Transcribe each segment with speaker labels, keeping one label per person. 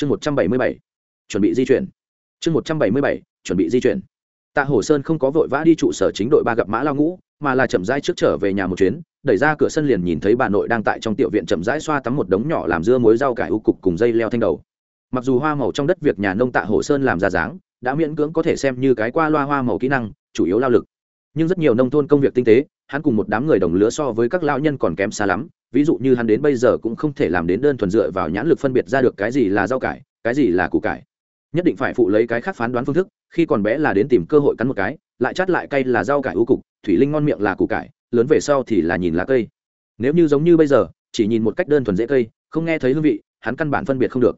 Speaker 1: chương một trăm bảy mươi bảy, chuẩn bị di chuyển. Chương một trăm bảy mươi bảy, chuẩn bị di chuyển. Tạ hổ sơn không có vội vã đi trụ sở chính đội ba gặp mã lao ngũ, mà là chậm rãi trước trở về nhà một chuyến, đẩy ra cửa sân liền nhìn thấy bà nội đang tại trong tiểu viện chậm rãi xoa tắm một đống nhỏ làm dưa muối rau cải u cục cùng dây leo thanh đầu. Mặc dù hoa màu trong đất việc nhà nông tạ hổ sơn làm ra dáng, đã miễn cưỡng có thể xem như cái qua loa hoa màu kỹ năng, chủ yếu lao lực. Nhưng rất nhiều nông thôn công việc tinh tế hắn cùng một đám người đồng lứa so với các lao nhân còn kém xa lắm, ví dụ như hắn đến bây giờ cũng không thể làm đến đơn thuần dựa vào nhãn lực phân biệt ra được cái gì là rau cải, cái gì là củ cải. Nhất định phải phụ lấy cái khác phán đoán phương thức, khi còn bé là đến tìm cơ hội cắn một cái, lại chát lại cay là rau cải u cục, thủy linh ngon miệng là củ cải, lớn về sau thì là nhìn lá cây. Nếu như giống như bây giờ, chỉ nhìn một cách đơn thuần dễ cây, không nghe thấy hương vị, hắn căn bản phân biệt không được.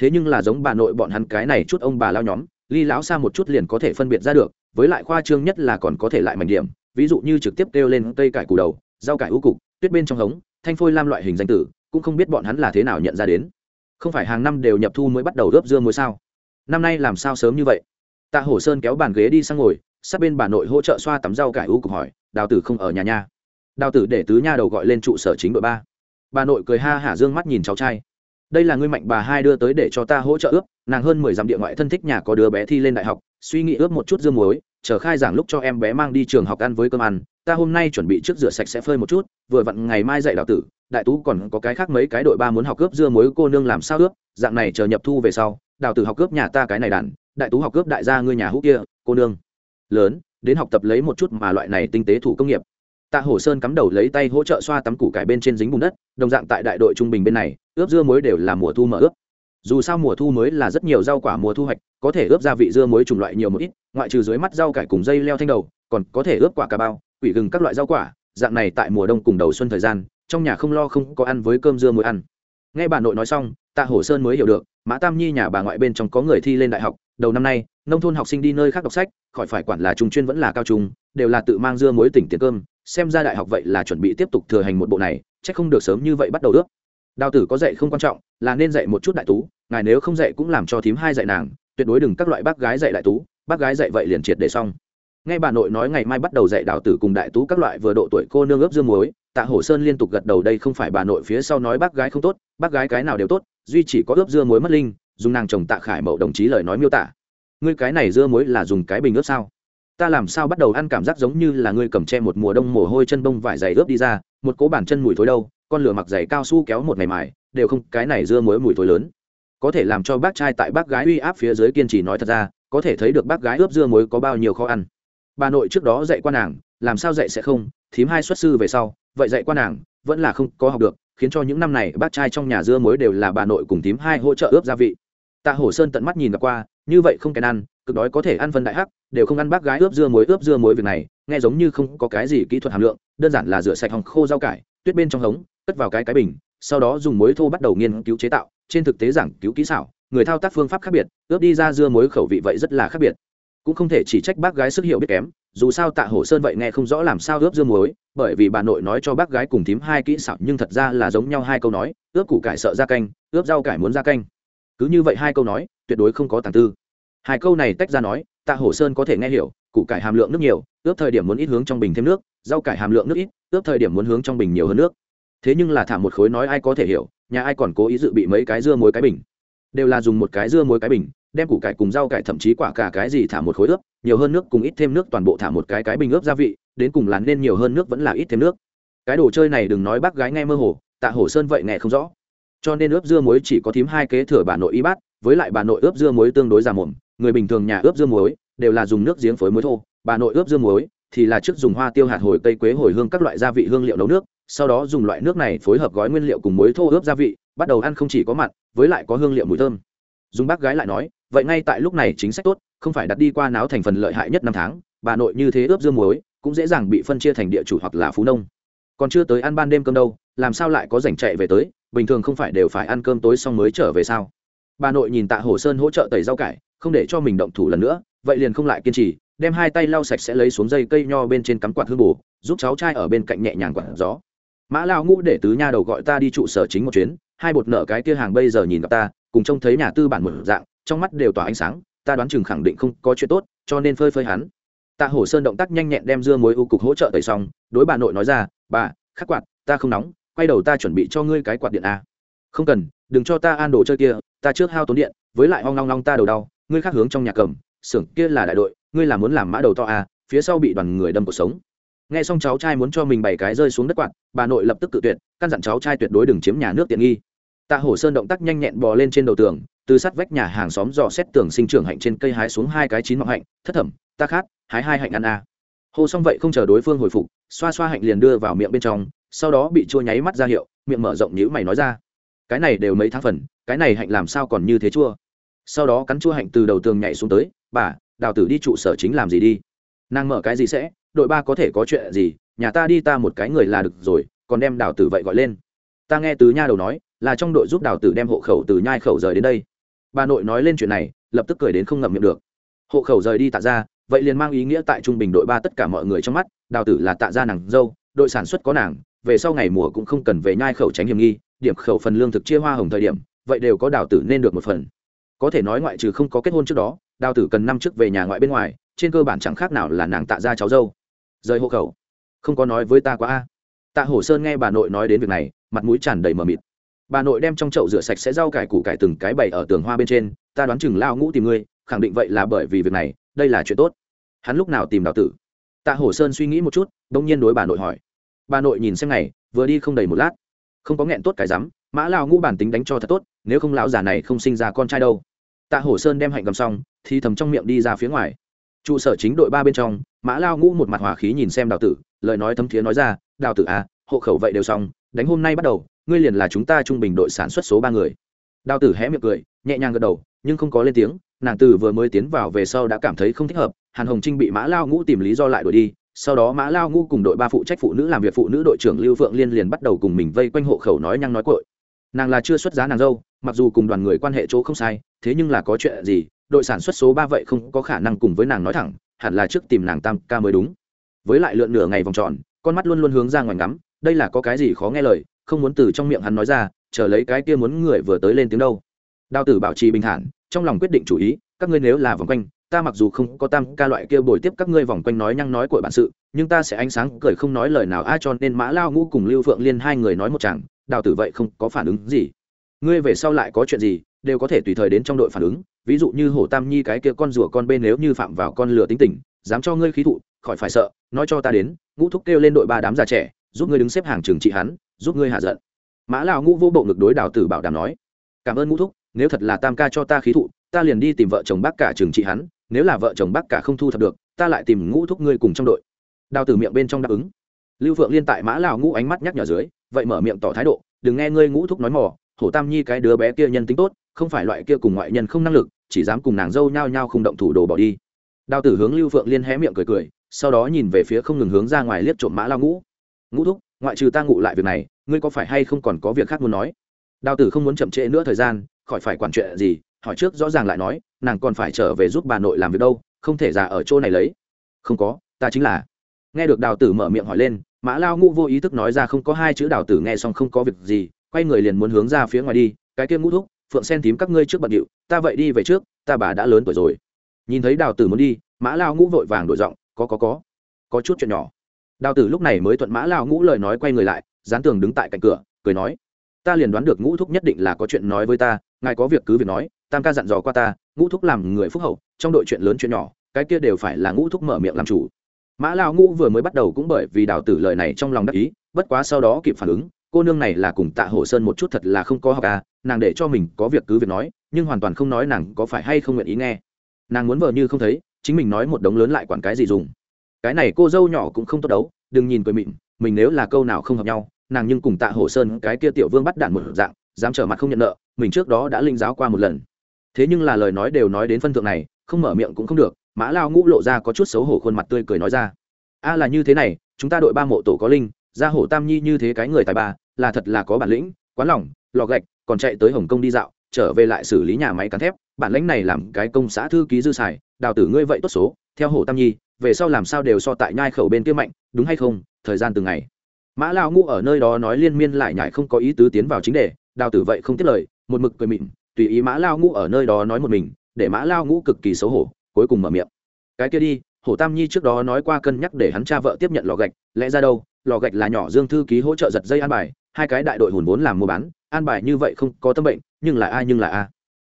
Speaker 1: Thế nhưng là giống bà nội bọn hắn cái này chút ông bà lao nhóm, ly lão xa một chút liền có thể phân biệt ra được, với lại khoa trương nhất là còn có thể lại mảnh điểm ví dụ như trực tiếp kêu lên cây cải củ đầu, rau cải u cục, tuyết bên trong hống, thanh phôi lam loại hình danh tử, cũng không biết bọn hắn là thế nào nhận ra đến. Không phải hàng năm đều nhập thu mới bắt đầu ướp dưa muối sao? Năm nay làm sao sớm như vậy? Tạ hổ sơn kéo bàn ghế đi sang ngồi, sát bên bà nội hỗ trợ xoa tắm rau cải u cục hỏi, đào tử không ở nhà nha? Đào tử để tứ nha đầu gọi lên trụ sở chính đội ba. Bà nội cười ha hả dương mắt nhìn cháu trai. Đây là ngươi mạnh bà hai đưa tới để cho ta hỗ trợ ướp, nàng hơn mười dặm địa ngoại thân thích nhà có đứa bé thi lên đại học, suy nghĩ ướp một chút dương muối chờ khai giảng lúc cho em bé mang đi trường học ăn với cơm ăn, ta hôm nay chuẩn bị trước rửa sạch sẽ phơi một chút, vừa vặn ngày mai dạy đào tử, đại tú còn có cái khác mấy cái đội ba muốn học cướp dưa muối cô nương làm sao ướp, dạng này chờ nhập thu về sau, đào tử học cướp nhà ta cái này đàn, đại tú học cướp đại gia ngươi nhà hữu kia, cô nương. Lớn, đến học tập lấy một chút mà loại này tinh tế thủ công nghiệp. Tạ hổ sơn cắm đầu lấy tay hỗ trợ xoa tắm củ cải bên trên dính bùn đất, đồng dạng tại đại đội trung bình bên này, ướp dưa muối đều là mùa thu mở ướp dù sao mùa thu mới là rất nhiều rau quả mùa thu hoạch, có thể ướp gia vị dưa muối chủng loại nhiều một ít, ngoại trừ dưới mắt rau cải cùng dây leo thanh đầu, còn có thể ướp quả cà bao, quỷ gừng các loại rau quả, dạng này tại mùa đông cùng đầu xuân thời gian, trong nhà không lo không có ăn với cơm dưa muối ăn. Nghe bà nội nói xong, tạ hổ sơn mới hiểu được, mã tam nhi nhà bà ngoại bên trong có người thi lên đại học, đầu năm nay, nông thôn học sinh đi nơi khác đọc sách, khỏi phải quản là trung chuyên vẫn là cao trung, đều là tự mang dưa muối tỉnh tiền cơm, xem ra đại học vậy là chuẩn bị tiếp tục thừa hành một bộ này, chắc không được sớm như vậy bắt đầu ước đào tử có dạy không quan trọng, là nên dạy một chút đại tú, ngài nếu không dạy cũng làm cho thím hai dạy nàng, tuyệt đối đừng các loại bác gái dạy đại tú, bác gái dạy vậy liền triệt để xong. Nghe bà nội nói ngày mai bắt đầu dạy đào tử cùng đại tú các loại vừa độ tuổi cô nương ướp dương muối, tạ hổ sơn liên tục gật đầu đây không phải bà nội phía sau nói bác gái không tốt, bác gái cái nào đều tốt, duy chỉ có ướp dưa muối mất linh, dùng nàng chồng tạ khải mậu đồng chí lời nói miêu tả. Ngươi cái này dưa muối là dùng cái bình ướp sao? Ta làm sao bắt đầu ăn cảm giác giống như là ngươi cầm tre một mùa đông mồ hôi chân bông vải dày ướp đi ra, một cố bản chân mùi thối đâu con lửa mặc giày cao su kéo một ngày mài, đều không, cái này dưa muối mùi thối lớn. Có thể làm cho bác trai tại bác gái uy áp phía dưới kiên trì nói thật ra, có thể thấy được bác gái ướp dưa muối có bao nhiêu khó ăn. Bà nội trước đó dạy qua nàng, làm sao dạy sẽ không, thím hai xuất sư về sau, vậy dạy qua nàng, vẫn là không có học được, khiến cho những năm này bác trai trong nhà dưa muối đều là bà nội cùng thím hai hỗ trợ ướp gia vị. Tạ hổ sơn tận mắt nhìn gặp qua, như vậy không kèn ăn, cực đói có thể ăn phân đại hắc, đều không ăn bác gái ướp dưa muối, ướp dưa muối việc này, nghe giống như không có cái gì kỹ thuật hàm lượng, đơn giản là rửa sạch hòng khô rau cải, tuyết bên trong hống cất vào cái cái bình, sau đó dùng muối thô bắt đầu nghiên cứu chế tạo. Trên thực tế giảng cứu kỹ xảo, người thao tác phương pháp khác biệt, ướp đi ra dưa muối khẩu vị vậy rất là khác biệt. Cũng không thể chỉ trách bác gái sức hiệu biết kém, dù sao tạ hổ sơn vậy nghe không rõ làm sao ướp dưa muối, bởi vì bà nội nói cho bác gái cùng thím hai kỹ xảo, nhưng thật ra là giống nhau hai câu nói, ướp củ cải sợ ra canh, ướp rau cải muốn ra canh. Cứ như vậy hai câu nói, tuyệt đối không có tàng tư. Hai câu này tách ra nói, tạ hổ sơn có thể nghe hiểu, củ cải hàm lượng nước nhiều, ướp thời điểm muốn ít hướng trong bình thêm nước, rau cải hàm lượng nước ít, ướp thời điểm muốn hướng trong bình nhiều hơn nước thế nhưng là thả một khối nói ai có thể hiểu, nhà ai còn cố ý dự bị mấy cái dưa muối cái bình. Đều là dùng một cái dưa muối cái bình, đem củ cải cùng rau cải thậm chí quả cả cái gì thả một khối ướp, nhiều hơn nước cùng ít thêm nước toàn bộ thả một cái cái bình ướp gia vị, đến cùng là nên nhiều hơn nước vẫn là ít thêm nước. Cái đồ chơi này đừng nói bác gái nghe mơ hồ, tạ hổ sơn vậy nghe không rõ. Cho nên ướp dưa muối chỉ có thím hai kế thừa bà nội y bát, với lại bà nội ướp dưa muối tương đối già mồm, người bình thường nhà ướp dưa muối đều là dùng nước giếng phối muối thô. Bà nội ướp dưa muối thì là trước dùng hoa tiêu hạt hồi cây quế hồi hương các loại gia vị hương liệu nấu nước sau đó dùng loại nước này phối hợp gói nguyên liệu cùng muối thô ướp gia vị, bắt đầu ăn không chỉ có mặn, với lại có hương liệu mùi thơm. Dùng bác gái lại nói, vậy ngay tại lúc này chính sách tốt, không phải đặt đi qua náo thành phần lợi hại nhất năm tháng, bà nội như thế ướp dương muối, cũng dễ dàng bị phân chia thành địa chủ hoặc là phú nông. Còn chưa tới ăn ban đêm cơm đâu, làm sao lại có rảnh chạy về tới, bình thường không phải đều phải ăn cơm tối xong mới trở về sao? Bà nội nhìn tạ hồ sơn hỗ trợ tẩy rau cải, không để cho mình động thủ lần nữa, vậy liền không lại kiên trì, đem hai tay lau sạch sẽ lấy xuống dây cây nho bên trên cắm quạt hương bù, giúp cháu trai ở bên cạnh nhẹ nhàng quạt gió mã lao ngũ để tứ nha đầu gọi ta đi trụ sở chính một chuyến, hai bột nợ cái kia hàng bây giờ nhìn gặp ta, cùng trông thấy nhà tư bản một dạng, trong mắt đều tỏa ánh sáng, ta đoán chừng khẳng định không có chuyện tốt, cho nên phơi phơi hắn. Tạ hổ sơn động tác nhanh nhẹn đem dưa muối u cục hỗ trợ tẩy xong, đối bà nội nói ra, bà, khắc quạt, ta không nóng, quay đầu ta chuẩn bị cho ngươi cái quạt điện a. Không cần, đừng cho ta an đồ chơi kia, ta trước hao tốn điện, với lại hoang long long ta đầu đau, ngươi khác hướng trong nhà cầm, xưởng kia là đại đội, ngươi là muốn làm mã đầu to à phía sau bị đoàn người đâm cuộc sống nghe xong cháu trai muốn cho mình bảy cái rơi xuống đất quạt, bà nội lập tức cự tuyệt, căn dặn cháu trai tuyệt đối đừng chiếm nhà nước tiện nghi. Tạ hổ sơn động tác nhanh nhẹn bò lên trên đầu tường, từ sát vách nhà hàng xóm dò xét tường sinh trưởng hạnh trên cây hái xuống hai cái chín mọng hạnh, thất thẩm, ta khát, hái hai hạnh ăn a à. hô xong vậy không chờ đối phương hồi phục, xoa xoa hạnh liền đưa vào miệng bên trong, sau đó bị chua nháy mắt ra hiệu, miệng mở rộng nhữ mày nói ra, cái này đều mấy tháng phần, cái này hạnh làm sao còn như thế chua? Sau đó cắn chua hạnh từ đầu tường nhảy xuống tới, bà, đào tử đi trụ sở chính làm gì đi? Nàng mở cái gì sẽ? Đội ba có thể có chuyện gì, nhà ta đi ta một cái người là được rồi, còn đem đào tử vậy gọi lên. Ta nghe từ nha đầu nói, là trong đội giúp đào tử đem hộ khẩu từ nhai khẩu rời đến đây. Bà nội nói lên chuyện này, lập tức cười đến không ngậm miệng được. Hộ khẩu rời đi tạ ra, vậy liền mang ý nghĩa tại trung bình đội ba tất cả mọi người trong mắt, đào tử là tạ ra nàng dâu, đội sản xuất có nàng, về sau ngày mùa cũng không cần về nhai khẩu tránh hiểm nghi, điểm khẩu phần lương thực chia hoa hồng thời điểm, vậy đều có đào tử nên được một phần. Có thể nói ngoại trừ không có kết hôn trước đó, đào tử cần năm trước về nhà ngoại bên ngoài, trên cơ bản chẳng khác nào là nàng tạ ra cháu dâu rời hộ khẩu. Không có nói với ta quá a. Tạ hổ sơn nghe bà nội nói đến việc này mặt mũi tràn đầy mờ mịt. Bà nội đem trong chậu rửa sạch sẽ rau cải củ cải từng cái bày ở tường hoa bên trên ta đoán chừng lao ngũ tìm ngươi khẳng định vậy là bởi vì việc này đây là chuyện tốt. Hắn lúc nào tìm đào tử? Tạ hổ sơn suy nghĩ một chút đ ỗ n g nhiên đối bà nội hỏi. Bà nội nhìn xem này, vừa đi không đầy một lát. Không có nghẹn tốt cái rắm mã lao ngũ bản tính đánh cho thật tốt nếu không lão già này không sinh ra con trai đâu. Tạ hổ sơn đem hạnh cầm xong thì thầm trong miệng đi ra phía ngoài trụ sở chính đội ba bên trong, mã lao ngũ một mặt hòa khí nhìn xem đào tử, lời nói thấm thiế nói ra, đào tử à hộ khẩu vậy đều xong, đánh hôm nay bắt đầu, ngươi liền là chúng ta trung bình đội sản xuất số ba người. Đào tử hé miệng cười, nhẹ nhàng gật đầu, nhưng không có lên tiếng, nàng tử vừa mới tiến vào về sau đã cảm thấy không thích hợp, hàn hồng trinh bị mã lao ngũ tìm lý do lại đuổi đi, sau đó mã lao ngũ cùng đội ba phụ trách phụ nữ làm việc phụ nữ đội trưởng lưu phượng liên liền bắt đầu cùng mình vây quanh hộ khẩu nói nhăng nói cội nàng là chưa xuất giá nàng dâu, mặc dù cùng đoàn người quan hệ chỗ không sai, thế nhưng là có chuyện gì đội sản xuất số ba vậy không có khả năng cùng với nàng nói thẳng, hẳn là trước tìm nàng tam ca mới đúng. Với lại lượn nửa ngày vòng tròn, con mắt luôn luôn hướng ra ngoài ngắm, đây là có cái gì khó nghe lời, không muốn từ trong miệng hắn nói ra, chờ lấy cái kia muốn người vừa tới lên tiếng đâu. Đao tử bảo trì bình thản, trong lòng quyết định chủ ý, các ngươi nếu là vòng quanh, ta mặc dù không có tam ca loại kia bồi tiếp các ngươi vòng quanh nói nhăng nói của bản sự, nhưng ta sẽ ánh sáng cười không nói lời nào ai cho nên mã lao ngũ cùng lưu phượng liên hai người nói một chàng, đào tử vậy không có phản ứng gì. Ngươi về sau lại có chuyện gì, đều có thể tùy thời đến trong đội phản ứng ví dụ như hổ tam nhi cái kia con rùa con bên nếu như phạm vào con lửa tính tình, dám cho ngươi khí thụ, khỏi phải sợ, nói cho ta đến, ngũ thúc kêu lên đội ba đám già trẻ, giúp ngươi đứng xếp hàng trường trị hắn, giúp ngươi hạ giận. Mã lão ngũ vô bộ ngực đối đào tử bảo đảm nói, cảm ơn ngũ thúc, nếu thật là tam ca cho ta khí thụ, ta liền đi tìm vợ chồng bác cả trường trị hắn, nếu là vợ chồng bác cả không thu thập được, ta lại tìm ngũ thúc ngươi cùng trong đội. Đào tử miệng bên trong đáp ứng. Lưu phượng liên tại mã lão ngũ ánh mắt nhắc nhở dưới, vậy mở miệng tỏ thái độ, đừng nghe ngươi ngũ thúc nói mỏ hổ tam nhi cái đứa bé kia nhân tính tốt, không phải loại kia cùng ngoại nhân không năng lực chỉ dám cùng nàng dâu nhao nhao không động thủ đồ bỏ đi. Đào tử hướng lưu phượng liên hé miệng cười cười, sau đó nhìn về phía không ngừng hướng ra ngoài liếc trộm mã lao ngũ. Ngũ thúc, ngoại trừ ta ngụ lại việc này, ngươi có phải hay không còn có việc khác muốn nói? Đào tử không muốn chậm trễ nữa thời gian, khỏi phải quản chuyện gì, hỏi trước rõ ràng lại nói, nàng còn phải trở về giúp bà nội làm việc đâu, không thể già ở chỗ này lấy. Không có, ta chính là. Nghe được đào tử mở miệng hỏi lên, mã lao ngũ vô ý thức nói ra không có hai chữ, đào tử nghe xong không có việc gì, quay người liền muốn hướng ra phía ngoài đi, cái kia ngũ thúc phượng sen tím các ngươi trước bận điệu, ta vậy đi về trước, ta bà đã lớn tuổi rồi. Nhìn thấy đào tử muốn đi, mã lao ngũ vội vàng đổi giọng, có có có. Có chút chuyện nhỏ. Đào tử lúc này mới thuận mã lao ngũ lời nói quay người lại, dán tường đứng tại cạnh cửa, cười nói, ta liền đoán được ngũ thúc nhất định là có chuyện nói với ta, ngài có việc cứ việc nói, tam ca dặn dò qua ta, ngũ thúc làm người phúc hậu, trong đội chuyện lớn chuyện nhỏ, cái kia đều phải là ngũ thúc mở miệng làm chủ. Mã lao ngũ vừa mới bắt đầu cũng bởi vì đào tử lời này trong lòng đắc ý, bất quá sau đó kịp phản ứng cô nương này là cùng tạ Hổ sơn một chút thật là không có học à nàng để cho mình có việc cứ việc nói, nhưng hoàn toàn không nói nàng có phải hay không nguyện ý nghe. Nàng muốn vợ như không thấy, chính mình nói một đống lớn lại quản cái gì dùng. Cái này cô dâu nhỏ cũng không tốt đấu, đừng nhìn cười mịn, mình nếu là câu nào không hợp nhau, nàng nhưng cùng tạ Hổ sơn cái kia tiểu vương bắt đạn một dạng, dám trở mặt không nhận nợ, mình trước đó đã linh giáo qua một lần. Thế nhưng là lời nói đều nói đến phân thượng này, không mở miệng cũng không được, mã lao ngũ lộ ra có chút xấu hổ khuôn mặt tươi cười nói ra. A là như thế này, chúng ta đội ba mộ tổ có linh gia hổ tam nhi như thế cái người tài ba, là thật là có bản lĩnh, quán lỏng lò gạch, còn chạy tới hồng kông đi dạo, trở về lại xử lý nhà máy cán thép. Bản lãnh này làm cái công xã thư ký dư xài, đào tử ngươi vậy tốt số, theo hổ tam nhi, về sau làm sao đều so tại nhai khẩu bên kia mạnh, đúng hay không? Thời gian từng ngày. Mã lao ngũ ở nơi đó nói liên miên lại nhải không có ý tứ tiến vào chính đề, đào tử vậy không tiết lời, một mực cười mịn, tùy ý mã lao ngũ ở nơi đó nói một mình, để mã lao ngũ cực kỳ xấu hổ, cuối cùng mở miệng. Cái kia đi hổ tam nhi trước đó nói qua cân nhắc để hắn cha vợ tiếp nhận lò gạch, lẽ ra đâu, lò gạch là nhỏ dương thư ký hỗ trợ giật dây an bài, hai cái đại đội hùn vốn làm mua bán, an bài như vậy không có tâm bệnh, nhưng là ai nhưng là a.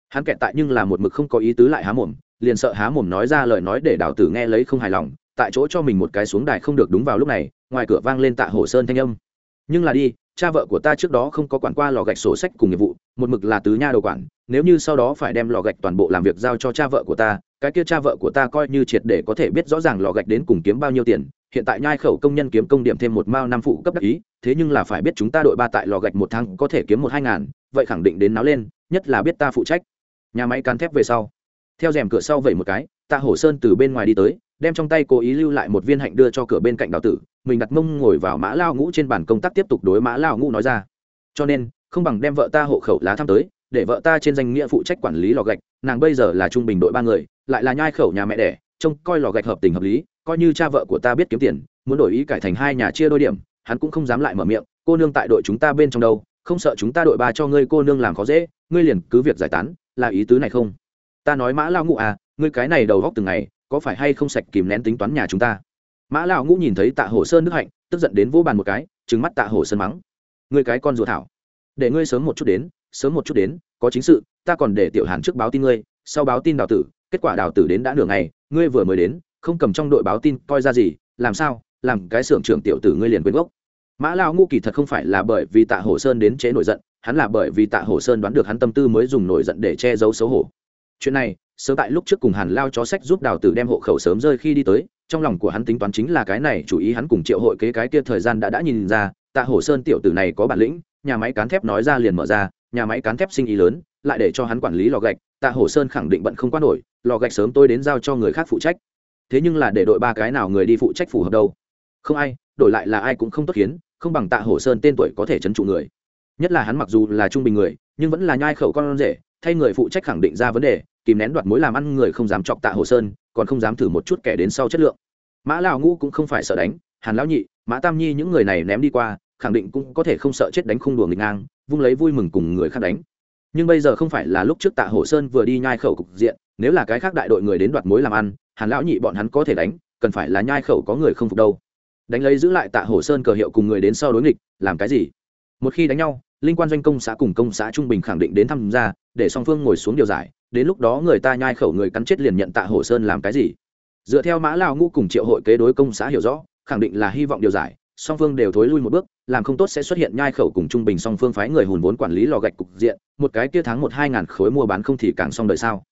Speaker 1: Hắn kẹt tại nhưng là một mực không có ý tứ lại há mồm, liền sợ há mồm nói ra lời nói để đào tử nghe lấy không hài lòng, tại chỗ cho mình một cái xuống đài không được đúng vào lúc này, ngoài cửa vang lên tạ hồ sơn thanh âm. Nhưng là đi, cha vợ của ta trước đó không có quản qua lò gạch sổ sách cùng nghiệp vụ, một mực là tứ nha đầu quản nếu như sau đó phải đem lò gạch toàn bộ làm việc giao cho cha vợ của ta, cái kia cha vợ của ta coi như triệt để có thể biết rõ ràng lò gạch đến cùng kiếm bao nhiêu tiền, hiện tại nhai khẩu công nhân kiếm công điểm thêm một mao năm phụ cấp đắc ý, thế nhưng là phải biết chúng ta đội ba tại lò gạch một tháng có thể kiếm một hai ngàn, vậy khẳng định đến náo lên, nhất là biết ta phụ trách. Nhà máy cán thép về sau. Theo rèm cửa sau vẩy một cái, tạ hổ sơn từ bên ngoài đi tới, đem trong tay cố ý lưu lại một viên hạnh đưa cho cửa bên cạnh đào tử, mình đặt mông ngồi vào mã lao ngũ trên bàn công tác tiếp tục đối mã lao ngũ nói ra. Cho nên, không bằng đem vợ ta hộ khẩu lá thăm tới để vợ ta trên danh nghĩa phụ trách quản lý lò gạch, nàng bây giờ là trung bình đội ba người, lại là nhai khẩu nhà mẹ đẻ, trông coi lò gạch hợp tình hợp lý, coi như cha vợ của ta biết kiếm tiền, muốn đổi ý cải thành hai nhà chia đôi điểm, hắn cũng không dám lại mở miệng, cô nương tại đội chúng ta bên trong đâu, không sợ chúng ta đội ba cho ngươi cô nương làm khó dễ, ngươi liền cứ việc giải tán, là ý tứ này không? Ta nói mã lao ngũ à ngươi cái này đầu góc từng ngày, có phải hay không sạch kìm nén tính toán nhà chúng ta? Mã lao ngũ nhìn thấy tạ hồ sơn nước hạnh, tức giận đến vô bàn một cái trứng mắt tạ hồ sơn mắng, ngươi cái con ruột thảo, để ngươi sớm một chút đến sớm một chút đến, có chính sự, ta còn để tiểu hàn trước báo tin ngươi, sau báo tin đào tử, kết quả đào tử đến đã nửa ngày, ngươi vừa mới đến, không cầm trong đội báo tin coi ra gì, làm sao, làm cái xưởng trưởng tiểu tử ngươi liền quên gốc. Mã lao ngu kỳ thật không phải là bởi vì tạ hồ sơn đến chế nổi giận, hắn là bởi vì tạ hồ sơn đoán được hắn tâm tư mới dùng nổi giận để che giấu xấu hổ. Chuyện này, sớm tại lúc trước cùng hàn lao chó sách giúp đào tử đem hộ khẩu sớm rơi khi đi tới, trong lòng của hắn tính toán chính là cái này, chủ ý hắn cùng triệu hội kế cái kia thời gian đã đã nhìn ra, tạ hồ sơn tiểu tử này có bản lĩnh, nhà máy cán thép nói ra liền mở ra nhà máy cán thép sinh ý lớn, lại để cho hắn quản lý lò gạch, tạ hồ sơn khẳng định bận không qua nổi, lò gạch sớm tôi đến giao cho người khác phụ trách. Thế nhưng là để đội ba cái nào người đi phụ trách phù hợp đâu? Không ai, đổi lại là ai cũng không tốt khiến, không bằng tạ hồ sơn tên tuổi có thể trấn trụ người. Nhất là hắn mặc dù là trung bình người, nhưng vẫn là nhai khẩu con rể, thay người phụ trách khẳng định ra vấn đề, kìm nén đoạt mối làm ăn người không dám chọc tạ hồ sơn, còn không dám thử một chút kẻ đến sau chất lượng. Mã lão ngũ cũng không phải sợ đánh, hàn lão nhị, mã tam nhi những người này ném đi qua, khẳng định cũng có thể không sợ chết đánh khung đùa nghịch ngang vung lấy vui mừng cùng người khác đánh. Nhưng bây giờ không phải là lúc trước tạ Hổ sơn vừa đi nhai khẩu cục diện, nếu là cái khác đại đội người đến đoạt mối làm ăn, hàn lão nhị bọn hắn có thể đánh, cần phải là nhai khẩu có người không phục đâu. Đánh lấy giữ lại tạ Hổ sơn cờ hiệu cùng người đến sau đối nghịch, làm cái gì? Một khi đánh nhau, linh quan doanh công xã cùng công xã trung bình khẳng định đến tham gia, để song phương ngồi xuống điều giải, đến lúc đó người ta nhai khẩu người cắn chết liền nhận tạ Hổ sơn làm cái gì? Dựa theo mã lao ngũ cùng triệu hội kế đối công xã hiểu rõ, khẳng định là hy vọng điều giải song phương đều thối lui một bước, làm không tốt sẽ xuất hiện nhai khẩu cùng trung bình song phương phái người hùn vốn quản lý lò gạch cục diện, một cái kia tháng một hai ngàn khối mua bán không thì càng xong đời sao.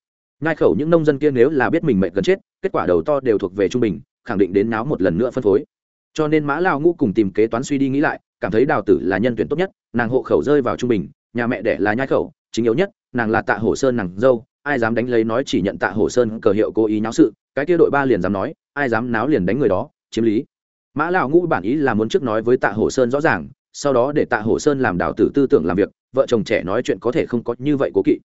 Speaker 1: Nhai khẩu những nông dân kia nếu là biết mình mệnh gần chết, kết quả đầu to đều thuộc về trung bình, khẳng định đến náo một lần nữa phân phối. Cho nên mã lao ngũ cùng tìm kế toán suy đi nghĩ lại, cảm thấy đào tử là nhân tuyển tốt nhất, nàng hộ khẩu rơi vào trung bình, nhà mẹ đẻ là nhai khẩu, chính yếu nhất, nàng là tạ hồ sơn nàng dâu, ai dám đánh lấy nói chỉ nhận tạ hồ sơn cờ hiệu cố ý nháo sự, cái kia đội ba liền dám nói, ai dám náo liền đánh người đó, chiếm lý mã lão ngũ bản ý là muốn trước nói với tạ hồ sơn rõ ràng, sau đó để tạ hồ sơn làm đào tử tư tưởng làm việc, vợ chồng trẻ nói chuyện có thể không có như vậy cố kỵ.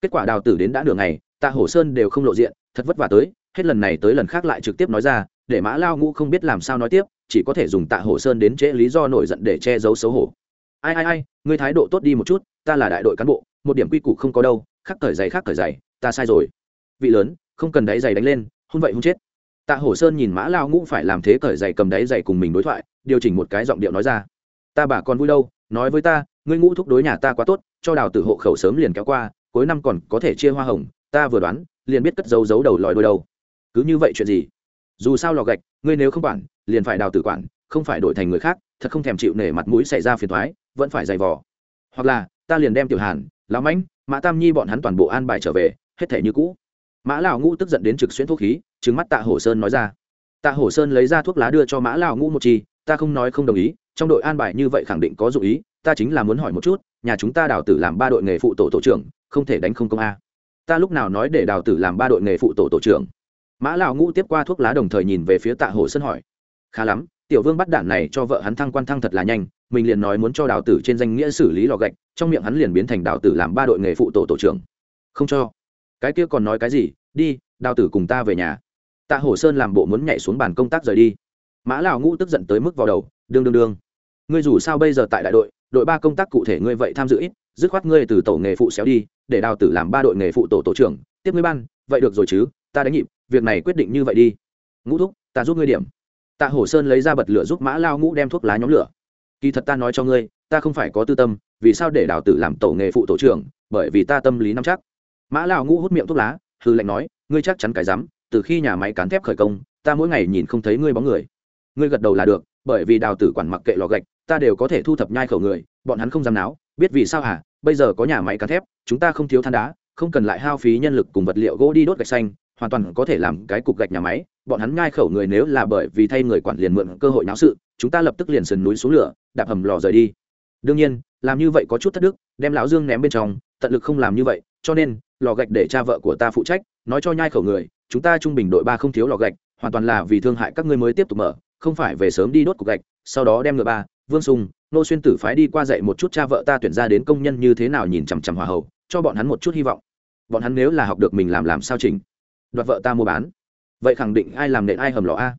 Speaker 1: Kết quả đào tử đến đã nửa ngày, tạ hồ sơn đều không lộ diện, thật vất vả tới, hết lần này tới lần khác lại trực tiếp nói ra, để mã lao ngũ không biết làm sao nói tiếp, chỉ có thể dùng tạ hồ sơn đến trễ lý do nổi giận để che giấu xấu hổ. Ai ai ai, ngươi thái độ tốt đi một chút, ta là đại đội cán bộ, một điểm quy củ không có đâu khác cởi giày khác cởi giày, ta sai rồi. Vị lớn, không cần đáy giày đánh lên, hôn vậy hôn chết tạ hổ sơn nhìn mã lao ngũ phải làm thế cởi giày cầm đáy dậy cùng mình đối thoại, điều chỉnh một cái giọng điệu nói ra. Ta bà còn vui đâu, nói với ta, ngươi ngũ thúc đối nhà ta quá tốt, cho đào tử hộ khẩu sớm liền kéo qua, cuối năm còn có thể chia hoa hồng, ta vừa đoán, liền biết cất dấu dấu đầu lòi đôi đầu. cứ như vậy chuyện gì? Dù sao lò gạch, ngươi nếu không quản, liền phải đào tử quản, không phải đổi thành người khác, thật không thèm chịu nể mặt mũi xảy ra phiền thoái vẫn phải dày vò. Hoặc là, ta liền đem tiểu hàn, lão mãnh, mã tam nhi bọn hắn toàn bộ an bài trở về, hết thể như cũ mã lão ngũ tức giận đến trực xuyên thuốc khí trứng mắt tạ hổ sơn nói ra. Tạ hổ sơn lấy ra thuốc lá đưa cho mã lão ngũ một chi, ta không nói không đồng ý, trong đội an bài như vậy khẳng định có dụng ý, ta chính là muốn hỏi một chút, nhà chúng ta đào tử làm ba đội nghề phụ tổ tổ trưởng, không thể đánh không công a. Ta lúc nào nói để đào tử làm ba đội nghề phụ tổ tổ trưởng? Mã lão ngũ tiếp qua thuốc lá đồng thời nhìn về phía tạ hổ sơn hỏi. Khá lắm, tiểu vương bắt đạn này cho vợ hắn thăng quan thăng thật là nhanh, mình liền nói muốn cho đào tử trên danh nghĩa xử lý lò gạch, trong miệng hắn liền biến thành đào tử làm ba đội nghề phụ tổ tổ trưởng. Không cho cái kia còn nói cái gì, đi, đào tử cùng ta về nhà. Tạ hổ sơn làm bộ muốn nhảy xuống bàn công tác rời đi. Mã lào ngũ tức giận tới mức vào đầu, đương đương đương. Ngươi dù sao bây giờ tại đại đội đội ba công tác cụ thể ngươi vậy tham dự ít, dứt khoát ngươi từ tổ nghề phụ xéo đi, để đào tử làm ba đội nghề phụ tổ tổ trưởng, tiếp ngươi ban, vậy được rồi chứ, ta đánh nhịp, việc này quyết định như vậy đi. Ngũ thúc, ta giúp ngươi điểm. Tạ hổ sơn lấy ra bật lửa giúp mã lao ngũ đem thuốc lá nhóm lửa. Kỳ thật ta nói cho ngươi, ta không phải có tư tâm, vì sao để đào tử làm tổ nghề phụ tổ trưởng, bởi vì ta tâm lý nắm chắc mã lão ngũ hút miệng thuốc lá hư lệnh nói, ngươi chắc chắn cái rắm, từ khi nhà máy cán thép khởi công, ta mỗi ngày nhìn không thấy ngươi bóng người. Ngươi gật đầu là được, bởi vì đào tử quản mặc kệ lò gạch, ta đều có thể thu thập nhai khẩu người, bọn hắn không dám náo, biết vì sao hả? Bây giờ có nhà máy cán thép, chúng ta không thiếu than đá, không cần lại hao phí nhân lực cùng vật liệu gỗ đi đốt gạch xanh, hoàn toàn có thể làm cái cục gạch nhà máy, bọn hắn nhai khẩu người nếu là bởi vì thay người quản liền mượn cơ hội náo sự, chúng ta lập tức liền sườn núi xuống lửa, đạp hầm lò rời đi. Đương nhiên, làm như vậy có chút thất đức, đem lão dương ném bên trong, tận lực không làm như vậy, cho nên lò gạch để cha vợ của ta phụ trách, nói cho nhai khẩu người, chúng ta trung bình đội ba không thiếu lò gạch, hoàn toàn là vì thương hại các ngươi mới tiếp tục mở, không phải về sớm đi đốt cục gạch, sau đó đem ngựa ba, vương sùng, nô xuyên tử phái đi qua dạy một chút cha vợ ta tuyển ra đến công nhân như thế nào nhìn chằm chằm hòa hậu, cho bọn hắn một chút hy vọng. Bọn hắn nếu là học được mình làm làm sao chỉnh? Đoạt vợ ta mua bán. Vậy khẳng định ai làm nện ai hầm lò a?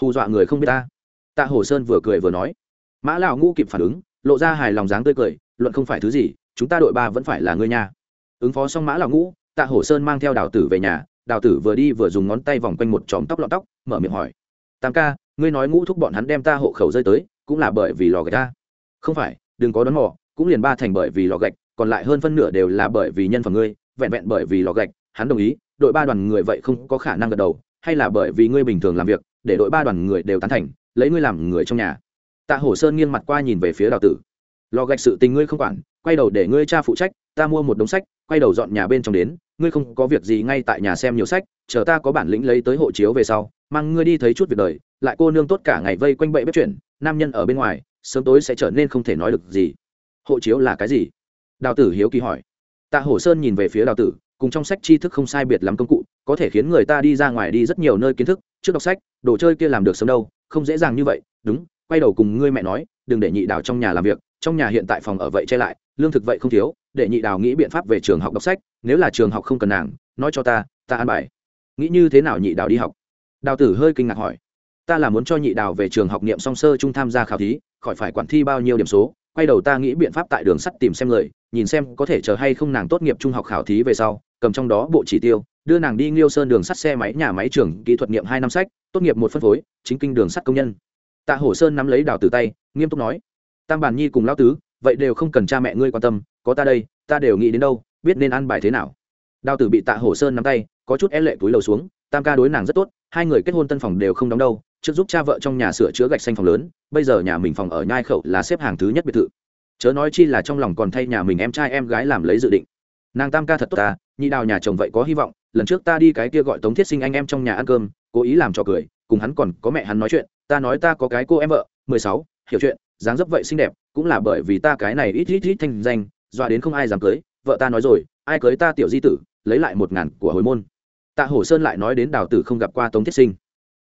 Speaker 1: Hù dọa người không biết ta. Tạ hồ sơn vừa cười vừa nói. Mã lão ngũ kịp phản ứng, lộ ra hài lòng dáng tươi cười, luận không phải thứ gì, chúng ta đội ba vẫn phải là ngươi nha ứng phó xong mã lão ngũ, tạ Hổ sơn mang theo đào tử về nhà, đào tử vừa đi vừa dùng ngón tay vòng quanh một chòm tóc lọn tóc, mở miệng hỏi. Tam ca, ngươi nói ngũ thúc bọn hắn đem ta hộ khẩu rơi tới, cũng là bởi vì lò gạch ta. Không phải, đừng có đón mò, cũng liền ba thành bởi vì lò gạch, còn lại hơn phân nửa đều là bởi vì nhân phẩm ngươi, vẹn vẹn bởi vì lò gạch, hắn đồng ý, đội ba đoàn người vậy không có khả năng gật đầu, hay là bởi vì ngươi bình thường làm việc, để đội ba đoàn người đều tán thành, lấy ngươi làm người trong nhà. Tạ hổ sơn nghiêng mặt qua nhìn về phía đào tử. Lò gạch sự tình ngươi không quản, quay đầu để ngươi cha phụ trách ta mua một đống sách, quay đầu dọn nhà bên trong đến, ngươi không có việc gì ngay tại nhà xem nhiều sách, chờ ta có bản lĩnh lấy tới hộ chiếu về sau, mang ngươi đi thấy chút việc đời, lại cô nương tốt cả ngày vây quanh bậy bếp chuyển nam nhân ở bên ngoài, sớm tối sẽ trở nên không thể nói được gì. Hộ chiếu là cái gì? Đào tử hiếu kỳ hỏi. Tạ hổ sơn nhìn về phía đào tử, cùng trong sách tri thức không sai biệt lắm công cụ, có thể khiến người ta đi ra ngoài đi rất nhiều nơi kiến thức, trước đọc sách, đồ chơi kia làm được sớm đâu, không dễ dàng như vậy. Đúng, quay đầu cùng ngươi mẹ nói, đừng để nhị đào trong nhà làm việc, trong nhà hiện tại phòng ở vậy che lại, lương thực vậy không thiếu để nhị đào nghĩ biện pháp về trường học đọc sách, nếu là trường học không cần nàng, nói cho ta ta an bài. Nghĩ như thế nào nhị đào đi học? Đào tử hơi kinh ngạc hỏi. Ta là muốn cho nhị đào về trường học niệm song sơ trung tham gia khảo thí, khỏi phải quản thi bao nhiêu điểm số, quay đầu ta nghĩ biện pháp tại đường sắt tìm xem người, nhìn xem có thể chờ hay không nàng tốt nghiệp trung học khảo thí về sau, cầm trong đó bộ chỉ tiêu, đưa nàng đi nghiêu sơn đường sắt xe máy nhà máy trường kỹ thuật nghiệm hai năm sách, tốt nghiệp một phân phối, chính kinh đường sắt công nhân. Tạ hổ sơn nắm lấy đào từ tay, nghiêm túc nói. Tam bản nhi cùng lao tứ, vậy đều không cần cha mẹ ngươi quan tâm có ta đây, ta đều nghĩ đến đâu, biết nên ăn bài thế nào. Đào tử bị tạ hổ sơn nắm tay, có chút e lệ túi lầu xuống, tam ca đối nàng rất tốt, hai người kết hôn tân phòng đều không đóng đâu, trước giúp cha vợ trong nhà sửa chữa gạch xanh phòng lớn, bây giờ nhà mình phòng ở nhai khẩu là xếp hàng thứ nhất biệt thự. Chớ nói chi là trong lòng còn thay nhà mình em trai em gái làm lấy dự định. Nàng tam ca thật tốt ta, nhị đào nhà chồng vậy có hy vọng, lần trước ta đi cái kia gọi tống thiết sinh anh em trong nhà ăn cơm, cố ý làm trò cười, cùng hắn còn có mẹ hắn nói chuyện, ta nói ta có cái cô em vợ, mười sáu, hiểu chuyện, dáng dấp vậy xinh đẹp, cũng là bởi vì ta cái này ít ít ít thanh danh dọa đến không ai dám cưới vợ ta nói rồi ai cưới ta tiểu di tử lấy lại một ngàn của hồi môn tạ hổ sơn lại nói đến đào tử không gặp qua tống thiết sinh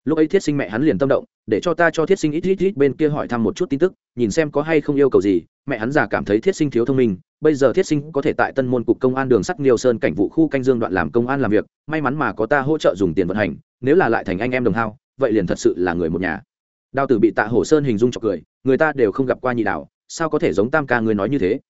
Speaker 1: lúc ấy thiết sinh mẹ hắn liền tâm động để cho ta cho thiết sinh ít ít ít bên kia hỏi thăm một chút tin tức nhìn xem có hay không yêu cầu gì mẹ hắn già cảm thấy thiết sinh thiếu thông minh bây giờ thiết sinh có thể tại tân môn cục công an đường sắt Niêu Sơn cảnh vụ khu canh dương đoạn làm công an làm việc, may mắn mà có ta hỗ trợ dùng tiền vận hành, nếu là lại thành anh em đồng hao, vậy liền thật sự là người một nhà. Đào Tử bị Tạ Hổ Sơn hình dung cho cười, người ta đều không gặp qua nhị đạo, sao có thể giống Tam ca người nói như thế?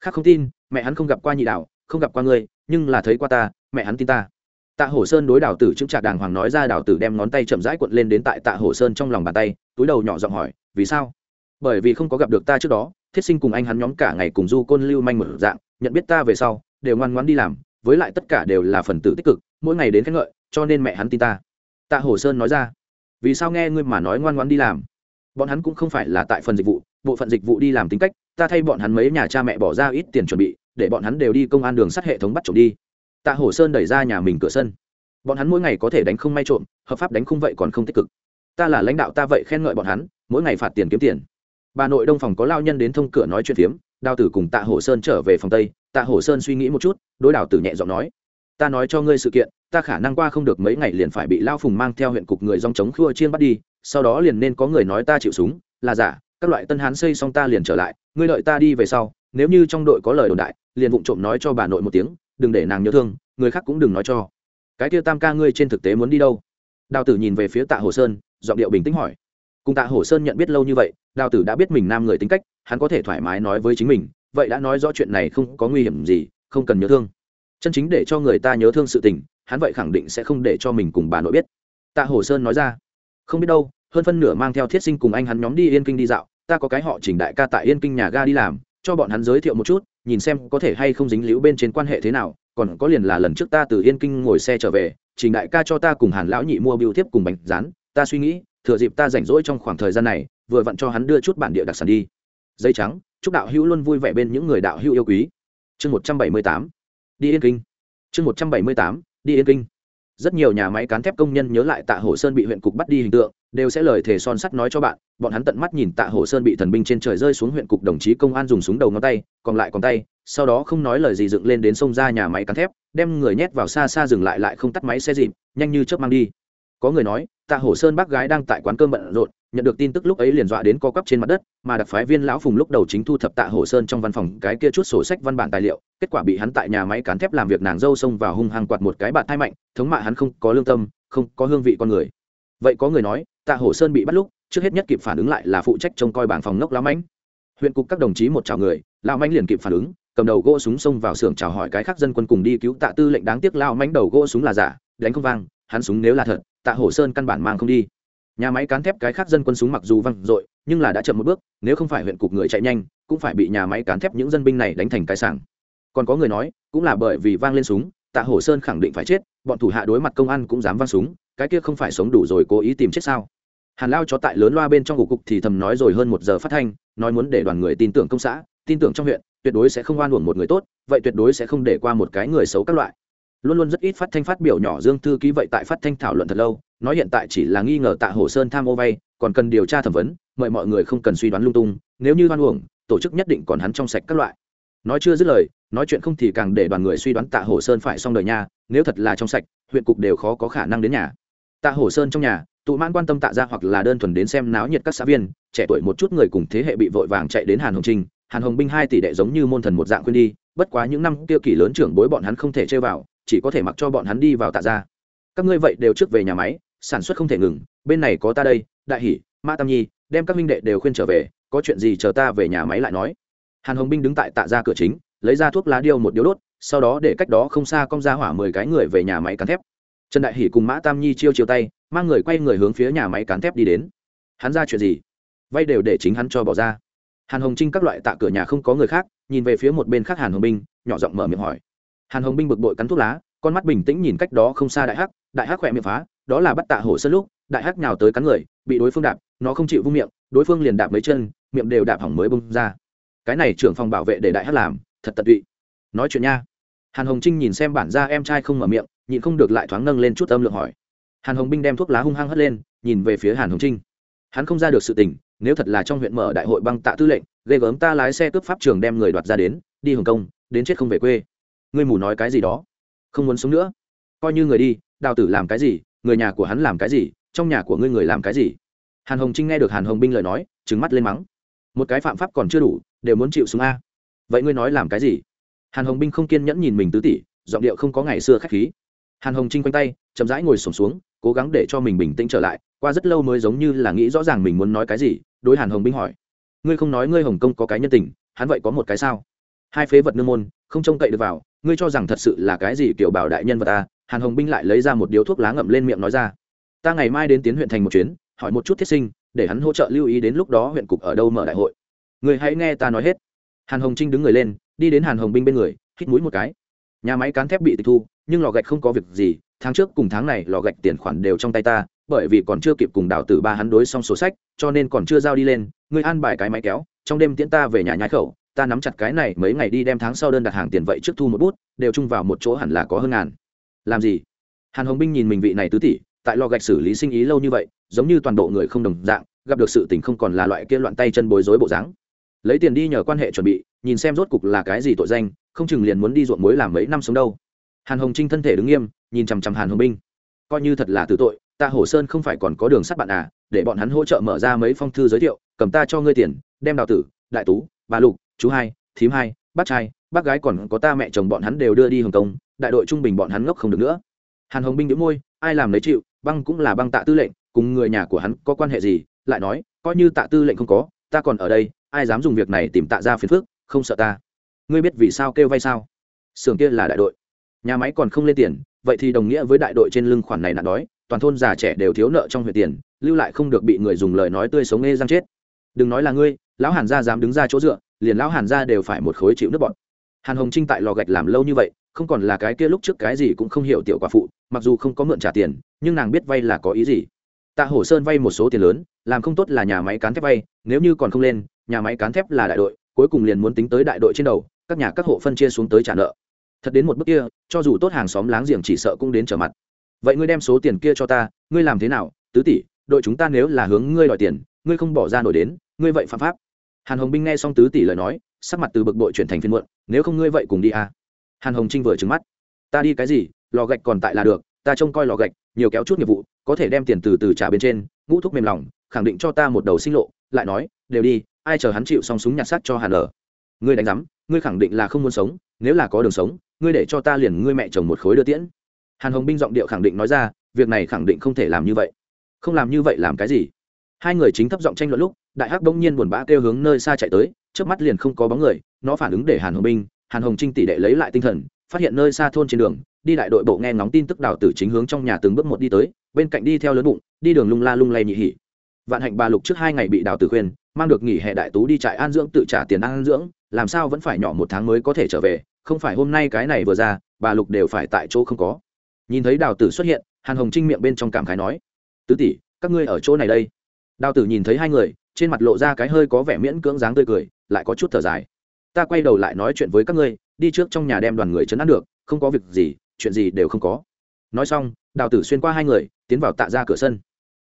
Speaker 1: Khác không tin, mẹ hắn không gặp qua nhị đảo, không gặp qua ngươi, nhưng là thấy qua ta, mẹ hắn tin ta. Tạ Hổ Sơn đối Đào Tử chứng trạc đàng hoàng nói ra Đào Tử đem ngón tay chậm rãi cuộn lên đến tại Tạ Hổ Sơn trong lòng bàn tay, túi đầu nhỏ giọng hỏi, vì sao? Bởi vì không có gặp được ta trước đó, thiết sinh cùng anh hắn nhóm cả ngày cùng du côn lưu manh một dạng nhận biết ta về sau đều ngoan ngoãn đi làm với lại tất cả đều là phần tử tích cực mỗi ngày đến khen ngợi cho nên mẹ hắn tin ta tạ Hổ sơn nói ra vì sao nghe ngươi mà nói ngoan ngoãn đi làm bọn hắn cũng không phải là tại phần dịch vụ bộ phận dịch vụ đi làm tính cách ta thay bọn hắn mấy nhà cha mẹ bỏ ra ít tiền chuẩn bị, để bọn hắn đều đi công an đường sắt hệ thống bắt trộm đi. Tạ Hổ sơn đẩy ra nhà mình cửa sân. Bọn hắn mỗi ngày có thể đánh không may trộm, hợp pháp đánh không vậy còn không tích cực. Ta là lãnh đạo ta vậy khen ngợi bọn hắn, mỗi ngày phạt tiền kiếm tiền. Bà nội đông phòng có lao nhân đến thông cửa nói chuyện phiếm, đào tử cùng tạ hổ sơn trở về phòng tây. Tạ hổ sơn suy nghĩ một chút, đối đào tử nhẹ giọng nói, ta nói cho ngươi sự kiện, ta khả năng qua không được mấy ngày liền phải bị lao phùng mang theo huyện cục người dòng chống khua chiên bắt đi, sau đó liền nên có người nói ta chịu súng, là giả, các loại tân hán xây xong ta liền trở lại ngươi đợi ta đi về sau, nếu như trong đội có lời đồn đại, liền vụng trộm nói cho bà nội một tiếng, đừng để nàng nhớ thương, người khác cũng đừng nói cho. Cái kia tam ca ngươi trên thực tế muốn đi đâu? Đào tử nhìn về phía tạ hồ sơn, giọng điệu bình tĩnh hỏi. Cùng tạ Hồ sơn nhận biết lâu như vậy, đào tử đã biết mình nam người tính cách, hắn có thể thoải mái nói với chính mình, vậy đã nói rõ chuyện này không có nguy hiểm gì, không cần nhớ thương. Chân chính để cho người ta nhớ thương sự tình, hắn vậy khẳng định sẽ không để cho mình cùng bà nội biết. Tạ Hồ sơn nói ra. Không biết đâu, hơn phân nửa mang theo thiết sinh cùng anh hắn nhóm đi yên kinh đi dạo ta có cái họ trình đại ca tại yên kinh nhà ga đi làm, cho bọn hắn giới thiệu một chút, nhìn xem có thể hay không dính liễu bên trên quan hệ thế nào, còn có liền là lần trước ta từ yên kinh ngồi xe trở về, trình đại ca cho ta cùng hàn lão nhị mua biểu thiếp cùng bánh rán, ta suy nghĩ, thừa dịp ta rảnh rỗi trong khoảng thời gian này, vừa vặn cho hắn đưa chút bản địa đặc sản đi. Dây trắng, chúc đạo hữu luôn vui vẻ bên những người đạo hữu yêu quý. Chương một trăm bảy mươi tám, đi yên kinh. Chương một trăm bảy mươi tám, đi yên kinh rất nhiều nhà máy cán thép công nhân nhớ lại tạ hồ sơn bị huyện cục bắt đi hình tượng, đều sẽ lời thề son sắt nói cho bạn, bọn hắn tận mắt nhìn tạ hồ sơn bị thần binh trên trời rơi xuống huyện cục đồng chí công an dùng súng đầu ngón tay, còn lại còn tay, sau đó không nói lời gì dựng lên đến sông ra nhà máy cán thép, đem người nhét vào xa xa dừng lại lại không tắt máy xe dịp, nhanh như chớp mang đi. Có người nói, tạ hổ sơn bác gái đang tại quán cơm bận rộn nhận được tin tức lúc ấy liền dọa đến co quắp trên mặt đất, mà đặc phái viên lão phùng lúc đầu chính thu thập tạ hồ sơn trong văn phòng cái kia chút sổ sách văn bản tài liệu, kết quả bị hắn tại nhà máy cán thép làm việc nàng dâu xông vào hung hăng quạt một cái bạt thai mạnh, thống mạ hắn không có lương tâm, không có hương vị con người. Vậy có người nói, tạ hồ sơn bị bắt lúc, trước hết nhất kịp phản ứng lại là phụ trách trông coi bảng phòng ngốc lão mãnh. Huyện cục các đồng chí một chào người, lão mãnh liền kịp phản ứng, cầm đầu gỗ súng xông vào xưởng chào hỏi cái khác dân quân cùng đi cứu tạ tư lệnh đáng tiếc lão mãnh đầu gỗ súng là giả, đánh không vang, hắn súng nếu là thật, tạ hổ sơn căn bản mang không đi nhà máy cán thép cái khác dân quân súng mặc dù văng dội, nhưng là đã chậm một bước, nếu không phải huyện cục người chạy nhanh, cũng phải bị nhà máy cán thép những dân binh này đánh thành cái sảng. Còn có người nói, cũng là bởi vì vang lên súng, tạ hổ sơn khẳng định phải chết, bọn thủ hạ đối mặt công an cũng dám văng súng, cái kia không phải sống đủ rồi cố ý tìm chết sao? Hàn lao cho tại lớn loa bên trong ổ cục thì thầm nói rồi hơn một giờ phát thanh, nói muốn để đoàn người tin tưởng công xã, tin tưởng trong huyện, tuyệt đối sẽ không oan uổng một người tốt, vậy tuyệt đối sẽ không để qua một cái người xấu các loại. Luôn luôn rất ít phát thanh phát biểu nhỏ dương thư ký vậy tại phát thanh thảo luận thật lâu nói hiện tại chỉ là nghi ngờ tạ hồ sơn tham ô vay, còn cần điều tra thẩm vấn, mời mọi người không cần suy đoán lung tung, nếu như hoan uổng, tổ chức nhất định còn hắn trong sạch các loại. Nói chưa dứt lời, nói chuyện không thì càng để đoàn người suy đoán tạ hồ sơn phải xong đời nha, nếu thật là trong sạch, huyện cục đều khó có khả năng đến nhà. Tạ hồ sơn trong nhà, tụ mãn quan tâm tạ ra hoặc là đơn thuần đến xem náo nhiệt các xã viên, trẻ tuổi một chút người cùng thế hệ bị vội vàng chạy đến hàn hồng trinh, hàn hồng binh hai tỷ đệ giống như môn thần một dạng quên đi, bất quá những năm kia kỷ lớn trưởng bối bọn hắn không thể chơi vào, chỉ có thể mặc cho bọn hắn đi vào tạ ra các ngươi vậy đều trước về nhà máy sản xuất không thể ngừng, bên này có ta đây, đại hỷ mã tam nhi, đem các minh đệ đều khuyên trở về, có chuyện gì chờ ta về nhà máy lại nói. Hàn hồng binh đứng tại tạ ra cửa chính, lấy ra thuốc lá điêu một điếu đốt, sau đó để cách đó không xa cong ra hỏa mười cái người về nhà máy cán thép. Trần đại hỷ cùng mã tam nhi chiêu chiêu tay, mang người quay người hướng phía nhà máy cán thép đi đến. Hắn ra chuyện gì? Vay đều để chính hắn cho bỏ ra. Hàn hồng trinh các loại tạ cửa nhà không có người khác, nhìn về phía một bên khác hàn hồng binh, nhỏ giọng mở miệng hỏi. Hàn hồng binh bực bội cắn thuốc lá con mắt bình tĩnh nhìn cách đó không xa đại hắc đại hắc khỏe miệng phá, đó là bắt tạ hổ sơn lúc, đại hắc nhào tới cắn người, bị đối phương đạp, nó không chịu vung miệng, đối phương liền đạp mấy chân, miệng đều đạp hỏng mới bung ra. Cái này trưởng phòng bảo vệ để đại hắc làm, thật tận tụy. Nói chuyện nha. Hàn hồng trinh nhìn xem bản ra em trai không mở miệng, nhịn không được lại thoáng nâng lên chút âm lượng hỏi. Hàn hồng binh đem thuốc lá hung hăng hất lên, nhìn về phía hàn hồng trinh. Hắn không ra được sự tình, nếu thật là trong huyện mở đại hội băng tạ tư lệnh, ghê gớm ta lái xe cướp pháp trường đem người đoạt ra đến, đi hồng kông, đến chết không về quê. Ngươi mù nói cái gì đó? Không muốn sống nữa. Coi như người đi, đào tử làm cái gì, người nhà của hắn làm cái gì, trong nhà của ngươi người làm cái gì? Hàn hồng trinh nghe được hàn hồng binh lời nói trứng mắt lên mắng. Một cái phạm pháp còn chưa đủ, đều muốn chịu xuống a. Vậy ngươi nói làm cái gì? Hàn hồng binh không kiên nhẫn nhìn mình tứ tỷ, giọng điệu không có ngày xưa k h á c h khí. Hàn hồng trinh quanh tay, chậm rãi ngồi sổm xuống, cố gắng để cho mình bình tĩnh trở lại, qua rất lâu mới giống như là nghĩ rõ ràng mình muốn nói cái gì, đối hàn hồng binh hỏi. Ngươi không nói ngươi hồng kông có cái nhân tình, hắn vậy có một cái sao? Hai phế vật nương môn, không trông cậy được vào, ngươi cho rằng thật sự là cái gì kiểu bảo đại nhân vật ta hàn hồng binh lại lấy ra một điếu thuốc lá ngậm lên miệng nói ra. Ta ngày mai đến tiến huyện thành một chuyến, hỏi một chút thiết sinh, để hắn hỗ trợ lưu ý đến lúc đó huyện cục ở đâu mở đại hội. Người hãy nghe ta nói hết. Hàn hồng trinh đứng người lên, đi đến hàn hồng binh bên người, hít mũi một cái. Nhà máy cán thép bị tịch thu, nhưng lò gạch không có việc gì, tháng trước cùng tháng này lò gạch tiền khoản đều trong tay ta, bởi vì còn chưa kịp cùng đào tử ba hắn đối xong sổ sách, cho nên còn chưa giao đi lên, ngươi an bài cái máy kéo, trong đêm tiễn ta về nhà nhái khẩu ta nắm chặt cái này mấy ngày đi đem tháng sau đơn đặt hàng tiền vậy trước thu một bút, đều chung vào một chỗ hẳn là có hơn ngàn. Làm gì? Hàn hồng binh nhìn mình vị này tứ tỷ, tại lò gạch xử lý sinh ý lâu như vậy, giống như toàn bộ người không đồng dạng, gặp được sự tình không còn là loại kia loạn tay chân bối rối bộ dáng. Lấy tiền đi nhờ quan hệ chuẩn bị, nhìn xem rốt cục là cái gì tội danh, không chừng liền muốn đi ruộng muối làm mấy năm sống đâu. Hàn hồng trinh thân thể đứng nghiêm, nhìn chằm chằm hàn hồng binh. Coi như thật là tử tội, ta hồ sơn không phải còn có đường sắt bạn à để bọn hắn hỗ trợ mở ra mấy phong thư giới thiệu, cầm ta cho ngươi tiền, đem đào tử, đại tú, bà lục chú hai, thím hai, bác trai, bác gái còn có ta mẹ chồng bọn hắn đều đưa đi hồng kông, đại đội trung bình bọn hắn ngốc không được nữa. Hàn hồng binh đĩu môi, ai làm lấy chịu, băng cũng là băng tạ tư lệnh, cùng người nhà của hắn có quan hệ gì, lại nói, coi như tạ tư lệnh không có, ta còn ở đây, ai dám dùng việc này tìm tạ ra phiền phước không sợ ta. Ngươi biết vì sao kêu vay sao? Xưởng kia là đại đội. Nhà máy còn không lên tiền, vậy thì đồng nghĩa với đại đội trên lưng khoản này nạn đói, toàn thôn già trẻ đều thiếu nợ trong huyện tiền, lưu lại không được bị người dùng lời nói tươi sống nghe răng chết. Đừng nói là ngươi, lão hàn gia dám đứng ra chỗ dựa liền lão hàn gia đều phải một khối chịu nước bọn. Hàn hồng trinh tại lò gạch làm lâu như vậy, không còn là cái kia lúc trước cái gì cũng không hiểu tiểu quả phụ, mặc dù không có mượn trả tiền, nhưng nàng biết vay là có ý gì. Tạ hổ sơn vay một số tiền lớn, làm không tốt là nhà máy cán thép vay, nếu như còn không lên, nhà máy cán thép là đại đội, cuối cùng liền muốn tính tới đại đội trên đầu, các nhà các hộ phân chia xuống tới trả nợ. Thật đến một bước kia, cho dù tốt hàng xóm láng giềng chỉ sợ cũng đến trở mặt. Vậy ngươi đem số tiền kia cho ta, ngươi làm thế nào? Tứ tỷ, đội chúng ta nếu là hướng ngươi đòi tiền, ngươi không bỏ ra nổi đến, ngươi vậy phạm pháp hàn hồng binh nghe xong tứ tỷ lời nói, sắc mặt từ bực bội chuyển thành phiên muộn, nếu không ngươi vậy cùng đi à. hàn hồng trinh vừa trứng mắt. Ta đi cái gì? Lò gạch còn tại là được, ta trông coi lò gạch, nhiều kéo chút nghiệp vụ, có thể đem tiền từ từ trả bên trên. Ngũ thúc mềm lòng, khẳng định cho ta một đầu sinh lộ, lại nói, đều đi, ai chờ hắn chịu xong súng nhặt xác cho hàn lờ ngươi đánh giám, ngươi khẳng định là không muốn sống, nếu là có đường sống, ngươi để cho ta liền ngươi mẹ chồng một khối đưa tiễn. Hàn hồng binh giọng điệu khẳng định nói ra, việc này khẳng định không thể làm như vậy. Không làm như vậy làm cái gì? Hai người chính thấp giọng tranh luận lúc, đại hắc bỗng nhiên buồn bã kêu hướng nơi xa chạy tới trước mắt liền không có bóng người, nó phản ứng để hàn hồng binh hàn hồng trinh tỷ đệ lấy lại tinh thần, phát hiện nơi xa thôn trên đường, đi đại đội bộ nghe ngóng tin tức đào tử chính hướng trong nhà từng bước một đi tới, bên cạnh đi theo lớn bụng, đi đường lung la lung lay nhị hỉ. Vạn hạnh bà lục trước hai ngày bị đào tử khuyên, mang được nghỉ hè đại tú đi trại an dưỡng tự trả tiền an dưỡng, làm sao vẫn phải nhỏ một tháng mới có thể trở về, không phải hôm nay cái này vừa ra, bà lục đều phải tại chỗ không có. Nhìn thấy đào tử xuất hiện, hàn hồng trinh miệng bên trong cảm khái nói, tứ tỷ, các ngươi ở chỗ này đây đào tử nhìn thấy hai người, trên mặt lộ ra cái hơi có vẻ miễn cưỡng dáng tươi cười, lại có chút thở dài. Ta quay đầu lại nói chuyện với các ngươi, đi trước trong nhà đem đoàn người chấn áp được, không có việc gì, chuyện gì đều không có. Nói xong, đào tử xuyên qua hai người, tiến vào tạ ra cửa sân.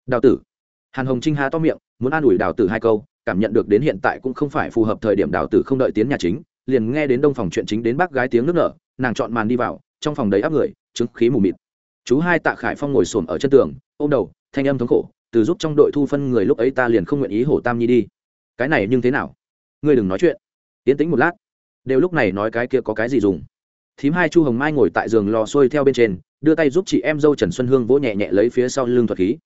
Speaker 1: Đào tử. Hàn hồng trinh há to miệng, muốn an ủi đào tử hai câu, cảm nhận được đến hiện tại cũng không phải phù hợp thời điểm đào tử không đợi tiến nhà chính, liền nghe đến đông phòng chuyện chính đến bác gái tiếng nước nở, nàng chọn màn đi vào, trong phòng đầy áp người, chứng khí mù mịt. Chú hai tạ khải phong ngồi xổm ở chân tường, ôm đầu, thanh âm thống khổ từ giúp trong đội thu phân người lúc ấy ta liền không nguyện ý hổ tam nhi đi. Cái này nhưng thế nào? Ngươi đừng nói chuyện. Tiến tĩnh một lát. Đều lúc này nói cái kia có cái gì dùng? Thím hai chu hồng mai ngồi tại giường lò xuôi theo bên trên, đưa tay giúp chị em dâu trần xuân hương vỗ nhẹ nhẹ lấy phía sau lưng thuật khí.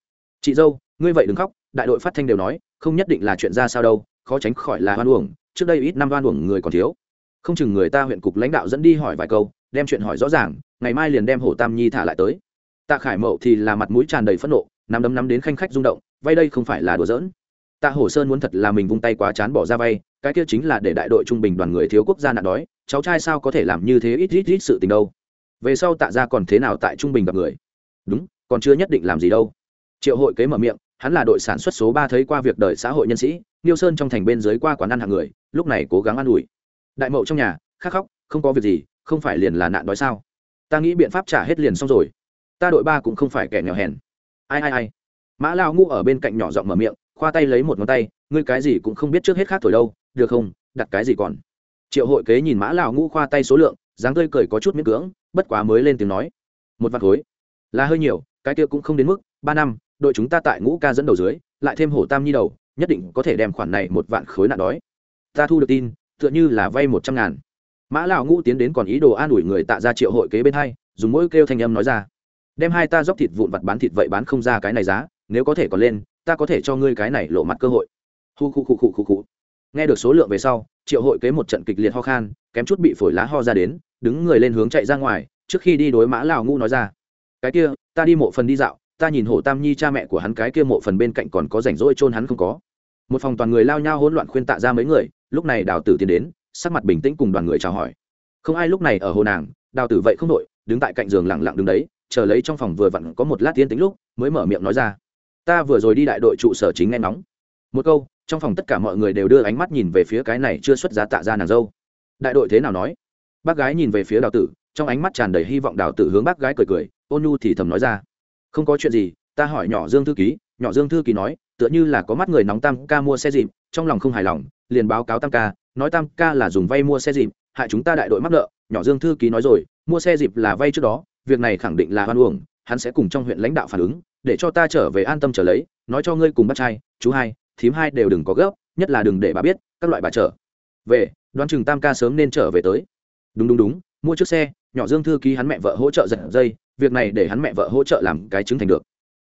Speaker 1: Chị dâu, ngươi vậy đừng khóc, đại đội phát thanh đều nói, không nhất định là chuyện ra sao đâu, khó tránh khỏi là hoan uổng, trước đây ít năm hoan uổng người còn thiếu. Không chừng người ta huyện cục lãnh đạo dẫn đi hỏi vài câu, đem chuyện hỏi rõ ràng, ngày mai liền đem hổ tam nhi thả lại tới. Tạ khải mậu thì là mặt mũi tràn đầy phẫn nộ nắm đấm nắm đến khanh khách rung động, vay đây không phải là đùa giỡn. Tạ hổ sơn muốn thật là mình vung tay quá chán bỏ ra vay, cái kia chính là để đại đội trung bình đoàn người thiếu quốc gia nạn đói, cháu trai sao có thể làm như thế ít ít ít sự tình đâu. Về sau tạ ra còn thế nào tại trung bình gặp người? Đúng, còn chưa nhất định làm gì đâu. Triệu hội kế mở miệng, hắn là đội sản xuất số ba thấy qua việc đời xã hội nhân sĩ, niêu sơn trong thành bên dưới qua quán ăn hàng người, lúc này cố gắng ăn ủi. Đại mậu trong nhà, khắc khóc, không có việc gì, không phải liền là nạn đói sao? Ta nghĩ biện pháp trả hết liền xong rồi. Ta đội ba cũng không phải kẻ nghèo hèn ai ai ai. Mã lao ngu ở bên cạnh nhỏ giọng mở miệng, khoa tay lấy một ngón tay, ngươi cái gì cũng không biết trước hết khác thổi đâu, được không, đặt cái gì còn. Triệu hội kế nhìn mã lao ngu khoa tay số lượng, dáng tươi cười có chút miễn cưỡng, bất quá mới lên tiếng nói. Một vạn khối. Là hơi nhiều, cái kia cũng không đến mức, ba năm, đội chúng ta tại ngũ ca dẫn đầu dưới, lại thêm hổ tam nhi đầu, nhất định có thể đem khoản này một vạn khối nạn đói. Ta thu được tin, tựa như là vay một trăm ngàn. Mã lão ngũ tiến đến còn ý đồ an ủi người tạ ra triệu hội kế bên hai, dùng mỗi kêu thanh âm nói ra đem hai ta dốc thịt vụn vặt bán thịt vậy bán không ra cái này giá, nếu có thể còn lên, ta có thể cho ngươi cái này lộ mặt cơ hội. Hu khu khu khu khu khu. Nghe được số lượng về sau, triệu hội kế một trận kịch liệt ho khan, kém chút bị phổi lá ho ra đến, đứng người lên hướng chạy ra ngoài, trước khi đi đối mã lão ngu nói ra. Cái kia, ta đi mộ phần đi dạo, ta nhìn hổ tam nhi cha mẹ của hắn cái kia mộ phần bên cạnh còn có rảnh rỗi trôn hắn không có. Một phòng toàn người lao nhau hỗn loạn khuyên tạ ra mấy người, lúc này đào tử tiến đến, sắc mặt bình tĩnh cùng đoàn người chào hỏi. Không ai lúc này ở hồ nàng, đào tử vậy không đội, đứng tại cạnh giường lặng lặng đứng đấy chờ lấy trong phòng vừa vặn có một lát tiên tính lúc, mới mở miệng nói ra. Ta vừa rồi đi đại đội trụ sở chính nghe nóng một câu, trong phòng tất cả mọi người đều đưa ánh mắt nhìn về phía cái này chưa xuất giá tạ ra nàng dâu. Đại đội thế nào nói? Bác gái nhìn về phía đào tử, trong ánh mắt tràn đầy hy vọng đào tử hướng bác gái cười cười, ôn nhu thì thầm nói ra. Không có chuyện gì, ta hỏi nhỏ dương thư ký, nhỏ dương thư ký nói, tựa như là có mắt người nóng tam ca mua xe dịp, trong lòng không hài lòng, liền báo cáo tam ca, nói tam ca là dùng vay mua xe dịp, hại chúng ta đại đội mắc nợ, nhỏ dương thư ký nói rồi, mua xe dịp là vay trước đó việc này khẳng định là hoan uổng, hắn sẽ cùng trong huyện lãnh đạo phản ứng, để cho ta trở về an tâm trở lấy, nói cho ngươi cùng bắt trai, chú hai, thím hai đều đừng có gấp, nhất là đừng để bà biết, các loại bà trở về, đoán chừng tam ca sớm nên trở về tới. Đúng đúng đúng, mua chiếc xe, nhỏ dương thư ký hắn mẹ vợ hỗ trợ giật dây, việc này để hắn mẹ vợ hỗ trợ làm cái chứng thành được.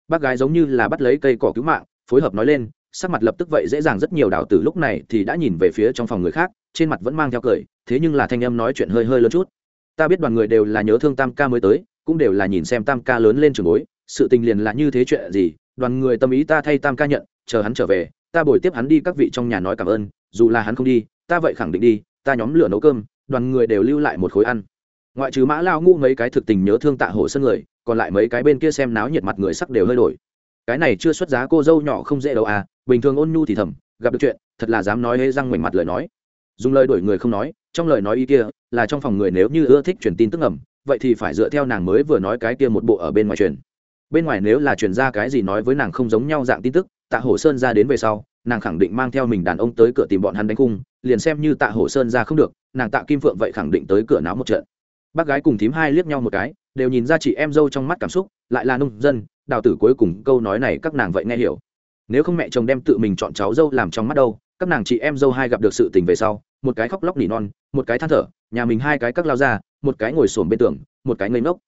Speaker 1: Bác gái giống như là bắt lấy cây cỏ cứu mạng, phối hợp nói lên, sắc mặt lập tức vậy dễ dàng rất nhiều đào tử lúc này thì đã nhìn về phía trong phòng người khác, trên mặt vẫn mang theo cười, thế nhưng là thanh âm nói chuyện hơi hơi lớn chút. Ta biết đoàn người đều là nhớ thương tam ca mới tới cũng đều là nhìn xem tam ca lớn lên trường bối, sự tình liền là như thế chuyện gì, đoàn người tâm ý ta thay tam ca nhận, chờ hắn trở về, ta bồi tiếp hắn đi các vị trong nhà nói cảm ơn, dù là hắn không đi, ta vậy khẳng định đi, ta nhóm lửa nấu cơm, đoàn người đều lưu lại một khối ăn ngoại trừ mã lao Ngũ mấy cái thực tình nhớ thương tạ hổ sân người, còn lại mấy cái bên kia xem náo nhiệt mặt người sắc đều hơi đổi cái này chưa xuất giá cô dâu nhỏ không dễ đâu à bình thường ôn nhu thì thầm, gặp được chuyện, thật là dám nói hễ răng mảnh mặt lời nói dùng lời đổi người không nói, trong lời nói ý kia, là trong phòng người nếu như ưa thích truyền tin tức ẩm vậy thì phải dựa theo nàng mới vừa nói cái kia một bộ ở bên ngoài truyền. Bên ngoài nếu là truyền ra cái gì nói với nàng không giống nhau dạng tin tức, tạ hổ sơn ra đến về sau, nàng khẳng định mang theo mình đàn ông tới cửa tìm bọn hắn đánh cung liền xem như tạ hổ sơn ra không được, nàng tạ kim phượng vậy khẳng định tới cửa náo một trận. Bác gái cùng thím hai liếc nhau một cái, đều nhìn ra chị em dâu trong mắt cảm xúc, lại là nông dân, đào tử cuối cùng câu nói này các nàng vậy nghe hiểu. Nếu không mẹ chồng đem tự mình chọn cháu dâu làm trong mắt đâu, các nàng chị em dâu hai gặp được sự tình về sau, một cái khóc lóc nỉ non, một cái than thở, nhà mình hai cái các lao ra một cái ngồi xổm bên tường, một cái ngây ngốc.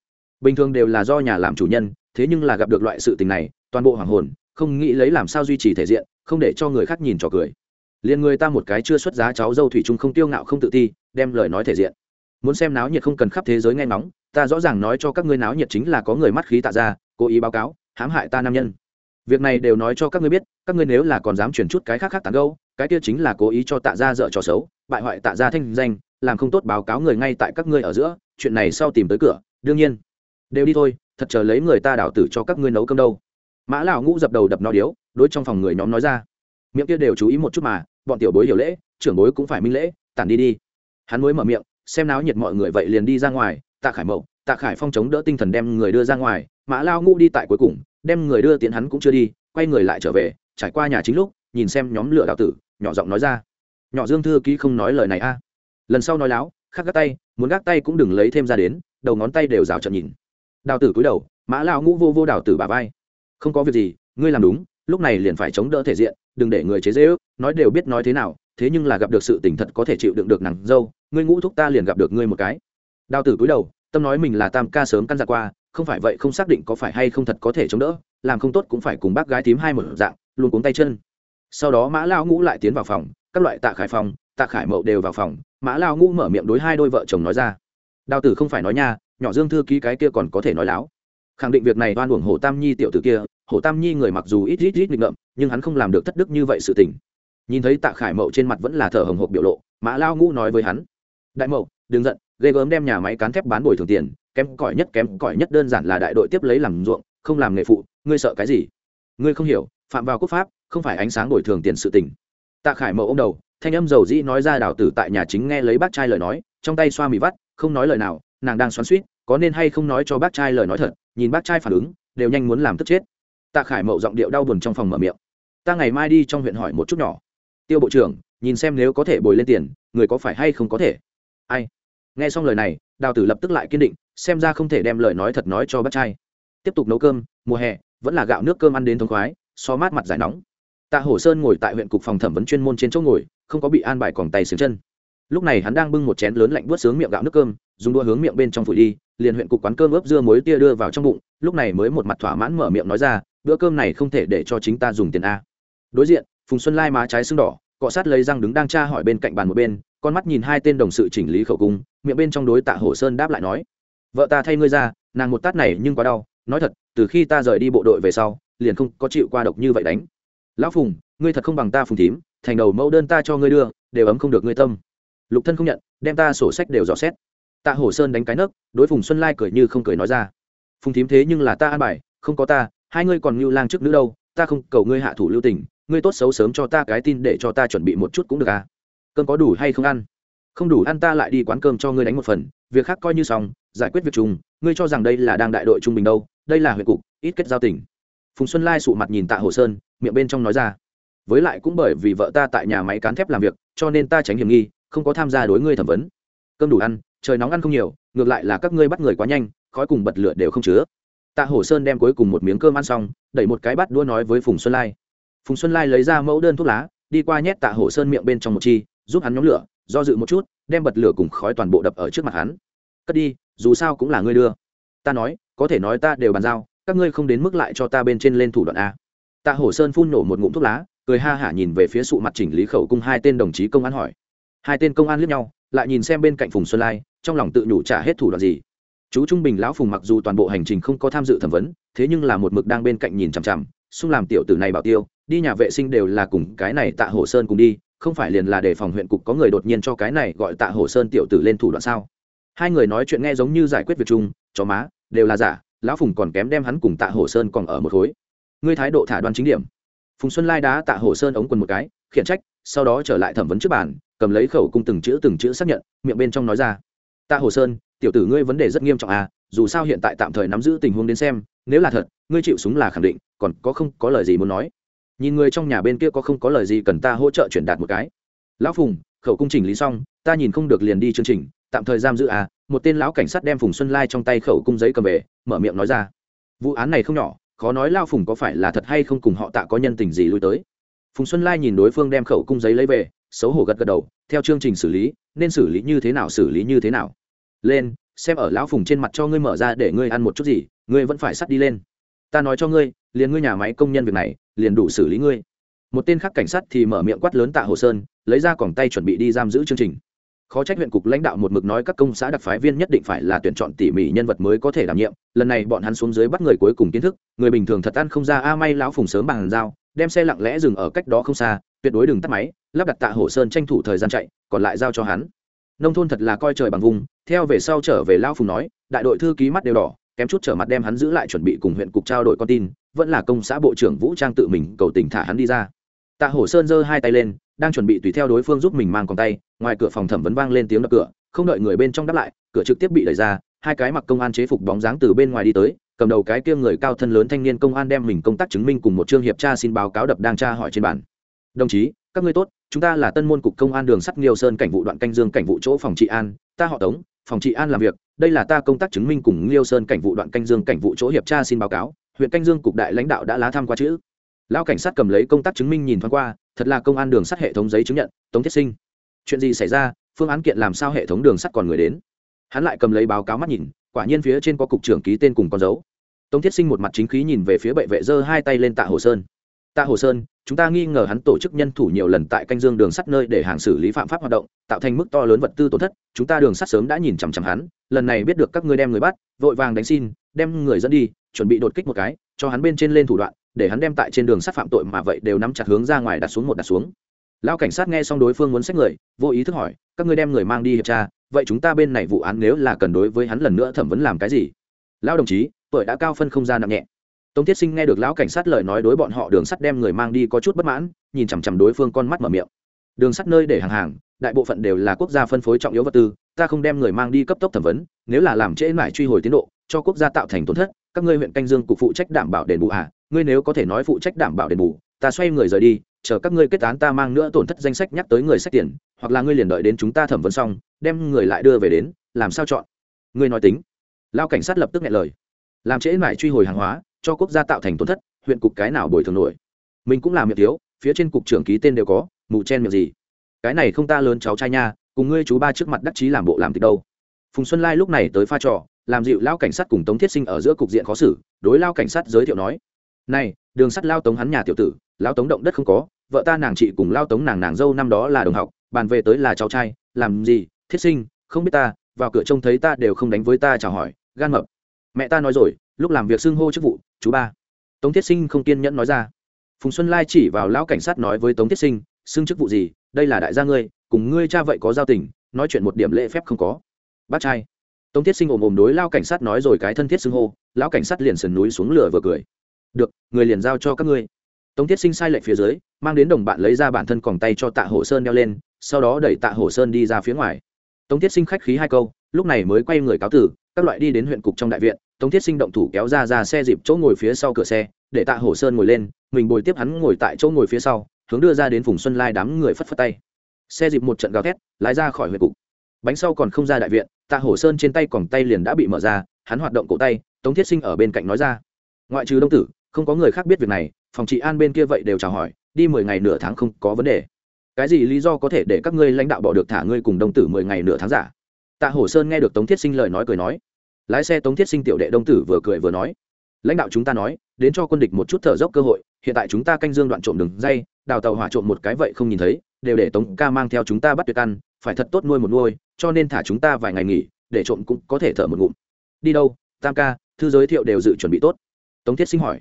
Speaker 1: Bình thường đều là do nhà làm chủ nhân, thế nhưng là gặp được loại sự tình này, toàn bộ hoàng hồn, không nghĩ lấy làm sao duy trì thể diện, không để cho người khác nhìn trò cười. Liền người ta một cái chưa xuất giá cháu dâu thủy chung không tiêu ngạo không tự ti, đem lời nói thể diện. Muốn xem náo nhiệt không cần khắp thế giới nghe ngóng, ta rõ ràng nói cho các ngươi náo nhiệt chính là có người mắt khí tạ ra, cố ý báo cáo, hãm hại ta nam nhân. Việc này đều nói cho các ngươi biết, các ngươi nếu là còn dám chuyển chút cái khác khác tán gâu cái kia chính là cố ý cho tạ ra dợ trò xấu, bại hoại tạ ra thanh danh làm không tốt báo cáo người ngay tại các ngươi ở giữa, chuyện này sau tìm tới cửa, đương nhiên. Đều đi thôi, thật chờ lấy người ta đảo tử cho các ngươi nấu cơm đâu. Mã lão ngũ dập đầu đập no điếu, đối trong phòng người nhóm nói ra. Miệng kia đều chú ý một chút mà, bọn tiểu bối hiểu lễ, trưởng bối cũng phải minh lễ, tản đi đi. Hắn mới mở miệng, xem náo nhiệt mọi người vậy liền đi ra ngoài, tạ khải mậu, tạ khải phong chống đỡ tinh thần đem người đưa ra ngoài, mã lao ngũ đi tại cuối cùng, đem người đưa tiễn hắn cũng chưa đi, quay người lại trở về, trải qua nhà chính lúc, nhìn xem nhóm lửa đạo tử, nhỏ giọng nói ra. Nhỏ dương thư ký không nói lời này a lần sau nói láo, khắc gác tay, muốn gác tay cũng đừng lấy thêm ra đến, đầu ngón tay đều rào trận nhìn. Đào tử cúi đầu, mã lao ngũ vô vô đào tử bà vai. Không có việc gì, ngươi làm đúng, lúc này liền phải chống đỡ thể diện, đừng để người chế dễ ước nói đều biết nói thế nào, thế nhưng là gặp được sự tình thật có thể chịu đựng được nàng dâu, ngươi ngũ thúc ta liền gặp được ngươi một cái. Đào tử cúi đầu, tâm nói mình là tam ca sớm căn dặn qua, không phải vậy không xác định có phải hay không thật có thể chống đỡ, làm không tốt cũng phải cùng bác gái tím hai một dạng, luôn cuống tay chân. Sau đó mã lao ngũ lại tiến vào phòng, các loại tạ khải phòng tạ khải mậu đều vào phòng, mã lao ngũ mở miệng đối hai đôi vợ chồng nói ra. Đào tử không phải nói nha, nhỏ dương thư ký cái kia còn có thể nói láo. Khẳng định việc này oan uổng hồ tam nhi tiểu tử kia, hồ tam nhi người mặc dù ít ít ít nghịch ngợm, nhưng hắn không làm được thất đức như vậy sự tình. Nhìn thấy tạ khải mậu trên mặt vẫn là thở hồng hộc biểu lộ, mã lao ngũ nói với hắn. Đại mậu, đừng giận, ghê gớm đem nhà máy cán thép bán bồi thường tiền, kém cỏi nhất kém cỏi nhất đơn giản là đại đội tiếp lấy làm ruộng, không làm nghề phụ, ngươi sợ cái gì? Ngươi không hiểu, phạm vào quốc pháp, không phải ánh sáng bồi thường tiền sự tình. Tạ khải mậu ông đầu thanh âm dầu dĩ nói ra đào tử tại nhà chính nghe lấy bác trai lời nói, trong tay xoa mì vắt, không nói lời nào, nàng đang xoắn suýt có nên hay không nói cho bác trai lời nói thật, nhìn bác trai phản ứng, đều nhanh muốn làm tức chết. Tạ khải mậu giọng điệu đau buồn trong phòng mở miệng. Ta ngày mai đi trong huyện hỏi một chút nhỏ. Tiêu bộ trưởng, nhìn xem nếu có thể bồi lên tiền, người có phải hay không có thể? Ai? Nghe xong lời này, đào tử lập tức lại kiên định, xem ra không thể đem lời nói thật nói cho bác trai. Tiếp tục nấu cơm, mùa hè, vẫn là gạo nước cơm ăn đến thống khoái, so mát mặt giải nóng. Tạ hổ sơn ngồi tại huyện cục phòng thẩm vấn chuyên môn trên chỗ ngồi không có bị an bài còn tay xứng chân. Lúc này hắn đang bưng một chén lớn lạnh buốt sướng miệng gạo nước cơm, dùng đua hướng miệng bên trong phủi đi, liền huyện cục quán cơm ướp dưa muối tia đưa vào trong bụng, lúc này mới một mặt thỏa mãn mở miệng nói ra, bữa cơm này không thể để cho chính ta dùng tiền a. Đối diện, phùng xuân lai má trái xương đỏ, cọ sát lấy răng đứng đang tra hỏi bên cạnh bàn một bên, con mắt nhìn hai tên đồng sự chỉnh lý khẩu cung, miệng bên trong đối tạ hổ sơn đáp lại nói, vợ ta thay ngươi ra, nàng một tát này nhưng quá đau, nói thật, từ khi ta rời đi bộ đội về sau, liền không có chịu qua độc như vậy đánh. Lão phùng ngươi thật không bằng ta phùng thím, thành đầu mẫu đơn ta cho ngươi đưa, đều ấm không được ngươi tâm. Lục thân không nhận, đem ta sổ sách đều dò xét. Tạ hổ sơn đánh cái nấc, đối phùng xuân lai cười như không cười nói ra. Phùng thím thế nhưng là ta an bài, không có ta, hai ngươi còn ngưu lang trước nữ đâu, ta không cầu ngươi hạ thủ lưu tình, ngươi tốt xấu sớm cho ta cái tin để cho ta chuẩn bị một chút cũng được à. Cơm có đủ hay không ăn? Không đủ ăn ta lại đi quán cơm cho ngươi đánh một phần, việc khác coi như xong, giải quyết việc chung ngươi cho rằng đây là đang đại đội trung bình đâu, đây là huyện cục, ít kết giao tình. Phùng xuân lai sụ mặt nhìn tạ hồ sơn, miệng bên trong nói ra với lại cũng bởi vì vợ ta tại nhà máy cán thép làm việc, cho nên ta tránh hiểm nghi, không có tham gia đối ngươi thẩm vấn. Cơm đủ ăn, trời nóng ăn không nhiều, ngược lại là các ngươi bắt người quá nhanh, khói cùng bật lửa đều không chứa. Tạ hổ sơn đem cuối cùng một miếng cơm ăn xong, đẩy một cái bát đua nói với phùng xuân lai. Phùng xuân lai lấy ra mẫu đơn thuốc lá, đi qua nhét tạ hổ sơn miệng bên trong một chi, giúp hắn nhóm lửa, do dự một chút, đem bật lửa cùng khói toàn bộ đập ở trước mặt hắn. Cất đi, dù sao cũng là ngươi đưa. Ta nói, có thể nói ta đều bàn giao, các ngươi không đến mức lại cho ta bên trên lên thủ đoạn a. Tạ hổ sơn phun nổ một ngụm thuốc lá cười ha hả nhìn về phía sụ mặt chỉnh lý khẩu cung hai tên đồng chí công an hỏi. Hai tên công an liếc nhau, lại nhìn xem bên cạnh phùng xuân lai, trong lòng tự nhủ trả hết thủ đoạn gì. Chú trung bình lão phùng mặc dù toàn bộ hành trình không có tham dự thẩm vấn, thế nhưng là một mực đang bên cạnh nhìn chằm chằm, xung làm tiểu tử này bảo tiêu, đi nhà vệ sinh đều là cùng cái này tạ hồ sơn cùng đi, không phải liền là để phòng huyện cục có người đột nhiên cho cái này gọi tạ hồ sơn tiểu tử lên thủ đoạn sao? Hai người nói chuyện nghe giống như giải quyết việc chung, chó má, đều là giả, lão phùng còn kém đem hắn cùng tạ hồ sơn còn ở một khối. Ngươi thái độ thả đoan chính điểm phùng xuân lai đá tạ hồ sơn ống quần một cái, khiển trách, sau đó trở lại thẩm vấn trước bàn, cầm lấy khẩu cung từng chữ từng chữ xác nhận, miệng bên trong nói ra. Tạ hồ sơn, tiểu tử ngươi vấn đề rất nghiêm trọng à dù sao hiện tại tạm thời nắm giữ tình huống đến xem, nếu là thật, ngươi chịu súng là khẳng định, còn có không có lời gì muốn nói. Nhìn người trong nhà bên kia có không có lời gì cần ta hỗ trợ chuyển đạt một cái. Lão phùng, khẩu cung trình lý xong, ta nhìn không được liền đi chương trình, tạm thời giam giữ à. Một tên lão cảnh sát đem phùng xuân lai trong tay khẩu cung giấy cầm về, mở miệng nói ra. Vụ án này không nhỏ khó nói lao phùng có phải là thật hay không cùng họ tạ có nhân tình gì lui tới. Phùng xuân lai nhìn đối phương đem khẩu cung giấy lấy về, xấu hổ gật gật đầu, theo chương trình xử lý, nên xử lý như thế nào xử lý như thế nào. Lên, xem ở lão phùng trên mặt cho ngươi mở ra để ngươi ăn một chút gì, ngươi vẫn phải sắt đi lên. Ta nói cho ngươi, liền ngươi nhà máy công nhân việc này, liền đủ xử lý ngươi. Một tên khác cảnh sát thì mở miệng quát lớn tạ hồ sơn, lấy ra còng tay chuẩn bị đi giam giữ chương trình khó trách huyện cục lãnh đạo một mực nói các công xã đặc phái viên nhất định phải là tuyển chọn tỉ mỉ nhân vật mới có thể đảm nhiệm. Lần này bọn hắn xuống dưới bắt người cuối cùng kiến thức, người bình thường thật ăn không ra, a, may lão phùng sớm bằng dao đem xe lặng lẽ dừng ở cách đó không xa, tuyệt đối đừng tắt máy, lắp đặt tạ hồ sơn tranh thủ thời gian chạy, còn lại giao cho hắn. Nông thôn thật là coi trời bằng vùng, theo về sau trở về lão phùng nói, đại đội thư ký mắt đều đỏ, kém chút trở mặt đem hắn giữ lại chuẩn bị cùng huyện cục trao đổi con tin, vẫn là công xã bộ trưởng vũ trang tự mình cầu tình thả hắn đi ra tạ hổ sơn giơ hai tay lên, đang chuẩn bị tùy theo đối phương giúp mình mang con tay, ngoài cửa phòng thẩm vấn vang lên tiếng đập cửa, không đợi người bên trong đáp lại, cửa trực tiếp bị đẩy ra, hai cái mặc công an chế phục bóng dáng từ bên ngoài đi tới, cầm đầu cái kia người cao thân lớn thanh niên công an đem mình công tác chứng minh cùng một chương hiệp tra xin báo cáo đập đang tra hỏi trên bản đồng chí, các ngươi tốt, chúng ta là tân môn cục công an đường sắt nghiêu sơn cảnh vụ đoạn canh dương cảnh vụ chỗ phòng trị an, ta họ tống, phòng trị an làm việc, đây là ta công tác chứng minh cùng liêu sơn cảnh vụ đoạn canh dương cảnh vụ chỗ hiệp tra xin báo cáo, huyện canh dương cục đại lãnh đạo đã lá thăm qua chữ lão cảnh sát cầm lấy công tác chứng minh nhìn thoáng qua, thật là công an đường sắt hệ thống giấy chứng nhận, tống thiết sinh. Chuyện gì xảy ra? Phương án kiện làm sao hệ thống đường sắt còn người đến? Hắn lại cầm lấy báo cáo mắt nhìn, quả nhiên phía trên có cục trưởng ký tên cùng con dấu. Tống thiết sinh một mặt chính khí nhìn về phía bệ vệ giơ hai tay lên tạ hồ sơn. Tạ hồ sơn, chúng ta nghi ngờ hắn tổ chức nhân thủ nhiều lần tại canh dương đường sắt nơi để hàng xử lý phạm pháp hoạt động, tạo thành mức to lớn vật tư tổn thất, chúng ta đường sắt sớm đã nhìn chằm chằm hắn, lần này biết được các ngươi đem người bắt, vội vàng đánh xin, đem người dẫn đi, chuẩn bị đột kích một cái, cho hắn bên trên lên thủ đoạn để hắn đem tại trên đường sắt phạm tội mà vậy đều nắm chặt hướng ra ngoài đặt xuống một đặt xuống. Lão cảnh sát nghe xong đối phương muốn xét người, vô ý thức hỏi, các ngươi đem người mang đi hiệp tra, vậy chúng ta bên này vụ án nếu là cần đối với hắn lần nữa thẩm vấn làm cái gì? Lão đồng chí, tuổi đã cao phân không ra nặng nhẹ. Tống thiết sinh nghe được lão cảnh sát lời nói đối bọn họ đường sắt đem người mang đi có chút bất mãn, nhìn chằm chằm đối phương con mắt mở miệng. Đường sắt nơi để hàng hàng, đại bộ phận đều là quốc gia phân phối trọng yếu vật tư, ta không đem người mang đi cấp tốc thẩm vấn, nếu là làm trễ mãi truy hồi tiến độ, cho quốc gia tạo thành tổn thất, các ngươi huyện canh dương cục phụ trách đảm bảo đền bù à ngươi nếu có thể nói phụ trách đảm bảo đền bù, ta xoay người rời đi, chờ các ngươi kết án ta mang nữa tổn thất danh sách nhắc tới người sách tiền, hoặc là ngươi liền đợi đến chúng ta thẩm vấn xong, đem người lại đưa về đến, làm sao chọn? Ngươi nói tính. Lao cảnh sát lập tức nghe lời. Làm trễ mãi truy hồi hàng hóa, cho quốc gia tạo thành tổn thất, huyện cục cái nào bồi thường nổi? Mình cũng làm miệng thiếu, phía trên cục trưởng ký tên đều có, mù chen miệng gì. Cái này không ta lớn cháu trai nha, cùng ngươi chú ba trước mặt đắc chí làm bộ làm tịch đâu. Phùng xuân lai lúc này tới pha trò, làm dịu lao cảnh sát cùng tống thiết sinh ở giữa cục diện khó xử, đối lao cảnh sát giới thiệu nói này, đường sắt lao tống hắn nhà tiểu tử, lao tống động đất không có, vợ ta nàng chị cùng lao tống nàng nàng dâu năm đó là đồng học, bàn về tới là cháu trai, làm gì, thiết sinh, không biết ta, vào cửa trông thấy ta đều không đánh với ta chào hỏi, gan mập. Mẹ ta nói rồi, lúc làm việc xưng hô chức vụ, chú ba. Tống thiết sinh không kiên nhẫn nói ra. Phùng xuân lai chỉ vào lão cảnh sát nói với tống thiết sinh, xưng chức vụ gì, đây là đại gia ngươi, cùng ngươi cha vậy có giao tình, nói chuyện một điểm lễ phép không có. Bác trai. Tống thiết sinh ồm ồm đối lao cảnh sát nói rồi cái thân thiết xưng hô, lão cảnh sát liền sườn núi xuống lửa vừa cười được, người liền giao cho các ngươi. Tống thiết sinh sai lệnh phía dưới, mang đến đồng bạn lấy ra bản thân còng tay cho tạ Hổ sơn đeo lên, sau đó đẩy tạ Hổ sơn đi ra phía ngoài. Tống thiết sinh khách khí hai câu, lúc này mới quay người cáo tử, các loại đi đến huyện cục trong đại viện, tống thiết sinh động thủ kéo ra ra xe dịp chỗ ngồi phía sau cửa xe, để tạ Hổ sơn ngồi lên, mình bồi tiếp hắn ngồi tại chỗ ngồi phía sau, hướng đưa ra đến vùng xuân lai đám người phất phất tay. Xe dịp một trận gào thét, lái ra khỏi huyện cục. Bánh sau còn không ra đại viện, tạ Hổ sơn trên tay còng tay liền đã bị mở ra, hắn hoạt động cổ tay, tống thiết sinh ở bên cạnh nói ra, ngoại trừ đông tử không có người khác biết việc này, phòng trị an bên kia vậy đều chào hỏi, đi mười ngày nửa tháng không có vấn đề. Cái gì lý do có thể để các ngươi lãnh đạo bỏ được thả ngươi cùng đông tử mười ngày nửa tháng giả? Tạ hổ sơn nghe được tống thiết sinh lời nói cười nói. Lái xe tống thiết sinh tiểu đệ đông tử vừa cười vừa nói. Lãnh đạo chúng ta nói, đến cho quân địch một chút thở dốc cơ hội, hiện tại chúng ta canh dương đoạn trộm đường dây, đào tàu hỏa trộm một cái vậy không nhìn thấy, đều để tống ca mang theo chúng ta bắt tuyệt ăn, phải thật tốt nuôi một nuôi, cho nên thả chúng ta vài ngày nghỉ, để trộm cũng có thể thở một ngụm. Đi đâu, tam ca, thư giới thiệu đều dự chuẩn bị tốt. Tống thiết sinh hỏi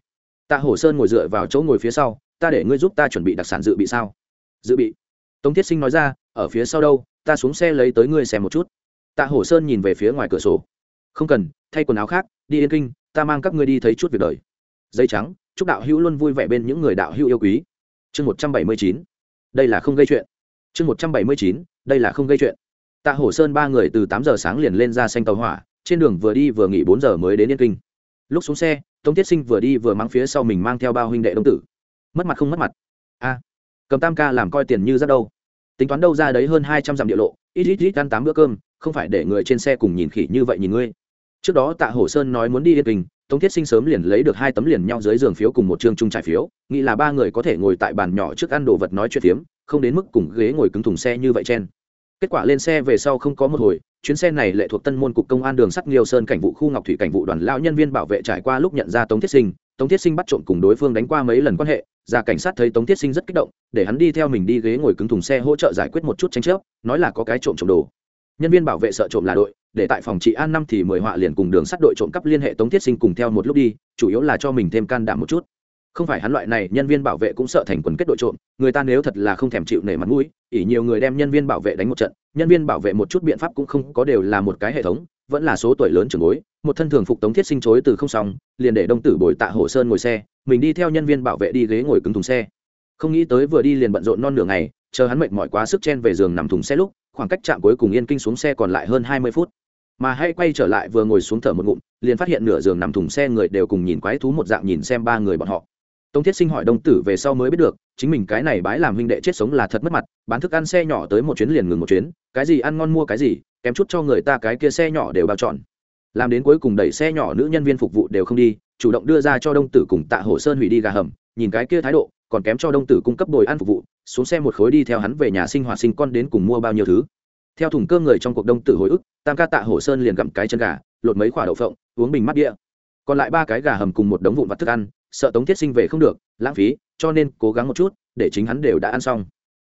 Speaker 1: tạ hổ sơn ngồi dựa vào chỗ ngồi phía sau, ta để ngươi giúp ta chuẩn bị đặc sản dự bị sao? Dự bị? Tống thiết sinh nói ra, ở phía sau đâu, ta xuống xe lấy tới ngươi xem một chút. Tạ hổ sơn nhìn về phía ngoài cửa sổ. Không cần, thay quần áo khác, đi yên kinh, ta mang các ngươi đi thấy chút việc đời. Dây trắng, chúc đạo hữu luôn vui vẻ bên những người đạo hữu yêu quý. Chương một trăm bảy mươi chín. Đây là không gây chuyện. Chương một trăm bảy mươi chín, đây là không gây chuyện. Tạ hổ sơn ba người từ tám giờ sáng liền lên ra xanh tàu hỏa, trên đường vừa đi vừa nghỉ bốn giờ mới đến yên kinh. Lúc xuống xe tống tiết sinh vừa đi vừa mắng phía sau mình mang theo bao huynh đệ đông tử. Mất mặt không mất mặt. A. Cầm tam ca làm coi tiền như rất đâu. Tính toán đâu ra đấy hơn hai trăm dặm địa lộ, ít ít ít ăn tám bữa cơm, không phải để người trên xe cùng nhìn khỉ như vậy nhìn ngươi. Trước đó tạ hổ sơn nói muốn đi yên kinh tống thiết sinh sớm liền lấy được hai tấm liền nhau dưới giường phiếu cùng một chương chung trải phiếu, nghĩ là ba người có thể ngồi tại bàn nhỏ trước ăn đồ vật nói chuyện phiếm, không đến mức cùng ghế ngồi cứng thùng xe như vậy chen. Kết quả lên xe về sau không có một hồi chuyến xe này lệ thuộc tân môn cục công an đường sắt nghiêu sơn cảnh vụ khu ngọc thủy cảnh vụ đoàn lão nhân viên bảo vệ trải qua lúc nhận ra tống thiết sinh, tống thiết sinh bắt trộm cùng đối phương đánh qua mấy lần quan hệ, ra cảnh sát thấy tống thiết sinh rất kích động, để hắn đi theo mình đi ghế ngồi cứng thùng xe hỗ trợ giải quyết một chút tranh chấp, nói là có cái trộm trộm đồ. Nhân viên bảo vệ sợ trộm là đội, để tại phòng trị an năm thì mười họa liền cùng đường sắt đội trộm cắp liên hệ tống thiết sinh cùng theo một lúc đi, chủ yếu là cho mình thêm can đảm một chút không phải hắn loại này, nhân viên bảo vệ cũng sợ thành quần kết đội trộm, người ta nếu thật là không thèm chịu nể mặt mũi ỉ nhiều người đem nhân viên bảo vệ đánh một trận. Nhân viên bảo vệ một chút biện pháp cũng không có đều là một cái hệ thống, vẫn là số tuổi lớn trường bối, một thân thường phục tống thiết sinh chối từ không xong, liền để đông tử bồi tạ hồ sơn ngồi xe, mình đi theo nhân viên bảo vệ đi ghế ngồi cứng thùng xe. Không nghĩ tới vừa đi liền bận rộn non nửa ngày, chờ hắn mệt mỏi quá sức chen về giường nằm thùng xe lúc, khoảng cách trạm cuối cùng yên kinh xuống xe còn lại hơn hai mươi phút. Mà hay quay trở lại vừa ngồi xuống thở một ngụm, liền phát hiện nửa giường nằm thùng xe người đều cùng nhìn quái thú một dạng nhìn xem ba người bọn họ tống thiết sinh hỏi đông tử về sau mới biết được, chính mình cái này bái làm huynh đệ chết sống là thật mất mặt, bán thức ăn xe nhỏ tới một chuyến liền ngừng một chuyến, cái gì ăn ngon mua cái gì, kém chút cho người ta cái kia xe nhỏ đều bao trọn. Làm đến cuối cùng đẩy xe nhỏ nữ nhân viên phục vụ đều không đi, chủ động đưa ra cho đông tử cùng tạ hồ sơn hủy đi gà hầm, nhìn cái kia thái độ, còn kém cho đông tử cung cấp bồi ăn phục vụ, xuống xe một khối đi theo hắn về nhà sinh hoạt sinh con đến cùng mua bao nhiêu thứ. Theo thùng cơm người trong cuộc đông tử hồi ức, tam ca tạ hồ sơn liền gặm cái chân gà, lột mấy quả đậu phộng, uống bình mắt đĩa còn lại ba cái gà hầm cùng một đống vụn vặt thức ăn sợ tống thiết sinh về không được, lãng phí, cho nên cố gắng một chút, để chính hắn đều đã ăn xong.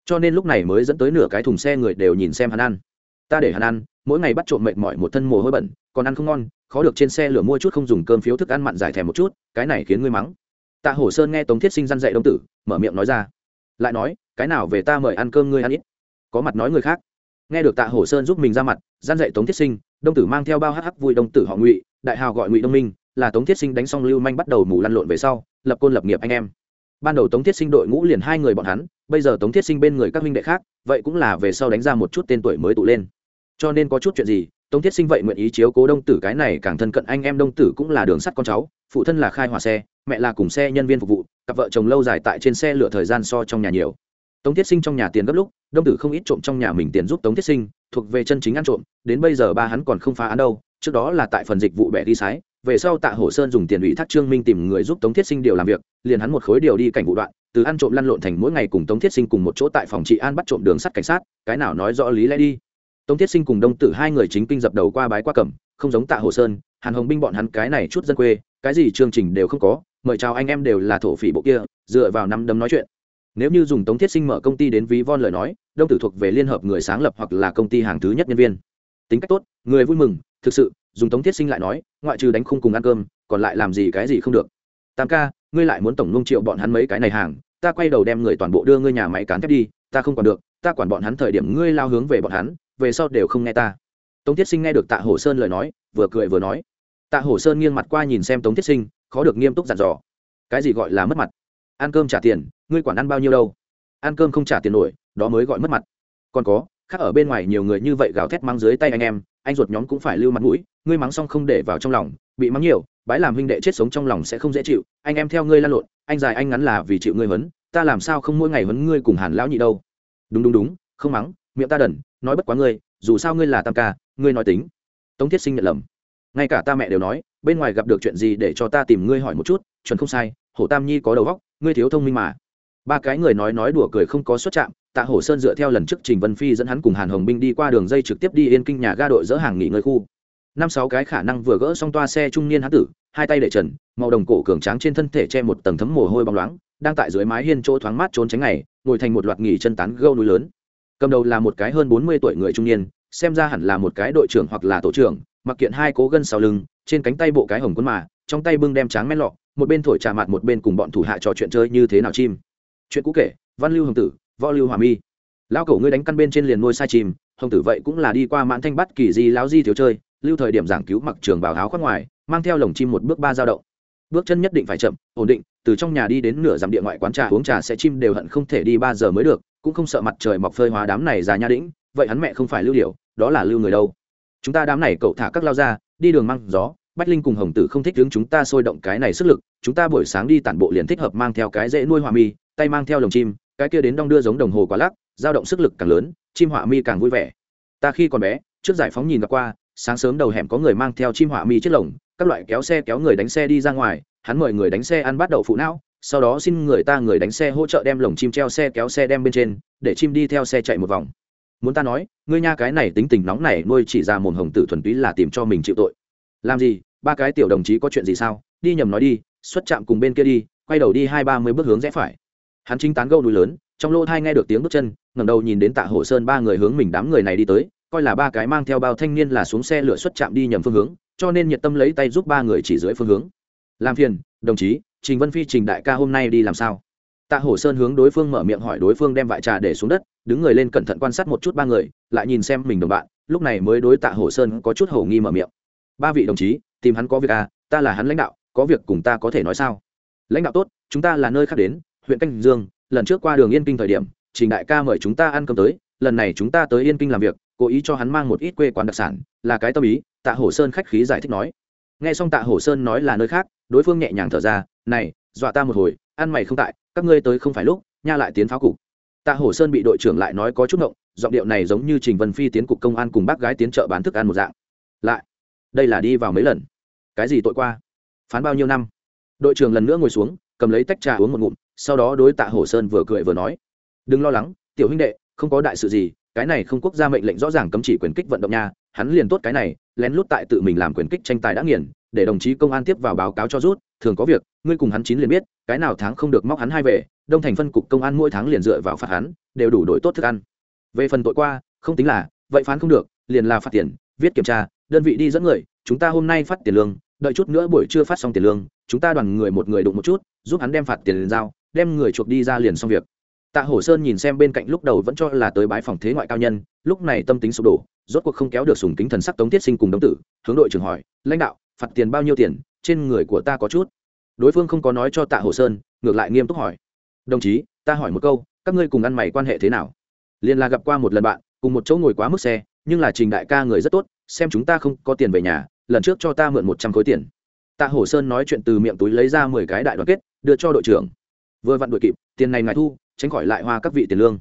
Speaker 1: Cho nên lúc này mới dẫn tới nửa cái thùng xe người đều nhìn xem hắn ăn. Ta để hắn ăn, mỗi ngày bắt trộm mệt mỏi một thân mồ hôi bẩn, còn ăn không ngon, khó được trên xe lửa mua chút không dùng cơm phiếu thức ăn mặn giải thèm một chút, cái này khiến ngươi mắng. Tạ hổ sơn nghe tống thiết sinh răn dạy đông tử, mở miệng nói ra. Lại nói, cái nào về ta mời ăn cơm ngươi ăn ít. Có mặt nói người khác. Nghe được tạ hổ sơn giúp mình ra mặt gian dạy tống thiết sinh, đông tử mang theo bao hắc hắc vui đông tử họ ngụy, đại hào gọi ngụy đông minh là tống thiết sinh đánh xong lưu manh bắt đầu mù lăn lộn về sau, lập côn lập nghiệp anh em. Ban đầu tống thiết sinh đội ngũ liền hai người bọn hắn, bây giờ tống thiết sinh bên người các minh đệ khác, vậy cũng là về sau đánh ra một chút tên tuổi mới tụ lên. Cho nên có chút chuyện gì, tống thiết sinh vậy nguyện ý chiếu cố đông tử cái này càng thân cận anh em đông tử cũng là đường sắt con cháu, phụ thân là khai hỏa xe, mẹ là cùng xe nhân viên phục vụ, cặp vợ chồng lâu dài tại trên xe lựa thời gian so trong nhà nhiều. Tống thiết sinh trong nhà tiền gấp lúc, đông tử không ít trộm trong nhà mình tiền giúp tống thiết sinh, thuộc về chân chính ăn trộm, đến bây giờ ba hắn còn không phá án đâu, trước đó là tại phần dịch vụ bẻ đi sái về sau tạ hổ sơn dùng tiền ủy thác trương minh tìm người giúp tống thiết sinh điều làm việc, liền hắn một khối điều đi cảnh vụ đoạn, từ ăn trộm lăn lộn thành mỗi ngày cùng tống thiết sinh cùng một chỗ tại phòng trị an bắt trộm đường sắt cảnh sát, cái nào nói rõ lý lẽ đi. Tống thiết sinh cùng đông tử hai người chính kinh dập đầu qua bái qua cẩm, không giống tạ hồ sơn, hàn hồng binh bọn hắn cái này chút dân quê, cái gì chương trình đều không có, mời chào anh em đều là thổ phỉ bộ kia, dựa vào năm đấm nói chuyện. Nếu như dùng tống thiết sinh mở công ty đến ví von lời nói, đông tử thuộc về liên hợp người sáng lập hoặc là công ty hàng thứ nhất nhân viên. Tính cách tốt, người vui mừng, thực sự dùng tống thiết sinh lại nói, ngoại trừ đánh khung cùng ăn cơm, còn lại làm gì cái gì không được. Tam ca, ngươi lại muốn tổng nung triệu bọn hắn mấy cái này hàng, ta quay đầu đem người toàn bộ đưa ngươi nhà máy cán thép đi, ta không còn được, ta quản bọn hắn thời điểm ngươi lao hướng về bọn hắn, về sau đều không nghe ta. Tống thiết sinh nghe được tạ hổ sơn lời nói, vừa cười vừa nói. Tạ hổ sơn nghiêng mặt qua nhìn xem tống thiết sinh, khó được nghiêm túc dặn dò. Cái gì gọi là mất mặt? Ăn cơm trả tiền, ngươi quản ăn bao nhiêu đâu? Ăn cơm không trả tiền nổi, đó mới gọi mất mặt. Còn có, khác ở bên ngoài nhiều người như vậy gào thét mang dưới tay anh em anh ruột nhóm cũng phải lưu mặt mũi, ngươi mắng xong không để vào trong lòng, bị mắng nhiều, bái làm huynh đệ chết sống trong lòng sẽ không dễ chịu, anh em theo ngươi lan lộn, anh dài anh ngắn là vì chịu ngươi hấn ta làm sao không mỗi ngày hấn ngươi cùng hàn lão nhị đâu. Đúng đúng đúng, không mắng, miệng ta đần, nói bất quá ngươi, dù sao ngươi là tam ca, ngươi nói tính. Tống thiết sinh nhận lầm. Ngay cả ta mẹ đều nói, bên ngoài gặp được chuyện gì để cho ta tìm ngươi hỏi một chút, chuẩn không sai hổ tam nhi có đầu óc, ngươi thiếu thông minh mà ba cái người nói nói đùa cười không có xuất chạm tạ hổ sơn dựa theo lần trước trình vân phi dẫn hắn cùng hàn hồng binh đi qua đường dây trực tiếp đi yên kinh nhà ga đội dỡ hàng nghỉ ngơi khu. Năm sáu cái khả năng vừa gỡ xong toa xe trung niên hán tử, hai tay để trần, màu đồng cổ cường tráng trên thân thể che một tầng thấm mồ hôi bóng loáng, đang tại dưới mái hiên chỗ thoáng mát trốn tránh ngày, ngồi thành một loạt nghỉ chân tán gâu núi lớn. Cầm đầu là một cái hơn bốn mươi tuổi người trung niên, xem ra hẳn là một cái đội trưởng hoặc là tổ trưởng, mặc kiện hai cố gân sau lưng, trên cánh tay bộ cái hồng quân mà, trong tay bưng đem tráng men lọ, một bên thổi trà mặt một bên cùng bọn thủ hạ trò chuyện chơi như thế nào chim chuyện cũ kể, văn lưu hồng tử, võ lưu hòa mi. Lão cổ ngươi đánh căn bên trên liền nuôi sai chim hồng tử vậy cũng là đi qua mãn thanh bắt kỳ di láo di thiếu chơi, lưu thời điểm giảng cứu mặc trường bào áo khoác ngoài, mang theo lồng chim một bước ba dao động. Bước chân nhất định phải chậm, ổn định, từ trong nhà đi đến nửa dặm địa ngoại quán trà uống trà sẽ chim đều hận không thể đi ba giờ mới được, cũng không sợ mặt trời mọc phơi hóa đám này già nha đĩnh, vậy hắn mẹ không phải lưu điều đó là lưu người đâu. Chúng ta đám này cậu thả các lao ra, đi đường mang gió, bách linh cùng hồng tử không thích hướng chúng ta sôi động cái này sức lực, chúng ta buổi sáng đi tản bộ liền thích hợp mang theo cái dễ nuôi hòa mi tay mang theo lồng chim, cái kia đến đong đưa giống đồng hồ quá lắc, dao động sức lực càng lớn, chim họa mi càng vui vẻ. Ta khi còn bé, trước giải phóng nhìn gặp qua, sáng sớm đầu hẻm có người mang theo chim họa mi chiếc lồng, các loại kéo xe kéo người đánh xe đi ra ngoài, hắn mời người đánh xe ăn bắt đậu phụ não, sau đó xin người ta người đánh xe hỗ trợ đem lồng chim treo xe kéo xe đem bên trên, để chim đi theo xe chạy một vòng. Muốn ta nói, ngươi nha cái này tính tình nóng này nuôi chỉ ra mồm hồng tử thuần túy là tìm cho mình chịu tội. Làm gì, ba cái tiểu đồng chí có chuyện gì sao? Đi nhầm nói đi, xuất chạm cùng bên kia đi, quay đầu đi hai ba mươi bước hướng rẽ phải hắn chính tán gâu núi lớn, trong lỗ thai nghe được tiếng bước chân, ngẩng đầu nhìn đến tạ hồ sơn ba người hướng mình đám người này đi tới, coi là ba cái mang theo bao thanh niên là xuống xe lửa xuất chạm đi nhầm phương hướng, cho nên nhiệt tâm lấy tay giúp ba người chỉ dưới phương hướng. Làm phiền, đồng chí, trình vân phi, trình đại ca hôm nay đi làm sao? Tạ hổ sơn hướng đối phương mở miệng hỏi đối phương đem vại trà để xuống đất, đứng người lên cẩn thận quan sát một chút ba người, lại nhìn xem mình đồng bạn, lúc này mới đối tạ hổ sơn có chút hầu nghi mở miệng. Ba vị đồng chí, tìm hắn có việc à ta là hắn lãnh đạo, có việc cùng ta có thể nói sao? Lãnh đạo tốt, chúng ta là nơi khác đến huyện canh dương, lần trước qua đường yên kinh thời điểm, trình đại ca mời chúng ta ăn cơm tới, lần này chúng ta tới yên kinh làm việc, cố ý cho hắn mang một ít quê quán đặc sản, là cái tâm ý, tạ hổ sơn khách khí giải thích nói. Nghe xong tạ hổ sơn nói là nơi khác, đối phương nhẹ nhàng thở ra, này, dọa ta một hồi, ăn mày không tại, các ngươi tới không phải lúc, nha lại tiến pháo cục. Tạ hổ sơn bị đội trưởng lại nói có chút ngộng, giọng điệu này giống như trình vân phi tiến cục công an cùng bác gái tiến chợ bán thức ăn một dạng. Lại, đây là đi vào mấy lần? Cái gì tội qua? Phán bao nhiêu năm? Đội trưởng lần nữa ngồi xuống, cầm lấy tách trà uống một ngụm sau đó đối tạ hổ sơn vừa cười vừa nói, đừng lo lắng, tiểu huynh đệ, không có đại sự gì, cái này không quốc gia mệnh lệnh rõ ràng cấm chỉ quyền kích vận động nha, hắn liền tốt cái này, lén lút tại tự mình làm quyền kích tranh tài đã nghiền, để đồng chí công an tiếp vào báo cáo cho rút, thường có việc, ngươi cùng hắn chín liền biết, cái nào tháng không được móc hắn hai về, đông thành phân cục công an mỗi tháng liền dựa vào phạt hắn, đều đủ đổi tốt thức ăn. Về phần tội qua, không tính là, vậy phán không được, liền là phạt tiền, viết kiểm tra, đơn vị đi dẫn người, chúng ta hôm nay phát tiền lương, đợi chút nữa buổi trưa phát xong tiền lương, chúng ta đoàn người một người đụng một chút, giúp hắn đem phạt tiền lên giao đem người chuộc đi ra liền xong việc. Tạ hổ sơn nhìn xem bên cạnh lúc đầu vẫn cho là tới bái phòng thế ngoại cao nhân, lúc này tâm tính sụp đổ, rốt cuộc không kéo được sùng kính thần sắc tống tiết sinh cùng đồng tử, hướng đội trưởng hỏi, lãnh đạo, phạt tiền bao nhiêu tiền? Trên người của ta có chút. Đối phương không có nói cho tạ hổ sơn, ngược lại nghiêm túc hỏi, đồng chí, ta hỏi một câu, các ngươi cùng ăn mày quan hệ thế nào? Liền là gặp qua một lần bạn, cùng một chỗ ngồi quá mức xe, nhưng là trình đại ca người rất tốt, xem chúng ta không có tiền về nhà, lần trước cho ta mượn một trăm khối tiền. Tạ hổ sơn nói chuyện từ miệng túi lấy ra mười cái đại đoàn kết, đưa cho đội trưởng vừa vặn đuổi kịp, tiền này ngài thu, tránh khỏi lại hoa các vị tiền lương.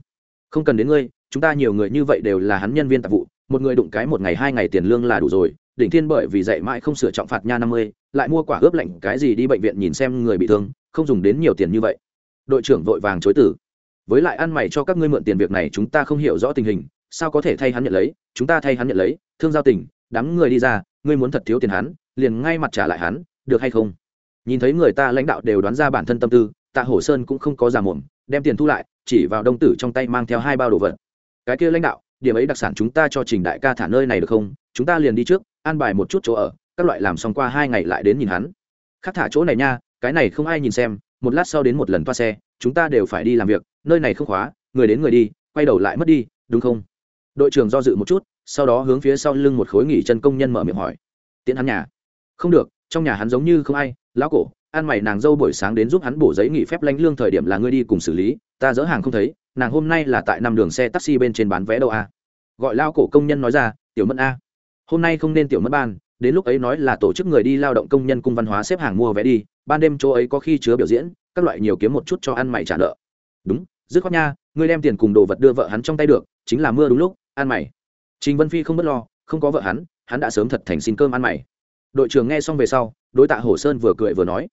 Speaker 1: Không cần đến ngươi, chúng ta nhiều người như vậy đều là hắn nhân viên tạp vụ, một người đụng cái một ngày hai ngày tiền lương là đủ rồi, đỉnh thiên bởi vì dạy mãi không sửa trọng phạt nha năm mươi, lại mua quả ướp lạnh cái gì đi bệnh viện nhìn xem người bị thương, không dùng đến nhiều tiền như vậy. Đội trưởng vội vàng chối tử với lại ăn mày cho các ngươi mượn tiền việc này chúng ta không hiểu rõ tình hình, sao có thể thay hắn nhận lấy, chúng ta thay hắn nhận lấy, thương giao tình, đám người đi ra, ngươi muốn thật thiếu tiền hắn, liền ngay mặt trả lại hắn, được hay không? Nhìn thấy người ta lãnh đạo đều đoán ra bản thân tâm tư tạ hổ sơn cũng không có giả mồm, đem tiền thu lại, chỉ vào đông tử trong tay mang theo hai bao đồ vật. Cái kia lãnh đạo, điểm ấy đặc sản chúng ta cho trình đại ca thả nơi này được không? Chúng ta liền đi trước, an bài một chút chỗ ở, các loại làm xong qua hai ngày lại đến nhìn hắn. Khác thả chỗ này nha, cái này không ai nhìn xem, một lát sau đến một lần toa xe, chúng ta đều phải đi làm việc, nơi này không khóa, người đến người đi, quay đầu lại mất đi, đúng không? Đội trưởng do dự một chút, sau đó hướng phía sau lưng một khối nghỉ chân công nhân mở miệng hỏi. Tiễn hắn nhà. Không được, trong nhà hắn giống như không ai, lão cổ ăn mày nàng dâu buổi sáng đến giúp hắn bổ giấy nghỉ phép lãnh lương thời điểm là ngươi đi cùng xử lý, ta dỡ hàng không thấy, nàng hôm nay là tại năm đường xe taxi bên trên bán vé đâu a gọi lao cổ công nhân nói ra, tiểu mẫn a, hôm nay không nên tiểu mẫn ban, đến lúc ấy nói là tổ chức người đi lao động công nhân cung văn hóa xếp hàng mua vé đi, ban đêm chỗ ấy có khi chứa biểu diễn, các loại nhiều kiếm một chút cho ăn mày trả nợ. Đúng, dứt khoát nha, ngươi đem tiền cùng đồ vật đưa vợ hắn trong tay được, chính là mưa đúng lúc, ăn mày. Trình vân phi không bất lo, không có vợ hắn hắn đã sớm thật thành xin cơm ăn mày. Đội trưởng nghe xong về sau, đối tạ hổ sơn vừa cười vừa nói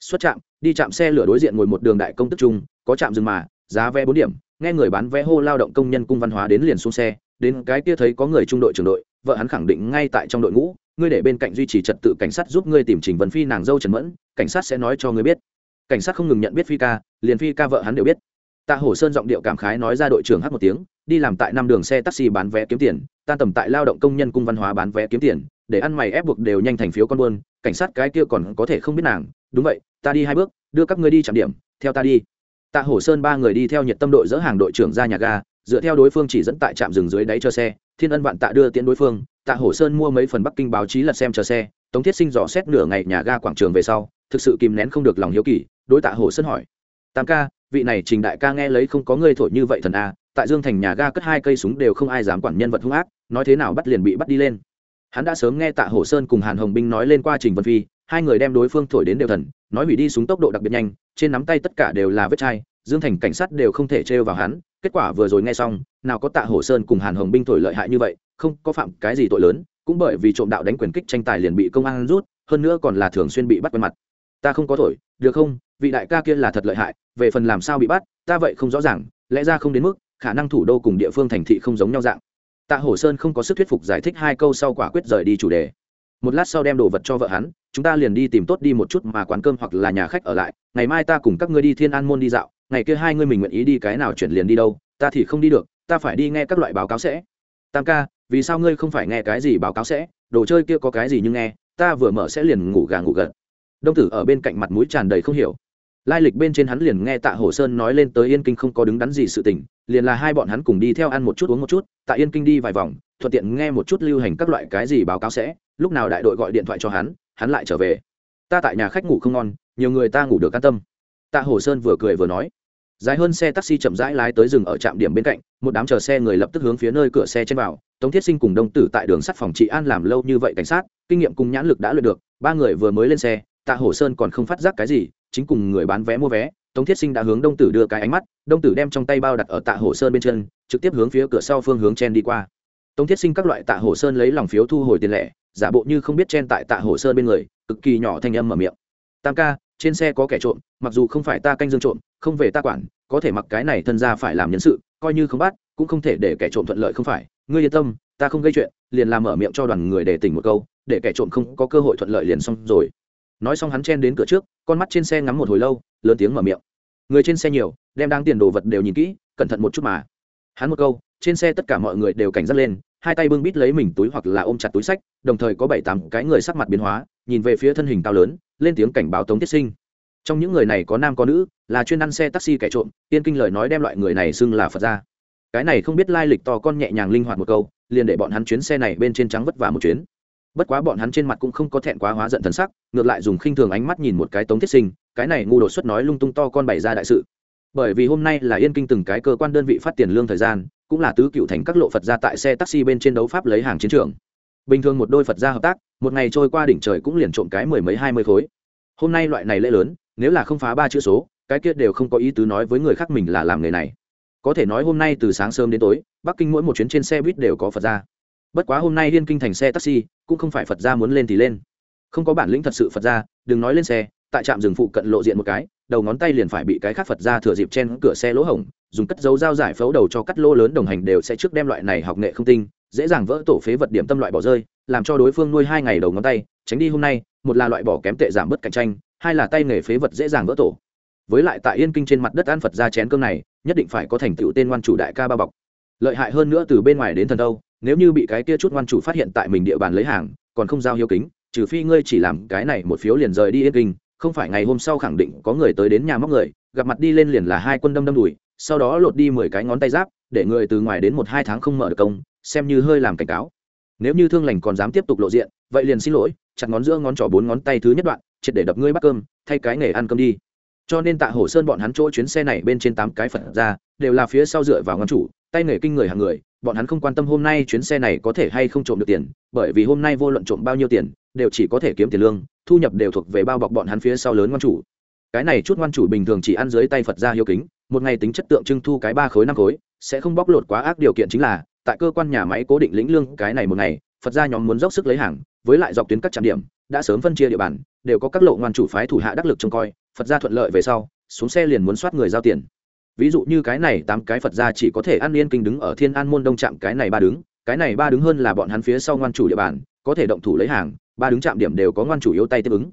Speaker 1: xuất trạm, đi chạm xe lửa đối diện ngồi một đường đại công tức trung, có trạm dừng mà, giá vé bốn điểm, nghe người bán vé hô lao động công nhân cung văn hóa đến liền xuống xe, đến cái kia thấy có người trung đội trưởng đội, vợ hắn khẳng định ngay tại trong đội ngũ, ngươi để bên cạnh duy trì trật tự cảnh sát giúp ngươi tìm trình vấn phi nàng dâu trần mẫn, cảnh sát sẽ nói cho ngươi biết. Cảnh sát không ngừng nhận biết phi ca, liền phi ca vợ hắn đều biết. Tạ hổ sơn giọng điệu cảm khái nói ra đội trưởng hát một tiếng, đi làm tại năm đường xe taxi bán vé kiếm tiền tan tầm tại lao động công nhân cung văn hóa bán vé kiếm tiền, để ăn mày ép buộc đều nhanh thành phiếu con buôn, cảnh sát cái kia còn có thể không biết nàng đúng vậy, ta đi hai bước, đưa các ngươi đi chạm điểm, theo ta đi. Tạ hổ sơn ba người đi theo nhiệt tâm đội dỡ hàng đội trưởng ra nhà ga, dựa theo đối phương chỉ dẫn tại trạm dừng dưới đáy chờ xe, thiên ân vạn tạ đưa tiễn đối phương, tạ hổ sơn mua mấy phần bắc kinh báo chí lật xem chờ xe, tống thiết sinh dò xét nửa ngày nhà ga quảng trường về sau, thực sự kìm nén không được lòng hiếu kỳ, đối tạ hổ sơn hỏi, tam ca, vị này trình đại ca nghe lấy không có ngươi thổi như vậy thần a tại dương thành nhà ga cất hai cây súng đều không ai dám quản nhân vật hung ác, nói thế nào bắt liền bị bắt đi lên. Hắn đã sớm nghe tạ hổ sơn cùng hàn hồng binh nói lên qua trình vân phi hai người đem đối phương thổi đến đều thần, nói hủy đi súng tốc độ đặc biệt nhanh, trên nắm tay tất cả đều là vết chai, dương thành cảnh sát đều không thể trêu vào hắn, kết quả vừa rồi nghe xong, nào có tạ hổ sơn cùng hàn hồng binh thổi lợi hại như vậy, không có phạm cái gì tội lớn, cũng bởi vì trộm đạo đánh quyền kích tranh tài liền bị công an rút, hơn nữa còn là thường xuyên bị bắt quen mặt. Ta không có thổi, được không? Vị đại ca kia là thật lợi hại, về phần làm sao bị bắt, ta vậy không rõ ràng, lẽ ra không đến mức, khả năng thủ đô cùng địa phương thành thị không giống nhau dạng. Tạ hổ sơn không có sức thuyết phục giải thích hai câu sau quả quyết rời đi chủ đề một lát sau đem đồ vật cho vợ hắn, chúng ta liền đi tìm tốt đi một chút mà quán cơm hoặc là nhà khách ở lại, ngày mai ta cùng các ngươi đi thiên an môn đi dạo, ngày kia hai ngươi mình nguyện ý đi cái nào chuyển liền đi đâu, ta thì không đi được, ta phải đi nghe các loại báo cáo sẽ. Tam ca, vì sao ngươi không phải nghe cái gì báo cáo sẽ? Đồ chơi kia có cái gì nhưng nghe, ta vừa mở sẽ liền ngủ gà ngủ gật. Đông tử ở bên cạnh mặt mũi tràn đầy không hiểu. Lai lịch bên trên hắn liền nghe tạ hổ sơn nói lên tới yên kinh không có đứng đắn gì sự tình, liền là hai bọn hắn cùng đi theo ăn một chút uống một chút, tại yên kinh đi vài vòng, thuận tiện nghe một chút lưu hành các loại cái gì báo cáo sẽ lúc nào đại đội gọi điện thoại cho hắn hắn lại trở về. Ta tại nhà khách ngủ không ngon, nhiều người ta ngủ được can tâm. Tạ hồ sơn vừa cười vừa nói. Dài hơn xe taxi chậm rãi lái tới rừng ở trạm điểm bên cạnh, một đám chờ xe người lập tức hướng phía nơi cửa xe trên vào. Tống thiết sinh cùng đông tử tại đường sắt phòng trị an làm lâu như vậy cảnh sát, kinh nghiệm cùng nhãn lực đã luyện được, ba người vừa mới lên xe, tạ hổ sơn còn không phát giác cái gì, chính cùng người bán vé mua vé, tống thiết sinh đã hướng đông tử đưa cái ánh mắt đông tử đem trong tay bao đặt ở tạ hổ sơn bên chân, trực tiếp hướng phía cửa sau phương hướng chen đi qua. Tống thiết sinh các loại tạ hổ sơn lấy lòng phiếu thu hồi tiền lẻ giả bộ như không biết chen tại tạ hổ sơn bên người, cực kỳ nhỏ thanh âm mở miệng. Tam ca, trên xe có kẻ trộm, mặc dù không phải ta canh dương trộm, không về ta quản, có thể mặc cái này thân ra phải làm nhân sự, coi như không bắt, cũng không thể để kẻ trộm thuận lợi không phải. Ngươi yên tâm, ta không gây chuyện, liền làm mở miệng cho đoàn người để tỉnh một câu, để kẻ trộm không có cơ hội thuận lợi liền xong rồi. Nói xong hắn chen đến cửa trước, con mắt trên xe ngắm một hồi lâu, lớn tiếng mở miệng. Người trên xe nhiều, đem đang tiền đồ vật đều nhìn kỹ, cẩn thận một chút mà. Hắn một câu, trên xe tất cả mọi người đều cảnh giác lên, hai tay bưng bít lấy mình túi hoặc là ôm chặt túi sách đồng thời có bảy tám cái người sắc mặt biến hóa, nhìn về phía thân hình cao lớn, lên tiếng cảnh báo tống tiết sinh. Trong những người này có nam có nữ, là chuyên ăn xe taxi kẻ trộm, tiên kinh lời nói đem loại người này xưng là phật gia. Cái này không biết lai lịch to con nhẹ nhàng linh hoạt một câu, liền để bọn hắn chuyến xe này bên trên trắng vất vả một chuyến. Bất quá bọn hắn trên mặt cũng không có thẹn quá hóa giận thần sắc, ngược lại dùng khinh thường ánh mắt nhìn một cái tống thiết sinh, cái này ngu đột xuất nói lung tung to con bày ra đại sự. Bởi vì hôm nay là yên kinh từng cái cơ quan đơn vị phát tiền lương thời gian, cũng là tứ cựu thành các lộ phật gia tại xe taxi bên trên đấu pháp lấy hàng chiến trường bình thường một đôi phật gia hợp tác, một ngày trôi qua đỉnh trời cũng liền trộm cái mười mấy hai mươi khối. Hôm nay loại này lễ lớn, nếu là không phá ba chữ số, cái kia đều không có ý tứ nói với người khác mình là làm nghề này. Có thể nói hôm nay từ sáng sớm đến tối, bắc kinh mỗi một chuyến trên xe buýt đều có phật gia. Bất quá hôm nay liên kinh thành xe taxi, cũng không phải phật gia muốn lên thì lên. Không có bản lĩnh thật sự phật gia, đừng nói lên xe, tại trạm dừng phụ cận lộ diện một cái, đầu ngón tay liền phải bị cái khác phật gia thừa dịp trên cửa xe lỗ hổng, dùng cất dấu dao giải phẫu đầu cho cắt lỗ lớn đồng hành đều sẽ trước đem loại này học nghệ không tinh dễ dàng vỡ tổ phế vật điểm tâm loại bỏ rơi, làm cho đối phương nuôi hai ngày đầu ngón tay, tránh đi hôm nay, một là loại bỏ kém tệ giảm bớt cạnh tranh, hai là tay nghề phế vật dễ dàng vỡ tổ. Với lại tại yên kinh trên mặt đất ăn phật ra chén cơm này, nhất định phải có thành tựu tên ngoan chủ đại ca ba bọc. Lợi hại hơn nữa từ bên ngoài đến thần đâu, nếu như bị cái kia chút ngoan chủ phát hiện tại mình địa bàn lấy hàng, còn không giao hiếu kính, trừ phi ngươi chỉ làm cái này một phiếu liền rời đi yên kinh, không phải ngày hôm sau khẳng định có người tới đến nhà móc người, gặp mặt đi lên liền là hai quân đâm đâm đùi, sau đó lột đi mười cái ngón tay giáp, để người từ ngoài đến một hai tháng không mở được công xem như hơi làm cảnh cáo. Nếu như thương lành còn dám tiếp tục lộ diện, vậy liền xin lỗi, chặt ngón giữa ngón trỏ bốn ngón tay thứ nhất đoạn, triệt để đập ngươi bắt cơm, thay cái nghề ăn cơm đi. Cho nên tạ hổ sơn bọn hắn chỗ chuyến xe này bên trên tám cái phật ra, đều là phía sau dựa vào ngón chủ, tay nghề kinh người hàng người, bọn hắn không quan tâm hôm nay chuyến xe này có thể hay không trộm được tiền, bởi vì hôm nay vô luận trộm bao nhiêu tiền, đều chỉ có thể kiếm tiền lương, thu nhập đều thuộc về bao bọc bọn hắn phía sau lớn ngoan chủ. Cái này chút ngoan chủ bình thường chỉ ăn dưới tay phật ra hiếu kính, một ngày tính chất tượng trưng thu cái ba khối năm khối, sẽ không bóc lột quá ác điều kiện chính là tại cơ quan nhà máy cố định lĩnh lương cái này một ngày, phật gia nhóm muốn dốc sức lấy hàng, với lại dọc tuyến các trạm điểm, đã sớm phân chia địa bàn, đều có các lộ ngoan chủ phái thủ hạ đắc lực trông coi, phật gia thuận lợi về sau, xuống xe liền muốn soát người giao tiền. Ví dụ như cái này tám cái phật gia chỉ có thể ăn yên kinh đứng ở thiên an môn đông trạm, cái này ba đứng, cái này ba đứng hơn là bọn hắn phía sau ngoan chủ địa bàn, có thể động thủ lấy hàng, ba đứng trạm điểm đều có ngoan chủ yếu tay tiếp ứng.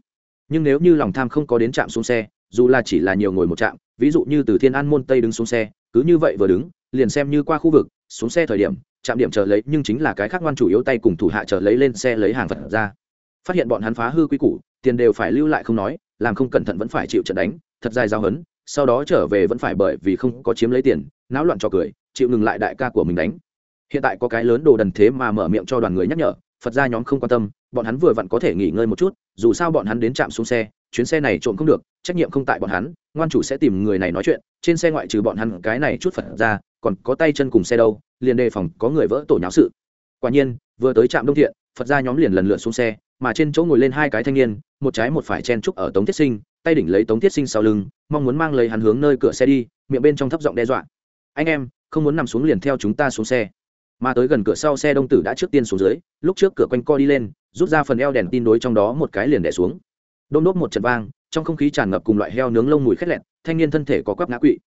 Speaker 1: Nhưng nếu như lòng tham không có đến trạm xuống xe, dù là chỉ là nhiều ngồi một trạm, ví dụ như từ thiên an môn tây đứng xuống xe, cứ như vậy vừa đứng, liền xem như qua khu vực xuống xe thời điểm chạm điểm chờ lấy, nhưng chính là cái khác ngoan chủ yếu tay cùng thủ hạ chờ lấy lên xe lấy hàng vật ra. Phát hiện bọn hắn phá hư quy củ, tiền đều phải lưu lại không nói, làm không cẩn thận vẫn phải chịu trận đánh, thật dài giao hấn, sau đó trở về vẫn phải bởi vì không có chiếm lấy tiền, náo loạn trò cười, chịu ngừng lại đại ca của mình đánh. Hiện tại có cái lớn đồ đần thế mà mở miệng cho đoàn người nhắc nhở, phật ra nhóm không quan tâm, bọn hắn vừa vặn có thể nghỉ ngơi một chút, dù sao bọn hắn đến trạm xuống xe chuyến xe này trộm không được, trách nhiệm không tại bọn hắn, ngoan chủ sẽ tìm người này nói chuyện, trên xe ngoại trừ bọn hắn cái này chút phật ra còn có tay chân cùng xe đâu, liền đề phòng có người vỡ tổ nháo sự. Quả nhiên, vừa tới trạm đông thiện, phật ra nhóm liền lần lượt xuống xe, mà trên chỗ ngồi lên hai cái thanh niên, một trái một phải chen trúc ở tống thiết sinh, tay đỉnh lấy tống thiết sinh sau lưng, mong muốn mang lấy hắn hướng nơi cửa xe đi, miệng bên trong thấp giọng đe dọa. Anh em, không muốn nằm xuống liền theo chúng ta xuống xe. Mà tới gần cửa sau xe đông tử đã trước tiên xuống dưới, lúc trước cửa quanh co đi lên, rút ra phần eo đèn tin đối trong đó một cái liền đẻ xuống đôm đốt một trận vang, trong không khí tràn ngập cùng loại heo nướng lông mùi khét lẹn thanh niên thân thể có quắp ngã quỵ.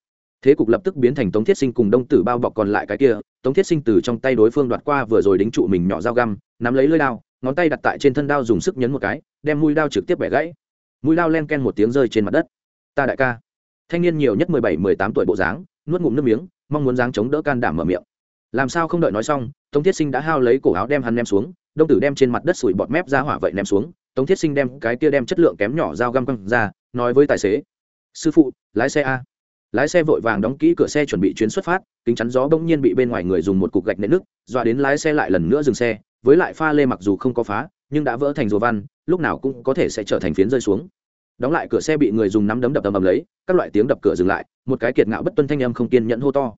Speaker 1: Thế cục lập tức biến thành tống thiết sinh cùng đông tử bao bọc còn lại cái kia, tống thiết sinh từ trong tay đối phương đoạt qua vừa rồi đính trụ mình nhỏ dao găm, nắm lấy lưỡi đao, ngón tay đặt tại trên thân đao dùng sức nhấn một cái, đem mũi đao trực tiếp bẻ gãy. Mũi đao len ken một tiếng rơi trên mặt đất. Ta đại ca. Thanh niên nhiều nhất mười bảy, mười tám tuổi bộ dáng, nuốt ngụm nước miếng, mong muốn dáng chống đỡ can đảm mở miệng. Làm sao không đợi nói xong, tống thiết sinh đã hao lấy cổ áo đem hắn ném xuống, đông tử đem trên mặt đất sủi bọt mép ra hỏa vậy ném xuống tống thiết sinh đem cái kia đem chất lượng kém nhỏ dao găm quăng ra, nói với tài xế, sư phụ, lái xe a. Lái xe vội vàng đóng kỹ cửa xe chuẩn bị chuyến xuất phát, kính chắn gió bỗng nhiên bị bên ngoài người dùng một cục gạch nện nước dọa đến lái xe lại lần nữa dừng xe. Với lại pha lê mặc dù không có phá, nhưng đã vỡ thành rùa văn, lúc nào cũng có thể sẽ trở thành phiến rơi xuống. Đóng lại cửa xe bị người dùng nắm đấm đập tầm ầm lấy, các loại tiếng đập cửa dừng lại, một cái kiệt ngạo bất tuân thanh âm không kiên nhẫn hô to.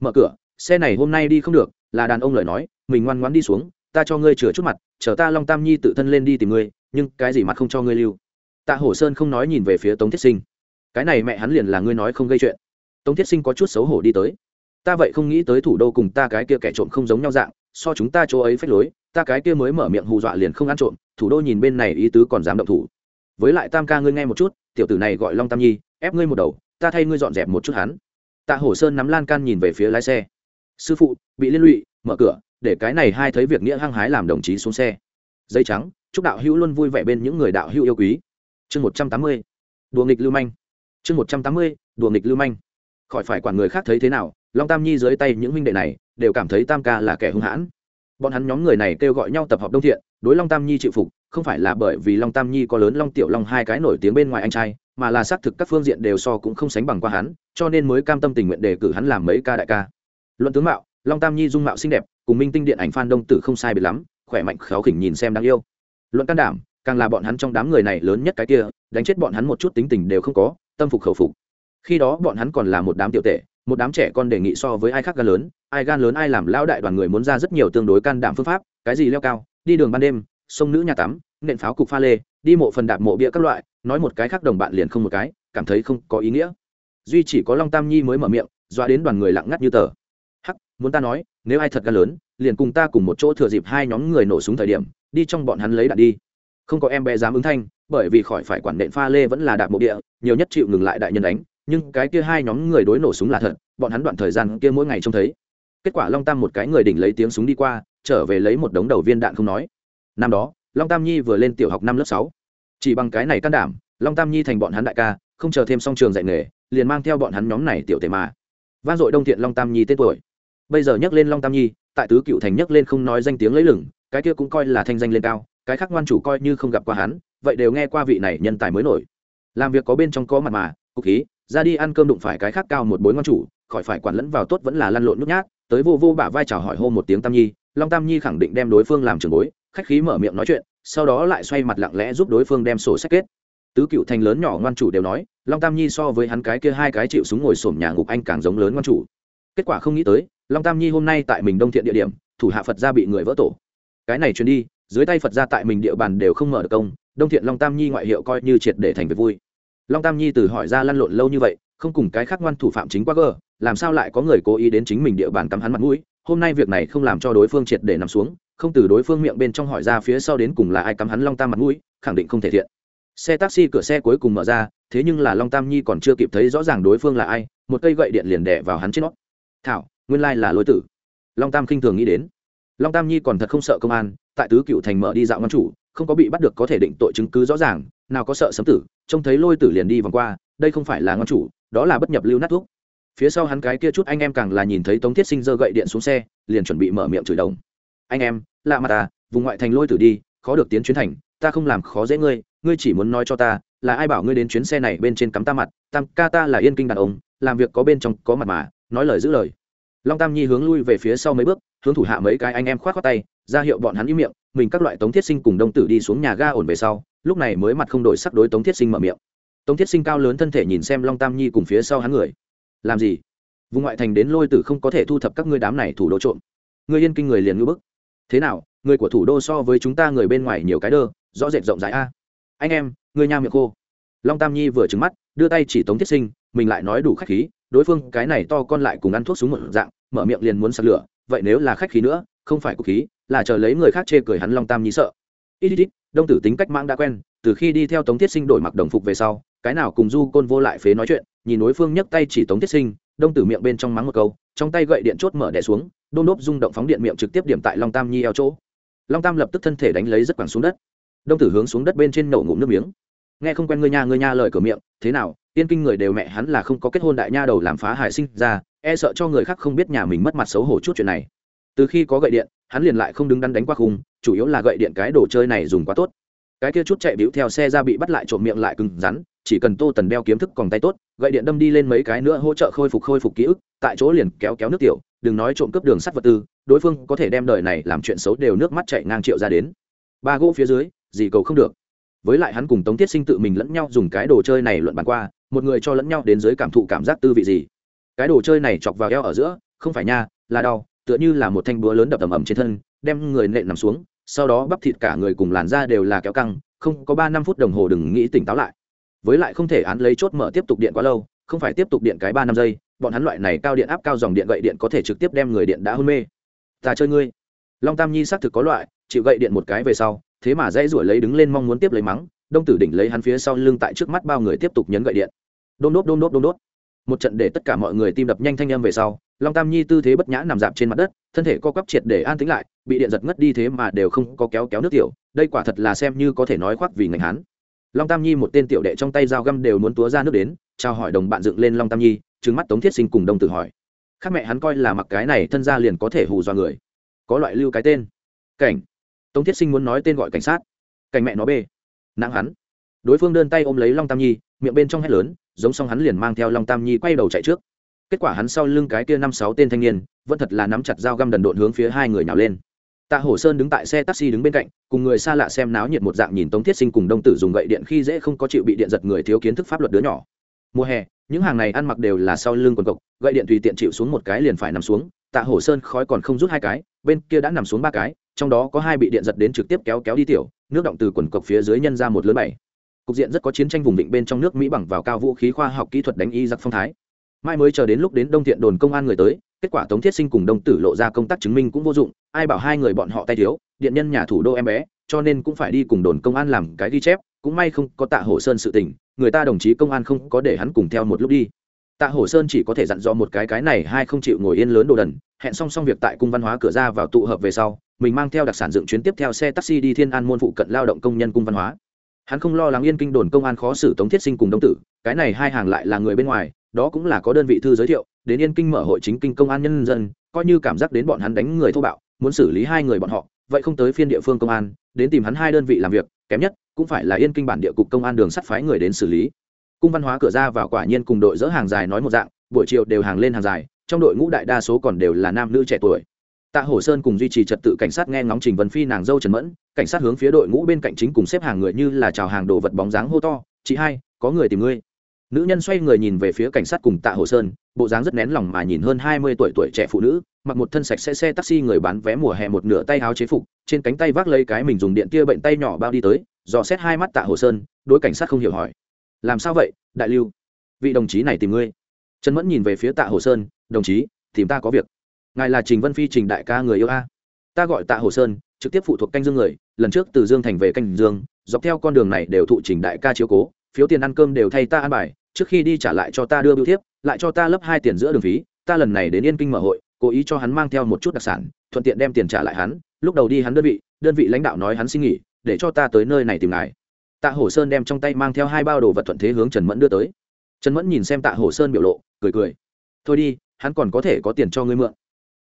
Speaker 1: Mở cửa, xe này hôm nay đi không được. Là đàn ông lời nói, mình ngoan ngoãn đi xuống, ta cho ngươi chừa chút mặt, chờ ta long tam nhi tự thân lên đi tìm ngươi nhưng cái gì mặt không cho ngươi lưu? Tạ hổ sơn không nói nhìn về phía tống thiết sinh. Cái này mẹ hắn liền là ngươi nói không gây chuyện. Tống thiết sinh có chút xấu hổ đi tới. Ta vậy không nghĩ tới thủ đô cùng ta cái kia kẻ trộm không giống nhau dạng, so chúng ta chỗ ấy phách lối, ta cái kia mới mở miệng hù dọa liền không ăn trộm, thủ đô nhìn bên này ý tứ còn dám động thủ. Với lại tam ca ngươi nghe một chút, tiểu tử này gọi long tam nhi, ép ngươi một đầu, ta thay ngươi dọn dẹp một chút hắn. Tạ hổ sơn nắm lan can nhìn về phía lái xe. Sư phụ, bị liên lụy, mở cửa, để cái này hai thấy việc nghĩa hăng hái làm đồng chí xuống xe. Dây trắng chúc đạo hữu luôn vui vẻ bên những người đạo hữu yêu quý. Chương một trăm tám mươi, đùa nghịch lưu manh. Chương một trăm tám mươi, đùa nghịch lưu manh. Khỏi phải quản người khác thấy thế nào, long tam nhi dưới tay những huynh đệ này đều cảm thấy tam ca là kẻ hung hãn. Bọn hắn nhóm người này kêu gọi nhau tập hợp đông thiện, đối long tam nhi chịu phục, không phải là bởi vì long tam nhi có lớn long tiểu long hai cái nổi tiếng bên ngoài anh trai, mà là xác thực các phương diện đều so cũng không sánh bằng qua hắn, cho nên mới cam tâm tình nguyện đề cử hắn làm mấy ca đại ca. Luận tướng mạo, long tam nhi dung mạo xinh đẹp, cùng minh tinh điện ảnh phan đông tử không sai biệt lắm, khỏe mạnh, khéo khỉnh nhìn xem đáng yêu luận can đảm, càng là bọn hắn trong đám người này lớn nhất cái kia, đánh chết bọn hắn một chút tính tình đều không có, tâm phục khẩu phục. Khi đó bọn hắn còn là một đám tiểu tệ, một đám trẻ con đề nghị so với ai khác gan lớn, ai gan lớn ai làm lao đại đoàn người muốn ra rất nhiều tương đối can đảm phương pháp, cái gì leo cao, đi đường ban đêm, sông nữ nhà tắm, nện pháo cục pha lê, đi mộ phần đạp mộ bia các loại, nói một cái khác đồng bạn liền không một cái, cảm thấy không có ý nghĩa. Duy chỉ có long tam nhi mới mở miệng, dọa đến đoàn người lặng ngắt như tờ. Hắc, muốn ta nói, nếu ai thật gan lớn liền cùng ta cùng một chỗ thừa dịp hai nhóm người nổ súng thời điểm, đi trong bọn hắn lấy đạn đi. Không có em bé dám ứng thanh, bởi vì khỏi phải quản nện pha lê vẫn là đạp mộ địa, nhiều nhất chịu ngừng lại đại nhân đánh. Nhưng cái kia hai nhóm người đối nổ súng là thật, bọn hắn đoạn thời gian kia mỗi ngày trông thấy. Kết quả long tam một cái người đỉnh lấy tiếng súng đi qua, trở về lấy một đống đầu viên đạn không nói. Năm đó, long tam nhi vừa lên tiểu học năm lớp sáu. Chỉ bằng cái này can đảm, long tam nhi thành bọn hắn đại ca, không chờ thêm xong trường dạy nghề, liền mang theo bọn hắn nhóm này tiểu tề mà. Vang dội đông thiện long tam nhi tên tuổi. Bây giờ nhắc lên long tam nhi tại tứ cựu thành nhấc lên không nói danh tiếng lấy lửng cái kia cũng coi là thanh danh lên cao, cái khác ngoan chủ coi như không gặp qua hắn, vậy đều nghe qua vị này nhân tài mới nổi. Làm việc có bên trong có mặt mà, cục khí, ra đi ăn cơm đụng phải cái khác cao một bối ngoan chủ, khỏi phải quản lẫn vào tốt vẫn là lăn lộn nhút nhát, tới vô vô bả vai chào hỏi hô một tiếng tam nhi, long tam nhi khẳng định đem đối phương làm trường bối, khách khí mở miệng nói chuyện, sau đó lại xoay mặt lặng lẽ giúp đối phương đem sổ sách kết. Tứ cựu thành lớn nhỏ ngoan chủ đều nói, long tam nhi so với hắn cái kia hai cái chịu súng ngồi sổm nhà ngục anh càng giống lớn ngoan chủ kết quả không nghĩ tới, long tam nhi hôm nay tại mình đông thiện địa điểm, thủ hạ phật gia bị người vỡ tổ. Cái này truyền đi, dưới tay phật gia tại mình địa bàn đều không mở được công, đông thiện long tam nhi ngoại hiệu coi như triệt để thành việc vui. Long tam nhi từ hỏi ra lăn lộn lâu như vậy, không cùng cái khác ngoan thủ phạm chính quá gờ, làm sao lại có người cố ý đến chính mình địa bàn cắm hắn mặt mũi, hôm nay việc này không làm cho đối phương triệt để nằm xuống, không từ đối phương miệng bên trong hỏi ra phía sau đến cùng là ai cắm hắn long tam mặt mũi, khẳng định không thể thiện. Xe taxi cửa xe cuối cùng mở ra, thế nhưng là long tam nhi còn chưa kịp thấy rõ ràng đối phương là ai, một cây gậy điện liền đẻ vào hắn trên nót thảo, nguyên lai là lôi tử. Long tam khinh thường nghĩ đến. Long tam nhi còn thật không sợ công an, tại tứ cựu thành mở đi dạo ngăn chủ, không có bị bắt được có thể định tội chứng cứ rõ ràng, nào có sợ sấm tử, trông thấy lôi tử liền đi vòng qua, đây không phải là ngon chủ, đó là bất nhập lưu nát thuốc. Phía sau hắn cái kia chút anh em càng là nhìn thấy tống thiết sinh giơ gậy điện xuống xe, liền chuẩn bị mở miệng chửi đồng. Anh em, lạ mặt ta vùng ngoại thành lôi tử đi, khó được tiến chuyến thành, ta không làm khó dễ ngươi ngươi chỉ muốn nói cho ta, là ai bảo ngươi đến chuyến xe này bên trên cắm ta mặt, tam ca ta là yên kinh đàn ông, làm việc có bên trong có mặt mà nói lời giữ lời. Long tam nhi hướng lui về phía sau mấy bước, hướng thủ hạ mấy cái anh em khoát khoát tay, ra hiệu bọn hắn im miệng, mình các loại tống thiết sinh cùng đông tử đi xuống nhà ga ổn về sau, lúc này mới mặt không đổi sắc đối tống thiết sinh mở miệng. Tống thiết sinh cao lớn thân thể nhìn xem long tam nhi cùng phía sau hắn người. Làm gì? Vùng ngoại thành đến lôi tử không có thể thu thập các ngươi đám này thủ đô trộm. Ngươi yên kinh người liền ngưỡng bức. Thế nào, người của thủ đô so với chúng ta người bên ngoài nhiều cái đơ, rõ rệt rộng rãi a. Anh em người nha miệng khô. Long tam nhi vừa trứng mắt, đưa tay chỉ tống thiết sinh, mình lại nói đủ khách khí đối phương cái này to con lại cùng ăn thuốc súng một dạng, mở miệng liền muốn sạc lửa, vậy nếu là khách khí nữa, không phải cục khí, là chờ lấy người khác chê cười hắn long tam nhi sợ. Ít ít ít, đông tử tính cách mãng đã quen, từ khi đi theo tống thiết sinh đổi mặc đồng phục về sau, cái nào cùng du côn vô lại phế nói chuyện, nhìn đối phương nhấc tay chỉ tống thiết sinh, đông tử miệng bên trong mắng một câu, trong tay gậy điện chốt mở đè xuống, đôn đốp rung động phóng điện miệng trực tiếp điểm tại long tam nhi eo chỗ. Long tam lập tức thân thể đánh lấy rất quẳng xuống đất. Đông tử hướng xuống đất bên trên nổ ngụm nước miếng nghe không quen ngươi nha ngươi nha lời cửa miệng, thế nào? Tiên kinh người đều mẹ hắn là không có kết hôn đại nha đầu làm phá hại sinh ra e sợ cho người khác không biết nhà mình mất mặt xấu hổ chút chuyện này. Từ khi có gậy điện, hắn liền lại không đứng đắn đánh qua khung, chủ yếu là gậy điện cái đồ chơi này dùng quá tốt. Cái kia chút chạy bĩu theo xe ra bị bắt lại trộm miệng lại cứng rắn, chỉ cần tô tần đeo kiếm thức còn tay tốt, gậy điện đâm đi lên mấy cái nữa hỗ trợ khôi phục khôi phục ký ức, tại chỗ liền kéo kéo nước tiểu, đừng nói trộm cướp đường sắt vật tư, đối phương có thể đem đời này làm chuyện xấu đều nước mắt chạy ngang triệu ra đến. Ba gỗ phía dưới, gì cầu không được với lại hắn cùng tống tiết sinh tự mình lẫn nhau dùng cái đồ chơi này luận bàn qua, một người cho lẫn nhau đến dưới cảm thụ cảm giác tư vị gì. Cái đồ chơi này chọc vào eo ở giữa, không phải nha, là đau, tựa như là một thanh búa lớn đập tầm ầm trên thân, đem người nện nằm xuống, sau đó bắp thịt cả người cùng làn da đều là kéo căng, không có ba năm phút đồng hồ đừng nghĩ tỉnh táo lại. Với lại không thể án lấy chốt mở tiếp tục điện quá lâu, không phải tiếp tục điện cái ba năm giây, bọn hắn loại này cao điện áp cao dòng điện gậy điện có thể trực tiếp đem người điện đã hôn mê. Ta chơi ngươi. Long tam nhi xác thực có loại, chịu gậy điện một cái về sau thế mà dãy ruổi lấy đứng lên mong muốn tiếp lấy mắng, đông tử đỉnh lấy hắn phía sau lưng tại trước mắt bao người tiếp tục nhấn gậy điện. Đôn đốt đôn đốt đôn đốt. Một trận để tất cả mọi người tim đập nhanh thanh âm về sau, long tam nhi tư thế bất nhã nằm dạp trên mặt đất, thân thể co quắp triệt để an tính lại, bị điện giật ngất đi thế mà đều không có kéo kéo nước tiểu, đây quả thật là xem như có thể nói khoác vì ngành hán long tam nhi một tên tiểu đệ trong tay dao găm đều muốn túa ra nước đến trao hỏi đồng bạn dựng lên long tam nhi trứng mắt tống thiết sinh cùng đông tử hỏi. Khác mẹ hắn coi là mặc cái này thân ra liền có thể hù dọa người. Có loại lưu cái tên. Cảnh tống thiết sinh muốn nói tên gọi cảnh sát. Cảnh mẹ nó bê. Nặng hắn. Đối phương đơn tay ôm lấy long tam nhi, miệng bên trong hét lớn, giống xong hắn liền mang theo long tam nhi quay đầu chạy trước. Kết quả hắn sau lưng cái kia năm sáu tên thanh niên, vẫn thật là nắm chặt dao găm đần độn hướng phía hai người nào lên. Tạ hổ sơn đứng tại xe taxi đứng bên cạnh, cùng người xa lạ xem náo nhiệt một dạng nhìn tống thiết sinh cùng đông tử dùng gậy điện khi dễ không có chịu bị điện giật người thiếu kiến thức pháp luật đứa nhỏ. Mùa hè, những hàng này ăn mặc đều là sau lưng quần cộc, gậy điện tùy tiện chịu xuống một cái liền phải nằm xuống tạ hổ sơn khói còn không rút hai cái, bên kia đã nằm xuống ba cái, trong đó có hai bị điện giật đến trực tiếp kéo kéo đi tiểu, nước động từ quần cộc phía dưới nhân ra một lớn bảy. Cục diện rất có chiến tranh vùng vịnh bên trong nước mỹ bằng vào cao vũ khí khoa học kỹ thuật đánh y giặc phong thái. Mai mới chờ đến lúc đến đông thiện đồn công an người tới, kết quả tống thiết sinh cùng đông tử lộ ra công tác chứng minh cũng vô dụng, ai bảo hai người bọn họ tay thiếu, điện nhân nhà thủ đô em bé, cho nên cũng phải đi cùng đồn công an làm cái ghi chép, cũng may không có tạ hổ sơn sự tình, người ta đồng chí công an không có để hắn cùng theo một lúc đi tạ hổ sơn chỉ có thể dặn dò một cái cái này hai không chịu ngồi yên lớn đồ đần, hẹn xong xong việc tại cung văn hóa cửa ra vào tụ hợp về sau, mình mang theo đặc sản dựng chuyến tiếp theo xe taxi đi thiên an môn phụ cận lao động công nhân cung văn hóa. Hắn không lo lắng yên kinh đồn công an khó xử tống thiết sinh cùng đông tử, cái này hai hàng lại là người bên ngoài, đó cũng là có đơn vị thư giới thiệu, đến yên kinh mở hội chính kinh công an nhân dân, coi như cảm giác đến bọn hắn đánh người thô bạo, muốn xử lý hai người bọn họ, vậy không tới phiên địa phương công an, đến tìm hắn hai đơn vị làm việc, kém nhất, cũng phải là yên kinh bản địa cục công an đường sắt phái người đến xử lý cung văn hóa cửa ra vào quả nhiên cùng đội dỡ hàng dài nói một dạng, buổi chiều đều hàng lên hàng dài, trong đội ngũ đại đa số còn đều là nam nữ trẻ tuổi. Tạ hổ sơn cùng duy trì trật tự cảnh sát nghe ngóng trình vân phi nàng dâu trần mẫn, cảnh sát hướng phía đội ngũ bên cạnh chính cùng xếp hàng người như là chào hàng đồ vật bóng dáng hô to, chị hai, có người tìm ngươi. Nữ nhân xoay người nhìn về phía cảnh sát cùng tạ hồ sơn, bộ dáng rất nén lòng mà nhìn hơn hai mươi tuổi tuổi trẻ phụ nữ, mặc một thân sạch xe xe taxi người bán vé mùa hè một nửa tay áo chế phục, trên cánh tay vác lấy cái mình dùng điện tia bệnh tay nhỏ bao đi tới, dò xét hai mắt tạ hồ sơn, đối cảnh sát không hiểu hỏi làm sao vậy, đại lưu? Vị đồng chí này tìm ngươi. Trần mẫn nhìn về phía tạ hồ sơn, đồng chí, tìm ta có việc. Ngài là trình vân phi trình đại ca người yêu a? Ta gọi tạ hồ sơn, trực tiếp phụ thuộc canh dương người, lần trước từ dương thành về canh dương, dọc theo con đường này đều thụ trình đại ca chiếu cố, phiếu tiền ăn cơm đều thay ta ăn bài, trước khi đi trả lại cho ta đưa bưu thiếp, lại cho ta lấp hai tiền giữa đường phí, ta lần này đến yên kinh mở hội, cố ý cho hắn mang theo một chút đặc sản, thuận tiện đem tiền trả lại hắn, lúc đầu đi hắn đơn vị đơn vị lãnh đạo nói hắn xin nghỉ, để cho ta tới nơi này tìm ngài tạ hổ sơn đem trong tay mang theo hai bao đồ vật thuận thế hướng trần mẫn đưa tới. Trần mẫn nhìn xem tạ hổ sơn biểu lộ, cười cười. Thôi đi, hắn còn có thể có tiền cho ngươi mượn.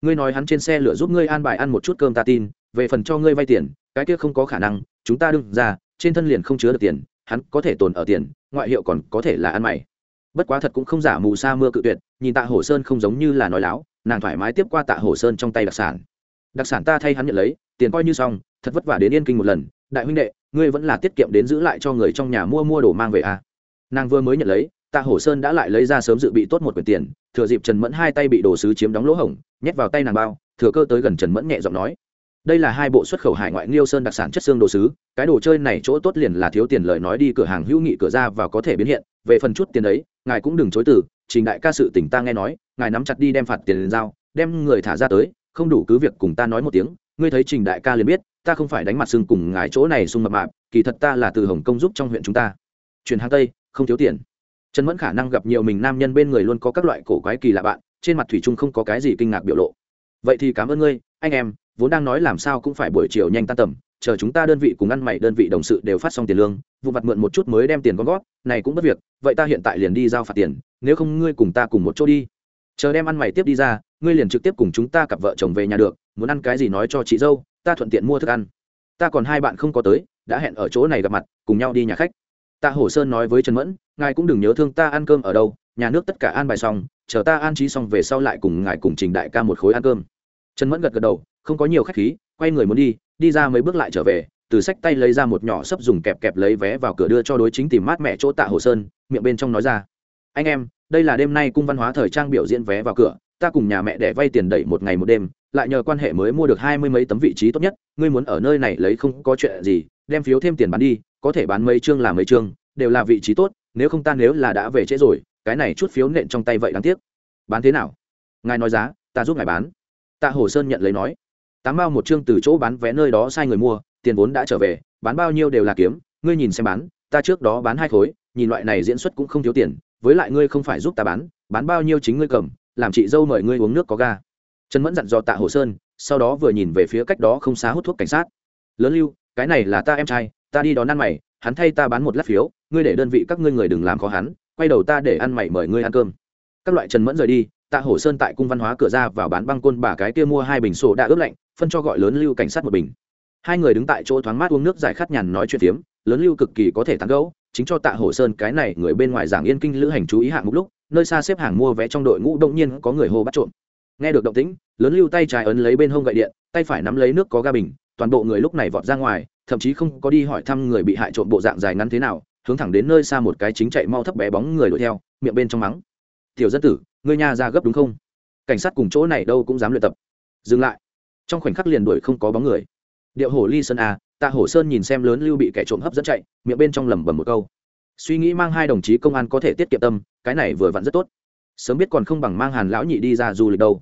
Speaker 1: Ngươi nói hắn trên xe lửa giúp ngươi an bài ăn một chút cơm ta tin, về phần cho ngươi vay tiền, cái kia không có khả năng, chúng ta đừng ra, trên thân liền không chứa được tiền, hắn có thể tồn ở tiền, ngoại hiệu còn có thể là ăn mày. Bất quá thật cũng không giả mù sa mưa cự tuyệt, nhìn tạ hổ sơn không giống như là nói láo, nàng thoải mái tiếp qua tạ Hổ sơn trong tay đặc sản. Đặc sản ta thay hắn nhận lấy, tiền coi như xong, thật vất vả đến yên kinh một lần. Đại huynh đệ ngươi vẫn là tiết kiệm đến giữ lại cho người trong nhà mua mua đồ mang về à. nàng vừa mới nhận lấy tạ hổ sơn đã lại lấy ra sớm dự bị tốt một quyển tiền thừa dịp trần mẫn hai tay bị đồ sứ chiếm đóng lỗ hổng nhét vào tay nàng bao thừa cơ tới gần trần mẫn nhẹ giọng nói đây là hai bộ xuất khẩu hải ngoại nghiêu sơn đặc sản chất xương đồ sứ cái đồ chơi này chỗ tốt liền là thiếu tiền lời nói đi cửa hàng hữu nghị cửa ra và có thể biến hiện về phần chút tiền ấy ngài cũng đừng chối từ trình đại ca sự tỉnh ta nghe nói ngài nắm chặt đi đem phạt tiền lên giao, đem người thả ra tới không đủ cứ việc cùng ta nói một tiếng ngươi thấy trình đại ca liền biết ta không phải đánh mặt xương cùng ngài chỗ này sung mập mạp, kỳ thật ta là từ hồng công giúp trong huyện chúng ta. Chuyển hàng tây, không thiếu tiền. Trần mẫn khả năng gặp nhiều mình nam nhân bên người luôn có các loại cổ quái kỳ lạ bạn, trên mặt thủy trung không có cái gì kinh ngạc biểu lộ. Vậy thì cảm ơn ngươi, anh em, vốn đang nói làm sao cũng phải buổi chiều nhanh tan tầm, chờ chúng ta đơn vị cùng ăn mày đơn vị đồng sự đều phát xong tiền lương, vụ vặt mượn một chút mới đem tiền con gót này cũng bất việc, vậy ta hiện tại liền đi giao phạt tiền, nếu không ngươi cùng ta cùng một chỗ đi. Chờ đem ăn mày tiếp đi ra, ngươi liền trực tiếp cùng chúng ta cặp vợ chồng về nhà được, muốn ăn cái gì nói cho chị dâu ta thuận tiện mua thức ăn. Ta còn hai bạn không có tới, đã hẹn ở chỗ này gặp mặt, cùng nhau đi nhà khách. Tạ hổ sơn nói với trần mẫn, ngài cũng đừng nhớ thương ta ăn cơm ở đâu, nhà nước tất cả an bài xong, chờ ta an trí xong về sau lại cùng ngài cùng trình đại ca một khối ăn cơm. Trần mẫn gật gật đầu, không có nhiều khách khí, quay người muốn đi đi ra mấy bước lại trở về, từ sách tay lấy ra một nhỏ sấp dùng kẹp kẹp lấy vé vào cửa đưa cho đối chính tìm mát mẹ chỗ tạ hồ sơn, miệng bên trong nói ra. Anh em, đây là đêm nay cung văn hóa thời trang biểu diễn vé vào cửa, ta cùng nhà mẹ để vay tiền đẩy một ngày một đêm lại nhờ quan hệ mới mua được hai mươi mấy tấm vị trí tốt nhất, ngươi muốn ở nơi này lấy không có chuyện gì, đem phiếu thêm tiền bán đi, có thể bán mấy chương là mấy chương, đều là vị trí tốt, nếu không ta nếu là đã về trễ rồi, cái này chút phiếu nện trong tay vậy đáng tiếc. Bán thế nào? Ngài nói giá, ta giúp ngài bán. Tạ hồ sơn nhận lấy nói, tám bao một chương từ chỗ bán vé nơi đó sai người mua, tiền vốn đã trở về, bán bao nhiêu đều là kiếm, ngươi nhìn xem bán, ta trước đó bán hai khối, nhìn loại này diễn xuất cũng không thiếu tiền, với lại ngươi không phải giúp ta bán bán bao nhiêu chính ngươi cầm, làm chị dâu mời ngươi uống nước có ga trần mẫn dặn dò tạ hồ sơn, sau đó vừa nhìn về phía cách đó không xá hút thuốc cảnh sát. Lớn lưu, cái này là ta em trai, ta đi đón ăn mày, hắn thay ta bán một lát phiếu, ngươi để đơn vị các ngươi người đừng làm khó hắn, quay đầu ta để ăn mày mời ngươi ăn cơm. Các loại trần mẫn rời đi, tạ hổ sơn tại cung văn hóa cửa ra vào bán băng côn bà cái kia mua hai bình sổ đã ướp lạnh, phân cho gọi lớn lưu cảnh sát một bình. Hai người đứng tại chỗ thoáng mát uống nước giải khát nhàn nói chuyện phiếm, lớn lưu cực kỳ có thể tán gẫu, chính cho tạ hổ sơn cái này người bên ngoài giảng yên kinh lữ hành chú ý hạng một lúc, nơi xa xếp hàng mua vé trong đội ngũ đông nhiên có người hô bắt trộm nghe được động tĩnh, lớn lưu tay trái ấn lấy bên hông gậy điện, tay phải nắm lấy nước có ga bình, toàn bộ người lúc này vọt ra ngoài, thậm chí không có đi hỏi thăm người bị hại trộm bộ dạng dài ngắn thế nào, hướng thẳng đến nơi xa một cái chính chạy mau thấp bé bóng người đuổi theo, miệng bên trong mắng. Tiểu dân tử, ngươi nhà ra gấp đúng không? Cảnh sát cùng chỗ này đâu cũng dám luyện tập. Dừng lại. Trong khoảnh khắc liền đuổi không có bóng người. Điệu hổ ly sơn a tạ hổ sơn nhìn xem lớn lưu bị kẻ trộm hấp dẫn chạy, miệng bên trong lẩm bẩm một câu. Suy nghĩ mang hai đồng chí công an có thể tiết kiệm tâm, cái này vừa vặn rất tốt. Sớm biết còn không bằng mang hàn lão nhị đi ra du lịch đâu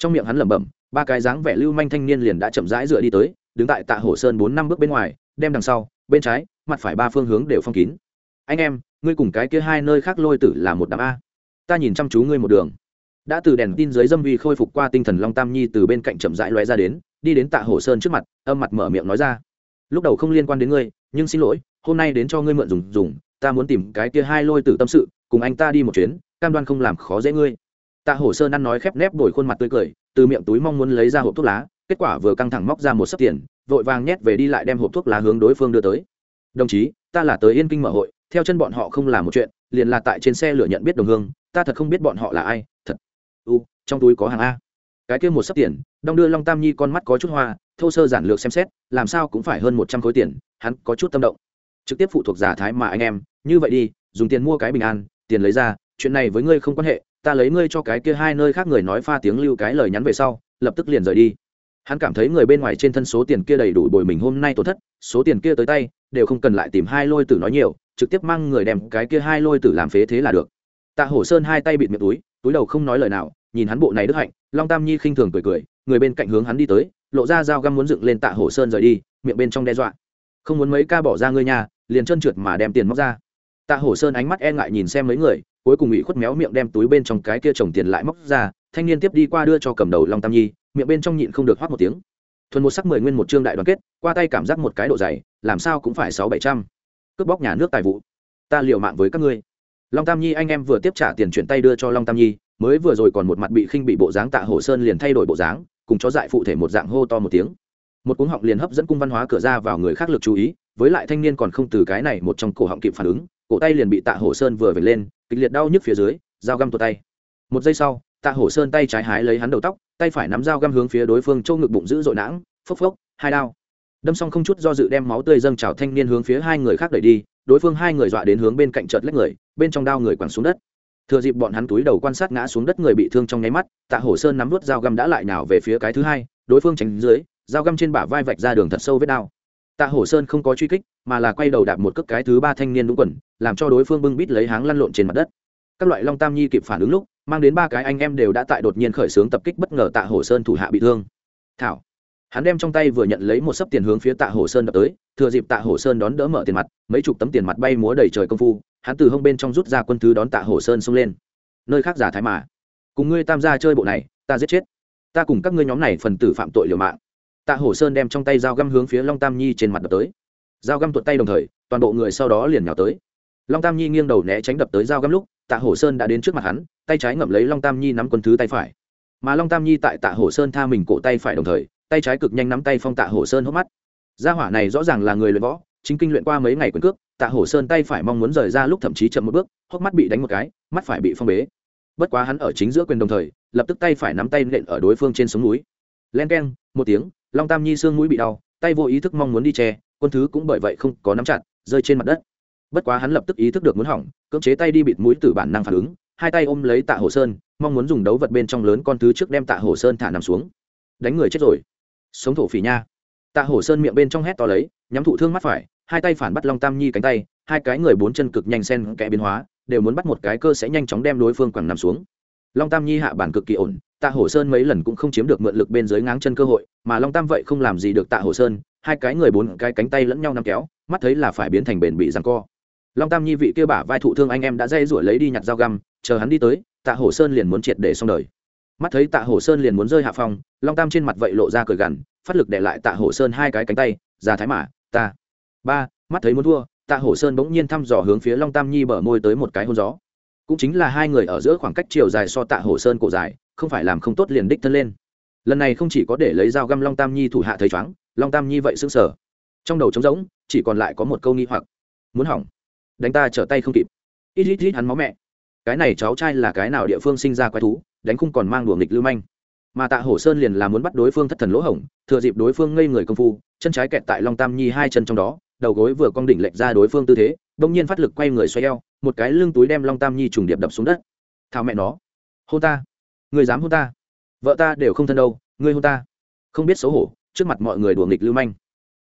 Speaker 1: trong miệng hắn lẩm bẩm, ba cái dáng vẻ lưu manh thanh niên liền đã chậm rãi dựa đi tới, đứng tại tạ hổ sơn bốn năm bước bên ngoài, đem đằng sau, bên trái, mặt phải ba phương hướng đều phong kín. Anh em, ngươi cùng cái kia hai nơi khác lôi tử là một đám a. Ta nhìn chăm chú ngươi một đường. Đã từ đèn tin dưới dâm vi khôi phục qua tinh thần long tam nhi từ bên cạnh chậm rãi lóe ra đến, đi đến tạ hồ sơn trước mặt, âm mặt mở miệng nói ra. Lúc đầu không liên quan đến ngươi, nhưng xin lỗi, hôm nay đến cho ngươi mượn dùng dùng, ta muốn tìm cái kia hai lôi tử tâm sự, cùng anh ta đi một chuyến, cam đoan không làm khó dễ ngươi tạ hồ sơn ăn nói khép nép đổi khuôn mặt tươi cười, từ miệng túi mong muốn lấy ra hộp thuốc lá, kết quả vừa căng thẳng móc ra một sấp tiền, vội vàng nhét về đi lại đem hộp thuốc lá hướng đối phương đưa tới. Đồng chí, ta là tới yên kinh mở hội, theo chân bọn họ không làm một chuyện, liền là tại trên xe lửa nhận biết đồng hương, ta thật không biết bọn họ là ai, thật. U, trong túi có hàng a. Cái kia một sấp tiền đong đưa long tam nhi con mắt có chút hoa, thô sơ giản lược xem xét, làm sao cũng phải hơn một trăm khối tiền, hắn có chút tâm động. Trực tiếp phụ thuộc giả thái mà anh em, như vậy đi, dùng tiền mua cái bình an, tiền lấy ra, chuyện này với ngươi không quan hệ ta lấy ngươi cho cái kia hai nơi khác người nói pha tiếng lưu cái lời nhắn về sau, lập tức liền rời đi. Hắn cảm thấy người bên ngoài trên thân số tiền kia đầy đủ bồi mình hôm nay tổn thất, số tiền kia tới tay, đều không cần lại tìm hai lôi tử nói nhiều, trực tiếp mang người đem cái kia hai lôi tử làm phế thế là được. Tạ hổ sơn hai tay bịt miệng túi túi đầu không nói lời nào, nhìn hắn bộ này đức hạnh, long tam nhi khinh thường cười cười, người bên cạnh hướng hắn đi tới, lộ ra dao găm muốn dựng lên tạ hổ sơn rời đi, miệng bên trong đe dọa. Không muốn mấy ca bỏ ra ngươi nhà, liền chân trượt mà đem tiền móc ra. Tạ hổ sơn ánh mắt e ngại nhìn xem mấy người cuối cùng ủy khuất méo miệng đem túi bên trong cái kia trồng tiền lại móc ra, thanh niên tiếp đi qua đưa cho cầm đầu long tam nhi, miệng bên trong nhịn không được hoát một tiếng. Thuần một sắc mười nguyên một trương đại đoàn kết, qua tay cảm giác một cái độ dày, làm sao cũng phải sáu bảy trăm. Cướp bóc nhà nước tài vụ. Ta liều mạng với các ngươi. Long tam nhi anh em vừa tiếp trả tiền chuyển tay đưa cho long tam nhi, mới vừa rồi còn một mặt bị khinh bị bộ dáng tạ hồ sơn liền thay đổi bộ dáng, cùng chó dại phụ thể một dạng hô to một tiếng. Một cuống họng liền hấp dẫn cung văn hóa cửa ra vào người khác lực chú ý, với lại thanh niên còn không từ cái này một trong cổ họng kịp phản ứng cổ tay liền bị tạ Hổ sơn vừa vẩy lên, kịch liệt đau nhức phía dưới, dao găm tuột tay. Một giây sau, tạ hổ sơn tay trái hái lấy hắn đầu tóc, tay phải nắm dao găm hướng phía đối phương châu ngực bụng giữ dội nãng, phốc phốc, hai đao. Đâm xong không chút do dự đem máu tươi dâng trào thanh niên hướng phía hai người khác đẩy đi, đối phương hai người dọa đến hướng bên cạnh chợt lách người, bên trong đao người quẳng xuống đất. Thừa dịp bọn hắn túi đầu quan sát ngã xuống đất người bị thương trong nháy mắt, tạ hổ sơn nắm vút dao găm đã lại nào về phía cái thứ hai, đối phương tránh dưới, dao găm trên bả vai vạch ra đường thật sâu vết đao tạ hổ sơn không có truy kích, mà là quay đầu đạp một cước cái thứ ba thanh niên đúng quần, làm cho đối phương bưng bít lấy háng lăn lộn trên mặt đất. Các loại long tam nhi kịp phản ứng lúc, mang đến ba cái anh em đều đã tại đột nhiên khởi xướng tập kích bất ngờ tạ hổ sơn thủ hạ bị thương. Thảo. Hắn đem trong tay vừa nhận lấy một sấp tiền hướng phía tạ hổ sơn đập tới, thừa dịp tạ hổ sơn đón đỡ mở tiền mặt, mấy chục tấm tiền mặt bay múa đầy trời công phu, hắn từ hông bên trong rút ra quân thứ đón tạ hổ sơn xông lên. Nơi khác giả thái mà. Cùng ngươi tam gia chơi bộ này, ta giết chết. Ta cùng các ngươi nhóm này phần tử phạm tội liều mạng tạ hổ sơn đem trong tay dao găm hướng phía long tam nhi trên mặt đập tới. Dao găm tuột tay đồng thời, toàn bộ người sau đó liền nhào tới. Long tam nhi nghiêng đầu né tránh đập tới dao găm lúc, tạ hổ sơn đã đến trước mặt hắn, tay trái ngậm lấy long tam nhi nắm quân thứ tay phải. Mà long tam nhi tại tạ hổ sơn tha mình cổ tay phải đồng thời, tay trái cực nhanh nắm tay phong tạ hổ sơn hốc mắt. Gia hỏa này rõ ràng là người luyện võ, chính kinh luyện qua mấy ngày quyền cước, tạ hổ sơn tay phải mong muốn rời ra lúc thậm chí chậm một bước, hốc mắt bị đánh một cái, mắt phải bị phong bế. Bất quá hắn ở chính giữa quyền đồng thời, lập tức tay phải nắm tay nện ở đối phương trên sống núi. Len k e n một tiếng long tam nhi xương mũi bị đau, tay vô ý thức mong muốn đi che, quân thứ cũng bởi vậy không có nắm chặt, rơi trên mặt đất. Bất quá hắn lập tức ý thức được muốn hỏng, cưỡng chế tay đi bịt mũi từ bản năng phản ứng, hai tay ôm lấy tạ hồ sơn, mong muốn dùng đấu vật bên trong lớn con thứ trước đem tạ hồ sơn thả nằm xuống. Đánh người chết rồi. Sống thổ phỉ nha. Tạ hồ sơn miệng bên trong hét to lấy, nhắm thụ thương mắt phải, hai tay phản bắt long tam nhi cánh tay, hai cái người bốn chân cực nhanh sen kẽ biến hóa, đều muốn bắt một cái cơ sẽ nhanh chóng đem đối phương quẳng nằm xuống. Long tam nhi hạ bản cực kỳ ổn tạ hổ sơn mấy lần cũng không chiếm được mượn lực bên dưới ngáng chân cơ hội, mà long tam vậy không làm gì được tạ hổ sơn, hai cái người bốn cái cánh tay lẫn nhau nắm kéo, mắt thấy là phải biến thành bền bị giằng co. Long tam nhi vị kia bả vai thụ thương anh em đã dây rủi lấy đi nhặt dao găm, chờ hắn đi tới, tạ hổ sơn liền muốn triệt để xong đời. Mắt thấy tạ hổ sơn liền muốn rơi hạ phong long tam trên mặt vậy lộ ra cười gằn, phát lực để lại tạ hổ sơn hai cái cánh tay ra thái mã, ta. Ba, mắt thấy muốn thua, tạ hổ sơn bỗng nhiên thăm dò hướng phía long tam nhi bở môi tới một cái hôn gió. Cũng chính là hai người ở giữa khoảng cách chiều dài so tạ hổ sơn cổ dài không phải làm không tốt liền đích thân lên. Lần này không chỉ có để lấy dao găm long tam nhi thủ hạ thấy chóng, long tam nhi vậy sững sờ. Trong đầu trống rỗng, chỉ còn lại có một câu nghi hoặc. Muốn hỏng. Đánh ta trở tay không kịp. Ít ít ít hắn máu mẹ. Cái này cháu trai là cái nào địa phương sinh ra quái thú, đánh không còn mang đùa nghịch lưu manh. Mà tạ hổ sơn liền là muốn bắt đối phương thất thần lỗ hổng, thừa dịp đối phương ngây người công phu, chân trái kẹt tại long tam nhi hai chân trong đó, đầu gối vừa cong đỉnh lệch ra đối phương tư thế, bỗng nhiên phát lực quay người xoay eo, một cái lưng túi đem long tam nhi trùng điệp đập xuống đất. Thao mẹ nó, hôn ta người dám hôn ta? Vợ ta đều không thân đâu, ngươi hôn ta. Không biết xấu hổ, trước mặt mọi người đùa nghịch lưu manh.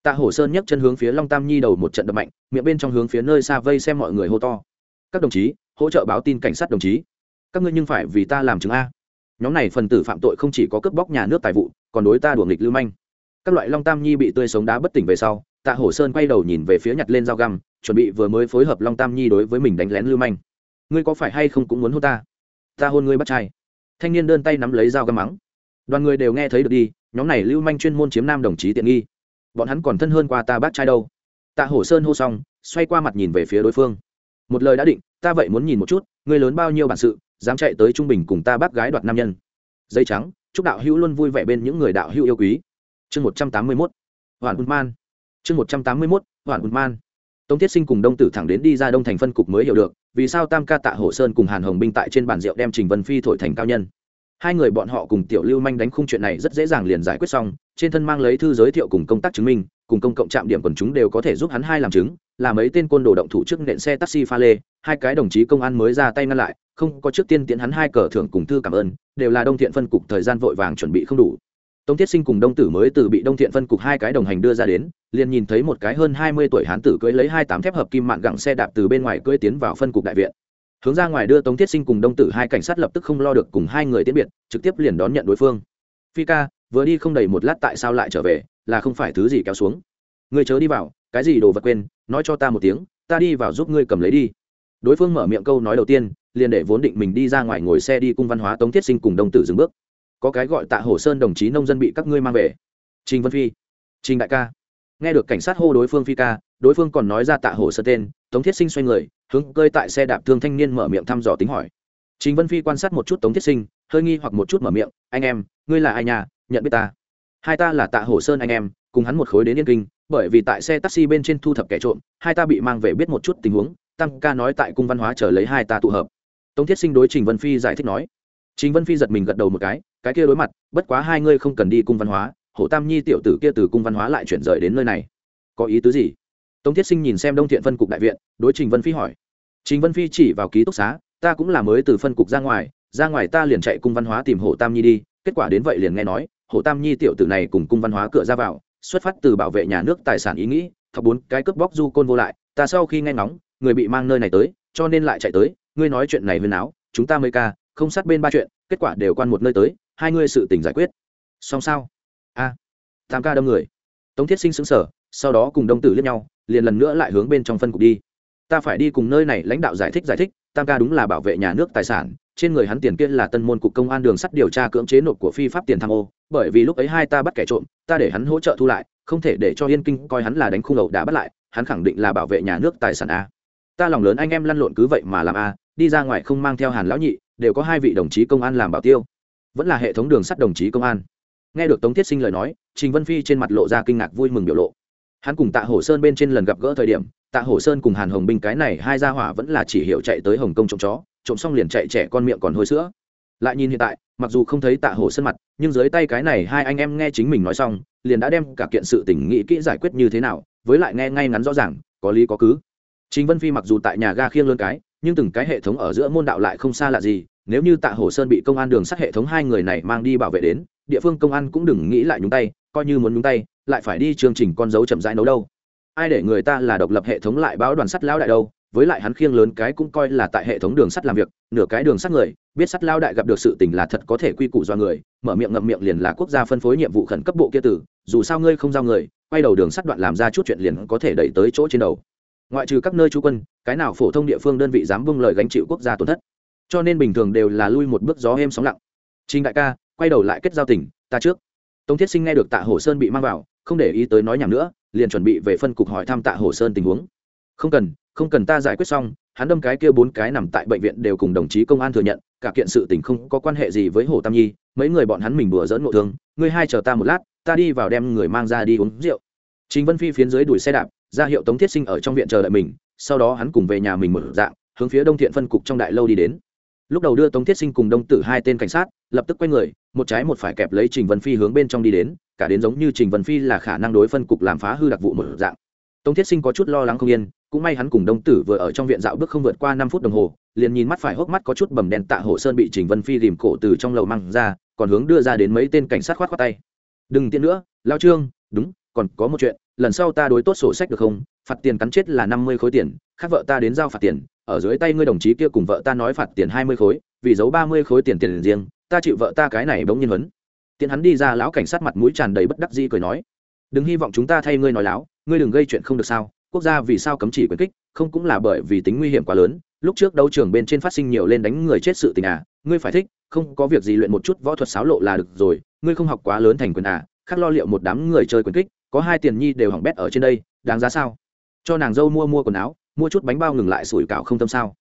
Speaker 1: Tạ hổ sơn nhấc chân hướng phía long tam nhi đầu một trận đập mạnh, miệng bên trong hướng phía nơi xa vây xem mọi người hô to. Các đồng chí, hỗ trợ báo tin cảnh sát đồng chí. Các ngươi nhưng phải vì ta làm chứng a. Nhóm này phần tử phạm tội không chỉ có cướp bóc nhà nước tài vụ, còn đối ta đùa nghịch lưu manh. Các loại long tam nhi bị tươi sống đá bất tỉnh về sau, tạ hổ sơn quay đầu nhìn về phía nhặt lên dao găm, chuẩn bị vừa mới phối hợp long tam nhi đối với mình đánh lén lưu manh. Ngươi có phải hay không cũng muốn hôn ta? Ta hôn ngươi bắt trai thanh niên đơn tay nắm lấy dao găm mắng. Đoàn người đều nghe thấy được đi, nhóm này lưu manh chuyên môn chiếm nam đồng chí tiện nghi. Bọn hắn còn thân hơn qua ta bác trai đâu. Tạ hổ sơn hô xong, xoay qua mặt nhìn về phía đối phương. Một lời đã định, ta vậy muốn nhìn một chút người lớn bao nhiêu bản sự, dám chạy tới trung bình cùng ta bác gái đoạt nam nhân. Dây trắng, chúc đạo hữu luôn vui vẻ bên những người đạo hữu yêu quý. Chương một trăm tám mươi mốt, hoàn hùn man. Chương một trăm tám mươi mốt, hoàn hùn man. Tống thiết sinh cùng đông tử thẳng đến đi ra đông thành phân cục mới hiểu được vì sao tam ca tạ hổ sơn cùng hàn hồng binh tại trên bàn rượu đem trình vân phi thổi thành cao nhân? Hai người bọn họ cùng tiểu lưu manh đánh khung chuyện này rất dễ dàng liền giải quyết xong, trên thân mang lấy thư giới thiệu cùng công tác chứng minh, cùng công cộng trạm điểm quần chúng đều có thể giúp hắn hai làm chứng, là mấy tên côn đồ động thủ trước nện xe taxi pha lê, hai cái đồng chí công an mới ra tay ngăn lại, không có trước tiên tiến hắn hai cờ thưởng cùng thư cảm ơn, đều là đông thiện phân cục thời gian vội vàng chuẩn bị không đủ tống thiết sinh cùng đông tử mới từ bị đông thiện phân cục hai cái đồng hành đưa ra đến, liền nhìn thấy một cái hơn hai mươi tuổi hán tử cưỡi lấy hai tám thép hợp kim mạng gặng xe đạp từ bên ngoài cưỡi tiến vào phân cục đại viện. Hướng ra ngoài đưa tống thiết sinh cùng đông tử hai cảnh sát lập tức không lo được cùng hai người tiễn biệt, trực tiếp liền đón nhận đối phương. Phi ca, vừa đi không đầy một lát tại sao lại trở về, là không phải thứ gì kéo xuống? Người chớ đi vào, cái gì đồ vật quên, nói cho ta một tiếng, ta đi vào giúp ngươi cầm lấy đi. Đối phương mở miệng câu nói đầu tiên, liền để vốn định mình đi ra ngoài ngồi xe đi cung văn hóa tống thiết sinh cùng đông tử dừng bước có cái gọi tạ hồ sơn đồng chí nông dân bị các ngươi mang về. Trình vân phi, trình đại ca. Nghe được cảnh sát hô đối phương phi ca, đối phương còn nói ra tạ hồ sơn tên, tống thiết sinh xoay người, hướng cơi tại xe đạp thương thanh niên mở miệng thăm dò tính hỏi. Trình vân phi quan sát một chút tống thiết sinh, hơi nghi hoặc một chút mở miệng, anh em, ngươi là ai nhà nhận biết ta? Hai ta là tạ hồ sơn anh em, cùng hắn một khối đến yên kinh, bởi vì tại xe taxi bên trên thu thập kẻ trộm, hai ta bị mang về biết một chút tình huống tăng ca nói tại cung văn hóa chờ lấy hai ta tụ hợp. Tống thiết sinh đối trình vân phi giải thích nói. Trình vân phi giật mình gật đầu một cái cái kia đối mặt, bất quá hai ngươi không cần đi cung văn hóa hổ tam nhi tiểu tử kia từ cung văn hóa lại chuyển rời đến nơi này. Có ý tứ gì? Tống thiết sinh nhìn xem đông thiện phân cục đại viện, đối trình vân phi hỏi. Trình vân phi chỉ vào ký túc xá, ta cũng là mới từ phân cục ra ngoài ra ngoài ta liền chạy cung văn hóa tìm hổ tam nhi đi, kết quả đến vậy liền nghe nói hổ tam nhi tiểu tử này cùng cung văn hóa cửa ra vào, xuất phát từ bảo vệ nhà nước tài sản ý nghĩ, thọc bốn cái cướp bóc du côn vô lại, ta sau khi nghe ngóng, người bị mang nơi này tới, cho nên lại chạy tới, ngươi nói chuyện này huyên áo, chúng ta mới ca, không sát bên ba chuyện, kết quả đều quan một nơi tới hai ngươi sự tình giải quyết. Xong sao? A, tam ca đâm người. Tống thiết sinh xứng sở sau đó cùng đông tử liếc nhau, liền lần nữa lại hướng bên trong phân cục đi. Ta phải đi cùng nơi này lãnh đạo giải thích giải thích, tam ca đúng là bảo vệ nhà nước tài sản, trên người hắn tiền kia là tân môn cục công an đường sắt điều tra cưỡng chế nộp của phi pháp tiền tham ô, bởi vì lúc ấy hai ta bắt kẻ trộm, ta để hắn hỗ trợ thu lại, không thể để cho yên kinh coi hắn là đánh khung đầu đã bắt lại, hắn khẳng định là bảo vệ nhà nước tài sản a. Ta lòng lớn anh em lăn lộn cứ vậy mà làm a, đi ra ngoài không mang theo hàn lão nhị, đều có hai vị đồng chí công an làm bảo tiêu vẫn là hệ thống đường sắt đồng chí công an. Nghe được tống thiết sinh lời nói, trình vân phi trên mặt lộ ra kinh ngạc vui mừng biểu lộ. Hắn cùng tạ hổ sơn bên trên lần gặp gỡ thời điểm, tạ hổ sơn cùng hàn hồng binh cái này hai gia hỏa vẫn là chỉ hiệu chạy tới hồng kông trộm chó, trộm xong liền chạy trẻ con miệng còn hôi sữa. Lại nhìn hiện tại, mặc dù không thấy tạ hổ sơn mặt, nhưng dưới tay cái này hai anh em nghe chính mình nói xong, liền đã đem cả kiện sự tình nghĩ kỹ giải quyết như thế nào, với lại nghe ngay ngắn rõ ràng, có lý có cứ. Chính vân phi mặc dù tại nhà ga khiêng lơn cái, nhưng từng cái hệ thống ở giữa môn đạo lại không xa lạ gì nếu như tạ hổ sơn bị công an đường sắt hệ thống hai người này mang đi bảo vệ đến, địa phương công an cũng đừng nghĩ lại nhúng tay, coi như muốn nhúng tay, lại phải đi chương trình con dấu chậm rãi nấu đâu. Ai để người ta là độc lập hệ thống lại báo đoàn sắt lão đại đâu, với lại hắn khiêng lớn cái cũng coi là tại hệ thống đường sắt làm việc, nửa cái đường sắt người, biết sắt lao đại gặp được sự tình là thật có thể quy củ do người, mở miệng ngậm miệng liền là quốc gia phân phối nhiệm vụ khẩn cấp bộ kia tử, dù sao ngươi không giao người, quay đầu đường sắt đoạn làm ra chút chuyện liền có thể đẩy tới chỗ trên đầu. Ngoại trừ các nơi trú quân, cái nào phổ thông địa phương đơn vị dám bưng lời gánh chịu quốc gia tổn thất cho nên bình thường đều là lui một bước gió êm sóng lặng. Trình đại ca, quay đầu lại kết giao tình, ta trước. Tống thiết sinh nghe được tạ hồ sơn bị mang vào, không để ý tới nói nhảm nữa, liền chuẩn bị về phân cục hỏi thăm tạ hồ sơn tình huống. Không cần không cần ta giải quyết xong, hắn đâm cái kia bốn cái nằm tại bệnh viện đều cùng đồng chí công an thừa nhận, cả kiện sự tình không có quan hệ gì với hồ tam nhi, mấy người bọn hắn mình bừa dỡn ngộ thương, ngươi hai chờ ta một lát, ta đi vào đem người mang ra đi uống rượu. Chính vân phi phiến dưới đuổi xe đạp, ra hiệu tống thiết sinh ở trong viện chờ đợi mình, sau đó hắn cùng về nhà mình mở dạng, hướng phía đông thiện phân cục trong đại lâu đi đến lúc đầu đưa tống thiết sinh cùng đông tử hai tên cảnh sát, lập tức quay người, một trái một phải kẹp lấy trình vân phi hướng bên trong đi đến, cả đến giống như trình vân phi là khả năng đối phân cục làm phá hư đặc vụ một dạng. Tống thiết sinh có chút lo lắng không yên, cũng may hắn cùng đông tử vừa ở trong viện dạo bước không vượt qua năm phút đồng hồ, liền nhìn mắt phải hốc mắt có chút bầm đèn tạ hồ sơn bị trình vân phi rìm cổ từ trong lầu măng ra, còn hướng đưa ra đến mấy tên cảnh sát khoát khoát tay. Đừng tiện nữa, lao trương, đúng, còn có một chuyện, lần sau ta đối tốt sổ sách được không? Phạt tiền cắn chết là năm mươi khối tiền, khác vợ ta đến giao phạt tiền ở dưới tay ngươi đồng chí kia cùng vợ ta nói phạt tiền hai mươi khối, vì giấu ba mươi khối tiền tiền riêng, ta chịu vợ ta cái này bỗng nhiên vấn tiến hắn đi ra lão cảnh sát mặt mũi tràn đầy bất đắc dĩ cười nói, đừng hy vọng chúng ta thay ngươi nói láo, ngươi đừng gây chuyện không được sao, quốc gia vì sao cấm chỉ quyền kích, không cũng là bởi vì tính nguy hiểm quá lớn, lúc trước đấu trường bên trên phát sinh nhiều lên đánh người chết sự tình à ngươi phải thích, không có việc gì luyện một chút võ thuật xáo lộ là được rồi, ngươi không học quá lớn thành quyền à khác lo liệu một đám người chơi quyền kích, có hai tiền nhi đều hỏng bét ở trên đây, đáng giá sao? Cho nàng dâu mua mua quần áo mua chút bánh bao ngừng lại sủi cảo không tâm sao?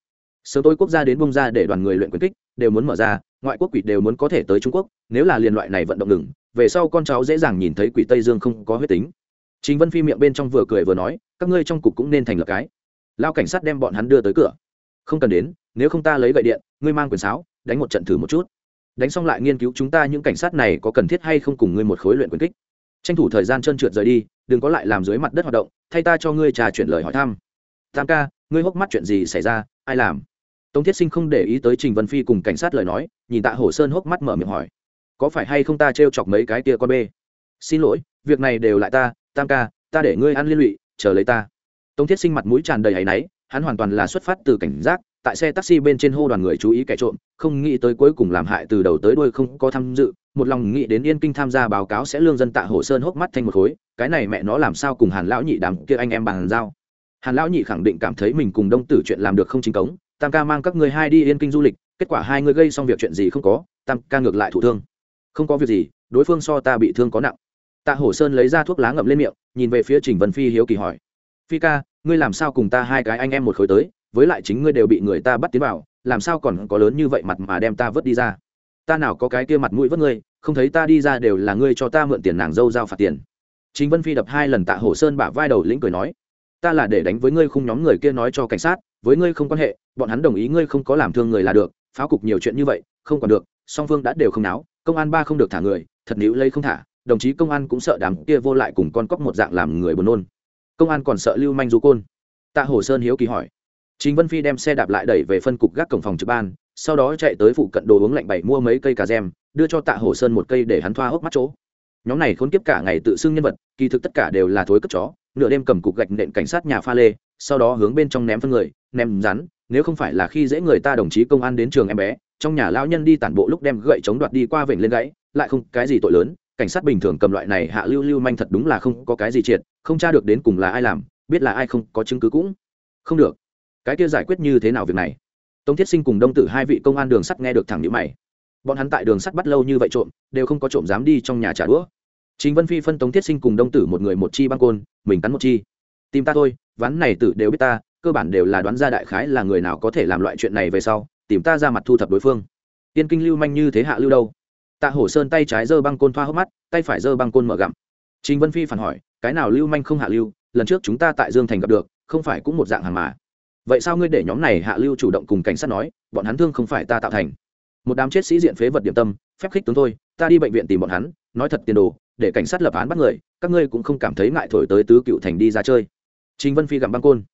Speaker 1: Sớm tối quốc gia đến bông ra để đoàn người luyện quyền kích, đều muốn mở ra, ngoại quốc quỷ đều muốn có thể tới trung quốc, nếu là liên loại này vận động ngừng, về sau con cháu dễ dàng nhìn thấy quỷ tây dương không có huyết tính. Chính vân phi miệng bên trong vừa cười vừa nói, các ngươi trong cục cũng nên thành lập cái. Lao cảnh sát đem bọn hắn đưa tới cửa. Không cần đến, nếu không ta lấy gậy điện, ngươi mang quyền sáo, đánh một trận thử một chút. Đánh xong lại nghiên cứu chúng ta những cảnh sát này có cần thiết hay không cùng ngươi một khối luyện quyền kích. Tranh thủ thời gian trơn trượt rời đi, đừng có lại làm dưới mặt đất hoạt động, thay ta cho ngươi trà chuyển lời hỏi thăm tam ca, ngươi hốc mắt chuyện gì xảy ra, ai làm? Tống thiết sinh không để ý tới trình vân phi cùng cảnh sát lời nói, nhìn tạ hổ sơn hốc mắt mở miệng hỏi. Có phải hay không ta t r e o chọc mấy cái kia con bê? Xin lỗi, việc này đều lại ta, tam ca, ta để ngươi ăn liên lụy, chờ lấy ta. Tống thiết sinh mặt mũi tràn đầy áy náy, hắn hoàn toàn là xuất phát từ cảnh giác, tại xe taxi bên trên hô đoàn người chú ý kẻ trộm, không nghĩ tới cuối cùng làm hại từ đầu tới đuôi không có tham dự, một lòng nghĩ đến yên kinh tham gia báo cáo sẽ lương dân tạ hồ sơn hốc mắt thành một khối, cái này mẹ nó làm sao cùng hàn lão nhị đàm kia anh em bàn giao hàn lão nhị khẳng định cảm thấy mình cùng đông tử chuyện làm được không chính cống, tam ca mang các người hai đi yên kinh du lịch, kết quả hai người gây xong việc chuyện gì không có, tam ca ngược lại thụ thương. Không có việc gì, đối phương so ta bị thương có nặng. Tạ hổ sơn lấy ra thuốc lá ngậm lên miệng, nhìn về phía trình vân phi hiếu kỳ hỏi. Phi ca, ngươi làm sao cùng ta hai cái anh em một khối tới, với lại chính ngươi đều bị người ta bắt tiến vào, làm sao còn có lớn như vậy mặt mà đem ta vớt đi ra? Ta nào có cái kia mặt mũi vớt ngươi, không thấy ta đi ra đều là ngươi cho ta mượn tiền nàng dâu giao phạt tiền. Chính vân phi đập hai lần tạ hổ sơn bả vai đầu lĩnh cười nói ta là để đánh với ngươi khung nhóm người kia nói cho cảnh sát, với ngươi không quan hệ, bọn hắn đồng ý ngươi không có làm thương người là được, pháo cục nhiều chuyện như vậy, không còn được, song phương đã đều không náo, công an ba không được thả người, thật nữ lấy không thả, đồng chí công an cũng sợ đám kia vô lại cùng con cóc một dạng làm người buồn nôn. Công an còn sợ lưu manh du côn. Tạ hồ sơn hiếu kỳ hỏi. Chính vân phi đem xe đạp lại đẩy về phân cục gác cổng phòng trực ban, sau đó chạy tới phụ cận đồ uống lạnh bảy mua mấy cây cà gem đưa cho tạ hồ sơn một cây để hắn thoa hốc mắt chỗ. Nhóm này khốn kiếp cả ngày tự xưng nhân vật, kỳ thực tất cả đều là thối cất chó nửa đêm cầm cục gạch nện cảnh sát nhà pha lê, sau đó hướng bên trong ném phân người, ném rắn, nếu không phải là khi dễ người ta đồng chí công an đến trường em bé, trong nhà lão nhân đi tản bộ lúc đem gậy chống đoạt đi qua vểnh lên gãy, lại không cái gì tội lớn, cảnh sát bình thường cầm loại này hạ lưu lưu manh thật đúng là không có cái gì triệt, không tra được đến cùng là ai làm, biết là ai không, có chứng cứ cũng không được. Cái kia giải quyết như thế nào việc này? Tống thiết sinh cùng đông tử hai vị công an đường sắt nghe được thẳng nhữ mày. Bọn hắn tại đường sắt bắt lâu như vậy trộm, đều không có trộm dám đi trong nhà trả đũa chính vân phi phân tống thiết sinh cùng đông tử một người một chi băng côn, mình cắn một chi. Tìm ta thôi, ván này tử đều biết ta, cơ bản đều là đoán ra đại khái là người nào có thể làm loại chuyện này về sau, tìm ta ra mặt thu thập đối phương. Tiên kinh lưu manh như thế hạ lưu đâu? Tạ hổ sơn tay trái giơ băng côn thoa hốc mắt, tay phải giơ băng côn mở gặm. Trình vân phi phản hỏi, cái nào lưu manh không hạ lưu, lần trước chúng ta tại dương thành gặp được, không phải cũng một dạng hàng mà. Vậy sao ngươi để nhóm này hạ lưu chủ động cùng cảnh sát nói, bọn hắn thương không phải ta tạo thành? Một đám chết sĩ diện phế vật điểm tâm, phép khích tướng thôi, ta đi bệnh viện tìm bọn hắn, nói thật tiền đồ để cảnh sát lập án bắt người, các ngươi cũng không cảm thấy ngại thổi tới tứ cựu thành đi ra chơi. Trình vân phi gặm băng côn.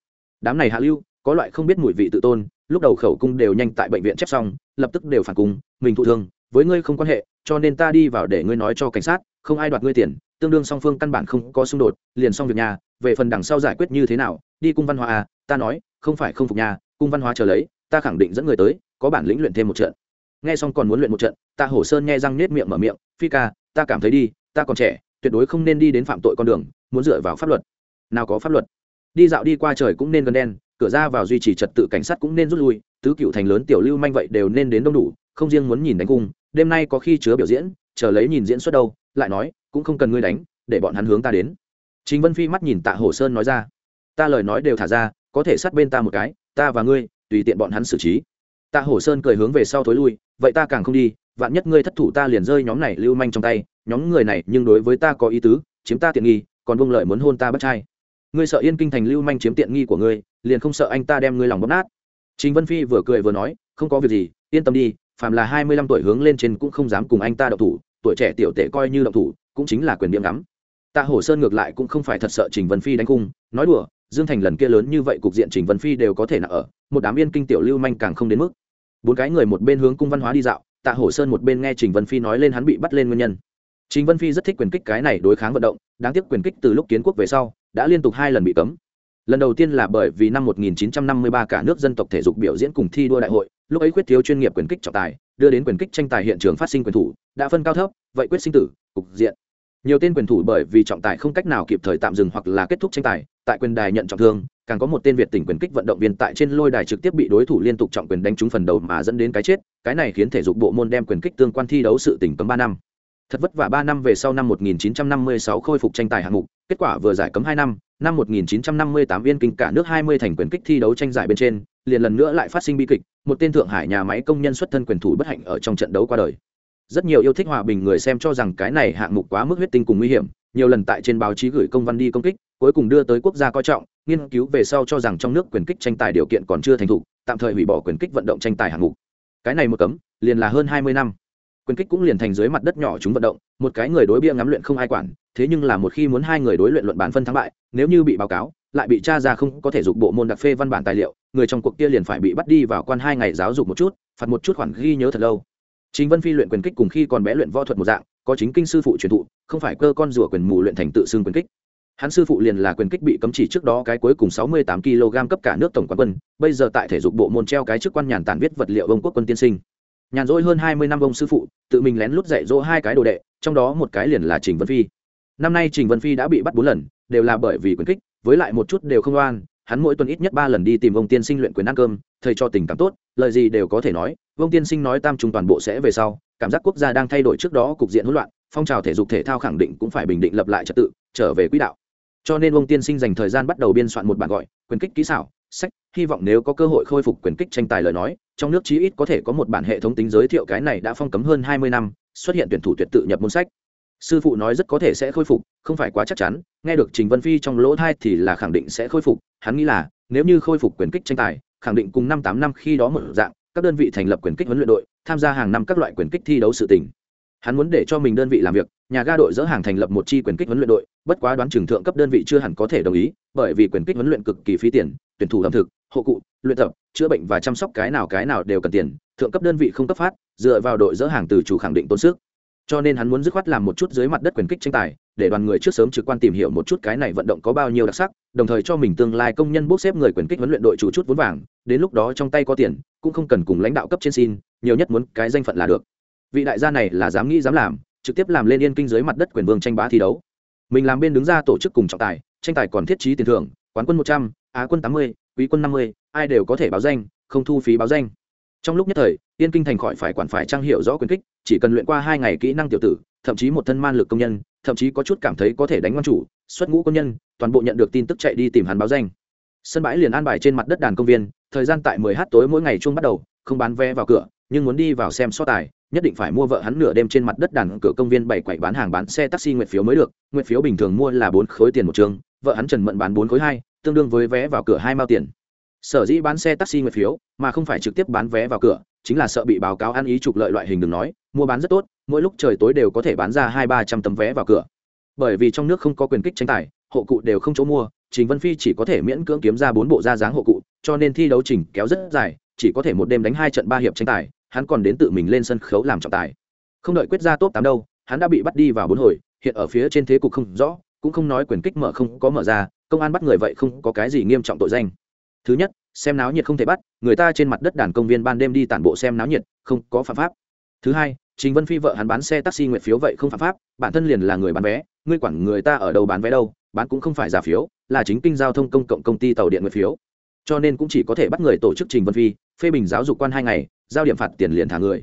Speaker 1: Đám này hạ lưu, có loại không biết mùi vị tự tôn, lúc đầu khẩu cung đều nhanh tại bệnh viện chép xong, lập tức đều phản cung, mình thụ thương, với ngươi không quan hệ, cho nên ta đi vào để ngươi nói cho cảnh sát, không ai đoạt ngươi tiền, tương đương song phương căn bản không có xung đột, liền xong việc nhà, về phần đằng sau giải quyết như thế nào, đi cung văn hóa à ta nói, không phải không phục nhà, cung văn hóa chờ lấy, ta khẳng định dẫn người tới, có bản lĩnh luyện thêm một trận. Nghe xong còn muốn luyện một trận, ta hổ sơn nghe răng nết miệng mở miệng, phi ca, ta cảm thấy đi ta còn trẻ, tuyệt đối không nên đi đến phạm tội con đường, muốn dựa vào pháp luật. Nào có pháp luật? Đi dạo đi qua trời cũng nên gần đen, cửa ra vào duy trì trật tự cảnh sát cũng nên rút lui, tứ cựu thành lớn tiểu lưu manh vậy đều nên đến đông đủ, không riêng muốn nhìn đánh cung, đêm nay có khi chứa biểu diễn, chờ lấy nhìn diễn xuất đâu, lại nói, cũng không cần ngươi đánh, để bọn hắn hướng ta đến. Chính vân phi mắt nhìn tạ hồ sơn nói ra, ta lời nói đều thả ra, có thể sát bên ta một cái, ta và ngươi, tùy tiện bọn hắn xử trí. Tạ hồ sơn cười hướng về sau thối lui, vậy ta càng không đi, vạn nhất ngươi thất thủ ta liền rơi nhóm này lưu manh trong tay nhóm người này nhưng đối với ta có ý tứ, chiếm ta tiện nghi, còn vung lợi muốn hôn ta bắt trai. Ngươi sợ yên kinh thành lưu manh chiếm tiện nghi của ngươi, liền không sợ anh ta đem ngươi lòng bóp nát. Trình vân phi vừa cười vừa nói, không có việc gì, yên tâm đi, phàm là hai mươi lăm tuổi hướng lên trên cũng không dám cùng anh ta đậu thủ, tuổi trẻ tiểu tệ coi như đậu thủ, cũng chính là quyền điểm ngắm. Tạ hổ sơn ngược lại cũng không phải thật sợ trình vân phi đánh cung nói đùa, dương thành lần kia lớn như vậy cục diện trình vân phi đều có thể nợ ở, một đám yên kinh tiểu lưu manh càng không đến mức. Bốn cái người một bên hướng cung văn hóa đi dạo, tạ hổ sơn một bên nghe trình vân phi nói lên hắn bị bắt lên nguyên nhân trình vân phi rất thích quyền kích cái này đối kháng vận động, đáng tiếc quyền kích từ lúc kiến quốc về sau, đã liên tục hai lần bị cấm. Lần đầu tiên là bởi vì năm 1953 cả nước dân tộc thể dục biểu diễn cùng thi đua đại hội, lúc ấy quyết thiếu chuyên nghiệp quyền kích trọng tài, đưa đến quyền kích tranh tài hiện trường phát sinh quyền thủ, đã phân cao thấp, vậy quyết sinh tử, cục diện. Nhiều tên quyền thủ bởi vì trọng tài không cách nào kịp thời tạm dừng hoặc là kết thúc tranh tài, tại quyền đài nhận trọng thương, càng có một tên việt tỉnh quyền kích vận động viên tại trên lôi đài trực tiếp bị đối thủ liên tục trọng quyền đánh trúng phần đầu mà dẫn đến cái chết, cái này khiến thể dục bộ môn đem quyền kích tương quan thi đấu sự tỉnh cấm ba năm thật vất vả ba năm về sau năm 1956 khôi phục tranh tài hạng mục, kết quả vừa giải cấm hai năm năm 1958 viên kinh cả nước 20 thành quyền kích thi đấu tranh giải bên trên, liền lần nữa lại phát sinh bi kịch, một tên thượng hải nhà máy công nhân xuất thân quyền thủ bất hạnh ở trong trận đấu qua đời. Rất nhiều yêu thích hòa bình người xem cho rằng cái này hạng mục quá mức huyết tinh cùng nguy hiểm, nhiều lần tại trên báo chí gửi công văn đi công kích, cuối cùng đưa tới quốc gia coi trọng, nghiên cứu về sau cho rằng trong nước quyền kích tranh tài điều kiện còn chưa thành thục, tạm thời hủy bỏ quyền kích vận động tranh tài hạng mục. Cái này một cấm, liền là hơn 20 năm quyền kích cũng liền thành dưới mặt đất nhỏ chúng vận động, một cái người đối bia ngắm luyện không ai quản, thế nhưng là một khi muốn hai người đối luyện luận bản phân thắng bại, nếu như bị báo cáo, lại bị tra ra không có thể dục bộ môn đặc phê văn bản tài liệu, người trong cuộc kia liền phải bị bắt đi vào quan hai ngày giáo dục một chút, phạt một chút khoản ghi nhớ thật lâu. Chính vân phi luyện quyền kích cùng khi còn bé luyện võ thuật một dạng, có chính kinh sư phụ truyền thụ, không phải cơ con rùa quyền mù luyện thành tự xưng quyền kích. Hắn sư phụ liền là quyền kích bị cấm chỉ trước đó cái cuối cùng sáu mươi tám kg cấp cả nước tổng quán quân, bây giờ tại thể dục bộ môn treo cái chức quan nhàn tản viết vật liệu ông quốc quân tiên sinh nhàn rỗi hơn hai mươi năm ông sư phụ, tự mình lén lút dạy dỗ hai cái đồ đệ, trong đó một cái liền là trình vân phi. Năm nay trình vân phi đã bị bắt bốn lần, đều là bởi vì quyền kích, với lại một chút đều không oan, hắn mỗi tuần ít nhất ba lần đi tìm ông tiên sinh luyện quyền ăn cơm, thầy cho tình cảm tốt, lời gì đều có thể nói, ông tiên sinh nói tam trung toàn bộ sẽ về sau, cảm giác quốc gia đang thay đổi trước đó cục diện hỗn loạn, phong trào thể dục thể thao khẳng định cũng phải bình định lập lại trật tự, trở về quỹ đạo. Cho nên ông tiên sinh dành thời gian bắt đầu biên soạn một bản gọi, quyền kích kỹ xảo, sách, hy vọng nếu có cơ hội khôi phục quyền kích tranh tài lời nói trong nước chí ít có thể có một bản hệ thống tính giới thiệu cái này đã phong cấm hơn hai mươi năm, xuất hiện tuyển thủ tuyệt tự nhập môn sách. Sư phụ nói rất có thể sẽ khôi phục, không phải quá chắc chắn, nghe được trình vân phi trong lỗ thai thì là khẳng định sẽ khôi phục, hắn nghĩ là, nếu như khôi phục quyền kích tranh tài, khẳng định cùng năm tám năm khi đó một dạng, các đơn vị thành lập quyền kích huấn luyện đội, tham gia hàng năm các loại quyền kích thi đấu sự tỉnh hắn muốn để cho mình đơn vị làm việc, nhà ga đội dỡ hàng thành lập một chi quyền kích huấn luyện đội, bất quá đoán trường thượng cấp đơn vị chưa hẳn có thể đồng ý, bởi vì quyền kích huấn luyện cực kỳ phí tiền, tuyển thủ ẩm thực, hộ cụ, luyện tập chữa bệnh và chăm sóc cái nào cái nào đều cần tiền, thượng cấp đơn vị không cấp phát, dựa vào đội dỡ hàng từ chủ khẳng định tốn sức. Cho nên hắn muốn dứt khoát làm một chút dưới mặt đất quyền kích tranh tài, để đoàn người trước sớm trực quan tìm hiểu một chút cái này vận động có bao nhiêu đặc sắc, đồng thời cho mình tương lai công nhân bốc xếp người quyền kích huấn luyện đội chủ chút vốn vàng, đến lúc đó trong tay có tiền, cũng không cần cùng lãnh đạo cấp trên xin, nhiều nhất muốn cái danh phận là được. Vị đại gia này là dám nghĩ dám làm, trực tiếp làm lên yên kinh dưới mặt đất quyền vương tranh bá thi đấu. Mình làm bên đứng ra tổ chức cùng trọng tài, tranh tài còn thiết trí tiền thưởng, quán quân một trăm, á quân tám mươi, quý quân năm mươi ai đều có thể báo danh, không thu phí báo danh. Trong lúc nhất thời, yên kinh thành khỏi phải quản phải trang hiểu rõ quyền kích, chỉ cần luyện qua hai ngày kỹ năng tiểu tử, thậm chí một thân man lực công nhân, thậm chí có chút cảm thấy có thể đánh ngon chủ, xuất ngũ công nhân, toàn bộ nhận được tin tức chạy đi tìm hắn báo danh. Sân bãi liền an bài trên mặt đất đàn công viên, thời gian tại 10 h tối mỗi ngày chung bắt đầu, không bán vé vào cửa, nhưng muốn đi vào xem so tài, nhất định phải mua vợ hắn nửa đêm trên mặt đất đàn cửa công viên bảy quầy bán hàng bán xe taxi nguyện phiếu mới được nguyện phiếu bình thường mua là bốn khối tiền một trường, vợ hắn trần mận bán bốn khối hai, tương đương với vé vào cửa hai mao tiền sở dĩ bán xe taxi nguyệt phiếu, mà không phải trực tiếp bán vé vào cửa, chính là sợ bị báo cáo ăn ý trục lợi loại hình đừng nói, mua bán rất tốt, mỗi lúc trời tối đều có thể bán ra hai ba trăm tấm vé vào cửa. Bởi vì trong nước không có quyền kích tranh tài, hộ cụ đều không chỗ mua, trình vân phi chỉ có thể miễn cưỡng kiếm ra bốn bộ ra dáng hộ cụ, cho nên thi đấu trình kéo rất dài, chỉ có thể một đêm đánh hai trận ba hiệp tranh tài, hắn còn đến tự mình lên sân khấu làm trọng tài. Không đợi quyết ra top tám đâu, hắn đã bị bắt đi vào bốn hồi, hiện ở phía trên thế cục không rõ, cũng không nói quyền kích mở không có mở ra, công an bắt người vậy không có cái gì nghiêm trọng tội danh thứ nhất, xem náo nhiệt không thể bắt, người ta trên mặt đất đàn công viên ban đêm đi tản bộ xem náo nhiệt, không có phạm pháp. Thứ hai, trình vân phi vợ hắn bán xe taxi nguyện phiếu vậy không phạm pháp, bản thân liền là người bán vé, ngươi quản người ta ở đâu bán vé đâu, bán cũng không phải giả phiếu, là chính kinh giao thông công cộng công ty tàu điện nguyện phiếu. Cho nên cũng chỉ có thể bắt người tổ chức trình vân phi, phê bình giáo dục quan hai ngày, giao điểm phạt tiền liền thả người.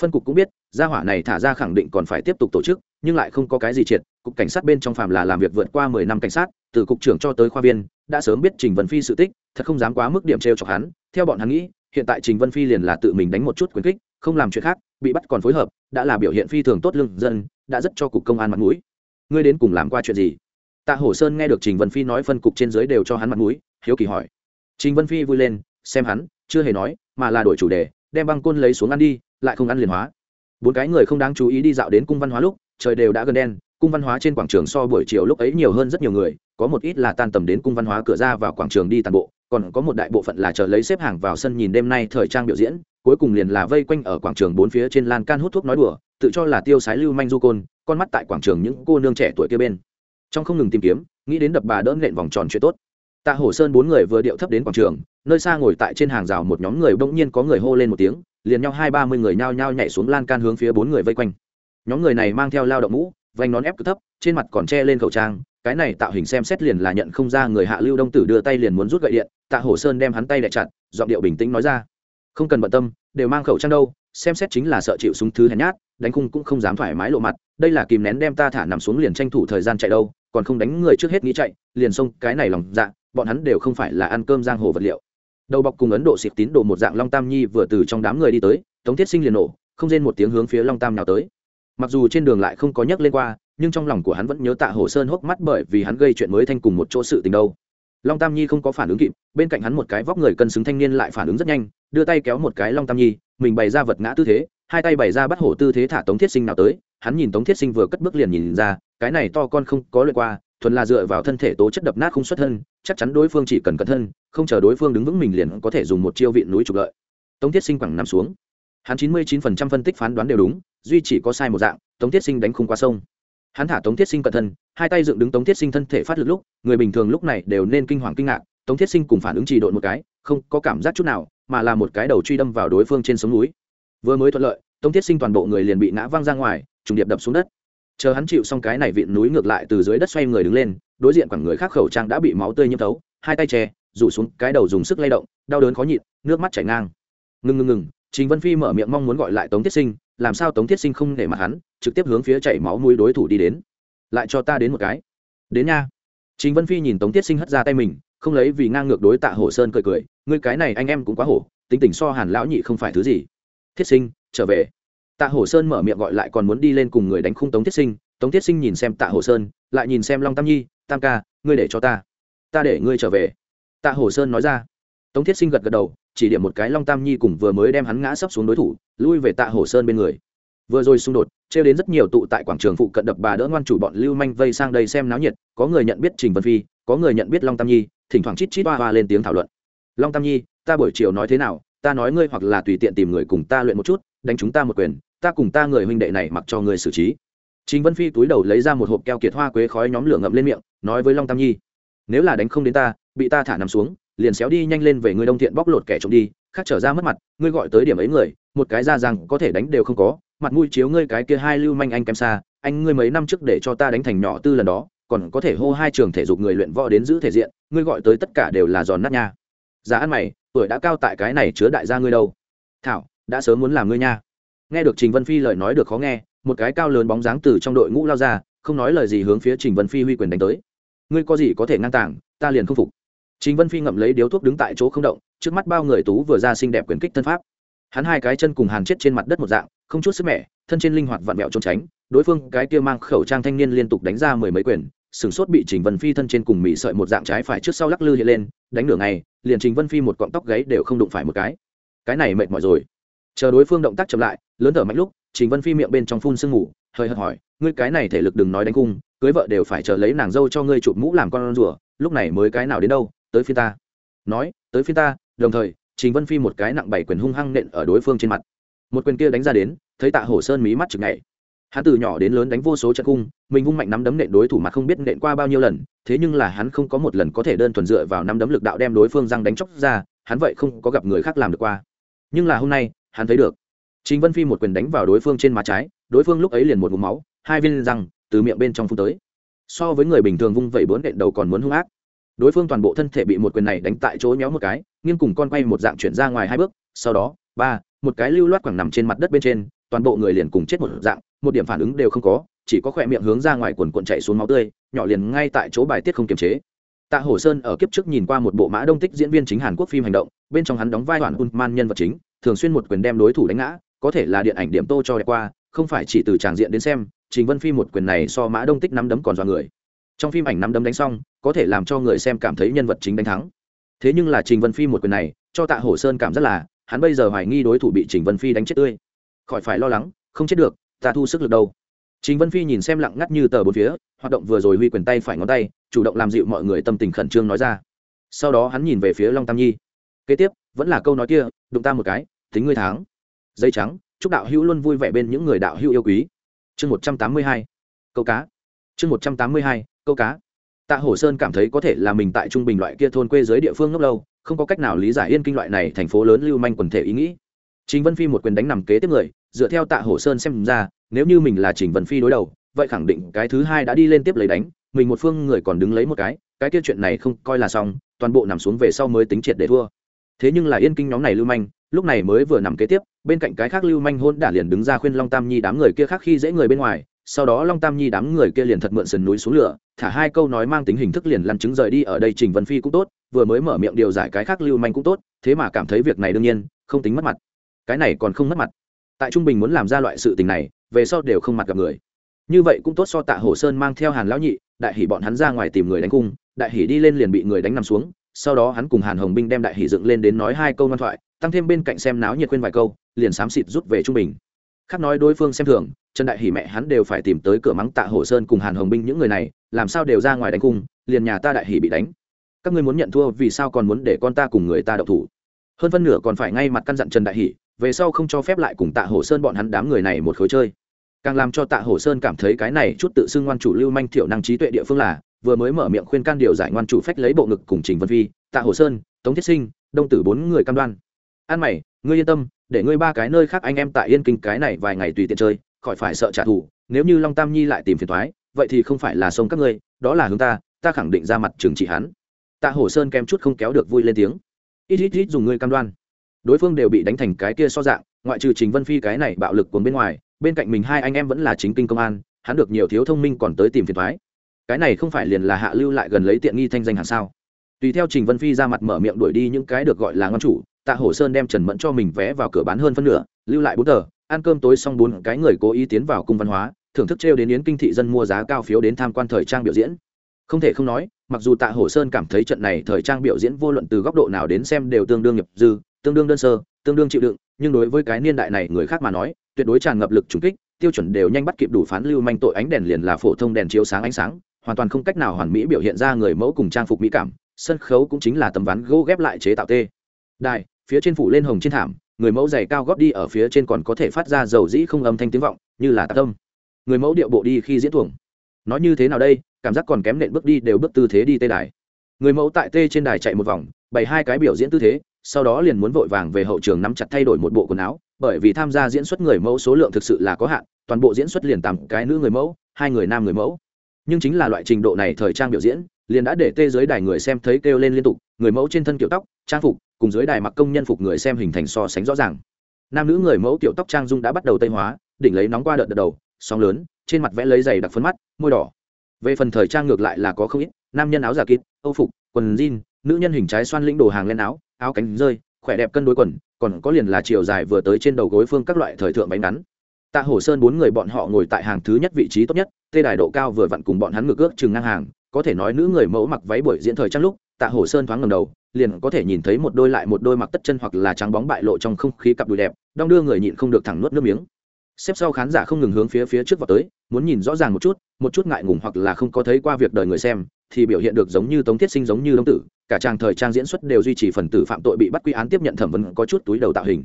Speaker 1: Phân cục cũng biết, gia hỏa này thả ra khẳng định còn phải tiếp tục tổ chức, nhưng lại không có cái gì triệt cục cảnh sát bên trong phàm là làm việc vượt qua mười năm cảnh sát, từ cục trưởng cho tới khoa viên, đã sớm biết trình vân phi sự tích, thật không dám quá mức điểm t r chọc hắn. Theo bọn hắn nghĩ, hiện tại trình vân phi liền là tự mình đánh một chút quyền kích, không làm chuyện khác, bị bắt còn phối hợp, đã là biểu hiện phi thường tốt lương dân, đã rất cho cục công an mặt mũi. Ngươi đến cùng làm qua chuyện gì? Tạ hổ sơn nghe được trình vân phi nói phân cục trên dưới đều cho hắn mặt mũi, hiếu kỳ hỏi. Trình vân phi vui lên, xem hắn, chưa hề nói, mà là đổi chủ đề, đem băng côn lấy xuống ăn đi, lại không ăn liền hóa. Bốn cái người không đáng chú ý đi dạo đến cung văn hóa lúc, trời đều đã gần đen cung văn hóa trên quảng trường so buổi chiều lúc ấy nhiều hơn rất nhiều người, có một ít là tan tầm đến cung văn hóa cửa ra vào quảng trường đi tàn bộ, còn có một đại bộ phận là chờ lấy xếp hàng vào sân nhìn đêm nay thời trang biểu diễn, cuối cùng liền là vây quanh ở quảng trường bốn phía trên lan can hút thuốc nói đùa, tự cho là tiêu sái lưu manh du côn, con mắt tại quảng trường những cô nương trẻ tuổi kia bên. Trong không ngừng tìm kiếm, nghĩ đến đập bà đỡ nện vòng tròn chuyện tốt. Tạ hổ sơn bốn người vừa điệu thấp đến quảng trường, nơi xa ngồi tại trên hàng rào một nhóm người bỗng nhiên có người hô lên một tiếng, liền nhau hai ba mươi người nhao nhao nhảy xuống lan can hướng phía bốn người vây quanh. Nhóm người này mang theo lao động mũ vành nón ép cực thấp, trên mặt còn che lên khẩu trang, cái này tạo hình xem xét liền là nhận không ra người hạ lưu đông tử đưa tay liền muốn rút gậy điện, tạ hổ sơn đem hắn tay lại chặt, giọng điệu bình tĩnh nói ra. Không cần bận tâm, đều mang khẩu trang đâu, xem xét chính là sợ chịu súng thứ hèn nhát, đánh khung cũng không dám thoải mái lộ mặt, đây là kìm nén đem ta thả nằm xuống liền tranh thủ thời gian chạy đâu, còn không đánh người trước hết nghĩ chạy, liền xông cái này lòng dạ bọn hắn đều không phải là ăn cơm giang hồ vật liệu. Đầu bọc cùng ấn độ xịt tín đồ một dạng long tam nhi vừa từ trong đám người đi tới, tống thiết sinh liền nổ, không rên một tiếng hướng phía long tam nào tới mặc dù trên đường lại không có nhắc lên qua, nhưng trong lòng của hắn vẫn nhớ tạ hồ sơn hốc mắt bởi vì hắn gây chuyện mới thanh cùng một chỗ sự tình đâu. Long tam nhi không có phản ứng kịp, bên cạnh hắn một cái vóc người cân xứng thanh niên lại phản ứng rất nhanh, đưa tay kéo một cái long tam nhi, mình bày ra vật ngã tư thế, hai tay bày ra bắt hổ tư thế thả tống thiết sinh nào tới, hắn nhìn tống thiết sinh vừa cất bước liền nhìn ra, cái này to con không có lượt qua, thuần là dựa vào thân thể tố chất đập nát không xuất thân, chắc chắn đối phương chỉ cần cẩn thân, không chờ đối phương đứng vững mình liền có thể dùng một chiêu vịn núi trục lợi. Tống thiết sinh quẳng nằm xuống. Hắn chín mươi chín phần trăm phân tích phán đoán đều đúng duy chỉ có sai một dạng, tống thiết sinh đánh khung qua sông. Hắn thả tống thiết sinh cẩn thân hai tay dựng đứng tống thiết sinh thân thể phát lực lúc, người bình thường lúc này đều nên kinh hoàng kinh ngạc, tống thiết sinh cùng phản ứng trì độn một cái, không có cảm giác chút nào, mà là một cái đầu truy đâm vào đối phương trên sống núi. Vừa mới thuận lợi, tống thiết sinh toàn bộ người liền bị ngã văng ra ngoài, trùng điệp đập xuống đất. Chờ hắn chịu xong cái này vịn núi ngược lại từ dưới đất xoay người đứng lên, đối diện khoảng người khác khẩu trang đã bị máu tươi nhiễm thấu, hai tay che, rủ xuống cái đầu dùng sức lay động, đau đớn khó nhịn, nước mắt chảy ngang. Ngừng ngừng ngừng, trình vân phi mở miệng mong muốn gọi lại tống thiết sinh làm sao tống thiết sinh không để mặt hắn, trực tiếp hướng phía chảy máu mũi đối thủ đi đến. Lại cho ta đến một cái. Đến nha. Trình vân phi nhìn tống thiết sinh hất ra tay mình, không lấy vì ngang ngược đối tạ hổ sơn cười cười, ngươi cái này anh em cũng quá hổ, tính tình so hàn lão nhị không phải thứ gì. Thiết sinh, trở về. Tạ hổ sơn mở miệng gọi lại còn muốn đi lên cùng người đánh khung tống thiết sinh, tống thiết sinh nhìn xem tạ hổ sơn, lại nhìn xem long tam nhi, tam ca, ngươi để cho ta. Ta để ngươi trở về. Tạ hổ sơn nói ra. Tống thiết sinh gật gật đầu chỉ điểm một cái long tam nhi cùng vừa mới đem hắn ngã sấp xuống đối thủ, lui về tạ hổ sơn bên người. Vừa rồi xung đột, trêu đến rất nhiều tụ tại quảng trường phụ cận đập bà đỡ ngoan chủ bọn lưu manh vây sang đây xem náo nhiệt, có người nhận biết trình vân phi, có người nhận biết long tam nhi, thỉnh thoảng chít chít hoa hoa lên tiếng thảo luận. Long tam nhi, ta buổi chiều nói thế nào, ta nói ngươi hoặc là tùy tiện tìm người cùng ta luyện một chút, đánh chúng ta một quyền, ta cùng ta người huynh đệ này mặc cho ngươi xử trí. Trình vân phi túi đầu lấy ra một hộp keo kiệt hoa quế khói nhóm lửa ngậm lên miệng, nói với long tam nhi, nếu là đánh không đến ta, bị ta thả nằm xuống liền xéo đi nhanh lên về người đông thiện bóc lột kẻ trộm đi, khác trở ra mất mặt, ngươi gọi tới điểm ấy người, một cái ra rằng có thể đánh đều không có, mặt mũi chiếu ngươi cái kia hai lưu manh anh kém xa, anh ngươi mấy năm trước để cho ta đánh thành nhỏ tư lần đó, còn có thể hô hai trường thể dục người luyện võ đến giữ thể diện, ngươi gọi tới tất cả đều là giòn nát nha. Giá ăn mày, tuổi đã cao tại cái này chứa đại gia ngươi đâu. Thảo, đã sớm muốn làm ngươi nha. Nghe được trình vân phi lời nói được khó nghe, một cái cao lớn bóng dáng từ trong đội ngũ lao ra, không nói lời gì hướng phía trình vân phi huy quyền đánh tới. Ngươi có gì có thể ngăn tàng, ta liền không phục. Chính vân phi ngậm lấy điếu thuốc đứng tại chỗ không động, trước mắt bao người tú vừa ra xinh đẹp quyền kích thân pháp. Hắn hai cái chân cùng hàn chết trên mặt đất một dạng, không chút sức mẻ, thân trên linh hoạt vặn vẹo trốn tránh, đối phương cái kia mang khẩu trang thanh niên liên tục đánh ra mười mấy quyền, sừng sốt bị trình vân phi thân trên cùng mỹ sợi một dạng trái phải trước sau lắc lư hiện lên, đánh nửa ngày, liền trình vân phi một cọng tóc gáy đều không đụng phải một cái. Cái này mệt mỏi rồi. Chờ đối phương động tác chậm lại, lớn thở mạnh lúc, trình vân phi miệng bên trong phun sương ngủ hơi hợt hỏi, ngươi cái này thể lực đừng nói đánh cung, cưới vợ đều phải chờ lấy nàng dâu cho ngươi chụp mũ làm con rùa, lúc này mới cái nào đến đâu? Tới phía ta. Nói, tới phía ta, đồng thời, trình vân phi một cái nặng bảy quyền hung hăng nện ở đối phương trên mặt. Một quyền kia đánh ra đến, thấy tạ hổ sơn mí mắt chực nhảy. Hắn từ nhỏ đến lớn đánh vô số trận cung, mình vung mạnh nắm đấm nện đối thủ mà không biết nện qua bao nhiêu lần, thế nhưng là hắn không có một lần có thể đơn thuần dựa vào nắm đấm lực đạo đem đối phương răng đánh chóc ra, hắn vậy không có gặp người khác làm được qua. Nhưng là hôm nay, hắn thấy được. Chính vân phi một quyền đánh vào đối phương trên má trái, đối phương lúc ấy liền một mũ máu, hai viên răng từ miệng bên trong phun tới. So với người bình thường vung vẩy bốn nện đầu còn muốn hung ác đối phương toàn bộ thân thể bị một quyền này đánh tại chỗ nhéo một cái, nghiêng cùng con quay một dạng chuyển ra ngoài hai bước, sau đó, ba, một cái lưu loát quẳng nằm trên mặt đất bên trên, toàn bộ người liền cùng chết một dạng, một điểm phản ứng đều không có, chỉ có khỏe miệng hướng ra ngoài quần cuộn chạy xuống máu tươi, nhỏ liền ngay tại chỗ bài tiết không kiềm chế. Tạ hổ sơn ở kiếp trước nhìn qua một bộ mã đông tích diễn viên chính hàn quốc phim hành động, bên trong hắn đóng vai hoàn man nhân vật chính, thường xuyên một quyền đem đối thủ đánh ngã, có thể là điện ảnh điểm tô cho đẹp qua, không phải chỉ từ tràng diện đến xem, trình vân phi một quyền này so mã đông tích nắm đấm còn dọa người. Trong phim ảnh nắm đấm đánh xong có thể làm cho người xem cảm thấy nhân vật chính đánh thắng. Thế nhưng là trình vân phi một quyền này, cho tạ hổ sơn cảm rất là, hắn bây giờ hoài nghi đối thủ bị trình vân phi đánh chết tươi. Khỏi phải lo lắng, không chết được, ta thu sức lực đâu. Trình vân phi nhìn xem lặng ngắt như tờ bốn phía, hoạt động vừa rồi huy quyền tay phải ngón tay, chủ động làm dịu mọi người tâm tình khẩn trương nói ra. Sau đó hắn nhìn về phía long tam nhi. Kế tiếp, vẫn là câu nói kia, đụng ta một cái, tính ngươi tháng dây trắng, chúc đạo hữu luôn vui vẻ bên những người đạo hữu yêu quý. Chương một trăm tám mươi hai, câu cá. Chương một trăm tám mươi hai, câu cá tạ hổ sơn cảm thấy có thể là mình tại trung bình loại kia thôn quê dưới địa phương ngốc lâu, không có cách nào lý giải yên kinh loại này thành phố lớn lưu manh quần thể ý nghĩ. Trình vân phi một quyền đánh nằm kế tiếp người, dựa theo tạ hổ sơn xem ra, nếu như mình là trình vân phi đối đầu, vậy khẳng định cái thứ hai đã đi lên tiếp lấy đánh, mình một phương người còn đứng lấy một cái cái kia chuyện này không coi là xong, toàn bộ nằm xuống về sau mới tính triệt để thua. Thế nhưng là yên kinh nhóm này lưu manh lúc này mới vừa nằm kế tiếp, bên cạnh cái khác lưu manh hôn đả liền đứng ra khuyên long tam nhi đám người kia khác khi dễ người bên ngoài, sau đó long tam nhi đám người kia liền thật mượn sườn núi xuống lửa, thả hai câu nói mang tính hình thức liền lăn chứng rời đi ở đây trình vân phi cũng tốt, vừa mới mở miệng điều giải cái khác lưu manh cũng tốt, thế mà cảm thấy việc này đương nhiên, không tính mất mặt. Cái này còn không mất mặt. Tại trung bình muốn làm ra loại sự tình này, về sau đều không mặt gặp người. Như vậy cũng tốt so tạ hồ sơn mang theo hàn lão nhị, đại hỷ bọn hắn ra ngoài tìm người đánh cung, đại hỷ đi lên liền bị người đánh nằm xuống, sau đó hắn cùng hàn hồng binh đem đại hỷ dựng lên đến nói hai câu ngoan thoại tăng thêm bên cạnh xem náo nhiệt khuyên vài câu liền xám xịt rút về trung bình. Khác nói đối phương xem thường trần đại hỷ mẹ hắn đều phải tìm tới cửa mắng tạ hồ sơn cùng hàn hồng binh những người này làm sao đều ra ngoài đánh cung liền nhà ta đại hỷ bị đánh. Các ngươi muốn nhận thua vì sao còn muốn để con ta cùng người ta đậu thủ? Hơn phân nửa còn phải ngay mặt căn dặn trần đại hỷ về sau không cho phép lại cùng tạ hồ sơn bọn hắn đám người này một khối chơi. Càng làm cho tạ hồ sơn cảm thấy cái này chút tự xưng ngoan chủ lưu manh thiểu năng trí tuệ địa phương là vừa mới mở miệng khuyên can điều giải ngoan chủ phách lấy bộ ngực cùng trình vân Vi, tạ hồ sơn tống thiết sinh đông tử bốn người cam đoan an mày, ngươi yên tâm, để ngươi ba cái nơi khác anh em tại yên kinh cái này vài ngày tùy tiện chơi, khỏi phải sợ trả thù, nếu như long tam nhi lại tìm phiền thoái vậy thì không phải là sông các ngươi, đó là hướng ta ta khẳng định ra mặt trừng trị hắn. Tạ hổ sơn kem chút không kéo được vui lên tiếng. Ít ít ít dùng ngươi cam đoan. Đối phương đều bị đánh thành cái kia so dạng, ngoại trừ trình vân phi cái này bạo lực cuốn bên ngoài, bên cạnh mình hai anh em vẫn là chính kinh công an, hắn được nhiều thiếu thông minh còn tới tìm phiền thoái cái này không phải liền là hạ lưu lại gần lấy tiện nghi thanh danh hàng sao? Tùy theo trình vân phi ra mặt mở miệng đuổi đi những cái được gọi là ngon chủ tạ hổ sơn đem trần mẫn cho mình vé vào cửa bán hơn phân nửa, lưu lại bốn tờ, ăn cơm tối xong bốn cái người cố ý tiến vào cung văn hóa, thưởng thức trêu đến yến kinh thị dân mua giá cao phiếu đến tham quan thời trang biểu diễn. Không thể không nói, mặc dù tạ hổ sơn cảm thấy trận này thời trang biểu diễn vô luận từ góc độ nào đến xem đều tương đương nhập dư, tương đương đơn sơ, tương đương chịu đựng, nhưng đối với cái niên đại này người khác mà nói, tuyệt đối tràn ngập lực trùng kích, tiêu chuẩn đều nhanh bắt kịp đủ phán lưu manh tội ánh đèn liền là phổ thông đèn chiếu sáng ánh sáng, hoàn toàn không cách nào hoàn mỹ biểu hiện ra người mẫu cùng trang phục mỹ cảm, sân khấu cũng chính là tấm ván gỗ ghép lại chế tạo tê. Đài phía trên phủ lên hồng trên thảm, người mẫu giày cao góp đi ở phía trên còn có thể phát ra dầu dĩ không âm thanh tiếng vọng, như là tạc tâm. Người mẫu điệu bộ đi khi diễn tuồng. Nói như thế nào đây, cảm giác còn kém nện bước đi đều bước tư thế đi tê đài. Người mẫu tại tê trên đài chạy một vòng, bày hai cái biểu diễn tư thế, sau đó liền muốn vội vàng về hậu trường nắm chặt thay đổi một bộ quần áo, bởi vì tham gia diễn xuất người mẫu số lượng thực sự là có hạn, toàn bộ diễn xuất liền tầm cái nữ người mẫu, hai người nam người mẫu. Nhưng chính là loại trình độ này thời trang biểu diễn, liền đã để tê dưới đài người xem thấy kêu lên liên tục, người mẫu trên thân kiểu tóc, trang phục cùng dưới đài mặc công nhân phục người xem hình thành so sánh rõ ràng. Nam nữ người mẫu tiểu tóc trang dung đã bắt đầu tây hóa, đỉnh lấy nóng qua đợt đợt đầu, sóng lớn, trên mặt vẽ lấy giày đặc phấn mắt, môi đỏ. Về phần thời trang ngược lại là có không ít, nam nhân áo giả kín âu phục, quần jean, nữ nhân hình trái xoan lĩnh đồ hàng lên áo áo cánh rơi, khỏe đẹp cân đối quần, còn có liền là chiều dài vừa tới trên đầu gối phương các loại thời thượng bánh ngắn. Tạ hổ sơn bốn người bọn họ ngồi tại hàng thứ nhất vị trí tốt nhất, tê đài độ cao vừa vặn cùng bọn hắn ngược ước chừng ngang hàng, có thể nói nữ người mẫu mặc váy buổi diễn thời trang lúc, tạ hổ sơn thoáng ngầm đầu liền có thể nhìn thấy một đôi lại một đôi mặc tất chân hoặc là trắng bóng bại lộ trong không khí cặp đùi đẹp, đong đưa người nhịn không được thẳng nuốt nước miếng. Xếp sau khán giả không ngừng hướng phía phía trước vào tới, muốn nhìn rõ ràng một chút một chút ngại ngùng hoặc là không có thấy qua việc đời người xem, thì biểu hiện được giống như tống thiết sinh giống như đông tử, cả trang thời trang diễn xuất đều duy trì phần tử phạm tội bị bắt quy án tiếp nhận thẩm vấn có chút túi đầu tạo hình.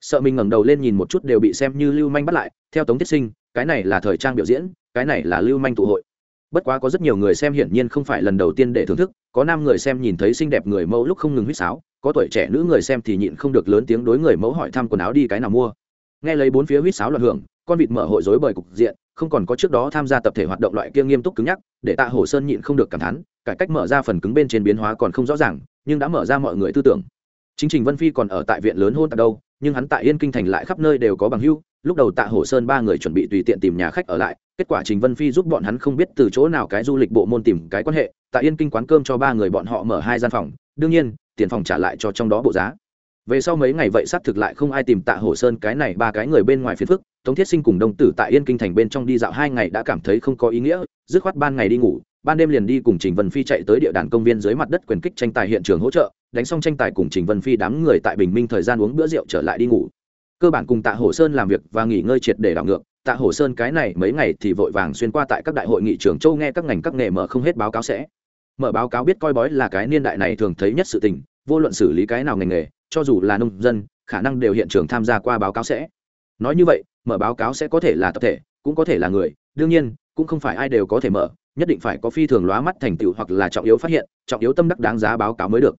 Speaker 1: Sợ mình ngẩng đầu lên nhìn một chút đều bị xem như lưu manh bắt lại, theo tống thiết sinh, cái này là thời trang biểu diễn, cái này là lưu manh tụ hội bất quá có rất nhiều người xem hiển nhiên không phải lần đầu tiên để thưởng thức, có nam người xem nhìn thấy xinh đẹp người mẫu lúc không ngừng huýt sáo, có tuổi trẻ nữ người xem thì nhịn không được lớn tiếng đối người mẫu hỏi thăm quần áo đi cái nào mua. Nghe lấy bốn phía huýt sáo loạn hưởng, con vịt mở hội rối bởi cục diện, không còn có trước đó tham gia tập thể hoạt động loại kia nghiêm túc cứng nhắc, để tạ hồ sơn nhịn không được cảm thán, cải cách mở ra phần cứng bên trên biến hóa còn không rõ ràng, nhưng đã mở ra mọi người tư tưởng. Chính trình vân phi còn ở tại viện lớn hôn tại đâu nhưng hắn tại yên kinh thành lại khắp nơi đều có bằng hưu. Lúc đầu tạ hổ sơn ba người chuẩn bị tùy tiện tìm nhà khách ở lại, kết quả trình vân phi giúp bọn hắn không biết từ chỗ nào cái du lịch bộ môn tìm cái quan hệ. Tại yên kinh quán cơm cho ba người bọn họ mở hai gian phòng, đương nhiên, tiền phòng trả lại cho trong đó bộ giá. Về sau mấy ngày vậy xác thực lại không ai tìm tạ hổ sơn cái này ba cái người bên ngoài phiền phức. Tống thiết sinh cùng đông tử tại yên kinh thành bên trong đi dạo hai ngày đã cảm thấy không có ý nghĩa, dứt khoát ban ngày đi ngủ ban đêm liền đi cùng trình vân phi chạy tới địa đàn công viên dưới mặt đất quyền kích tranh tài hiện trường hỗ trợ, đánh xong tranh tài cùng trình vân phi đám người tại bình minh thời gian uống bữa rượu trở lại đi ngủ. Cơ bản cùng tạ hổ sơn làm việc và nghỉ ngơi triệt để đảo ngược, tạ hổ sơn cái này mấy ngày thì vội vàng xuyên qua tại các đại hội nghị trường châu nghe các ngành các nghề mở không hết báo cáo sẽ. Mở báo cáo biết coi bói là cái niên đại này thường thấy nhất sự tình, vô luận xử lý cái nào ngành nghề, cho dù là nông dân, khả năng đều hiện trường tham gia qua báo cáo sẽ. Nói như vậy, mở báo cáo sẽ có thể là tập thể, cũng có thể là người, đương nhiên cũng không phải ai đều có thể mở, nhất định phải có phi thường lóa mắt thành tựu hoặc là trọng yếu phát hiện, trọng yếu tâm đắc đáng giá báo cáo mới được.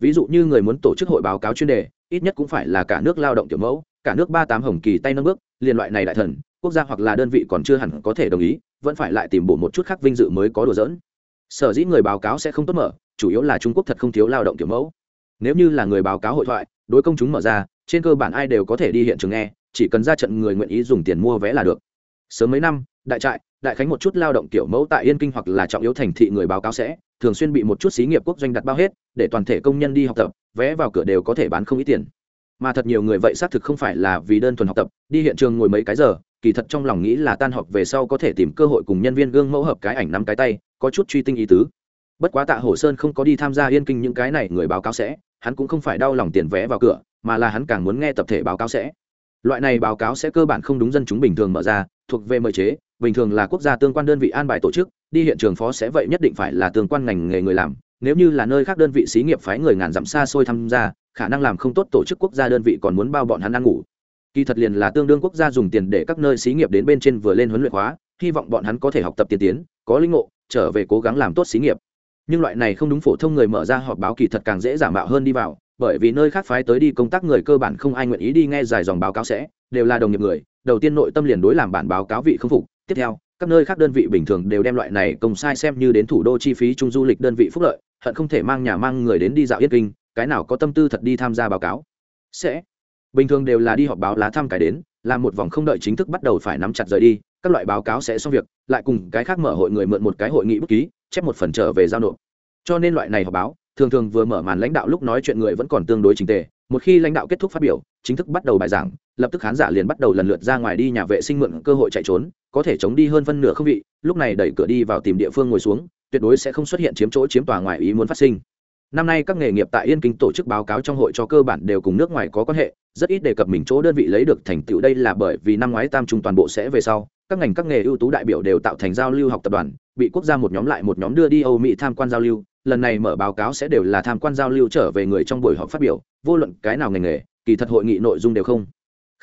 Speaker 1: Ví dụ như người muốn tổ chức hội báo cáo chuyên đề, ít nhất cũng phải là cả nước lao động kiểu mẫu, cả nước ba tám hồng kỳ tay nâng bước, liên loại này đại thần, quốc gia hoặc là đơn vị còn chưa hẳn có thể đồng ý, vẫn phải lại tìm bổ một chút khác vinh dự mới có đồ dỡn sở dĩ người báo cáo sẽ không tốt mở, chủ yếu là trung quốc thật không thiếu lao động kiểu mẫu. Nếu như là người báo cáo hội thoại, đối công chúng mở ra, trên cơ bản ai đều có thể đi hiện trường nghe, chỉ cần ra trận người nguyện ý dùng tiền mua vé là được. Sớm mấy năm đại trại, đại khánh một chút lao động kiểu mẫu tại yên kinh hoặc là trọng yếu thành thị người báo cáo sẽ, thường xuyên bị một chút xí nghiệp quốc doanh đặt bao hết, để toàn thể công nhân đi học tập, vé vào cửa đều có thể bán không ít tiền. Mà thật nhiều người vậy xác thực không phải là vì đơn thuần học tập, đi hiện trường ngồi mấy cái giờ, kỳ thật trong lòng nghĩ là tan học về sau có thể tìm cơ hội cùng nhân viên gương mẫu hợp cái ảnh nắm cái tay, có chút truy tinh ý tứ. Bất quá tạ hổ sơn không có đi tham gia yên kinh những cái này người báo cáo sẽ, hắn cũng không phải đau lòng tiền vé vào cửa, mà là hắn càng muốn nghe tập thể báo cáo sẽ. Loại này báo cáo sẽ cơ bản không đúng dân chúng bình thường mở ra, thuộc về mời chế bình thường là quốc gia tương quan đơn vị an bài tổ chức, đi hiện trường phó sẽ vậy nhất định phải là tương quan ngành nghề người làm. Nếu như là nơi khác đơn vị xí nghiệp phái người ngàn dặm xa xôi tham gia, khả năng làm không tốt tổ chức quốc gia đơn vị còn muốn bao bọn hắn ăn ngủ. Kỳ thật liền là tương đương quốc gia dùng tiền để các nơi xí nghiệp đến bên trên vừa lên huấn luyện hóa hy vọng bọn hắn có thể học tập tiên tiến, có linh ngộ, trở về cố gắng làm tốt xí nghiệp. Nhưng loại này không đúng phổ thông người mở ra họp báo kỳ thật càng dễ giả mạo hơn đi vào, bởi vì nơi khác phái tới đi công tác người cơ bản không ai nguyện ý đi nghe dài dòng báo cáo sẽ, đều là đồng nghiệp người, đầu tiên nội tâm liền đối làm bản báo cáo vị không phục tiếp theo, các nơi khác đơn vị bình thường đều đem loại này công sai xem như đến thủ đô chi phí chung du lịch đơn vị phúc lợi, hận không thể mang nhà mang người đến đi dạo yết kinh, cái nào có tâm tư thật đi tham gia báo cáo. Sẽ. Bình thường đều là đi họp báo lá thăm cái đến, làm một vòng không đợi chính thức bắt đầu phải nắm chặt rời đi, các loại báo cáo sẽ xong việc, lại cùng cái khác mở hội người mượn một cái hội nghị bút ký, chép một phần trở về giao nộp. Cho nên loại này họp báo, thường thường vừa mở màn lãnh đạo lúc nói chuyện người vẫn còn tương đối trình tề, một khi lãnh đạo kết thúc phát biểu, chính thức bắt đầu bài giảng lập tức khán giả liền bắt đầu lần lượt ra ngoài đi nhà vệ sinh mượn cơ hội chạy trốn, có thể chống đi hơn phân nửa không vị, lúc này đẩy cửa đi vào tìm địa phương ngồi xuống, tuyệt đối sẽ không xuất hiện chiếm chỗ chiếm tòa ngoài ý muốn phát sinh. Năm nay các nghề nghiệp tại yên kinh tổ chức báo cáo trong hội cho cơ bản đều cùng nước ngoài có quan hệ, rất ít đề cập mình chỗ đơn vị lấy được thành tựu đây là bởi vì năm ngoái tam trung toàn bộ sẽ về sau, các ngành các nghề ưu tú đại biểu đều tạo thành giao lưu học tập đoàn, bị quốc gia một nhóm lại một nhóm đưa đi âu mỹ tham quan giao lưu, lần này mở báo cáo sẽ đều là tham quan giao lưu trở về người trong buổi họp phát biểu, vô luận cái nào ngành nghề, kỳ thật hội nghị nội dung đều không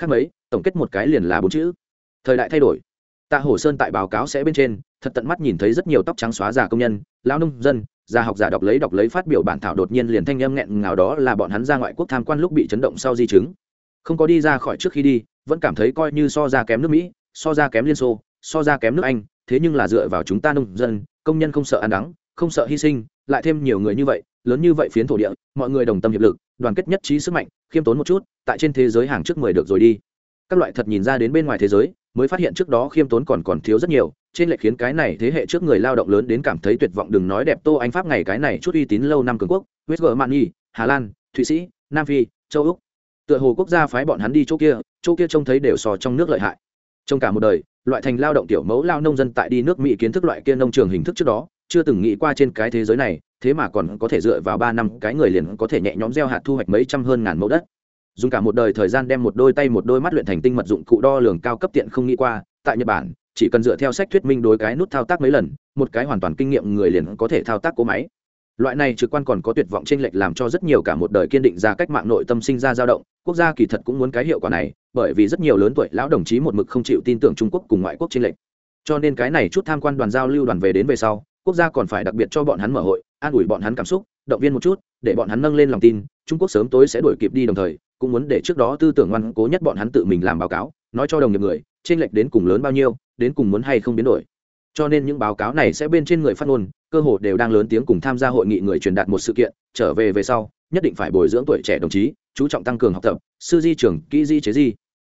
Speaker 1: khác mấy, tổng kết một cái liền là bốn chữ. Thời đại thay đổi. Tạ hổ sơn tại báo cáo sẽ bên trên, thật tận mắt nhìn thấy rất nhiều tóc trắng xóa già công nhân lao nông dân, già học giả đọc lấy đọc lấy phát biểu bản thảo đột nhiên liền thanh em nghẹn ngào đó là bọn hắn ra ngoại quốc tham quan lúc bị chấn động sau di chứng. Không có đi ra khỏi trước khi đi, vẫn cảm thấy coi như so ra kém nước mỹ, so ra kém liên xô, so ra kém nước anh, thế nhưng là dựa vào chúng ta nông dân, công nhân không sợ ăn đắng, không sợ hy sinh, lại thêm nhiều người như vậy, lớn như vậy phiến thổ địa, mọi người đồng tâm hiệp lực, đoàn kết nhất trí sức mạnh, khiêm tốn một chút tại trên thế giới hàng trước mười được rồi đi. Các loại thật nhìn ra đến bên ngoài thế giới, mới phát hiện trước đó khiêm tốn còn còn thiếu rất nhiều, trên lệ khiến cái này thế hệ trước người lao động lớn đến cảm thấy tuyệt vọng đừng nói đẹp tô anh pháp ngày cái này chút uy tín lâu năm cường quốc westger mani hà lan, thụy sĩ, nam phi, châu úc. Tựa hồ quốc gia phái bọn hắn đi chỗ kia chỗ kia trông thấy đều sò trong nước lợi hại. Trong cả một đời, loại thành lao động tiểu mẫu lao nông dân tại đi nước mỹ kiến thức loại kia nông trường hình thức trước đó, chưa từng nghĩ qua trên cái thế giới này, thế mà còn có thể dựa vào ba năm cái người liền có thể nhẹ nhõm gieo hạt thu hoạch mấy trăm hơn ngàn mẫu đất dùng cả một đời thời gian đem một đôi tay một đôi mắt luyện thành tinh mật dụng cụ đo lường cao cấp tiện không nghĩ qua, tại nhật bản, chỉ cần dựa theo sách thuyết minh đối cái nút thao tác mấy lần, một cái hoàn toàn kinh nghiệm người liền có thể thao tác cỗ máy. Loại này trực quan còn có tuyệt vọng trên lệch làm cho rất nhiều cả một đời kiên định ra cách mạng nội tâm sinh ra dao động, quốc gia kỳ thật cũng muốn cái hiệu quả này, bởi vì rất nhiều lớn tuổi lão đồng chí một mực không chịu tin tưởng trung quốc cùng ngoại quốc trên lệch. Cho nên cái này chút tham quan đoàn giao lưu đoàn về đến về sau, quốc gia còn phải đặc biệt cho bọn hắn mở hội, an ủi bọn hắn cảm xúc, động viên một chút, để bọn hắn nâng lên lòng tin, trung quốc sớm tối sẽ đuổi kịp đi đồng thời cũng muốn để trước đó tư tưởng ngoan cố nhất bọn hắn tự mình làm báo cáo, nói cho đồng nghiệp người trên lệch đến cùng lớn bao nhiêu, đến cùng muốn hay không biến đổi. Cho nên những báo cáo này sẽ bên trên người phát ngôn, cơ hội đều đang lớn tiếng cùng tham gia hội nghị người truyền đạt một sự kiện, trở về về sau, nhất định phải bồi dưỡng tuổi trẻ đồng chí, chú trọng tăng cường học tập, sư di trưởng, kỹ di chế di.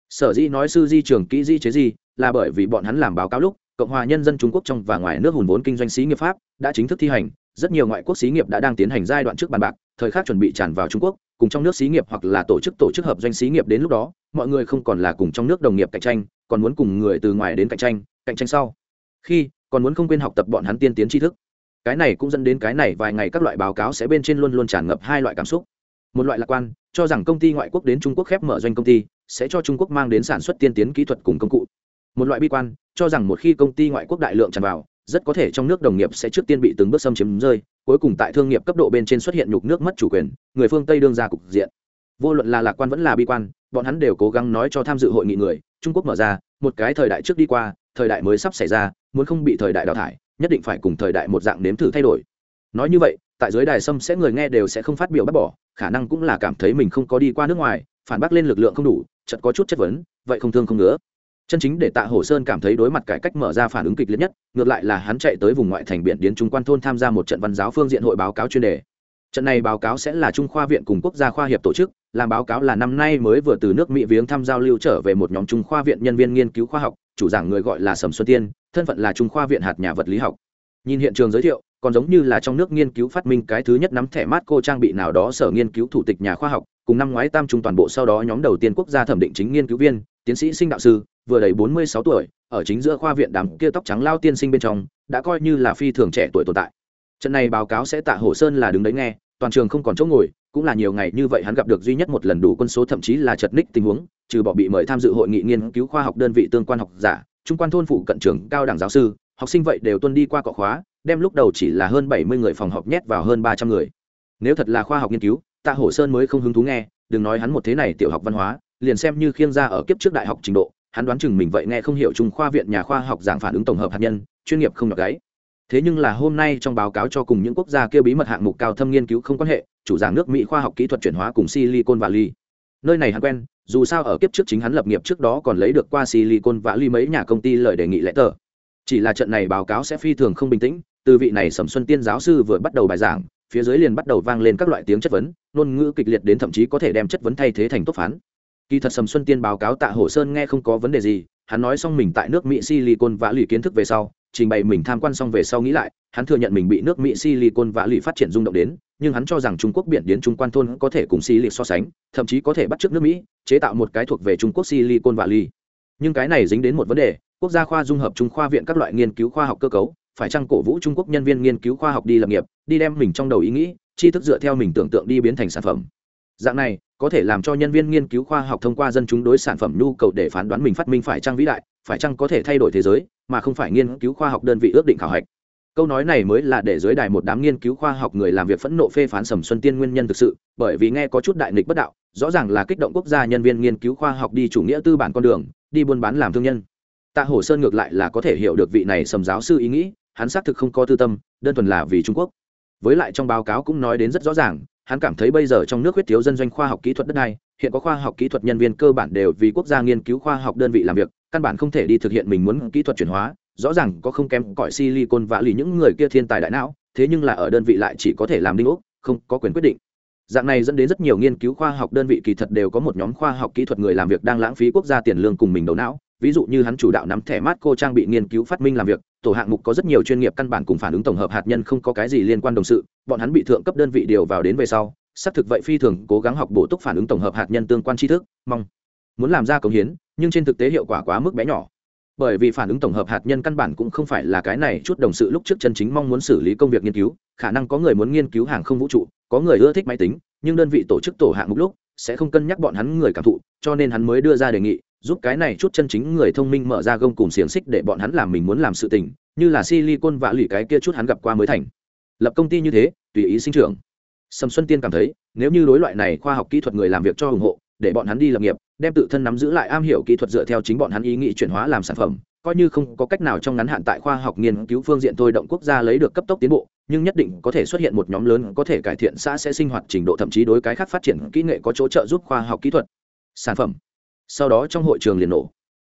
Speaker 1: Sở di nói sư di trưởng, kỹ di chế di là bởi vì bọn hắn làm báo cáo lúc, cộng hòa nhân dân trung quốc trong và ngoài nước hùn vốn kinh doanh xí nghiệp pháp đã chính thức thi hành, rất nhiều ngoại quốc xí nghiệp đã đang tiến hành giai đoạn trước bàn bạc, thời khắc chuẩn bị tràn vào trung quốc cùng trong nước xí nghiệp hoặc là tổ chức tổ chức hợp doanh xí nghiệp đến lúc đó, mọi người không còn là cùng trong nước đồng nghiệp cạnh tranh, còn muốn cùng người từ ngoài đến cạnh tranh cạnh tranh sau. Khi, còn muốn không quên học tập bọn hắn tiên tiến tri thức. Cái này cũng dẫn đến cái này vài ngày các loại báo cáo sẽ bên trên luôn luôn tràn ngập hai loại cảm xúc. Một loại lạc quan, cho rằng công ty ngoại quốc đến trung quốc khép mở doanh công ty, sẽ cho trung quốc mang đến sản xuất tiên tiến kỹ thuật cùng công cụ. Một loại bi quan, cho rằng một khi công ty ngoại quốc đại lượng tràn vào rất có thể trong nước đồng nghiệp sẽ trước tiên bị từng bước xâm chiếm rơi, cuối cùng tại thương nghiệp cấp độ bên trên xuất hiện nhục nước mất chủ quyền, người phương tây đương ra cục diện. Vô luận là lạc quan vẫn là bi quan, bọn hắn đều cố gắng nói cho tham dự hội nghị người, trung quốc mở ra, một cái thời đại trước đi qua, thời đại mới sắp xảy ra, muốn không bị thời đại đào thải, nhất định phải cùng thời đại một dạng nếm thử thay đổi. Nói như vậy, tại dưới đài sâm sẽ người nghe đều sẽ không phát biểu bác bỏ, khả năng cũng là cảm thấy mình không có đi qua nước ngoài, phản bác lên lực lượng không đủ chật có chút chất vấn, vậy không thương không nữa chân chính để tạ hồ sơn cảm thấy đối mặt cải cách mở ra phản ứng kịch liệt nhất, ngược lại là hắn chạy tới vùng ngoại thành biển điến trung quan thôn tham gia một trận văn giáo phương diện hội báo cáo chuyên đề. Trận này báo cáo sẽ là trung khoa viện cùng quốc gia khoa hiệp tổ chức, làm báo cáo là năm nay mới vừa từ nước mỹ viếng thăm giao lưu trở về một nhóm trung khoa viện nhân viên nghiên cứu khoa học, chủ giảng người gọi là sầm xuân tiên, thân phận là trung khoa viện hạt nhà vật lý học. Nhìn hiện trường giới thiệu, còn giống như là trong nước nghiên cứu phát minh cái thứ nhất nắm thẻ mát cô trang bị nào đó sở nghiên cứu thủ tịch nhà khoa học, cùng năm ngoái tam trung toàn bộ sau đó nhóm đầu tiên quốc gia thẩm định chính nghiên cứu viên, tiến sĩ sinh đạo sư vừa đầy bốn mươi sáu tuổi, ở chính giữa khoa viện đám kia tóc trắng lao tiên sinh bên trong, đã coi như là phi thường trẻ tuổi tồn tại. Trận này báo cáo sẽ tạ hồ sơn là đứng đấy nghe, toàn trường không còn chỗ ngồi, cũng là nhiều ngày như vậy hắn gặp được duy nhất một lần đủ quân số thậm chí là chật ních tình huống, trừ bỏ bị mời tham dự hội nghị nghiên cứu khoa học đơn vị tương quan học giả, trung quan thôn phụ cận trường cao đẳng giáo sư, học sinh vậy đều tuân đi qua cọ khóa, đem lúc đầu chỉ là hơn bảy mươi người phòng họp nhét vào hơn ba trăm người. Nếu thật là khoa học nghiên cứu, tạ hổ sơn mới không hứng thú nghe, đừng nói hắn một thế này tiểu học văn hóa, liền xem như khiêng ra ở kiếp trước đại học trình độ hắn đoán chừng mình vậy nghe không hiểu trung khoa viện nhà khoa học giảng phản ứng tổng hợp hạt nhân, chuyên nghiệp không nhọc gáy. Thế nhưng là hôm nay trong báo cáo cho cùng những quốc gia kêu bí mật hạng mục cao thâm nghiên cứu không quan hệ, chủ giảng nước mỹ khoa học kỹ thuật chuyển hóa cùng silicon valley. Nơi này hắn quen, dù sao ở kiếp trước chính hắn lập nghiệp trước đó còn lấy được qua silicon valley mấy nhà công ty lời đề nghị lẽ tờ. Chỉ là trận này báo cáo sẽ phi thường không bình tĩnh, từ vị này sầm xuân tiên giáo sư vừa bắt đầu bài giảng, phía dưới liền bắt đầu vang lên các loại tiếng chất vấn, ngôn ngữ kịch liệt đến thậm chí có thể đem chất vấn thay thế thành tốt phán kỳ thật sầm xuân tiên báo cáo tạ hổ sơn nghe không có vấn đề gì, hắn nói xong mình tại nước mỹ silicon và lì kiến thức về sau, trình bày mình tham quan xong về sau nghĩ lại, hắn thừa nhận mình bị nước mỹ silicon và lì phát triển rung động đến, nhưng hắn cho rằng trung quốc biển đến trung quan thôn có thể cùng silicon so sánh, thậm chí có thể bắt t nước mỹ, chế tạo một cái thuộc về trung quốc silicon và lì nhưng cái này dính đến một vấn đề, quốc gia khoa dung hợp trung khoa viện các loại nghiên cứu khoa học cơ cấu, phải chăng cổ vũ trung quốc nhân viên nghiên cứu khoa học đi lập nghiệp, đi đem mình trong đầu ý nghĩ, tri thức dựa theo mình tưởng tượng đi biến thành sản phẩm. Dạng này có thể làm cho nhân viên nghiên cứu khoa học thông qua dân chúng đối sản phẩm nhu cầu để phán đoán mình phát minh phải chăng vĩ đại, phải chăng có thể thay đổi thế giới, mà không phải nghiên cứu khoa học đơn vị ước định khảo hạch. Câu nói này mới là để dưới đài một đám nghiên cứu khoa học người làm việc phẫn nộ phê phán sầm xuân tiên nguyên nhân thực sự, bởi vì nghe có chút đại nghịch bất đạo, rõ ràng là kích động quốc gia nhân viên nghiên cứu khoa học đi chủ nghĩa tư bản con đường, đi buôn bán làm thương nhân. Tạ hổ sơn ngược lại là có thể hiểu được vị này sầm giáo sư ý nghĩ, hắn xác thực không có tư tâm, đơn thuần là vì trung quốc. Với lại trong báo cáo cũng nói đến rất rõ ràng hắn cảm thấy bây giờ trong nước huyết thiếu dân doanh khoa học kỹ thuật đất này hiện có khoa học kỹ thuật nhân viên cơ bản đều vì quốc gia nghiên cứu khoa học đơn vị làm việc, căn bản không thể đi thực hiện mình muốn kỹ thuật chuyển hóa, rõ ràng có không kém cõi silicon và lì những người kia thiên tài đại não, thế nhưng là ở đơn vị lại chỉ có thể làm đinh ốc, không có quyền quyết định. Dạng này dẫn đến rất nhiều nghiên cứu khoa học đơn vị kỳ thật đều có một nhóm khoa học kỹ thuật người làm việc đang lãng phí quốc gia tiền lương cùng mình đầu não ví dụ như hắn chủ đạo nắm thẻ mát cô trang bị nghiên cứu phát minh làm việc, tổ hạng mục có rất nhiều chuyên nghiệp căn bản cùng phản ứng tổng hợp hạt nhân không có cái gì liên quan đồng sự, bọn hắn bị thượng cấp đơn vị điều vào đến về sau, xác thực vậy phi thường cố gắng học bổ túc phản ứng tổng hợp hạt nhân tương quan tri thức, mong muốn làm ra công hiến, nhưng trên thực tế hiệu quả quá mức bé nhỏ. Bởi vì phản ứng tổng hợp hạt nhân căn bản cũng không phải là cái này, chút đồng sự lúc trước chân chính mong muốn xử lý công việc nghiên cứu, khả năng có người muốn nghiên cứu hàng không vũ trụ, có người ưa thích máy tính, nhưng đơn vị tổ chức tổ hạng mục lúc sẽ không cân nhắc bọn hắn người cảm thụ, cho nên hắn mới đưa ra đề nghị giúp cái này chút chân chính người thông minh mở ra gông cùng xiềng xích để bọn hắn làm mình muốn làm sự tình, như là silicon và lụy cái kia chút hắn gặp qua mới thành. Lập công ty như thế, tùy ý sinh trưởng. Sầm xuân tiên cảm thấy, nếu như đối loại này khoa học kỹ thuật người làm việc cho ủng hộ, để bọn hắn đi lập nghiệp, đem tự thân nắm giữ lại am hiểu kỹ thuật dựa theo chính bọn hắn ý nghĩ chuyển hóa làm sản phẩm, coi như không có cách nào trong ngắn hạn tại khoa học nghiên cứu phương diện thôi động quốc gia lấy được cấp tốc tiến bộ, nhưng nhất định có thể xuất hiện một nhóm lớn có thể cải thiện xã sẽ sinh hoạt trình độ, thậm chí đối cái khác phát triển kỹ nghệ có chỗ trợ giúp khoa học kỹ thuật. Sản phẩm sau đó trong hội trường liền nổ.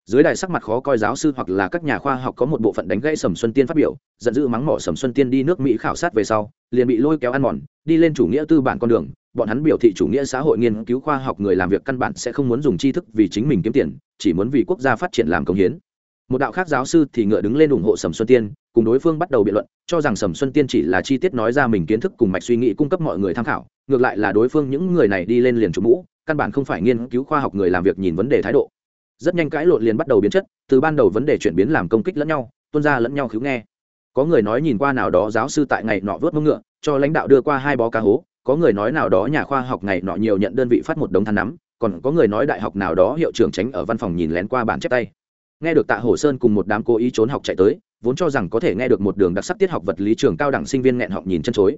Speaker 1: Dưới đài sắc mặt khó coi giáo sư hoặc là các nhà khoa học có một bộ phận đánh gãy sầm xuân tiên phát biểu, giận dữ mắng mỏ sầm xuân tiên đi nước mỹ khảo sát về sau, liền bị lôi kéo ăn mòn, đi lên chủ nghĩa tư bản con đường. Bọn hắn biểu thị chủ nghĩa xã hội nghiên cứu khoa học người làm việc căn bản sẽ không muốn dùng tri thức vì chính mình kiếm tiền, chỉ muốn vì quốc gia phát triển làm công hiến. Một đạo khác giáo sư thì ngựa đứng lên ủng hộ sầm xuân tiên, cùng đối phương bắt đầu biện luận, cho rằng sầm xuân tiên chỉ là chi tiết nói ra mình kiến thức cùng mạch suy nghĩ cung cấp mọi người tham khảo, ngược lại là đối phương những người này đi lên liền chủ mũ căn bản không phải nghiên cứu khoa học người làm việc nhìn vấn đề thái độ. Rất nhanh cãi lộn liền bắt đầu biến chất, từ ban đầu vấn đề chuyển biến làm công kích lẫn nhau tuân ra lẫn nhau cứu nghe. Có người nói nhìn qua nào đó giáo sư tại ngày nọ vớt mông ngựa, cho lãnh đạo đưa qua hai bó cá hố, có người nói nào đó nhà khoa học ngày nọ nhiều nhận đơn vị phát một đống than nắm, còn có người nói đại học nào đó hiệu trưởng tránh ở văn phòng nhìn lén qua bản chép tay. Nghe được tạ hồ sơn cùng một đám cố ý trốn học chạy tới, vốn cho rằng có thể nghe được một đường đặc sắc tiết học vật lý trường cao đẳng sinh viên nghẹn học nhìn chân chối.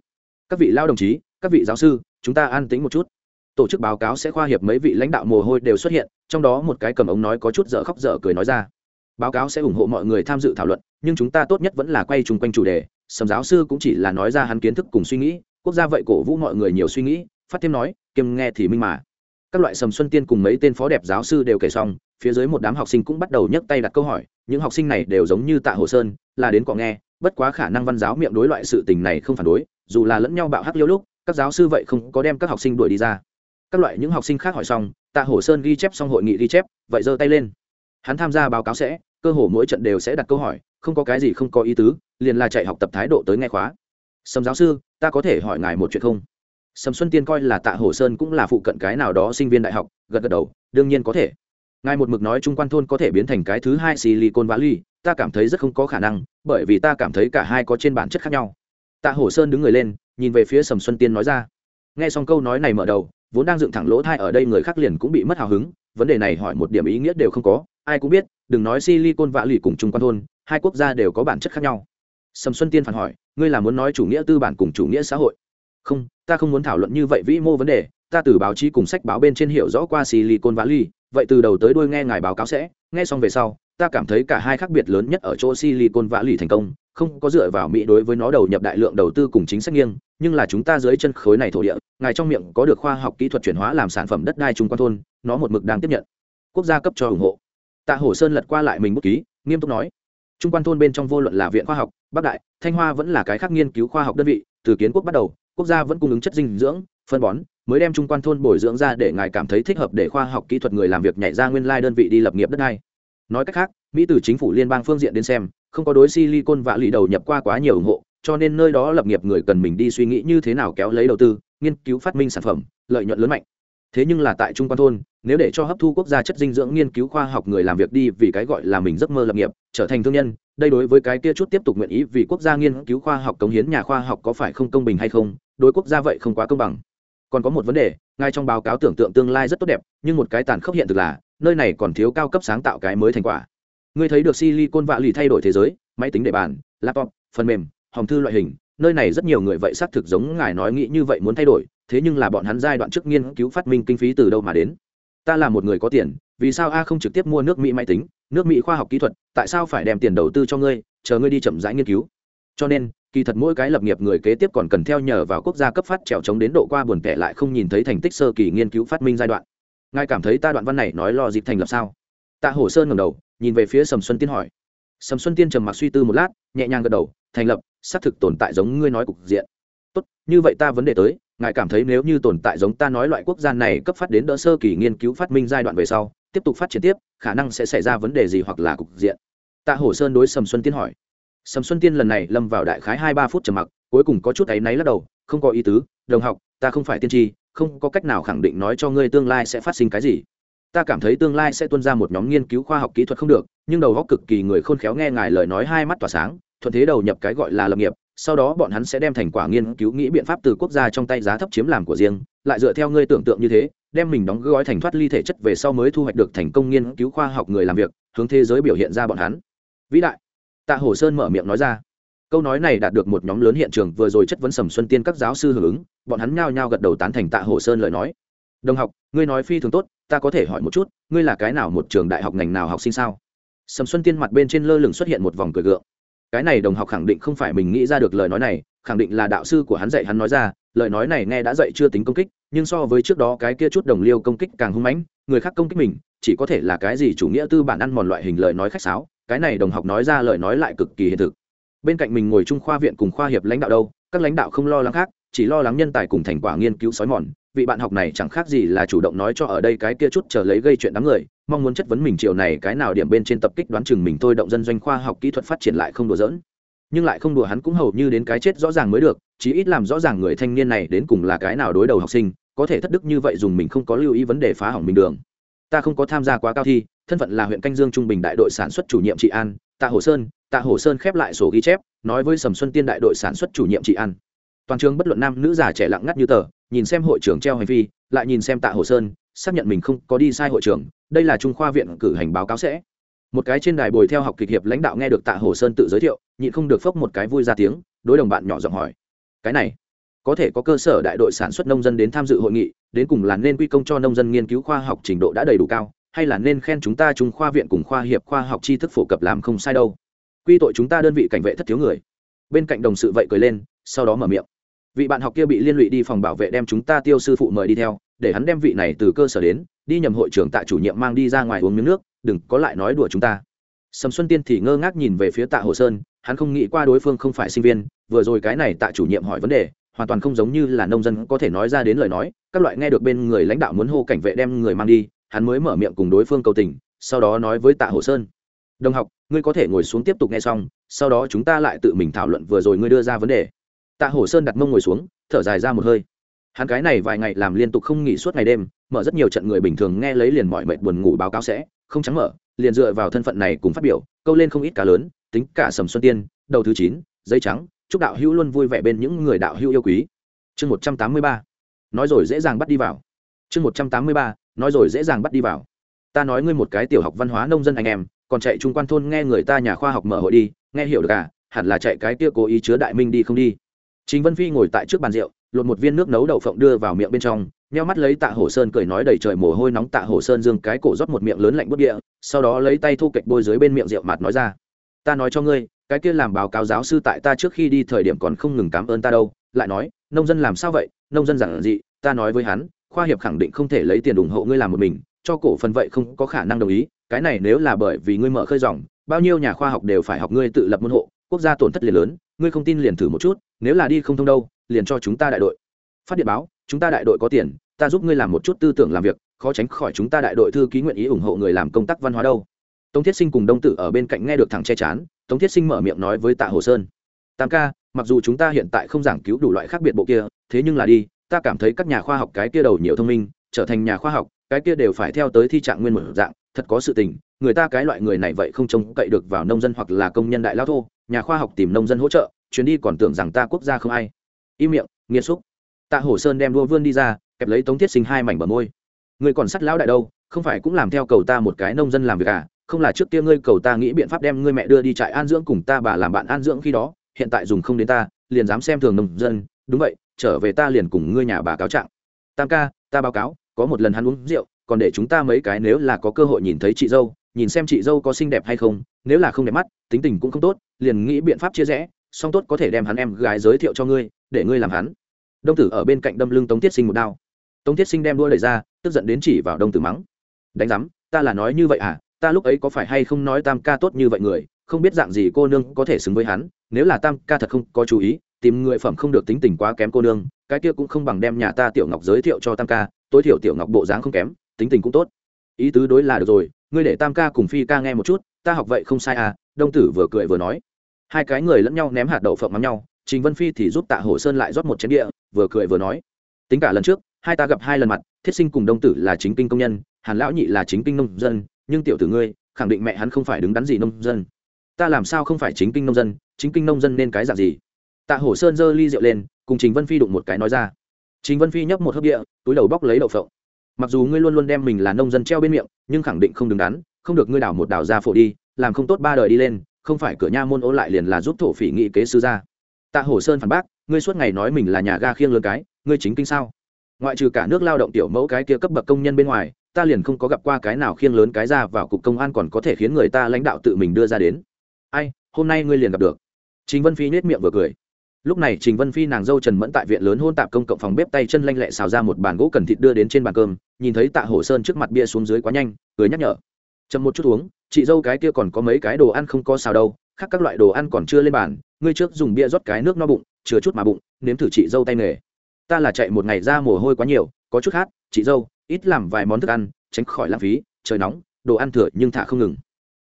Speaker 1: Các vị lao đồng chí, các vị giáo sư, chúng ta an tính một chút tổ chức báo cáo sẽ khoa hiệp mấy vị lãnh đạo mồ hôi đều xuất hiện, trong đó một cái cầm ống nói có chút dở khóc dở cười nói ra. Báo cáo sẽ ủng hộ mọi người tham dự thảo luận, nhưng chúng ta tốt nhất vẫn là quay chung quanh chủ đề, sầm giáo sư cũng chỉ là nói ra hắn kiến thức cùng suy nghĩ, quốc gia vậy cổ vũ mọi người nhiều suy nghĩ, phát thêm nói, kiêm nghe thì minh mà. Các loại sầm xuân tiên cùng mấy tên phó đẹp giáo sư đều kể xong, phía dưới một đám học sinh cũng bắt đầu nhấc tay đặt câu hỏi, những học sinh này đều giống như tạ hồ sơn, là đến cọ nghe, bất quá khả năng văn giáo miệng đối loại sự tình này không phản đối, dù là lẫn nhau bạo hắc liêu lúc, các giáo sư vậy không có đem các học sinh đuổi đi ra các loại những học sinh khác hỏi xong, tạ Hổ sơn ghi chép xong hội nghị ghi chép, vậy giơ tay lên. Hắn tham gia báo cáo sẽ, cơ hồ mỗi trận đều sẽ đặt câu hỏi, không có cái gì không có ý tứ, liền là chạy học tập thái độ tới nghe khóa. Sầm giáo sư, ta có thể hỏi ngài một chuyện không? Sầm xuân tiên coi là tạ Hổ sơn cũng là phụ cận cái nào đó sinh viên đại học, gật gật đầu, đương nhiên có thể. Ngài một mực nói trung quan thôn có thể biến thành cái thứ hai silicon valley, ta cảm thấy rất không có khả năng, bởi vì ta cảm thấy cả hai có trên bản chất khác nhau. Tạ Hổ sơn đứng người lên, nhìn về phía sầm xuân tiên nói ra. Nghe xong câu nói này mở đầu vốn đang dựng thẳng lỗ thai ở đây người khác liền cũng bị mất hào hứng, vấn đề này hỏi một điểm ý nghĩa đều không có, ai cũng biết, đừng nói silicon vạ lì cùng trung quan thôn, hai quốc gia đều có bản chất khác nhau. Sầm xuân tiên phản hỏi, ngươi là muốn nói chủ nghĩa tư bản cùng chủ nghĩa xã hội? Không, ta không muốn thảo luận như vậy vĩ mô vấn đề, ta từ báo chí cùng sách báo bên trên hiểu rõ qua silicon valley, vậy từ đầu tới đuôi nghe ngài báo cáo sẽ, nghe xong về sau, ta cảm thấy cả hai khác biệt lớn nhất ở chỗ silicon valley thành công không có dựa vào mỹ đối với nó đầu nhập đại lượng đầu tư cùng chính sách nghiêng, nhưng là chúng ta dưới chân khối này thổ địa, ngài trong miệng có được khoa học kỹ thuật chuyển hóa làm sản phẩm đất đai trung quan thôn, nó một mực đang tiếp nhận. Quốc gia cấp cho ủng hộ. Tạ hổ sơn lật qua lại mình bút ký, nghiêm túc nói, trung quan thôn bên trong vô luận là viện khoa học bắc đại, thanh hoa vẫn là cái khác nghiên cứu khoa học đơn vị, từ kiến quốc bắt đầu, quốc gia vẫn cung ứng chất dinh dưỡng, phân bón, mới đem trung quan thôn bồi dưỡng ra để ngài cảm thấy thích hợp để khoa học kỹ thuật người làm việc nhảy ra nguyên lai đơn vị đi lập nghiệp đất đai. Nói cách khác, mỹ từ chính phủ liên bang phương diện đến xem không có đối silicon và lì đầu nhập qua quá nhiều ủng hộ, cho nên nơi đó lập nghiệp người cần mình đi suy nghĩ như thế nào kéo lấy đầu tư, nghiên cứu phát minh sản phẩm, lợi nhuận lớn mạnh. Thế nhưng là tại trung quan thôn, nếu để cho hấp thu quốc gia chất dinh dưỡng nghiên cứu khoa học người làm việc đi vì cái gọi là mình giấc mơ lập nghiệp, trở thành thương nhân, đây đối với cái kia chút tiếp tục nguyện ý vì quốc gia nghiên cứu khoa học cống hiến nhà khoa học có phải không công bình hay không, đối quốc gia vậy không quá công bằng. Còn có một vấn đề, ngay trong báo cáo tưởng tượng tương lai rất tốt đẹp, nhưng một cái tàn khốc hiện thực là, nơi này còn thiếu cao cấp sáng tạo cái mới thành quả ngươi thấy được silicon vạ lì thay đổi thế giới, máy tính để bàn, laptop, phần mềm, hòm thư loại hình, nơi này rất nhiều người vậy xác thực giống ngài nói nghĩ như vậy muốn thay đổi, thế nhưng là bọn hắn giai đoạn trước nghiên cứu phát minh kinh phí từ đâu mà đến? Ta là một người có tiền, vì sao a không trực tiếp mua nước mỹ máy tính, nước mỹ khoa học kỹ thuật, tại sao phải đem tiền đầu tư cho ngươi, chờ ngươi đi chậm rãi nghiên cứu? Cho nên, kỳ thật mỗi cái lập nghiệp người kế tiếp còn cần theo nhờ vào quốc gia cấp phát trèo chống đến độ qua buồn kẻ lại không nhìn thấy thành tích sơ kỳ nghiên cứu phát minh giai đoạn. Ngài cảm thấy ta đoạn văn này nói lo dịp thành lập sao? Tạ hổ sơn ngầm đầu, nhìn về phía sầm xuân tiên hỏi. Sầm xuân tiên trầm mặc suy tư một lát, nhẹ nhàng gật đầu, thành lập, xác thực tồn tại giống ngươi nói cục diện. Tốt, như vậy ta vấn đề tới, ngài cảm thấy nếu như tồn tại giống ta nói loại quốc gia này cấp phát đến đỡ sơ kỳ nghiên cứu phát minh giai đoạn về sau, tiếp tục phát triển tiếp, khả năng sẽ xảy ra vấn đề gì hoặc là cục diện? Tạ hổ sơn đối sầm xuân tiên hỏi. Sầm xuân tiên lần này lâm vào đại khái hai ba phút trầm mặc, cuối cùng có chút áy náy lắc đầu, không có ý tứ, đồng học, ta không phải tiên tri, không có cách nào khẳng định nói cho ngươi tương lai sẽ phát sinh cái gì ta cảm thấy tương lai sẽ tuân ra một nhóm nghiên cứu khoa học kỹ thuật không được, nhưng đầu góc cực kỳ người khôn khéo nghe ngài lời nói hai mắt tỏa sáng, thuận thế đầu nhập cái gọi là lập nghiệp, sau đó bọn hắn sẽ đem thành quả nghiên cứu nghĩ biện pháp từ quốc gia trong tay giá thấp chiếm làm của riêng, lại dựa theo ngươi tưởng tượng như thế, đem mình đóng gói thành thoát ly thể chất về sau mới thu hoạch được thành công nghiên cứu khoa học người làm việc, hướng thế giới biểu hiện ra bọn hắn. Vĩ đại. Tạ hồ sơn mở miệng nói ra. Câu nói này đạt được một nhóm lớn hiện trường, vừa rồi chất vấn sầm xuân tiên các giáo sư hưởng ứng, bọn hắn nhao nhao gật đầu tán thành tạ hồ sơn lời nói. Đồng học, ngươi nói phi thường tốt ta có thể hỏi một chút, ngươi là cái nào một trường đại học ngành nào học sinh sao? Sầm xuân tiên mặt bên trên lơ lửng xuất hiện một vòng cười gượng. Cái này đồng học khẳng định không phải mình nghĩ ra được lời nói này, khẳng định là đạo sư của hắn dạy hắn nói ra, lời nói này nghe đã dạy chưa tính công kích, nhưng so với trước đó cái kia chút đồng liêu công kích càng hung mãnh, người khác công kích mình, chỉ có thể là cái gì chủ nghĩa tư bản ăn mòn loại hình lời nói khách sáo, cái này đồng học nói ra lời nói lại cực kỳ hiện thực. Bên cạnh mình ngồi trung khoa viện cùng khoa hiệp lãnh đạo đâu, các lãnh đạo không lo lắng khác, chỉ lo lắng nhân tài cùng thành quả nghiên cứu sói mòn vị bạn học này chẳng khác gì là chủ động nói cho ở đây cái kia chút chờ lấy gây chuyện đám người, mong muốn chất vấn mình chiều này cái nào điểm bên trên tập kích đoán chừng mình thôi động dân doanh khoa học kỹ thuật phát triển lại không đùa dỡn nhưng lại không đùa hắn cũng hầu như đến cái chết rõ ràng mới được, chí ít làm rõ ràng người thanh niên này đến cùng là cái nào đối đầu học sinh, có thể thất đức như vậy dùng mình không có lưu ý vấn đề phá hỏng mình đường. Ta không có tham gia quá cao thi, thân phận là huyện canh dương trung bình đại đội sản xuất chủ nhiệm trị an, tạ hồ sơn, tạ hồ sơn khép lại sổ ghi chép, nói với sầm xuân tiên đại đội sản xuất chủ nhiệm trị an. Toàn trường bất luận nam nữ già trẻ lặng ngắt như tờ nhìn xem hội trưởng treo hành vi, lại nhìn xem tạ hồ sơn, xác nhận mình không có đi sai hội trưởng, đây là trung khoa viện cử hành báo cáo sẽ. Một cái trên đài bồi theo học kịch hiệp lãnh đạo nghe được tạ hồ sơn tự giới thiệu, nhịn không được phốc một cái vui ra tiếng, đối đồng bạn nhỏ giọng hỏi, cái này, có thể có cơ sở đại đội sản xuất nông dân đến tham dự hội nghị, đến cùng là nên quy công cho nông dân nghiên cứu khoa học trình độ đã đầy đủ cao, hay là nên khen chúng ta trung khoa viện cùng khoa hiệp khoa học tri thức phổ cập làm không sai đâu? Quy tội chúng ta đơn vị cảnh vệ thất thiếu người. Bên cạnh đồng sự vậy cười lên, sau đó mở miệng vị bạn học kia bị liên lụy đi phòng bảo vệ đem chúng ta tiêu sư phụ mời đi theo, để hắn đem vị này từ cơ sở đến, đi nhầm hội trưởng tạ chủ nhiệm mang đi ra ngoài uống miếng nước, đừng có lại nói đùa chúng ta. Sầm xuân tiên thì ngơ ngác nhìn về phía tạ hồ sơn, hắn không nghĩ qua đối phương không phải sinh viên, vừa rồi cái này tạ chủ nhiệm hỏi vấn đề, hoàn toàn không giống như là nông dân có thể nói ra đến lời nói, các loại nghe được bên người lãnh đạo muốn hô cảnh vệ đem người mang đi, hắn mới mở miệng cùng đối phương cầu tình, sau đó nói với tạ hồ sơn. Đồng học, ngươi có thể ngồi xuống tiếp tục nghe xong, sau đó chúng ta lại tự mình thảo luận vừa rồi ngươi đưa ra vấn đề tạ Hổ sơn đặt mông ngồi xuống, thở dài ra một hơi. Hắn cái này vài ngày làm liên tục không nghỉ suốt ngày đêm, mở rất nhiều trận người bình thường nghe lấy liền mọi mệt buồn ngủ báo cáo sẽ, không trắng mở, liền dựa vào thân phận này cùng phát biểu, câu lên không ít cá lớn, tính cả sầm xuân tiên, đầu thứ chín, giấy trắng, chúc đạo hữu luôn vui vẻ bên những người đạo hữu yêu quý. Chương một trăm tám mươi ba. Nói rồi dễ dàng bắt đi vào. Chương một trăm tám mươi ba. Nói rồi dễ dàng bắt đi vào. Ta nói ngươi một cái tiểu học văn hóa nông dân anh em, còn chạy trung quan thôn nghe người ta nhà khoa học mở hội đi, nghe hiểu được à hẳn là chạy cái kia cố ý chứa đại minh đi không đi chính vân phi ngồi tại trước bàn rượu, lột một viên nước nấu đậu phộng đưa vào miệng bên trong, nheo mắt lấy tạ hổ sơn cười nói đầy trời mồ hôi nóng tạ hổ sơn dương cái cổ rót một miệng lớn lạnh bút địa, sau đó lấy tay thu kịch bôi dưới bên miệng rượu mặt nói ra. Ta nói cho ngươi, cái kia làm báo cáo giáo sư tại ta trước khi đi thời điểm còn không ngừng cảm ơn ta đâu. Lại nói, nông dân làm sao vậy? Nông dân giản dị, ta nói với hắn, khoa hiệp khẳng định không thể lấy tiền ủng hộ ngươi làm một mình, cho cổ phần vậy không có khả năng đồng ý, cái này nếu là bởi vì ngươi mở khơi dòng, bao nhiêu nhà khoa học đều phải học ngươi tự lập môn hộ quốc gia tổn thất liền lớn, ngươi không tin liền thử một chút, nếu là đi không thông đâu, liền cho chúng ta đại đội. Phát điện báo, chúng ta đại đội có tiền, ta giúp ngươi làm một chút tư tưởng làm việc, khó tránh khỏi chúng ta đại đội thư ký nguyện ý ủng hộ người làm công tác văn hóa đâu. Tống thiết sinh cùng đông tử ở bên cạnh nghe được thẳng che chán, tống thiết sinh mở miệng nói với tạ hồ sơn. Tam ca, mặc dù chúng ta hiện tại không giảng cứu đủ loại khác biệt bộ kia, thế nhưng là đi, ta cảm thấy các nhà khoa học cái kia đầu nhiều thông minh, trở thành nhà khoa học, cái kia đều phải theo tới thi trạng nguyên một dạng, thật có sự tình, người ta cái loại người này vậy không trông cậy được vào nông dân hoặc là công nhân đại lao thô nhà khoa học tìm nông dân hỗ trợ, chuyến đi còn tưởng rằng ta quốc gia không ai. Im miệng, nghiêm xúc tạ hổ sơn đem đua vươn đi ra, kẹp lấy tống thiết sinh hai mảnh bờ môi. Ngươi còn sắt lão đại đâu, không phải cũng làm theo cầu ta một cái nông dân làm việc à? Không là trước kia ngươi cầu ta nghĩ biện pháp đem ngươi mẹ đưa đi trại an dưỡng cùng ta bà làm bạn an dưỡng khi đó, hiện tại dùng không đến ta, liền dám xem thường nông dân. Đúng vậy, trở về ta liền cùng ngươi nhà bà cáo trạng. Tam ca, ta báo cáo, có một lần hắn uống rượu, còn để chúng ta mấy cái nếu là có cơ hội nhìn thấy chị dâu, nhìn xem chị dâu có xinh đẹp hay không nếu là không đẹp mắt, tính tình cũng không tốt, liền nghĩ biện pháp chia rẽ, song tốt có thể đem hắn em gái giới thiệu cho ngươi, để ngươi làm hắn. Đông tử ở bên cạnh đâm lưng tống tiết sinh một đao. Tống tiết sinh đem đua đẩy ra, tức giận đến chỉ vào đông tử mắng. Đánh giám, ta là nói như vậy à? Ta lúc ấy có phải hay không nói tam ca tốt như vậy người? Không biết dạng gì cô nương có thể xứng với hắn? Nếu là tam ca thật không có chú ý, tìm người phẩm không được tính tình quá kém cô nương, cái kia cũng không bằng đem nhà ta tiểu ngọc giới thiệu cho tam ca, tối thiểu tiểu ngọc bộ dáng không kém, tính tình cũng tốt. Ý tứ đối là được rồi, ngươi để tam ca cùng phi ca nghe một chút ta học vậy không sai à đông tử vừa cười vừa nói. Hai cái người lẫn nhau ném hạt đậu phộng mắm nhau, trình vân phi thì giúp tạ hổ sơn lại rót một chén địa, vừa cười vừa nói. Tính cả lần trước, hai ta gặp hai lần mặt, thiết sinh cùng đông tử là chính kinh công nhân, hàn lão nhị là chính kinh nông dân, nhưng tiểu tử ngươi, khẳng định mẹ hắn không phải đứng đắn gì nông dân. Ta làm sao không phải chính kinh nông dân, chính kinh nông dân nên cái dạng gì? Tạ hổ sơn giơ ly rượu lên, cùng trình vân phi đụng một cái nói ra. Trình vân phi nhấp một hớp địa, túi đầu bóc lấy đậu phộng. Mặc dù ngươi luôn luôn đem mình là nông dân treo bên miệng, nhưng khẳng định không đứng đắn không được ngươi đào một đào ra phổ đi, làm không tốt ba đời đi lên, không phải cửa nha môn ô lại liền là giúp thổ phỉ nghị kế sư ra tạ hổ sơn phản bác, ngươi suốt ngày nói mình là nhà ga khiêng lớn cái, ngươi chính kinh sao? Ngoại trừ cả nước lao động tiểu mẫu cái kia cấp bậc công nhân bên ngoài, ta liền không có gặp qua cái nào khiêng lớn cái ra vào cục công an còn có thể khiến người ta lãnh đạo tự mình đưa ra đến. Ai, hôm nay ngươi liền gặp được. Trình vân phi nết miệng vừa cười. Lúc này trình vân phi nàng dâu trần mẫn tại viện lớn hôn tạp công cộng phòng bếp tay chân lanh lẹ xào ra một bàn gỗ cần thịt đưa đến trên bàn cơm, nhìn thấy tạ hổ sơn trước mặt bia xuống dưới quá nhanh, cười nhắc nhở chậm một chút uống, chị dâu cái kia còn có mấy cái đồ ăn không có xào đâu, khác các loại đồ ăn còn chưa lên bàn, ngươi trước dùng bia rót cái nước no bụng chứa chút mà bụng, nếm thử chị dâu tay nghề. Ta là chạy một ngày ra mồ hôi quá nhiều, có chút hát chị dâu, ít làm vài món thức ăn, tránh khỏi lãng phí, trời nóng, đồ ăn thừa nhưng thả không ngừng.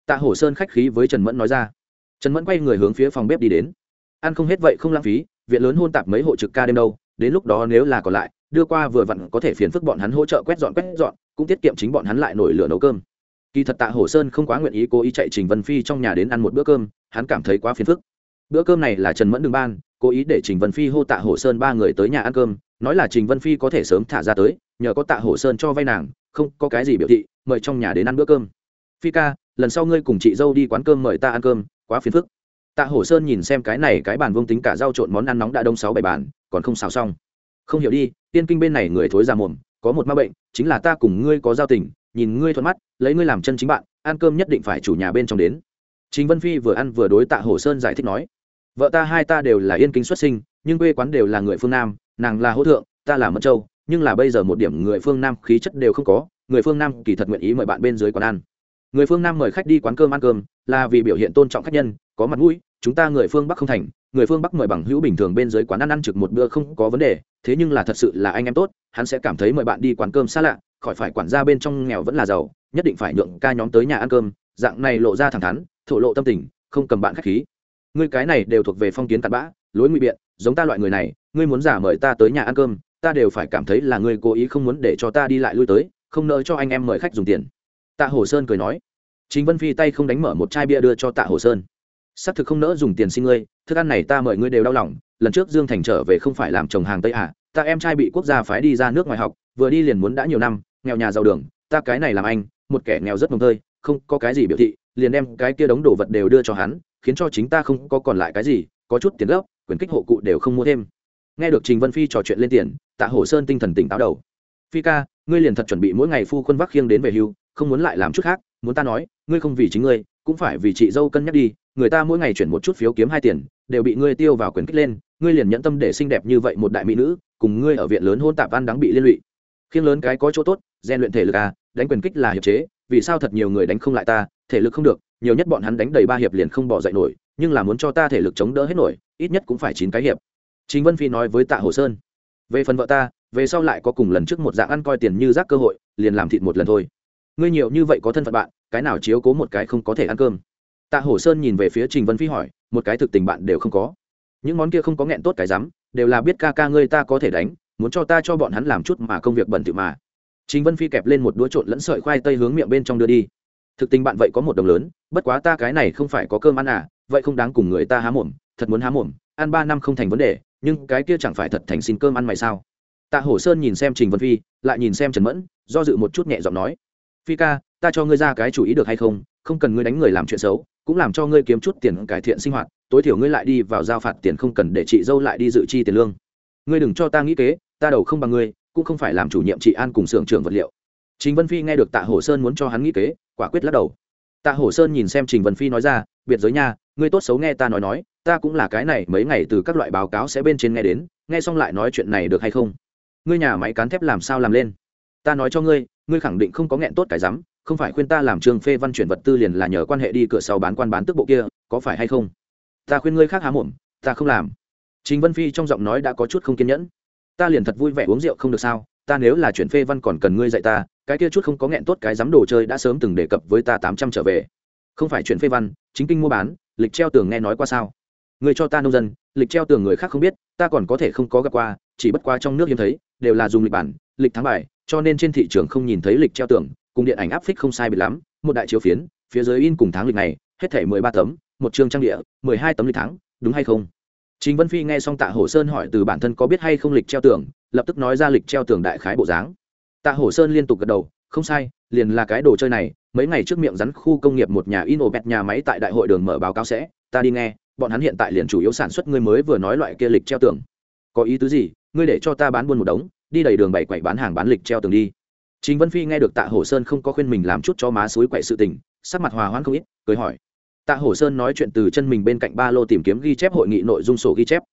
Speaker 1: Tạ hổ sơn khách khí với trần mẫn nói ra. Trần mẫn quay người hướng phía phòng bếp đi đến. Ăn không hết vậy không lãng phí, viện lớn hôn tạp mấy hộ trực ca đêm đâu, đến lúc đó nếu là còn lại, đưa qua vừa vặn có thể phiền phức bọn hắn hỗ trợ quét dọn quét dọn, cũng tiết kiệm chính bọn hắn lại nổi lửa nấu cơm kỳ thật tạ hổ sơn không quá nguyện ý cố ý chạy trình vân phi trong nhà đến ăn một bữa cơm, hắn cảm thấy quá phiền phức. Bữa cơm này là trần mẫn đường ban, cố ý để trình vân phi hô tạ hổ sơn ba người tới nhà ăn cơm, nói là trình vân phi có thể sớm thả ra tới, nhờ có tạ hổ sơn cho vay nàng, không có cái gì biểu thị, mời trong nhà đến ăn bữa cơm. Phi ca, lần sau ngươi cùng chị dâu đi quán cơm mời ta ăn cơm, quá phiền phức. Tạ hổ sơn nhìn xem cái này cái bàn vương tính cả rau trộn món ăn nóng đã đông sáu bảy bàn, còn không xào xong. Không hiểu đi, tiên kinh bên này người thối ra mồm, có một ma bệnh, chính là ta cùng ngươi có giao tình nhìn ngươi thuận mắt, lấy ngươi làm chân chính bạn, ăn cơm nhất định phải chủ nhà bên trong đến. Chính vân phi vừa ăn vừa đối tạ hổ sơn giải thích nói, vợ ta hai ta đều là yên kinh xuất sinh, nhưng quê quán đều là người phương nam, nàng là hỗ thượng, ta là mẫn châu, nhưng là bây giờ một điểm người phương nam khí chất đều không có, người phương nam kỳ thật nguyện ý mời bạn bên dưới quán ăn. Người phương nam mời khách đi quán cơm ăn cơm, là vì biểu hiện tôn trọng khách nhân, có mặt mũi, chúng ta người phương bắc không thành, người phương bắc mời bằng hữu bình thường bên dưới quán ăn ăn trực một bữa không có vấn đề, thế nhưng là thật sự là anh em tốt, hắn sẽ cảm thấy mời bạn đi quán cơm xa lạ khỏi phải quản gia bên trong nghèo vẫn là giàu, nhất định phải nhượng ca nhóm tới nhà ăn cơm, dạng này lộ ra thẳng thắn, thổ lộ tâm tình, không cầm bạn khách khí. Ngươi cái này đều thuộc về phong kiến tạt bã, lối nguy biện, giống ta loại người này, ngươi muốn giả mời ta tới nhà ăn cơm, ta đều phải cảm thấy là ngươi cố ý không muốn để cho ta đi lại lui tới, không nỡ cho anh em mời khách dùng tiền. Tạ hồ sơn cười nói. Chính vân phi tay không đánh mở một chai bia đưa cho tạ hồ sơn. Sắp thực không nỡ dùng tiền xin ngươi, thức ăn này ta mời ngươi đều đau lòng, lần trước dương thành trở về không phải làm chồng hàng tây à ta em trai bị quốc gia phái đi ra nước ngoài học, vừa đi liền muốn đã nhiều năm nghèo nhà giàu đường, ta cái này làm anh, một kẻ nghèo rất mồng tơi, không có cái gì biểu thị, liền đem cái kia đống đồ vật đều đưa cho hắn, khiến cho chính ta không có còn lại cái gì, có chút tiền gốc, quyền kích hộ cụ đều không mua thêm. Nghe được trình vân phi trò chuyện lên tiền, tạ hổ sơn tinh thần tỉnh táo đầu. Phi ca, ngươi liền thật chuẩn bị mỗi ngày phu quân vác khiêng đến về hưu, không muốn lại làm chút khác, muốn ta nói, ngươi không vì chính ngươi, cũng phải vì chị dâu cân nhắc đi, người ta mỗi ngày chuyển một chút phiếu kiếm hai tiền, đều bị ngươi tiêu vào quyền kích lên, ngươi liền nhẫn tâm để xinh đẹp như vậy một đại mỹ nữ, cùng ngươi ở viện lớn hôn tạp văn đáng bị liên lụy khiêng lớn cái có chỗ tốt, rèn luyện thể lực à đánh quyền kích là hiệp chế, vì sao thật nhiều người đánh không lại ta, thể lực không được, nhiều nhất bọn hắn đánh đầy ba hiệp liền không bỏ dậy nổi, nhưng là muốn cho ta thể lực chống đỡ hết nổi, ít nhất cũng phải chín cái hiệp. Chính vân phi nói với tạ hồ sơn, về phần vợ ta, về sau lại có cùng lần trước một dạng ăn coi tiền như rác cơ hội, liền làm thịt một lần thôi. Ngươi nhiều như vậy có thân phận bạn, cái nào chiếu cố một cái không có thể ăn cơm? Tạ hổ sơn nhìn về phía trình vân phi hỏi, một cái thực tình bạn đều không có. Những món kia không có nghẹn tốt cái rắm, đều là biết ca ca ngươi ta có thể đánh muốn cho ta cho bọn hắn làm chút mà công việc bẩn thỉu mà. Trình vân phi kẹp lên một đũa trộn lẫn sợi khoai tây hướng miệng bên trong đưa đi. Thực tình bạn vậy có một đồng lớn, bất quá ta cái này không phải có cơm ăn à vậy không đáng cùng người ta há mồm, thật muốn há mồm, ăn ba năm không thành vấn đề, nhưng cái kia chẳng phải thật thành xin cơm ăn mày sao? Tạ hổ sơn nhìn xem trình vân phi, lại nhìn xem trần mẫn, do dự một chút nhẹ giọng nói, phi ca, ta cho ngươi ra cái chủ ý được hay không? Không cần ngươi đánh người làm chuyện xấu, cũng làm cho ngươi kiếm chút tiền cải thiện sinh hoạt, tối thiểu ngươi lại đi vào giao phạt tiền không cần để chị dâu lại đi dự chi tiền lương. Ngươi đừng cho ta nghĩ kế ta đầu không bằng ngươi, cũng không phải làm chủ nhiệm trị an cùng xưởng trưởng vật liệu. Trình vân phi nghe được tạ hổ sơn muốn cho hắn nghĩ kế, quả quyết lắc đầu. Tạ hổ sơn nhìn xem trình vân phi nói ra, biệt giới nha, ngươi tốt xấu nghe ta nói nói, ta cũng là cái này mấy ngày từ các loại báo cáo sẽ bên trên nghe đến, nghe xong lại nói chuyện này được hay không? Ngươi nhà máy cán thép làm sao làm lên? Ta nói cho ngươi ngươi khẳng định không có nghẹn tốt cái rắm, không phải khuyên ta làm trường phê văn chuyển vật tư liền là nhờ quan hệ đi cửa sau bán quan bán tức bộ kia, có phải hay không? Ta khuyên ngươi khác há mồm ta không làm. Trình vân phi trong giọng nói đã có chút không kiên nhẫn ta liền thật vui vẻ uống rượu không được sao? Ta nếu là chuyển phê văn còn cần ngươi dạy ta, cái kia chút không có nghẹn tốt cái dám đồ chơi đã sớm từng đề cập với ta tám trăm trở về. Không phải chuyển phê văn, chính kinh mua bán, lịch treo tường nghe nói qua sao? Người cho ta nông dân, lịch treo tường người khác không biết, ta còn có thể không có gặp qua, chỉ bất qua trong nước hiếm thấy, đều là dùng lịch bản, lịch tháng bài, cho nên trên thị trường không nhìn thấy lịch treo tường, cùng điện ảnh áp phích không sai biệt lắm, một đại chiếu phiến, phía dưới in cùng tháng lịch này, hết thể mười ba tấm, một chương trang địa, mười hai tấm lịch tháng đúng hay không? Chính vân phi nghe xong tạ hổ sơn hỏi từ bản thân có biết hay không lịch treo tường, lập tức nói ra lịch treo tường đại khái bộ dáng. Tạ hổ sơn liên tục gật đầu, không sai, liền là cái đồ chơi này, mấy ngày trước miệng rắn khu công nghiệp một nhà in ổ bẹt nhà máy tại đại hội đường mở báo cáo sẽ, ta đi nghe, bọn hắn hiện tại liền chủ yếu sản xuất ngươi mới vừa nói loại kia lịch treo tường. Có ý tứ gì, ngươi để cho ta bán buôn một đống, đi đầy đường bảy quậy bán hàng bán lịch treo tường đi. Chính vân phi nghe được tạ hổ sơn không có khuyên mình làm chút cho má suối quậy sự tình, sắc mặt hòa hoãn không ít, cười hỏi tạ hổ sơn nói chuyện từ chân mình bên cạnh ba lô tìm kiếm ghi chép hội nghị nội dung sổ ghi chép.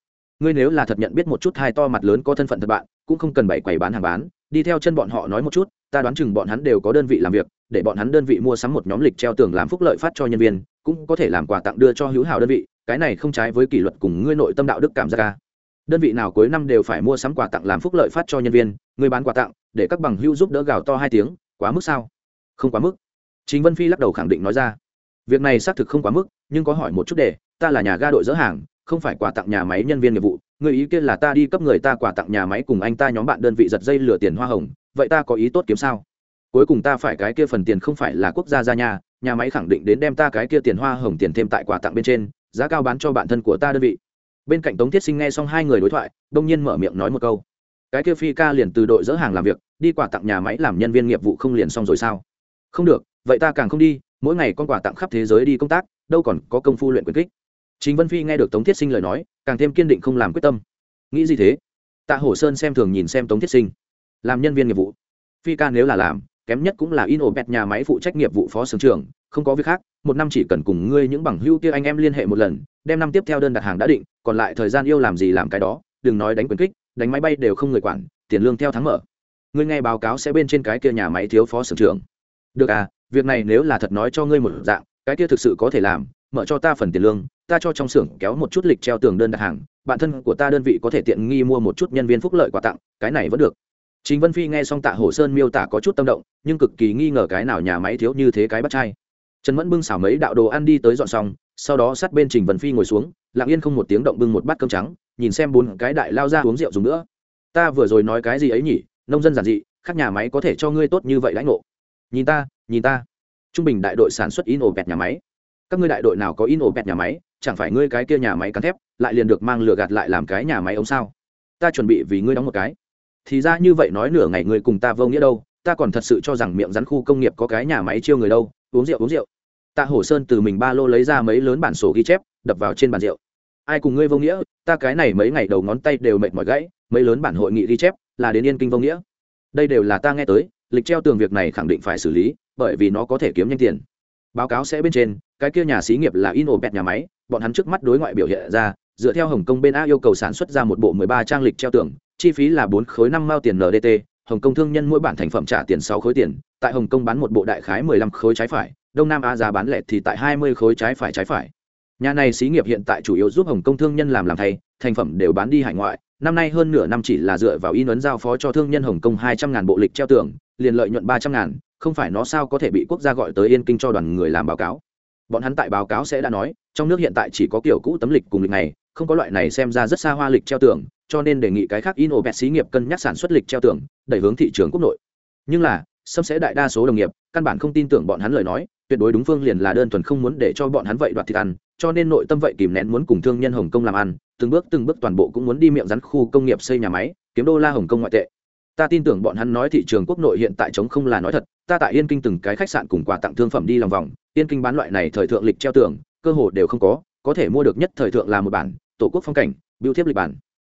Speaker 1: Ngươi nếu là thật nhận biết một chút hai to mặt lớn có thân phận thật bạn, cũng không cần bày quầy bán hàng bán, đi theo chân bọn họ nói một chút, ta đoán chừng bọn hắn đều có đơn vị làm việc, để bọn hắn đơn vị mua sắm một nhóm lịch treo tường làm phúc lợi phát cho nhân viên, cũng có thể làm quà tặng đưa cho hữu hảo đơn vị, cái này không trái với kỷ luật cùng ngươi nội tâm đạo đức cảm giác ca đơn vị nào cuối năm đều phải mua sắm quà tặng làm phúc lợi phát cho nhân viên người bán quà tặng, để các bằng hữu giúp đỡ gào to hai tiếng, quá mức sao? Không quá mức. Chính vân phi lắc đầu khẳng định nói ra việc này xác thực không quá mức, nhưng có hỏi một chút để, ta là nhà ga đội dỡ hàng, không phải quà tặng nhà máy nhân viên nghiệp vụ. Người ý kiến là ta đi cấp người ta quà tặng nhà máy cùng anh ta nhóm bạn đơn vị giật dây lừa tiền hoa hồng. Vậy ta có ý tốt kiếm sao? Cuối cùng ta phải cái kia phần tiền không phải là quốc gia ra nhà nhà máy khẳng định đến đem ta cái kia tiền hoa hồng tiền thêm tại quà tặng bên trên, giá cao bán cho bản thân của ta đơn vị. Bên cạnh tống thiết sinh nghe xong hai người đối thoại, đông nhiên mở miệng nói một câu. Cái kia phi ca liền từ đội dỡ hàng làm việc, đi quà tặng nhà máy làm nhân viên nghiệp vụ không liền xong rồi sao? Không được, vậy ta càng không đi mỗi ngày con quà tặng khắp thế giới đi công tác, đâu còn có công phu luyện quyền kích. Chính vân phi nghe được tống thiết sinh lời nói, càng thêm kiên định không làm quyết tâm. Nghĩ gì thế? Tạ hổ sơn xem thường nhìn xem tống thiết sinh. Làm nhân viên nghiệp vụ. Phi ca nếu là làm, kém nhất cũng là in ổ bẹt nhà máy phụ trách nghiệp vụ phó sưởng trưởng, không có việc khác, một năm chỉ cần cùng ngươi những bằng hưu kia anh em liên hệ một lần, đem năm tiếp theo đơn đặt hàng đã định, còn lại thời gian yêu làm gì làm cái đó, đừng nói đánh quyền kích, đánh máy bay đều không người quản, tiền lương theo tháng mở. Ngươi nghe báo cáo sẽ bên trên cái kia nhà máy thiếu phó sưởng trưởng. Được à việc này nếu là thật nói cho ngươi một dạng cái kia thực sự có thể làm mở cho ta phần tiền lương ta cho trong xưởng kéo một chút lịch treo tường đơn đặt hàng bản thân của ta đơn vị có thể tiện nghi mua một chút nhân viên phúc lợi quà tặng cái này vẫn được Trình Vân Phi nghe xong Tạ Hổ Sơn miêu tả có chút tâm động, nhưng cực kỳ nghi ngờ cái nào nhà máy thiếu như thế cái bắt trai. Trần Mẫn bưng xào mấy đạo đồ ăn đi tới dọn xong, sau đó sát bên Trình Vân Phi ngồi xuống, lặng yên không một tiếng động bưng một bát cơm trắng, nhìn xem bốn cái đại lao ra uống rượu dùng nữa. Ta vừa rồi nói cái gì ấy nhỉ? Nông dân giản dị, khác nhà máy có thể cho ngươi tốt như vậy lãnh ngộ. Nhìn ta, nhìn ta. Trung bình đại đội sản xuất in ổ bẹt nhà máy. Các ngươi đại đội nào có in ổ bẹt nhà máy, chẳng phải ngươi cái kia nhà máy cán thép, lại liền được mang lửa gạt lại làm cái nhà máy ống sao? Ta chuẩn bị vì ngươi đóng một cái thì ra như vậy nói nửa ngày người cùng ta vô nghĩa đâu ta còn thật sự cho rằng miệng rắn khu công nghiệp có cái nhà máy chiêu người đâu uống rượu uống rượu tạ hổ sơn từ mình ba lô lấy ra mấy lớn bản sổ ghi chép đập vào trên bàn rượu ai cùng ngươi vô nghĩa ta cái này mấy ngày đầu ngón tay đều mệt mỏi gãy mấy lớn bản hội nghị ghi chép là đến yên kinh vô nghĩa đây đều là ta nghe tới lịch treo tường việc này khẳng định phải xử lý bởi vì nó có thể kiếm nhanh tiền. Báo cáo sẽ bên trên, cái kia nhà xí nghiệp là in ổ bẹt nhà máy, bọn hắn trước mắt đối ngoại biểu hiện ra, dựa theo hồng kông bên a yêu cầu sản xuất ra một bộ mười ba trang lịch treo tường, chi phí là bốn khối năm mao tiền ndt hồng kông thương nhân mỗi bản thành phẩm trả tiền sáu khối tiền, tại hồng kông bán một bộ đại khái mười lăm khối trái phải, đông nam á giá bán lẻ thì tại hai mươi khối trái phải trái phải. Nhà này xí nghiệp hiện tại chủ yếu giúp hồng kông thương nhân làm làm thay, thành phẩm đều bán đi hải ngoại, năm nay hơn nửa năm chỉ là dựa vào in ấn giao phó cho thương nhân hồng kông hai trăm ngàn bộ lịch treo tường, liền lợi nhuận ba trăm ngàn không phải nó sao có thể bị quốc gia gọi tới yên kinh cho đoàn người làm báo cáo? Bọn hắn tại báo cáo sẽ đã nói, trong nước hiện tại chỉ có kiểu cũ tấm lịch cùng lịch này, không có loại này xem ra rất xa hoa lịch treo tường, cho nên đề nghị cái khác in ổ bẹt xí nghiệp cân nhắc sản xuất lịch treo tường, đẩy hướng thị trường quốc nội. Nhưng là, sâm sẽ đại đa số đồng nghiệp, căn bản không tin tưởng bọn hắn lời nói, tuyệt đối đúng phương liền là đơn thuần không muốn để cho bọn hắn vậy đoạt thịt ăn, cho nên nội tâm vậy kìm nén muốn cùng thương nhân hồng kông làm ăn, từng bước từng bước toàn bộ cũng muốn đi miệng rắn khu công nghiệp xây nhà máy, kiếm đô la hồng kông ngoại tệ ta tin tưởng bọn hắn nói thị trường quốc nội hiện tại chống không là nói thật, ta tại yên kinh từng cái khách sạn cùng quà tặng thương phẩm đi lòng vòng, yên kinh bán loại này thời thượng lịch treo tường, cơ hồ đều không có có thể mua được nhất thời thượng là một bản, tổ quốc phong cảnh, biêu thiếp lịch bản.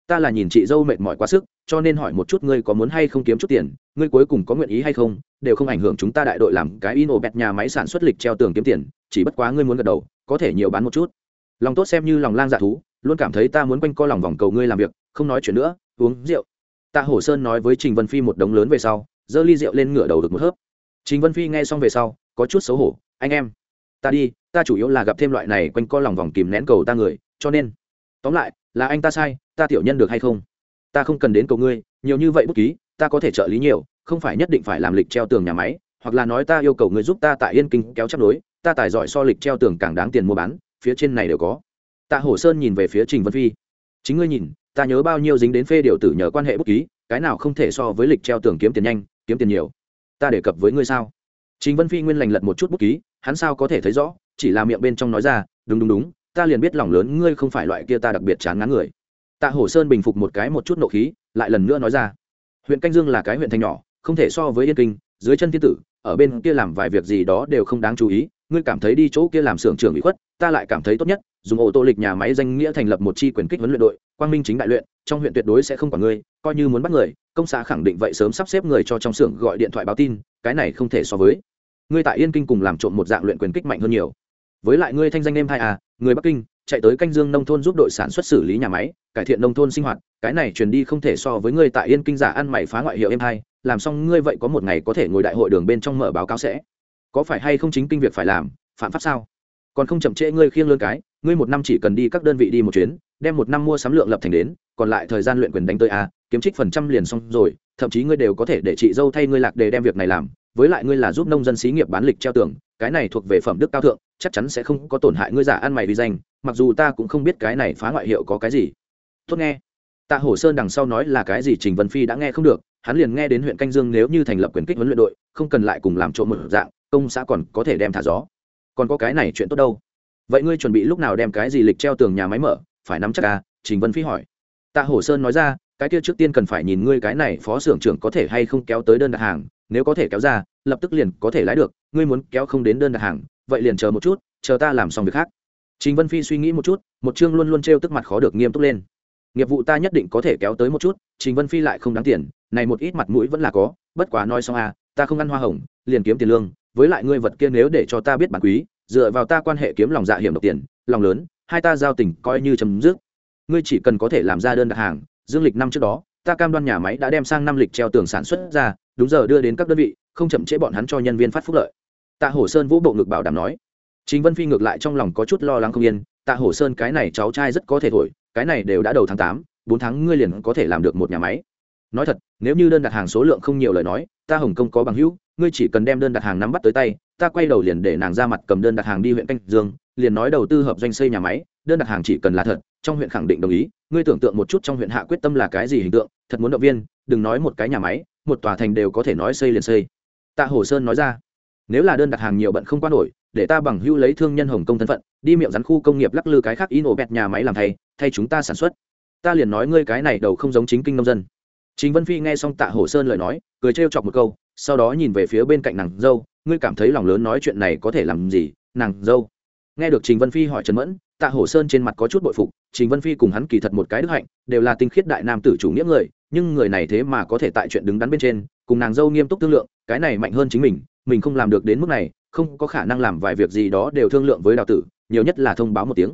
Speaker 1: Ta là nhìn chị dâu mệt mỏi quá sức, cho nên hỏi một chút ngươi có muốn hay không kiếm chút tiền, ngươi cuối cùng có nguyện ý hay không, đều không ảnh hưởng chúng ta đại đội làm cái in ổ bẹt nhà máy sản xuất lịch treo tường kiếm tiền, chỉ bất quá ngươi muốn gật đầu, có thể nhiều bán một chút. Lòng tốt xem như lòng lang dạ thú, luôn cảm thấy ta muốn quanh co lòng vòng cầu ngươi làm việc, không nói chuyện nữa, uống rượu tạ hổ sơn nói với trình vân phi một đống lớn về sau, giơ ly rượu lên ngửa đầu được một hớp. Trình vân phi nghe xong về sau, có chút xấu hổ, anh em, ta đi, ta chủ yếu là gặp thêm loại này quanh co lòng vòng kìm nén cầu ta người, cho nên, tóm lại, là anh ta sai, ta tiểu nhân được hay không? Ta không cần đến cầu ngươi, nhiều như vậy bút ký, ta có thể trợ lý nhiều, không phải nhất định phải làm lịch treo tường nhà máy, hoặc là nói ta yêu cầu ngươi giúp ta tại yên kinh kéo chắp đối ta tài giỏi so lịch treo tường càng đáng tiền mua bán, phía trên này đều có. Tạ hổ sơn nhìn về phía trình vân phi. Chính ngươi nhìn ta nhớ bao nhiêu dính đến phê điều tử nhờ quan hệ bút ký, cái nào không thể so với lịch treo tường kiếm tiền nhanh, kiếm tiền nhiều. Ta đề cập với ngươi sao? Trình vân phi nguyên lành lật một chút bút ký, hắn sao có thể thấy rõ, chỉ là miệng bên trong nói ra, đúng đúng đúng, ta liền biết lòng lớn ngươi không phải loại kia ta đặc biệt chán ngán người. Tạ hổ sơn bình phục một cái một chút nộ khí, lại lần nữa nói ra, huyện canh dương là cái huyện thành nhỏ, không thể so với yên kinh, dưới chân thiên tử, ở bên kia làm vài việc gì đó đều không đáng chú ý, ngươi cảm thấy đi chỗ kia làm xưởng trưởng bị khuất, ta lại cảm thấy tốt nhất dùng ô tô lịch nhà máy danh nghĩa thành lập một chi quyền kích huấn luyện đội, quang minh chính đại luyện, trong huyện tuyệt đối sẽ không quản ngươi coi như muốn bắt người, công xã khẳng định vậy sớm sắp xếp người cho trong xưởng gọi điện thoại báo tin, cái này không thể so với. Ngươi tại yên kinh cùng làm trộm một dạng luyện quyền kích mạnh hơn nhiều. Với lại ngươi thanh danh em hai à người bắc kinh, chạy tới canh dương nông thôn giúp đội sản xuất xử lý nhà máy, cải thiện nông thôn sinh hoạt, cái này truyền đi không thể so với ngươi tại yên kinh giả ăn mày phá ngoại hiệu em hai, làm xong ngươi vậy có một ngày có thể ngồi đại hội đường bên trong mở báo cáo sẽ. Có phải hay không chính kinh việc phải làm, phạm pháp sao? Còn không chậm trễ ngươi khiêng lương cái ngươi một năm chỉ cần đi các đơn vị đi một chuyến, đem một năm mua sắm lượng lập thành đến, còn lại thời gian luyện quyền đánh tới a, kiếm trích phần trăm liền xong rồi, thậm chí ngươi đều có thể để chị dâu thay ngươi lạc để đem việc này làm, với lại ngươi là giúp nông dân xí nghiệp bán lịch treo tường, cái này thuộc về phẩm đức cao thượng, chắc chắn sẽ không có tổn hại ngươi giả ăn mày vì danh, mặc dù ta cũng không biết cái này phá ngoại hiệu có cái gì. Tốt nghe. Tạ hổ sơn đằng sau nói là cái gì trình vân phi đã nghe không được, hắn liền nghe đến huyện canh dương nếu như thành lập quyền kích huấn luyện đội, không cần lại cùng làm trộm một dạng, công xã còn có thể đem thả gió. Còn có cái này chuyện tốt đâu? Vậy ngươi chuẩn bị lúc nào đem cái gì lịch treo tường nhà máy mở? Phải nắm chắc à? Trình vân phi hỏi. Tạ hổ sơn nói ra, cái kia trước tiên cần phải nhìn ngươi cái này phó xưởng trưởng có thể hay không kéo tới đơn đặt hàng. Nếu có thể kéo ra, lập tức liền có thể lái được. Ngươi muốn kéo không đến đơn đặt hàng, vậy liền chờ một chút, chờ ta làm xong việc khác. Trình vân phi suy nghĩ một chút, một chương luôn luôn t tức mặt khó được nghiêm túc lên. Nghiệp vụ ta nhất định có thể kéo tới một chút, trình vân phi lại không đáng tiền. Này một ít mặt mũi vẫn là có, bất quá nói xong à ta không ăn hoa hồng, liền kiếm tiền lương. Với lại ngươi vật kia nếu để cho ta biết bản quý dựa vào ta quan hệ kiếm lòng dạ hiểm độc tiền, lòng lớn, hai ta giao tình coi như chấm dứt. Ngươi chỉ cần có thể làm ra đơn đặt hàng, dương lịch năm trước đó, ta cam đoan nhà máy đã đem sang năm lịch treo tường sản xuất ra, đúng giờ đưa đến các đơn vị, không chậm trễ bọn hắn cho nhân viên phát phúc lợi. Tạ hổ sơn vũ bộ ngực bảo đảm nói. Chính vân phi ngược lại trong lòng có chút lo lắng không yên, tạ hổ sơn, cái này cháu trai rất có thể thổi, cái này đều đã đầu tháng tám, bốn tháng ngươi liền có thể làm được một nhà máy. Nói thật, nếu như đơn đặt hàng số lượng không nhiều lời nói, ta hồng kông có bằng hữu, ngươi chỉ cần đem đơn đặt hàng nắm bắt tới tay ta quay đầu liền để nàng ra mặt cầm đơn đặt hàng đi huyện canh dương, liền nói đầu tư hợp doanh xây nhà máy, đơn đặt hàng chỉ cần là thật, trong huyện khẳng định đồng ý. Ngươi tưởng tượng một chút trong huyện hạ quyết tâm là cái gì hình tượng, thật muốn động viên, đừng nói một cái nhà máy, một tòa thành đều có thể nói xây liền xây. Tạ hồ sơn nói ra, nếu là đơn đặt hàng nhiều bận không qua nổi, để ta bằng hưu lấy thương nhân hồng công thân phận, đi miệng rắn khu công nghiệp lắc lư cái khác in ổ bẹt nhà máy làm thay thay chúng ta sản xuất. Ta liền nói ngươi cái này đầu không giống chính kinh nông dân. Chính vân phi nghe xong tạ hồ sơn lời nói, cười trêu chọc một câu, sau đó nhìn về phía bên cạnh nàng dâu ngươi cảm thấy lòng lớn nói chuyện này có thể làm gì, nàng, dâu. Nghe được trình vân phi hỏi trần mẫn, tạ hổ sơn trên mặt có chút bội phục, trình vân phi cùng hắn kỳ thật một cái đức hạnh, đều là tinh khiết đại nam tử chủ nghĩa người, nhưng người này thế mà có thể tại chuyện đứng đắn bên trên, cùng nàng dâu nghiêm túc thương lượng, cái này mạnh hơn chính mình mình không làm được đến mức này, không có khả năng làm vài việc gì đó đều thương lượng với đào tử, nhiều nhất là thông báo một tiếng.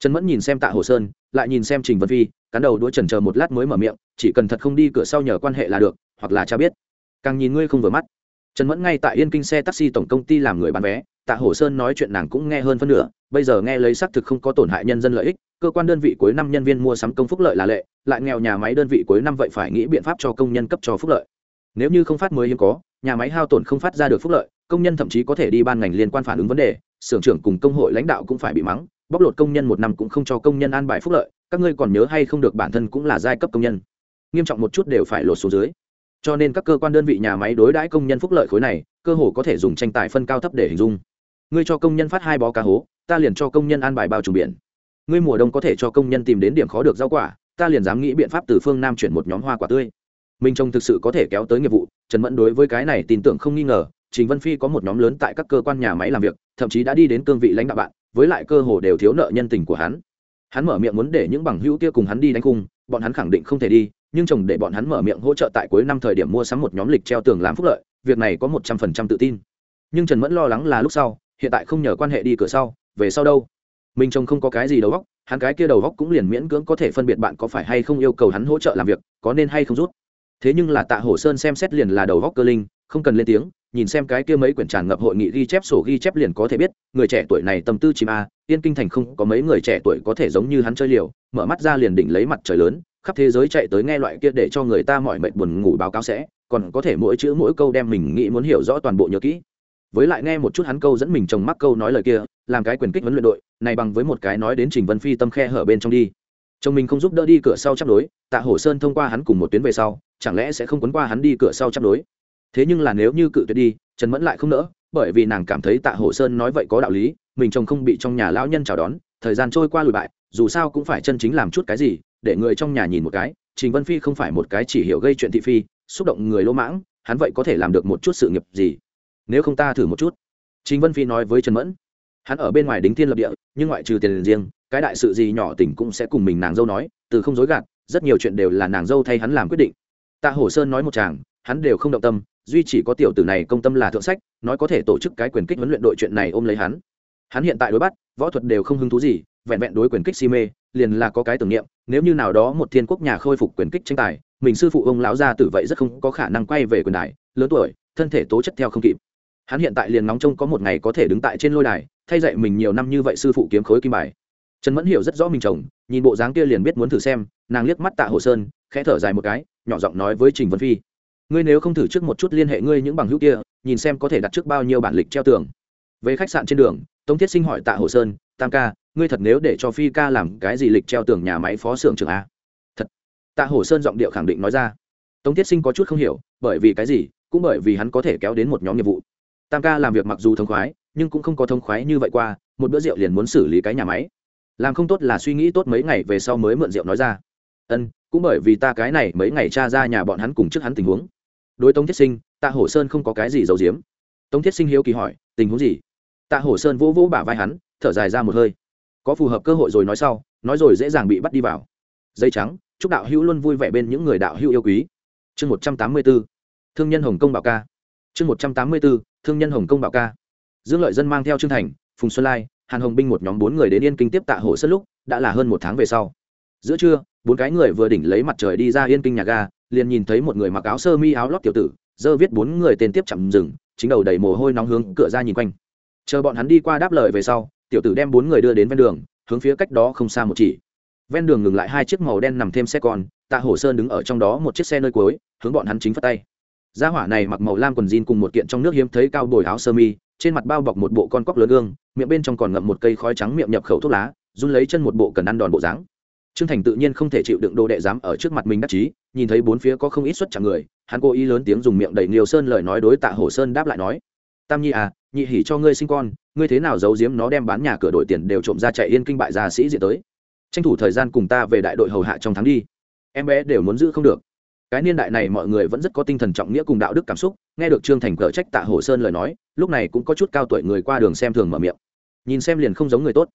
Speaker 1: Trần mẫn nhìn xem tạ hồ sơn, lại nhìn xem trình vân phi, cắn đầu đuôi trần chờ một lát mới mở miệng, chỉ cần thật không đi cửa sau nhờ quan hệ là được, hoặc là cha biết. Càng nhìn ngươi không vừa mắt trần mẫn ngay tại yên kinh xe taxi tổng công ty làm người bán vé, tạ hổ sơn nói chuyện nàng cũng nghe hơn phân nửa, bây giờ nghe lấy xác thực không có tổn hại nhân dân lợi ích, cơ quan đơn vị cuối năm nhân viên mua sắm công phúc lợi là lệ, lại nghèo nhà máy đơn vị cuối năm vậy phải nghĩ biện pháp cho công nhân cấp cho phúc lợi. Nếu như không phát mới hiếm có, nhà máy hao tổn không phát ra được phúc lợi, công nhân thậm chí có thể đi ban ngành liên quan phản ứng vấn đề, xưởng trưởng cùng công hội lãnh đạo cũng phải bị mắng, bóc lột công nhân một năm cũng không cho công nhân an bài phúc lợi, các ngươi còn nhớ hay không được bản thân cũng là giai cấp công nhân. Nghiêm trọng một chút đều phải lột xuống dưới cho nên các cơ quan đơn vị nhà máy đối đãi công nhân phúc lợi khối này, cơ hồ có thể dùng tranh tài phân cao thấp để hình dung. Ngươi cho công nhân phát hai bó cá hố, ta liền cho công nhân an bài bao trùm biển. Ngươi mùa đông có thể cho công nhân tìm đến điểm khó được rau quả, ta liền dám nghĩ biện pháp từ phương nam chuyển một nhóm hoa quả tươi. Minh trông thực sự có thể kéo tới nghiệp vụ, trần mẫn đối với cái này tin tưởng không nghi ngờ, trình vân phi có một nhóm lớn tại các cơ quan nhà máy làm việc, thậm chí đã đi đến cương vị lãnh đạo bạn, với lại cơ hồ đều thiếu nợ nhân tình của hắn. Hắn mở miệng muốn để những bằng hữu kia cùng hắn đi đánh cung bọn hắn khẳng định không thể đi nhưng chồng để bọn hắn mở miệng hỗ trợ tại cuối năm thời điểm mua sắm một nhóm lịch treo tường làm phúc lợi, việc này có một trăm phần trăm tự tin. Nhưng trần mẫn lo lắng là lúc sau, hiện tại không nhờ quan hệ đi cửa sau, về sau đâu? Minh chồng không có cái gì đầu góc hắn cái kia đầu góc cũng liền miễn cưỡng có thể phân biệt bạn có phải hay không yêu cầu hắn hỗ trợ làm việc, có nên hay không rút. Thế nhưng là tạ hổ sơn xem xét liền là đầu góc cơ linh, không cần lên tiếng, nhìn xem cái kia mấy quyển tràn ngập hội nghị ghi chép sổ ghi chép liền có thể biết, người trẻ tuổi này tâm tư chìm a, yên kinh thành không có mấy người trẻ tuổi có thể giống như hắn chơi liều, mở mắt ra liền đỉnh lấy mặt trời lớn khắp thế giới chạy tới nghe loại kia để cho người ta mọi mệt buồn ngủ báo cáo sẽ, còn có thể mỗi chữ mỗi câu đem mình nghĩ muốn hiểu rõ toàn bộ nhớ kỹ. Với lại nghe một chút hắn câu dẫn mình chồng mắc câu nói lời kia, làm cái quyền kích huấn luyện đội, này bằng với một cái nói đến trình vân phi tâm khe hở bên trong đi. Chồng mình không giúp đỡ đi cửa sau chắp đối, tạ hổ sơn thông qua hắn cùng một tuyến về sau, chẳng lẽ sẽ không quấn qua hắn đi cửa sau chắp đối? Thế nhưng là nếu như cự tuyệt đi, trần mẫn lại không nỡ, bởi vì nàng cảm thấy tạ hổ sơn nói vậy có đạo lý, mình chồng không bị trong nhà lão nhân chào đón, thời gian trôi qua lùi bại, dù sao cũng phải chân chính làm chút cái gì để người trong nhà nhìn một cái, trình vân phi không phải một cái chỉ hiểu gây chuyện thị phi, xúc động người lỗ mãng, hắn vậy có thể làm được một chút sự nghiệp gì? Nếu không ta thử một chút. Trình vân phi nói với trần mẫn. Hắn ở bên ngoài đính thiên lập địa, nhưng ngoại trừ tiền riêng, cái đại sự gì nhỏ tỉnh cũng sẽ cùng mình nàng dâu nói, từ không dối gạt, rất nhiều chuyện đều là nàng dâu thay hắn làm quyết định. Tạ hổ sơn nói một chàng, hắn đều không động tâm, duy chỉ có tiểu tử này công tâm là thượng sách, nói có thể tổ chức cái quyền kích huấn luyện đội chuyện này ôm lấy hắn. Hắn hiện tại đối bắt, võ thuật đều không hứng thú gì, vẹn vẹn đối quyền kích si mê liền là có cái tưởng niệm, nếu như nào đó một thiên quốc nhà khôi phục quyền kích tranh tài, mình sư phụ ông lão gia tử vậy rất không có khả năng quay về quyền đài, lớn tuổi, thân thể tố chất theo không kịp. Hắn hiện tại liền nóng trông có một ngày có thể đứng tại trên lôi đài, thay dạy mình nhiều năm như vậy sư phụ kiếm khối kim bài. Trần mẫn hiểu rất rõ mình chồng, nhìn bộ dáng kia liền biết muốn thử xem, nàng liếc mắt tạ hồ sơn, khẽ thở dài một cái, nhỏ giọng nói với trình vân phi, ngươi nếu không thử trước một chút liên hệ ngươi những bằng hữu kia, nhìn xem có thể đặt trước bao nhiêu bản lịch treo tường. Về khách sạn trên đường, tống thiết sinh hỏi tạ hồ sơn, tam ca ngươi thật nếu để cho phi ca làm cái gì lịch treo tường nhà máy phó xưởng trưởng a? Thật. Tạ hổ sơn giọng điệu khẳng định nói ra. Tống thiết sinh có chút không hiểu, bởi vì cái gì? Cũng bởi vì hắn có thể kéo đến một nhóm nghiệp vụ. Tam ca làm việc mặc dù thông khoái, nhưng cũng không có thông khoái như vậy qua, một bữa rượu liền muốn xử lý cái nhà máy. Làm không tốt là suy nghĩ tốt mấy ngày về sau mới mượn rượu nói ra. Ân, cũng bởi vì ta cái này mấy ngày cha ra nhà bọn hắn cùng trước hắn tình huống. Đối tống thiết sinh, tạ hổ sơn không có cái gì giấu giếm. Tống thiết sinh hiếu kỳ hỏi, tình huống gì? Tạ hổ sơn vỗ vỗ bả vai hắn, thở dài ra một hơi có phù hợp cơ hội rồi nói sau, nói rồi dễ dàng bị bắt đi vào. Dây trắng, chúc đạo hữu luôn vui vẻ bên những người đạo hữu yêu quý. Chương một trăm tám mươi b ố thương nhân hồng công bảo ca. Chương một trăm tám mươi b ố thương nhân hồng công bảo ca. Dương lợi dân mang theo trương thành, phùng xuân lai, hàn hồng binh một nhóm bốn người đến yên kinh tiếp tạ hồ sân lúc, đã là hơn một tháng về sau. Giữa trưa, bốn cái người vừa đỉnh lấy mặt trời đi ra yên kinh nhà ga, liền nhìn thấy một người mặc áo sơ mi, áo lót tiểu tử dơ viết bốn người tên tiếp chậm rừng, chính đầu đầy mồ hôi nóng hướng cửa ra nhìn quanh. Chờ bọn hắn đi qua đáp lời về sau tiểu tử đem bốn người đưa đến ven đường, hướng phía cách đó không xa một chỉ. Ven đường ngừng lại hai chiếc màu đen nằm thêm xe con, tạ hổ sơn đứng ở trong đó một chiếc xe nơi cuối, hướng bọn hắn chính phát tay. Gia hỏa này mặc màu lam quần jean cùng một kiện trong nước hiếm thấy cao bồi áo sơ mi, trên mặt bao bọc một bộ con cóc lớn gương, miệng bên trong còn ngậm một cây khói trắng miệng nhập khẩu thuốc lá, run lấy chân một bộ cần ăn đòn bộ dáng. Trương thành tự nhiên không thể chịu đựng đồ đệ dám ở trước mặt mình đắc chí, nhìn thấy bốn phía có không ít xuất chẳng người, hắn cố ý lớn tiếng dùng miệng đẩy nhiều sơn lời nói đối tạ hổ sơn đáp lại nói, tam nhi à nhị hỉ cho ngươi sinh con ngươi thế nào giấu giếm nó đem bán nhà cửa đổi tiền đều trộm ra chạy yên kinh bại gia sĩ diện tới. Tranh thủ thời gian cùng ta về đại đội hầu hạ trong tháng đi. Em bé đều muốn giữ không được. Cái niên đại này mọi người vẫn rất có tinh thần trọng nghĩa cùng đạo đức cảm xúc, nghe được trương thành cờ trách tạ hồ sơn lời nói, lúc này cũng có chút cao tuổi người qua đường xem thường mở miệng. Nhìn xem liền không giống người tốt.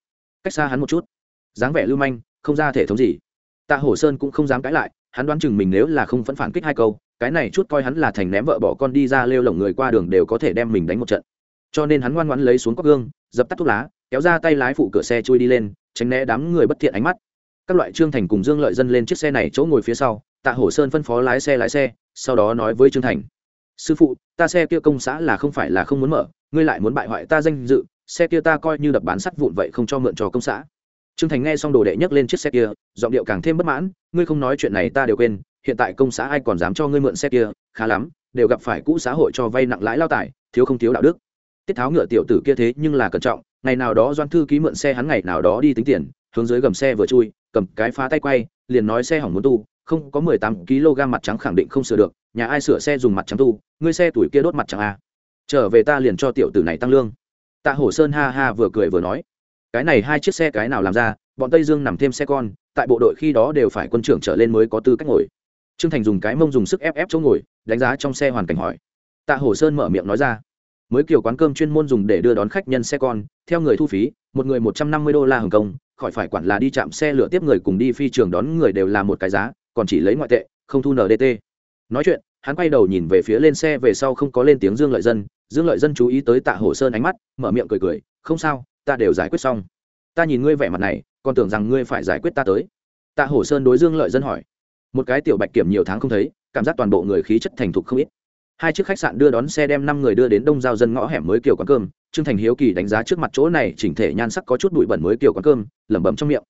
Speaker 1: Cách xa hắn một chút. Dáng vẻ lưu manh, không ra thể thống gì. Tạ hồ sơn cũng không dám cãi lại, hắn đoán chừng mình nếu là không vẫn phản kích hai câu, cái này chút coi hắn là thành ném vợ bỏ con đi ra lêu lỏng người qua đường đều có thể đem mình đánh một trận cho nên hắn ngoan ngoãn lấy xuống cốc gương, dập tắt thuốc lá, kéo ra tay lái phụ cửa xe chui đi lên, tránh né đám người bất thiện ánh mắt. Các loại trương thành cùng dương lợi dân lên chiếc xe này chỗ ngồi phía sau, tạ hổ sơn phân phó lái xe lái xe, sau đó nói với trương thành, sư phụ, ta xe kia công xã là không phải là không muốn mở, ngươi lại muốn bại hoại ta danh dự, xe kia ta coi như đập bán sắt vụn vậy không cho mượn cho công xã. Trương thành nghe xong đồ đệ nhấc lên chiếc xe kia, giọng điệu càng thêm bất mãn, ngươi không nói chuyện này ta đều quên, hiện tại công xã ai còn dám cho ngươi mượn xe kia, khá lắm, đều gặp phải cũ xã hội cho vay nặng lãi lao tải thiếu không thiếu đạo đức tiết tháo ngựa tiểu tử kia thế nhưng là cẩn trọng, ngày nào đó doan thư ký mượn xe hắn ngày nào đó đi tính tiền, hướng dưới gầm xe vừa chui, cầm cái phá tay quay, liền nói xe hỏng muốn tu, không có mười tám kg mặt trắng khẳng định không sửa được, nhà ai sửa xe dùng mặt trắng tu, ngươi xe tuổi kia đốt mặt trắng à. trở về ta liền cho tiểu tử này tăng lương. Tạ hổ sơn ha ha vừa cười vừa nói, cái này hai chiếc xe cái nào làm ra, bọn tây dương nằm thêm xe con, tại bộ đội khi đó đều phải quân trưởng trở lên mới có tư cách ngồi. Trương thành dùng cái mông dùng sức ép ép chỗ ngồi, đánh giá trong xe hoàn cảnh hỏi. Tạ hồ sơn mở miệng nói ra mới kiểu quán cơm chuyên môn dùng để đưa đón khách nhân xe con, theo người thu phí, một người một trăm năm mươi đô la hồng kông, khỏi phải quản là đi chạm xe lửa tiếp người cùng đi phi trường đón người đều là một cái giá, còn chỉ lấy ngoại tệ, không thu ndt nói chuyện, hắn quay đầu nhìn về phía lên xe về sau không có lên tiếng dương lợi dân, dương lợi dân chú ý tới tạ hồ sơn ánh mắt, mở miệng cười cười, không sao, ta đều giải quyết xong. Ta nhìn ngươi vẻ mặt này, còn tưởng rằng ngươi phải giải quyết ta tới. Tạ hồ sơn đối dương lợi dân hỏi. Một cái tiểu bạch kiểm nhiều tháng không thấy, cảm giác toàn bộ người khí chất thành thục không ít hai chiếc khách sạn đưa đón xe đem năm người đưa đến đông giao dân ngõ hẻm mới kiểu quán cơm. Trương thành hiếu kỳ đánh giá trước mặt chỗ này, chỉnh thể nhan sắc có chút bụi bẩn mới kiểu quán cơm, lẩm bẩm trong miệng.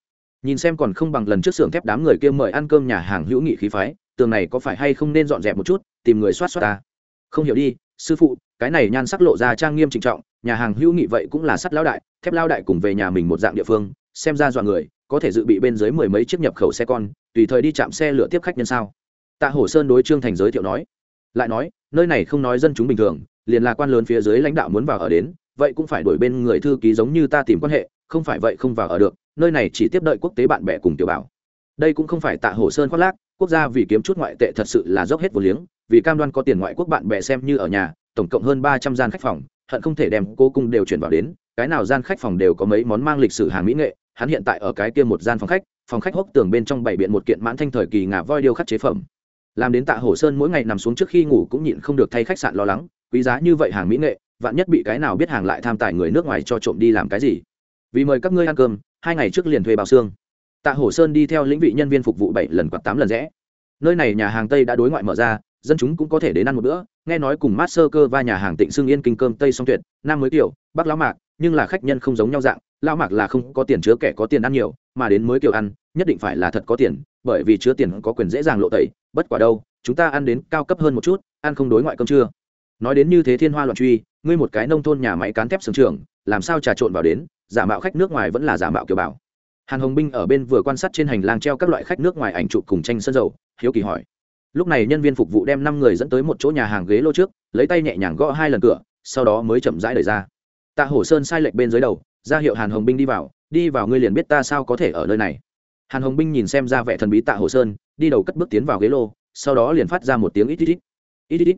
Speaker 1: Nhìn xem còn không bằng lần trước xưởng thép đám người kia mời ăn cơm nhà hàng hữu nghị khí phái, tường này có phải hay không nên dọn dẹp một chút, tìm người soát soát ta? Không hiểu đi, sư phụ, cái này nhan sắc lộ ra trang nghiêm trịnh trọng, nhà hàng hữu nghị vậy cũng là sắt lao đại, thép lao đại cùng về nhà mình một dạng địa phương, xem ra dọa người, có thể dự bị bên dưới mười mấy chiếc nhập khẩu xe con, tùy thời đi chạm xe lửa tiếp khách nhân sao? Tạ hổ sơn đối trương thành giới thiệu nói lại nói, nơi này không nói dân chúng bình thường, liền là quan lớn phía dưới lãnh đạo muốn vào ở đến, vậy cũng phải đổi bên người thư ký giống như ta tìm quan hệ, không phải vậy không vào ở được, nơi này chỉ tiếp đợi quốc tế bạn bè cùng tiểu bảo đây cũng không phải tạ hồ sơn khoác lác, quốc gia vì kiếm chút ngoại tệ thật sự là dốc hết vô liếng, vì cam đoan có tiền ngoại quốc bạn bè xem như ở nhà, tổng cộng hơn ba trăm gian khách phòng, hận không thể đem cô cung đều chuyển vào đến, cái nào gian khách phòng đều có mấy món mang lịch sử hàng mỹ nghệ, hắn hiện tại ở cái kia một gian phòng khách phòng khách hốc tường bên trong bảy biện một kiện mãn thanh thời kỳ ngà voi điêu khắc chế phẩm làm đến tạ hổ sơn mỗi ngày nằm xuống trước khi ngủ cũng nhịn không được thay khách sạn lo lắng quý giá như vậy hàng mỹ nghệ vạn nhất bị cái nào biết hàng lại tham tài người nước ngoài cho trộm đi làm cái gì. Vì mời các ngươi ăn cơm hai ngày trước liền thuê bào xương. Tạ hổ sơn đi theo lĩnh vị nhân viên phục vụ bảy lần quạt tám lần rẽ. Nơi này nhà hàng tây đã đối ngoại mở ra dân chúng cũng có thể đến ăn một bữa. Nghe nói cùng mát sơ cơ và nhà hàng tịnh xương yên kinh cơm tây song tuyệt nam mới tiểu, bắc lão mạc nhưng là khách nhân không giống nhau dạng lão mạc là không có tiền chứa kẻ có tiền ăn nhiều, mà đến mới kiểu ăn, nhất định phải là thật có tiền, bởi vì chứa tiền có quyền dễ dàng lộ tẩy, bất quả đâu, chúng ta ăn đến cao cấp hơn một chút, ăn không đối ngoại cơm chưa. nói đến như thế thiên hoa loạn truy, ngươi một cái nông thôn nhà máy cán thép sưởng trường làm sao trà trộn vào đến, giả mạo khách nước ngoài vẫn là giả mạo kiểu bảo. Hàn hồng binh ở bên vừa quan sát trên hành lang treo các loại khách nước ngoài ảnh chụp cùng tranh sân dầu, hiếu kỳ hỏi. Lúc này nhân viên phục vụ đem năm người dẫn tới một chỗ nhà hàng ghế lô trước, lấy tay nhẹ nhàng gõ hai lần cửa, sau đó mới chậm rãi đẩy ra. Tạ hổ sơn sai lệch bên dưới đầu ra hiệu hàn hồng binh đi vào đi vào ngươi liền biết ta sao có thể ở nơi này. Hàn hồng binh nhìn xem ra vẻ thần bí tạ hồ sơn, đi đầu cất bước tiến vào ghế lô, sau đó liền phát ra một tiếng ít ít ít. Ít ít ít.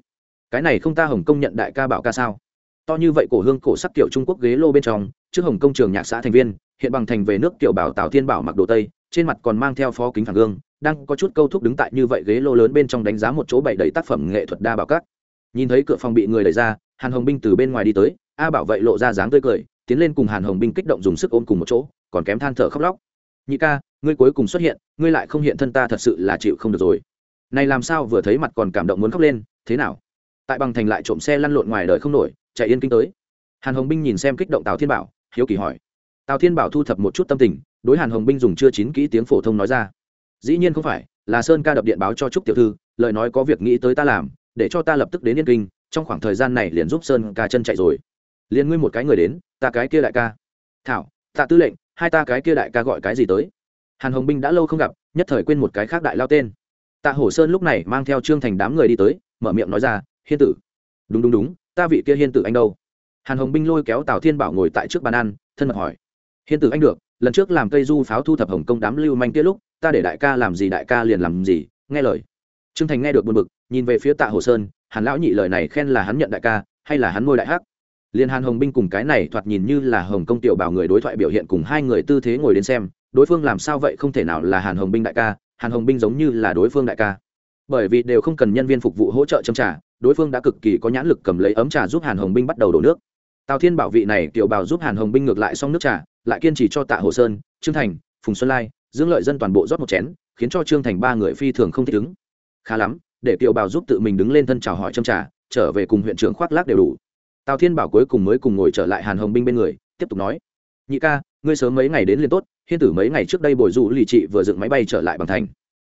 Speaker 1: Cái này không ta hồng công nhận đại ca bảo ca sao? To như vậy cổ hương cổ sắc kiểu trung quốc ghế lô bên trong, trước hồng công trường nhạc xã thành viên, hiện bằng thành về nước tiểu bảo tào thiên bảo mặc đồ tây, trên mặt còn mang theo phó kính phản gương, đang có chút câu thúc đứng tại như vậy ghế lô lớn bên trong đánh giá một chỗ bày đầy tác phẩm nghệ thuật đa bảo các. Nhìn thấy cửa phòng bị người đẩy ra, hàn hồng binh từ bên ngoài đi tới, a bảo vậy lộ ra dáng tươi cười tiến lên cùng hàn hồng binh kích động dùng sức ôm cùng một chỗ, còn kém than thở khóc lóc. Nhị ca, ngươi cuối cùng xuất hiện, ngươi lại không hiện thân ta thật sự là chịu không được rồi. Này làm sao vừa thấy mặt còn cảm động muốn khóc lên, thế nào? Tại bằng thành lại trộm xe lăn lộn ngoài đời không nổi, chạy yên kinh tới. Hàn hồng binh nhìn xem kích động tào thiên bảo, hiếu kỳ hỏi. Tào thiên bảo thu thập một chút tâm tình, đối hàn hồng binh dùng chưa chín kỹ tiếng phổ thông nói ra. Dĩ nhiên không phải, là sơn ca đập điện báo cho trúc tiểu thư, lời nói có việc nghĩ tới ta làm, để cho ta lập tức đến yên kinh, trong khoảng thời gian này liền giúp sơn ca chân chạy rồi liền ngươi một cái người đến, ta cái kia đại ca. Thảo, tạ tư lệnh, hai ta cái kia đại ca gọi cái gì tới? Hàn hồng binh đã lâu không gặp, nhất thời quên một cái khác đại lao tên. Tạ hổ sơn lúc này mang theo trương thành đám người đi tới, mở miệng nói ra, hiên tử. Đúng đúng đúng, ta vị kia hiên tử anh đâu? Hàn hồng binh lôi kéo tào thiên bảo ngồi tại trước bàn ăn, thân mật hỏi. Hiên tử anh được, lần trước làm cây du pháo thu thập hồng công đám lưu manh kia lúc, ta để đại ca làm gì đại ca liền làm gì, nghe lời. Trương thành nghe được buồn bực, nhìn về phía tạ hồ sơn, hàn lão nhị lời này khen là hắn nhận đại ca, hay là hắn ngôi đại hắc? Liên hàn hồng binh cùng cái này thoạt nhìn như là hồng công tiểu bảo người đối thoại biểu hiện cùng hai người tư thế ngồi đến xem, đối phương làm sao vậy không thể nào là hàn hồng binh đại ca, hàn hồng binh giống như là đối phương đại ca. Bởi vì đều không cần nhân viên phục vụ hỗ trợ châm trà, đối phương đã cực kỳ có nhãn lực cầm lấy ấm trà giúp hàn hồng binh bắt đầu đổ nước. Tào thiên bảo vị này tiểu bảo giúp hàn hồng binh ngược lại xong nước trà, lại kiên trì cho tạ hồ sơn, trương thành, phùng xuân lai, dương lợi dân toàn bộ rót một chén, khiến cho trương thành ba người phi thường không thích ứng. Khá lắm, để tiểu bảo giúp tự mình đứng lên thân chào hỏi châm trà, trở về cùng huyện trưởng khoác lác đều đủ tào thiên bảo cuối cùng mới cùng ngồi trở lại hàn hồng binh bên người, tiếp tục nói, nhị ca, ngươi sớm mấy ngày đến liền tốt, hiên tử mấy ngày trước đây bồi du lì trị vừa dựng máy bay trở lại bằng thành.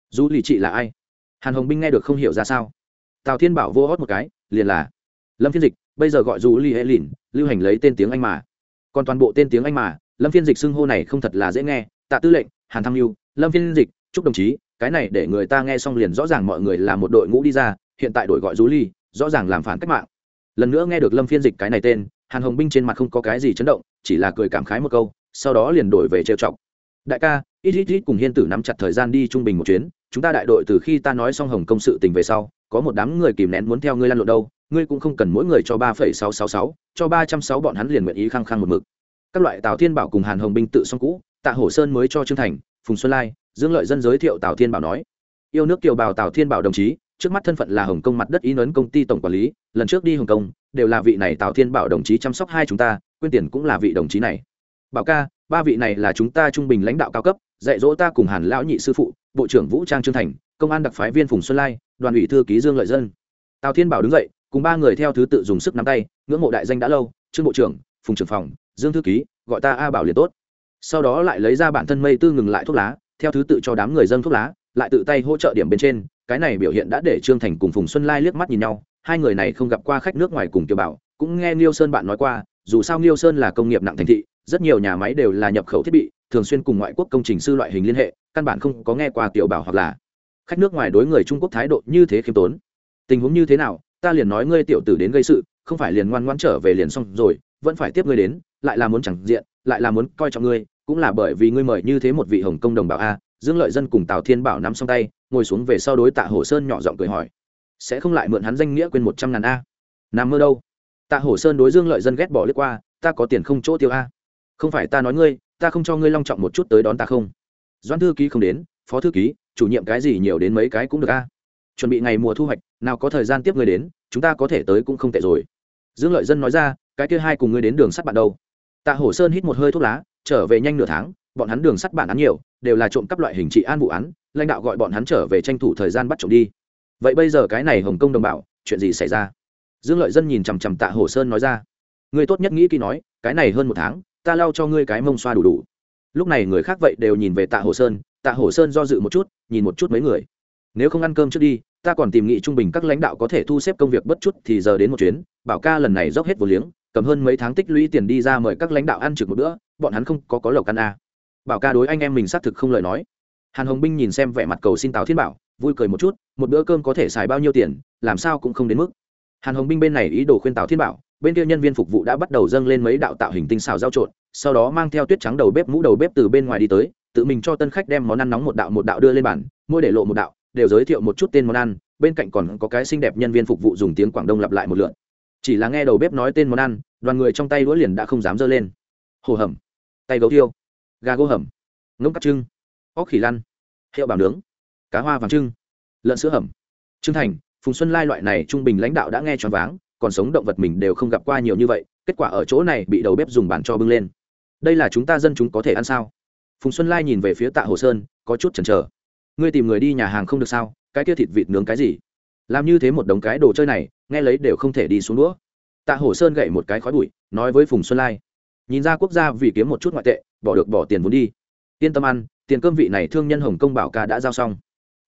Speaker 1: Du lì trị là ai? Hàn hồng binh nghe được không hiểu ra sao. Tào thiên bảo vô hót một cái, liền là, lâm Thiên dịch, bây giờ gọi du lì hệ lìn, lưu hành lấy tên tiếng anh mà. Còn toàn bộ tên tiếng anh mà, lâm Thiên dịch xưng hô này không thật là dễ nghe, tạ tư lệnh, hàn thăng lưu, lâm Thiên dịch, chúc đồng chí, cái này để người ta nghe xong liền rõ ràng mọi người là một đội ngũ đi ra, hiện tại đội gọi du ly rõ ràng làm phản cách mạng lần nữa nghe được lâm phiên dịch cái này tên, hàn hồng binh trên mặt không có cái gì chấn động, chỉ là cười cảm khái một câu, sau đó liền đổi về trêu chọc. Đại ca, ít ít ít cùng hiên tử nắm chặt thời gian đi trung bình một chuyến, chúng ta đại đội từ khi ta nói xong hồng công sự tình về sau, có một đám người kìm nén muốn theo ngươi lan lộn đâu, ngươi cũng không cần mỗi người cho ba phẩy sáu sáu sáu, cho ba trăm sáu bọn hắn liền nguyện ý khăng khăng một mực. Các loại tào thiên bảo cùng hàn hồng binh tự xong cũ, tạ hổ sơn mới cho trương thành, phùng xuân lai, dương lợi dân giới thiệu tào thiên bảo nói. Yêu nước kiều bào tào thiên bảo đồng chí trước mắt thân phận là hồng kông mặt đất in ấn công ty tổng quản lý, lần trước đi hồng kông, đều là vị này tào thiên bảo đồng chí chăm sóc hai chúng ta quyên tiền cũng là vị đồng chí này. Bảo ca, ba vị này là chúng ta trung bình lãnh đạo cao cấp, dạy dỗ ta cùng hàn lão nhị sư phụ, bộ trưởng vũ trang trương thành, công an đặc phái viên phùng xuân lai, đoàn ủy thư ký dương lợi dân. Tào thiên bảo đứng dậy, cùng ba người theo thứ tự dùng sức nắm tay, ngưỡng mộ đại danh đã lâu, trương bộ trưởng, phùng trưởng phòng, dương thư ký, gọi ta a bảo liền tốt. Sau đó lại lấy ra bản thân mây tư ngừng lại thuốc lá, theo thứ tự cho đám người dân thuốc lá lại tự tay hỗ trợ điểm bên trên, cái này biểu hiện đã để trương thành cùng phùng xuân lai liếc mắt nhìn nhau, hai người này không gặp qua khách nước ngoài cùng kiều bảo, cũng nghe nghiêu sơn bạn nói qua, dù sao nghiêu sơn là công nghiệp nặng thành thị, rất nhiều nhà máy đều là nhập khẩu thiết bị, thường xuyên cùng ngoại quốc công trình sư loại hình liên hệ, căn bản không có nghe qua tiểu bảo hoặc là khách nước ngoài đối người trung quốc thái độ như thế khiêm tốn. Tình huống như thế nào, ta liền nói ngươi tiểu tử đến gây sự, không phải liền ngoan ngoãn trở về liền xong rồi, vẫn phải tiếp ngươi đến, lại là muốn chẳng diện, lại là muốn coi trọng ngươi, cũng là bởi vì ngươi mời như thế một vị hồng công đồng bào a dương lợi dân cùng tào thiên bảo nắm xong tay, ngồi xuống về sau đối tạ hồ sơn nhỏ giọng cười hỏi, sẽ không lại mượn hắn danh nghĩa quên một trăm ngàn a? Nằm mơ đâu? Tạ hồ sơn đối dương lợi dân ghét bỏ lướt qua, ta có tiền không chỗ tiêu a? Không phải ta nói ngươi, ta không cho ngươi long trọng một chút tới đón ta không? Doãn thư ký không đến, phó thư ký, chủ nhiệm cái gì nhiều đến mấy cái cũng được a? Chuẩn bị ngày mùa thu hoạch, nào có thời gian tiếp ngươi đến, chúng ta có thể tới cũng không tệ rồi. Dương lợi dân nói ra, cái kia hai cùng ngươi đến đường sắt bạn đâu? Tạ hổ sơn hít một hơi thuốc lá, trở về nhanh nửa tháng bọn hắn đường sắt bản án nhiều, đều là trộm cắp loại hình trị an vụ án, lãnh đạo gọi bọn hắn trở về tranh thủ thời gian bắt trộm đi. Vậy bây giờ cái này hồng kông đồng bào, chuyện gì xảy ra? Dương lợi dân nhìn chằm chằm tạ hổ sơn nói ra. Người tốt nhất nghĩ kỹ nói, cái này hơn một tháng, ta lau cho ngươi cái mông xoa đủ đủ. Lúc này người khác vậy đều nhìn về tạ hồ sơn, tạ hồ sơn do dự một chút, nhìn một chút mấy người. Nếu không ăn cơm trước đi, ta còn tìm nghị trung bình các lãnh đạo có thể thu xếp công việc bất chút thì giờ đến một chuyến, bảo ca lần này dốc hết vô liếng, cầm hơn mấy tháng tích lũy tiền đi ra mời các lãnh đạo ăn trực một bữa, bọn hắn không có có lộc ăn à bảo ca đối anh em mình xác thực không lời nói. Hàn hồng binh nhìn xem vẻ mặt cầu xin tào thiên bảo, vui cười một chút, một bữa cơm có thể xài bao nhiêu tiền, làm sao cũng không đến mức. Hàn hồng binh bên này ý đồ khuyên tào thiên bảo, bên kia nhân viên phục vụ đã bắt đầu dâng lên mấy đạo tạo hình tinh xào giao trộn, sau đó mang theo tuyết trắng đầu bếp mũ đầu bếp từ bên ngoài đi tới, tự mình cho tân khách đem món ăn nóng một đạo một đạo đưa lên bàn, mỗi để lộ một đạo, đều giới thiệu một chút tên món ăn, bên cạnh còn có cái xinh đẹp nhân viên phục vụ dùng tiếng quảng đông lặp lại một lượt. Chỉ là nghe đầu bếp nói tên món ăn, đoàn người trong tay đũa liền đã không dám dơ lên. Hồ hầm. Tay gấu tiêu gà gô hầm, ngỗng cắt trưng, óc khỉ lăn, hiệu bảo nướng, cá hoa vàng trưng, lợn sữa hầm. Trưng thành, phùng xuân lai loại này trung bình lãnh đạo đã nghe choáng váng, còn sống động vật mình đều không gặp qua nhiều như vậy, kết quả ở chỗ này bị đầu bếp dùng bàn cho bưng lên. Đây là chúng ta dân chúng có thể ăn sao? Phùng xuân lai nhìn về phía tạ hồ sơn, có chút chần chờ. Ngươi tìm người đi nhà hàng không được sao? Cái kia thịt vịt nướng cái gì? Làm như thế một đống cái đồ chơi này, nghe lấy đều không thể đi xuống đũa. Tạ hồ sơn gậy một cái khói bụi, nói với phùng xuân lai. Nhìn ra quốc gia vì kiếm một chút ngoại tệ bỏ được bỏ tiền vốn đi. Yên tâm ăn, tiền cơm vị này thương nhân hồng kông bảo ca đã giao xong.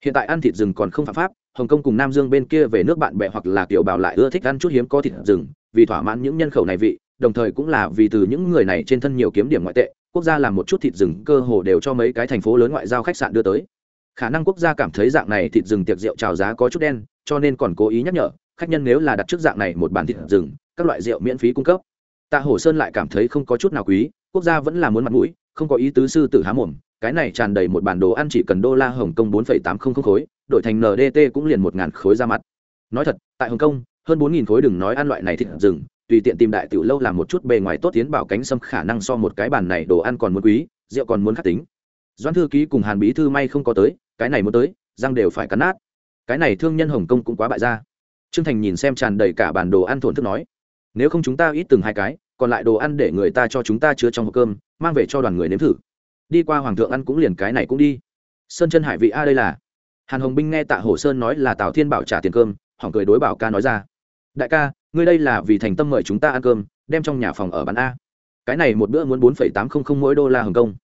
Speaker 1: Hiện tại ăn thịt rừng còn không phạm pháp, hồng kông cùng nam dương bên kia về nước bạn bè hoặc là kiểu bảo lại ưa thích ăn chút hiếm có thịt rừng, vì thỏa mãn những nhân khẩu này vị, đồng thời cũng là vì từ những người này trên thân nhiều kiếm điểm ngoại tệ, quốc gia làm một chút thịt rừng cơ hồ đều cho mấy cái thành phố lớn ngoại giao khách sạn đưa tới. Khả năng quốc gia cảm thấy dạng này thịt rừng tiệc rượu trào giá có chút đen, cho nên còn cố ý nhắc nhở, khách nhân nếu là đặt trước dạng này một bàn thịt rừng, các loại rượu miễn phí cung cấp. Tạ hổ sơn lại cảm thấy không có chút nào quý quốc gia vẫn là muốn mặt mũi, không có ý tứ sư tử há mồm, cái này tràn đầy một bản đồ ăn chỉ cần đô la hồng kông bốn tám trăm linh khối, đổi thành ndt cũng liền một ngàn khối ra mặt. Nói thật, tại hồng kông, hơn bốn nghìn khối đừng nói ăn loại này thịt rừng, tùy tiện tìm đại tiểu lâu làm một chút bề ngoài tốt tiến bảo cánh sâm khả năng so một cái bàn này đồ ăn còn muốn quý, rượu còn muốn khắc tính. Doãn thư ký cùng hàn bí thư may không có tới, cái này muốn tới, răng đều phải cắn nát. Cái này thương nhân hồng kông cũng quá bại ra. Trương thành nhìn xem tràn đầy cả bản đồ ăn thổn thức nói, nếu không chúng ta ít từng hai cái còn lại đồ ăn để người ta cho chúng ta chứa trong hộp cơm, mang về cho đoàn người nếm thử. Đi qua hoàng thượng ăn cũng liền cái này cũng đi. Sơn chân hải vị a đây là. Hàn hồng binh nghe tạ hổ sơn nói là tào thiên bảo trả tiền cơm, hỏng cười đối bảo ca nói ra. Đại ca, ngươi đây là vì thành tâm mời chúng ta ăn cơm, đem trong nhà phòng ở bán a. Cái này một bữa muốn bốn phẩy tám không không mỗi đô la hồng kông.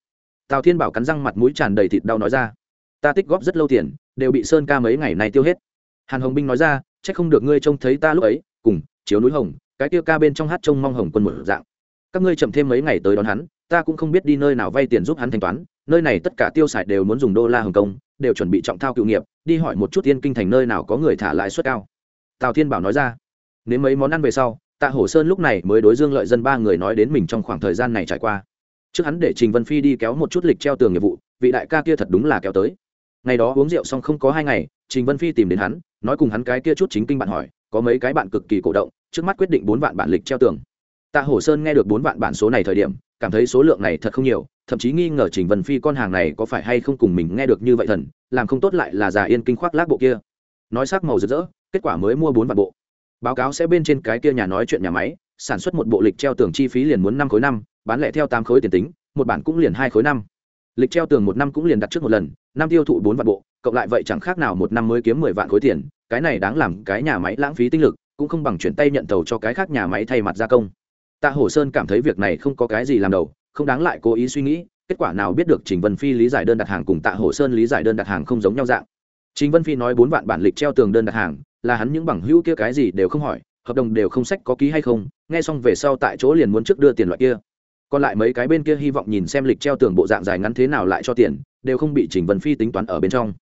Speaker 1: Tào thiên bảo cắn răng mặt mũi tràn đầy thịt đau nói ra. Ta tích góp rất lâu tiền, đều bị sơn ca mấy ngày này tiêu hết. Hàn hồng binh nói ra c h ắ c không được ngươi trông thấy ta lúc ấy, cùng, chiếu núi hồng cái tiêu ca bên trong hát trông mong hồng quân một dạng. Các ngươi chậm thêm mấy ngày tới đón hắn, ta cũng không biết đi nơi nào vay tiền giúp hắn thanh toán, nơi này tất cả tiêu xài đều muốn dùng đô la hồng kông, đều chuẩn bị trọng thao cựu nghiệp, đi hỏi một chút tiên kinh thành nơi nào có người thả lãi suất cao. Tào thiên bảo nói ra nếu mấy món ăn về sau, tạ hổ sơn lúc này mới đối dương lợi dân ba người nói đến mình trong khoảng thời gian này trải qua. Trước hắn để trình vân phi đi kéo một chút lịch treo tường nghiệp vụ, vị đại ca kia thật đúng là kéo tới ngày đó uống rượu xong không có hai ngày, trình vân phi tìm đến hắn, nói cùng hắn cái kia chút chính kinh bạn hỏi, có mấy cái bạn cực kỳ cổ động, trước mắt quyết định bốn vạn bản lịch treo tường. Tạ hổ sơn nghe được bốn vạn bản số này thời điểm, cảm thấy số lượng này thật không nhiều, thậm chí nghi ngờ trình vân phi con hàng này có phải hay không cùng mình nghe được như vậy thần, làm không tốt lại là già yên kinh khoác lác bộ kia. Nói sắc màu rực rỡ, kết quả mới mua bốn vạn bộ. Báo cáo sẽ bên trên cái kia nhà nói chuyện nhà máy, sản xuất một bộ lịch treo tường chi phí liền muốn năm khối năm, bán lẻ theo tám khối tiền tính, một bản cũng liền hai khối năm lịch treo tường một năm cũng liền đặt trước một lần, năm tiêu thụ bốn vạn bộ, cộng lại vậy chẳng khác nào một năm mới kiếm mười vạn khối tiền, cái này đáng làm cái nhà máy lãng phí tinh lực, cũng không bằng chuyển tay nhận tàu cho cái khác nhà máy thay mặt gia công. Tạ hổ sơn cảm thấy việc này không có cái gì làm đầu, không đáng lại cố ý suy nghĩ, kết quả nào biết được trình vân phi lý giải đơn đặt hàng cùng tạ hổ sơn lý giải đơn đặt hàng không giống nhau dạng. Trình vân phi nói bốn vạn bản lịch treo tường đơn đặt hàng, là hắn những bằng hữu kia cái gì đều không hỏi, hợp đồng đều không sách có ký hay không, nghe xong về sau tại chỗ liền muốn trước đưa tiền loại kia còn lại mấy cái bên kia hy vọng nhìn xem lịch treo tường bộ dạng dài ngắn thế nào lại cho tiền, đều không bị trình vân phi tính toán ở bên trong.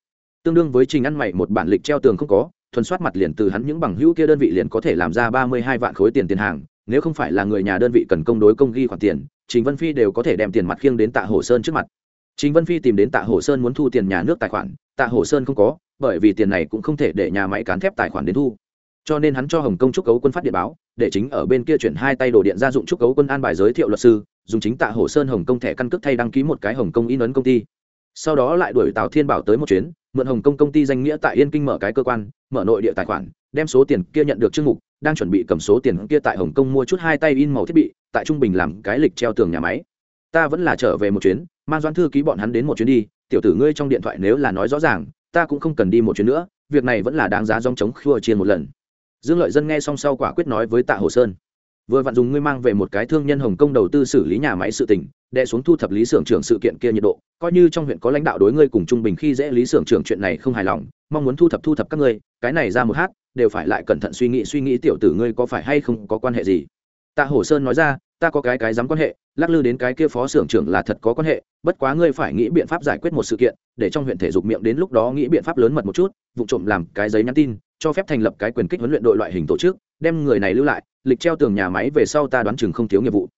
Speaker 1: Tương đương với trình ăn mày một bản lịch treo tường không có, thuần soát mặt liền từ hắn những bằng hữu kia đơn vị liền có thể làm ra ba mươi hai vạn khối tiền tiền hàng, nếu không phải là người nhà đơn vị cần công đối công ghi khoản tiền, trình vân phi đều có thể đem tiền mặt khiêng đến tạ hồ sơn trước mặt. Trình vân phi tìm đến tạ hồ sơn muốn thu tiền nhà nước tài khoản, tạ hồ sơn không có, bởi vì tiền này cũng không thể để nhà máy cán thép tài khoản đến thu cho nên hắn cho hồng kông trúc cấu quân phát điện báo, để chính ở bên kia chuyển hai tay đồ điện gia dụng trúc cấu quân an bài giới thiệu luật sư, dùng chính tạ hồ sơn hồng kông thẻ căn cước thay đăng ký một cái hồng kông in ấn công ty. Sau đó lại đuổi tào thiên bảo tới một chuyến, mượn hồng kông công ty danh nghĩa tại yên kinh mở cái cơ quan, mở nội địa tài khoản, đem số tiền kia nhận được chương mục, đang chuẩn bị cầm số tiền kia tại hồng kông mua chút hai tay in màu thiết bị, tại trung bình làm cái lịch treo tường nhà máy. Ta vẫn là trở về một chuyến, mang doãn thư ký bọn hắn đến một chuyến đi, tiểu tử ngươi trong điện thoại nếu là nói rõ ràng, ta cũng không cần đi một chuyến nữa, việc này vẫn là đáng giá dòng chống khua chiên một lần dương lợi dân nghe xong sau quả quyết nói với tạ hồ sơn, vừa vặn dùng ngươi mang về một cái thương nhân hồng kông đầu tư xử lý nhà máy sự tình đệ xuống thu thập lý xưởng trưởng sự kiện kia nhiệt độ, coi như trong huyện có lãnh đạo đối ngươi cùng trung bình khi dễ lý xưởng trưởng chuyện này không hài lòng, mong muốn thu thập thu thập các ngươi, cái này ra một hát, đều phải lại cẩn thận suy nghĩ suy nghĩ tiểu tử ngươi có phải hay không có quan hệ gì. Tạ hổ sơn nói ra ta có cái cái dám quan hệ, lắc lư đến cái kia phó xưởng trưởng là thật có quan hệ, bất quá ngươi phải nghĩ biện pháp giải quyết một sự kiện, để trong huyện thể dục miệng đến lúc đó nghĩ biện pháp lớn mật một chút, vụ trộm làm cái giấy nhắn tin, cho phép thành lập cái quyền kích huấn luyện đội loại hình tổ chức, đem người này lưu lại, lịch treo tường nhà máy về sau ta đoán chừng không thiếu nghiệp vụ.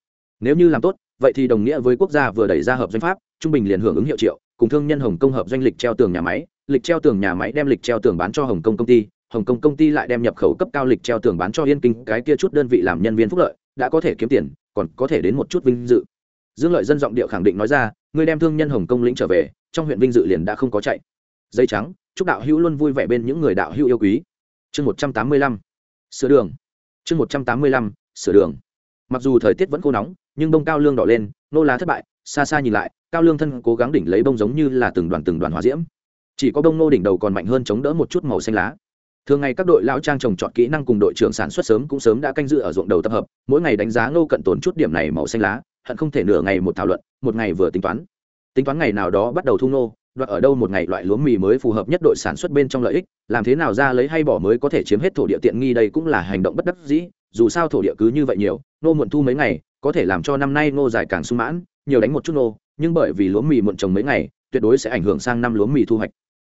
Speaker 1: Nếu như làm tốt, vậy thì đồng nghĩa với quốc gia vừa đẩy ra hợp doanh pháp, trung bình liền hưởng ứng hiệu triệu, cùng thương nhân hồng kông hợp doanh lịch treo tường nhà máy, lịch treo tường nhà máy đem lịch treo tường bán cho hồng kông công ty, hồng kông công ty lại đem nhập khẩu cấp cao lịch treo tường bán cho yên kinh, cái kia chút đơn vị làm nhân viên phúc lợi, đã có thể kiếm tiền còn có thể đến một chút vinh dự. Dương lợi dân giọng điệu khẳng định nói ra người đem thương nhân hồng Công lĩnh trở về, trong huyện vinh dự liền đã không có chạy. Dây trắng, chúc đạo hữu luôn vui vẻ bên những người đạo hữu yêu quý. Chương một trăm tám mươi lăm, sửa đường. Chương một trăm tám mươi lăm, sửa đường. Mặc dù thời tiết vẫn khô nóng, nhưng bông cao lương đỏ lên, nô lá thất bại, xa xa nhìn lại, cao lương thân cố gắng đỉnh lấy bông giống như là từng đoàn từng đoàn hòa diễm. Chỉ có bông nô đỉnh đầu còn mạnh hơn chống đỡ một chút màu xanh lá thường ngày các đội lão trang trồng trọt kỹ năng cùng đội trưởng sản xuất sớm cũng sớm đã canh dự ở ruộng đầu tập hợp, mỗi ngày đánh giá ngô cận tồn chút điểm này màu xanh lá, hận không thể nửa ngày một thảo luận, một ngày vừa tính toán. Tính toán ngày nào đó bắt đầu thu nô đoạt ở đâu một ngày loại lúa mì mới phù hợp nhất đội sản xuất bên trong lợi ích, làm thế nào ra lấy hay bỏ mới có thể chiếm hết thổ địa tiện nghi đây cũng là hành động bất đắc dĩ, dù sao thổ địa cứ như vậy nhiều nô muộn thu mấy ngày, có thể làm cho năm nay nô dài càng sung mãn, nhiều đánh một chút nô nhưng bởi vì lúa mì muộn trồng mấy ngày, tuyệt đối sẽ ảnh hưởng sang năm lúa mì thu hoạch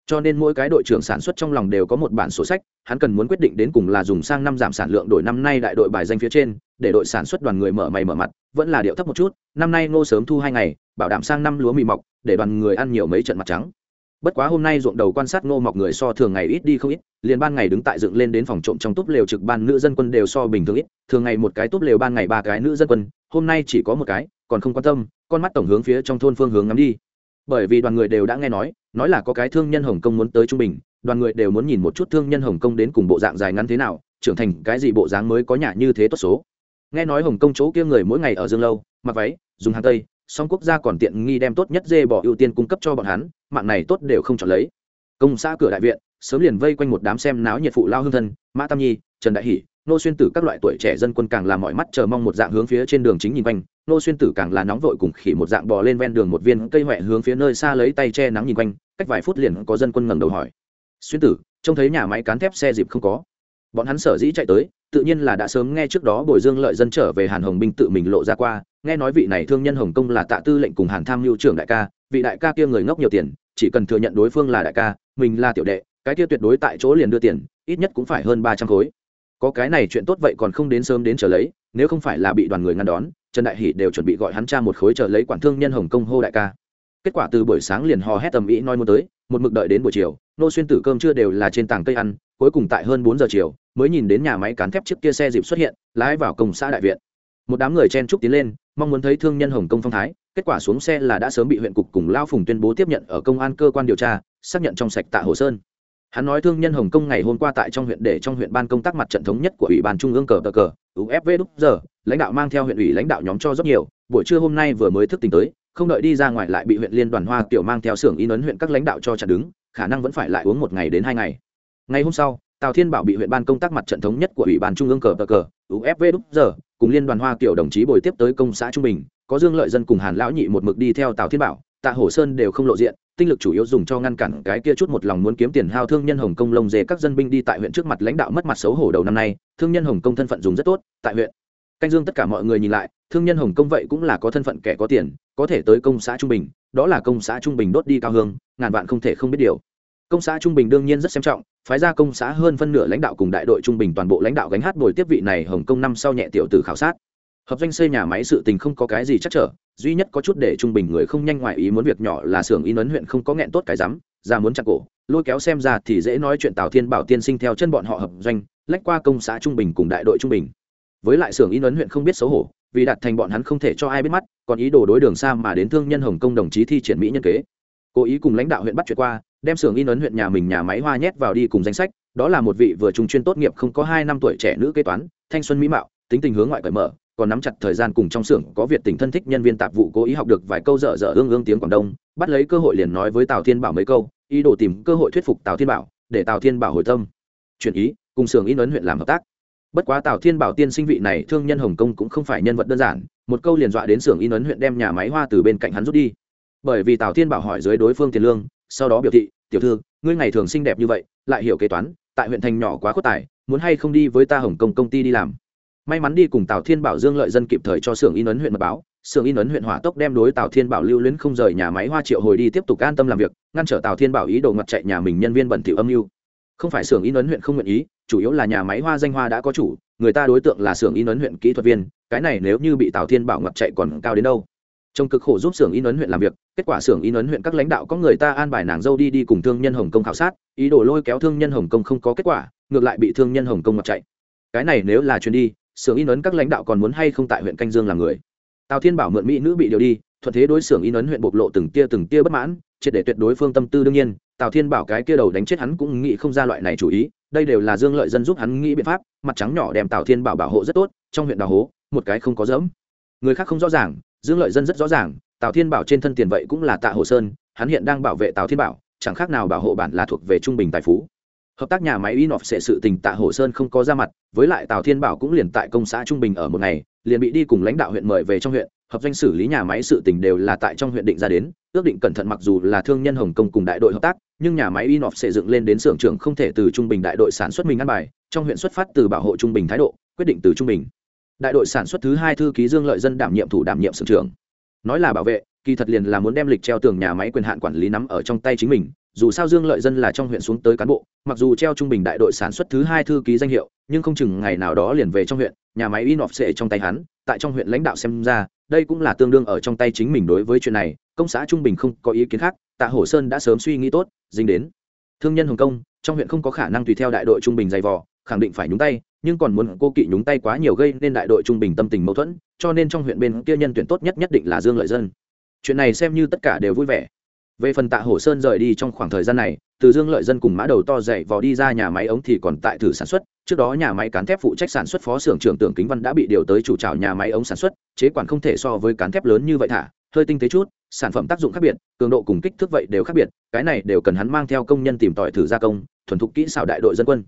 Speaker 1: cho nên mỗi cái đội trưởng sản xuất trong lòng đều có một bản sổ sách, hắn cần muốn quyết định đến cùng là dùng sang năm giảm sản lượng đổi năm nay đại đội bài danh phía trên, để đội sản xuất đoàn người mở mày mở mặt, vẫn là điệu thấp một chút, năm nay ngô sớm thu hai ngày, bảo đảm sang năm lúa mì mọc, để đoàn người ăn nhiều mấy trận mặt trắng. Bất quá hôm nay ruộng đầu quan sát ngô mọc người so thường ngày ít đi không ít, liền ban ngày đứng tại dựng lên đến phòng trộm trong túp lều trực ban nữ dân quân đều so bình thường ít, thường ngày một cái túp lều ban ngày ba cái nữ dân quân, hôm nay chỉ có một cái, còn không quan tâm, con mắt tổng hướng phía trong thôn phương hướng ngắm đi bởi vì đoàn người đều đã nghe nói nói là có cái thương nhân hồng kông muốn tới trung bình, đoàn người đều muốn nhìn một chút thương nhân hồng kông đến cùng bộ dạng dài ngắn thế nào, trưởng thành cái gì bộ dáng mới có nhà như thế tốt số. Nghe nói hồng kông chỗ kia người mỗi ngày ở dương lâu, mặc váy, dùng hàng tây, song quốc gia còn tiện nghi đem tốt nhất dê bỏ ưu tiên cung cấp cho bọn hắn, mạng này tốt đều không chọn lấy. Công xã cửa đại viện, sớm liền vây quanh một đám xem náo nhiệt phụ lao hương thân, mã tam nhi, trần đại hỷ nô xuyên tử các loại tuổi trẻ dân quân càng là mọi mắt chờ mong một dạng hướng phía trên đường chính nhìn quanh. Nô xuyên tử càng là nóng vội cùng khỉ một dạng bò lên ven đường một viên cây huệ hướng phía nơi xa lấy tay che nắng nhìn quanh, cách vài phút liền có dân quân ngẩng đầu hỏi. Xuyên tử, trông thấy nhà máy cán thép xe dịp không có? Bọn hắn sở dĩ chạy tới, tự nhiên là đã sớm nghe trước đó bồi dương lợi dân trở về hàn hồng binh tự mình lộ ra qua, nghe nói vị này thương nhân hồng kông là tạ tư lệnh cùng hàn tham mưu trưởng đại ca, vị đại ca kia người ngốc nhiều tiền, chỉ cần thừa nhận đối phương là đại ca, mình là tiểu đệ, cái kia tuyệt đối tại chỗ liền đưa tiền, ít nhất cũng phải hơn ba trăm khối có cái này chuyện tốt vậy còn không đến sớm đến chờ lấy, nếu không phải là bị đoàn người ngăn đón, trần đại hỷ đều chuẩn bị gọi hắn cha một khối chờ lấy quản thương nhân hồng công hô đại ca. Kết quả từ buổi sáng liền hò hét tầm ĩ nói muốn tới, một mực đợi đến buổi chiều, nô xuyên tử cơm chưa đều là trên tảng cây ăn, cuối cùng tại hơn bốn giờ chiều, mới nhìn đến nhà máy cán thép chiếc kia xe dịp xuất hiện, lái vào công xã đại viện. Một đám người chen trúc tiến lên, mong muốn thấy thương nhân hồng công phong thái, kết quả xuống xe là đã sớm bị huyện cục cùng lao phùng tuyên bố tiếp nhận ở công an cơ quan điều tra, xác nhận trong sạch tạ hồ sơn hắn nói thương nhân hồng kông ngày hôm qua tại trong huyện để trong huyện ban công tác mặt trận thống nhất của ủy ban trung ương cờ cờ cờ ufv đúc giờ, lãnh đạo mang theo huyện ủy lãnh đạo nhóm cho rất nhiều, buổi trưa hôm nay vừa mới thức tỉnh tới, không đợi đi ra ngoài lại bị huyện liên đoàn hoa tiểu mang theo xưởng in ấn huyện các lãnh đạo cho chặn đứng, khả năng vẫn phải lại uống một ngày đến hai ngày. Ngày hôm sau, tào thiên bảo bị huyện ban công tác mặt trận thống nhất của ủy ban trung ương cờ cờ cờ ufv đúc giờ, cùng liên đoàn hoa tiểu đồng chí bồi tiếp tới công xã trung bình, có dương lợi dân cùng hàn lão nhị một mực đi theo tào thiên bảo, tạ hổ sơn đều không lộ diện tinh lực chủ yếu dùng cho ngăn cản cái kia chút một lòng muốn kiếm tiền hao thương nhân hồng công lông dê các dân binh đi tại huyện trước mặt lãnh đạo mất mặt xấu hổ đầu năm nay, thương nhân hồng công thân phận dùng rất tốt, tại huyện. Canh dương tất cả mọi người nhìn lại, thương nhân hồng công vậy cũng là có thân phận kẻ có tiền, có thể tới công xã trung bình, đó là công xã trung bình đốt đi cao hương, ngàn vạn không thể không biết điều. Công xã trung bình đương nhiên rất xem trọng, phái ra công xã hơn phân nửa lãnh đạo cùng đại đội trung bình toàn bộ lãnh đạo gánh hát bồi tiếp vị này hồng công năm sau nhẹ tiểu tử khảo sát. Hợp danh xây nhà máy sự tình không có cái gì chắc trở duy nhất có chút để trung bình người không nhanh ngoài ý muốn việc nhỏ là xưởng in ấn huyện không có nghẹn tốt cái rắm ra muốn chặt cổ, lôi kéo xem ra thì dễ nói chuyện tào thiên bảo tiên sinh theo chân bọn họ hợp doanh, lách qua công xã trung bình cùng đại đội trung bình. Với lại xưởng in ấn huyện không biết xấu hổ, vì đạt thành bọn hắn không thể cho ai biết mắt, còn ý đồ đối đường xa mà đến thương nhân hồng công đồng chí thi triển mỹ nhân kế. Cố ý cùng lãnh đạo huyện bắt chuyện qua, đem xưởng in ấn huyện nhà mình nhà máy hoa nhét vào đi cùng danh sách, đó là một vị vừa trung chuyên tốt nghiệp không có hai năm tuổi trẻ nữ kế toán, thanh xuân mỹ mạo, tính tình hướng ngoại cởi mở còn nắm chặt thời gian cùng trong xưởng có việc tình thân thích nhân viên tạp vụ cố ý học được vài câu dở dở ương ương tiếng quảng đông, bắt lấy cơ hội liền nói với tào thiên bảo mấy câu, ý đồ tìm cơ hội thuyết phục tào thiên bảo, để tào thiên bảo hồi tâm. Chuyển ý, cùng xưởng in ấn huyện làm hợp tác. Bất quá tào thiên bảo tiên sinh vị này thương nhân hồng kông cũng không phải nhân vật đơn giản, một câu liền dọa đến xưởng in ấn huyện đem nhà máy hoa từ bên cạnh hắn rút đi. Bởi vì tào thiên bảo hỏi dưới đối phương tiền lương, sau đó biểu thị, tiểu thư, ngươi ngày thường xinh đẹp như vậy, lại hiểu kế toán, tại huyện thành nhỏ quá khuất tài, muốn hay không đi với ta hồng kông công ty đi làm? May mắn đi cùng tào thiên bảo dương lợi dân kịp thời cho xưởng in ấn huyện mật báo. Xưởng in ấn huyện hỏa tốc đem đối tào thiên bảo lưu luyến không rời nhà máy hoa triệu hồi đi tiếp tục an tâm làm việc, ngăn trở tào thiên bảo ý đồ ngặt chạy nhà mình nhân viên bẩn thỉu âm mưu. Không phải xưởng in ấn huyện không nguyện ý, chủ yếu là nhà máy hoa danh hoa đã có chủ, người ta đối tượng là xưởng in ấn huyện kỹ thuật viên, cái này nếu như bị tào thiên bảo ngặt chạy còn cao đến đâu? Trong cực khổ giúp xưởng in ấn huyện làm việc, kết quả xưởng in ấn huyện các lãnh đạo có người ta an bài nàng dâu đi đi cùng thương nhân hồng kông khảo sát, ý đồ lôi kéo thương nhân hồng kông không có kết quả, ngược lại bị thương nhân hồng kông ngặt chạy. Cái này nếu là chuyến đi xưởng in ấn các lãnh đạo còn muốn hay không tại huyện canh dương làm người. Tào thiên bảo mượn mỹ nữ bị điều đi, thuận thế đối xưởng in ấn huyện bộc lộ từng tia từng tia bất mãn, triệt để tuyệt đối phương tâm tư đương nhiên, tào thiên bảo cái kia đầu đánh chết hắn cũng nghĩ không ra loại này chủ ý, đây đều là dương lợi dân giúp hắn nghĩ biện pháp, mặt trắng nhỏ đem tào thiên bảo bảo hộ rất tốt, trong huyện đào hố, một cái không có dẫm. Người khác không rõ ràng, dương lợi dân rất rõ ràng, tào thiên bảo trên thân tiền vậy cũng là tạ hồ sơn, hắn hiện đang bảo vệ tào thiên bảo, chẳng khác nào bảo hộ bản là thuộc về trung bình tài phú hợp tác nhà máy inoff sẽ sự tình Tạ Hổ Sơn không có ra mặt, với lại Tào Thiên Bảo cũng liền tại công xã trung bình ở một ngày, liền bị đi cùng lãnh đạo huyện mời về trong huyện, hợp danh xử lý nhà máy sự tình đều là tại trong huyện định ra đến, ước định cẩn thận mặc dù là thương nhân Hồng Kông cùng đại đội hợp tác, nhưng nhà máy inoff sẽ dựng lên đến xưởng trưởng không thể từ trung bình đại đội sản xuất mình ăn bài, trong huyện xuất phát từ bảo hộ trung bình thái độ, quyết định từ trung bình. Đại đội sản xuất thứ hai thư ký Dương Lợi Dân đảm nhiệm thủ đảm nhiệm xưởng trưởng. Nói là bảo vệ, kỳ thật liền là muốn đem lịch treo tường nhà máy quyền hạn quản lý nắm ở trong tay chính mình, dù sao dương lợi dân là trong huyện xuống tới cán bộ, mặc dù treo trung bình đại đội sản xuất thứ hai thư ký danh hiệu, nhưng không chừng ngày nào đó liền về trong huyện, nhà máy in off sệ trong tay hắn, tại trong huyện lãnh đạo xem ra, đây cũng là tương đương ở trong tay chính mình đối với chuyện này, công xã trung bình không có ý kiến khác, tạ hổ sơn đã sớm suy nghĩ tốt, dính đến. Thương nhân hồng kông, trong huyện không có khả năng tùy theo đại đội trung bình dày vò, khẳng định phải nhúng tay, nhưng còn muốn cô kỵ nhúng tay quá nhiều gây nên đại đội trung bình tâm tình mâu thuẫn, cho nên trong huyện bên kia nhân tuyển tốt nhất nhất định là dương lợi dân. Chuyện này xem như tất cả đều vui vẻ về phần tạ hổ sơn rời đi trong khoảng thời gian này, từ dương lợi dân cùng mã đầu to dậy vò đi ra nhà máy ống thì còn tại thử sản xuất. Trước đó nhà máy cán thép phụ trách sản xuất phó xưởng trưởng tưởng kính văn đã bị điều tới chủ trào nhà máy ống sản xuất, chế quản không thể so với cán thép lớn như vậy thả, hơi tinh tế chút, sản phẩm tác dụng khác biệt, cường độ cùng kích thước vậy đều khác biệt, cái này đều cần hắn mang theo công nhân tìm tòi thử gia công, thuần thục kỹ xảo đại đội dân quân.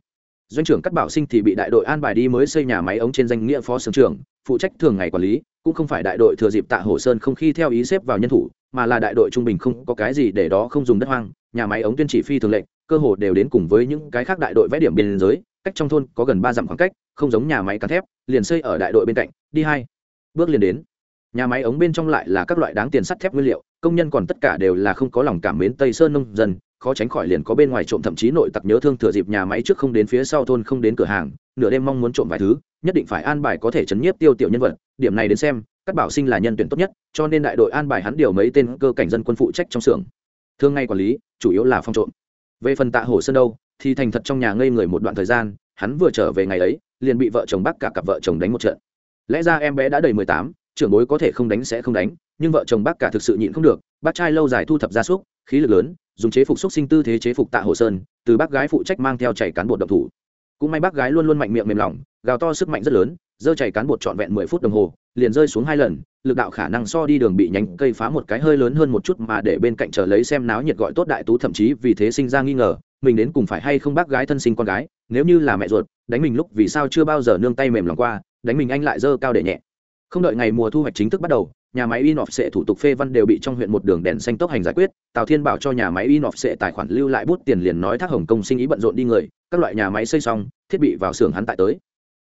Speaker 1: Doanh trưởng cắt bảo sinh thì bị đại đội an bài đi mới xây nhà máy ống trên danh nghĩa phó xưởng trưởng, phụ trách thường ngày quản lý cũng không phải đại đội thừa dịp tạ hổ sơn không khi theo ý xếp vào nhân thủ, mà là đại đội trung bình không có cái gì để đó không dùng đất hoang, nhà máy ống tuyên chỉ phi thường lệnh cơ hồ đều đến cùng với những cái khác đại đội vẽ điểm biên giới, cách trong thôn có gần ba dặm khoảng cách, không giống nhà máy cán thép, liền xây ở đại đội bên cạnh, đi hai bước liền đến. Nhà máy ống bên trong lại là các loại đáng tiền sắt thép nguyên liệu, công nhân còn tất cả đều là không có lòng cảm mến tây sơn nông dân, khó tránh khỏi liền có bên ngoài trộm thậm chí nội tặc nhớ thương thừa dịp nhà máy trước không đến phía sau thôn không đến cửa hàng nửa đêm mong muốn trộm vài thứ, nhất định phải an bài có thể chấn nhiếp tiêu tiểu nhân vật. Điểm này đến xem các bảo sinh là nhân tuyển tốt nhất, cho nên đại đội an bài hắn điều mấy tên cơ cảnh dân quân phụ trách trong xưởng. Thường ngày quản lý, chủ yếu là phong trộm. Về phần tạ hồ sơn đâu, thì thành thật trong nhà ngây người một đoạn thời gian, hắn vừa trở về ngày ấy, liền bị vợ chồng bắt cả cặp vợ chồng đánh một trận. Lẽ ra em bé đã đầy mười tám, trưởng bối có thể không đánh sẽ không đánh, nhưng vợ chồng bác cả thực sự nhịn không được, bác trai lâu dài thu thập gia súc, khí lực lớn, dùng chế phục xúc sinh tư thế chế phục tạ hồ sơn, từ bác gái phụ trách mang theo chảy cán bộ động thủ cũng may bác gái luôn luôn mạnh miệng mềm lỏng gào to sức mạnh rất lớn dơ chảy cán bột trọn vẹn mười phút đồng hồ, liền rơi xuống hai lần, lực đạo khả năng so đi đường bị nhánh cây phá một cái hơi lớn hơn một chút mà để bên cạnh chờ lấy xem náo nhiệt gọi tốt đại tú thậm chí vì thế sinh ra nghi ngờ, mình đến cùng phải hay không bác gái thân sinh con gái, nếu như là mẹ ruột, đánh mình lúc vì sao chưa bao giờ nương tay mềm lòng qua, đánh mình anh lại dơ cao để nhẹ. Không đợi ngày mùa thu hoạch chính thức bắt đầu nhà máy in off thủ tục phê văn đều bị trong huyện một đường đèn xanh tốc hành giải quyết. Tào thiên bảo cho nhà máy in off tài khoản lưu lại bút tiền liền nói thác hồng công sinh ý bận rộn đi người, các loại nhà máy xây xong, thiết bị vào xưởng hắn tại tới.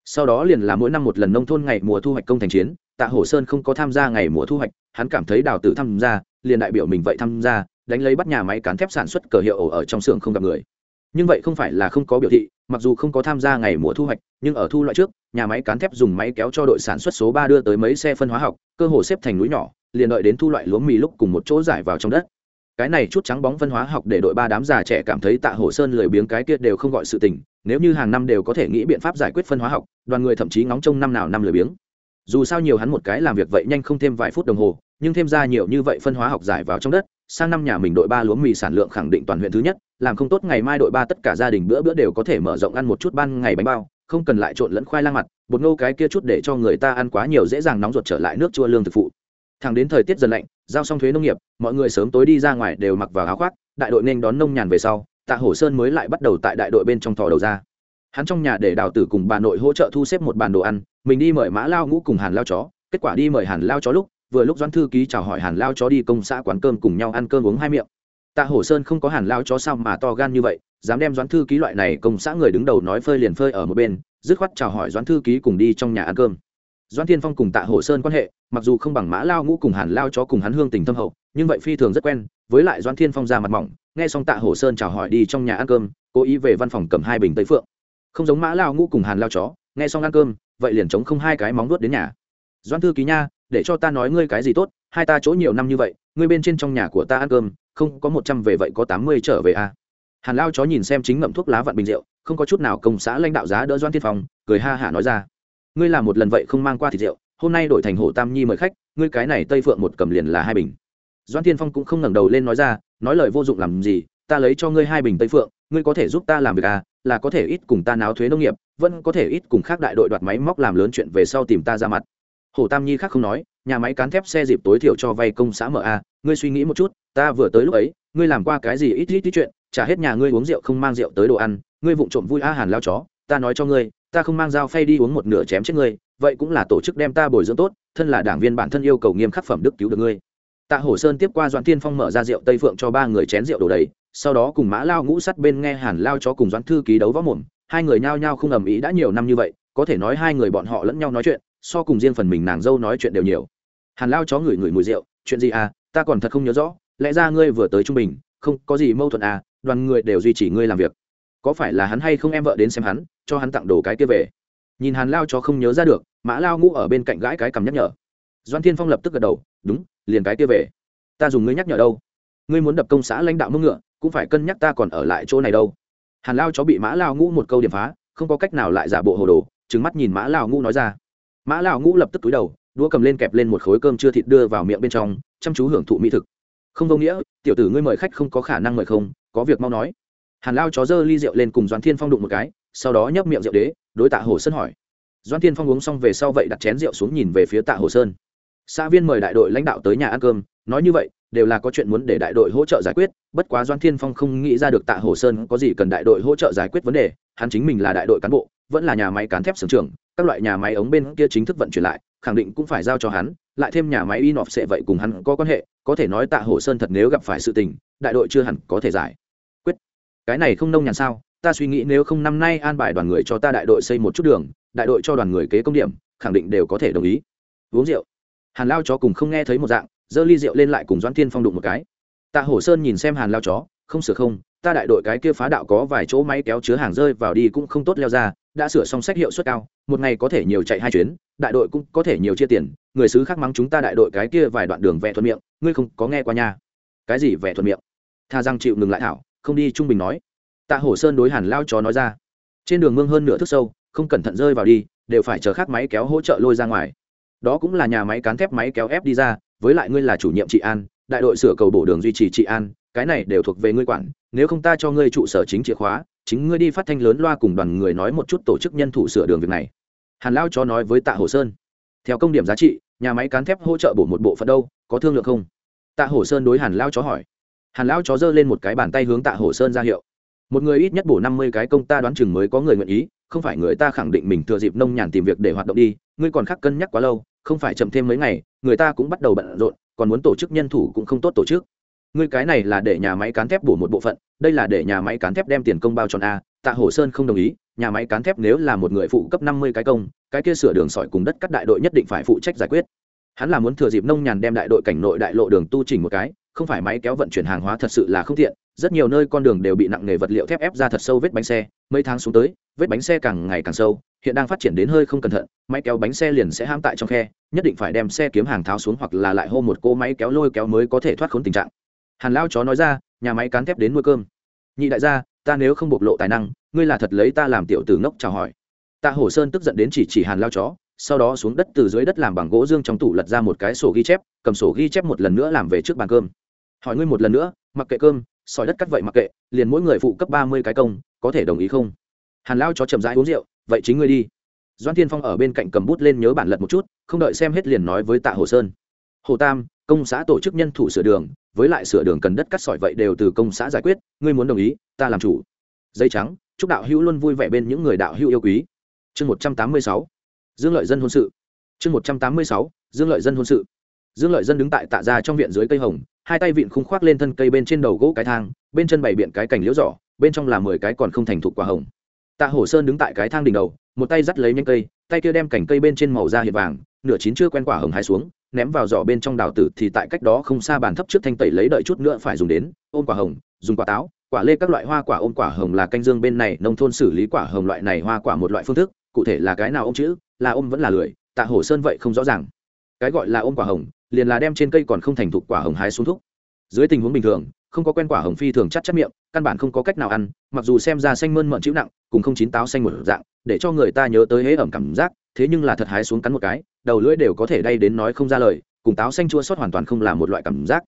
Speaker 1: Sau đó liền là mỗi năm một lần nông thôn ngày mùa thu hoạch công thành chiến, tạ Hổ sơn không có tham gia ngày mùa thu hoạch, hắn cảm thấy đào tử tham gia, liền đại biểu mình vậy tham gia, đánh lấy bắt nhà máy cán thép sản xuất cờ hiệu ổ ở trong xưởng không gặp người nhưng vậy không phải là không có biểu thị, mặc dù không có tham gia ngày mùa thu hoạch, nhưng ở thu loại trước, nhà máy cán thép dùng máy kéo cho đội sản xuất số ba đưa tới mấy xe phân hóa học, cơ hồ xếp thành núi nhỏ, liền đợi đến thu loại lúa mì lúc cùng một chỗ giải vào trong đất. Cái này chút trắng bóng phân hóa học để đội ba đám già trẻ cảm thấy tạ hồ sơn lười biếng cái kia đều không gọi sự tình, nếu như hàng năm đều có thể nghĩ biện pháp giải quyết phân hóa học, đoàn người thậm chí ngóng trông năm nào năm lười biếng. Dù sao nhiều hắn một cái làm việc vậy nhanh không thêm vài phút đồng hồ, nhưng thêm ra nhiều như vậy phân hóa học giải vào trong đất, sang năm nhà mình đội ba lúa mì sản lượng khẳng định toàn huyện thứ nhất làm không tốt ngày mai đội ba tất cả gia đình bữa bữa đều có thể mở rộng ăn một chút ban ngày bánh bao, không cần lại trộn lẫn khoai lang mặt, bột ngô cái kia chút để cho người ta ăn quá nhiều dễ dàng nóng ruột trở lại nước chua lương thực phụ. Thẳng đến thời tiết dần lạnh, giao xong thuế nông nghiệp, mọi người sớm tối đi ra ngoài đều mặc vào áo khoác, đại đội nên đón nông nhàn về sau, tạ hổ sơn mới lại bắt đầu tại đại đội bên trong thò đầu ra. Hắn trong nhà để đào tử cùng bà nội hỗ trợ thu xếp một bàn đồ ăn, mình đi mời mã lao ngũ cùng hàn lao chó, kết quả đi mời hàn lao chó lúc, vừa lúc doãn thư ký chào hỏi hàn lao chó đi công xã quán cơm cùng nhau ăn cơm uống hai miệng tạ hổ sơn không có hàn lao chó sao mà to gan như vậy, dám đem doãn thư ký loại này công xã người đứng đầu nói phơi liền phơi ở một bên, dứt khoát chào hỏi doãn thư ký cùng đi trong nhà ăn cơm. Doãn thiên phong cùng tạ hổ sơn quan hệ, mặc dù không bằng mã lao ngũ cùng hàn lao chó cùng hắn hương tình thâm hậu, nhưng vậy phi thường rất quen, với lại doãn thiên phong ra mặt mỏng, nghe xong tạ hổ sơn chào hỏi đi trong nhà ăn cơm, cố ý về văn phòng cầm hai bình tây phượng. Không giống mã lao ngũ cùng hàn lao chó, nghe xong ăn cơm, vậy liền chống không hai cái móng vuốt đến nhà. Doãn thư ký nha, để cho ta nói ngươi cái gì tốt hai ta chỗ nhiều năm như vậy, ngươi bên trên trong nhà của ta ăn cơm, không có một trăm về vậy có tám mươi trở về à. hàn lao chó nhìn xem chính ngậm thuốc lá vạn bình rượu, không có chút nào công xã lãnh đạo giá đỡ doan tiên phong, cười ha hả nói ra. Ngươi làm một lần vậy không mang qua thịt rượu, hôm nay đổi thành hổ tam nhi mời khách, ngươi cái này tây phượng một cầm liền là hai bình. Doan tiên phong cũng không ngẩng đầu lên nói ra, nói lời vô dụng làm gì, ta lấy cho ngươi hai bình tây phượng, ngươi có thể giúp ta làm việc à là có thể ít cùng ta náo thuế nông nghiệp, vẫn có thể ít cùng khác đại đội đoạt máy móc làm lớn chuyện về sau tìm ta ra mặt. Hồ tam nhi khác không nói nhà máy cán thép xe dịp tối thiểu cho vay công xã ma ngươi suy nghĩ một chút, ta vừa tới lúc ấy, ngươi làm qua cái gì ít ít ít chuyện trả hết nhà ngươi uống rượu không mang rượu tới đồ ăn, ngươi vụng trộm vui a hàn lao chó, ta nói cho ngươi, ta không mang dao phay đi uống một nửa chém chết ngươi, vậy cũng là tổ chức đem ta bồi dưỡng tốt, thân là đảng viên bản thân yêu cầu nghiêm khắc phẩm đức cứu được ngươi. Tạ hổ sơn tiếp qua doãn thiên phong mở ra rượu tây phượng cho ba người chén rượu đổ đầy, sau đó cùng mã lao ngũ sắt bên nghe hàn lao chó cùng doãn thư ký đấu võ mồm, hai người nhao nhao không ầm ĩ đã nhiều năm như vậy, có thể nói hai người bọn họ lẫn nhau nói chuyện, so cùng riêng phần mình nàng dâu nói chuyện đều nhiều hàn lao chó ngửi ngửi mùi rượu, chuyện gì à? Ta còn thật không nhớ rõ. Lẽ ra ngươi vừa tới trung bình, không có gì mâu thuẫn à? Đoàn người đều duy trì ngươi làm việc. Có phải là hắn hay không em vợ đến xem hắn, cho hắn tặng đồ cái kia về? Nhìn hàn lao chó không nhớ ra được, mã lao ngũ ở bên cạnh gãi cái cầm nhắc nhở. Doan thiên phong lập tức gật đầu, đúng, liền cái kia về. Ta dùng ngươi nhắc nhở đâu? Ngươi muốn đập công xã lãnh đạo mức ngựa, cũng phải cân nhắc ta còn ở lại chỗ này đâu. Hàn lao chó bị mã lao ngũ một câu điểm phá, không có cách nào lại giả bộ hồ đồ trứng mắt nhìn mã lao ngũ nói ra. Mã Lao ngũ lập tức túi đầu đũa cầm lên kẹp lên một khối cơm chưa thịt đưa vào miệng bên trong, chăm chú hưởng thụ mỹ thực. Không vô nghĩa, tiểu tử ngươi mời khách không có khả năng mời không, có việc mau nói. Hàn lao chó dơ ly rượu lên cùng doan thiên phong đụng một cái, sau đó nhấp miệng rượu đế, đối tạ hồ sơn hỏi. Doan thiên phong uống xong về sau vậy đặt chén rượu xuống nhìn về phía tạ hồ sơn. Xã viên mời đại đội lãnh đạo tới nhà ăn cơm, nói như vậy, đều là có chuyện muốn để đại đội hỗ trợ giải quyết, bất quá doan thiên phong không nghĩ ra được tạ hồ sơn có gì cần đại đội hỗ trợ giải quyết vấn đề, hắn chính mình là đại đội cán bộ vẫn là nhà máy cán thép sưởng trưởng, các loại nhà máy ống bên kia chính thức vận chuyển lại khẳng định cũng phải giao cho hắn lại thêm nhà máy inoff sẽ vậy cùng hắn có quan hệ có thể nói tạ hổ sơn thật nếu gặp phải sự tình đại đội chưa hẳn có thể giải. Quyết. Cái này không nông nhàn sao ta suy nghĩ nếu không năm nay an bài đoàn người cho ta đại đội xây một chút đường đại đội cho đoàn người kế công điểm khẳng định đều có thể đồng ý. Uống rượu. Hàn lao chó cùng không nghe thấy một dạng giơ ly rượu lên lại cùng doãn thiên phong đụng một cái. Tạ hổ sơn nhìn xem hàn lao chó không sửa không ta đại đội cái kia phá đạo có vài chỗ máy kéo chứa hàng rơi vào đi cũng không tốt leo ra đã sửa xong sách hiệu suất cao, một ngày có thể nhiều chạy hai chuyến, đại đội cũng có thể nhiều chia tiền, người xứ khác mắng chúng ta đại đội cái kia vài đoạn đường vẽ thuận miệng, ngươi không có nghe qua nha. Cái gì vẽ thuận miệng? Tha rằng chịu ngừng lại thảo, không đi trung bình nói. Tạ hổ sơn đối hàn lao chó nói ra. Trên đường mương hơn nửa thước sâu, không cẩn thận rơi vào đi, đều phải chờ khác máy kéo hỗ trợ lôi ra ngoài. Đó cũng là nhà máy cán thép máy kéo ép đi ra, với lại ngươi là chủ nhiệm trị an, đại đội sửa cầu bổ đường duy trì trị an cái này đều thuộc về ngươi quản, nếu không ta cho ngươi trụ sở chính chìa khóa, chính ngươi đi phát thanh lớn loa cùng đoàn người nói một chút tổ chức nhân thủ sửa đường việc này. Hàn lao cho nói với tạ hồ sơn. Theo công điểm giá trị, nhà máy cán thép hỗ trợ bổ một bộ phận đâu, có thương lượng không? Tạ hồ sơn đối hàn lao chó hỏi. Hàn lao chó giơ lên một cái bàn tay hướng tạ hồ sơn ra hiệu. Một người ít nhất bổ năm mươi cái công ta đoán chừng mới có người nguyện ý, không phải người ta khẳng định mình thừa dịp nông nhàn tìm việc để hoạt động đi, ngươi còn khác cân nhắc quá lâu, không phải chậm thêm mấy ngày, người ta cũng bắt đầu bận rộn, còn muốn tổ chức nhân thủ cũng không tốt tổ chức ngươi cái này là để nhà máy cán thép bổ một bộ phận, đây là để nhà máy cán thép đem tiền công bao tròn a, tạ hổ sơn không đồng ý, nhà máy cán thép nếu là một người phụ cấp năm mươi cái công, cái kia sửa đường sỏi cùng đất cắt đại đội nhất định phải phụ trách giải quyết. Hắn là muốn thừa dịp nông nhàn đem đại đội cảnh nội đại lộ đường tu trình một cái, không phải máy kéo vận chuyển hàng hóa thật sự là không tiện, rất nhiều nơi con đường đều bị nặng nghề vật liệu thép ép ra thật sâu vết bánh xe, mấy tháng xuống tới, vết bánh xe càng ngày càng sâu, hiện đang phát triển đến hơi không cẩn thận, máy kéo bánh xe liền sẽ ham tại trong khe, nhất định phải đem xe kiếm hàng tháo xuống hoặc là lại hô một cô máy kéo lôi kéo mới có thể thoát khốn tình trạng hàn lao chó nói ra, nhà máy cán thép đến nuôi cơm. Nhị đại gia, ta nếu không bộc lộ tài năng, ngươi là thật lấy ta làm tiểu tử ngốc chào hỏi. Tạ hổ sơn tức giận đến chỉ chỉ hàn lao chó, sau đó xuống đất từ dưới đất làm bằng gỗ dương trong tủ lật ra một cái sổ ghi chép, cầm sổ ghi chép một lần nữa làm về trước bàn cơm. Hỏi ngươi một lần nữa, mặc kệ cơm, sỏi đất cắt vậy mặc kệ, liền mỗi người phụ cấp ba mươi cái công, có thể đồng ý không? Hàn lao chó chậm rãi uống rượu, vậy chính ngươi đi. Doan thiên phong ở bên cạnh cầm bút lên nhớ bản lật một chút, không đợi xem hết liền nói với tạ hồ sơn. Hồ tam, công xã tổ chức nhân thủ sửa đường với lại sửa đường cần đất cắt sỏi vậy đều từ công xã giải quyết, ngươi muốn đồng ý, ta làm chủ. Dây trắng, chúc đạo hữu luôn vui vẻ bên những người đạo hữu yêu quý. Chương một trăm tám mươi sáu, dương lợi dân hôn sự. Chương một trăm tám mươi sáu, dương lợi dân hôn sự. Dương lợi dân đứng tại tạ ra trong viện dưới cây hồng, hai tay vịn khung khoác lên thân cây bên trên đầu gỗ cái thang, bên chân bày biện cái cành liễu giỏ, bên trong là mười cái còn không thành thục quả hồng. Tạ hổ sơn đứng tại cái thang đỉnh đầu, một tay dắt lấy nhanh cây, tay kia đem cành cây bên trên màu da hiện vàng, nửa chín chưa quen quả hồng hái xuống ném vào giỏ bên trong đào tử thì tại cách đó không xa bàn thấp trước thanh tẩy lấy đợi chút nữa phải dùng đến, ôm quả hồng, dùng quả táo, quả lê các loại hoa quả ôm quả hồng là canh dương bên này, nông thôn xử lý quả hồng loại này hoa quả một loại phương thức, cụ thể là cái nào ôm chữ, là ôm vẫn là lười, tạ hổ sơn vậy không rõ ràng. Cái gọi là ôm quả hồng, liền là đem trên cây còn không thành thục quả hồng hái xuống thúc. Dưới tình huống bình thường không có quen quả hồng phi thường chắc chắc miệng, căn bản không có cách nào ăn, mặc dù xem ra xanh mơn mận chịu nặng, cùng không chín táo xanh một dạng, để cho người ta nhớ tới hế ẩm cảm giác, thế nhưng là thật hái xuống cắn một cái, đầu lưỡi đều có thể đay đến nói không ra lời, cùng táo xanh chua sót hoàn toàn không là một loại cảm giác.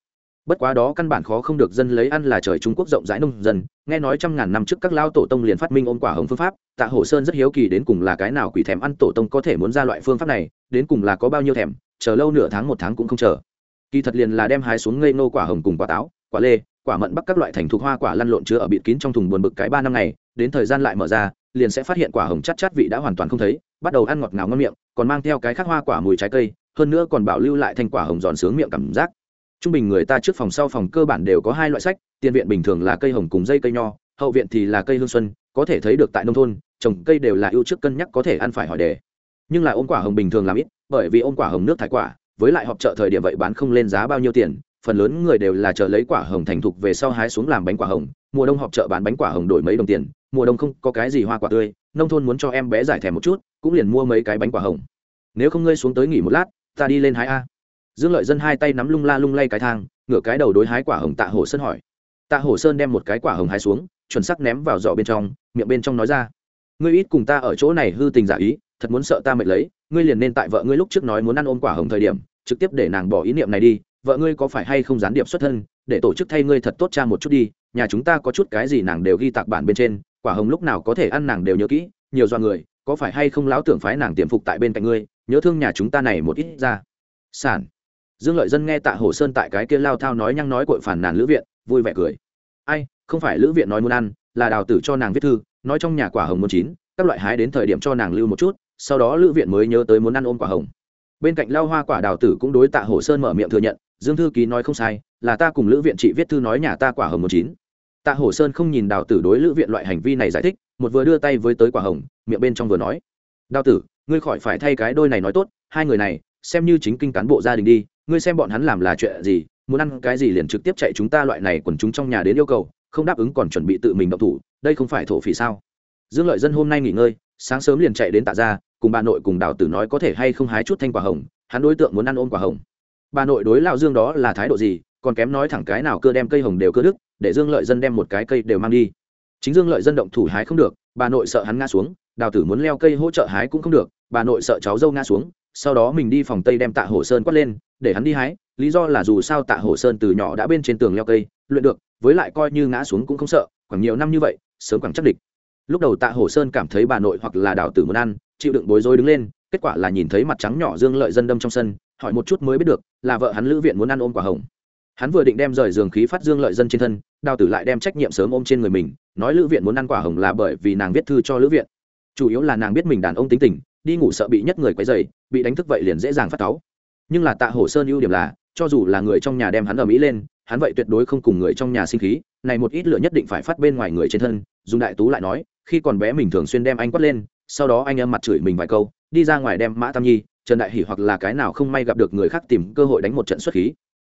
Speaker 1: Bất quá đó căn bản khó không được dân lấy ăn là trời trung quốc rộng rãi nông dân, nghe nói trăm ngàn năm trước các lao tổ tông liền phát minh ôm quả hồng phương pháp, tạ hổ sơn rất hiếu kỳ đến cùng là cái nào quỷ thèm ăn tổ tông có thể muốn ra loại phương pháp này, đến cùng là có bao nhiêu thèm, chờ lâu nửa tháng một tháng cũng không chờ. Kỳ thật liền là đem hái xuống ngây nô quả hồng cùng quả táo quả lê, quả mận bắc các loại thành thục hoa quả lăn lộn chứa ở bịt kín trong thùng buồn bực cái ba năm ngày, đến thời gian lại mở ra, liền sẽ phát hiện quả hồng chát chát vị đã hoàn toàn không thấy, bắt đầu ăn ngọt ngào ngon miệng, còn mang theo cái khác hoa quả mùi trái cây, hơn nữa còn bảo lưu lại thành quả hồng giòn sướng miệng cảm giác. Trung bình người ta trước phòng sau phòng cơ bản đều có hai loại sách, tiền viện bình thường là cây hồng cùng dây cây nho, hậu viện thì là cây hương xuân, có thể thấy được tại nông thôn, trồng cây đều là ưu trước cân nhắc có thể ăn phải hỏi đề. Nhưng là ôm quả hồng bình thường làm ít, bởi vì ôm quả hồng nước thải quả, với lại họp chợ thời điểm vậy bán không lên giá bao nhiêu tiền phần lớn người đều là chờ lấy quả hồng thành thục về sau hái xuống làm bánh quả hồng, mùa đông họp chợ bán bánh quả hồng đổi mấy đồng tiền, mùa đông không có cái gì hoa quả tươi, nông thôn muốn cho em bé giải thèm một chút, cũng liền mua mấy cái bánh quả hồng. Nếu không ngươi xuống tới nghỉ một lát, ta đi lên hái a. Dương lợi dân hai tay nắm lung la lung lay cái thang, ngửa cái đầu đối hái quả hồng tạ hồ sơn hỏi. Tạ hồ sơn đem một cái quả hồng hái xuống, chuẩn sắc ném vào giỏ bên trong, miệng bên trong nói ra. Ngươi ít cùng ta ở chỗ này hư tình giả ý, thật muốn sợ ta mệt lấy, ngươi liền nên tại vợ ngươi lúc trước nói muốn ăn ôm quả hồng thời điểm, trực tiếp để nàng bỏ ý niệm này đi vợ ngươi có phải hay không gián điệp xuất thân, để tổ chức thay ngươi thật tốt cha một chút đi, nhà chúng ta có chút cái gì nàng đều ghi tạc bản bên trên, quả hồng lúc nào có thể ăn nàng đều nhớ kỹ, nhiều do người, có phải hay không lão tưởng phái nàng tiềm phục tại bên cạnh ngươi, nhớ thương nhà chúng ta này một ít ra. Sản. Dương lợi dân nghe tạ hồ sơn tại cái kia lao thao nói nhăng nói cội phản nàn lữ viện, vui vẻ cười. Ai, không phải lữ viện nói muốn ăn, là đào tử cho nàng viết thư, nói trong nhà quả hồng muốn chín, các loại hái đến thời điểm cho nàng lưu một chút, sau đó lữ viện mới nhớ tới muốn ăn ôm quả hồng bên cạnh lao hoa quả đào tử cũng đối tạ hồ sơn mở miệng thừa nhận, dương thư ký nói không sai, là ta cùng lữ viện chị viết thư nói nhà ta quả hồng một chín. Tạ hồ sơn không nhìn đào tử đối lữ viện loại hành vi này giải thích, một vừa đưa tay với tới quả hồng, miệng bên trong vừa nói, đào tử, ngươi khỏi phải thay cái đôi này nói tốt, hai người này, xem như chính kinh cán bộ gia đình đi, ngươi xem bọn hắn làm là chuyện gì, muốn ăn cái gì liền trực tiếp chạy chúng ta loại này quần chúng trong nhà đến yêu cầu, không đáp ứng còn chuẩn bị tự mình động thủ, đây không phải thổ phỉ sao? Dương lợi dân hôm nay nghỉ ngơi, sáng sớm liền chạy đến tạ ra cùng bà nội cùng đào tử nói có thể hay không hái chút thanh quả hồng, hắn đối tượng muốn ăn ôm quả hồng. Bà nội đối lao dương đó là thái độ gì, còn kém nói thẳng cái nào cơ đem cây hồng đều cơ đức, để dương lợi dân đem một cái cây đều mang đi. Chính dương lợi dân động thủ hái không được, bà nội sợ hắn ngã xuống, đào tử muốn leo cây hỗ trợ hái cũng không được, bà nội sợ cháu dâu ngã xuống, sau đó mình đi phòng tây đem tạ hổ sơn quát lên, để hắn đi hái, lý do là dù sao tạ hổ sơn từ nhỏ đã bên trên tường leo cây, luyện được, với lại coi như ngã xuống cũng không sợ, khoảng nhiều năm như vậy, sớm khoảng chắc địch. Lúc đầu tạ hổ sơn cảm thấy bà nội hoặc là đào tử muốn ăn chịu đựng bối rối đứng lên, kết quả là nhìn thấy mặt trắng nhỏ dương lợi dân đâm trong sân, hỏi một chút mới biết được là vợ hắn lữ viện muốn ăn ôm quả hồng. Hắn vừa định đem rời giường khí phát dương lợi dân trên thân, đào tử lại đem trách nhiệm sớm ôm trên người mình, nói lữ viện muốn ăn quả hồng là bởi vì nàng viết thư cho lữ viện. Chủ yếu là nàng biết mình đàn ông tính tình, đi ngủ sợ bị nhất người quấy dày bị đánh thức vậy liền dễ dàng phát cáu. Nhưng là tạ hổ sơn ưu điểm là, cho dù là người trong nhà đem hắn ở mỹ lên, hắn vậy tuyệt đối không cùng người trong nhà sinh khí, này một ít lửa nhất định phải phát bên ngoài người trên thân, dùng đại tú lại nói, khi còn bé mình thường xuyên đem anh quát lên sau đó anh em mặt chửi mình vài câu, đi ra ngoài đem mã tam nhi, trần đại hỷ hoặc là cái nào không may gặp được người khác tìm cơ hội đánh một trận xuất khí.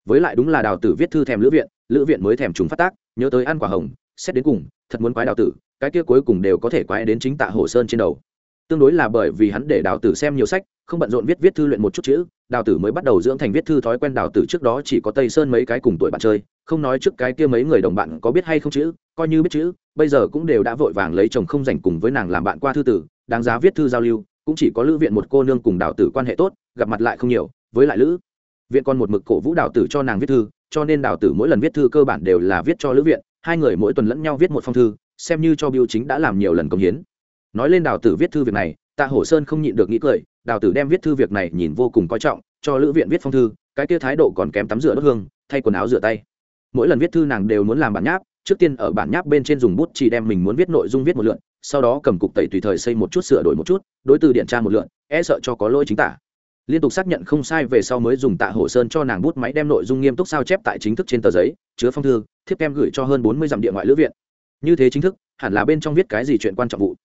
Speaker 1: Với lại đúng là đào tử viết thư thèm lữ viện lữ viện mới thèm chúng phát tác, nhớ tới ăn quả hồng, xét đến cùng, thật muốn quái đào tử, cái kia cuối cùng đều có thể quái đến chính tạ hồ sơn trên đầu. Tương đối là bởi vì hắn để đào tử xem nhiều sách, không bận rộn viết viết thư luyện một chút chữ, đào tử mới bắt đầu dưỡng thành viết thư thói quen đào tử trước đó chỉ có tây sơn mấy cái cùng tuổi bạn chơi, không nói trước cái kia mấy người đồng bạn có biết hay không chữ, coi như biết chữ, bây giờ cũng đều đã vội vàng lấy chồng không dành cùng với nàng làm bạn qua thư tử đáng giá viết thư giao lưu, cũng chỉ có lữ viện một cô nương cùng đào tử quan hệ tốt, gặp mặt lại không nhiều, với lại lữ viện còn một mực cổ vũ đào tử cho nàng viết thư, cho nên đào tử mỗi lần viết thư cơ bản đều là viết cho lữ viện, hai người mỗi tuần lẫn nhau viết một phong thư, xem như cho biêu chính đã làm nhiều lần công hiến. Nói lên đào tử viết thư việc này, tạ hổ sơn không nhịn được nghĩ cười đào tử đem viết thư việc này nhìn vô cùng coi trọng, cho lữ viện viết phong thư, cái kia thái độ còn kém tắm rửa đốt hương, thay quần áo rửa tay. Mỗi lần viết thư nàng đều muốn làm bản nháp, trước tiên ở bản nháp bên trên dùng bút chỉ đem mình muốn viết nội dung viết một lượn sau đó cầm cục tẩy tùy thời xây một chút sửa đổi một chút, đối từ điện tra một lượn e sợ cho có lỗi chính tả. Liên tục xác nhận không sai về sau mới dùng tạ hổ sơn cho nàng bút máy đem nội dung nghiêm túc sao chép tại chính thức trên tờ giấy, chứa phong thư, thiếp kem gửi cho hơn bốn mươi dặm địa ngoại lữ viện. Như thế chính thức, hẳn là bên trong viết cái gì chuyện quan trọng vụ.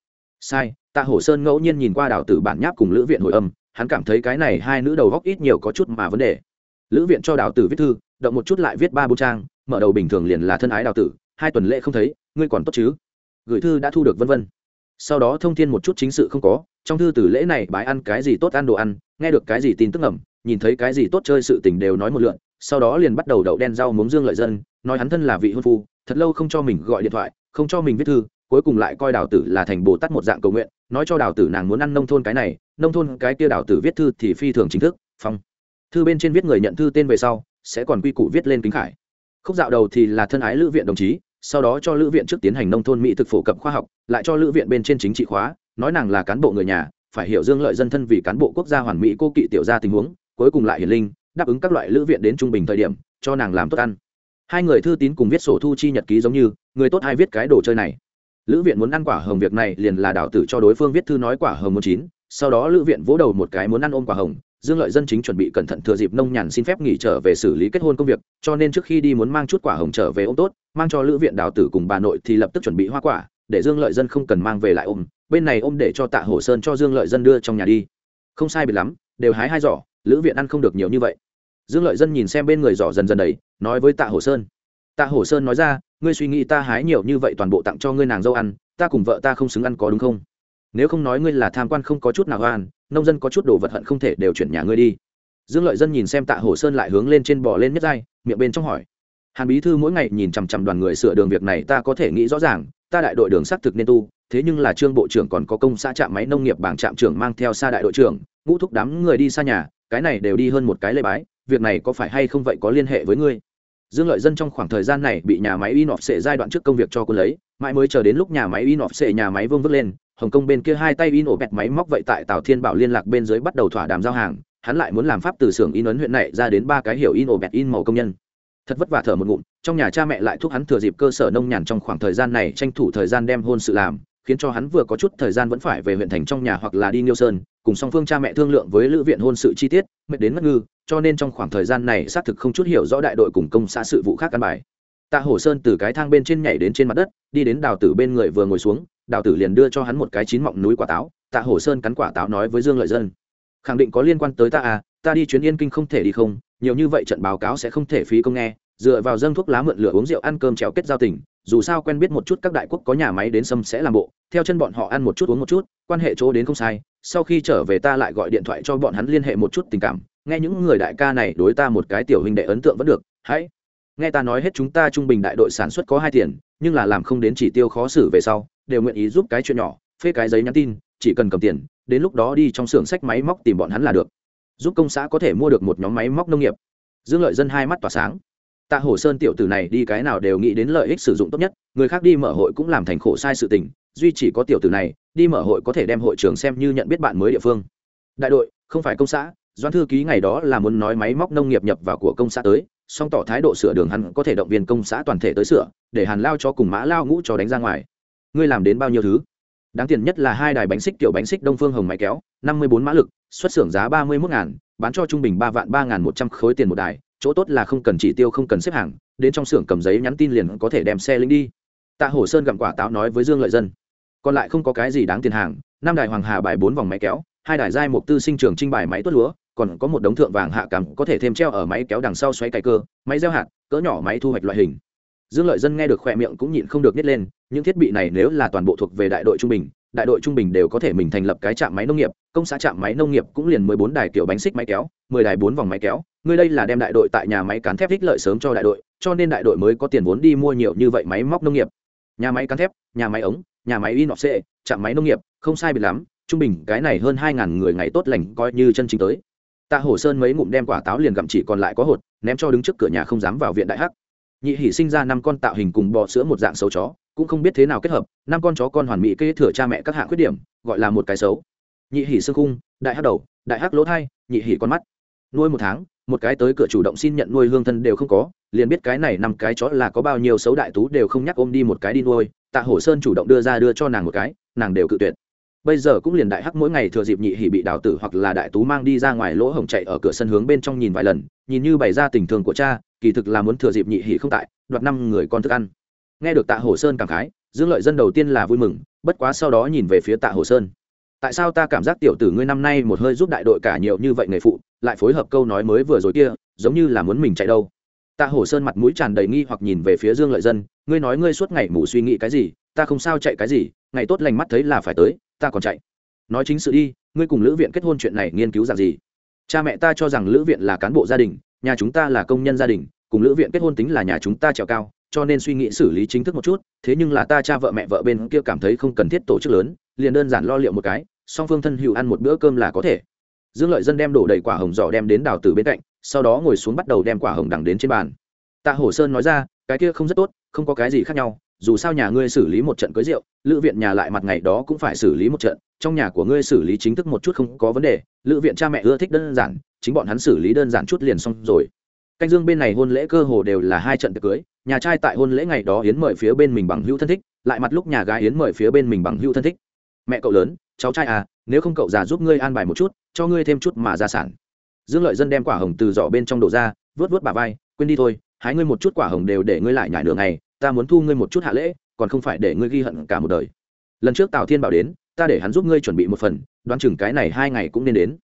Speaker 1: Sai, tạ hổ sơn ngẫu nhiên nhìn qua đào tử bản nháp cùng lữ viện hồi âm, hắn cảm thấy cái này hai nữ đầu góc ít nhiều có chút mà vấn đề. Lữ viện cho đào tử viết thư, động một chút lại viết ba bô trang, mở đầu bình thường liền là thân ái đào tử, hai tuần lễ không thấy, ngươi còn tốt chứ? Gửi thư đã thu được vân vân. Sau đó thông tin một chút chính sự không có, trong thư tử lễ này bái ăn cái gì tốt ăn đồ ăn, nghe được cái gì tin tức ẩm nhìn thấy cái gì tốt chơi sự tình đều nói một lượn, sau đó liền bắt đầu đậu đen rau muống dương lợi dân, nói hắn thân là vị hôn phu, thật lâu không cho mình gọi điện thoại, không cho mình viết thư, cuối cùng lại coi đào tử là thành bồ tát một dạng cầu nguyện, nói cho đào tử nàng muốn ăn nông thôn cái này, nông thôn cái kia đào tử viết thư thì phi thường chính thức, phong. Thư bên trên viết người nhận thư tên về sau, sẽ còn quy củ viết lên kính khải. Khúc dạo đầu thì là thân ái lữ viện đồng chí sau đó cho lữ viện trước tiến hành nông thôn mỹ thực phổ cập khoa học, lại cho lữ viện bên trên chính trị khóa, nói nàng là cán bộ người nhà, phải hiểu dương lợi dân thân vì cán bộ quốc gia hoàn mỹ cô kỵ tiểu ra tình huống, cuối cùng lại hiển linh, đáp ứng các loại lữ viện đến trung bình thời điểm, cho nàng làm tốt ăn. Hai người thư tín cùng viết sổ thu chi nhật ký giống như, người tốt ai viết cái đồ chơi này. Lữ viện muốn ăn quả hồng việc này liền là đảo tử cho đối phương viết thư nói quả hồng muốn chín, sau đó lữ viện vỗ đầu một cái muốn ăn ôm quả hồng dương lợi dân chính chuẩn bị cẩn thận thừa dịp nông nhàn xin phép nghỉ trở về xử lý kết hôn công việc, cho nên trước khi đi muốn mang chút quả hồng trở về ôm tốt, mang cho lữ viện đào tử cùng bà nội thì lập tức chuẩn bị hoa quả, để dương lợi dân không cần mang về lại ôm, bên này ôm để cho tạ hổ sơn cho dương lợi dân đưa trong nhà đi. Không sai biệt lắm, đều hái hai giỏ, lữ viện ăn không được nhiều như vậy. Dương lợi dân nhìn xem bên người giỏ dần dần đầy, nói với tạ hổ sơn. Tạ hổ sơn nói ra, ngươi suy nghĩ ta hái nhiều như vậy toàn bộ tặng cho ngươi nàng dâu ăn, ta cùng vợ ta không xứng ăn có đúng không? Nếu không nói ngươi là tham quan không có chút nào oan nông dân có chút đồ vật hận không thể đều chuyển nhà ngươi đi. Dương lợi dân nhìn xem tạ Hồ sơn lại hướng lên trên bò lên nhất giai miệng bên trong hỏi. Hàn bí thư mỗi ngày nhìn chằm chằm đoàn người sửa đường việc này, ta có thể nghĩ rõ ràng, ta đại đội đường xác thực nên tu, thế nhưng là trương bộ trưởng còn có công xã trạm máy nông nghiệp bảng trạm trưởng mang theo xa đại đội trưởng, ngũ thúc đám người đi xa nhà, cái này đều đi hơn một cái lê bái, việc này có phải hay không vậy có liên hệ với ngươi? Dương lợi dân trong khoảng thời gian này bị nhà máy in off sệ giai đoạn trước công việc cho quân lấy, mãi mới chờ đến lúc nhà máy in off sệ nhà máy vương vứt lên hồng kông bên kia hai tay in ổ bẹt máy móc vậy tại tào thiên bảo liên lạc bên dưới bắt đầu thỏa đàm giao hàng hắn lại muốn làm pháp từ xưởng in ấn huyện này ra đến ba cái hiểu in ổ bẹt in màu công nhân thật vất vả thở một ngụm trong nhà cha mẹ lại thúc hắn thừa dịp cơ sở nông nhàn trong khoảng thời gian này tranh thủ thời gian đem hôn sự làm khiến cho hắn vừa có chút thời gian vẫn phải về huyện thành trong nhà hoặc là đi Niêu Sơn, cùng song phương cha mẹ thương lượng với lữ viện hôn sự chi tiết, mệt đến ngất ngư, cho nên trong khoảng thời gian này xác thực không chút hiểu rõ đại đội cùng công xã sự vụ khác căn bài. Tạ Hổ Sơn từ cái thang bên trên nhảy đến trên mặt đất, đi đến Đào Tử bên người vừa ngồi xuống, Đào Tử liền đưa cho hắn một cái chín mọng núi quả táo, Tạ Hổ Sơn cắn quả táo nói với Dương Lợi Dân, khẳng định có liên quan tới ta à, ta đi chuyến Yên Kinh không thể đi không, nhiều như vậy trận báo cáo sẽ không thể phí công nghe, dựa vào dâng thuốc lá mượn lửa uống rượu ăn cơm trèo kết giao tình, dù sao quen biết một chút các đại quốc có nhà máy đến xâm sẽ làm bộ theo chân bọn họ ăn một chút uống một chút quan hệ chỗ đến không sai sau khi trở về ta lại gọi điện thoại cho bọn hắn liên hệ một chút tình cảm nghe những người đại ca này đối ta một cái tiểu hình đệ ấn tượng vẫn được hãy nghe ta nói hết chúng ta trung bình đại đội sản xuất có hai tiền nhưng là làm không đến chỉ tiêu khó xử về sau, đều nguyện ý giúp cái chuyện nhỏ, phê cái giấy nhắn tin, chỉ cần cầm tiền, đến lúc đó đi trong xưởng sách máy móc tìm bọn hắn là được. Giúp công xã có thể mua được một nhóm máy móc nông nghiệp. Dương lợi dân hai mắt tỏa sáng. Tạ hồ sơn tiểu tử này đi cái nào đều nghĩ đến lợi ích sử dụng tốt nhất, người khác đi mở hội cũng làm thành khổ sai sự tình, duy chỉ có tiểu tử này, đi mở hội có thể đem hội trường xem như nhận biết bạn mới địa phương. Đại đội, không phải công xã doan thư ký ngày đó là muốn nói máy móc nông nghiệp nhập vào của công xã tới song tỏ thái độ sửa đường hắn có thể động viên công xã toàn thể tới sửa, để hàn lao cho cùng mã lao ngũ cho đánh ra ngoài. Ngươi làm đến bao nhiêu thứ? Đáng tiền nhất là hai đài bánh xích kiểu bánh xích đông phương hồng máy kéo, năm mươi bốn mã lực, xuất xưởng giá ba mươi một ngàn, bán cho trung bình ba vạn ba ngàn một trăm khối tiền một đài, chỗ tốt là không cần chỉ tiêu không cần xếp hàng, đến trong xưởng cầm giấy nhắn tin liền có thể đem xe lính đi. Tạ hổ sơn gặm quả táo nói với dương lợi dân. Còn lại không có cái gì đáng tiền hàng, năm đài hoàng hà bài bốn vòng máy kéo, hai đài giai mục tư sinh trường trinh bài máy tuốt lúa còn có một đống thượng vàng hạ cắm có thể thêm treo ở máy kéo đằng sau xoáy cày cơ, máy gieo hạt, cỡ nhỏ máy thu hoạch loại hình. Dương lợi dân nghe được khỏe miệng cũng nhịn không được nhét lên, những thiết bị này nếu là toàn bộ thuộc về đại đội trung bình, đại đội trung bình đều có thể mình thành lập cái trạm máy nông nghiệp, công xã trạm máy nông nghiệp cũng liền mười bốn đài kiểu bánh xích máy kéo, mười đài bốn vòng máy kéo ngươi đây là đem đại đội tại nhà máy cán thép ích lợi sớm cho đại đội, cho nên đại đội mới có tiền vốn đi mua nhiều như vậy máy móc nông nghiệp. Nhà máy cán thép, nhà máy ống, nhà máy in xệ trạm máy nông nghiệp, không sai biệt lắm, trung bình cái này hơn hai ngàn người ngày tốt lành coi như chân chính tới tạ hổ sơn mấy ngụm đem quả táo liền gặm chỉ còn lại có hột, ném cho đứng trước cửa nhà không dám vào viện đại hắc. Nhị hỉ sinh ra năm con tạo hình cùng bò sữa một dạng xấu chó, cũng không biết thế nào kết hợp, năm con chó con hoàn mỹ kế thừa cha mẹ các hạng khuyết điểm, gọi là một cái xấu. Nhị hỉ xương khung, đại hắc đầu, đại hắc lỗ thai, nhị hỉ con mắt. Nuôi một tháng, một cái tới cửa chủ động xin nhận nuôi hương thân đều không có, liền biết cái này năm cái chó là có bao nhiêu xấu đại tú đều không nhắc ôm đi một cái đi nuôi. Tạ hổ sơn chủ động đưa ra đưa cho nàng một cái, nàng đều cự tuyệt bây giờ cũng liền đại hắc mỗi ngày thừa dịp nhị hỉ bị đào tử hoặc là đại tú mang đi ra ngoài lỗ hổng chạy ở cửa sân hướng bên trong nhìn vài lần, nhìn như bày ra tình thường của cha, kỳ thực là muốn thừa dịp nhị hỉ không tại, đoạt năm người con thức ăn. Nghe được tạ hồ sơn cảm khái, dương lợi dân đầu tiên là vui mừng, bất quá sau đó nhìn về phía tạ hồ sơn. Tại sao ta cảm giác tiểu tử ngươi năm nay một hơi giúp đại đội cả nhiều như vậy nghề phụ, lại phối hợp câu nói mới vừa rồi kia, giống như là muốn mình chạy đâu? Tạ hồ sơn mặt mũi tràn đầy nghi hoặc nhìn về phía dương lợi dân, ngươi nói ngươi suốt ngày mù suy nghĩ cái gì, ta không sao chạy cái gì, ngày tốt lành mắt thấy là phải tới ta còn chạy. Nói chính sự đi, ngươi cùng lữ viện kết hôn chuyện này nghiên cứu rằng gì? Cha mẹ ta cho rằng lữ viện là cán bộ gia đình, nhà chúng ta là công nhân gia đình, cùng lữ viện kết hôn tính là nhà chúng ta trèo cao, cho nên suy nghĩ xử lý chính thức một chút, thế nhưng là ta cha vợ mẹ vợ bên kia cảm thấy không cần thiết tổ chức lớn, liền đơn giản lo liệu một cái, song phương thân hữu ăn một bữa cơm là có thể. Dương lợi dân đem đổ đầy quả hồng giỏ đem đến đào từ bên cạnh, sau đó ngồi xuống bắt đầu đem quả hồng đằng đến trên bàn. Tạ hổ sơn nói ra, cái kia không rất tốt, không có cái gì khác nhau dù sao nhà ngươi xử lý một trận cưới rượu, lữ viện nhà lại mặt ngày đó cũng phải xử lý một trận, trong nhà của ngươi xử lý chính thức một chút không có vấn đề, lữ viện cha mẹ ưa thích đơn giản, chính bọn hắn xử lý đơn giản chút liền xong rồi. Canh dương bên này hôn lễ cơ hồ đều là hai trận tiệc cưới, nhà trai tại hôn lễ ngày đó hiến mời phía bên mình bằng hữu thân thích, lại mặt lúc nhà gái hiến mời phía bên mình bằng hữu thân thích. Mẹ cậu lớn, cháu trai à nếu không cậu già giúp ngươi an bài một chút, cho ngươi thêm chút mà gia sản. Dương lợi dân đem quả hồng từ giỏ bên trong đổ ra vớt vớt bà vai, quên đi thôi, hái ngươi một chút quả hồng đều để ngươi lại nhải nửa ngày ta muốn thu ngươi một chút hạ lễ, còn không phải để ngươi ghi hận cả một đời. Lần trước tào thiên bảo đến, ta để hắn giúp ngươi chuẩn bị một phần, đoán chừng cái này hai ngày cũng nên đến.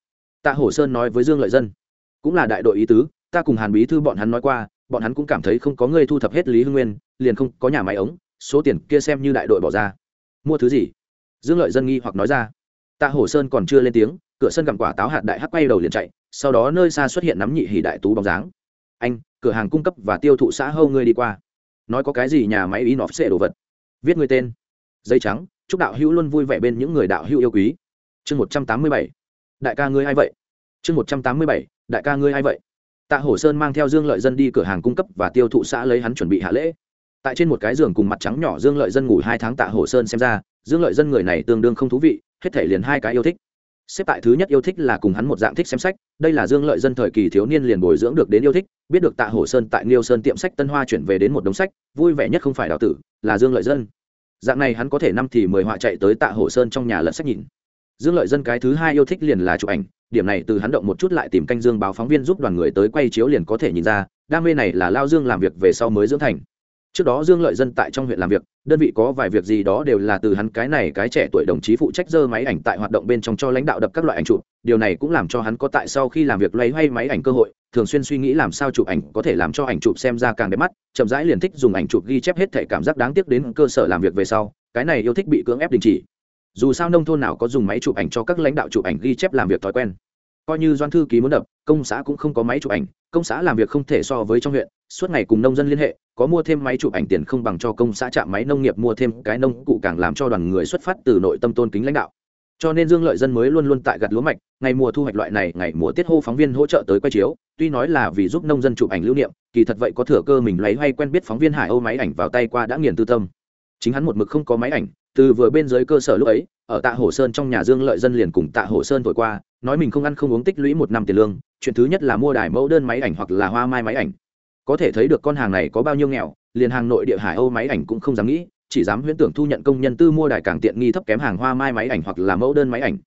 Speaker 1: Tạ hổ sơn nói với dương lợi dân, cũng là đại đội ý tứ, ta cùng hàn bí thư bọn hắn nói qua, bọn hắn cũng cảm thấy không có ngươi thu thập hết lý hưng nguyên, liền không có nhà máy ống, số tiền kia xem như đại đội bỏ ra. Mua thứ gì? Dương lợi dân nghi hoặc nói ra. Tạ hổ sơn còn chưa lên tiếng, cửa sân gặm quả táo hạt đại hắc quay đầu liền chạy, sau đó nơi xa xuất hiện nắm nhị hỉ đại tú bóng dáng. Anh, cửa hàng cung cấp và tiêu thụ xã hâu ngươi đi qua nói có cái gì nhà máy in off xệ đồ vật. Viết người tên. Dây trắng, chúc đạo hữu luôn vui vẻ bên những người đạo hữu yêu quý. Chương một trăm tám mươi bảy. Đại ca ngươi a i vậy? Chương một trăm tám mươi bảy. Đại ca ngươi a i vậy? Tạ hổ sơn mang theo dương lợi dân đi cửa hàng cung cấp và tiêu thụ xã lấy hắn chuẩn bị hạ lễ. Tại trên một cái giường cùng mặt trắng nhỏ dương lợi dân ngủ hai tháng tạ hổ sơn xem ra, dương lợi dân người này tương đương không thú vị, hết thể liền hai cái yêu thích xếp tại thứ nhất yêu thích là cùng hắn một dạng thích xem sách, đây là dương lợi dân thời kỳ thiếu niên liền bồi dưỡng được đến yêu thích, biết được tạ hổ sơn tại niêu sơn tiệm sách tân hoa chuyển về đến một đống sách, vui vẻ nhất không phải đào tử, là dương lợi dân. Dạng này hắn có thể năm thì mười họa chạy tới tạ hổ sơn trong nhà lẫn sách nhìn. Dương lợi dân cái thứ hai yêu thích liền là chụp ảnh, điểm này từ hắn động một chút lại tìm canh dương báo phóng viên giúp đoàn người tới quay chiếu liền có thể nhìn ra, đam mê này là lao dương làm việc về sau mới dưỡng thành trước đó dương lợi dân tại trong huyện làm việc, đơn vị có vài việc gì đó đều là từ hắn cái này cái trẻ tuổi đồng chí phụ trách dơ máy ảnh tại hoạt động bên trong cho lãnh đạo đập các loại ảnh chụp. Điều này cũng làm cho hắn có tại sau khi làm việc loay hoay máy ảnh cơ hội, thường xuyên suy nghĩ làm sao chụp ảnh có thể làm cho ảnh chụp xem ra càng đẹp mắt, chậm rãi liền thích dùng ảnh chụp ghi chép hết thể cảm giác đáng tiếc đến cơ sở làm việc về sau, cái này yêu thích bị cưỡng ép đình chỉ. Dù sao nông thôn nào có dùng máy chụp ảnh cho các lãnh đạo chụp ảnh ghi chép làm việc thói quen. Coi như doan thư ký muốn đập, công xã cũng không có máy chụp ảnh, công xã làm việc không thể so với trong huyện suốt ngày cùng nông dân liên hệ, có mua thêm máy chụp ảnh tiền không bằng cho công xã trạm máy nông nghiệp mua thêm cái nông cụ càng làm cho đoàn người xuất phát từ nội tâm tôn kính lãnh đạo. Cho nên dương lợi dân mới luôn luôn tại gặt lúa mạch, ngày mùa thu hoạch loại này, ngày mùa tiết hô phóng viên hỗ trợ tới quay chiếu, tuy nói là vì giúp nông dân chụp ảnh lưu niệm, kỳ thật vậy có thừa cơ mình lấy hay quen biết phóng viên hải âu máy ảnh vào tay qua đã nghiền tư tâm. Chính hắn một mực không có máy ảnh, từ vừa bên dưới cơ sở lúc ấy, ở tạ hồ sơn trong nhà dương lợi dân liền cùng tạ hồ sơn thổi qua, nói mình không ăn không uống tích lũy một năm tiền lương, chuyện thứ nhất là mua đài mẫu đơn máy ảnh hoặc là hoa mai máy ảnh có thể thấy được con hàng này có bao nhiêu nghèo, liền hàng nội địa hải âu máy ảnh cũng không dám nghĩ, chỉ dám huyễn tưởng thu nhận công nhân tư mua đài càng tiện nghi thấp kém hàng hoa mai máy ảnh hoặc là mẫu đơn máy ảnh.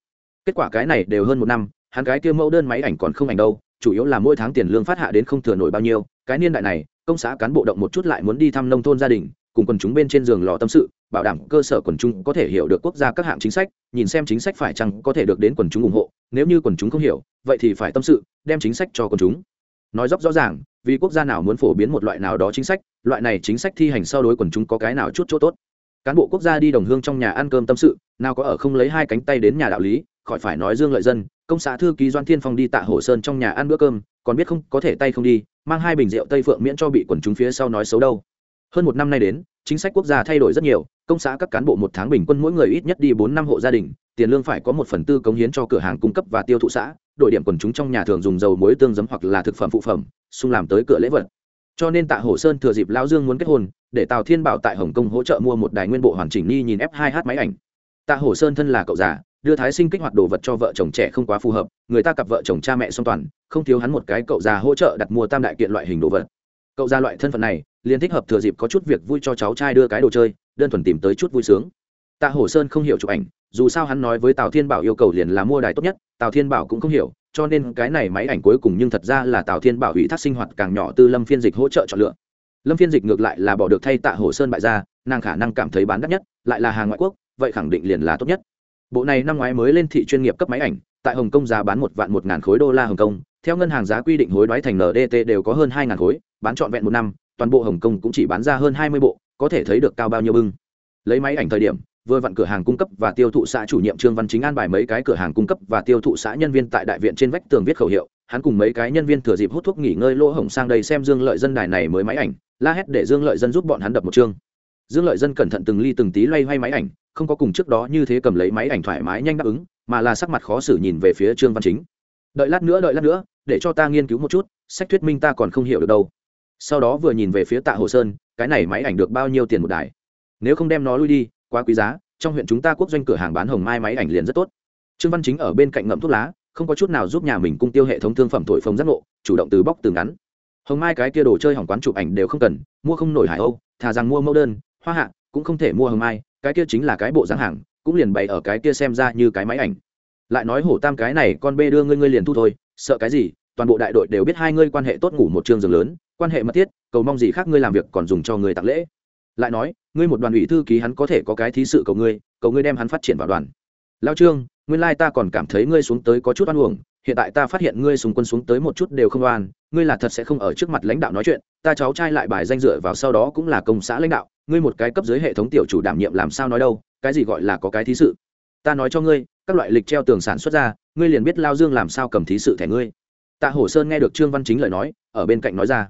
Speaker 1: Kết quả cái này đều hơn một năm, hắn cái kia mẫu đơn máy ảnh còn không ảnh đâu, chủ yếu là mỗi tháng tiền lương phát hạ đến không thừa nổi bao nhiêu, cái niên đại này, công xã cán bộ động một chút lại muốn đi thăm nông thôn gia đình, cùng quần chúng bên trên giường lò tâm sự, bảo đảm cơ sở quần chúng có thể hiểu được quốc gia các hạng chính sách, nhìn xem chính sách phải chăng có thể được đến quần chúng ủng hộ, nếu như quần chúng không hiểu, vậy thì phải tâm sự, đem chính sách cho quần chúng. Nói dốc rõ ràng vì quốc gia nào muốn phổ biến một loại nào đó chính sách, loại này chính sách thi hành sau đối quần chúng có cái nào chút chỗ tốt. Cán bộ quốc gia đi đồng hương trong nhà ăn cơm tâm sự, nào có ở không lấy hai cánh tay đến nhà đạo lý, khỏi phải nói dương lợi dân, công xã thư ký doan thiên phong đi tạ hồ sơn trong nhà ăn bữa cơm, còn biết không, có thể tay không đi, mang hai bình rượu tây phượng miễn cho bị quần chúng phía sau nói xấu đâu. Hơn một năm nay đến, chính sách quốc gia thay đổi rất nhiều, công xã các cán bộ một tháng bình quân mỗi người ít nhất đi bốn năm hộ gia đình tiền lương phải có một phần tư cống hiến cho cửa hàng cung cấp và tiêu thụ xã, đội điểm quần chúng trong nhà thường dùng dầu muối tương giấm hoặc là thực phẩm phụ phẩm xung làm tới cửa lễ vật. Cho nên tạ hồ sơn thừa dịp lão dương muốn kết hôn, để tào thiên bảo tại hồng kông hỗ trợ mua một đài nguyên bộ hoàn chỉnh ni nhìn f 2 h máy ảnh. Tạ hồ sơn thân là cậu già, đưa thái sinh kích hoạt đồ vật cho vợ chồng trẻ không quá phù hợp, người ta cặp vợ chồng cha mẹ song toàn, không thiếu hắn một cái cậu già hỗ trợ đặt mua tam đại kiện loại hình đồ vật. Cậu già loại thân phận này, liền thích hợp thừa dịp có chút việc vui cho cháu trai đưa cái đồ chơi, đơn thuần tìm tới chút vui sướng. Tạ hồ sơn không hiểu chụp ảnh dù sao hắn nói với tào thiên bảo yêu cầu liền là mua đài tốt nhất, tào thiên bảo cũng không hiểu, cho nên cái này máy ảnh cuối cùng nhưng thật ra là tào thiên bảo ủy thác sinh hoạt càng nhỏ tư lâm phiên dịch hỗ trợ chọn lựa. Lâm phiên dịch ngược lại là bỏ được thay tạ hồ sơn bại ra, nàng khả năng cảm thấy bán đắt nhất, lại là hàng ngoại quốc, vậy khẳng định liền là tốt nhất. Bộ này năm ngoái mới lên thị chuyên nghiệp cấp máy ảnh, tại hồng kông giá bán một vạn một ngàn khối đô la hồng kông, theo ngân hàng giá quy định hối đoái thành ndt đều có hơn hai ngàn khối, bán trọn vẹn một năm, toàn bộ hồng kông cũng chỉ bán ra hơn hai mươi bộ, có thể thấy được cao bao nhiêu bưng. Lấy máy ảnh thời điểm vừa vặn cửa hàng cung cấp và tiêu thụ xã chủ nhiệm trương văn chính an bài mấy cái cửa hàng cung cấp và tiêu thụ xã nhân viên tại đại viện trên vách tường viết khẩu hiệu. Hắn cùng mấy cái nhân viên thừa dịp hút thuốc nghỉ ngơi lỗ hổng sang đây xem dương lợi dân đài này mới máy ảnh. La hét để dương lợi dân giúp bọn hắn đập một chương. Dương lợi dân cẩn thận từng ly từng tí loay hoay máy ảnh, không có cùng trước đó như thế cầm lấy máy ảnh thoải mái nhanh đáp ứng, mà là sắc mặt khó xử nhìn về phía trương văn chính. Đợi lát nữa, đợi lát nữa, để cho ta nghiên cứu một chút, sách thuyết minh ta còn không hiểu được đâu. Sau đó vừa nhìn về phía tạ hồ sơn, cái này máy ảnh được bao nhiêu tiền một đài? Nếu không đem nó lui đi quá quý giá, trong huyện chúng ta quốc doanh cửa hàng bán hồng mai máy ảnh liền rất tốt. Trương văn chính ở bên cạnh ngậm thuốc lá, không có chút nào giúp nhà mình cung tiêu hệ thống thương phẩm thổi phồng giác ngộ, chủ động từ bóc từ ngắn. Hồng mai cái kia đồ chơi hỏng quán chụp ảnh đều không cần, mua không nổi hải âu, thà rằng mua mẫu đơn, hoa hạ, cũng không thể mua hồng mai, cái kia chính là cái bộ dáng hàng, cũng liền bày ở cái kia xem ra như cái máy ảnh. Lại nói hổ tam cái này, con bê đưa ngươi ngươi liền thu thôi, sợ cái gì, toàn bộ đại đội đều biết hai ngươi quan hệ tốt ngủ một trường giường lớn, quan hệ mật thiết, cầu mong gì khác ngươi làm việc còn dùng cho người tặng lễ. Lại nói ngươi một đoàn ủy thư ký hắn có thể có cái thí sự cầu ngươi cầu ngươi đem hắn phát triển vào đoàn. Lao trương, nguyên lai ta còn cảm thấy ngươi xuống tới có chút oan uổng, hiện tại ta phát hiện ngươi súng quân xuống tới một chút đều không oan, ngươi là thật sẽ không ở trước mặt lãnh đạo nói chuyện, ta cháu trai lại bài danh dựa vào sau đó cũng là công xã lãnh đạo, ngươi một cái cấp dưới hệ thống tiểu chủ đảm nhiệm làm sao nói đâu, cái gì gọi là có cái thí sự? Ta nói cho ngươi, các loại lịch treo tường sản xuất ra, ngươi liền biết lao dương làm sao cầm thí sự thẻ ngươi. Tạ hổ sơn nghe được trương văn chính lời nói, ở bên cạnh nói ra.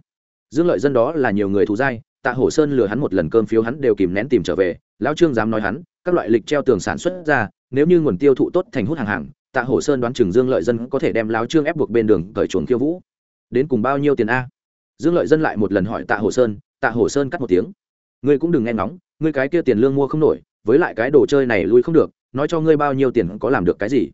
Speaker 1: Dương lợi dân đó là nhiều người thù dai tạ hổ sơn lừa hắn một lần cơm phiếu hắn đều kìm nén tìm trở về, lão trương dám nói hắn, các loại lịch treo tường sản xuất ra, nếu như nguồn tiêu thụ tốt thành hút hàng hàng, tạ hổ sơn đoán chừng dương lợi dân có thể đem lão trương ép buộc bên đường cởi chuồng khiêu vũ. Đến cùng bao nhiêu tiền a? Dương lợi dân lại một lần hỏi tạ hổ sơn, tạ hổ sơn cắt một tiếng. Ngươi cũng đừng nghe ngóng, ngươi cái kia tiền lương mua không nổi, với lại cái đồ chơi này lui không được, nói cho ngươi bao nhiêu tiền có làm được cái gì?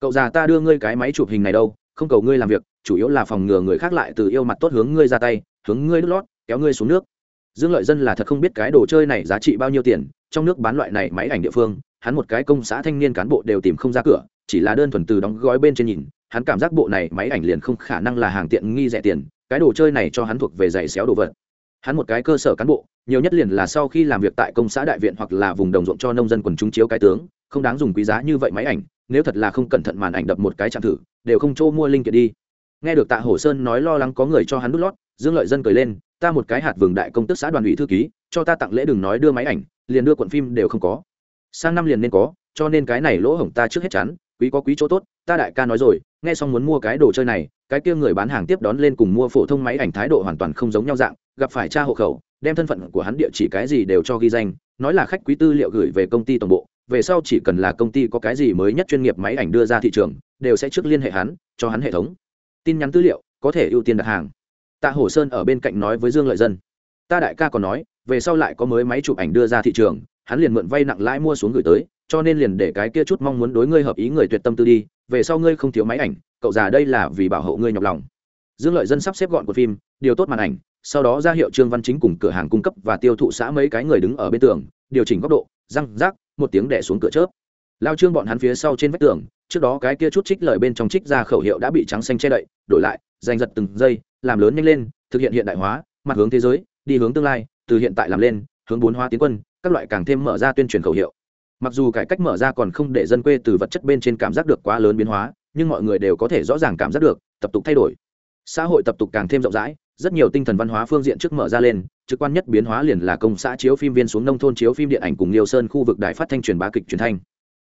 Speaker 1: Cậu già ta đưa ngươi cái máy chụp hình này đâu, không cầu ngươi làm việc, chủ yếu là phòng ngừa người khác lại từ yêu mặt tốt hướng ngươi ra tay, hướng ngươi lót, kéo ngươi xuống nước dương lợi dân là thật không biết cái đồ chơi này giá trị bao nhiêu tiền, trong nước bán loại này máy ảnh địa phương, hắn một cái công xã thanh niên cán bộ đều tìm không ra cửa, chỉ là đơn thuần từ đóng gói bên trên nhìn, hắn cảm giác bộ này máy ảnh liền không khả năng là hàng tiện nghi rẻ tiền, cái đồ chơi này cho hắn thuộc về giày xéo đồ vật. Hắn một cái cơ sở cán bộ, nhiều nhất liền là sau khi làm việc tại công xã đại viện hoặc là vùng đồng ruộng cho nông dân quần chúng chiếu cái tướng, không đáng dùng quý giá như vậy máy ảnh, nếu thật là không cẩn thận màn ảnh đập một cái chạm thử, đều không chỗ mua linh kiện đi. Nghe được tạ hổ sơn nói lo lắng có người cho hắn đút lót, dương lợi dân cười lên ta một cái hạt vườn đại công tức xã đoàn ủy thư ký, cho ta tặng lễ đừng nói đưa máy ảnh, liền đưa cuộn phim đều không có. Sang năm liền nên có, cho nên cái này lỗ hổng ta trước hết chắn quý có quý chỗ tốt, ta đại ca nói rồi, nghe xong muốn mua cái đồ chơi này, cái kia người bán hàng tiếp đón lên cùng mua phổ thông máy ảnh thái độ hoàn toàn không giống nhau dạng, gặp phải cha hộ khẩu, đem thân phận của hắn địa chỉ cái gì đều cho ghi danh, nói là khách quý tư liệu gửi về công ty tổng bộ, về sau chỉ cần là công ty có cái gì mới nhất chuyên nghiệp máy ảnh đưa ra thị trường, đều sẽ trước liên hệ hắn, cho hắn hệ thống. Tin nhắn tư liệu, có thể ưu tiên đặt hàng tạ hổ sơn ở bên cạnh nói với dương lợi dân. Ta đại ca còn nói, về sau lại có mới máy chụp ảnh đưa ra thị trường, hắn liền mượn vay nặng lãi mua xuống gửi tới, cho nên liền để cái kia chút mong muốn đối ngươi hợp ý người tuyệt tâm tư đi, về sau ngươi không thiếu máy ảnh, cậu già đây là vì bảo hộ ngươi nhọc lòng. Dương lợi dân sắp xếp gọn của phim, điều tốt màn ảnh, sau đó ra hiệu trương văn chính cùng cửa hàng cung cấp và tiêu thụ xã mấy cái người đứng ở bên tường, điều chỉnh góc độ, răng rác, một tiếng đẻ xuống cửa chớp. Lao trương bọn hắn phía sau trên vách tường, trước đó cái kia chút trích lời bên trong trích ra khẩu hiệu đã bị trắng xanh che đậy, đổi lại giành giật từng giây, làm lớn nhanh lên, thực hiện hiện đại hóa, mặt hướng thế giới, đi hướng tương lai, từ hiện tại làm lên, hướng bốn hóa tiến quân, các loại càng thêm mở ra tuyên truyền khẩu hiệu. Mặc dù cải cách mở ra còn không để dân quê từ vật chất bên trên cảm giác được quá lớn biến hóa, nhưng mọi người đều có thể rõ ràng cảm giác được, tập tục thay đổi. Xã hội tập tục càng thêm rộng rãi, rất nhiều tinh thần văn hóa phương diện trước mở ra lên, trực quan nhất biến hóa liền là công xã chiếu phim viên xuống nông thôn chiếu phim điện ảnh cùng liêu sơn khu vực đài phát thanh truyền bá kịch truyền thanh.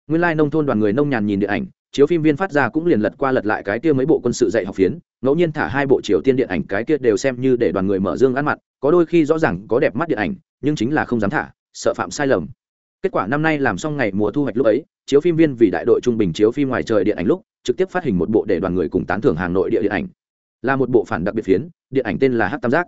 Speaker 1: Nguyên lai nông thôn đoàn người nông nhàn nhìn điện ảnh, chiếu phim viên phát ra cũng liền lật qua lật lại cái kia mấy bộ quân sự dạy học phiến ngẫu nhiên thả hai bộ triều tiên điện ảnh cái kia đều xem như để đoàn người mở dương ăn mặt, có đôi khi rõ ràng có đẹp mắt điện ảnh, nhưng chính là không dám thả, sợ phạm sai lầm. Kết quả năm nay làm xong ngày mùa thu hoạch lúc ấy, chiếu phim viên vì đại đội trung bình chiếu phim ngoài trời điện ảnh lúc, trực tiếp phát hình một bộ để đoàn người cùng tán thưởng hàng nội địa điện ảnh. Là một bộ phản đặc biệt phiến, điện ảnh tên là hát tam giác.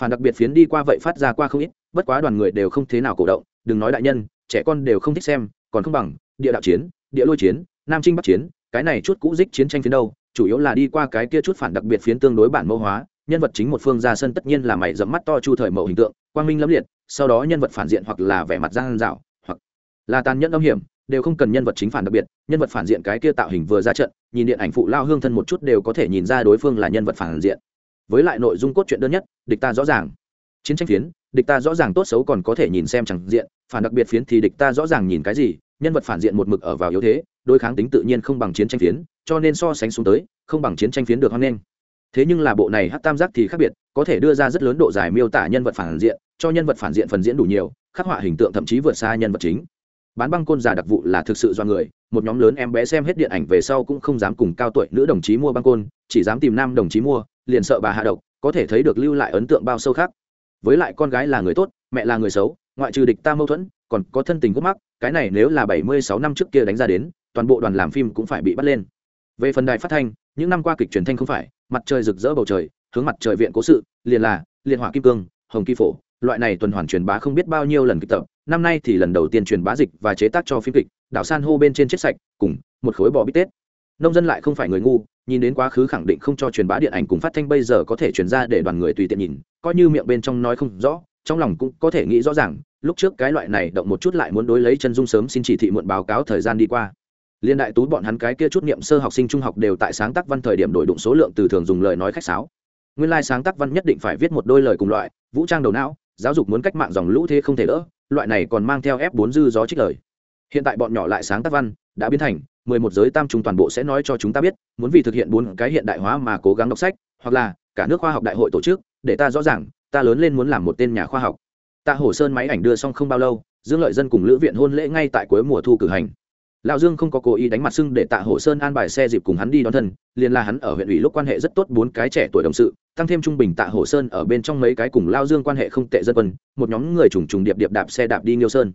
Speaker 1: Phản đặc biệt phiến đi qua vậy phát ra qua không ít, bất quá đoàn người đều không thế nào cổ động, đừng nói đại nhân, trẻ con đều không thích xem, còn không bằng, địa đạo chiến, địa lôi chiến, nam trinh bắc chiến, cái này chút cũ dích chiến tranh phiến đâu chủ yếu là đi qua cái kia chút phản đặc biệt phiến tương đối bản mẫu hóa, nhân vật chính một phương ra sân tất nhiên là mày dẫm mắt to chu thời mẫu hình tượng, quang minh lẫm liệt, sau đó nhân vật phản diện hoặc là vẻ mặt giang dạo, hoặc là tàn nhẫn âm hiểm, đều không cần nhân vật chính phản đặc biệt, nhân vật phản diện cái kia tạo hình vừa ra trận, nhìn điện ảnh phụ lao hương thân một chút đều có thể nhìn ra đối phương là nhân vật phản diện. Với lại nội dung cốt truyện đơn nhất, địch ta rõ ràng. Chiến tranh phiến, địch ta rõ ràng tốt xấu còn có thể nhìn xem chẳng diện, phản đặc biệt phiến thì địch ta rõ ràng nhìn cái gì, nhân vật phản diện một mực ở vào yếu thế, đối kháng tính tự nhiên không bằng chiến tranh phiến cho nên so sánh xuống tới, không bằng chiến tranh phiến được hoan nghênh. Thế nhưng là bộ này hát tam giác thì khác biệt, có thể đưa ra rất lớn độ dài miêu tả nhân vật phản diện, cho nhân vật phản diện phần diễn đủ nhiều, khắc họa hình tượng thậm chí vượt xa nhân vật chính. Bán băng côn giả đặc vụ là thực sự do người, một nhóm lớn em bé xem hết điện ảnh về sau cũng không dám cùng cao tuổi nữ đồng chí mua băng côn, chỉ dám tìm nam đồng chí mua, liền sợ bà hạ độc, có thể thấy được lưu lại ấn tượng bao sâu khác. Với lại con gái là người tốt, mẹ là người xấu, ngoại trừ địch ta mâu thuẫn, còn có thân tình gốc mắc, cái này nếu là bảy mươi sáu năm trước kia đánh ra đến, toàn bộ đoàn làm phim cũng phải bị bắt lên về phần đài phát thanh, những năm qua kịch truyền thanh không phải, mặt trời rực rỡ bầu trời, hướng mặt trời viện cố sự, liền là, liên hỏa kim cương, hồng kỳ phổ, loại này tuần hoàn truyền bá không biết bao nhiêu lần kịch tập, năm nay thì lần đầu tiên truyền bá dịch và chế tác cho phim kịch, đảo san hô bên trên chết sạch, cùng, một khối bò bít tết. Nông dân lại không phải người ngu, nhìn đến quá khứ khẳng định không cho truyền bá điện ảnh cùng phát thanh bây giờ có thể truyền ra để đoàn người tùy tiện nhìn, coi như miệng bên trong nói không rõ, trong lòng cũng có thể nghĩ rõ ràng, lúc trước cái loại này động một chút lại muốn đối lấy chân dung sớm xin chỉ thị muộn báo cáo thời gian đi qua liên đại tú bọn hắn cái kia chút niệm sơ học sinh trung học đều tại sáng tác văn thời điểm đổi đụng số lượng từ thường dùng lời nói khách sáo. Nguyên lai sáng tác văn nhất định phải viết một đôi lời cùng loại, vũ trang đầu não, giáo dục muốn cách mạng dòng lũ thế không thể đỡ, loại này còn mang theo ép bốn dư gió trích lời. Hiện tại bọn nhỏ lại sáng tác văn, đã biến thành, mười một giới tam trung toàn bộ sẽ nói cho chúng ta biết, muốn vì thực hiện bốn cái hiện đại hóa mà cố gắng đọc sách, hoặc là, cả nước khoa học đại hội tổ chức, để ta rõ ràng, ta lớn lên muốn làm một tên nhà khoa học. Ta hồ sơn máy ảnh đưa xong không bao lâu, dương lợi dân cùng lữ viện hôn lễ ngay tại cuối mùa thu cử hành lão dương không có cố ý đánh mặt sưng để tạ hổ sơn an bài xe dịp cùng hắn đi đón thân, liền là hắn ở huyện ủy lúc quan hệ rất tốt bốn cái trẻ tuổi đồng sự, tăng thêm trung bình tạ hổ sơn ở bên trong mấy cái cùng lao dương quan hệ không tệ dân quân, một nhóm người trùng trùng điệp điệp đạp xe đạp đi nghiêu sơn.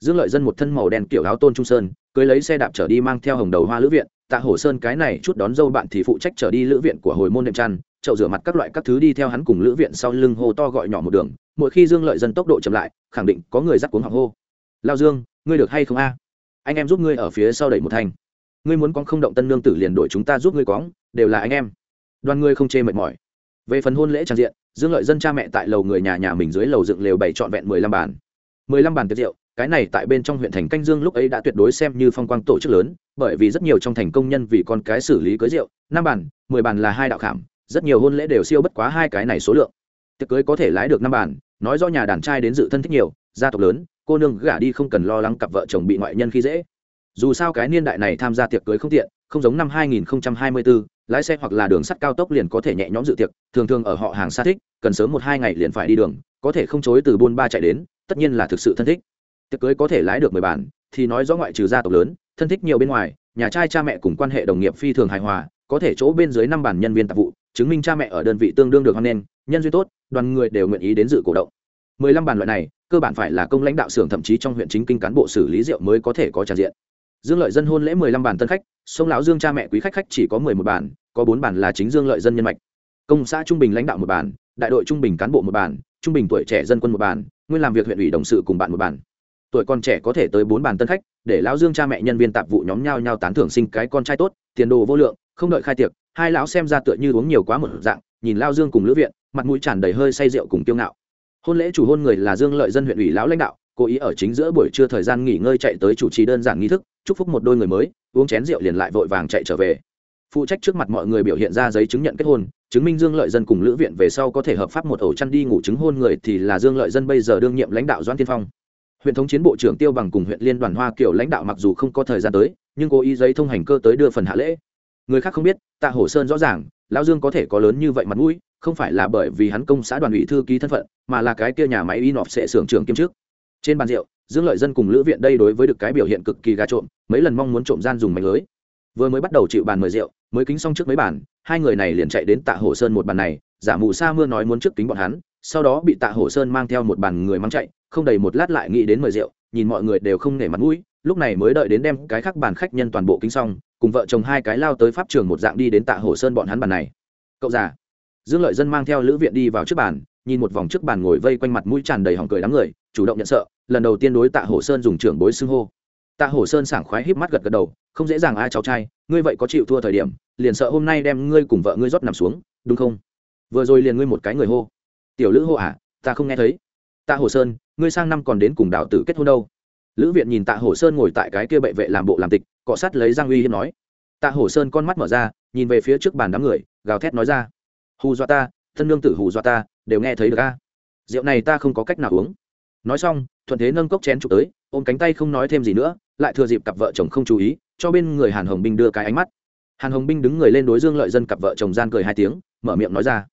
Speaker 1: Dương lợi dân một thân màu đen kiểu áo tôn trung sơn, cưới lấy xe đạp trở đi mang theo hồng đầu hoa lữ viện, tạ hổ sơn cái này chút đón dâu bạn thì phụ trách trở đi lữ viện của hồi môn đệm trăn chậu rửa mặt các loại các thứ đi theo hắn cùng lữ viện sau lưng hô to gọi nhỏ một đường, mỗi khi dương lợi dân tốc độ chậm lại, khẳng định có người dắt cuống họng hô. Lao dương, ngươi được hay không a? Anh em giúp ngươi ở phía sau đẩy một thành ngươi muốn con không động tân nương tử liền đổi chúng ta giúp ngươi cóng, đều là anh em. Đoàn ngươi không chê mệt mỏi. Về phần hôn lễ trang diện, dương lợi dân cha mẹ tại lầu người nhà nhà mình dưới lầu dựng lều bày trọn vẹn mười lăm bàn. Mười lăm bàn tiệc rượu, cái này tại bên trong huyện thành canh dương lúc ấy đã tuyệt đối xem như phong quang tổ chức lớn, bởi vì rất nhiều trong thành công nhân vì con cái xử lý cưới rượu, năm bàn, mười bàn là hai đạo khảm, rất nhiều hôn lễ đều siêu bất quá hai cái này số lượng. Tiệc cưới có thể lái được năm bàn, nói do nhà đàn trai đến dự thân thích nhiều, gia tộc lớn cô nương gả đi không cần lo lắng cặp vợ chồng bị ngoại nhân khi dễ. Dù sao cái niên đại này tham gia tiệc cưới không tiện không giống năm 2024, lái xe hoặc là đường sắt cao tốc liền có thể nhẹ nhõm dự tiệc thường thường ở họ hàng xa thích cần sớm một hai ngày liền phải đi đường có thể không chối từ buôn ba chạy đến tất nhiên là thực sự thân thích. Tiệc cưới có thể lái được mười bàn thì nói rõ ngoại trừ gia tộc lớn thân thích nhiều bên ngoài nhà trai cha mẹ cùng quan hệ đồng nghiệp phi thường hài hòa có thể chỗ bên dưới năm bản nhân viên tạp vụ chứng minh cha mẹ ở đơn vị tương đương được hoan nghênh nhân duyên tốt đoàn người đều nguyện ý đến dự cổ động. mười lăm bản loại này cơ bản phải là công lãnh đạo xưởng thậm chí trong huyện chính kinh cán bộ xử lý rượu mới có thể có tràn diện. Dương lợi dân hôn lễ mười lăm bàn tân khách, sông lão dương cha mẹ quý khách khách chỉ có mười một bàn có bốn bàn là chính dương lợi dân nhân mạch. Công xã trung bình lãnh đạo một bàn đại đội trung bình cán bộ một bàn trung bình tuổi trẻ dân quân một bàn nguyên làm việc huyện ủy đồng sự cùng bạn một bàn tuổi còn trẻ có thể tới bốn bàn tân khách, để lão dương cha mẹ nhân viên tạp vụ nhóm nhau nhau tán thưởng sinh cái con trai tốt, tiền đồ vô lượng, không đợi khai tiệc, hai lão xem ra tựa như uống nhiều quá một dạng, nhìn lao dương cùng lữ viện, mặt mũi tràn đầy hơi say rượu cùng kiêu ngạo hôn lễ chủ hôn người là dương lợi dân huyện ủy lão lãnh đạo, cố ý ở chính giữa buổi trưa thời gian nghỉ ngơi chạy tới chủ trì đơn giản nghi thức, chúc phúc một đôi người mới, uống chén rượu liền lại vội vàng chạy trở về. Phụ trách trước mặt mọi người biểu hiện ra giấy chứng nhận kết hôn, chứng minh dương lợi dân cùng lữ viện về sau có thể hợp pháp một ổ chăn đi ngủ chứng hôn người thì là dương lợi dân bây giờ đương nhiệm lãnh đạo doãn tiên phong. Huyện thống chiến bộ trưởng tiêu bằng cùng huyện liên đoàn hoa kiểu lãnh đạo mặc dù không có thời gian tới, nhưng cố ý giấy thông hành cơ tới đưa phần hạ lễ. Người khác không biết, tạ hổ sơn rõ ràng, lão dương có thể có lớn như vậy mặt mũi không phải là bởi vì hắn công xã đoàn ủy thư ký thân phận, mà là cái kia nhà máy y nọp sẽ xưởng trưởng kiêm trước trên bàn rượu, dương lợi dân cùng lữ viện đây đối với được cái biểu hiện cực kỳ gà trộm, mấy lần mong muốn trộm gian dùng mảnh lưới. Vừa mới bắt đầu chịu bàn mời rượu, mới kính xong trước mấy bàn, hai người này liền chạy đến tạ hồ sơn một bàn này, giả mù sa mưa nói muốn trước kính bọn hắn, sau đó bị tạ hồ sơn mang theo một bàn người mang chạy, không đầy một lát lại nghĩ đến mời rượu, nhìn mọi người đều không nể mặt mũi, lúc này mới đợi đến đem cái khác bàn khách nhân toàn bộ kính xong, cùng vợ chồng hai cái lao tới pháp trường một dạng đi đến tạ hồ sơn bọn hắn bàn này. Cậu già dương lợi dân mang theo lữ viện đi vào trước bàn, nhìn một vòng trước bàn ngồi vây quanh mặt mũi tràn đầy hỏng cười đám người, chủ động nhận sợ, lần đầu tiên đối tạ hồ sơn dùng trưởng bối xưng hô. Tạ hồ sơn sảng khoái híp mắt gật gật đầu, không dễ dàng ai cháu trai, ngươi vậy có chịu thua thời điểm, liền sợ hôm nay đem ngươi cùng vợ ngươi rót nằm xuống, đúng không? Vừa rồi liền ngươi một cái người hô. Tiểu lữ hô à ta không nghe thấy. Tạ hồ sơn, ngươi sang năm còn đến cùng đạo tử kết hôn đâu? Lữ viện nhìn tạ hồ sơn ngồi tại cái kia bệ vệ làm bộ làm tịch, cọ sát lấy giang uy hiếp nói. Tạ hồ sơn con mắt mở ra, nhìn về phía trước bàn đám người, gào thét nói ra hù dọa ta, thân nương tử hù dọa ta, đều nghe thấy được a. Rượu này ta không có cách nào uống. Nói xong, thuận thế nâng cốc chén chụp tới, ôm cánh tay không nói thêm gì nữa, lại thừa dịp cặp vợ chồng không chú ý, cho bên người hàn hồng binh đưa cái ánh mắt. Hàn hồng binh đứng người lên đối dương lợi dân cặp vợ chồng gian cười hai tiếng, mở miệng nói ra.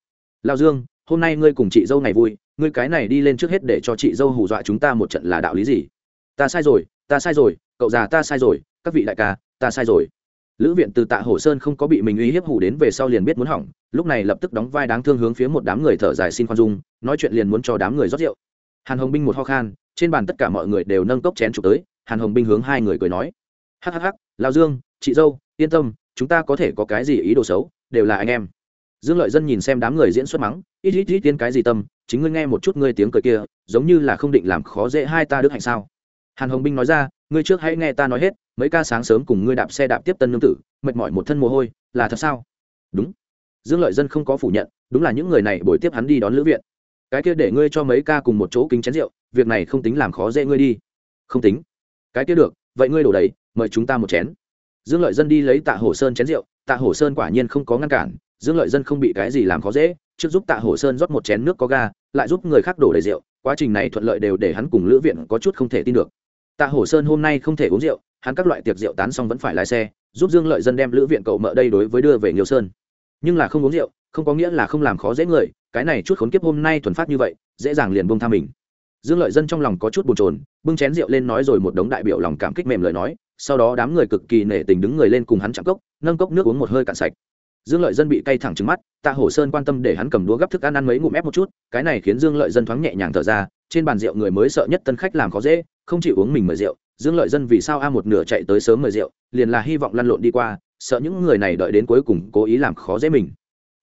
Speaker 1: Lao dương, hôm nay ngươi cùng chị dâu này vui, ngươi cái này đi lên trước hết để cho chị dâu hù dọa chúng ta một trận là đạo lý gì? Ta sai rồi, ta sai rồi, cậu già ta sai rồi, các vị đại ca, ta sai rồi lữ viện từ tạ Hổ sơn không có bị mình uy hiếp hủ đến về sau liền biết muốn hỏng, lúc này lập tức đóng vai đáng thương hướng phía một đám người thở dài xin khoan dung, nói chuyện liền muốn cho đám người rót rượu. Hàn hồng binh một ho khan, trên bàn tất cả mọi người đều nâng cốc chén chụp tới, hàn hồng binh hướng hai người cười nói, hắc hắc hắc lao dương, chị dâu, yên tâm, chúng ta có thể có cái gì ý đồ xấu, đều là anh em. Dương lợi dân nhìn xem đám người diễn xuất mắng, ít ít ít tiên cái gì tâm, chính ngươi nghe một chút ngươi tiếng cười kia, giống như là không định làm khó dễ hai ta đức hạnh sao? Hàn hồng binh nói ra, ngươi trước hãy nghe ta nói hết mấy ca sáng sớm cùng ngươi đạp xe đạp tiếp tân nương tử, mệt mỏi một thân mồ hôi, là thật sao? Đúng. Dương lợi dân không có phủ nhận, đúng là những người này buổi tiếp hắn đi đón lữ viện. Cái kia để ngươi cho mấy ca cùng một chỗ kính chén rượu, việc này không tính làm khó dễ ngươi đi. Không tính. Cái kia được, vậy ngươi đổ đầy, mời chúng ta một chén. Dương lợi dân đi lấy tạ hổ sơn chén rượu, tạ hổ sơn quả nhiên không có ngăn cản, dương lợi dân không bị cái gì làm khó dễ, trước giúp tạ hổ sơn rót một chén nước có ga, lại giúp người khác đổ đầy rượu, quá trình này thuận lợi đều để hắn cùng lữ viện có chút không thể tin được. Tạ hổ sơn hôm nay không thể uống rượu hắn các loại tiệc rượu tán xong vẫn phải lái xe, giúp dương lợi dân đem lữ viện cậu mợ đây đối với đưa về nhiều sơn. Nhưng là không uống rượu, không có nghĩa là không làm khó dễ người, cái này chút khốn kiếp hôm nay thuần phát như vậy, dễ dàng liền buông tha mình. Dương lợi dân trong lòng có chút bồn chồn, bưng chén rượu lên nói rồi một đống đại biểu lòng cảm kích mềm lời nói, sau đó đám người cực kỳ nể tình đứng người lên cùng hắn chạm cốc, nâng cốc nước uống một hơi cạn sạch. Dương lợi dân bị cay thẳng trứng mắt, tạ hổ sơn quan tâm để hắn cầm đũa gấp thức ăn ăn mấy ngụm ép một chút, cái này khiến dương lợi dân thoáng nhẹ nhàng thở ra, trên bàn rượu người mới sợ nhất tân khách làm khó dễ, không chỉ uống mình mời rượu dương lợi dân vì sao a một nửa chạy tới sớm mời rượu, liền là hy vọng lăn lộn đi qua, sợ những người này đợi đến cuối cùng cố ý làm khó dễ mình.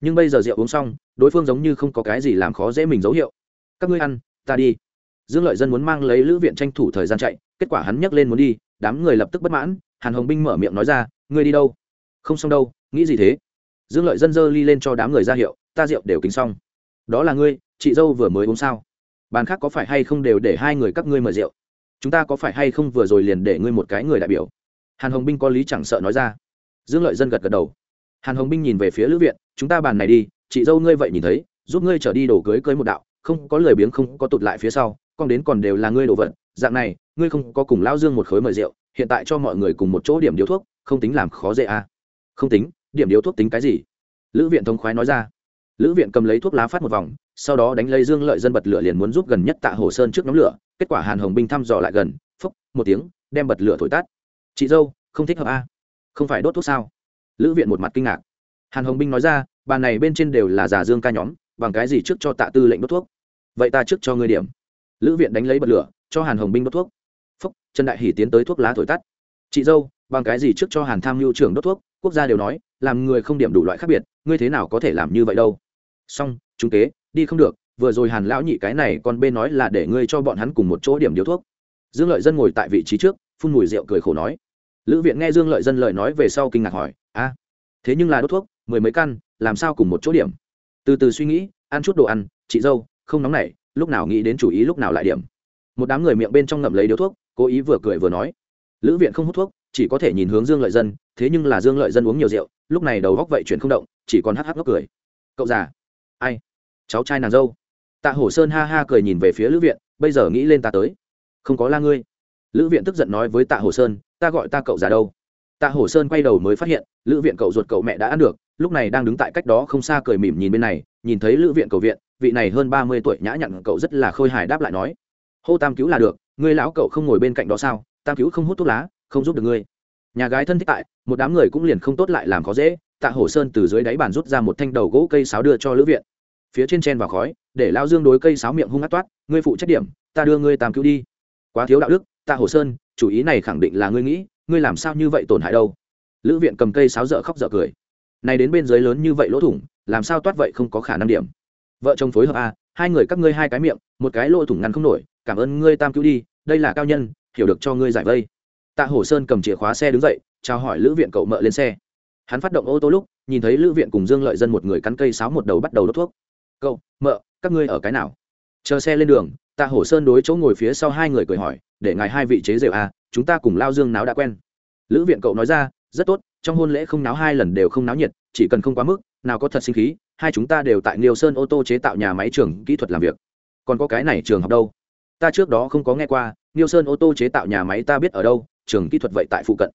Speaker 1: Nhưng bây giờ rượu uống xong, đối phương giống như không có cái gì làm khó dễ mình dấu hiệu. Các ngươi ăn, ta đi. Dương lợi dân muốn mang lấy lữ viện tranh thủ thời gian chạy, kết quả hắn nhấc lên muốn đi, đám người lập tức bất mãn, hàn hồng binh mở miệng nói ra, ngươi đi đâu? Không xong đâu, nghĩ gì thế? Dương lợi dân dơ ly lên cho đám người ra hiệu, ta rượu đều kính xong. Đó là ngươi, chị dâu vừa mới uống sao? Bàn khác có phải hay không đều để hai người các ngươi mời rượu? Chúng ta có phải hay không vừa rồi liền để ngươi một cái người đại biểu? Hàn hồng binh có lý chẳng sợ nói ra. Dương lợi dân gật gật đầu. Hàn hồng binh nhìn về phía lữ viện, chúng ta bàn này đi, chị dâu ngươi vậy nhìn thấy, giúp ngươi trở đi đổ cưới cưới một đạo, không có lời biếng không có tụt lại phía sau, con đến còn đều là ngươi đồ vật, dạng này, ngươi không có cùng lao dương một khối mời rượu, hiện tại cho mọi người cùng một chỗ điểm điếu thuốc, không tính làm khó dễ à. không tính, điểm điếu thuốc tính cái gì? Lữ viện thông khoái nói ra. Lữ viện cầm lấy thuốc lá phát một vòng, sau đó đánh lấy dương lợi dân bật lửa liền muốn giúp gần nhất tạ hồ sơn trước nhóm lửa kết quả hàn hồng binh thăm dò lại gần phúc một tiếng đem bật lửa thổi tắt chị dâu không thích hợp a không phải đốt thuốc sao lữ viện một mặt kinh ngạc hàn hồng binh nói ra bàn này bên trên đều là giả dương ca nhóm bằng cái gì trước cho tạ tư lệnh đốt thuốc vậy ta trước cho ngươi điểm lữ viện đánh lấy bật lửa cho hàn hồng binh đốt thuốc phúc trần đại hỷ tiến tới thuốc lá thổi tắt chị dâu bằng cái gì trước cho hàn tham mưu trưởng đốt thuốc quốc gia đều nói làm người không điểm đủ loại khác biệt ngươi thế nào có thể làm như vậy đâu xong chúng kế đi không được vừa rồi hàn lão nhị cái này còn bên nói là để ngươi cho bọn hắn cùng một chỗ điểm điếu thuốc. Dương lợi dân ngồi tại vị trí trước, phun mùi rượu cười khổ nói. Lữ viện nghe dương lợi dân lời nói về sau kinh ngạc hỏi, a, thế nhưng là đốt thuốc, mười mấy căn, làm sao cùng một chỗ điểm? Từ từ suy nghĩ, ăn chút đồ ăn, chị dâu, không nóng nảy, lúc nào nghĩ đến chủ ý lúc nào lại điểm. Một đám người miệng bên trong ngậm lấy điếu thuốc, cố ý vừa cười vừa nói. Lữ viện không hút thuốc, chỉ có thể nhìn hướng dương lợi dân, thế nhưng là dương lợi dân uống nhiều rượu, lúc này đầu góc vậy chuyển không động, chỉ còn hắc hắc ngốc cười. Cậu già, ai? Cháu trai nàng dâu tạ hổ sơn ha ha cười nhìn về phía lữ viện, bây giờ nghĩ lên ta tới. Không có la ngươi. Lữ viện tức giận nói với tạ hổ sơn, ta gọi ta cậu già đâu? Tạ hổ sơn quay đầu mới phát hiện, lữ viện cậu ruột cậu mẹ đã ăn được, lúc này đang đứng tại cách đó không xa cười mỉm nhìn bên này, nhìn thấy lữ viện cầu viện, vị này hơn ba mươi tuổi nhã nhặn cậu rất là khôi hài đáp lại nói. Hô tam cứu là được, ngươi lão cậu không ngồi bên cạnh đó sao? Tam cứu không hút thuốc lá, không giúp được ngươi. Nhà gái thân thích tại, một đám người cũng liền không tốt lại làm khó dễ. Tạ hổ sơn từ dưới đáy bàn rút ra một thanh đầu gỗ cây sáo đưa cho lữ viện phía trên chen vào khói, để lao dương đối cây sáo miệng hung ác toát, ngươi phụ trách điểm, ta đưa ngươi tam cứu đi. Quá thiếu đạo đức, ta hồ sơn, chủ ý này khẳng định là ngươi nghĩ, ngươi làm sao như vậy tổn hại đâu? Lữ viện cầm cây sáo dở khóc dở cười. Này đến bên dưới lớn như vậy lỗ thủng, làm sao toát vậy không có khả năng điểm? Vợ chồng phối hợp à hai người các ngươi hai cái miệng, một cái lỗ thủng ngăn không nổi, cảm ơn ngươi tam cứu đi, đây là cao nhân, hiểu được cho ngươi giải vây. Tạ hổ sơn cầm chìa khóa xe đứng dậy, chào hỏi lữ viện cậu mợ lên xe. Hắn phát động ô tô lúc, nhìn thấy lữ viện cùng dương lợi dân một người cắn cây sáo một đầu bắt đầu đốt thuốc cậu mợ các ngươi ở cái nào chờ xe lên đường tạ hổ sơn đối chỗ ngồi phía sau hai người cười hỏi để ngài hai vị chế rượu à chúng ta cùng lao dương náo đã quen lữ viện cậu nói ra rất tốt trong hôn lễ không náo hai lần đều không náo nhiệt chỉ cần không quá mức nào có thật sinh khí hai chúng ta đều tại Niêu Sơn ô tô chế tạo nhà máy trường kỹ thuật làm việc. Còn có cái này trường học đâu? Ta trước đó không có nghe qua, Niêu Sơn ô tô chế tạo nhà máy ta biết ở đâu, trường kỹ thuật vậy tại phụ cận.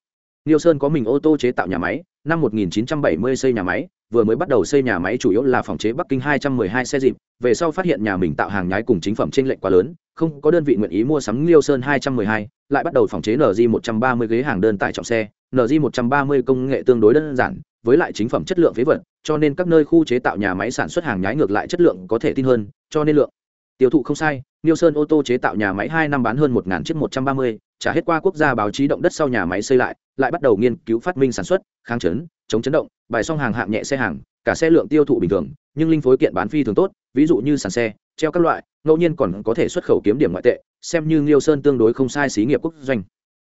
Speaker 1: Niêu Sơn có mình ô tô chế tạo nhà máy, năm 1970 xây nhà máy, vừa mới bắt đầu xây nhà máy chủ yếu là phòng chế Bắc Kinh 212 xe dịp, về sau phát hiện nhà mình tạo hàng nhái cùng chính phẩm trên lệnh quá lớn, không có đơn vị nguyện ý mua sắm Liêu Sơn 212, lại bắt đầu phòng chế NJ130 ghế hàng đơn tải trọng xe, NJ130 công nghệ tương đối đơn giản, với lại chính phẩm chất lượng phế vật, cho nên các nơi khu chế tạo nhà máy sản xuất hàng nhái ngược lại chất lượng có thể tin hơn, cho nên lượng tiêu thụ không sai. Liêu Sơn ô tô chế tạo nhà máy 2 năm bán hơn 1000 chiếc 130, trả hết qua quốc gia báo chí động đất sau nhà máy xây lại, lại bắt đầu nghiên cứu phát minh sản xuất, kháng chấn, chống chấn động, bài xong hàng hạng nhẹ xe hàng, cả xe lượng tiêu thụ bình thường, nhưng linh phối kiện bán phi thường tốt, ví dụ như sàn xe, treo các loại, ngẫu nhiên còn có thể xuất khẩu kiếm điểm ngoại tệ, xem như Liêu Sơn tương đối không sai xí nghiệp quốc doanh.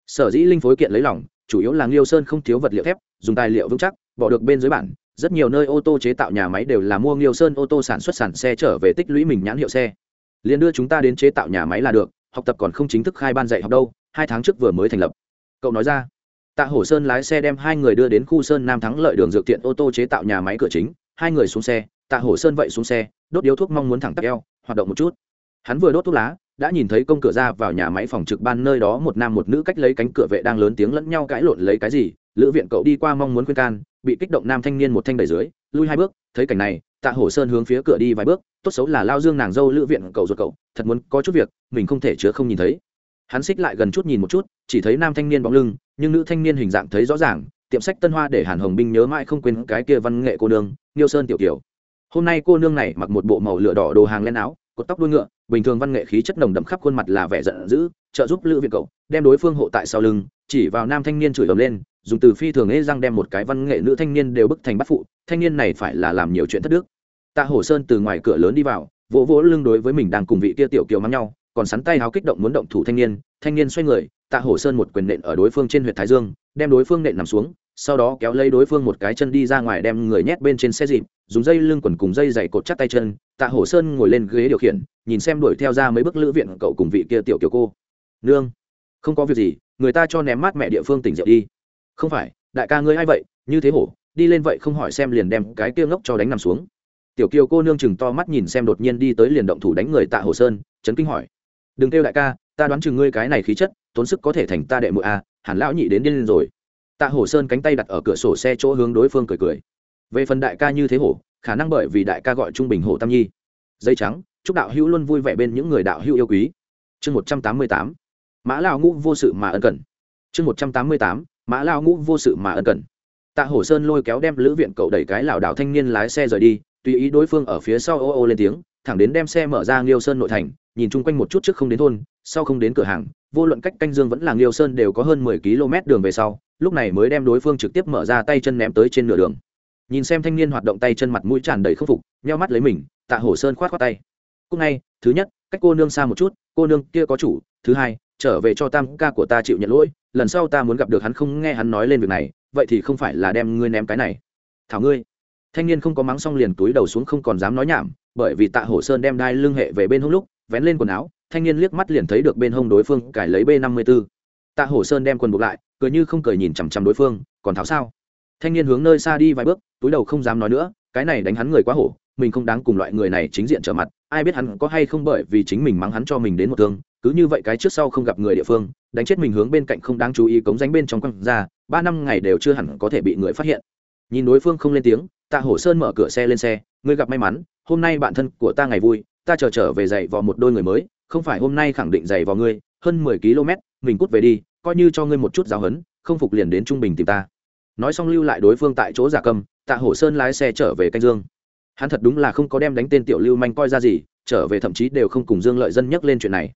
Speaker 1: Sở dĩ linh phối kiện lấy lòng, chủ yếu là Liêu Sơn không thiếu vật liệu thép, dùng tài liệu vững chắc, bỏ được bên dưới bản, rất nhiều nơi ô tô chế tạo nhà máy đều là mua Liêu Sơn ô tô sản xuất sản xe trở về tích lũy mình nhãn hiệu xe. Liên đưa chúng ta đến chế tạo nhà máy là được, học tập còn không chính thức khai ban dạy học đâu, hai tháng trước vừa mới thành lập. Cậu nói ra. Tạ Hổ Sơn lái xe đem hai người đưa đến khu Sơn Nam thắng lợi đường dược tiện ô tô chế tạo nhà máy cửa chính, hai người xuống xe, Tạ Hổ Sơn vậy xuống xe, đốt điếu thuốc mong muốn thẳng tắp eo, hoạt động một chút. Hắn vừa đốt thuốc lá, đã nhìn thấy công cửa ra vào nhà máy phòng trực ban nơi đó một nam một nữ cách lấy cánh cửa vệ đang lớn tiếng lẫn nhau cãi lộn lấy cái gì, lữ viện cậu đi qua mong muốn khuyên can, bị kích động nam thanh niên một thanh đẩy dưới, lui hai bước, thấy cảnh này, Tạ Hổ Sơn hướng phía cửa đi vài bước, tốt xấu là lao dương nàng dâu lữ viện cậu ruột cậu, thật muốn có chút việc, mình không thể chứa không nhìn thấy. Hắn xích lại gần chút nhìn một chút, chỉ thấy nam thanh niên bóng lưng, nhưng nữ thanh niên hình dạng thấy rõ ràng, tiệm sách Tân Hoa để Hàn Hồng Binh nhớ mãi không quên cái kia văn nghệ cô nương, Niêu Sơn tiểu tiểu. Hôm nay cô nương này mặc một bộ màu lửa đỏ đồ hàng len áo, cột tóc đuôi ngựa, bình thường văn nghệ khí chất nồng đậm khắp khuôn mặt là vẻ giận dữ, trợ giúp Lữ Viện cậu, đem đối phương hộ tại sau lưng, chỉ vào nam thanh niên chửi ầm lên, dùng từ phi thường ế răng đem một cái văn nghệ nữ thanh niên đều bức thành bắt phụ, thanh niên này phải là làm nhiều chuyện thất đức. Tạ Hổ Sơn từ ngoài cửa lớn đi vào, vỗ vỗ lưng đối với mình đang cùng vị kia tiểu kiều mắng nhau, còn sắn tay háo kích động muốn động thủ thanh niên, thanh niên xoay người, Tạ Hổ Sơn một quyền nện ở đối phương trên huyệt thái dương, đem đối phương nện nằm xuống, sau đó kéo lấy đối phương một cái chân đi ra ngoài đem người nhét bên trên xe dịp, dùng dây lưng quần cùng dây dày cột chắc tay chân, Tạ Hổ Sơn ngồi lên ghế điều khiển, nhìn xem đuổi theo ra mấy bước lữ viện cậu cùng vị kia tiểu kiểu cô. Nương, không có việc gì, người ta cho ném mát mẹ địa phương tỉnh rượu đi. Không phải, đại ca ngươi ai vậy, như thế hổ, đi lên vậy không hỏi xem liền đem cái kia ngốc cho đánh nằm xuống tiểu kiều cô nương chừng to mắt nhìn xem đột nhiên đi tới liền động thủ đánh người tạ hồ sơn chấn kinh hỏi đừng kêu đại ca ta đoán chừng ngươi cái này khí chất tốn sức có thể thành ta đệ muội a à, hẳn lão nhị đến điên lên rồi. Tạ hồ sơn cánh tay đặt ở cửa sổ xe chỗ hướng đối phương cười cười. Về phần đại ca như thế hổ khả năng bởi vì đại ca gọi trung bình hổ tam nhi. Dây trắng chúc đạo hữu luôn vui vẻ bên những người đạo hữu yêu quý. Chương một trăm tám mươi tám mã lão ngũ vô sự mà ân cần. Chương một trăm tám mươi tám mã lao ngũ vô sự mà ân cần. Tạ hổ sơn lôi kéo đem lữ viện cậu đẩy cái lảo đảo thanh niên lái xe rời đi tùy ý đối phương ở phía sau ô ô lên tiếng thẳng đến đem xe mở ra nghiêu sơn nội thành nhìn chung quanh một chút trước không đến thôn, sau không đến cửa hàng, vô luận cách canh dương vẫn là nghiêu sơn đều có hơn mười km đường về sau, lúc này mới đem đối phương trực tiếp mở ra tay chân ném tới trên nửa đường. Nhìn xem thanh niên hoạt động tay chân mặt mũi tràn đầy k phục, nheo mắt lấy mình, tạ hổ sơn khoát khoát tay. Cúc ngay, thứ nhất, cách cô nương xa một chút, cô nương kia có chủ, thứ hai, trở về cho tam ca của ta chịu nhận lỗi, lần sau ta muốn gặp được hắn không nghe hắn nói lên việc này, vậy thì không phải là đem ngươi ném cái này. Thảo ngươi. Thanh niên không có mắng xong liền túi đầu xuống không còn dám nói nhảm, bởi vì tạ hổ sơn đem đai lưng hệ về bên hông lúc vén lên quần áo, thanh niên liếc mắt liền thấy được bên hông đối phương cải lấy b năm mươi b ố tạ hổ sơn đem quần buộc lại, cười như không cười nhìn chằm chằm đối phương, còn tháo sao? Thanh niên hướng nơi xa đi vài bước, túi đầu không dám nói nữa, cái này đánh hắn người quá hổ, mình không đáng cùng loại người này chính diện trở mặt, ai biết hắn có hay không bởi vì chính mình mắng hắn cho mình đến một thương, cứ như vậy cái trước sau không gặp người địa phương, đánh chết mình hướng bên cạnh không đáng chú ý cống ránh bên trong quăng ra, ba năm ngày đều chưa hẳn có thể bị người phát hiện. Nhìn đối phương không lên tiếng, tạ hổ sơn mở cửa xe lên xe, ngươi gặp may mắn, hôm nay bạn thân của ta ngày vui ta chờ trở, trở về dạy vào một đôi người mới không phải hôm nay khẳng định dạy vào ngươi hơn mười km mình cút về đi coi như cho ngươi một chút giáo hấn không phục liền đến trung bình tìm ta. Nói xong lưu lại đối phương tại chỗ giả cầm tạ hổ sơn lái xe trở về canh dương. Hắn thật đúng là không có đem đánh tên tiểu lưu manh coi ra gì trở về thậm chí đều không cùng dương lợi dân nhắc lên chuyện này.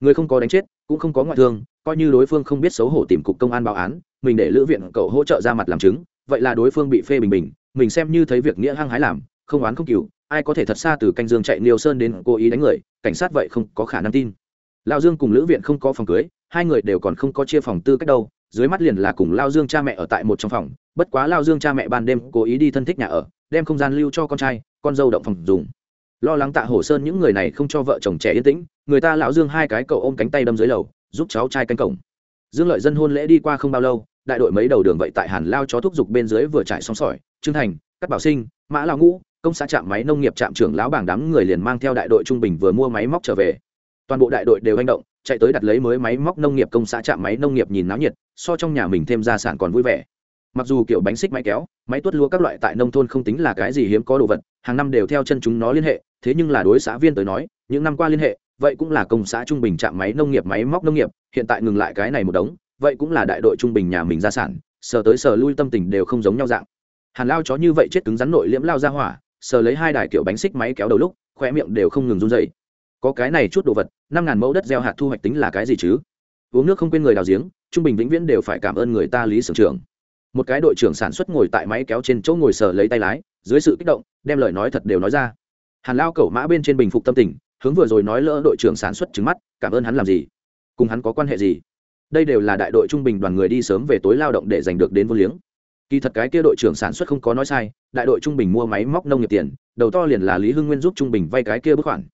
Speaker 1: Người không có đánh chết cũng không có ngoại thương coi như đối phương không biết xấu hổ tìm cục công an báo án mình để lữ viện cậu hỗ trợ ra mặt làm chứng vậy là đối phương bị phê bình bình mình xem như thấy việc nghĩa hăng hái làm không oán không cừu ai có thể thật xa từ canh dương chạy niêu sơn đến cố ý đánh người, cảnh sát vậy không có khả năng tin. Lao dương cùng lữ viện không có phòng cưới, hai người đều còn không có chia phòng tư cách đâu, dưới mắt liền là cùng lao dương cha mẹ ở tại một trong phòng, bất quá lao dương cha mẹ ban đêm cố ý đi thân thích nhà ở, đem không gian lưu cho con trai, con dâu động phòng dùng. Lo lắng tạ hổ sơn những người này không cho vợ chồng trẻ yên tĩnh, người ta lão dương hai cái cậu ôm cánh tay đâm dưới lầu, giúp cháu trai canh cổng. Dương lợi dân hôn lễ đi qua không bao lâu, đại đội mấy đầu đường vậy tại hàn lao chó thúc giục bên dưới vừa trải xong sỏi, trương thành cắt bảo sinh, mã lao ngũ công xã trạm máy nông nghiệp trạm trưởng lão bảng đám người liền mang theo đại đội trung bình vừa mua máy móc trở về. Toàn bộ đại đội đều hành động, chạy tới đặt lấy mới máy móc nông nghiệp công xã trạm máy nông nghiệp nhìn náo nhiệt, so trong nhà mình thêm gia sản còn vui vẻ. Mặc dù kiểu bánh xích máy kéo, máy tuốt lúa các loại tại nông thôn không tính là cái gì hiếm có đồ vật, hàng năm đều theo chân chúng nó liên hệ, thế nhưng là đối xã viên tới nói, những năm qua liên hệ, vậy cũng là công xã trung bình trạm máy nông nghiệp máy móc nông nghiệp, hiện tại ngừng lại cái này một đống, vậy cũng là đại đội trung bình nhà mình gia sản, sờ tới sờ lui tâm tình đều không giống nhau dạng. Hàn lao chó như vậy chết cứng rắn nội liễm lao ra hỏa sờ lấy hai đài kiểu bánh xích máy kéo đầu lúc khoe miệng đều không ngừng run dậy có cái này chút đồ vật, năm ngàn mẫu đất gieo hạt thu hoạch tính là cái gì chứ? Uống nước không quên người đào giếng, trung bình vĩnh viễn đều phải cảm ơn người ta lý sưởng trưởng. Một cái đội trưởng sản xuất ngồi tại máy kéo trên chỗ ngồi sờ lấy tay lái, dưới sự kích động, đem lời nói thật đều nói ra. Hàn lao cẩu mã bên trên bình phục tâm tình, hướng vừa rồi nói lỡ đội trưởng sản xuất trứng mắt, cảm ơn hắn làm gì? Cùng hắn có quan hệ gì? Đây đều là đại đội trung bình đoàn người đi sớm về tối lao động để giành được đến vô liếng. Kỳ thật cái kia đội trưởng sản xuất không có nói sai đại đội trung bình mua máy móc nông nghiệp tiền, đầu to liền là lý hưng nguyên giúp trung bình vay cái kia bức khoản.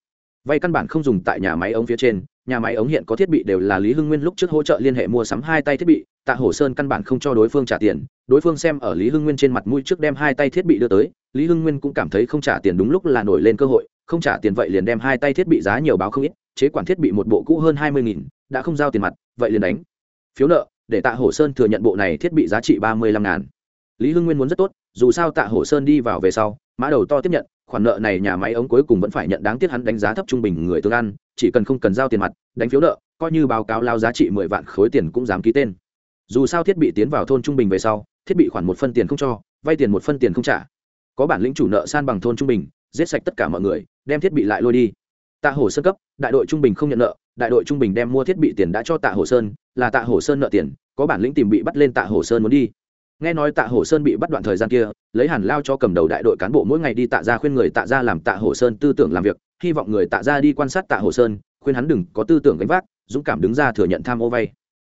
Speaker 1: Vay căn bản không dùng tại nhà máy ống phía trên, nhà máy ống hiện có thiết bị đều là lý hưng nguyên lúc trước hỗ trợ liên hệ mua sắm hai tay thiết bị, tạ hổ sơn căn bản không cho đối phương trả tiền, đối phương xem ở lý hưng nguyên trên mặt mũi trước đem hai tay thiết bị đưa tới, lý hưng nguyên cũng cảm thấy không trả tiền đúng lúc là nổi lên cơ hội, không trả tiền vậy liền đem hai tay thiết bị giá nhiều báo không ít, chế quản thiết bị một bộ cũ hơn hai mươi nghìn, đã không giao tiền mặt, vậy liền đánh. Phiếu nợ, để tạ hổ sơn thừa nhận bộ này thiết bị giá trị ba mươi lăm ngàn lý hưng nguyên muốn rất tốt, dù sao tạ hổ sơn đi vào về sau, mã đầu to tiếp nhận, khoản nợ này nhà máy ống cuối cùng vẫn phải nhận đáng tiếc hắn đánh giá thấp trung bình người tương ăn, chỉ cần không cần giao tiền mặt, đánh phiếu nợ, coi như báo cáo lao giá trị mười vạn khối tiền cũng dám ký tên. Dù sao thiết bị tiến vào thôn trung bình về sau, thiết bị khoản một phân tiền không cho, vay tiền một phân tiền không trả. Có bản lĩnh chủ nợ san bằng thôn trung bình, giết sạch tất cả mọi người, đem thiết bị lại lôi đi. Tạ hồ sơn cấp, đại đội trung bình không nhận nợ, đại đội trung bình đem mua thiết bị tiền đã cho tạ hồ sơn, là tạ hồ sơn nợ tiền, có bản lĩnh tìm bị bắt lên tạ hồ sơn muốn đi nghe nói tạ Hổ sơn bị bắt đoạn thời gian kia, lấy hàn lao cho cầm đầu đại đội cán bộ mỗi ngày đi tạ ra khuyên người tạ ra làm tạ Hổ sơn tư tưởng làm việc, hy vọng người tạ ra đi quan sát tạ Hổ sơn, khuyên hắn đừng có tư tưởng gánh vác, dũng cảm đứng ra thừa nhận tham ô vay.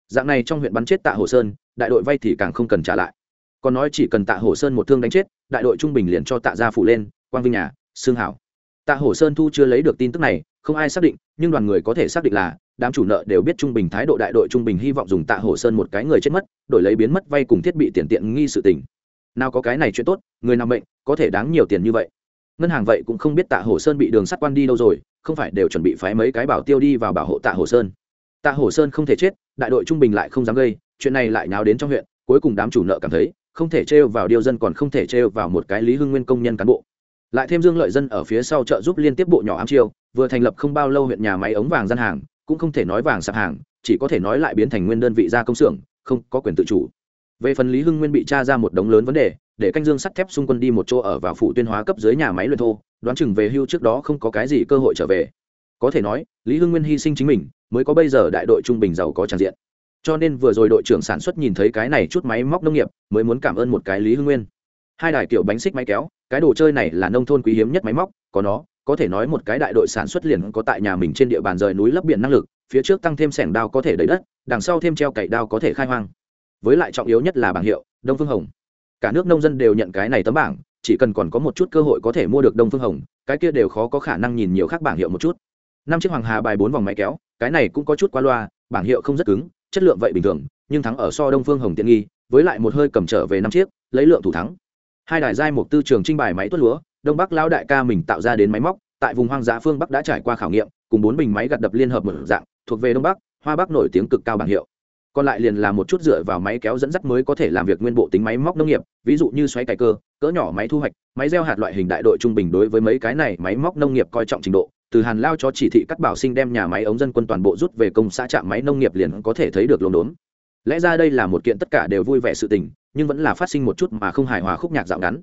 Speaker 1: Dạng này trong huyện bắn chết tạ Hổ sơn, đại đội vay thì càng không cần trả lại. Còn nói chỉ cần tạ Hổ sơn một thương đánh chết, đại đội trung bình liền cho tạ gia phụ lên, quang vinh nhà xương hảo tạ Hổ sơn thu chưa lấy được tin tức này, không ai xác định, nhưng đoàn người có thể xác định là đám chủ nợ đều biết trung bình thái độ đại đội trung bình hy vọng dùng tạ Hổ sơn một cái người chết mất, đổi lấy biến mất vay cùng thiết bị tiền tiện nghi sự tình. Nào có cái này chuyện tốt, người nằm bệnh, có thể đáng nhiều tiền như vậy. Ngân hàng vậy cũng không biết tạ Hổ sơn bị đường sắt quan đi đâu rồi, không phải đều chuẩn bị phái mấy cái bảo tiêu đi vào bảo hộ tạ Hổ sơn. Tạ Hổ sơn không thể chết, đại đội trung bình lại không dám gây, chuyện này lại nháo đến trong huyện, cuối cùng đám chủ nợ cảm thấy, không thể trêu vào điêu dân còn không thể trêu vào một cái lý hưng nguyên công nhân cán bộ lại thêm dương lợi dân ở phía sau trợ giúp liên tiếp bộ nhỏ ám chiêu, vừa thành lập không bao lâu huyện nhà máy ống vàng gian hàng, cũng không thể nói vàng sạp hàng, chỉ có thể nói lại biến thành nguyên đơn vị gia công xưởng, không có quyền tự chủ. Về phần lý hưng nguyên bị tra ra một đống lớn vấn đề, để canh dương sắt thép xung quân đi một chỗ ở vào phủ tuyên hóa cấp dưới nhà máy luyện thô, đoán chừng về hưu trước đó không có cái gì cơ hội trở về. Có thể nói, lý hưng nguyên hy sinh chính mình, mới có bây giờ đại đội trung bình giàu có tràn diện. Cho nên vừa rồi đội trưởng sản xuất nhìn thấy cái này chút máy móc nông nghiệp, mới muốn cảm ơn một cái lý hưng nguyên. Hai đài kiểu bánh xích máy kéo cái đồ chơi này là nông thôn quý hiếm nhất máy móc, có nó, có thể nói một cái đại đội sản xuất liền có tại nhà mình trên địa bàn rời núi lấp biển năng lực, phía trước tăng thêm sẻng đao có thể đẩy đất, đằng sau thêm treo cậy đao có thể khai hoang. Với lại trọng yếu nhất là bảng hiệu, đông phương hồng. Cả nước nông dân đều nhận cái này tấm bảng, chỉ cần còn có một chút cơ hội có thể mua được đông phương hồng, cái kia đều khó có khả năng nhìn nhiều khác bảng hiệu một chút. Năm chiếc hoàng hà bài bốn vòng máy kéo, cái này cũng có chút qua loa, bảng hiệu không rất cứng, chất lượng vậy bình thường, nhưng thắng ở so đông phương hồng tiện nghi, với lại một hơi cầm trở về năm chiếc, lấy lượng thủ thắng hai đài giai mục tư trường trinh bài máy tuốt lúa, đông bắc lao đại ca mình tạo ra đến máy móc, tại vùng hoang dã phương bắc đã trải qua khảo nghiệm, cùng bốn bình máy gặt đập liên hợp một dạng, thuộc về đông bắc, hoa bắc nổi tiếng cực cao bảng hiệu. Còn lại liền là một chút dựa vào máy kéo dẫn dắt mới có thể làm việc nguyên bộ tính máy móc nông nghiệp, ví dụ như xoáy cải cơ, cỡ nhỏ máy thu hoạch, máy gieo hạt loại hình đại đội trung bình đối với mấy cái này máy móc nông nghiệp coi trọng trình độ. Từ hàn lao cho chỉ thị cắt bảo sinh đem nhà máy ống dân quân toàn bộ rút về công xã trạm máy nông nghiệp liền có thể thấy được lồn đốn lẽ ra đây là một kiện tất cả đều vui vẻ sự tình nhưng vẫn là phát sinh một chút mà không hài hòa khúc nhạc dạo ngắn.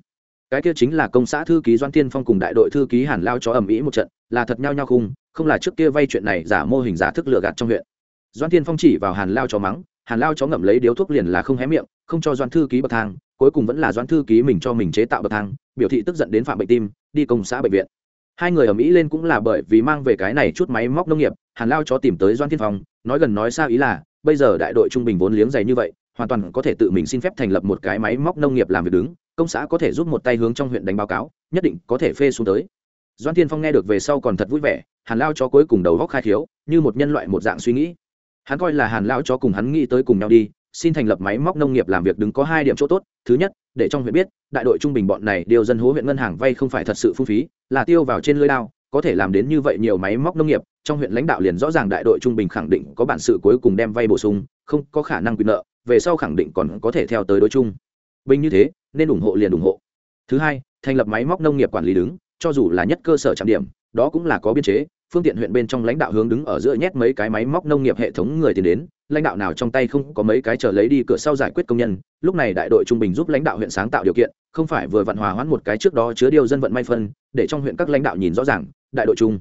Speaker 1: Cái kia chính là công xã thư ký doan tiên phong cùng đại đội thư ký hàn lao cho ầm ĩ một trận, là thật nhau nhau khung, không là trước kia vay chuyện này giả mô hình giả thức lừa gạt trong huyện. Doan tiên phong chỉ vào hàn lao cho mắng, hàn lao chó ngậm lấy điếu thuốc liền là không hé miệng, không cho doan thư ký bậc thang, cuối cùng vẫn là doan thư ký mình cho mình chế tạo bậc thang, biểu thị tức giận đến phạm bệnh tim, đi công xã bệnh viện. Hai người ở mỹ lên cũng là bởi vì mang về cái này chút máy móc nông nghiệp, hàn lao chó tìm tới doan thiên phong, nói gần nói xa ý là, bây giờ đại đội trung bình vốn liếng dày như vậy hoàn toàn có thể tự mình xin phép thành lập một cái máy móc nông nghiệp làm việc đứng, công xã có thể giúp một tay hướng trong huyện đánh báo cáo, nhất định có thể phê xuống tới. Doan thiên phong nghe được về sau còn thật vui vẻ, hàn lao chó cuối cùng đầu góc khai thiếu như một nhân loại một dạng suy nghĩ. Hắn coi là hàn lão cho cùng hắn nghĩ tới cùng nhau đi, xin thành lập máy móc nông nghiệp làm việc đứng có hai điểm chỗ tốt, thứ nhất, để trong huyện biết, đại đội trung bình bọn này điều dân hố huyện ngân hàng vay không phải thật sự phung phí, là tiêu vào trên lưới lao có thể làm đến như vậy nhiều máy móc nông nghiệp, trong huyện lãnh đạo liền rõ ràng đại đội trung bình khẳng định có bản sự cuối cùng đem vay bổ sung, không có khả năng quyền nợ về sau khẳng định còn có thể theo tới đối chung. Bình như thế, nên ủng hộ liền ủng hộ. Thứ hai, thành lập máy móc nông nghiệp quản lý đứng, cho dù là nhất cơ sở trạm điểm, đó cũng là có biên chế, phương tiện huyện bên trong lãnh đạo hướng đứng ở giữa nhét mấy cái máy móc nông nghiệp hệ thống người tiền đến, lãnh đạo nào trong tay không có mấy cái chờ lấy đi cửa sau giải quyết công nhân, lúc này đại đội trung bình giúp lãnh đạo huyện sáng tạo điều kiện, không phải vừa vặn hòa hoãn một cái trước đó chứa điều dân vận may phân, để trong huyện các lãnh đạo nhìn rõ ràng, đại đội trung.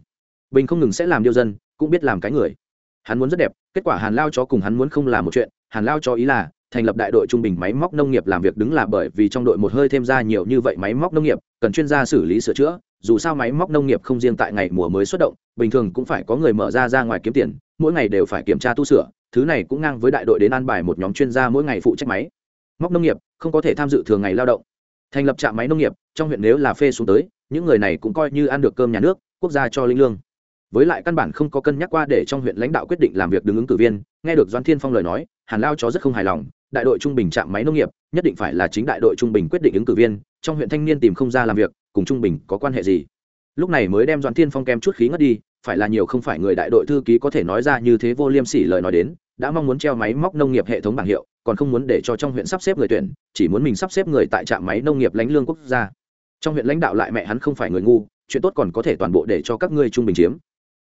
Speaker 1: Bình không ngừng sẽ làm điều dân, cũng biết làm cái người. Hắn muốn rất đẹp, kết quả hàn lao cho cùng hắn muốn không làm một chuyện hàn lao cho ý là, thành lập đại đội trung bình máy móc nông nghiệp làm việc đứng là bởi vì trong đội một hơi thêm ra nhiều như vậy máy móc nông nghiệp, cần chuyên gia xử lý sửa chữa. Dù sao máy móc nông nghiệp không riêng tại ngày mùa mới xuất động, bình thường cũng phải có người mở ra ra ngoài kiếm tiền, mỗi ngày đều phải kiểm tra tu sửa, thứ này cũng ngang với đại đội đến an bài một nhóm chuyên gia mỗi ngày phụ trách máy. Móc nông nghiệp, không có thể tham dự thường ngày lao động. Thành lập trạm máy nông nghiệp, trong huyện nếu là phê xuống tới, những người này cũng coi như ăn được cơm nhà nước, quốc gia cho linh lương với lại căn bản không có cân nhắc qua để trong huyện lãnh đạo quyết định làm việc đứng ứng cử viên, nghe được doan thiên phong lời nói, hàn lao chó rất không hài lòng, đại đội trung bình trạm máy nông nghiệp, nhất định phải là chính đại đội trung bình quyết định ứng cử viên, trong huyện thanh niên tìm không ra làm việc, cùng trung bình có quan hệ gì? Lúc này mới đem doan thiên phong kem chút khí ngất đi, phải là nhiều không phải người đại đội thư ký có thể nói ra như thế vô liêm sỉ lời nói đến, đã mong muốn treo máy móc nông nghiệp hệ thống bảng hiệu, còn không muốn để cho trong huyện sắp xếp người tuyển, chỉ muốn mình sắp xếp người tại trạm máy nông nghiệp lãnh lương quốc gia. Trong huyện lãnh đạo lại mẹ hắn không phải người ngu, chuyện tốt còn có thể toàn bộ để cho các ngươi trung bình chiếm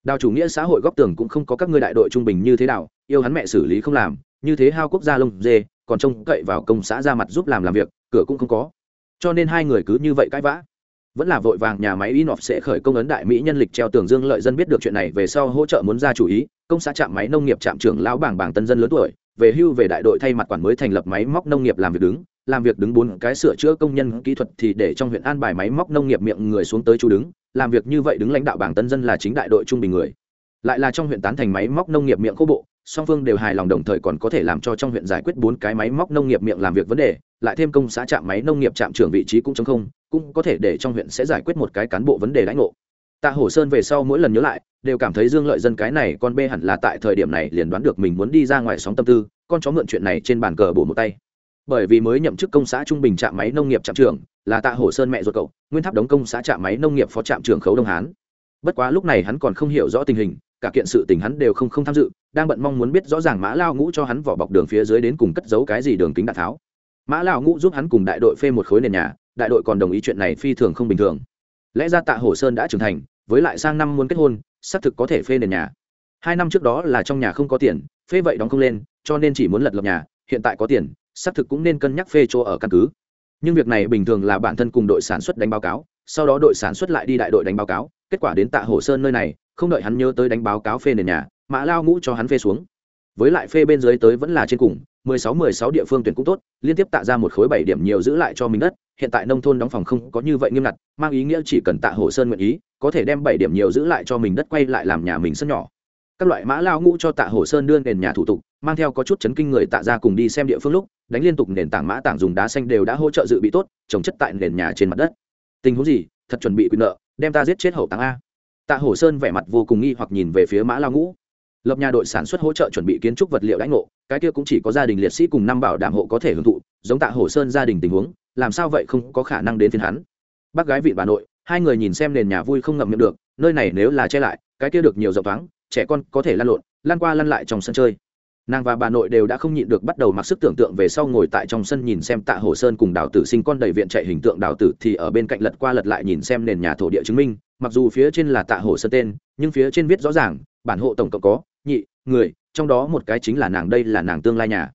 Speaker 1: đào chủ nghĩa xã hội góc tường cũng không có các ngươi đại đội trung bình như thế nào, yêu hắn mẹ xử lý không làm, như thế hao quốc gia lông dê, còn trông cậy vào công xã ra mặt giúp làm làm việc, cửa cũng không có. Cho nên hai người cứ như vậy cãi vã. Vẫn là vội vàng nhà máy inof sẽ khởi công ấn đại mỹ nhân lịch treo tường dương lợi dân biết được chuyện này về sau hỗ trợ muốn ra chủ ý, công xã trạm máy nông nghiệp trạm trưởng lão bảng bảng tân dân lớn tuổi, về hưu về đại đội thay mặt quản mới thành lập máy móc nông nghiệp làm việc đứng, làm việc đứng bốn cái sửa chữa công nhân kỹ thuật thì để trong huyện an bài máy móc nông nghiệp miệng người xuống tới chú đứng làm việc như vậy đứng lãnh đạo bảng tân dân là chính đại đội trung bình người. Lại là trong huyện tán thành máy móc nông nghiệp miệng khô bộ, song phương đều hài lòng đồng thời còn có thể làm cho trong huyện giải quyết bốn cái máy móc nông nghiệp miệng làm việc vấn đề, lại thêm công xã trạm máy nông nghiệp trạm trưởng vị trí cũng chống không, cũng có thể để trong huyện sẽ giải quyết một cái cán bộ vấn đề lãnh ngộ. Tạ hổ sơn về sau mỗi lần nhớ lại, đều cảm thấy dương lợi dân cái này con bê hẳn là tại thời điểm này liền đoán được mình muốn đi ra ngoài sóng tâm tư, con chó mượn chuyện này trên bàn cờ bổ một tay bởi vì mới nhậm chức công xã trung bình trạm máy nông nghiệp trạm trưởng là tạ hổ sơn mẹ ruột cậu, nguyên tháp đóng công xã trạm máy nông nghiệp phó trạm trưởng khấu đông hán. Bất quá lúc này hắn còn không hiểu rõ tình hình, cả kiện sự tình hắn đều không không tham dự, đang bận mong muốn biết rõ ràng mã lao ngũ cho hắn vỏ bọc đường phía dưới đến cùng cất giấu cái gì đường kính đạn tháo. Mã lao ngũ giúp hắn cùng đại đội phê một khối nền nhà, đại đội còn đồng ý chuyện này phi thường không bình thường. Lẽ ra tạ hồ sơn đã trưởng thành, với lại sang năm muốn kết hôn, xác thực có thể phê nền nhà. Hai năm trước đó là trong nhà không có tiền, phê vậy đóng không lên, cho nên chỉ muốn lật lập nhà, hiện tại có tiền xác thực cũng nên cân nhắc phê chỗ ở căn cứ. Nhưng việc này bình thường là bản thân cùng đội sản xuất đánh báo cáo, sau đó đội sản xuất lại đi đại đội đánh báo cáo, kết quả đến tạ hồ sơn nơi này, không đợi hắn nhớ tới đánh báo cáo phê nền nhà, mã lao ngũ cho hắn phê xuống. Với lại phê bên dưới tới vẫn là trên cùng 16-16 địa phương tuyển cũng tốt, liên tiếp tạo ra một khối bảy điểm nhiều giữ lại cho mình đất, hiện tại nông thôn đóng phòng không có như vậy nghiêm ngặt, mang ý nghĩa chỉ cần tạ hồ sơn nguyện ý, có thể đem bảy điểm nhiều giữ lại cho mình đất quay lại làm nhà mình sân nhỏ. Các loại mã lao ngũ cho tạ hồ sơn đưa nền nhà thủ tục mang theo có chút chấn kinh người tạ ra cùng đi xem địa phương lúc, đánh liên tục nền tảng mã tảng dùng đá xanh đều đã hỗ trợ dự bị tốt, trồng chất tại nền nhà trên mặt đất. Tình huống gì? Thật chuẩn bị quyền nợ, đem ta giết chết hậu táng a. Tạ Hổ sơn vẻ mặt vô cùng nghi hoặc nhìn về phía mã lao ngũ. Lập nhà đội sản xuất hỗ trợ chuẩn bị kiến trúc vật liệu đãi ngộ, cái kia cũng chỉ có gia đình liệt sĩ cùng năm bảo đảm hộ có thể hưởng thụ, giống tạ Hổ sơn gia đình tình huống, làm sao vậy không có khả năng đến thiên hắn. Bác gái vị bà nội, hai người nhìn xem nền nhà vui không ngậm miệng được, nơi này nếu là che lại, cái kia được nhiều rộng thoáng, trẻ con có thể lăn lộn, lăn qua lăn lại trong sân chơi nàng và bà nội đều đã không nhịn được bắt đầu mặc sức tưởng tượng về sau ngồi tại trong sân nhìn xem tạ hồ sơn cùng đào tử sinh con đầy viện chạy hình tượng đào tử thì ở bên cạnh lật qua lật lại nhìn xem nền nhà thổ địa chứng minh. Mặc dù phía trên là tạ hồ sơn tên, nhưng phía trên viết rõ ràng, bản hộ tổng cộng có, nhị, người, trong đó một cái chính là nàng đây là nàng tương lai nhà.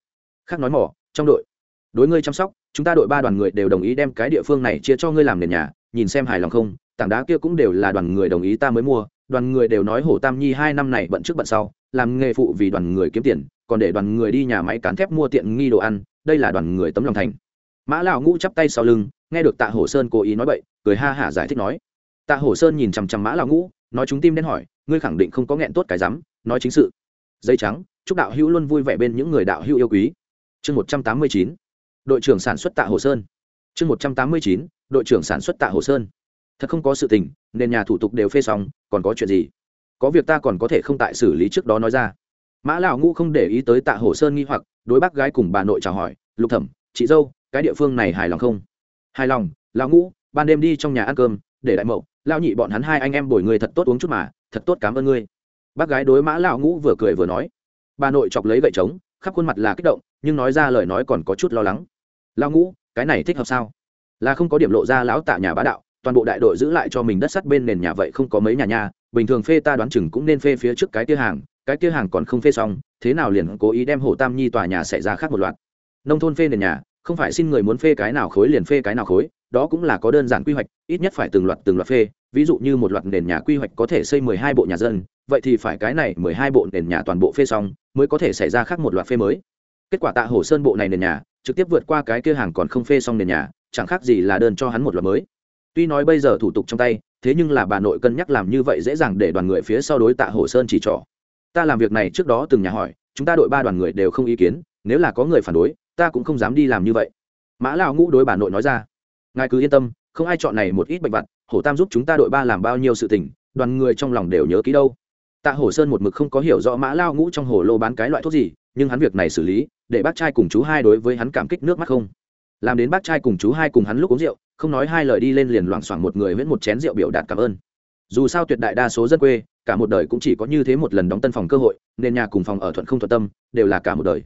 Speaker 1: Khác nói mỏ, trong đội. Đối ngươi chăm sóc, chúng ta đội ba đoàn người đều đồng ý đem cái địa phương này chia cho ngươi làm nền nhà, nhìn xem hài lòng không? Tảng đá kia cũng đều là đoàn người đồng ý ta mới mua. Đoàn người đều nói hổ tam nhi hai năm này bận trước bận sau, làm nghề phụ vì đoàn người kiếm tiền còn để đoàn người đi nhà máy cán thép mua tiện nghi đồ ăn, đây là đoàn người tấm lòng thành. Mã lão ngũ chắp tay sau lưng, nghe được tạ hổ sơn cố ý nói vậy cười ha hả giải thích nói. Tạ hổ sơn nhìn chằm chằm mã lão ngũ, nói chúng tim đen hỏi, ngươi khẳng định không có nghẹn tốt cái rắm, nói chính sự. Dây trắng, chúc đạo hữu luôn vui vẻ bên những người đạo hữu yêu quý. Chương một trăm tám mươi chín, đội trưởng sản xuất tạ hồ sơn. Chương một trăm tám mươi chín, đội trưởng sản xuất tạ hồ sơn. Thật không có sự tình, nên nhà thủ tục đều phê xong, còn có chuyện gì? Có việc ta còn có thể không tại xử lý trước đó nói ra mã lão ngũ không để ý tới tạ hồ sơn nghi hoặc, đối bác gái cùng bà nội chào hỏi, lục thẩm, chị dâu, cái địa phương này hài lòng không? Hài lòng, lão ngũ, ban đêm đi trong nhà ăn cơm, để đại mậu, lão nhị bọn hắn hai anh em bồi người thật tốt uống chút mà, thật tốt cảm ơn ngươi. Bác gái đối mã lão ngũ vừa cười vừa nói. Bà nội chọc lấy gậy trống, khắp khuôn mặt là kích động, nhưng nói ra lời nói còn có chút lo lắng. Lão ngũ, cái này thích hợp sao? Là không có điểm lộ ra lão tạ nhà bá đạo, toàn bộ đại đội giữ lại cho mình đất sắt bên nền nhà vậy không có mấy nhà nhà, bình thường phê ta đoán chừng cũng nên phê phía trước cái tia hàng cái kia hàng còn không phê xong, thế nào liền cố ý đem hồ tam nhi tòa nhà xảy ra khác một loạt. Nông thôn phê nền nhà, không phải xin người muốn phê cái nào khối liền phê cái nào khối, đó cũng là có đơn giản quy hoạch, ít nhất phải từng loạt từng loạt phê. Ví dụ như một loạt nền nhà quy hoạch có thể xây mười hai bộ nhà dân, vậy thì phải cái này mười hai bộ nền nhà toàn bộ phê xong, mới có thể xảy ra khác một loạt phê mới. Kết quả tạ hồ sơn bộ này nền nhà, trực tiếp vượt qua cái kia hàng còn không phê xong nền nhà, chẳng khác gì là đơn cho hắn một loạt mới. Tuy nói bây giờ thủ tục trong tay, thế nhưng là bà nội cân nhắc làm như vậy dễ dàng để đoàn người phía sau đối tạ hồ sơn chỉ trỏ ta làm việc này trước đó từng nhà hỏi, chúng ta đội ba đoàn người đều không ý kiến, nếu là có người phản đối, ta cũng không dám đi làm như vậy. Mã lao ngũ đối bà nội nói ra, ngài cứ yên tâm, không ai chọn này một ít bệnh vặt, hổ tam giúp chúng ta đội ba làm bao nhiêu sự tình, đoàn người trong lòng đều nhớ kỹ đâu. Tạ hổ sơn một mực không có hiểu rõ mã lao ngũ trong hồ lô bán cái loại thuốc gì, nhưng hắn việc này xử lý, để bác trai cùng chú hai đối với hắn cảm kích nước mắt không. Làm đến bác trai cùng chú hai cùng hắn lúc uống rượu, không nói hai lời đi lên liền loảng xoảng một người viễn một chén rượu biểu đạt cảm ơn dù sao tuyệt đại đa số dân quê, cả một đời cũng chỉ có như thế một lần đóng tân phòng cơ hội, nên nhà cùng phòng ở thuận không thuận tâm, đều là cả một đời.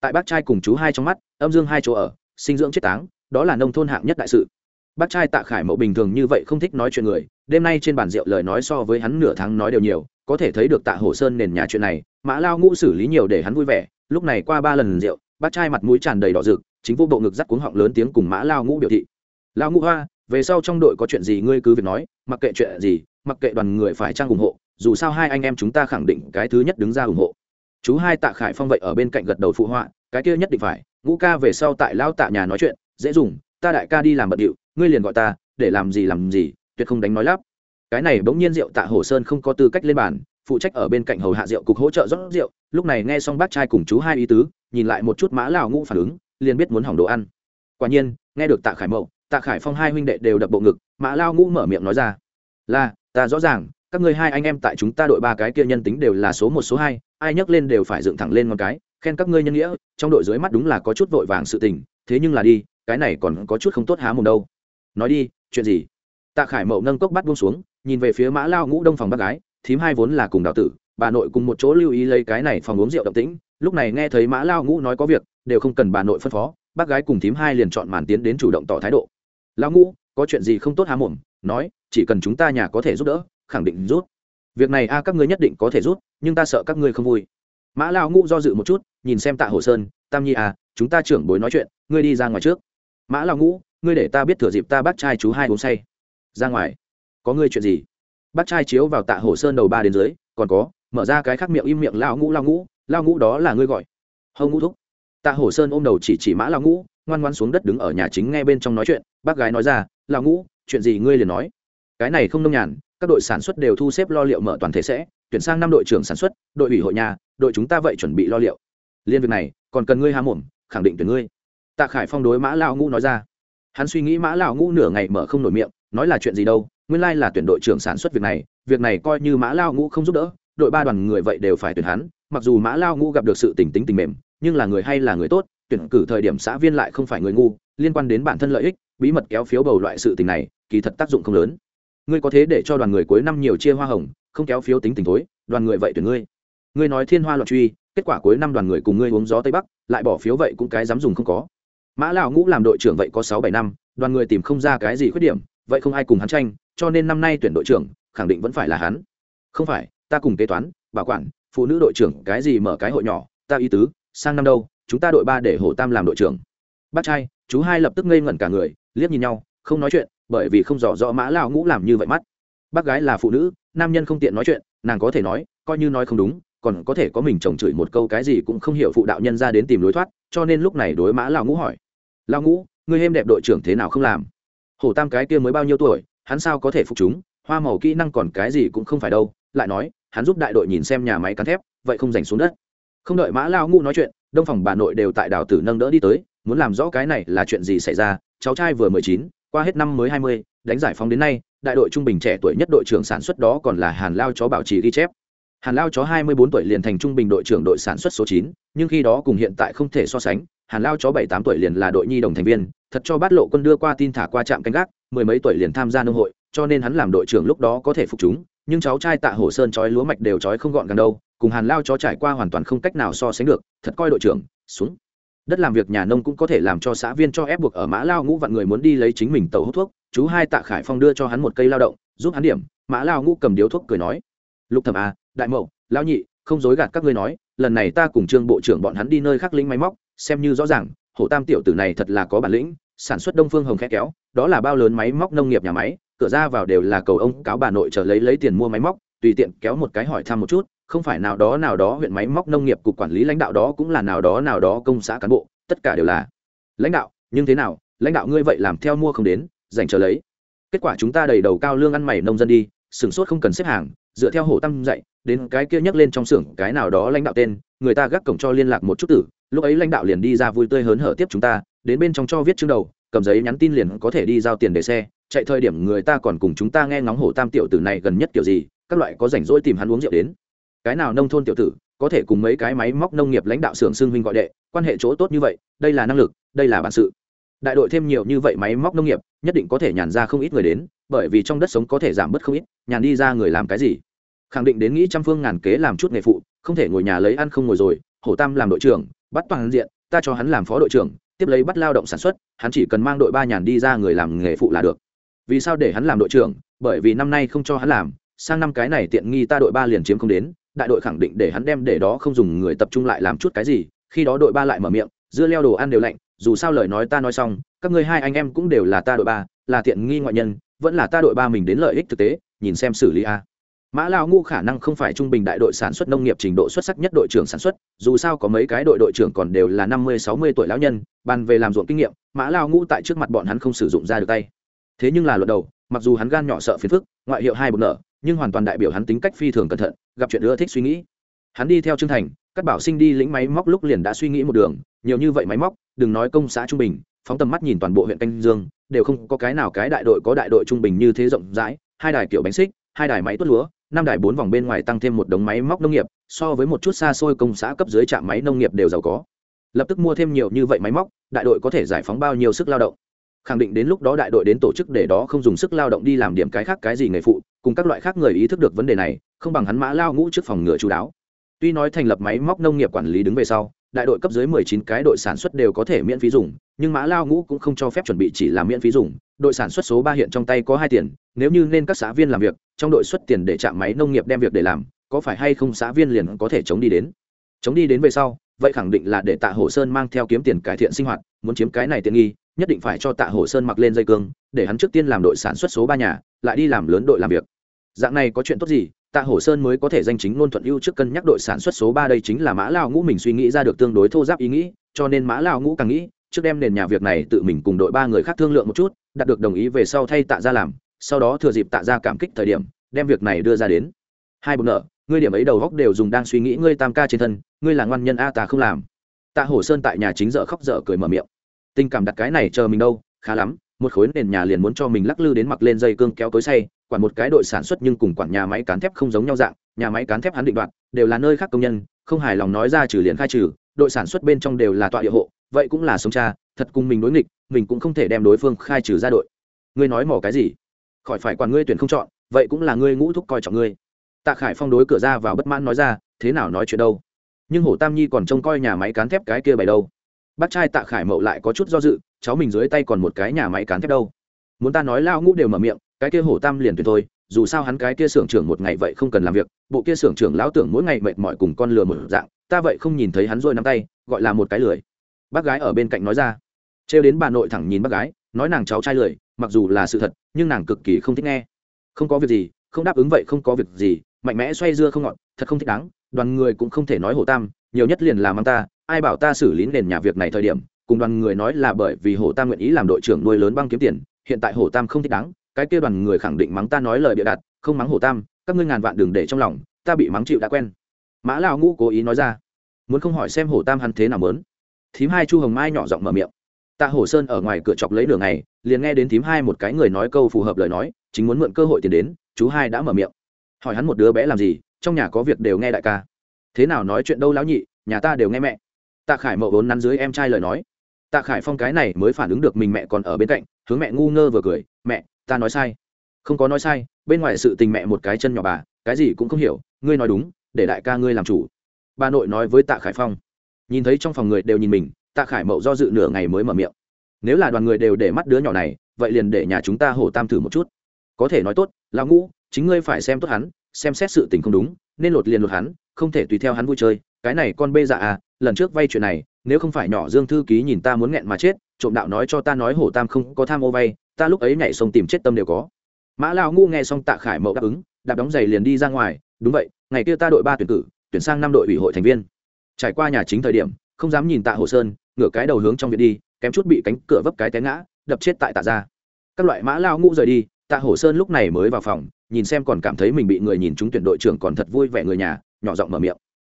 Speaker 1: Tại bác trai cùng chú hai trong mắt, âm dương hai chỗ ở, sinh dưỡng chết táng, đó là nông thôn hạng nhất đại sự. Bác trai tạ khải mậu bình thường như vậy không thích nói chuyện người, đêm nay trên bàn rượu lời nói so với hắn nửa tháng nói đều nhiều, có thể thấy được tạ hồ sơn nền nhà chuyện này, mã lao ngũ xử lý nhiều để hắn vui vẻ, lúc này qua ba lần rượu, bác trai mặt mũi tràn đầy đỏ rực, chính vô bộ ngực dắt cuống họng lớn tiếng cùng mã lao ngũ biểu thị. Lao ngũ hoa về sau trong đội có chuyện gì ngươi cứ việc nói, mặc kệ chuyện gì, mặc kệ đoàn người phải trang ủng hộ, dù sao hai anh em chúng ta khẳng định cái thứ nhất đứng ra ủng hộ. Chú hai tạ khải phong vậy ở bên cạnh gật đầu phụ họa, cái kia nhất định phải, ngũ ca về sau tại lao tạ nhà nói chuyện, dễ dùng, ta đại ca đi làm bận điệu, ngươi liền gọi ta, để làm gì làm gì, tuyệt không đánh nói lắp. Cái này bỗng nhiên rượu tạ hồ sơn không có tư cách lên bàn, phụ trách ở bên cạnh hầu hạ rượu cục hỗ trợ rót rượu, lúc này nghe xong bác trai cùng chú hai ý tứ, nhìn lại một chút mã lào ngũ phản ứng, liền biết muốn hỏng đồ ăn. Quả nhiên, nghe được tạ khải mậu tạ khải phong hai huynh đệ đều đập bộ ngực, mã lao ngũ mở miệng nói ra. Là, ta rõ ràng, các ngươi hai anh em tại chúng ta đội ba cái kia nhân tính đều là số một, số hai, ai nhắc lên đều phải dựng thẳng lên một cái, khen các ngươi nhân nghĩa, trong đội dưới mắt đúng là có chút vội vàng sự tình, thế nhưng là đi, cái này còn có chút không tốt há mồm đâu. Nói đi, chuyện gì? Tạ khải mậu nâng cốc bắt buông xuống, nhìn về phía mã lao ngũ đông phòng bác gái, thím hai vốn là cùng đào tử, bà nội cùng một chỗ lưu ý lấy cái này phòng uống rượu động tĩnh, lúc này nghe thấy mã lao ngũ nói có việc, đều không cần bà nội phân phó, bác gái cùng thím hai liền chọn màn tiến đến chủ động tỏ thái độ. Lão ngũ, có chuyện gì không tốt há mồm, nói, chỉ cần chúng ta nhà có thể giúp đỡ, khẳng định rút. Việc này a, các ngươi nhất định có thể rút, nhưng ta sợ các ngươi không vui. Mã Lão ngũ do dự một chút, nhìn xem tạ hồ sơn, tam nhi à chúng ta trưởng bối nói chuyện, ngươi đi ra ngoài trước. Mã Lão ngũ, ngươi để ta biết thừa dịp ta bác trai chú hai uống say. Ra ngoài. Có ngươi chuyện gì? Bác trai chiếu vào tạ hồ sơn đầu ba đến dưới, còn có, mở ra cái khác miệng im miệng Lão ngũ Lão ngũ Lão ngũ đó là ngươi gọi. Hâu ngũ thúc. Tạ hồ sơn ôm đầu chỉ chỉ mã Lão ngũ, ngoan ngoan xuống đất đứng ở nhà chính nghe bên trong nói chuyện bác gái nói ra là ngũ, chuyện gì ngươi liền nói? Cái này không nông nhàn, các đội sản xuất đều thu xếp lo liệu mở toàn thể sẽ, tuyển sang năm đội trưởng sản xuất, đội ủy hội nhà, đội chúng ta vậy chuẩn bị lo liệu. Liên việc này, còn cần ngươi há mồm, khẳng định tuyển ngươi. Tạ khải phong đối mã lao ngũ nói ra. Hắn suy nghĩ mã lao ngũ nửa ngày mở không nổi miệng, nói là chuyện gì đâu, nguyên lai là tuyển đội trưởng sản xuất việc này việc này coi như mã lao ngũ không giúp đỡ, đội ba đoàn người vậy đều phải tuyển hắn, mặc dù mã lao ngũ gặp được sự tình tính tình mềm, nhưng là người hay là người tốt tuyển cử thời điểm xã viên lại không phải người ngu, liên quan đến bản thân lợi ích, bí mật kéo phiếu bầu loại sự tình này, kỳ thật tác dụng không lớn. Ngươi có thế để cho đoàn người cuối năm nhiều chia hoa hồng, không kéo phiếu tính tình tối đoàn người vậy tuyển ngươi. Ngươi nói thiên hoa loạn truy, kết quả cuối năm đoàn người cùng ngươi uống gió tây bắc, lại bỏ phiếu vậy cũng cái dám dùng không có. Mã lão ngũ làm đội trưởng vậy có sáu bảy năm, đoàn người tìm không ra cái gì khuyết điểm, vậy không ai cùng hắn tranh, cho nên năm nay tuyển đội trưởng, khẳng định vẫn phải là hắn. Không phải, ta cùng kế toán, bảo quản, phụ nữ đội trưởng, cái gì mở cái hội nhỏ, ta ý tứ, sang năm đâu chúng ta đội ba để hồ tam làm đội trưởng. Bác trai, chú hai lập tức ngây ngẩn cả người, liếc nhìn nhau, không nói chuyện, bởi vì không rõ rõ mã lão ngũ làm như vậy mắt. Bác gái là phụ nữ, nam nhân không tiện nói chuyện, nàng có thể nói, coi như nói không đúng, còn có thể có mình chồng chửi một câu cái gì cũng không hiểu phụ đạo nhân ra đến tìm lối thoát, cho nên lúc này đối mã lão ngũ hỏi. Lão ngũ người êm đẹp đội trưởng thế nào không làm? Hổ tam cái kia mới bao nhiêu tuổi, hắn sao có thể phục chúng, hoa màu kỹ năng còn cái gì cũng không phải đâu. Lại nói, hắn giúp đại đội nhìn xem nhà máy cắn thép, vậy không dành xuống đất. Không đợi mã lao ngũ nói chuyện đông phòng bà nội đều tại đào tử nâng đỡ đi tới, muốn làm rõ cái này là chuyện gì xảy ra, cháu trai vừa mười chín, qua hết năm mới hai mươi, đánh giải phóng đến nay, đại đội trung bình trẻ tuổi nhất đội trưởng sản xuất đó còn là hàn lao chó bảo trì ghi chép. Hàn lao chó hai mươi bốn tuổi liền thành trung bình đội trưởng đội sản xuất số chín, nhưng khi đó cùng hiện tại không thể so sánh, hàn lao chó bảy tám tuổi liền là đội nhi đồng thành viên, thật cho bát lộ quân đưa qua tin thả qua trạm canh gác, mười mấy tuổi liền tham gia nông hội, cho nên hắn làm đội trưởng lúc đó có thể phục chúng, nhưng cháu trai tạ hồ sơn trói lúa mạch đều trói không gọn gần đâu cùng hàn lao chó trải qua hoàn toàn không cách nào so sánh được, thật coi đội trưởng, xuống. Đất làm việc nhà nông cũng có thể làm cho xã viên cho ép buộc ở mã lao ngũ vạn người muốn đi lấy chính mình tàu hút thuốc. Chú hai tạ khải phong đưa cho hắn một cây lao động, giúp hắn điểm. Mã lao ngũ cầm điếu thuốc cười nói, lục thẩm à đại mậu, lao nhị, không dối gạt các ngươi nói, lần này ta cùng trương bộ trưởng bọn hắn đi nơi khác lĩnh máy móc, xem như rõ ràng hổ tam tiểu tử này thật là có bản lĩnh, sản xuất đông phương hồng khẽ kéo, đó là bao lớn máy móc nông nghiệp nhà máy, cửa ra vào đều là cầu ông cáo bà nội trở lấy lấy tiền mua máy móc, tùy tiện kéo một cái hỏi thăm một chút không phải nào đó nào đó huyện máy móc nông nghiệp cục quản lý lãnh đạo đó cũng là nào đó nào đó công xã cán bộ, tất cả đều là, lãnh đạo, nhưng thế nào? Lãnh đạo ngươi vậy làm theo mua không đến, dành chờ lấy. Kết quả chúng ta đầy đầu cao lương ăn mày nông dân đi, sửng sốt không cần xếp hàng, dựa theo hổ tăng dạy, đến cái kia nhắc lên trong xưởng cái nào đó lãnh đạo tên, người ta gác cổng cho liên lạc một chút tử, lúc ấy lãnh đạo liền đi ra vui tươi hớn hở tiếp chúng ta, đến bên trong cho viết chương đầu, cầm giấy nhắn tin liền có thể đi giao tiền để xe, chạy thời điểm người ta còn cùng chúng ta nghe ngóng hổ tam tiểu tử này gần nhất kiểu gì, các loại có rảnh rỗi tìm hắn uống rượu đến cái nào nông thôn tiểu tử, có thể cùng mấy cái máy móc nông nghiệp lãnh đạo xưởng xương huynh gọi đệ, quan hệ chỗ tốt như vậy, đây là năng lực, đây là bản sự. Đại đội thêm nhiều như vậy máy móc nông nghiệp, nhất định có thể nhàn ra không ít người đến, bởi vì trong đất sống có thể giảm bớt không ít, nhàn đi ra người làm cái gì? Khẳng định đến nghĩ trăm phương ngàn kế làm chút nghề phụ, không thể ngồi nhà lấy ăn không ngồi rồi, hổ tam làm đội trưởng, bắt toàn diện, ta cho hắn làm phó đội trưởng, tiếp lấy bắt lao động sản xuất, hắn chỉ cần mang đội ba nhàn đi ra người làm nghề phụ là được. Vì sao để hắn làm đội trưởng? Bởi vì năm nay không cho hắn làm, sang năm cái này tiện nghi ta đội ba liền chiếm không đến đại đội khẳng định để hắn đem để đó không dùng người tập trung lại làm chút cái gì, khi đó đội ba lại mở miệng, dưa leo đồ ăn đều lạnh, dù sao lời nói ta nói xong, các ngươi hai anh em cũng đều là ta đội ba, là tiện nghi ngoại nhân, vẫn là ta đội ba mình đến lợi ích thực tế, nhìn xem xử lý a. Mã lao ngu khả năng không phải trung bình đại đội sản xuất nông nghiệp trình độ xuất sắc nhất đội trưởng sản xuất, dù sao có mấy cái đội đội trưởng còn đều là năm mươi, sáu mươi tuổi lão nhân, bàn về làm ruộng kinh nghiệm, mã lao ngu tại trước mặt bọn hắn không sử dụng ra được tay. Thế nhưng là luật đầu, mặc dù hắn gan nhỏ sợ phiền phức, ngoại hiệu hai bột nợ nhưng hoàn toàn đại biểu hắn tính cách phi thường cẩn thận, gặp chuyện ưa thích suy nghĩ. Hắn đi theo trương thành các bảo sinh đi lĩnh máy móc lúc liền đã suy nghĩ một đường, nhiều như vậy máy móc, đừng nói công xã trung bình, phóng tầm mắt nhìn toàn bộ huyện canh dương, đều không có cái nào cái đại đội có đại đội trung bình như thế rộng rãi, hai đài kiểu bánh xích, hai đài máy tuốt lúa, năm đài bốn vòng bên ngoài tăng thêm một đống máy móc nông nghiệp, so với một chút xa xôi công xã cấp dưới trạm máy nông nghiệp đều giàu có. Lập tức mua thêm nhiều như vậy máy móc, đại đội có thể giải phóng bao nhiêu sức lao động. Khẳng định đến lúc đó đại đội đến tổ chức để đó không dùng sức lao động đi làm điểm cái khác cái gì nghề phụ cùng các loại khác người ý thức được vấn đề này, không bằng hắn mã lao ngũ trước phòng ngựa chú đáo. Tuy nói thành lập máy móc nông nghiệp quản lý đứng về sau, đại đội cấp dưới 19 cái đội sản xuất đều có thể miễn phí dùng, nhưng mã lao ngũ cũng không cho phép chuẩn bị chỉ làm miễn phí dùng. Đội sản xuất số ba hiện trong tay có hai tiền, nếu như nên các xã viên làm việc, trong đội xuất tiền để chạm máy nông nghiệp đem việc để làm, có phải hay không xã viên liền có thể chống đi đến? Chống đi đến về sau, vậy khẳng định là để tạ hổ sơn mang theo kiếm tiền cải thiện sinh hoạt, muốn chiếm cái này tiện nghi, nhất định phải cho tạ hổ sơn mặc lên dây cương, để hắn trước tiên làm đội sản xuất số ba nhà, lại đi làm lớn đội làm việc dạng này có chuyện tốt gì, tạ hổ sơn mới có thể danh chính ngôn thuận ưu trước cân nhắc đội sản xuất số ba đây chính là mã lao ngũ mình suy nghĩ ra được tương đối thô giáp ý nghĩ, cho nên mã lao ngũ càng nghĩ, trước đem nền nhà việc này tự mình cùng đội ba người khác thương lượng một chút, đạt được đồng ý về sau thay tạ ra làm, sau đó thừa dịp tạ ra cảm kích thời điểm, đem việc này đưa ra đến. Hai bụng nợ, ngươi điểm ấy đầu góc đều dùng đang suy nghĩ ngươi tam ca trên thân, ngươi là ngoan nhân a ta không làm. Tạ hổ sơn tại nhà chính dợ khóc dở cười mở miệng. Tình cảm đặt cái này chờ mình đâu, khá lắm, một khối nền nhà liền muốn cho mình lắc lư đến mặc lên dây cương kéo cối say quản một cái đội sản xuất nhưng cùng quản nhà máy cán thép không giống nhau dạng, nhà máy cán thép hắn định đoạt, đều là nơi khác công nhân, không hài lòng nói ra trừ liền khai trừ, đội sản xuất bên trong đều là tọa địa hộ, vậy cũng là sống cha, thật cùng mình đối nghịch, mình cũng không thể đem đối phương khai trừ ra đội. Ngươi nói mỏ cái gì? Khỏi phải quản ngươi tuyển không chọn, vậy cũng là ngươi ngũ thúc coi trọng ngươi. Tạ khải phong đối cửa ra vào bất mãn nói ra, thế nào nói chuyện đâu? Nhưng hổ tam nhi còn trông coi nhà máy cán thép cái kia bày đâu? Bác trai tạ khải mậu lại có chút do dự, cháu mình dưới tay còn một cái nhà máy cán thép đâu? Muốn ta nói lao ngũ đều mở miệng cái kia hổ tam liền tuyển thôi dù sao hắn cái kia xưởng trưởng một ngày vậy không cần làm việc bộ kia xưởng trưởng lão tưởng mỗi ngày mệt mỏi cùng con lừa một dạng ta vậy không nhìn thấy hắn rôi nắm tay gọi là một cái lười. Bác gái ở bên cạnh nói ra. Trêu đến bà nội thẳng nhìn bác gái nói nàng cháu trai lười mặc dù là sự thật nhưng nàng cực kỳ không thích nghe. Không có việc gì không đáp ứng vậy không có việc gì mạnh mẽ xoay dưa không ngọn, thật không thích đáng đoàn người cũng không thể nói hổ tam nhiều nhất liền làm mang ta ai bảo ta xử lý nền nhà việc này thời điểm cùng đoàn người nói là bởi vì hổ tam nguyện ý làm đội trưởng nuôi lớn băng kiếm tiền hiện tại hổ tam không thích đáng cái kia đoàn người khẳng định mắng ta nói lời bịa đặt, không mắng hổ tam, các ngươi ngàn vạn đừng để trong lòng, ta bị mắng chịu đã quen. Mã lao ngũ cố ý nói ra, muốn không hỏi xem hổ tam hắn thế nào mớn thím hai chu hồng mai nhỏ giọng mở miệng tạ hổ sơn ở ngoài cửa chọc lấy đường này liền nghe đến thím hai một cái người nói câu phù hợp lời nói, chính muốn mượn cơ hội tiền đến, chú hai đã mở miệng. Hỏi hắn một đứa bé làm gì, trong nhà có việc đều nghe đại ca. Thế nào nói chuyện đâu lão nhị, nhà ta đều nghe mẹ. Tạ khải mậu vốn nắn dưới em trai lời nói. Tạ khải phong cái này mới phản ứng được mình mẹ còn ở bên cạnh, hướng mẹ ngu ngơ vừa cười, mẹ ta nói sai. Không có nói sai, bên ngoài sự tình mẹ một cái chân nhỏ bà, cái gì cũng không hiểu, ngươi nói đúng, để đại ca ngươi làm chủ. Bà nội nói với tạ khải phong. Nhìn thấy trong phòng người đều nhìn mình, tạ khải mậu do dự nửa ngày mới mở miệng. Nếu là đoàn người đều để mắt đứa nhỏ này, vậy liền để nhà chúng ta hổ tam thử một chút. Có thể nói tốt, lão ngũ, chính ngươi phải xem tốt hắn, xem xét sự tình không đúng, nên lột liền lột hắn, không thể tùy theo hắn vui chơi. Cái này con bê dạ à lần trước vay chuyện này, nếu không phải nhỏ dương thư ký nhìn ta muốn nghẹn mà chết, trộm đạo nói cho ta nói hổ tam không có tham ô vay ta lúc ấy nhảy sông tìm chết tâm đều có. Mã lao ngu nghe xong tạ khải mậu đáp ứng, đạp đóng giày liền đi ra ngoài. Đúng vậy, ngày kia ta đội ba tuyển cử, tuyển sang năm đội ủy hội thành viên. Trải qua nhà chính thời điểm, không dám nhìn tạ hồ sơn, ngửa cái đầu hướng trong viện đi, kém chút bị cánh cửa vấp cái té ngã, đập chết tại tạ ra các loại mã lao ngu rời đi, tạ hồ sơn lúc này mới vào phòng, nhìn xem còn cảm thấy mình bị người nhìn chúng tuyển đội trưởng còn thật vui vẻ người nhà, nhỏ giọng mở miệng.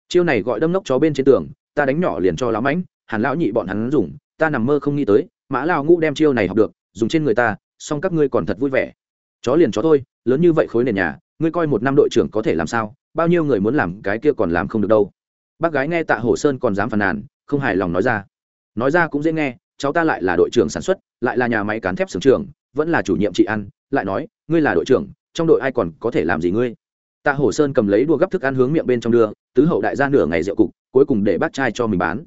Speaker 1: Chiêu này gọi đâm nóc chó bên trên tường, ta đánh nhỏ liền cho láo mãnh, hàn lão nhị bọn hắn dùng, ta nằm mơ không nghĩ tới, mã lao ngu đem chiêu này học được dùng trên người ta, song các ngươi còn thật vui vẻ. Chó liền chó thôi, lớn như vậy khối nền nhà, ngươi coi một năm đội trưởng có thể làm sao, bao nhiêu người muốn làm cái kia còn làm không được đâu. Bác gái nghe tạ hồ sơn còn dám phàn nàn, không hài lòng nói ra. Nói ra cũng dễ nghe, cháu ta lại là đội trưởng sản xuất, lại là nhà máy cán thép xưởng trường vẫn là chủ nhiệm chị ăn, lại nói, ngươi là đội trưởng, trong đội ai còn có thể làm gì ngươi? Tạ hồ sơn cầm lấy đua gấp thức ăn hướng miệng bên trong đưa, tứ hậu đại gia nửa ngày rượu cục, cuối cùng để bác trai cho mình bán.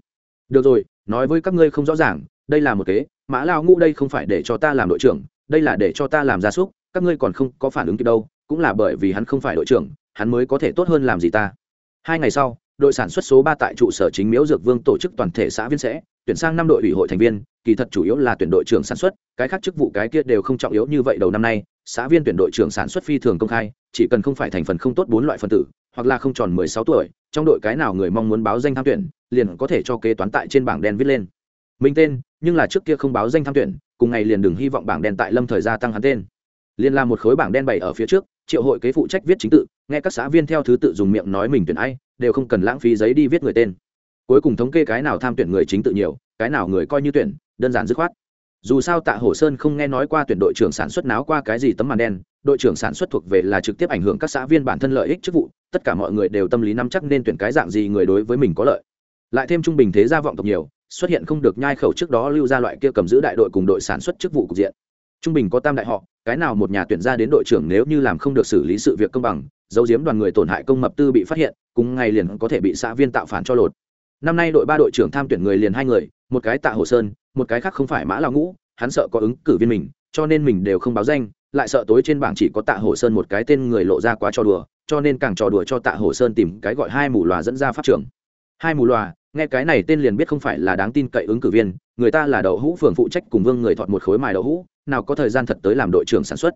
Speaker 1: Được rồi, nói với các ngươi không rõ ràng, đây là một kế mã lao ngũ đây không phải để cho ta làm đội trưởng, đây là để cho ta làm gia súc, các ngươi còn không có phản ứng kịp đâu, cũng là bởi vì hắn không phải đội trưởng, hắn mới có thể tốt hơn làm gì ta. Hai ngày sau, đội sản xuất số ba tại trụ sở chính miếu dược vương tổ chức toàn thể xã viên sẽ, tuyển sang năm đội ủy hội thành viên, kỳ thật chủ yếu là tuyển đội trưởng sản xuất, cái khác chức vụ cái kia đều không trọng yếu như vậy đầu năm nay, xã viên tuyển đội trưởng sản xuất phi thường công khai, chỉ cần không phải thành phần không tốt bốn loại phân tử, hoặc là không tròn mười sáu tuổi, trong đội cái nào người mong muốn báo danh tham tuyển, liền có thể cho kế toán tại trên bảng đen viết lên mình tên, nhưng là trước kia không báo danh tham tuyển, cùng ngày liền đừng hy vọng bảng đen tại lâm thời gia tăng hắn tên. Liền làm một khối bảng đen bày ở phía trước, triệu hội kế phụ trách viết chính tự, nghe các xã viên theo thứ tự dùng miệng nói mình tuyển ai, đều không cần lãng phí giấy đi viết người tên. Cuối cùng thống kê cái nào tham tuyển người chính tự nhiều, cái nào người coi như tuyển, đơn giản dứt khoát. Dù sao tạ hổ sơn không nghe nói qua tuyển đội trưởng sản xuất náo qua cái gì tấm màn đen, đội trưởng sản xuất thuộc về là trực tiếp ảnh hưởng các xã viên bản thân lợi ích chức vụ, tất cả mọi người đều tâm lý nắm chắc nên tuyển cái dạng gì người đối với mình có lợi lại thêm trung bình thế gia vọng tộc nhiều, xuất hiện không được nhai khẩu trước đó lưu ra loại kia cầm giữ đại đội cùng đội sản xuất chức vụ cục diện. Trung bình có tam đại họ, cái nào một nhà tuyển ra đến đội trưởng nếu như làm không được xử lý sự việc công bằng dấu diếm đoàn người tổn hại công mập tư bị phát hiện, cùng ngày liền có thể bị xã viên tạo phản cho lột. Năm nay đội ba đội trưởng tham tuyển người liền hai người, một cái tạ hồ sơn, một cái khác không phải mã lao ngũ, hắn sợ có ứng cử viên mình, cho nên mình đều không báo danh, lại sợ tối trên bảng chỉ có tạ hồ sơn một cái tên người lộ ra quá trò đùa, cho nên càng trò đùa cho tạ hồ sơn tìm cái gọi hai mù lòa dẫn ra pháp trưởng hai mù loà, nghe cái này tên liền biết không phải là đáng tin cậy ứng cử viên, người ta là đậu hũ phường phụ trách cùng vương người thọt một khối mài đậu hũ, nào có thời gian thật tới làm đội trưởng sản xuất.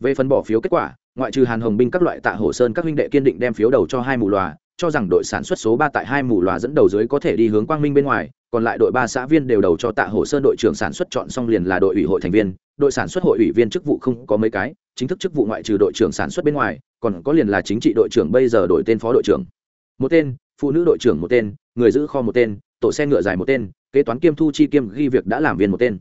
Speaker 1: Về phần bỏ phiếu kết quả, ngoại trừ hàn hồng binh các loại tạ hồ sơn các huynh đệ kiên định đem phiếu đầu cho hai mù loà, cho rằng đội sản xuất số ba tại hai mù loà dẫn đầu dưới có thể đi hướng quang minh bên ngoài, còn lại đội ba xã viên đều đầu cho tạ hồ sơn đội trưởng sản xuất chọn xong liền là đội ủy hội thành viên, đội sản xuất hội ủy viên chức vụ không có mấy cái, chính thức chức vụ ngoại trừ đội trưởng sản xuất bên ngoài, còn có liền là chính trị đội trưởng bây giờ đổi tên phó đội trưởng. Một tên phụ nữ đội trưởng một tên, người giữ kho một tên, tổ xe ngựa dài một tên, kế toán kiêm thu chi kiêm ghi việc đã làm viên một tên.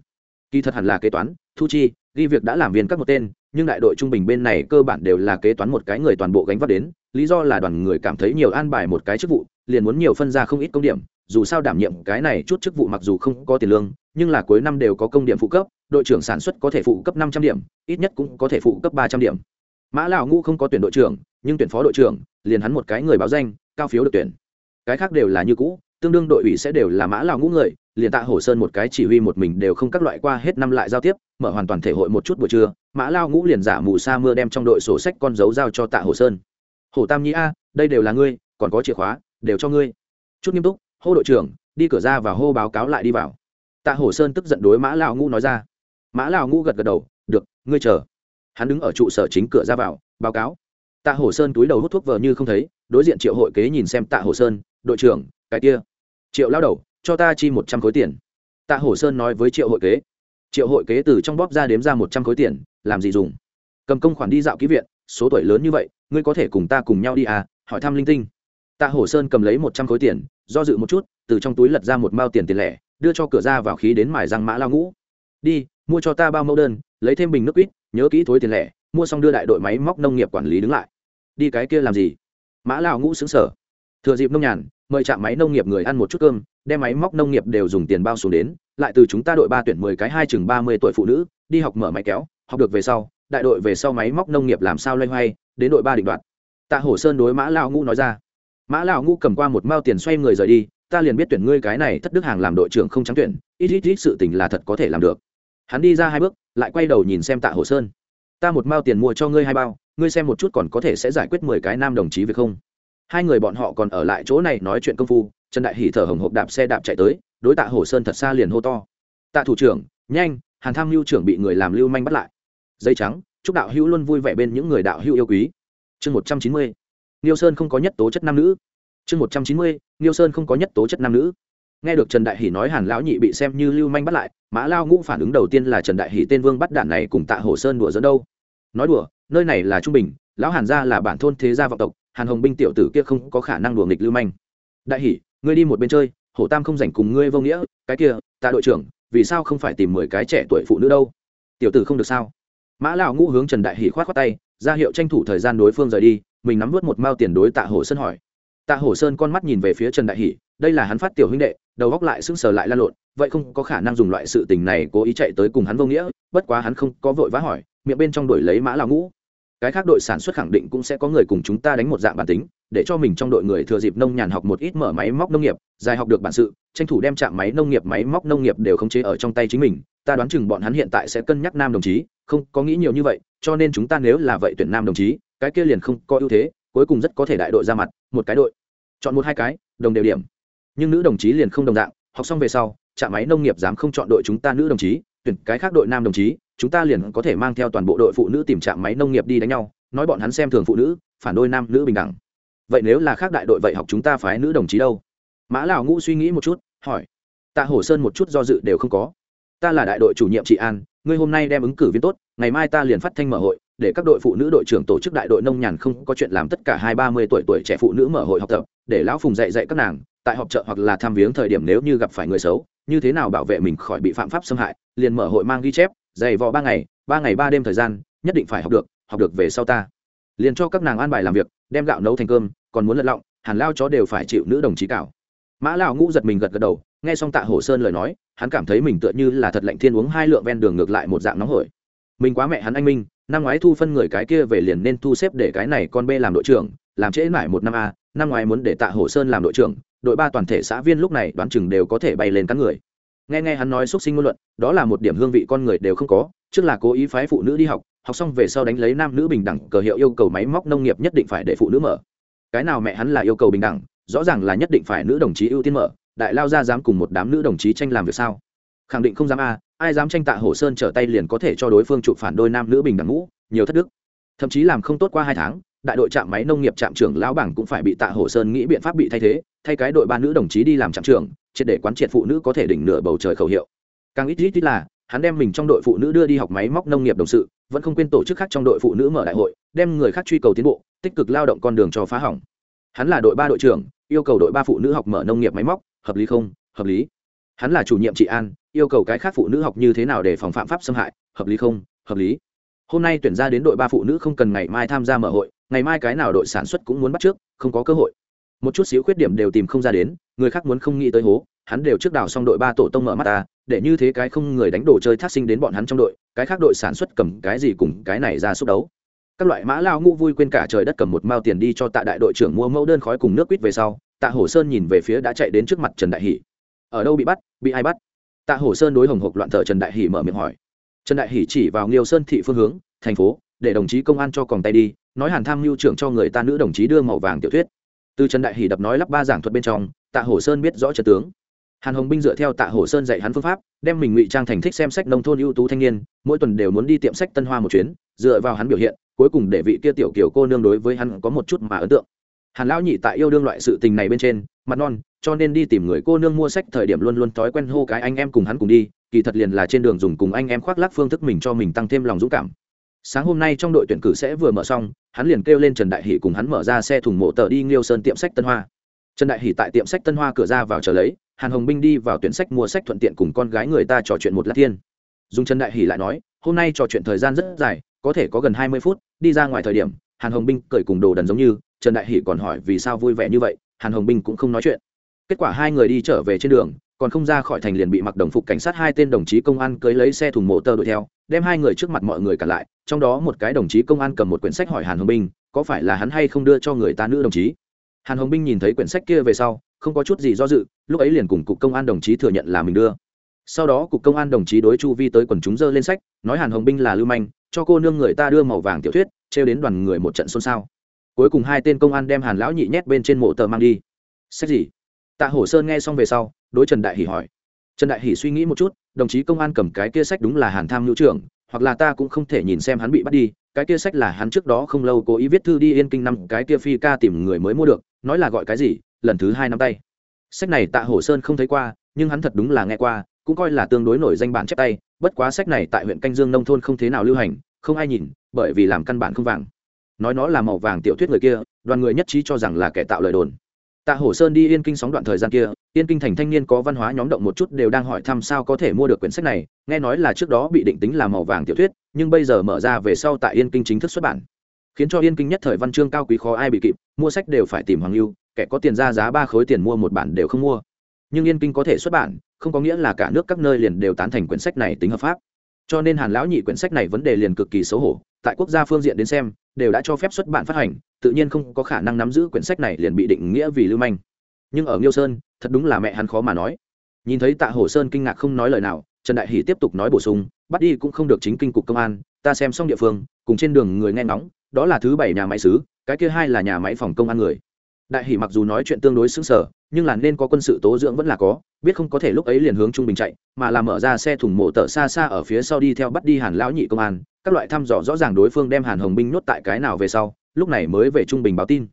Speaker 1: Kỳ thật hẳn là kế toán, thu chi, ghi việc đã làm viên các một tên, nhưng đại đội trung bình bên này cơ bản đều là kế toán một cái người toàn bộ gánh vác đến, lý do là đoàn người cảm thấy nhiều an bài một cái chức vụ, liền muốn nhiều phân ra không ít công điểm, dù sao đảm nhiệm cái này chút chức vụ mặc dù không có tiền lương, nhưng là cuối năm đều có công điểm phụ cấp, đội trưởng sản xuất có thể phụ cấp năm trăm điểm, ít nhất cũng có thể phụ cấp ba trăm điểm. Mã lão ngũ không có tuyển đội trưởng, nhưng tuyển phó đội trưởng, liền hắn một cái người báo danh, cao phiếu được tuyển cái khác đều là như cũ, tương đương đội ủy sẽ đều là mã lão ngũ người, liền tạ hổ sơn một cái chỉ huy một mình đều không các loại qua hết năm lại giao tiếp, mở hoàn toàn thể hội một chút buổi trưa, mã lao ngũ liền giả mù sa mưa đem trong đội sổ sách con dấu giao cho tạ hổ sơn. Hổ tam nhĩ a, đây đều là ngươi, còn có chìa khóa, đều cho ngươi. Chút nghiêm túc, hô đội trưởng, đi cửa ra và hô báo cáo lại đi vào. Tạ hổ sơn tức giận đối mã lao ngũ nói ra. Mã lao ngũ gật gật đầu, được, ngươi chờ. Hắn đứng ở trụ sở chính cửa ra vào, báo cáo. Tạ hổ sơn túi đầu hút thuốc vờ như không thấy, đối diện triệu hội kế nhìn xem tạ hổ sơn đội trưởng, cái kia. Triệu lao đầu, cho ta chi một trăm khối tiền. Tạ hổ sơn nói với triệu hội kế. Triệu hội kế từ trong bóp ra đếm ra một trăm khối tiền, làm gì dùng? Cầm công khoản đi dạo ký viện, số tuổi lớn như vậy, ngươi có thể cùng ta cùng nhau đi à? Hỏi thăm linh tinh. Tạ hổ sơn cầm lấy một trăm khối tiền, do dự một chút, từ trong túi lật ra một mao tiền tiền lẻ, đưa cho cửa ra vào khí đến mài răng mã lao ngũ. Đi, mua cho ta bao mẫu đơn, lấy thêm bình nước quýt, nhớ kỹ thối tiền lẻ, mua xong đưa đại đội máy móc nông nghiệp quản lý đứng lại. Đi cái kia làm gì? Mã lao ngũ xứng sở thừa dịp nông nhàn, mời trạm máy nông nghiệp người ăn một chút cơm, đem máy móc nông nghiệp đều dùng tiền bao xuống đến, lại từ chúng ta đội ba tuyển mười cái hai chừng ba mươi tuổi phụ nữ, đi học mở máy kéo, học được về sau, đại đội về sau máy móc nông nghiệp làm sao loay hoay, đến đội ba định đoạt. Tạ hổ sơn đối mã lao ngũ nói ra. Mã lao ngũ cầm qua một mao tiền xoay người rời đi, ta liền biết tuyển ngươi cái này thất đức hàng làm đội trưởng không trắng tuyển, ít ít ít sự tình là thật có thể làm được. Hắn đi ra hai bước, lại quay đầu nhìn xem tạ hổ sơn. Ta một mao tiền mua cho ngươi hai bao, ngươi xem một chút còn có thể sẽ giải quyết mười cái nam đồng chí việc không? Hai người bọn họ còn ở lại chỗ này nói chuyện công phu, trần đại hỷ thở hồng hộc đạp xe đạp chạy tới, đối tạ hổ sơn thật xa liền hô to. Tạ thủ trưởng, nhanh, hàn tham lưu trưởng bị người làm lưu manh bắt lại. Dây trắng, chúc đạo hữu luôn vui vẻ bên những người đạo hữu yêu quý. Chương một trăm chín mươi, niêu sơn không có nhất tố chất nam nữ. Chương một trăm chín mươi, niêu sơn không có nhất tố chất nam nữ. Nghe được trần đại hỷ nói hàn lão nhị bị xem như lưu manh bắt lại, mã lao ngũ phản ứng đầu tiên là trần đại hỷ tên vương bắt đạn này cùng tạ hổ sơn đùa dẫn đâu. Nói đùa, nơi này là trung bình, lão hàn gia là bản thôn thế gia vọng tộc hàn hồng binh tiểu tử kia không có khả năng đùa nghịch lưu manh. Đại hỷ ngươi đi một bên chơi, hổ tam không dành cùng ngươi vô nghĩa, cái kia, ta đội trưởng, vì sao không phải tìm mười cái trẻ tuổi phụ nữ đâu? Tiểu tử không được sao? Mã lão ngũ hướng trần đại hỷ khoát khoát tay, ra hiệu tranh thủ thời gian đối phương rời đi, mình nắm vớt một mao tiền đối tạ hồ sơn hỏi. Tạ hồ sơn con mắt nhìn về phía trần đại hỷ đây là hắn phát tiểu huynh đệ, đầu góc lại sững sờ lại lan lộn, vậy không có khả năng dùng loại sự tình này cố ý chạy tới cùng hắn vô nghĩa, bất quá hắn không có vội vã hỏi, miệng bên trong đổi lấy mã lão ngũ cái khác đội sản xuất khẳng định cũng sẽ có người cùng chúng ta đánh một dạng bản tính, để cho mình trong đội người thừa dịp nông nhàn học một ít mở máy móc nông nghiệp, dài học được bản sự, tranh thủ đem chạm máy nông nghiệp, máy móc nông nghiệp đều khống chế ở trong tay chính mình, ta đoán chừng bọn hắn hiện tại sẽ cân nhắc nam đồng chí, không, có nghĩ nhiều như vậy, cho nên chúng ta nếu là vậy tuyển nam đồng chí, cái kia liền không có ưu thế, cuối cùng rất có thể đại đội ra mặt, một cái đội, chọn một hai cái, đồng đều điểm. Nhưng nữ đồng chí liền không đồng dạng, học xong về sau, trạm máy nông nghiệp dám không chọn đội chúng ta nữ đồng chí, tuyển cái khác đội nam đồng chí chúng ta liền có thể mang theo toàn bộ đội phụ nữ tìm trạm máy nông nghiệp đi đánh nhau, nói bọn hắn xem thường phụ nữ, phản đôi nam nữ bình đẳng. Vậy nếu là khác đại đội vậy học chúng ta phái nữ đồng chí đâu? Mã lão ngũ suy nghĩ một chút, hỏi. Tạ hổ sơn một chút do dự đều không có. Ta là đại đội chủ nhiệm trị an, ngươi hôm nay đem ứng cử viên tốt, ngày mai ta liền phát thanh mở hội, để các đội phụ nữ đội trưởng tổ chức đại đội nông nhàn không có chuyện làm tất cả hai ba mươi tuổi tuổi trẻ phụ nữ mở hội học tập, để lão phùng dạy dạy các nàng, tại họp chợ hoặc là tham viếng thời điểm nếu như gặp phải người xấu, như thế nào bảo vệ mình khỏi bị phạm pháp xâm hại, liền mở hội mang ghi chép dày vò ba ngày ba ngày ba đêm thời gian, nhất định phải học được học được về sau ta. Liền cho các nàng an bài làm việc, đem gạo nấu thành cơm, còn muốn lật lọng, hàn lao chó đều phải chịu nữ đồng chí cảo mã lão ngũ giật mình gật gật đầu, nghe xong tạ hổ sơn lời nói, hắn cảm thấy mình tựa như là thật lạnh thiên uống hai lượng ven đường ngược lại một dạng nóng hổi. Mình quá mẹ hắn anh minh, năm ngoái thu phân người cái kia về liền nên thu xếp để cái này con b làm đội trưởng, làm trễ mãi một năm a, năm ngoái muốn để tạ hổ sơn làm đội trưởng, đội ba toàn thể xã viên lúc này đoán chừng đều có thể bay lên cắn người nghe nghe hắn nói xúc sinh ngôn luận, đó là một điểm hương vị con người đều không có, trước là cố ý phái phụ nữ đi học học xong về sau đánh lấy nam nữ bình đẳng, cờ hiệu yêu cầu máy móc nông nghiệp nhất định phải để phụ nữ mở. Cái nào mẹ hắn là yêu cầu bình đẳng, rõ ràng là nhất định phải nữ đồng chí ưu tiên mở, đại lao ra dám cùng một đám nữ đồng chí tranh làm việc sao? Khẳng định không dám a, ai dám tranh tạ hồ sơn trở tay liền có thể cho đối phương chụp phản đôi nam nữ bình đẳng ngũ, nhiều thất đức. Thậm chí làm không tốt qua hai tháng, đại đội trạm máy nông nghiệp trạm trưởng lão bảng cũng phải bị tạ hồ sơn nghĩ biện pháp bị thay thế, thay cái đội ba nữ đồng chí đi làm trạm trưởng triệt để quán triệt phụ nữ có thể đỉnh nửa bầu trời khẩu hiệu. Càng ít ít ít là, hắn đem mình trong đội phụ nữ đưa đi học máy móc nông nghiệp đồng sự, vẫn không quên tổ chức khác trong đội phụ nữ mở đại hội, đem người khác truy cầu tiến bộ, tích cực lao động con đường cho phá hỏng. Hắn là đội ba đội trưởng, yêu cầu đội ba phụ nữ học mở nông nghiệp máy móc, hợp lý không? Hợp lý. Hắn là chủ nhiệm trị an, yêu cầu cái khác phụ nữ học như thế nào để phòng phạm pháp xâm hại, hợp lý không? Hợp lý. Hôm nay tuyển ra đến đội ba phụ nữ không cần ngày mai tham gia mở hội, ngày mai cái nào đội sản xuất cũng muốn bắt trước, không có cơ hội. Một chút xíu khuyết điểm đều tìm không ra đến người khác muốn không nghĩ tới hố, hắn đều trước đào xong đội ba tổ tông mở mắt ta, để như thế cái không người đánh đồ chơi thác sinh đến bọn hắn trong đội, cái khác đội sản xuất cầm cái gì cùng cái này ra xúc đấu. Các loại mã lao ngũ vui quên cả trời đất cầm một mao tiền đi cho tạ đại đội trưởng mua mẫu đơn khói cùng nước quýt về sau, tạ hổ sơn nhìn về phía đã chạy đến trước mặt trần đại hỷ. Ở đâu bị bắt, bị ai bắt? Tạ hổ sơn đối hồng hộc loạn thợ trần đại hỷ mở miệng hỏi. Trần đại hỷ chỉ vào nghiêu sơn thị phương hướng, thành phố, để đồng chí công an cho còng tay đi, nói hàn tham mưu trưởng cho người ta nữ đồng chí đưa màu vàng tiểu thuyết. Từ trần đại hỷ đập nói lắp ba giảng thuật bên trong tạ hổ sơn biết rõ trật tướng. Hàn hồng binh dựa theo tạ hổ sơn dạy hắn phương pháp, đem mình ngụy trang thành thích xem sách nông thôn ưu tú thanh niên, mỗi tuần đều muốn đi tiệm sách tân hoa một chuyến, dựa vào hắn biểu hiện, cuối cùng để vị kia tiểu kiểu cô nương đối với hắn có một chút mà ấn tượng. Hàn lão nhị tại yêu đương loại sự tình này bên trên, mặt non, cho nên đi tìm người cô nương mua sách thời điểm luôn luôn thói quen hô cái anh em cùng hắn cùng đi, kỳ thật liền là trên đường dùng cùng anh em khoác lác phương thức mình cho mình tăng thêm lòng dũng cảm. Sáng hôm nay trong đội tuyển cử sẽ vừa mở xong, hắn liền kêu lên trần đại hỷ cùng hắn mở ra xe thùng mộ tờ đi nghiêu sơn tiệm sách tân hoa trần đại hỷ tại tiệm sách tân hoa cửa ra vào chờ lấy, hàn hồng binh đi vào tuyển sách mua sách thuận tiện cùng con gái người ta trò chuyện một lát thiên. Dùng trần đại hỷ lại nói, hôm nay trò chuyện thời gian rất dài, có thể có gần hai mươi phút, đi ra ngoài thời điểm, hàn hồng binh cởi cùng đồ đần giống như, trần đại hỷ còn hỏi vì sao vui vẻ như vậy, hàn hồng binh cũng không nói chuyện. Kết quả hai người đi trở về trên đường, còn không ra khỏi thành liền bị mặc đồng phục cảnh sát hai tên đồng chí công an cưới lấy xe thùng mộ tơ đuổi theo, đem hai người trước mặt mọi người cả lại, trong đó một cái đồng chí công an cầm một quyển sách hỏi hàn hồng binh, có phải là hắn hay không đưa cho người ta nữ đồng chí? Hàn hồng binh nhìn thấy quyển sách kia về sau, không có chút gì do dự, lúc ấy liền cùng cục công an đồng chí thừa nhận là mình đưa. Sau đó cục công an đồng chí đối chu vi tới quần chúng dơ lên sách, nói hàn hồng binh là lưu manh, cho cô nương người ta đưa màu vàng tiểu thuyết, trêu đến đoàn người một trận xôn xao. Cuối cùng hai tên công an đem hàn lão nhị nhét bên trên mộ tờ mang đi. Sách gì? Tạ hổ sơn nghe xong về sau, đối trần đại hỷ hỏi. Trần đại hỷ suy nghĩ một chút, đồng chí công an cầm cái kia sách đúng là hàn tham hữu trưởng hoặc là ta cũng không thể nhìn xem hắn bị bắt đi, cái kia sách là hắn trước đó không lâu cố ý viết thư đi yên kinh năm, cái kia phi ca tìm người mới mua được, nói là gọi cái gì, lần thứ hai năm tay. Sách này tạ hổ sơn không thấy qua, nhưng hắn thật đúng là nghe qua, cũng coi là tương đối nổi danh bản chép tay, bất quá sách này tại huyện canh dương nông thôn không thế nào lưu hành, không ai nhìn, bởi vì làm căn bản không vàng. Nói nó là màu vàng tiểu thuyết người kia, đoàn người nhất trí cho rằng là kẻ tạo lời đồn. Tạ hổ sơn đi yên kinh sóng đoạn thời gian kia yên kinh thành thanh niên có văn hóa nhóm động một chút đều đang hỏi thăm sao có thể mua được quyển sách này. Nghe nói là trước đó bị định tính là màu vàng tiểu thuyết, nhưng bây giờ mở ra về sau tại yên kinh chính thức xuất bản. Khiến cho yên kinh nhất thời văn chương cao quý khó ai bị kịp, mua sách đều phải tìm hoàng lưu kẻ có tiền ra giá ba khối tiền mua một bản đều không mua. Nhưng yên kinh có thể xuất bản, không có nghĩa là cả nước các nơi liền đều tán thành quyển sách này tính hợp pháp. Cho nên hàn lão nhị quyển sách này vấn đề liền cực kỳ xấu hổ, tại quốc gia phương diện đến xem, đều đã cho phép xuất bản phát hành, tự nhiên không có khả năng nắm giữ quyển sách này liền bị định nghĩa vì lưu manh nhưng ở nghiêu sơn, thật đúng là mẹ hắn khó mà nói. Nhìn thấy tạ hổ sơn kinh ngạc không nói lời nào, trần đại hỷ tiếp tục nói bổ sung, bắt đi cũng không được chính kinh cục công an, ta xem xong địa phương, cùng trên đường người nghe ngóng, đó là thứ bảy nhà máy xứ, cái kia hai là nhà máy phòng công an người. Đại hỷ mặc dù nói chuyện tương đối xứng sở nhưng là nên có quân sự tố dưỡng vẫn là có, biết không có thể lúc ấy liền hướng trung bình chạy, mà là mở ra xe thùng mộ tở xa xa ở phía sau đi theo bắt đi hàn lão nhị công an, các loại thăm dò rõ ràng đối phương đem hàn hồng binh nhốt tại cái nào về sau, lúc này mới về trung bình báo tin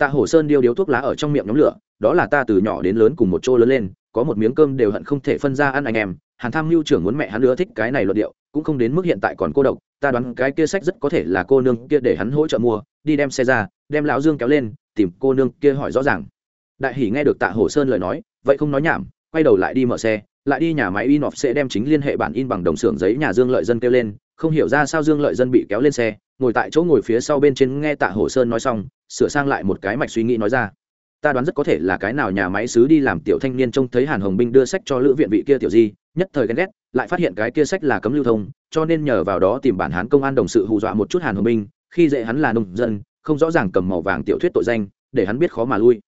Speaker 1: tạ hổ sơn điêu điếu thuốc lá ở trong miệng nhóm lửa, đó là ta từ nhỏ đến lớn cùng một chỗ lớn lên, có một miếng cơm đều hận không thể phân ra ăn anh em, hàn tham mưu trưởng muốn mẹ hắn nữa thích cái này luận điệu, cũng không đến mức hiện tại còn cô độc, ta đoán cái kia sách rất có thể là cô nương kia để hắn hỗ trợ mua, đi đem xe ra, đem lão dương kéo lên, tìm cô nương kia hỏi rõ ràng. Đại Hỉ nghe được tạ hổ sơn lời nói, vậy không nói nhảm, quay đầu lại đi mở xe, lại đi nhà máy in off sẽ đem chính liên hệ bản in bằng đồng xưởng giấy nhà dương lợi dân kêu lên không hiểu ra sao dương lợi dân bị kéo lên xe, ngồi tại chỗ ngồi phía sau bên trên nghe tạ hổ sơn nói xong, sửa sang lại một cái mạch suy nghĩ nói ra. Ta đoán rất có thể là cái nào nhà máy xứ đi làm tiểu thanh niên trông thấy hàn hồng binh đưa sách cho lữ viện vị kia tiểu di, nhất thời ghen ghét, lại phát hiện cái kia sách là cấm lưu thông, cho nên nhờ vào đó tìm bản hán công an đồng sự hù dọa một chút hàn hồng binh, khi dễ hắn là nông dân, không rõ ràng cầm màu vàng tiểu thuyết tội danh, để hắn biết khó mà lui.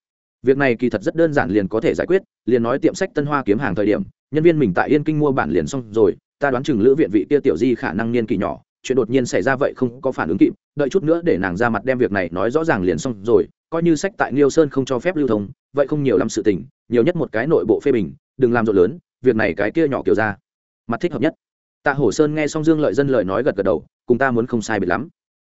Speaker 1: Việc này kỳ thật rất đơn giản liền có thể giải quyết, liền nói tiệm sách tân hoa kiếm hàng thời điểm, nhân viên mình tại yên kinh mua bản liền xong rồi ta đoán chừng lữ viện vị kia tiểu di khả năng niên kỷ nhỏ chuyện đột nhiên xảy ra vậy không có phản ứng kịp đợi chút nữa để nàng ra mặt đem việc này nói rõ ràng liền xong rồi coi như sách tại nghiêu Sơn không cho phép lưu thông, vậy không nhiều lắm sự tình, nhiều nhất một cái nội bộ phê bình đừng làm rộn lớn việc này cái kia nhỏ kiểu ra. Mặt thích hợp nhất. Tạ hổ sơn nghe xong dương lợi dân lời nói gật gật đầu cùng ta muốn không sai biệt lắm.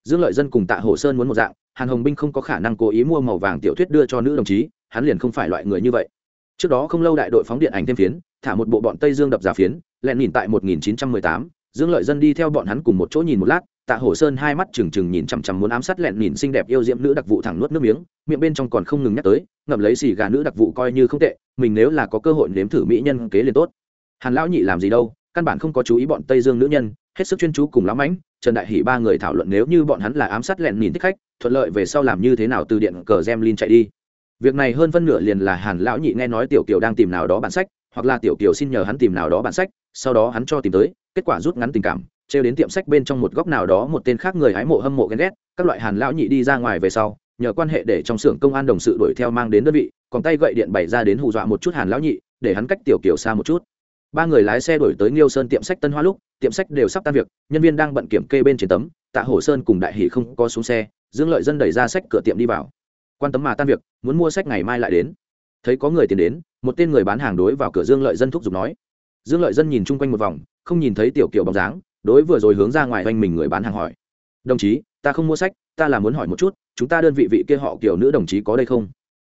Speaker 1: Dương lợi dân cùng tạ hổ sơn muốn một dạng hàn hồng binh không có khả năng cố ý mua màu vàng tiểu thuyết đưa cho nữ đồng chí hắn liền không phải loại người như vậy. Trước đó không lâu đại đội phóng điện ảnh thêm phiến thả một bộ bọn tây dương đập giả phiến lẹn nhìn tại 1918, dương lợi dân đi theo bọn hắn cùng một chỗ nhìn một lát tạ hổ sơn hai mắt trừng trừng nhìn chằm chằm muốn ám sát lẹn nhìn xinh đẹp yêu diễm nữ đặc vụ thẳng nuốt nước miếng miệng bên trong còn không ngừng nhắc tới ngậm lấy xì gà nữ đặc vụ coi như không tệ mình nếu là có cơ hội nếm thử mỹ nhân kế liền tốt. Hàn lão nhị làm gì đâu căn bản không có chú ý bọn tây dương nữ nhân hết sức chuyên chú cùng lắm ánh trần đại hỷ ba người thảo luận nếu như bọn hắn là ám sát lẹn nhìn thích khách thuận lợi về sau làm như thế nào từ điện cờ gemlin chạy đi. Việc này hơn phân nửa liền là hàn lão nhị nghe nói tiểu kiều đang tìm nào đó bản sách hoặc là tiểu kiều xin nhờ hắn tìm nào đó bản sách sau đó hắn cho tìm tới, kết quả rút ngắn tình cảm, trêu đến tiệm sách bên trong một góc nào đó một tên khác người hái mộ hâm mộ ghen ghét, các loại hàn lão nhị đi ra ngoài về sau, nhờ quan hệ để trong xưởng công an đồng sự đuổi theo mang đến đơn vị, còn tay gậy điện bày ra đến hù dọa một chút hàn lão nhị, để hắn cách tiểu kiều xa một chút. Ba người lái xe đổi tới nghiêu sơn tiệm sách tân hoa lúc, tiệm sách đều sắp tan việc, nhân viên đang bận kiểm kê bên trên tấm, tạ hổ sơn cùng đại hỷ không có xuống xe, dương lợi dân đẩy ra sách cửa tiệm đi vào. Quan tấm mà tan việc, muốn mua sách ngày mai lại đến. Thấy có người tiền đến, một tên người bán hàng đối vào cửa dương lợi dân thúc giục nói dương lợi dân nhìn chung quanh một vòng, không nhìn thấy tiểu kiểu bóng dáng, đối vừa rồi hướng ra ngoài oanh mình người bán hàng hỏi. Đồng chí, ta không mua sách, ta là muốn hỏi một chút, chúng ta đơn vị vị kia họ kiểu nữ đồng chí có đây không?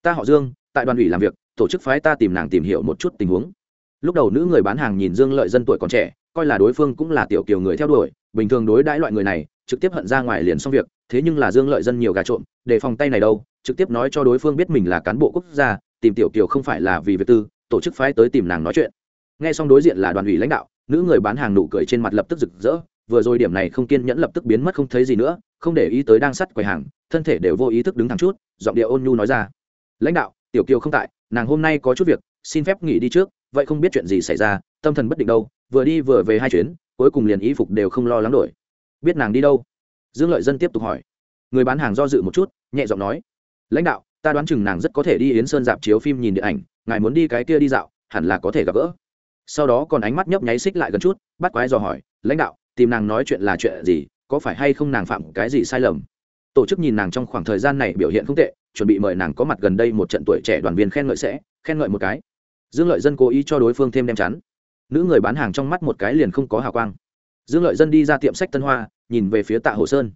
Speaker 1: Ta họ dương, tại đoàn ủy làm việc, tổ chức phái ta tìm nàng tìm hiểu một chút tình huống. Lúc đầu nữ người bán hàng nhìn dương lợi dân tuổi còn trẻ, coi là đối phương cũng là tiểu kiều người theo đuổi, bình thường đối đãi loại người này, trực tiếp hận ra ngoài liền xong việc, thế nhưng là dương lợi dân nhiều gà trộm để phòng tay này đâu, trực tiếp nói cho đối phương biết mình là cán bộ quốc gia, tìm tiểu kiều không phải là vì việc tư, tổ chức phái tới tìm nàng nói chuyện nghe xong đối diện là đoàn ủy lãnh đạo, nữ người bán hàng nụ cười trên mặt lập tức rực rỡ, vừa rồi điểm này không kiên nhẫn lập tức biến mất không thấy gì nữa, không để ý tới đang sắt quầy hàng, thân thể đều vô ý thức đứng thẳng chút, giọng điệu ôn nhu nói ra. Lãnh đạo, tiểu kiều không tại, nàng hôm nay có chút việc, xin phép nghỉ đi trước, vậy không biết chuyện gì xảy ra, tâm thần bất định đâu, vừa đi vừa về hai chuyến, cuối cùng liền y phục đều không lo lắng đổi. Biết nàng đi đâu? Dương lợi dân tiếp tục hỏi. Người bán hàng do dự một chút, nhẹ giọng nói. Lãnh đạo, ta đoán chừng nàng rất có thể đi yến sơn dạp chiếu phim nhìn điện ảnh, ngài muốn đi cái kia đi dạo, hẳn là có thể gặp gỡ sau đó còn ánh mắt nhấp nháy xích lại gần chút, bắt quái dò hỏi, lãnh đạo, tìm nàng nói chuyện là chuyện gì, có phải hay không nàng phạm cái gì sai lầm? Tổ chức nhìn nàng trong khoảng thời gian này biểu hiện không tệ, chuẩn bị mời nàng có mặt gần đây một trận tuổi trẻ đoàn viên khen ngợi sẽ, khen ngợi một cái. Dương lợi dân cố ý cho đối phương thêm đem chắn. Nữ người bán hàng trong mắt một cái liền không có hào quang. Dương lợi dân đi ra tiệm sách tân hoa, nhìn về phía tạ hồ sơn.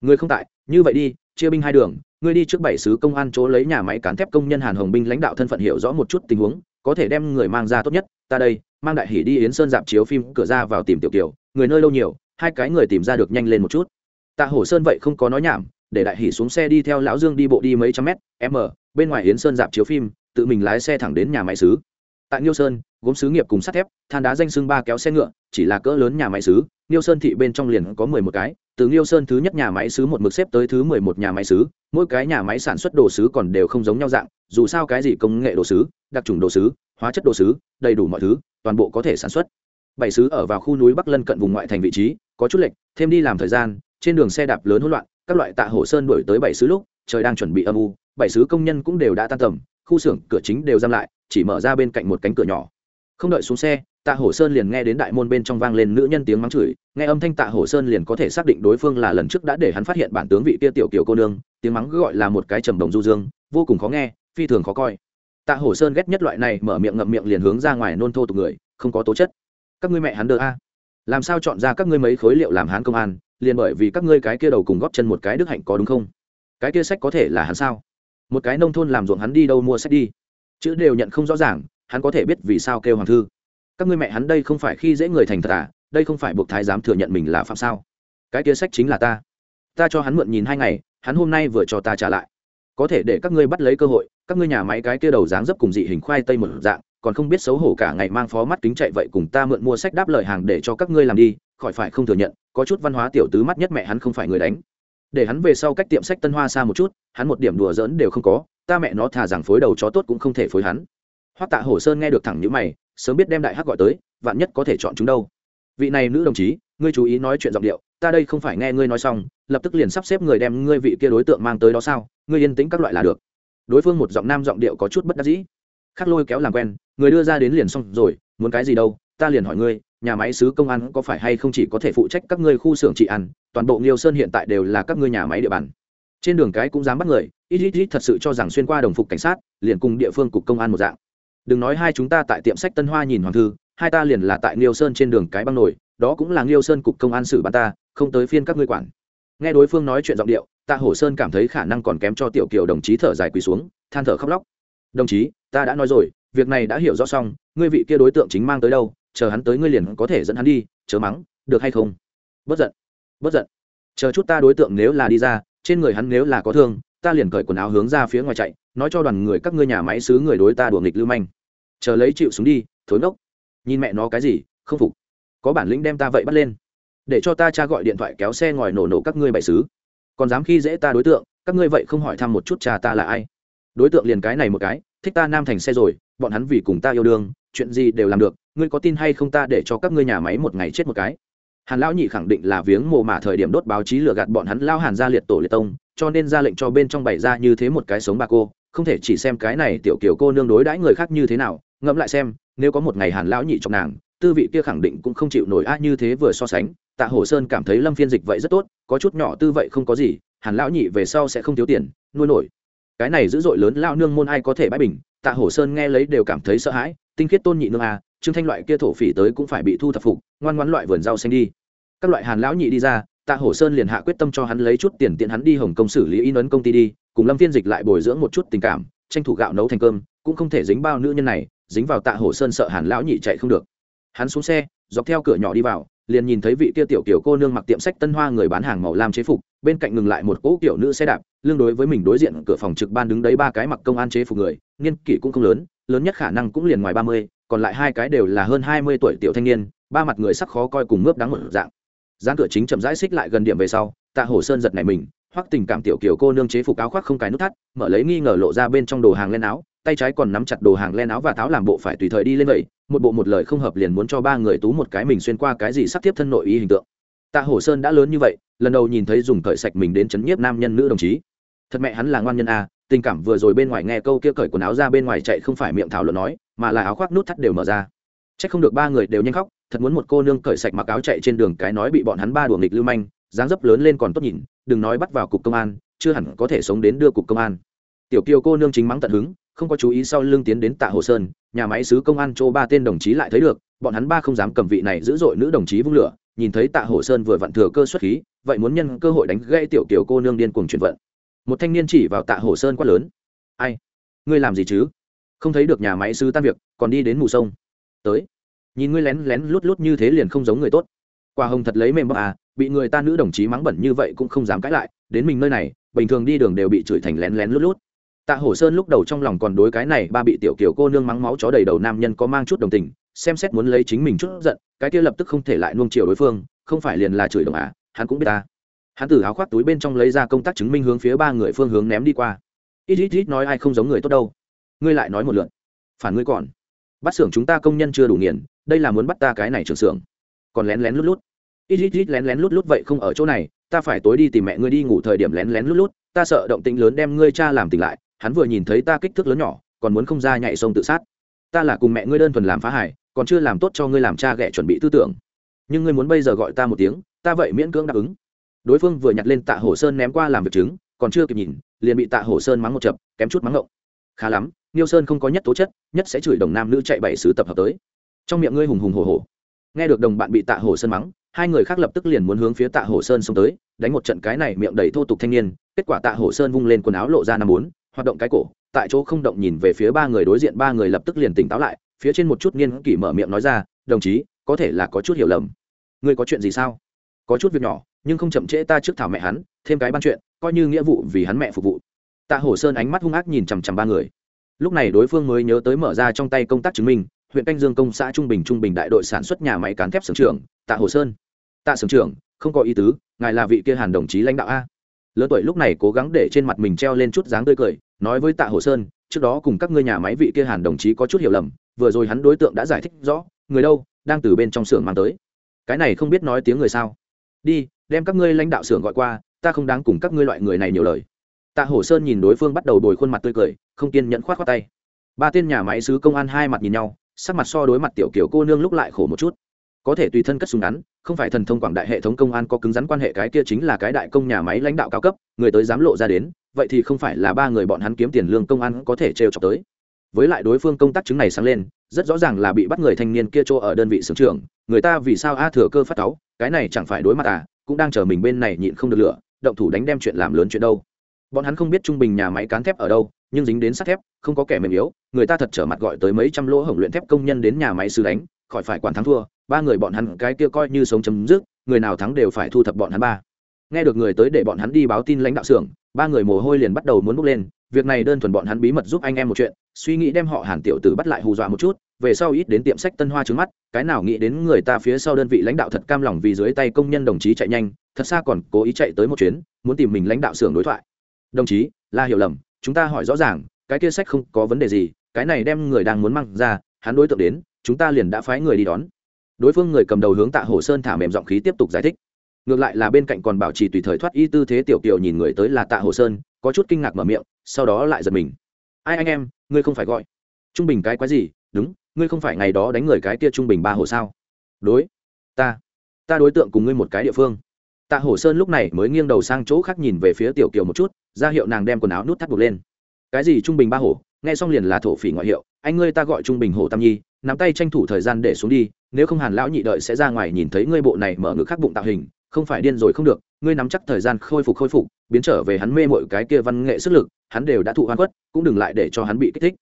Speaker 1: Người không tại, như vậy đi, chia binh hai đường, ngươi đi trước bảy sứ công an chỗ lấy nhà máy cán thép công nhân hàn hồng binh lãnh đạo thân phận hiểu rõ một chút tình huống, có thể đem người mang ra tốt nhất, ta đây mang đại hỉ đi yến sơn dạp chiếu phim, cửa ra vào tìm tiểu kiều, người nơi lâu nhiều, hai cái người tìm ra được nhanh lên một chút. Tạ hổ sơn vậy không có nói nhảm, để đại hỉ xuống xe đi theo lão dương đi bộ đi mấy trăm mét, m, bên ngoài yến sơn dạp chiếu phim, tự mình lái xe thẳng đến nhà máy xứ tại Niêu Sơn, gốm sứ nghiệp cùng sắt thép, than đá danh xưng ba kéo xe ngựa, chỉ là cỡ lớn nhà máy xứ, Niêu Sơn thị bên trong liền có mười một cái, từ Niêu Sơn thứ nhất nhà máy xứ một mực xếp tới thứ mười một nhà máy xứ, mỗi cái nhà máy sản xuất đồ sứ còn đều không giống nhau dạng, dù sao cái gì công nghệ đồ sứ, đặc trùng đồ sứ, hóa chất đồ sứ, đầy đủ mọi thứ, toàn bộ có thể sản xuất. Bảy xứ ở vào khu núi Bắc Lân cận vùng ngoại thành vị trí, có chút lệch, thêm đi làm thời gian, trên đường xe đạp lớn hỗn loạn, các loại tạ hổ sơn đuổi tới bảy xứ lúc, trời đang chuẩn bị âm u, bảy xứ công nhân cũng đều đã tan tầm, khu xưởng cửa chính đều giam lại, chỉ mở ra bên cạnh một cánh cửa nhỏ. Không đợi xuống xe, tạ hổ sơn liền nghe đến đại môn bên trong vang lên nữ nhân tiếng mắng chửi, nghe âm thanh tạ hổ sơn liền có thể xác định đối phương là lần trước đã để hắn phát hiện bản tướng vị kia tiểu kiểu cô nương, tiếng mắng gọi là một cái trầm đồng du dương, vô cùng khó nghe, phi thường khó coi. Tạ hổ sơn ghét nhất loại này, mở miệng ngậm miệng liền hướng ra ngoài nôn thô tục người, không có tố chất. Các ngươi mẹ hắn đỡ a. Làm sao chọn ra các ngươi mấy khối liệu làm hắn công an, liền bởi vì các ngươi cái kia đầu cùng góp chân một cái đức hạnh có đúng không? Cái kia sách có thể là hắn sao? Một cái nông thôn làm ruộng hắn đi đâu mua sách đi? Chữ đều nhận không rõ ràng, hắn có thể biết vì sao kêu hoàng thư. Các ngươi mẹ hắn đây không phải khi dễ người thành thật à đây không phải buộc thái giám thừa nhận mình là phạm sao? Cái kia sách chính là ta. Ta cho hắn mượn nhìn hai ngày, hắn hôm nay vừa cho ta trả lại. Có thể để các ngươi bắt lấy cơ hội, các ngươi nhà máy cái kia đầu dáng dấp cùng dị hình khoai tây một dạng, còn không biết xấu hổ cả ngày mang phó mắt kính chạy vậy cùng ta mượn mua sách đáp lời hàng để cho các ngươi làm đi, khỏi phải không thừa nhận, có chút văn hóa tiểu tứ mắt nhất mẹ hắn không phải người đánh. Để hắn về sau cách tiệm sách tân hoa xa một chút, hắn một điểm đùa giỡn đều không có ta mẹ nó thà rằng phối đầu chó tốt cũng không thể phối hắn. Hoắc tạ hổ sơn nghe được thẳng những mày, sớm biết đem đại hắc gọi tới, vạn nhất có thể chọn chúng đâu. Vị này nữ đồng chí, ngươi chú ý nói chuyện giọng điệu, ta đây không phải nghe ngươi nói xong, lập tức liền sắp xếp người đem ngươi vị kia đối tượng mang tới đó sao, ngươi yên tĩnh các loại là được. Đối phương một giọng nam giọng điệu có chút bất đắc dĩ. Khắc lôi kéo làm quen, người đưa ra đến liền xong rồi, muốn cái gì đâu, ta liền hỏi ngươi, nhà máy sứ công an có phải hay không chỉ có thể phụ trách các ngươi khu xưởng trị ăn toàn bộ nghiêu sơn hiện tại đều là các ngươi nhà máy địa bàn trên đường cái cũng dám bắt người, ít ít ít thật sự cho rằng xuyên qua đồng phục cảnh sát, liền cùng địa phương cục công an một dạng. Đừng nói hai chúng ta tại tiệm sách tân hoa nhìn hoàng thư, hai ta liền là tại Nghiêu sơn trên đường cái băng nổi, đó cũng là Nghiêu sơn cục công an xử bắn ta, không tới phiên các ngươi quản. Nghe đối phương nói chuyện giọng điệu, tạ hổ sơn cảm thấy khả năng còn kém cho tiểu kiều đồng chí thở dài quỳ xuống, than thở khóc lóc. Đồng chí, ta đã nói rồi, việc này đã hiểu rõ xong, ngươi vị kia đối tượng chính mang tới đâu, chờ hắn tới ngươi liền có thể dẫn hắn đi, chớ mắng, được hay không? Bất giận bất giận. Chờ chút ta đối tượng nếu là đi ra trên người hắn nếu là có thương, ta liền cởi quần áo hướng ra phía ngoài chạy, nói cho đoàn người các ngươi nhà máy xứ người đối ta đùa nghịch lưu manh. Chờ lấy chịu xuống đi, thối ngốc nhìn mẹ nó cái gì, không phục. Có bản lĩnh đem ta vậy bắt lên. Để cho ta cha gọi điện thoại kéo xe ngòi nổ nổ các ngươi bảy xứ. Còn dám khi dễ ta đối tượng, các ngươi vậy không hỏi thăm một chút cha ta là ai. Đối tượng liền cái này một cái, thích ta nam thành xe rồi, bọn hắn vì cùng ta yêu đương, chuyện gì đều làm được, ngươi có tin hay không ta để cho các ngươi nhà máy một ngày chết một cái hàn lão nhị khẳng định là viếng mồ mả thời điểm đốt báo chí lừa gạt bọn hắn lao hàn ra liệt tổ liệt tông, cho nên ra lệnh cho bên trong bày ra như thế một cái sống bà cô, không thể chỉ xem cái này tiểu kiểu cô nương đối đãi người khác như thế nào. Ngẫm lại xem, nếu có một ngày hàn lão nhị trong nàng, tư vị kia khẳng định cũng không chịu nổi a, như thế vừa so sánh, tạ hồ sơn cảm thấy lâm phiên dịch vậy rất tốt, có chút nhỏ tư vậy không có gì, hàn lão nhị về sau sẽ không thiếu tiền, nuôi nổi. Cái này dữ dội lớn lao nương môn ai có thể bãi bình, tạ hổ sơn nghe lấy đều cảm thấy sợ hãi, tinh khiết tôn nhị nương a, trương thanh loại kia thổ phỉ tới cũng phải bị thu thập phục ngoan ngoãn loại vườn rau xanh đi. Các loại hàn lão nhị đi ra, tạ hổ sơn liền hạ quyết tâm cho hắn lấy chút tiền tiện hắn đi hồng công xử lý in ấn công ty đi, cùng lâm phiên dịch lại bồi dưỡng một chút tình cảm, tranh thủ gạo nấu thành cơm, cũng không thể dính bao nữ nhân này, dính vào tạ hổ sơn sợ hàn lão nhị chạy không được. Hắn xuống xe, dọc theo cửa nhỏ đi vào, liền nhìn thấy vị kia tiểu kiểu cô nương mặc tiệm sách tân hoa người bán hàng màu lam chế phục, bên cạnh ngừng lại một cỗ kiểu nữ xe đạp lương đối với mình đối diện cửa phòng trực ban đứng đấy ba cái mặc công an chế phục người, niên kỷ cũng không lớn lớn nhất khả năng cũng liền ngoài ba mươi, còn lại hai cái đều là hơn hai mươi tuổi tiểu thanh niên ba mặt người sắc khó coi cùng mướp đắng một dạng. Gián cửa chính chậm rãi xích lại gần điểm về sau, tạ hổ sơn giật này mình, hoắc tình cảm tiểu kiểu cô nương chế phục áo khoác không cái nút thắt, mở lấy nghi ngờ lộ ra bên trong đồ hàng len áo, tay trái còn nắm chặt đồ hàng len áo và tháo làm bộ phải tùy thời đi lên vậy, một bộ một lời không hợp liền muốn cho ba người tú một cái mình xuyên qua cái gì sắp tiếp thân nội ý hình tượng. Tạ hổ sơn đã lớn như vậy, lần đầu nhìn thấy dùng cởi sạch mình đến chấn nhiếp nam nhân nữ đồng chí. Thật mẹ hắn là ngoan nhân a tình cảm vừa rồi bên ngoài nghe câu kia cởi quần áo ra bên ngoài chạy không phải miệng thảo luận nói, mà là áo khoác nút thắt đều mở ra. Chắc không được ba người đều nhanh khóc thật muốn một cô nương cởi sạch mặc áo chạy trên đường cái nói bị bọn hắn ba đuổi nghịch lưu manh, dáng dấp lớn lên còn tốt nhìn, đừng nói bắt vào cục công an, chưa hẳn có thể sống đến đưa cục công an. Tiểu kiều cô nương chính mắng tận hứng, không có chú ý sau lưng tiến đến tạ hồ sơn, nhà máy sứ công an chỗ ba tên đồng chí lại thấy được, bọn hắn ba không dám cầm vị này dữ dội nữ đồng chí vung lửa, nhìn thấy tạ hồ sơn vừa vặn thừa cơ xuất khí, vậy muốn nhân cơ hội đánh gây tiểu kiều cô nương điên cuồng chuyển vận. Một thanh niên chỉ vào tạ hồ sơn quát lớn. Ai? Ngươi làm gì chứ? Không thấy được nhà máy sứ tan việc, còn đi đến mù sông. Tới nhìn ngươi lén lén lút lút như thế liền không giống người tốt. Quả hồng thật lấy mềm bọc à bị người ta nữ đồng chí mắng bẩn như vậy cũng không dám cãi lại, đến mình nơi này, bình thường đi đường đều bị chửi thành lén lén lút lút. Tạ hổ sơn lúc đầu trong lòng còn đối cái này ba bị tiểu kiều cô nương mắng máu chó đầy đầu nam nhân có mang chút đồng tình, xem xét muốn lấy chính mình chút giận, cái kia lập tức không thể lại nuông chiều đối phương, không phải liền là chửi đồng à hắn cũng biết ta. Hắn từ áo khoác túi bên trong lấy ra công tác chứng minh hướng phía ba người phương hướng ném đi qua. Ít ít ít nói ai không giống người tốt đâu. Ngươi lại nói một lượn phản ngươi còn bắt xưởng chúng ta công nhân chưa đủ nghiền, đây là muốn bắt ta cái này trường xưởng. Còn lén lén lút lút. Ít ít ít lén lén lút lút vậy không ở chỗ này, ta phải tối đi tìm mẹ ngươi đi ngủ thời điểm lén lén lút lút, ta sợ động tĩnh lớn đem ngươi cha làm tỉnh lại, hắn vừa nhìn thấy ta kích thước lớn nhỏ, còn muốn không ra nhảy sông tự sát. Ta là cùng mẹ ngươi đơn thuần làm phá hải còn chưa làm tốt cho ngươi làm cha ghẻ chuẩn bị tư tưởng. Nhưng ngươi muốn bây giờ gọi ta một tiếng, ta vậy miễn cưỡng đáp ứng. Đối phương vừa nhặt lên tạ hồ sơn ném qua làm việc chứng, còn chưa kịp nhìn, liền bị tạ hồ sơn mắng một chập, kém chút mắng ngộng. Khá lắm niêu sơn không có nhất tố chất, nhất sẽ chửi đồng nam nữ chạy bảy sứ tập hợp tới. Trong miệng ngươi hùng hùng hồ hồ nghe được đồng bạn bị tạ hồ sơn mắng, hai người khác lập tức liền muốn hướng phía tạ hồ sơn xông tới, đánh một trận cái này miệng đầy thô tục thanh niên, kết quả tạ hồ sơn vung lên quần áo lộ ra năm bốn, hoạt động cái cổ, tại chỗ không động nhìn về phía ba người đối diện, ba người lập tức liền tỉnh táo lại, phía trên một chút niên kỷ mở miệng nói ra, đồng chí, có thể là có chút hiểu lầm. Ngươi có chuyện gì sao? Có chút việc nhỏ, nhưng không chậm trễ ta trước thảo mẹ hắn, thêm cái ban chuyện, coi như nghĩa vụ vì hắn mẹ phục vụ. Tạ hổ sơn ánh mắt hung ác nhìn chằm chằm ba người lúc này đối phương mới nhớ tới mở ra trong tay công tác chứng minh, huyện canh dương công xã trung bình trung bình đại đội sản xuất nhà máy cán thép sưởng trưởng, tạ hồ sơn. Tạ sưởng trưởng, không có ý tứ, ngài là vị kia hàn đồng chí lãnh đạo a? Lớn tuổi lúc này cố gắng để trên mặt mình treo lên chút dáng tươi cười, nói với tạ hồ sơn, trước đó cùng các ngươi nhà máy vị kia hàn đồng chí có chút hiểu lầm, vừa rồi hắn đối tượng đã giải thích rõ, người đâu, đang từ bên trong xưởng mang tới. Cái này không biết nói tiếng người sao. Đi, đem các ngươi lãnh đạo xưởng gọi qua, ta không đáng cùng các ngươi loại người này nhiều lời. Tạ hổ sơn nhìn đối phương bắt đầu bồi khuôn mặt tươi cười không kiên nhẫn khoát khoát tay. Ba tên nhà máy sứ công an hai mặt nhìn nhau, sắc mặt so đối mặt tiểu kiểu cô nương lúc lại khổ một chút. Có thể tùy thân cất súng ngắn, không phải thần thông quảng đại hệ thống công an có cứng rắn quan hệ cái kia chính là cái đại công nhà máy lãnh đạo cao cấp, người tới dám lộ ra đến, vậy thì không phải là ba người bọn hắn kiếm tiền lương công an có thể trêu chọc tới. Với lại đối phương công tác chứng này sáng lên, rất rõ ràng là bị bắt người thanh niên kia chỗ ở đơn vị xưởng trưởng, người ta vì sao a thừa cơ phát cáu, cái này chẳng phải đối mặt à cũng đang chờ mình bên này nhịn không được lửa, động thủ đánh đem chuyện làm lớn chuyện đâu. Bọn hắn không biết trung bình nhà máy cán thép ở đâu nhưng dính đến sắt thép, không có kẻ mềm yếu, người ta thật trở mặt gọi tới mấy trăm lỗ hổng luyện thép công nhân đến nhà máy sư đánh, khỏi phải quản thắng thua, ba người bọn hắn cái kia coi như sống chấm dứt, người nào thắng đều phải thu thập bọn hắn ba. Nghe được người tới để bọn hắn đi báo tin lãnh đạo xưởng, ba người mồ hôi liền bắt đầu muốn bốc lên, việc này đơn thuần bọn hắn bí mật giúp anh em một chuyện, suy nghĩ đem họ hàn tiểu tử bắt lại hù dọa một chút, về sau ít đến tiệm sách tân hoa trứng mắt, cái nào nghĩ đến người ta phía sau đơn vị lãnh đạo thật cam lòng vì dưới tay công nhân đồng chí chạy nhanh, thật xa còn cố ý chạy tới một chuyến, muốn tìm mình lãnh đạo xưởng đối thoại. Đồng chí là hiểu lầm chúng ta hỏi rõ ràng, cái kia sách không có vấn đề gì, cái này đem người đang muốn mang ra, hắn đối tượng đến, chúng ta liền đã phái người đi đón. Đối phương người cầm đầu hướng tạ hồ sơn thả mềm giọng khí tiếp tục giải thích. Ngược lại là bên cạnh còn bảo trì tùy thời thoát y tư thế tiểu kiều nhìn người tới là tạ hồ sơn, có chút kinh ngạc mở miệng, sau đó lại giật mình. Ai anh em, ngươi không phải gọi. Trung bình cái quái gì? Đúng, ngươi không phải ngày đó đánh người cái kia trung bình ba hồ sao? Đối, ta ta đối tượng cùng ngươi một cái địa phương tạ hổ sơn lúc này mới nghiêng đầu sang chỗ khác nhìn về phía tiểu kiều một chút, ra hiệu nàng đem quần áo nút thắt buộc lên. Cái gì trung bình ba hổ? Nghe xong liền là thổ phỉ ngoại hiệu, anh ngươi ta gọi trung bình hổ tam nhi, nắm tay tranh thủ thời gian để xuống đi, nếu không hàn lão nhị đợi sẽ ra ngoài nhìn thấy ngươi bộ này mở ngực khắc bụng tạo hình, không phải điên rồi không được, ngươi nắm chắc thời gian khôi phục khôi phục, biến trở về hắn mê mọi cái kia văn nghệ sức lực, hắn đều đã thụ hoan quất cũng đừng lại để cho hắn bị kích thích.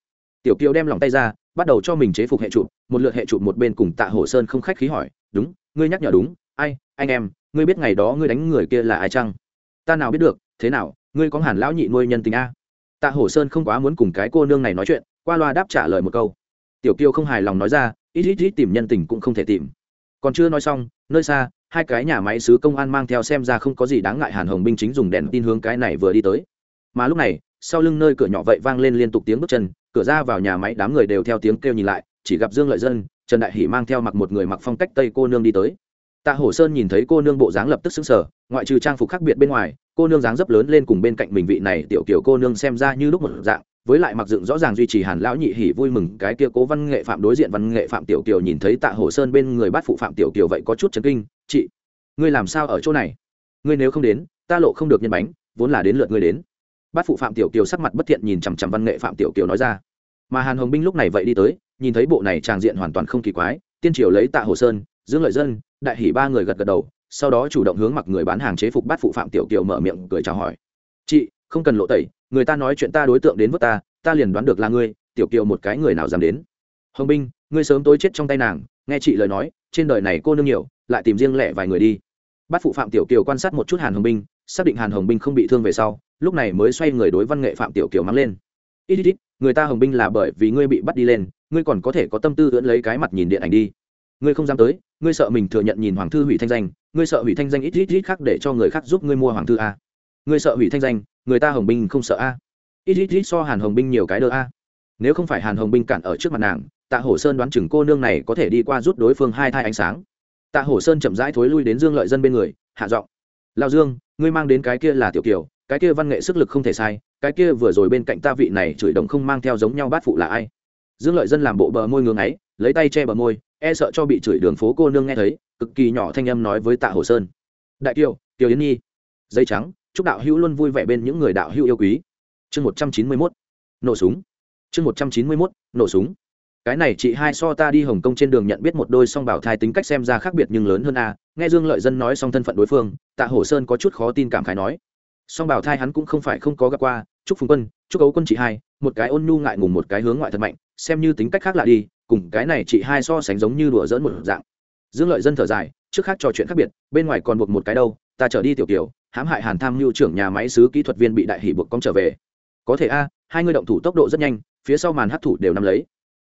Speaker 1: Tiểu kiều đem lòng tay ra, bắt đầu cho mình chế phục hệ trụ một lượt hệ trụ một bên cùng tạ hổ sơn không khách khí hỏi, đúng, ngươi nhắc nhở đúng, ai, anh em ngươi biết ngày đó ngươi đánh người kia là ai chăng? Ta nào biết được, thế nào, ngươi có hàn lão nhị nuôi nhân tình a? Tạ hổ sơn không quá muốn cùng cái cô nương này nói chuyện, qua loa đáp trả lời một câu. Tiểu Kiêu không hài lòng nói ra, ít ít ít tìm nhân tình cũng không thể tìm. Còn chưa nói xong, nơi xa, hai cái nhà máy sứ công an mang theo xem ra không có gì đáng ngại hàn hồng binh chính dùng đèn tin hướng cái này vừa đi tới. Mà lúc này, sau lưng nơi cửa nhỏ vậy vang lên liên tục tiếng bước chân, cửa ra vào nhà máy đám người đều theo tiếng kêu nhìn lại, chỉ gặp dương lợi dân, trần đại hỷ mang theo mặc một người mặc phong cách tây cô nương đi tới tạ hổ sơn nhìn thấy cô nương bộ dáng lập tức xứng sở ngoại trừ trang phục khác biệt bên ngoài, cô nương dáng dấp lớn lên cùng bên cạnh mình vị này tiểu kiểu cô nương xem ra như lúc một dạng, với lại mặc dựng rõ ràng duy trì hàn lão nhị hỉ vui mừng, cái kia cố văn nghệ phạm đối diện văn nghệ phạm tiểu kiều nhìn thấy tạ hổ sơn bên người bắt phụ phạm tiểu kiều vậy có chút chấn kinh, chị, ngươi làm sao ở chỗ này? Ngươi nếu không đến, ta lộ không được nhân bánh, vốn là đến lượt ngươi đến. Bắt phụ phạm tiểu kiều sắc mặt bất thiện nhìn chằm chằm văn nghệ phạm tiểu kiều nói ra. Mà hàn hồng binh lúc này vậy đi tới, nhìn thấy bộ này tràng diện hoàn toàn không kỳ quái, tiên triều lấy tạ hồ sơn dương lợi dân, đại hỷ ba người gật gật đầu, sau đó chủ động hướng mặc người bán hàng chế phục bắt phụ phạm tiểu kiều mở miệng cười chào hỏi. Chị, không cần lộ tẩy, người ta nói chuyện ta đối tượng đến vớt ta ta liền đoán được là ngươi, tiểu kiều một cái người nào dám đến. Hồng binh, ngươi sớm tối chết trong tay nàng, nghe chị lời nói, trên đời này cô nương nhiều, lại tìm riêng lẻ vài người đi. Bắt phụ phạm tiểu kiều quan sát một chút hàn hồng binh, xác định hàn hồng binh không bị thương về sau, lúc này mới xoay người đối văn nghệ phạm tiểu kiều mắng lên. Ít ít ít, người ta hồng binh là bởi vì ngươi bị bắt đi lên, ngươi còn có thể có tâm tư ưỡn lấy cái mặt nhìn điện ảnh đi ngươi không dám tới, ngươi sợ mình thừa nhận nhìn hoàng thư hủy thanh danh, ngươi sợ hủy thanh danh ít ít ít khác để cho người khác giúp ngươi mua hoàng thư a. Ngươi sợ hủy thanh danh, người ta hồng binh không sợ a. Ít ít ít so hàn hồng binh nhiều cái đỡ a. Nếu không phải hàn hồng binh cản ở trước mặt nàng, tạ hổ sơn đoán chừng cô nương này có thể đi qua rút đối phương hai thai ánh sáng. Tạ hổ sơn chậm rãi thối lui đến dương lợi dân bên người, hạ giọng lao dương, ngươi mang đến cái kia là tiểu kiều, cái kia văn nghệ sức lực không thể sai, cái kia vừa rồi bên cạnh ta vị này chửi đồng không mang theo giống nhau bát phụ là ai? Dương lợi dân làm bộ bờ môi ngưng ấy, lấy tay che bờ môi e sợ cho bị chửi đường phố cô nương nghe thấy, cực kỳ nhỏ thanh âm nói với tạ hồ sơn. Đại kiều kiều yến nhi. Dây trắng, chúc đạo hữu luôn vui vẻ bên những người đạo hữu yêu quý. Chương một trăm chín mươi mốt. Nổ súng. Chương một trăm chín mươi mốt. Nổ súng. Cái này chị hai so ta đi hồng kông trên đường nhận biết một đôi song bảo thai tính cách xem ra khác biệt nhưng lớn hơn a. Nghe dương lợi dân nói xong thân phận đối phương, tạ hổ sơn có chút khó tin cảm khái nói. Song bảo thai hắn cũng không phải không có gặp qua. Chúc phùng quân, chúc ấu quân chị hai một cái ôn nhu ngại ngùng, một cái hướng ngoại thật mạnh, xem như tính cách khác lạ đi, cùng cái này chị hai so sánh giống như đùa dỡn một dạng. Dương lợi dân thở dài, trước khác trò chuyện khác biệt, bên ngoài còn buộc một cái đâu, ta trở đi tiểu kiều, hãm hại hàn tham mưu trưởng nhà máy sứ kỹ thuật viên bị đại hỷ buộc cong trở về. Có thể a, hai người động thủ tốc độ rất nhanh, phía sau màn hấp thủ đều nắm lấy.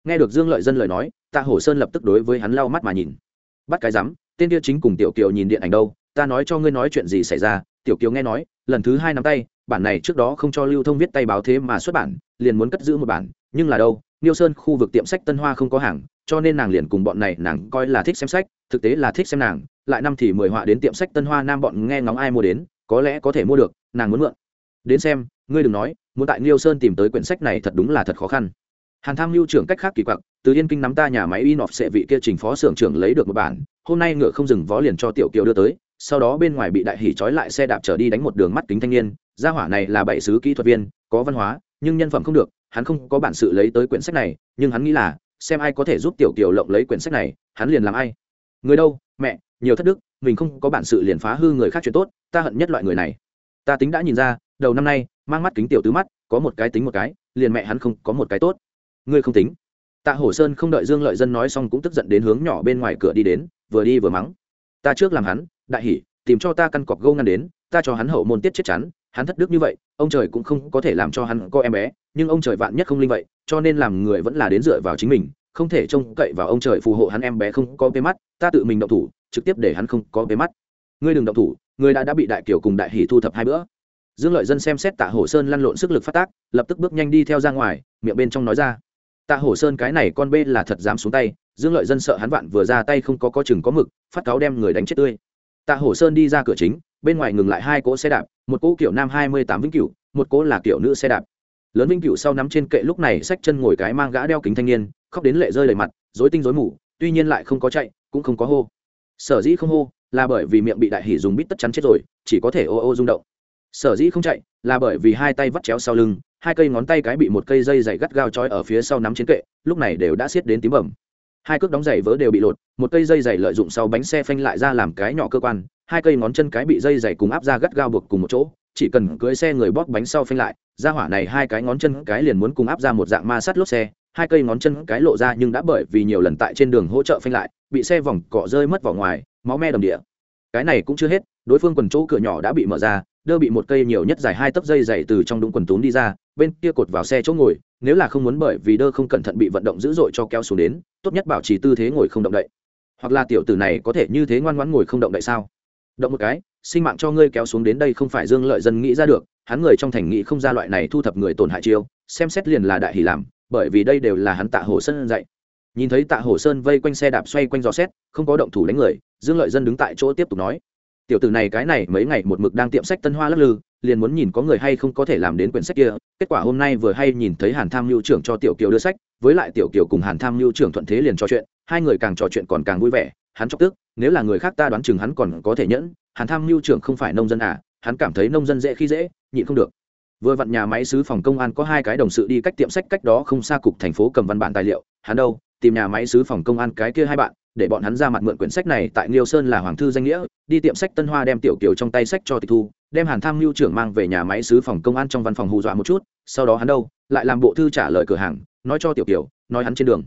Speaker 1: Nghe được dương lợi dân lời nói, tạ hổ sơn lập tức đối với hắn lau mắt mà nhìn. Bắt cái rắm, tên kia chính cùng tiểu kiều nhìn điện ảnh đâu, ta nói cho ngươi nói chuyện gì xảy ra, tiểu kiều nghe nói, lần thứ hai nắm tay bản này trước đó không cho lưu thông viết tay báo thế mà xuất bản, liền muốn cất giữ một bản, nhưng là đâu, niêu sơn khu vực tiệm sách tân hoa không có hàng, cho nên nàng liền cùng bọn này, nàng coi là thích xem sách, thực tế là thích xem nàng, lại năm thì mười họa đến tiệm sách tân hoa nam bọn nghe ngóng ai mua đến, có lẽ có thể mua được, nàng muốn mượn. Đến xem, ngươi đừng nói, muốn tại niêu sơn tìm tới quyển sách này thật đúng là thật khó khăn. Hàn tham mưu trưởng cách khác kỳ quặc, từ yên kinh nắm ta nhà máy in off sệ vị kia trình phó xưởng trưởng lấy được một bản, hôm nay ngựa không dừng vó liền cho tiểu kiều đưa tới, sau đó bên ngoài bị đại hỉ trói lại xe đạp trở đi đánh một đường mắt kính thanh niên gia hỏa này là bảy sứ kỹ thuật viên, có văn hóa, nhưng nhân phẩm không được, hắn không có bản sự lấy tới quyển sách này, nhưng hắn nghĩ là, xem ai có thể giúp tiểu kiều lộng lấy quyển sách này, hắn liền làm ai? Người đâu? Mẹ, nhiều thất đức, mình không có bản sự liền phá hư người khác chuyện tốt, ta hận nhất loại người này. Ta tính đã nhìn ra, đầu năm nay, mang mắt kính tiểu tứ mắt, có một cái tính một cái, liền mẹ hắn không có một cái tốt. Ngươi không tính. Tạ hổ sơn không đợi dương lợi dân nói xong cũng tức giận đến hướng nhỏ bên ngoài cửa đi đến, vừa đi vừa mắng. Ta trước làm hắn, đại hỉ, tìm cho ta căn cọc gâu ngăn đến, ta cho hắn hậu môn tiết chết chắn hắn thất đức như vậy, ông trời cũng không có thể làm cho hắn có em bé, nhưng ông trời vạn nhất không linh vậy, cho nên làm người vẫn là đến dựa vào chính mình, không thể trông cậy vào ông trời phù hộ hắn em bé không có bế mắt, ta tự mình động thủ, trực tiếp để hắn không có bế mắt. Ngươi đừng động thủ, ngươi đã đã bị đại kiều cùng đại hỷ thu thập hai bữa. Dương lợi dân xem xét tạ hổ sơn lăn lộn sức lực phát tác, lập tức bước nhanh đi theo ra ngoài, miệng bên trong nói ra. Tạ hổ sơn cái này con bê là thật dám xuống tay, dương lợi dân sợ hắn vạn vừa ra tay không có có chừng có mực, phát cáo đem người đánh chết tươi. Tạ hổ sơn đi ra cửa chính, bên ngoài ngừng lại hai cỗ xe đạp một cỗ kiểu nam hai mươi tám vĩnh cửu, một cỗ là kiểu nữ xe đạp. Lớn vĩnh cửu sau nắm trên kệ lúc này xách chân ngồi cái mang gã đeo kính thanh niên, khóc đến lệ rơi đầy mặt dối tinh dối mù, tuy nhiên lại không có chạy, cũng không có hô. Sở dĩ không hô là bởi vì miệng bị đại hỉ dùng bít tất chắn chết rồi, chỉ có thể ô ô rung động. Sở dĩ không chạy là bởi vì hai tay vắt chéo sau lưng, hai cây ngón tay cái bị một cây dây dày gắt gao trói ở phía sau nắm trên kệ, lúc này đều đã xiết đến tím bẩm hai cước đóng giày vớ đều bị lột, một cây dây giày lợi dụng sau bánh xe phanh lại ra làm cái nhỏ cơ quan, hai cây ngón chân cái bị dây giày cùng áp ra gắt gao buộc cùng một chỗ, chỉ cần cưới xe người bóp bánh sau phanh lại, ra hỏa này hai cái ngón chân cái liền muốn cùng áp ra một dạng ma sát lốp xe, hai cây ngón chân cái lộ ra nhưng đã bởi vì nhiều lần tại trên đường hỗ trợ phanh lại, bị xe vòng cọ rơi mất vào ngoài, máu me đầm địa. Cái này cũng chưa hết, đối phương quần chỗ cửa nhỏ đã bị mở ra đơ bị một cây nhiều nhất dài hai tấc dây dày từ trong đúng quần tún đi ra, bên kia cột vào xe chỗ ngồi nếu là không muốn bởi vì đơ không cẩn thận bị vận động dữ dội cho kéo xuống đến, tốt nhất bảo trì tư thế ngồi không động đậy. Hoặc là tiểu tử này có thể như thế ngoan ngoãn ngồi không động đậy sao? Động một cái, sinh mạng cho ngươi kéo xuống đến đây không phải dương lợi dân nghĩ ra được, hắn người trong thành nghị không ra loại này thu thập người tổn hại chiêu, xem xét liền là đại hỷ làm, bởi vì đây đều là hắn tạ hồ sơn dạy. Nhìn thấy tạ hồ sơn vây quanh xe đạp xoay quanh giò xét, không có động thủ đánh người, dương lợi dân đứng tại chỗ tiếp tục nói tiểu tử này cái này mấy ngày một mực đang tiệm sách tân hoa lắc lư, liền muốn nhìn có người hay không có thể làm đến quyển sách kia. Kết quả hôm nay vừa hay nhìn thấy hàn tham mưu trưởng cho tiểu kiều đưa sách, với lại tiểu kiều cùng hàn tham mưu trưởng thuận thế liền trò chuyện, hai người càng trò chuyện còn càng vui vẻ, hắn chọc tức, nếu là người khác ta đoán chừng hắn còn có thể nhẫn, hàn tham mưu trưởng không phải nông dân à hắn cảm thấy nông dân dễ khi dễ, nhịn không được. Vừa vặn nhà máy sứ phòng công an có hai cái đồng sự đi cách tiệm sách cách đó không xa cục thành phố cầm văn bản tài liệu, hắn đâu, tìm nhà máy sứ phòng công an cái kia hai bạn để bọn hắn ra mặt mượn quyển sách này tại Liêu Sơn là hoàng thư danh nghĩa, đi tiệm sách Tân Hoa đem tiểu kiều trong tay sách cho tịch thu, đem Hàn Tham Nưu trưởng mang về nhà máy sứ phòng công an trong văn phòng hù dọa một chút, sau đó hắn đâu, lại làm bộ thư trả lời cửa hàng, nói cho tiểu kiều, nói hắn trên đường.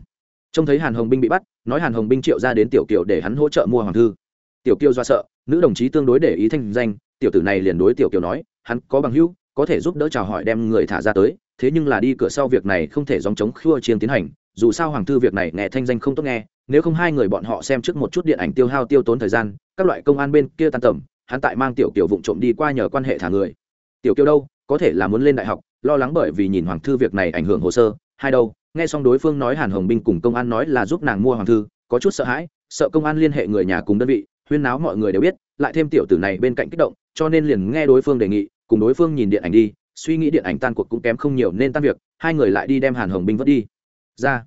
Speaker 1: Trông thấy Hàn Hồng binh bị bắt, nói Hàn Hồng binh triệu ra đến tiểu kiều để hắn hỗ trợ mua hoàng thư. Tiểu kiều do sợ, nữ đồng chí tương đối để ý thanh danh, tiểu tử này liền đối tiểu kiều nói, hắn có bằng hữu, có thể giúp đỡ chào hỏi đem người thả ra tới, thế nhưng là đi cửa sau việc này không thể dòng chống khua chiêng tiến hành, dù sao hoàng thư việc này nghe thanh danh không tốt nghe nếu không hai người bọn họ xem trước một chút điện ảnh tiêu hao tiêu tốn thời gian, các loại công an bên kia tan tầm, hắn tại mang tiểu kiều vụng trộm đi qua nhờ quan hệ thả người. Tiểu kiều đâu? Có thể là muốn lên đại học, lo lắng bởi vì nhìn hoàng thư việc này ảnh hưởng hồ sơ. Hai đâu? Nghe xong đối phương nói hàn hồng binh cùng công an nói là giúp nàng mua hoàng thư, có chút sợ hãi, sợ công an liên hệ người nhà cùng đơn vị, huyên náo mọi người đều biết, lại thêm tiểu tử này bên cạnh kích động, cho nên liền nghe đối phương đề nghị, cùng đối phương nhìn điện ảnh đi, suy nghĩ điện ảnh tan cuộc cũng kém không nhiều nên tan việc, hai người lại đi đem hàn hồng binh vớt đi. Ra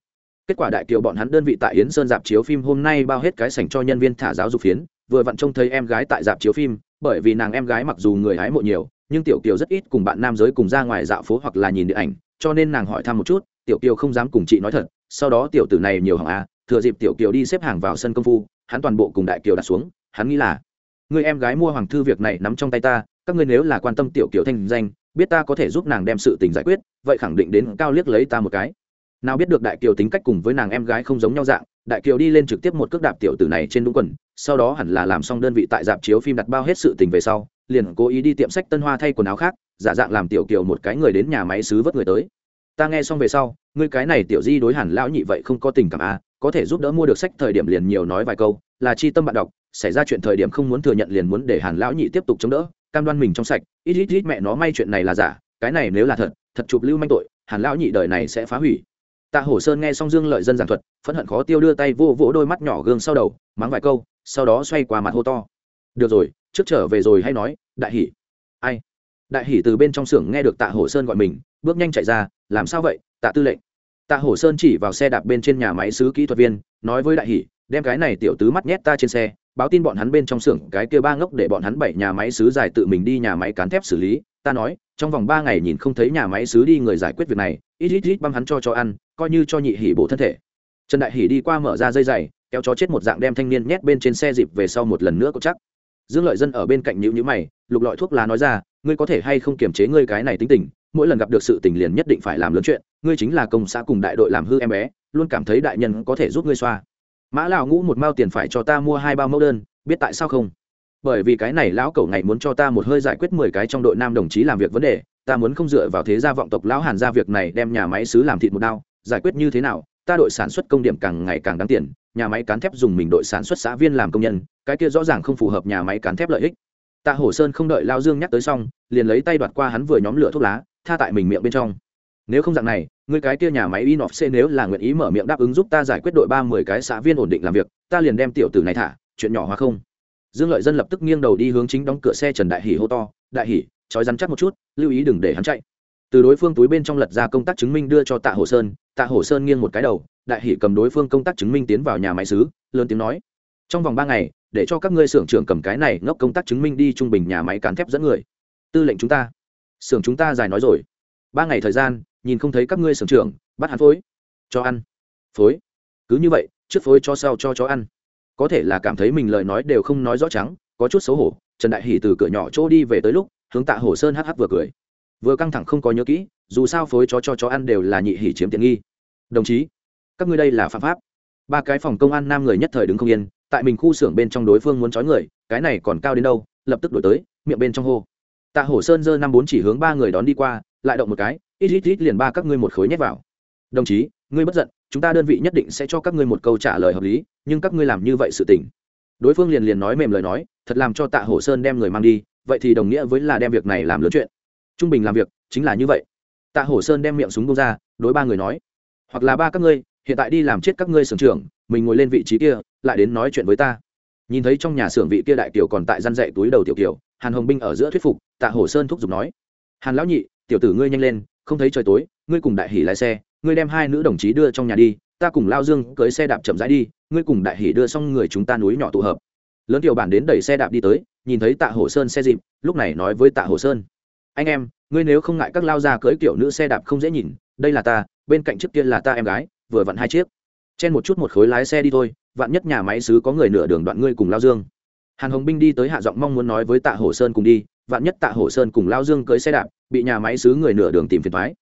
Speaker 1: kết quả đại kiều bọn hắn đơn vị tại yến sơn dạp chiếu phim hôm nay bao hết cái sảnh cho nhân viên thả giáo dục phiến, vừa vặn trông thấy em gái tại dạp chiếu phim, bởi vì nàng em gái mặc dù người hái mộ nhiều, nhưng tiểu kiều rất ít cùng bạn nam giới cùng ra ngoài dạo phố hoặc là nhìn điện ảnh, cho nên nàng hỏi thăm một chút, tiểu kiều không dám cùng chị nói thật, sau đó tiểu tử này nhiều hàng a à, thừa dịp tiểu kiều đi xếp hàng vào sân công phu, hắn toàn bộ cùng đại kiều đặt xuống, hắn nghĩ là, người em gái mua hoàng thư việc này nắm trong tay ta, các ngươi nếu là quan tâm tiểu kiều thanh danh, biết ta có thể giúp nàng đem sự tình giải quyết, vậy khẳng định đến cao liếc lấy ta một cái nào biết được đại kiều tính cách cùng với nàng em gái không giống nhau dạng, đại kiều đi lên trực tiếp một cước đạp tiểu tử này trên đúng quần, sau đó hẳn là làm xong đơn vị tại dạp chiếu phim đặt bao hết sự tình về sau, liền cố ý đi tiệm sách tân hoa thay quần áo khác, giả dạng làm tiểu kiều một cái người đến nhà máy xứ vớt người tới. Ta nghe xong về sau, ngươi cái này tiểu di đối hẳn lão nhị vậy không có tình cảm à có thể giúp đỡ mua được sách thời điểm liền nhiều nói vài câu, là chi tâm bạn đọc, xảy ra chuyện thời điểm không muốn thừa nhận liền muốn để hàn lão nhị tiếp tục chống đỡ, cam đoan mình trong sạch, ít ít ít mẹ nó may chuyện này là giả, cái này nếu là thật thật chụp lưu manh tội, hàn lão nhị đời này sẽ phá hủy tạ hổ sơn nghe xong dương lợi dân giảng thuật, phẫn hận khó tiêu đưa tay vô vỗ đôi mắt nhỏ gương sau đầu, mắng vài câu, sau đó xoay qua mặt hô to. Được rồi, trước trở về rồi hay nói, đại hỷ ai? Đại hỷ từ bên trong xưởng nghe được tạ hổ sơn gọi mình, bước nhanh chạy ra, làm sao vậy, tạ tư lệnh? Tạ hổ sơn chỉ vào xe đạp bên trên nhà máy sứ kỹ thuật viên, nói với đại hỷ đem cái này tiểu tứ mắt nhét ta trên xe báo tin bọn hắn bên trong xưởng, cái kia ba ngốc để bọn hắn bảy nhà máy xứ dài tự mình đi nhà máy cán thép xử lý. Ta nói, trong vòng ba ngày nhìn không thấy nhà máy xứ đi người giải quyết việc này, ít ít ít băm hắn cho cho ăn, coi như cho nhị hỉ bổ thân thể. Trần đại hỉ đi qua mở ra dây dày kéo chó chết một dạng đem thanh niên nhét bên trên xe dịp về sau một lần nữa có chắc. Dương lợi dân ở bên cạnh nhữ nhữ mày, lục lọi thuốc lá nói ra, ngươi có thể hay không kiềm chế ngươi cái này tính tình? Mỗi lần gặp được sự tình liền nhất định phải làm lớn chuyện. Ngươi chính là công xã cùng đại đội làm hư em bé, luôn cảm thấy đại nhân có thể giúp ngươi xoa mã lão ngũ một mao tiền phải cho ta mua hai bao mẫu đơn, biết tại sao không? Bởi vì cái này lão cẩu ngày muốn cho ta một hơi giải quyết mười cái trong đội nam đồng chí làm việc vấn đề, ta muốn không dựa vào thế gia vọng tộc lão hàn ra việc này đem nhà máy xứ làm thịt một đao, giải quyết như thế nào? Ta đội sản xuất công điểm càng ngày càng đáng tiền, nhà máy cán thép dùng mình đội sản xuất xã viên làm công nhân, cái kia rõ ràng không phù hợp nhà máy cán thép lợi ích. Tạ hổ sơn không đợi lao dương nhắc tới xong, liền lấy tay đoạt qua hắn vừa nhóm lửa thuốc lá, tha tại mình miệng bên trong nếu không dạng này người cái kia nhà máy inox c nếu là nguyện ý mở miệng đáp ứng giúp ta giải quyết đội ba mươi cái xã viên ổn định làm việc, ta liền đem tiểu tử này thả, chuyện nhỏ hóa không. Dương lợi dân lập tức nghiêng đầu đi hướng chính đóng cửa xe trần đại hỷ hô to, đại hỷ trói rắn chắc một chút, lưu ý đừng để hắn chạy. Từ đối phương túi bên trong lật ra công tác chứng minh đưa cho tạ hồ sơn, tạ hồ sơn nghiêng một cái đầu, đại hỷ cầm đối phương công tác chứng minh tiến vào nhà máy xứ, lớn tiếng nói, trong vòng ba ngày, để cho các ngươi xưởng trưởng cầm cái này ngốc công tác chứng minh đi trung bình nhà máy cán thép dẫn người. Tư lệnh chúng ta, xưởng chúng ta dài nói rồi. Ba ngày thời gian nhìn không thấy các ngươi sưởng trưởng, bắt hắn phối. Cho ăn. Phối. Cứ như vậy, trước phối cho sau cho chó ăn. Có thể là cảm thấy mình lời nói đều không nói rõ trắng, có chút xấu hổ, trần đại Hỉ từ cửa nhỏ chỗ đi về tới lúc, hướng tạ hồ sơn hh vừa cười. Vừa căng thẳng không có nhớ kỹ, dù sao phối chó cho chó ăn đều là nhị hỉ chiếm tiện nghi. Đồng chí, các ngươi đây là phạm pháp. Ba cái phòng công an nam người nhất thời đứng không yên, tại mình khu xưởng bên trong đối phương muốn trói người, cái này còn cao đến đâu, lập tức đổi tới, miệng bên trong hô. Tạ hổ sơn giơ năm bốn chỉ hướng ba người đón đi qua, lại động một cái ít ít ít liền ba các ngươi một khối nhét vào. Đồng chí, ngươi bất giận, chúng ta đơn vị nhất định sẽ cho các ngươi một câu trả lời hợp lý, nhưng các ngươi làm như vậy sự tỉnh đối phương liền liền nói mềm lời nói, thật làm cho tạ hổ sơn đem người mang đi, vậy thì đồng nghĩa với là đem việc này làm lớn chuyện. Trung bình làm việc, chính là như vậy. Tạ hổ sơn đem miệng súng bông ra, đối ba người nói, hoặc là ba các ngươi, hiện tại đi làm chết các ngươi sưởng trưởng, mình ngồi lên vị trí kia, lại đến nói chuyện với ta. Nhìn thấy trong nhà xưởng vị kia đại kiều còn tại răn dậy túi đầu tiểu kiều hàn hồng binh ở giữa thuyết phục, tạ hổ sơn thúc giục nói, hàn lão nhị, tiểu tử ngươi nhanh lên không thấy trời tối, ngươi cùng đại hỷ lái xe, ngươi đem hai nữ đồng chí đưa trong nhà đi, ta cùng lao dương cưới xe đạp chậm rãi đi, ngươi cùng đại hỷ đưa xong người chúng ta núi nhỏ tụ hợp. Lớn tiểu bản đến đẩy xe đạp đi tới, nhìn thấy tạ hổ sơn xe dịp, lúc này nói với tạ hổ sơn. Anh em, ngươi nếu không ngại các lao ra cưới kiểu nữ xe đạp không dễ nhìn, đây là ta, bên cạnh trước kia là ta em gái, vừa vặn hai chiếc. Chen một chút một khối lái xe đi thôi, vạn nhất nhà máy xứ có người nửa đường đoạn ngươi cùng lao dương. Hàn hồng binh đi tới hạ giọng mong muốn nói với tạ hổ sơn cùng đi vạn nhất tạ hổ sơn cùng lao dương cưới xe đạp, bị nhà máy xứ người nửa đường tìm phiền thoái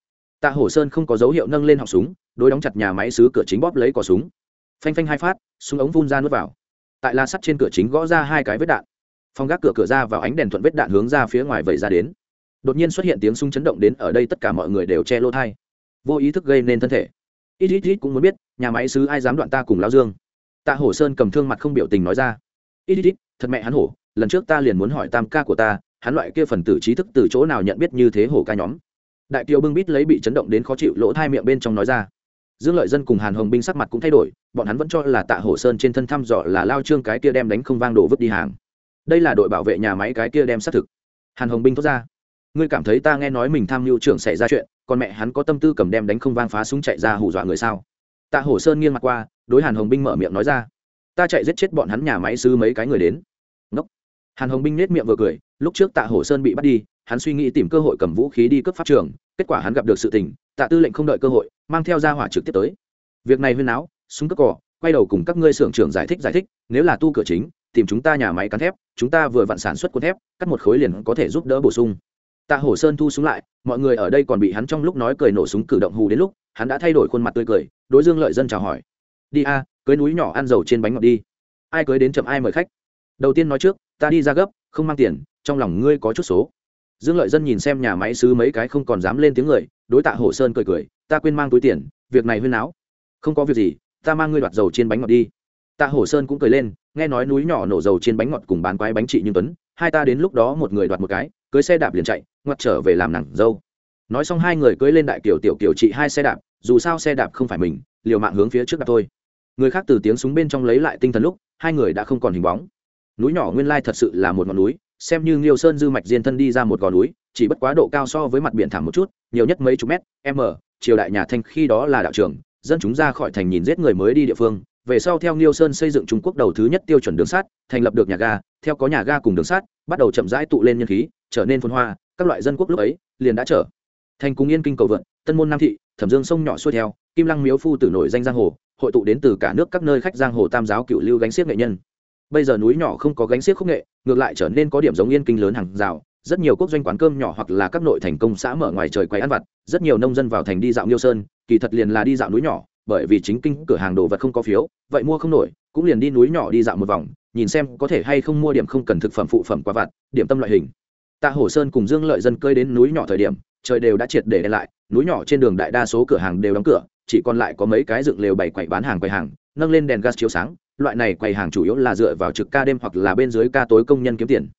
Speaker 1: tạ hổ sơn không có dấu hiệu nâng lên họng súng, đối đóng chặt nhà máy xứ cửa chính bóp lấy cỏ súng. Phanh phanh hai phát, súng ống vun ra nước vào. Tại la sắt trên cửa chính gõ ra hai cái vết đạn. Phong gác cửa cửa ra vào ánh đèn thuận vết đạn hướng ra phía ngoài vẩy ra đến. Đột nhiên xuất hiện tiếng súng chấn động đến ở đây tất cả mọi người đều che lỗ thai vô ý thức gây nên thân thể. Ít ít ít cũng muốn biết, nhà máy xứ ai dám đoạn ta cùng lao dương. Tạ hổ sơn cầm thương mặt không biểu tình nói ra. Ít ít ít, thật mẹ hắn hổ, lần trước ta liền muốn hỏi tam ca của ta hắn loại kia phần tử trí thức từ chỗ nào nhận biết như thế hổ ca nhóm. Đại kiều bưng bít lấy bị chấn động đến khó chịu lỗ thai miệng bên trong nói ra. Dương lợi dân cùng hàn hồng binh sắc mặt cũng thay đổi, bọn hắn vẫn cho là tạ hổ sơn trên thân thăm dò là lao trương cái kia đem đánh không vang đổ vứt đi hàng. Đây là đội bảo vệ nhà máy cái kia đem xác thực. Hàn hồng binh thốt ra. Ngươi cảm thấy ta nghe nói mình tham mưu trưởng xảy ra chuyện, còn mẹ hắn có tâm tư cầm đem đánh không vang phá súng chạy ra hù dọa người sao? Tạ hổ sơn nghiêng mặt qua, đối hàn hồng binh mở miệng nói ra. Ta chạy giết chết bọn hắn nhà máy sư mấy cái người đến hàn hồng binh nết miệng vừa cười, lúc trước tạ hổ sơn bị bắt đi, hắn suy nghĩ tìm cơ hội cầm vũ khí đi cướp pháp trường, kết quả hắn gặp được sự tình, tạ tư lệnh không đợi cơ hội, mang theo ra hỏa trực tiếp tới. Việc này huyên áo súng cướp cỏ quay đầu cùng các ngươi xưởng trưởng giải thích giải thích, nếu là tu cửa chính, tìm chúng ta nhà máy cán thép, chúng ta vừa vặn sản xuất cuốn thép, cắt một khối liền có thể giúp đỡ bổ sung. Tạ hổ sơn thu súng lại, mọi người ở đây còn bị hắn trong lúc nói cười nổ súng cử động hù đến lúc, hắn đã thay đổi khuôn mặt tươi cười, đối dương lợi dân chào hỏi. Đi a, cưới núi nhỏ ăn dầu trên bánh ngọt đi. Ai cưới đến chậm ai mời khách đầu tiên nói trước, ta đi ra gấp, không mang tiền, trong lòng ngươi có chút số. Dương lợi dân nhìn xem nhà máy xứ mấy cái không còn dám lên tiếng người, đối tạ hổ sơn cười cười, ta quên mang túi tiền, việc này huyên áo không có việc gì, ta mang ngươi đoạt dầu trên bánh ngọt đi. Tạ hổ sơn cũng cười lên, nghe nói núi nhỏ nổ dầu trên bánh ngọt cùng bán quái bánh trị như tuấn, hai ta đến lúc đó một người đoạt một cái, cưới xe đạp liền chạy ngoặt trở về làm nàng dâu. Nói xong hai người cưới lên đại kiều tiểu kiều trị hai xe đạp, dù sao xe đạp không phải mình, liều mạng hướng phía trước đạp thôi. Người khác từ tiếng súng bên trong lấy lại tinh thần lúc, hai người đã không còn hình bóng núi nhỏ nguyên lai thật sự là một ngọn núi xem như Liêu Sơn dư mạch diên thân đi ra một gò núi, chỉ bất quá độ cao so với mặt biển thảm một chút, nhiều nhất mấy chục mét, m, triều đại nhà Thanh khi đó là đạo trưởng, dân chúng ra khỏi thành nhìn giết người mới đi địa phương, về sau theo nghiêu Sơn xây dựng Trung Quốc đầu thứ nhất tiêu chuẩn đường sắt, thành lập được nhà ga, theo có nhà ga cùng đường sắt, bắt đầu chậm rãi tụ lên nhân khí, trở nên phồn hoa, các loại dân quốc lúc ấy liền đã trở thành cung yên kinh cầu vượn Tân môn Nam thị, Thẩm Dương sông nhỏ xuôi theo, Kim Lăng miếu phu tử nổi danh giang hồ, hội tụ đến từ cả nước các nơi khách giang hồ tam giáo cựu lưu gánh xiếc nghệ nhân. Bây giờ núi nhỏ không có gánh xiếc khúc nghệ, ngược lại trở nên có điểm giống yên kinh lớn hàng rào, rất nhiều quốc doanh quán cơm nhỏ hoặc là các nội thành công xã mở ngoài trời quay ăn vặt, rất nhiều nông dân vào thành đi dạo nghiêu Sơn, kỳ thật liền là đi dạo núi nhỏ, bởi vì chính kinh cửa hàng đồ vật không có phiếu, vậy mua không nổi, cũng liền đi núi nhỏ đi dạo một vòng, nhìn xem có thể hay không mua điểm không cần thực phẩm phụ phẩm quá vặt, điểm tâm loại hình. Tạ Hổ Sơn cùng Dương Lợi dân cơi đến núi nhỏ thời điểm, trời đều đã triệt để đen lại, núi nhỏ trên đường đại đa số cửa hàng đều đóng cửa, chỉ còn lại có mấy cái dựng lều bày quậy bán hàng quầy hàng, nâng lên đèn gas chiếu sáng, loại này quầy hàng chủ yếu là dựa vào trực ca đêm hoặc là bên dưới ca tối công nhân kiếm tiền.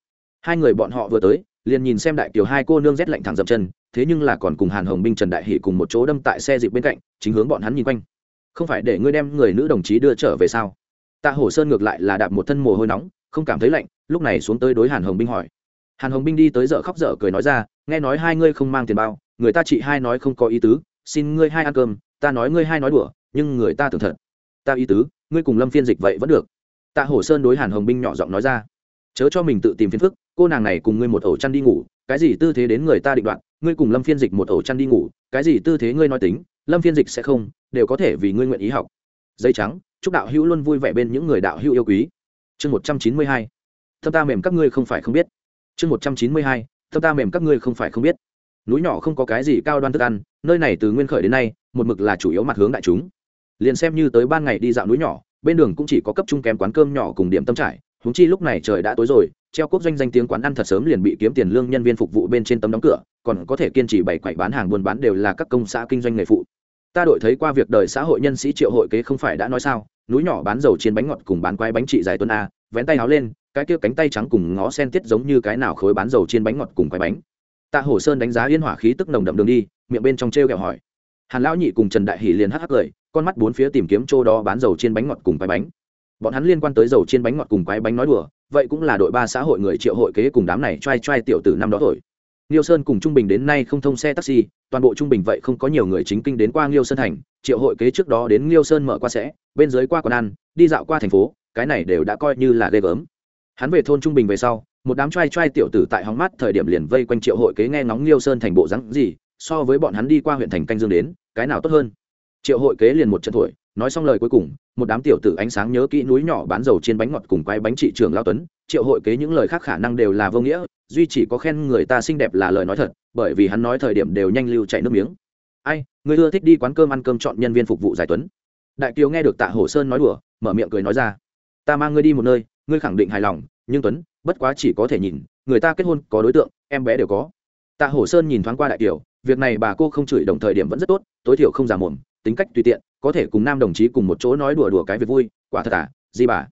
Speaker 1: Hai người bọn họ vừa tới, liền nhìn xem đại kiều hai cô nương rét lạnh thẳng dậm chân thế nhưng là còn cùng hàn hồng binh trần đại hỷ cùng một chỗ đâm tại xe dịp bên cạnh chính hướng bọn hắn nhìn quanh. Không phải để ngươi đem người nữ đồng chí đưa trở về sao? Tạ hổ sơn ngược lại là đạp một thân mồ hôi nóng không cảm thấy lạnh lúc này xuống tới đối hàn hồng binh hỏi. Hàn hồng binh đi tới dợ khóc dở cười nói ra nghe nói hai ngươi không mang tiền bao người ta chị hai nói không có ý tứ xin ngươi hai ăn cơm ta nói ngươi hai nói đùa nhưng người ta tưởng thật ta ý tứ, ngươi cùng lâm phiên dịch vậy vẫn được. Tạ hổ sơn đối hàn hồng binh nhỏ giọng nói ra. Chớ cho mình tự tìm phiền phức, cô nàng này cùng ngươi một ổ chăn đi ngủ, cái gì tư thế đến người ta định đoạn ngươi cùng lâm phiên dịch một ổ chăn đi ngủ, cái gì tư thế ngươi nói tính, lâm phiên dịch sẽ không, đều có thể vì ngươi nguyện ý học. Dây trắng, chúc đạo hữu luôn vui vẻ bên những người đạo hữu yêu quý. Chương một trăm chín mươi hai. Thâm ta mềm các ngươi không phải không biết. Chương một trăm chín mươi hai. Thâm ta mềm các ngươi không phải không biết. Núi nhỏ không có cái gì cao đoan thức ăn, nơi này từ nguyên khởi đến nay, một mực là chủ yếu mặt hướng đại chúng liền xem như tới ban ngày đi dạo núi nhỏ, bên đường cũng chỉ có cấp trung kém quán cơm nhỏ cùng điểm tâm trải húng chi lúc này trời đã tối rồi, treo quốc doanh danh tiếng quán ăn thật sớm liền bị kiếm tiền lương nhân viên phục vụ bên trên tấm đóng cửa, còn có thể kiên trì bày quậy bán hàng buôn bán đều là các công xã kinh doanh nghề phụ. Ta đội thấy qua việc đời xã hội nhân sĩ triệu hội kế không phải đã nói sao, núi nhỏ bán dầu chiên bánh ngọt cùng bán quái bánh trị dài tuần a, vén tay áo lên, cái kia cánh tay trắng cùng ngó sen tiết giống như cái nào khối bán dầu chiên bánh ngọt cùng quái bánh. Tạ hổ sơn đánh giá yên hỏa khí tức nồng đậm đường đi, miệng bên trong treo kẹo hỏi. Hàn lão nhị cùng trần đại hỷ liền hắc hắc cười con mắt bốn phía tìm kiếm chỗ đó bán dầu trên bánh ngọt cùng quái bánh bọn hắn liên quan tới dầu trên bánh ngọt cùng quái bánh nói đùa vậy cũng là đội ba xã hội người triệu hội kế cùng đám này t r a i t r a i tiểu tử năm đó thổi Nghiêu Sơn cùng Trung Bình đến nay không thông xe taxi, toàn bộ Trung Bình vậy không có nhiều người chính kinh đến qua Nghiêu Sơn thành, Triệu hội kế trước đó đến Nghiêu Sơn mở qua sẽ, bên dưới qua quán ăn, đi dạo qua thành phố, cái này đều đã coi như là ghê gớm. Hắn về thôn Trung Bình về sau, một đám trai trai tiểu tử tại hóng mắt thời điểm liền vây quanh Triệu hội kế nghe ngóng Nghiêu Sơn thành bộ dáng gì, so với bọn hắn đi qua huyện thành canh dương đến, cái nào tốt hơn. Triệu hội kế liền một trận tuổi, nói xong lời cuối cùng một đám tiểu tử ánh sáng nhớ kỹ núi nhỏ bán dầu trên bánh ngọt cùng quay bánh trị trường lao tuấn. Triệu hội kế những lời khác khả năng đều là vô nghĩa duy chỉ có khen người ta xinh đẹp là lời nói thật bởi vì hắn nói thời điểm đều nhanh lưu chạy nước miếng. Ai người ưa thích đi quán cơm ăn cơm chọn nhân viên phục vụ giải tuấn. Đại kiều nghe được tạ hồ sơn nói đùa mở miệng cười nói ra. Ta mang ngươi đi một nơi ngươi khẳng định hài lòng nhưng tuấn bất quá chỉ có thể nhìn người ta kết hôn có đối tượng em bé đều có. Tạ hồ sơn nhìn thoáng qua đại kiều việc này bà cô không chửi đồng thời điểm vẫn rất tốt tối thiểu không giả mồm tính cách tùy tiện, có thể cùng nam đồng chí cùng một chỗ nói đùa đùa cái việc vui, quả thật à gì bà.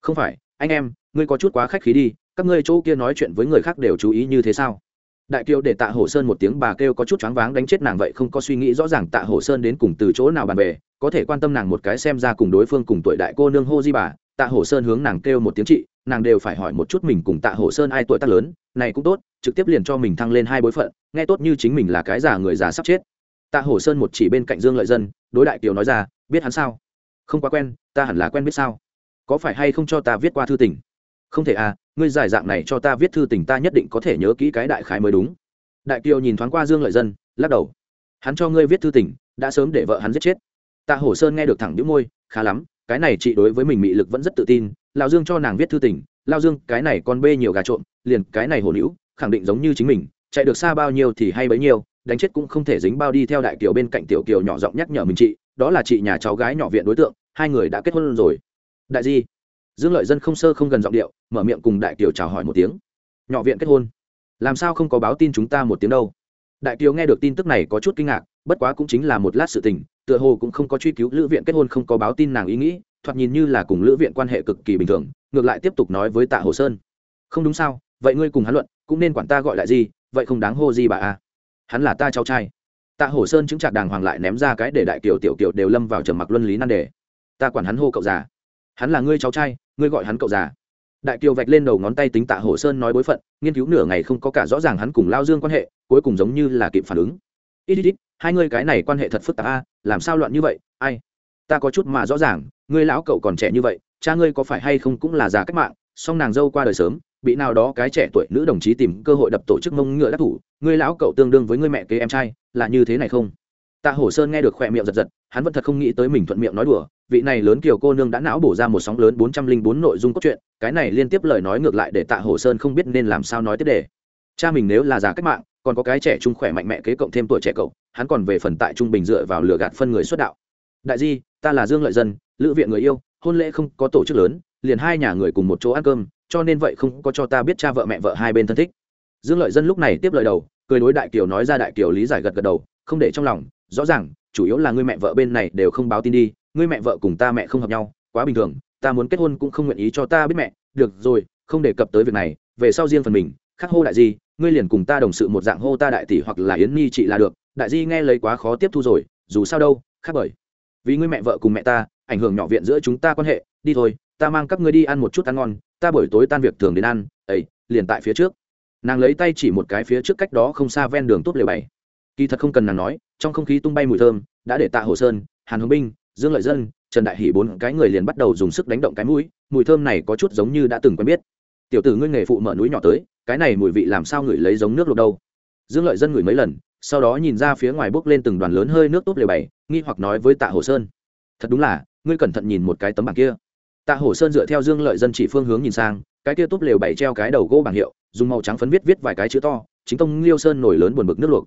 Speaker 1: Không phải, anh em, ngươi có chút quá khách khí đi, các ngươi chỗ kia nói chuyện với người khác đều chú ý như thế sao? Đại kiều để tạ hổ sơn một tiếng bà kêu có chút choáng váng đánh chết nàng vậy không có suy nghĩ rõ ràng tạ hổ sơn đến cùng từ chỗ nào bàn về, có thể quan tâm nàng một cái xem ra cùng đối phương cùng tuổi đại cô nương hô di bà, tạ hổ sơn hướng nàng kêu một tiếng chị, nàng đều phải hỏi một chút mình cùng tạ hổ sơn ai tuổi tác lớn, này cũng tốt, trực tiếp liền cho mình thăng lên hai bối phận, nghe tốt như chính mình là cái già người già sắp chết tạ hổ sơn một chỉ bên cạnh dương lợi dân, đối đại kiều nói ra, biết hắn sao? Không quá quen, ta hẳn là quen biết sao? Có phải hay không cho ta viết qua thư tình? Không thể à ngươi giải dạng này cho ta viết thư tình ta nhất định có thể nhớ kỹ cái đại khái mới đúng. Đại kiều nhìn thoáng qua dương lợi dân, lắc đầu. Hắn cho ngươi viết thư tình, đã sớm để vợ hắn giết chết. Tạ hổ sơn nghe được thẳng đĩu môi, khá lắm, cái này chị đối với mình mị lực vẫn rất tự tin lao dương cho nàng viết thư tình lao dương, cái này con bê nhiều gà trộm, liền cái này hổ nữ khẳng định giống như chính mình, chạy được xa bao nhiêu thì hay bấy nhiêu đánh chết cũng không thể dính bao đi theo đại kiều bên cạnh tiểu kiều nhỏ giọng nhắc nhở mình chị, đó là chị nhà cháu gái nhỏ viện đối tượng, hai người đã kết hôn rồi. Đại di, dương lợi dân không sơ không gần giọng điệu, mở miệng cùng đại kiều chào hỏi một tiếng. Nhỏ viện kết hôn. Làm sao không có báo tin chúng ta một tiếng đâu? Đại kiều nghe được tin tức này có chút kinh ngạc, bất quá cũng chính là một lát sự tình, tựa hồ cũng không có truy cứu lữ viện kết hôn không có báo tin nàng ý nghĩ, thoạt nhìn như là cùng lữ viện quan hệ cực kỳ bình thường, ngược lại tiếp tục nói với tạ hồ sơn. Không đúng sao, vậy ngươi cùng hắn luận, cũng nên quản ta gọi lại gì vậy không đáng hô gì bà à hắn là ta cháu trai. Tạ hổ sơn chứng trạc đàng hoàng lại ném ra cái để đại kiều tiểu kiều đều lâm vào trầm mặc luân lý nan đề. Ta quản hắn hô cậu già. Hắn là ngươi cháu trai, ngươi gọi hắn cậu già. Đại kiều vạch lên đầu ngón tay tính tạ hổ sơn nói bối phận, nghiên cứu nửa ngày không có cả rõ ràng hắn cùng lao dương quan hệ, cuối cùng giống như là kịp phản ứng. Ít ít ít, hai ngươi cái này quan hệ thật phức tạp a, làm sao loạn như vậy, ai? Ta có chút mà rõ ràng, ngươi lão cậu còn trẻ như vậy, cha ngươi có phải hay không cũng là già cách mạng, song nàng dâu qua đời sớm bị nào đó cái trẻ tuổi nữ đồng chí tìm cơ hội đập tổ chức mông ngựa đắc thủ, ngươi lão cậu tương đương với ngươi mẹ kế em trai, là như thế này không? Tạ hổ sơn nghe được khỏe miệng giật giật, hắn vẫn thật không nghĩ tới mình thuận miệng nói đùa, vị này lớn kiều cô nương đã não bổ ra một sóng lớn bốn trăm linh bốn nội dung cốt truyện, cái này liên tiếp lời nói ngược lại để tạ hổ sơn không biết nên làm sao nói tiếp để cha mình nếu là già cách mạng, còn có cái trẻ trung khỏe mạnh mẽ kế cộng thêm tuổi trẻ cậu, hắn còn về phần tại trung bình dựa vào lừa gạt phân người xuất đạo. Đại di, ta là dương lợi dân, lữ viện người yêu, hôn lễ không có tổ chức lớn, liền hai nhà người cùng một chỗ ăn cơm cho nên vậy không có cho ta biết cha vợ mẹ vợ hai bên thân thích. Dương lợi dân lúc này tiếp lời đầu, cười đối đại kiều nói ra đại kiều lý giải gật gật đầu, không để trong lòng, rõ ràng, chủ yếu là ngươi mẹ vợ bên này đều không báo tin đi, ngươi mẹ vợ cùng ta mẹ không hợp nhau, quá bình thường, ta muốn kết hôn cũng không nguyện ý cho ta biết mẹ, được rồi, không đề cập tới việc này, về sau riêng phần mình, khắc hô đại di, ngươi liền cùng ta đồng sự một dạng hô ta đại tỷ hoặc là yến nhi chị là được, đại di nghe lấy quá khó tiếp thu rồi, dù sao đâu, khác bởi. Vì ngươi mẹ vợ cùng mẹ ta, ảnh hưởng nhỏ viện giữa chúng ta quan hệ, đi thôi, ta mang các ngươi đi ăn một chút ăn ngon ta buổi tối tan việc thường đến ăn, ấy, liền tại phía trước. Nàng lấy tay chỉ một cái phía trước cách đó không xa ven đường tốt lều bày. Kỳ thật không cần nàng nói, trong không khí tung bay mùi thơm, đã để tạ hồ sơn, hàn hồng binh, dương lợi dân, trần đại hỷ bốn cái người liền bắt đầu dùng sức đánh động cái mũi, mùi thơm này có chút giống như đã từng quen biết. Tiểu tử ngươi nghề phụ mở núi nhỏ tới, cái này mùi vị làm sao ngửi lấy giống nước luộc đâu? Dương lợi dân ngửi mấy lần, sau đó nhìn ra phía ngoài bốc lên từng đoàn lớn hơi nước tốt lều bày, nghi hoặc nói với tạ hồ sơn. Thật đúng là, ngươi cẩn thận nhìn một cái tấm bảng kia tạ Hổ sơn dựa theo dương lợi dân chỉ phương hướng nhìn sang, cái kia túp lều bảy treo cái đầu gỗ bảng hiệu, dùng màu trắng phấn viết viết vài cái chữ to, chính tông liêu sơn nổi lớn buồn bực nước luộc.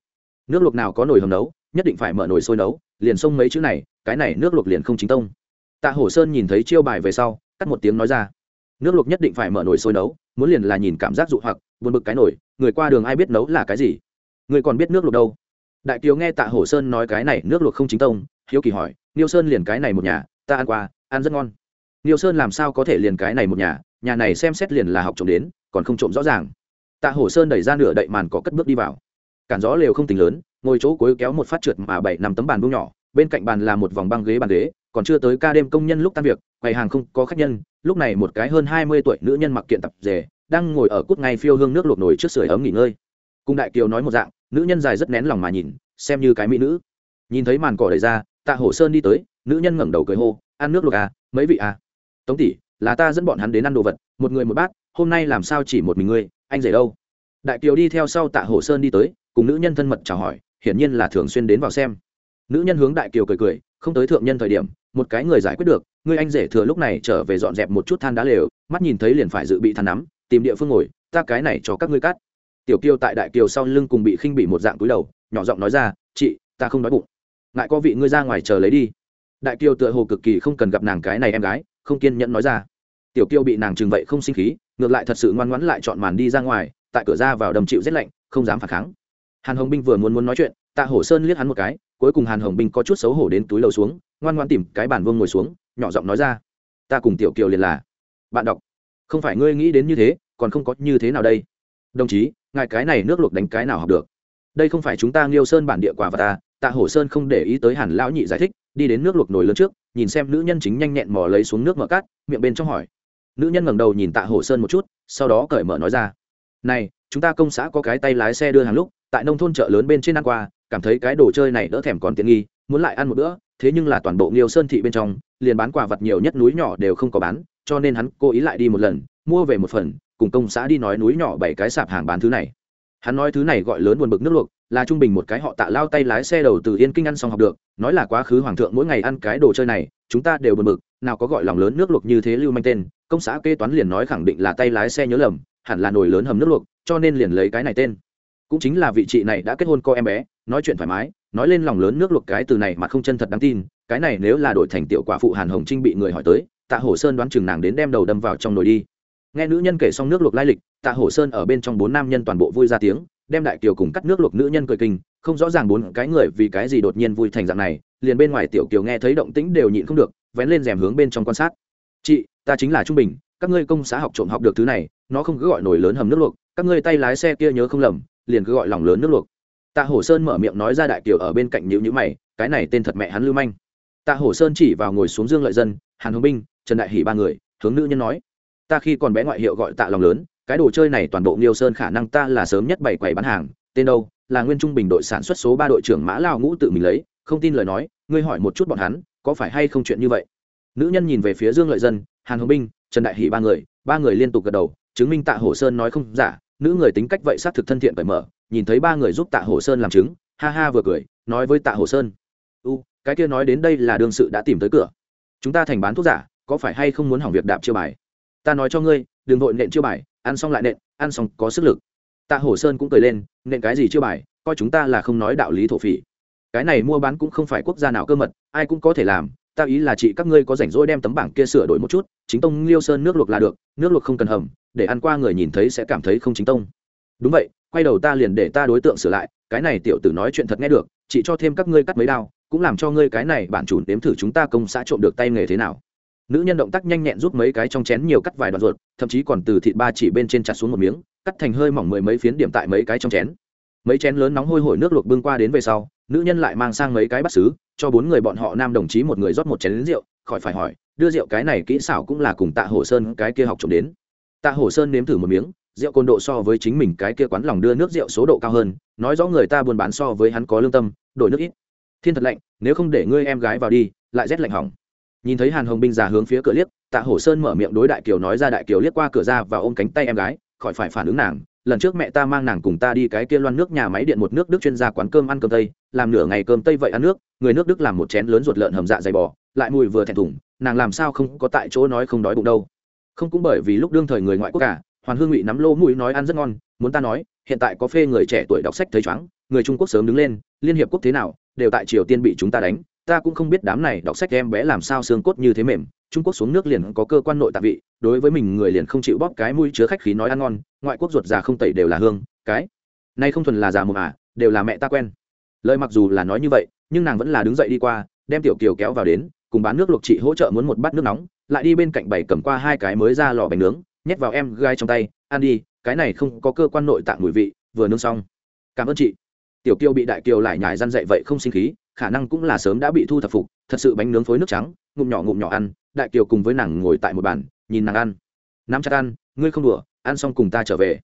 Speaker 1: Nước luộc nào có nồi hầm nấu, nhất định phải mở nồi sôi nấu, liền xông mấy chữ này, cái này nước luộc liền không chính tông. Tạ hổ sơn nhìn thấy chiêu bài về sau, cắt một tiếng nói ra, nước luộc nhất định phải mở nồi sôi nấu, muốn liền là nhìn cảm giác dụ hoặc, buồn bực cái nồi, người qua đường ai biết nấu là cái gì? Người còn biết nước luộc đâu? Đại kiều nghe tạ hổ sơn nói cái này nước luộc không chính tông, hiếu kỳ hỏi niêu sơn liền cái này một nhà, ta ăn qua, ăn rất ngon niêu sơn làm sao có thể liền cái này một nhà nhà này xem xét liền là học trộm đến, còn không trộm rõ ràng. Tạ hổ sơn đẩy ra nửa đậy màn có cất bước đi vào. Cản gió lều không tính lớn, ngồi chỗ cuối kéo một phát trượt mà bảy năm tấm bàn vuông nhỏ, bên cạnh bàn là một vòng băng ghế bàn ghế, còn chưa tới ca đêm công nhân lúc tan việc, quầy hàng không có khách nhân, lúc này một cái hơn hai mươi tuổi nữ nhân mặc kiện tập dề, đang ngồi ở cút ngay phiêu hương nước luộc nồi trước sưởi ấm nghỉ ngơi. Cùng đại kiều nói một dạng, nữ nhân dài rất nén lòng mà nhìn, xem như cái mỹ nữ. Nhìn thấy màn cỏ đẩy ra, tạ hổ sơn đi tới, nữ nhân ngẩng đầu cười hô, ăn nước luộc à mấy vị à? Tống tỷ, là ta dẫn bọn hắn đến ăn đồ vật, một người một bát, hôm nay làm sao chỉ một mình ngươi, anh rể đâu? Đại kiều đi theo sau tạ hổ sơn đi tới, cùng nữ nhân thân mật chào hỏi, hiển nhiên là thường xuyên đến vào xem. Nữ nhân hướng đại kiều cười cười, không tới thượng nhân thời điểm, một cái người giải quyết được, ngươi anh rể thừa lúc này trở về dọn dẹp một chút than đá lều, mắt nhìn thấy liền phải dự bị than nắm, tìm địa phương ngồi, ta cái này cho các ngươi cắt. Tiểu kiều tại đại kiều sau lưng cùng bị khinh bị một dạng túi đầu, nhỏ giọng nói ra, chị, ta không đói bụng. Ngại có vị ngươi ra ngoài chờ lấy đi. Đại kiều tựa hồ cực kỳ không cần gặp nàng cái này em gái không kiên nhẫn nói ra. Tiểu kiều bị nàng chừng vậy không sinh khí, ngược lại thật sự ngoan ngoãn lại chọn màn đi ra ngoài, tại cửa ra vào đầm chịu rét lạnh, không dám phản kháng. Hàn hồng binh vừa muốn muốn nói chuyện, tạ hổ sơn liếc hắn một cái, cuối cùng hàn hồng binh có chút xấu hổ đến túi lầu xuống, ngoan ngoan tìm cái bàn vương ngồi xuống, nhỏ giọng nói ra. Ta cùng tiểu kiều liền là bạn đọc. Không phải ngươi nghĩ đến như thế, còn không có như thế nào đây. Đồng chí, ngài cái này nước luộc đánh cái nào học được? Đây không phải chúng ta nghiêu sơn bản địa quả và ta, tạ hổ sơn không để ý tới hàn lão nhị giải thích, đi đến nước luộc nồi lớn trước nhìn xem nữ nhân chính nhanh nhẹn mò lấy xuống nước mở cát, miệng bên trong hỏi. Nữ nhân ngẩng đầu nhìn tạ hổ sơn một chút, sau đó cởi mở nói ra. Này, chúng ta công xã có cái tay lái xe đưa hàng lúc, tại nông thôn chợ lớn bên trên ăn qua, cảm thấy cái đồ chơi này đỡ thèm còn tiện nghi, muốn lại ăn một bữa, thế nhưng là toàn bộ nghiêu sơn thị bên trong, liền bán quà vật nhiều nhất núi nhỏ đều không có bán, cho nên hắn cố ý lại đi một lần, mua về một phần, cùng công xã đi nói núi nhỏ bảy cái sạp hàng bán thứ này hắn nói thứ này gọi lớn buồn bực nước luộc, là trung bình một cái họ tạ lao tay lái xe đầu từ yên kinh ăn xong học được, nói là quá khứ hoàng thượng mỗi ngày ăn cái đồ chơi này, chúng ta đều buồn bực, nào có gọi lòng lớn nước luộc như thế lưu manh tên, công xã kê toán liền nói khẳng định là tay lái xe nhớ lầm, hẳn là nồi lớn hầm nước luộc, cho nên liền lấy cái này tên. Cũng chính là vị chị này đã kết hôn co em bé, nói chuyện thoải mái, nói lên lòng lớn nước luộc cái từ này mà không chân thật đáng tin, cái này nếu là đổi thành tiểu quả phụ hàn hồng trinh bị người hỏi tới, tạ hổ sơn đoán chừng nàng đến đem đầu đâm vào trong nồi đi. Nghe nữ nhân kể xong nước luộc lai lịch tạ hổ sơn ở bên trong bốn nam nhân toàn bộ vui ra tiếng, đem đại kiều cùng cắt nước luộc nữ nhân cười kinh, không rõ ràng bốn cái người vì cái gì đột nhiên vui thành dạng này, liền bên ngoài tiểu kiều nghe thấy động tĩnh đều nhịn không được, vén lên rèm hướng bên trong quan sát. Chị, ta chính là trung bình, các ngươi công xã học trộm học được thứ này, nó không cứ gọi nổi lớn hầm nước luộc, các ngươi tay lái xe kia nhớ không lầm, liền cứ gọi lòng lớn nước luộc. Tạ hổ sơn mở miệng nói ra đại kiều ở bên cạnh nhữ nhữ mày, cái này tên thật mẹ hắn lưu manh. Tạ hổ sơn chỉ vào ngồi xuống dương lợi dân, hàn hồng binh, trần đại hỷ ba người, hướng nữ nhân nói, ta khi còn bé ngoại hiệu gọi tạ lòng lớn cái đồ chơi này toàn bộ nghiêu sơn khả năng ta là sớm nhất bảy quầy bán hàng, tên đâu? Là nguyên trung bình đội sản xuất số ba đội trưởng mã lao ngũ tự mình lấy, không tin lời nói, ngươi hỏi một chút bọn hắn, có phải hay không chuyện như vậy? Nữ nhân nhìn về phía dương lợi dân, hàn hồng binh, trần đại hỷ ba người ba người liên tục gật đầu, chứng minh tạ Hổ sơn nói không giả, nữ người tính cách vậy xác thực thân thiện cởi mở, nhìn thấy ba người giúp tạ Hổ sơn làm chứng, ha ha vừa cười, nói với tạ Hổ sơn, u, cái kia nói đến đây là đương sự đã tìm tới cửa. Chúng ta thành bán thuốc giả, có phải hay không muốn hỏng việc đạp chiêu bài? Ta nói cho ngươi, đừng vội nện chiêu bài ăn xong lại nện, ăn xong có sức lực. Tạ hồ sơn cũng cười lên, nện cái gì chưa bài, coi chúng ta là không nói đạo lý thổ phỉ. Cái này mua bán cũng không phải quốc gia nào cơ mật, ai cũng có thể làm, ta ý là chị các ngươi có rảnh rỗi đem tấm bảng kia sửa đổi một chút, chính tông liêu sơn nước luộc là được, nước luộc không cần hầm, để ăn qua người nhìn thấy sẽ cảm thấy không chính tông. Đúng vậy, quay đầu ta liền để ta đối tượng sửa lại, cái này tiểu tử nói chuyện thật nghe được, chị cho thêm các ngươi cắt mấy đao, cũng làm cho ngươi cái này bản chủ đếm thử chúng ta công xã trộm được tay nghề thế nào nữ nhân động tác nhanh nhẹn giúp mấy cái trong chén nhiều cắt vài đoạn ruột, thậm chí còn từ thịt ba chỉ bên trên chặt xuống một miếng, cắt thành hơi mỏng mười mấy phiến điểm tại mấy cái trong chén. Mấy chén lớn nóng hôi hổi nước luộc bưng qua đến về sau, nữ nhân lại mang sang mấy cái bắt xứ, cho bốn người bọn họ nam đồng chí một người rót một chén lính rượu, khỏi phải hỏi, đưa rượu cái này kỹ xảo cũng là cùng tạ hồ sơn cái kia học trộm đến. Tạ hồ sơn nếm thử một miếng, rượu côn độ so với chính mình cái kia quán lòng đưa nước rượu số độ cao hơn, nói rõ người ta buôn bán so với hắn có lương tâm, đổi nước ít. Thiên thật lạnh, nếu không để ngươi em gái vào đi, lại rét lạnh hỏng nhìn thấy hàn hồng binh già hướng phía cửa liếc, tạ hổ sơn mở miệng đối đại kiều nói ra đại kiều liếc qua cửa ra và ôm cánh tay em gái, khỏi phải phản ứng nàng, lần trước mẹ ta mang nàng cùng ta đi cái kia loan nước nhà máy điện một nước đức chuyên gia quán cơm ăn cơm tây, làm nửa ngày cơm tây vậy ăn nước, người nước đức làm một chén lớn ruột lợn hầm dạ dày bò, lại mùi vừa thẹn thùng, nàng làm sao không có tại chỗ nói không đói bụng đâu. Không cũng bởi vì lúc đương thời người ngoại quốc cả, hoàn hương ngụy nắm lô mũi nói ăn rất ngon, muốn ta nói, hiện tại có phê người trẻ tuổi đọc sách thấy chóng, người trung quốc sớm đứng lên, liên hiệp quốc thế nào, đều tại triều tiên bị chúng ta đánh ta cũng không biết đám này đọc sách em bé làm sao xương cốt như thế mềm. Trung quốc xuống nước liền có cơ quan nội tạng vị, đối với mình người liền không chịu bóp cái mũi chứa khách khí nói ăn ngon, ngoại quốc ruột già không tẩy đều là hương, cái. Nay không thuần là già mồm à đều là mẹ ta quen. Lời mặc dù là nói như vậy, nhưng nàng vẫn là đứng dậy đi qua, đem tiểu kiều kéo vào đến, cùng bán nước luộc chị hỗ trợ muốn một bát nước nóng, lại đi bên cạnh bảy cầm qua hai cái mới ra lò bánh nướng, nhét vào em gai trong tay, ăn đi, cái này không có cơ quan nội tạng mùi vị, vừa nướng xong. Cảm ơn chị. Tiểu kiều bị đại kiều lại nhải răn dậy vậy không sinh khí khả năng cũng là sớm đã bị thu thập phục, thật sự bánh nướng phối nước trắng, ngụm nhỏ ngụm nhỏ ăn, đại kiều cùng với nàng ngồi tại một bàn, nhìn nàng ăn. Nắm chặt ăn, ngươi không đùa, ăn xong cùng ta trở về.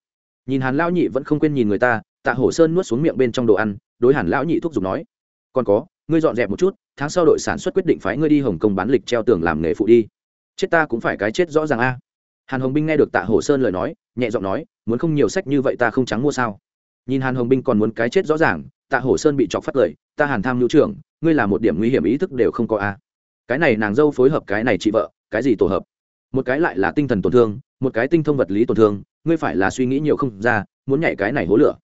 Speaker 1: Nhìn hàn lão nhị vẫn không quên nhìn người ta, tạ hổ sơn nuốt xuống miệng bên trong đồ ăn, đối hàn lão nhị thúc giục nói, còn có, ngươi dọn dẹp một chút, tháng sau đội sản xuất quyết định phái ngươi đi hồng kông bán lịch treo tường làm nghề phụ đi. Chết ta cũng phải cái chết rõ ràng a. Hàn hồng binh nghe được tạ hổ sơn lời nói, nhẹ giọng nói, muốn không nhiều sách như vậy ta không trắng mua sao? Nhìn hàn hồng binh còn muốn cái chết rõ ràng tạ hổ sơn bị chọc phát lời, ta hàn tham nhu trưởng, ngươi là một điểm nguy hiểm ý thức đều không có a cái này nàng dâu phối hợp cái này chị vợ, cái gì tổ hợp? Một cái lại là tinh thần tổn thương, một cái tinh thông vật lý tổn thương, ngươi phải là suy nghĩ nhiều không ra, muốn nhảy cái này hố lửa.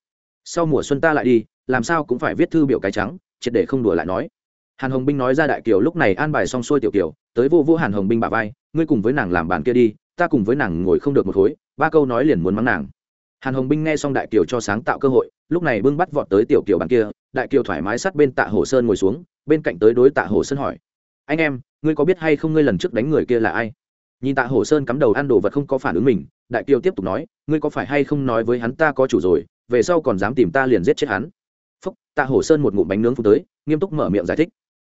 Speaker 1: Sau mùa xuân ta lại đi, làm sao cũng phải viết thư biểu cái trắng, triệt để không đùa lại nói. Hàn hồng binh nói ra đại kiều lúc này an bài xong xuôi tiểu kiều tới vô vô hàn hồng binh bà vai, ngươi cùng với nàng làm bàn kia đi, ta cùng với nàng ngồi không được một khối, ba câu nói liền muốn mắng nàng hàn hồng binh nghe xong đại kiều cho sáng tạo cơ hội, lúc này bưng bắt vọt tới tiểu kiều bàn kia, đại kiều thoải mái sát bên tạ hồ sơn ngồi xuống, bên cạnh tới đối tạ hồ sơn hỏi. Anh em, ngươi có biết hay không ngươi lần trước đánh người kia là ai? Nhìn tạ hồ sơn cắm đầu ăn đồ vật không có phản ứng mình, đại kiều tiếp tục nói, ngươi có phải hay không nói với hắn ta có chủ rồi, về sau còn dám tìm ta liền giết chết hắn. Phúc, tạ hồ sơn một ngụm bánh nướng phụ tới, nghiêm túc mở miệng giải thích.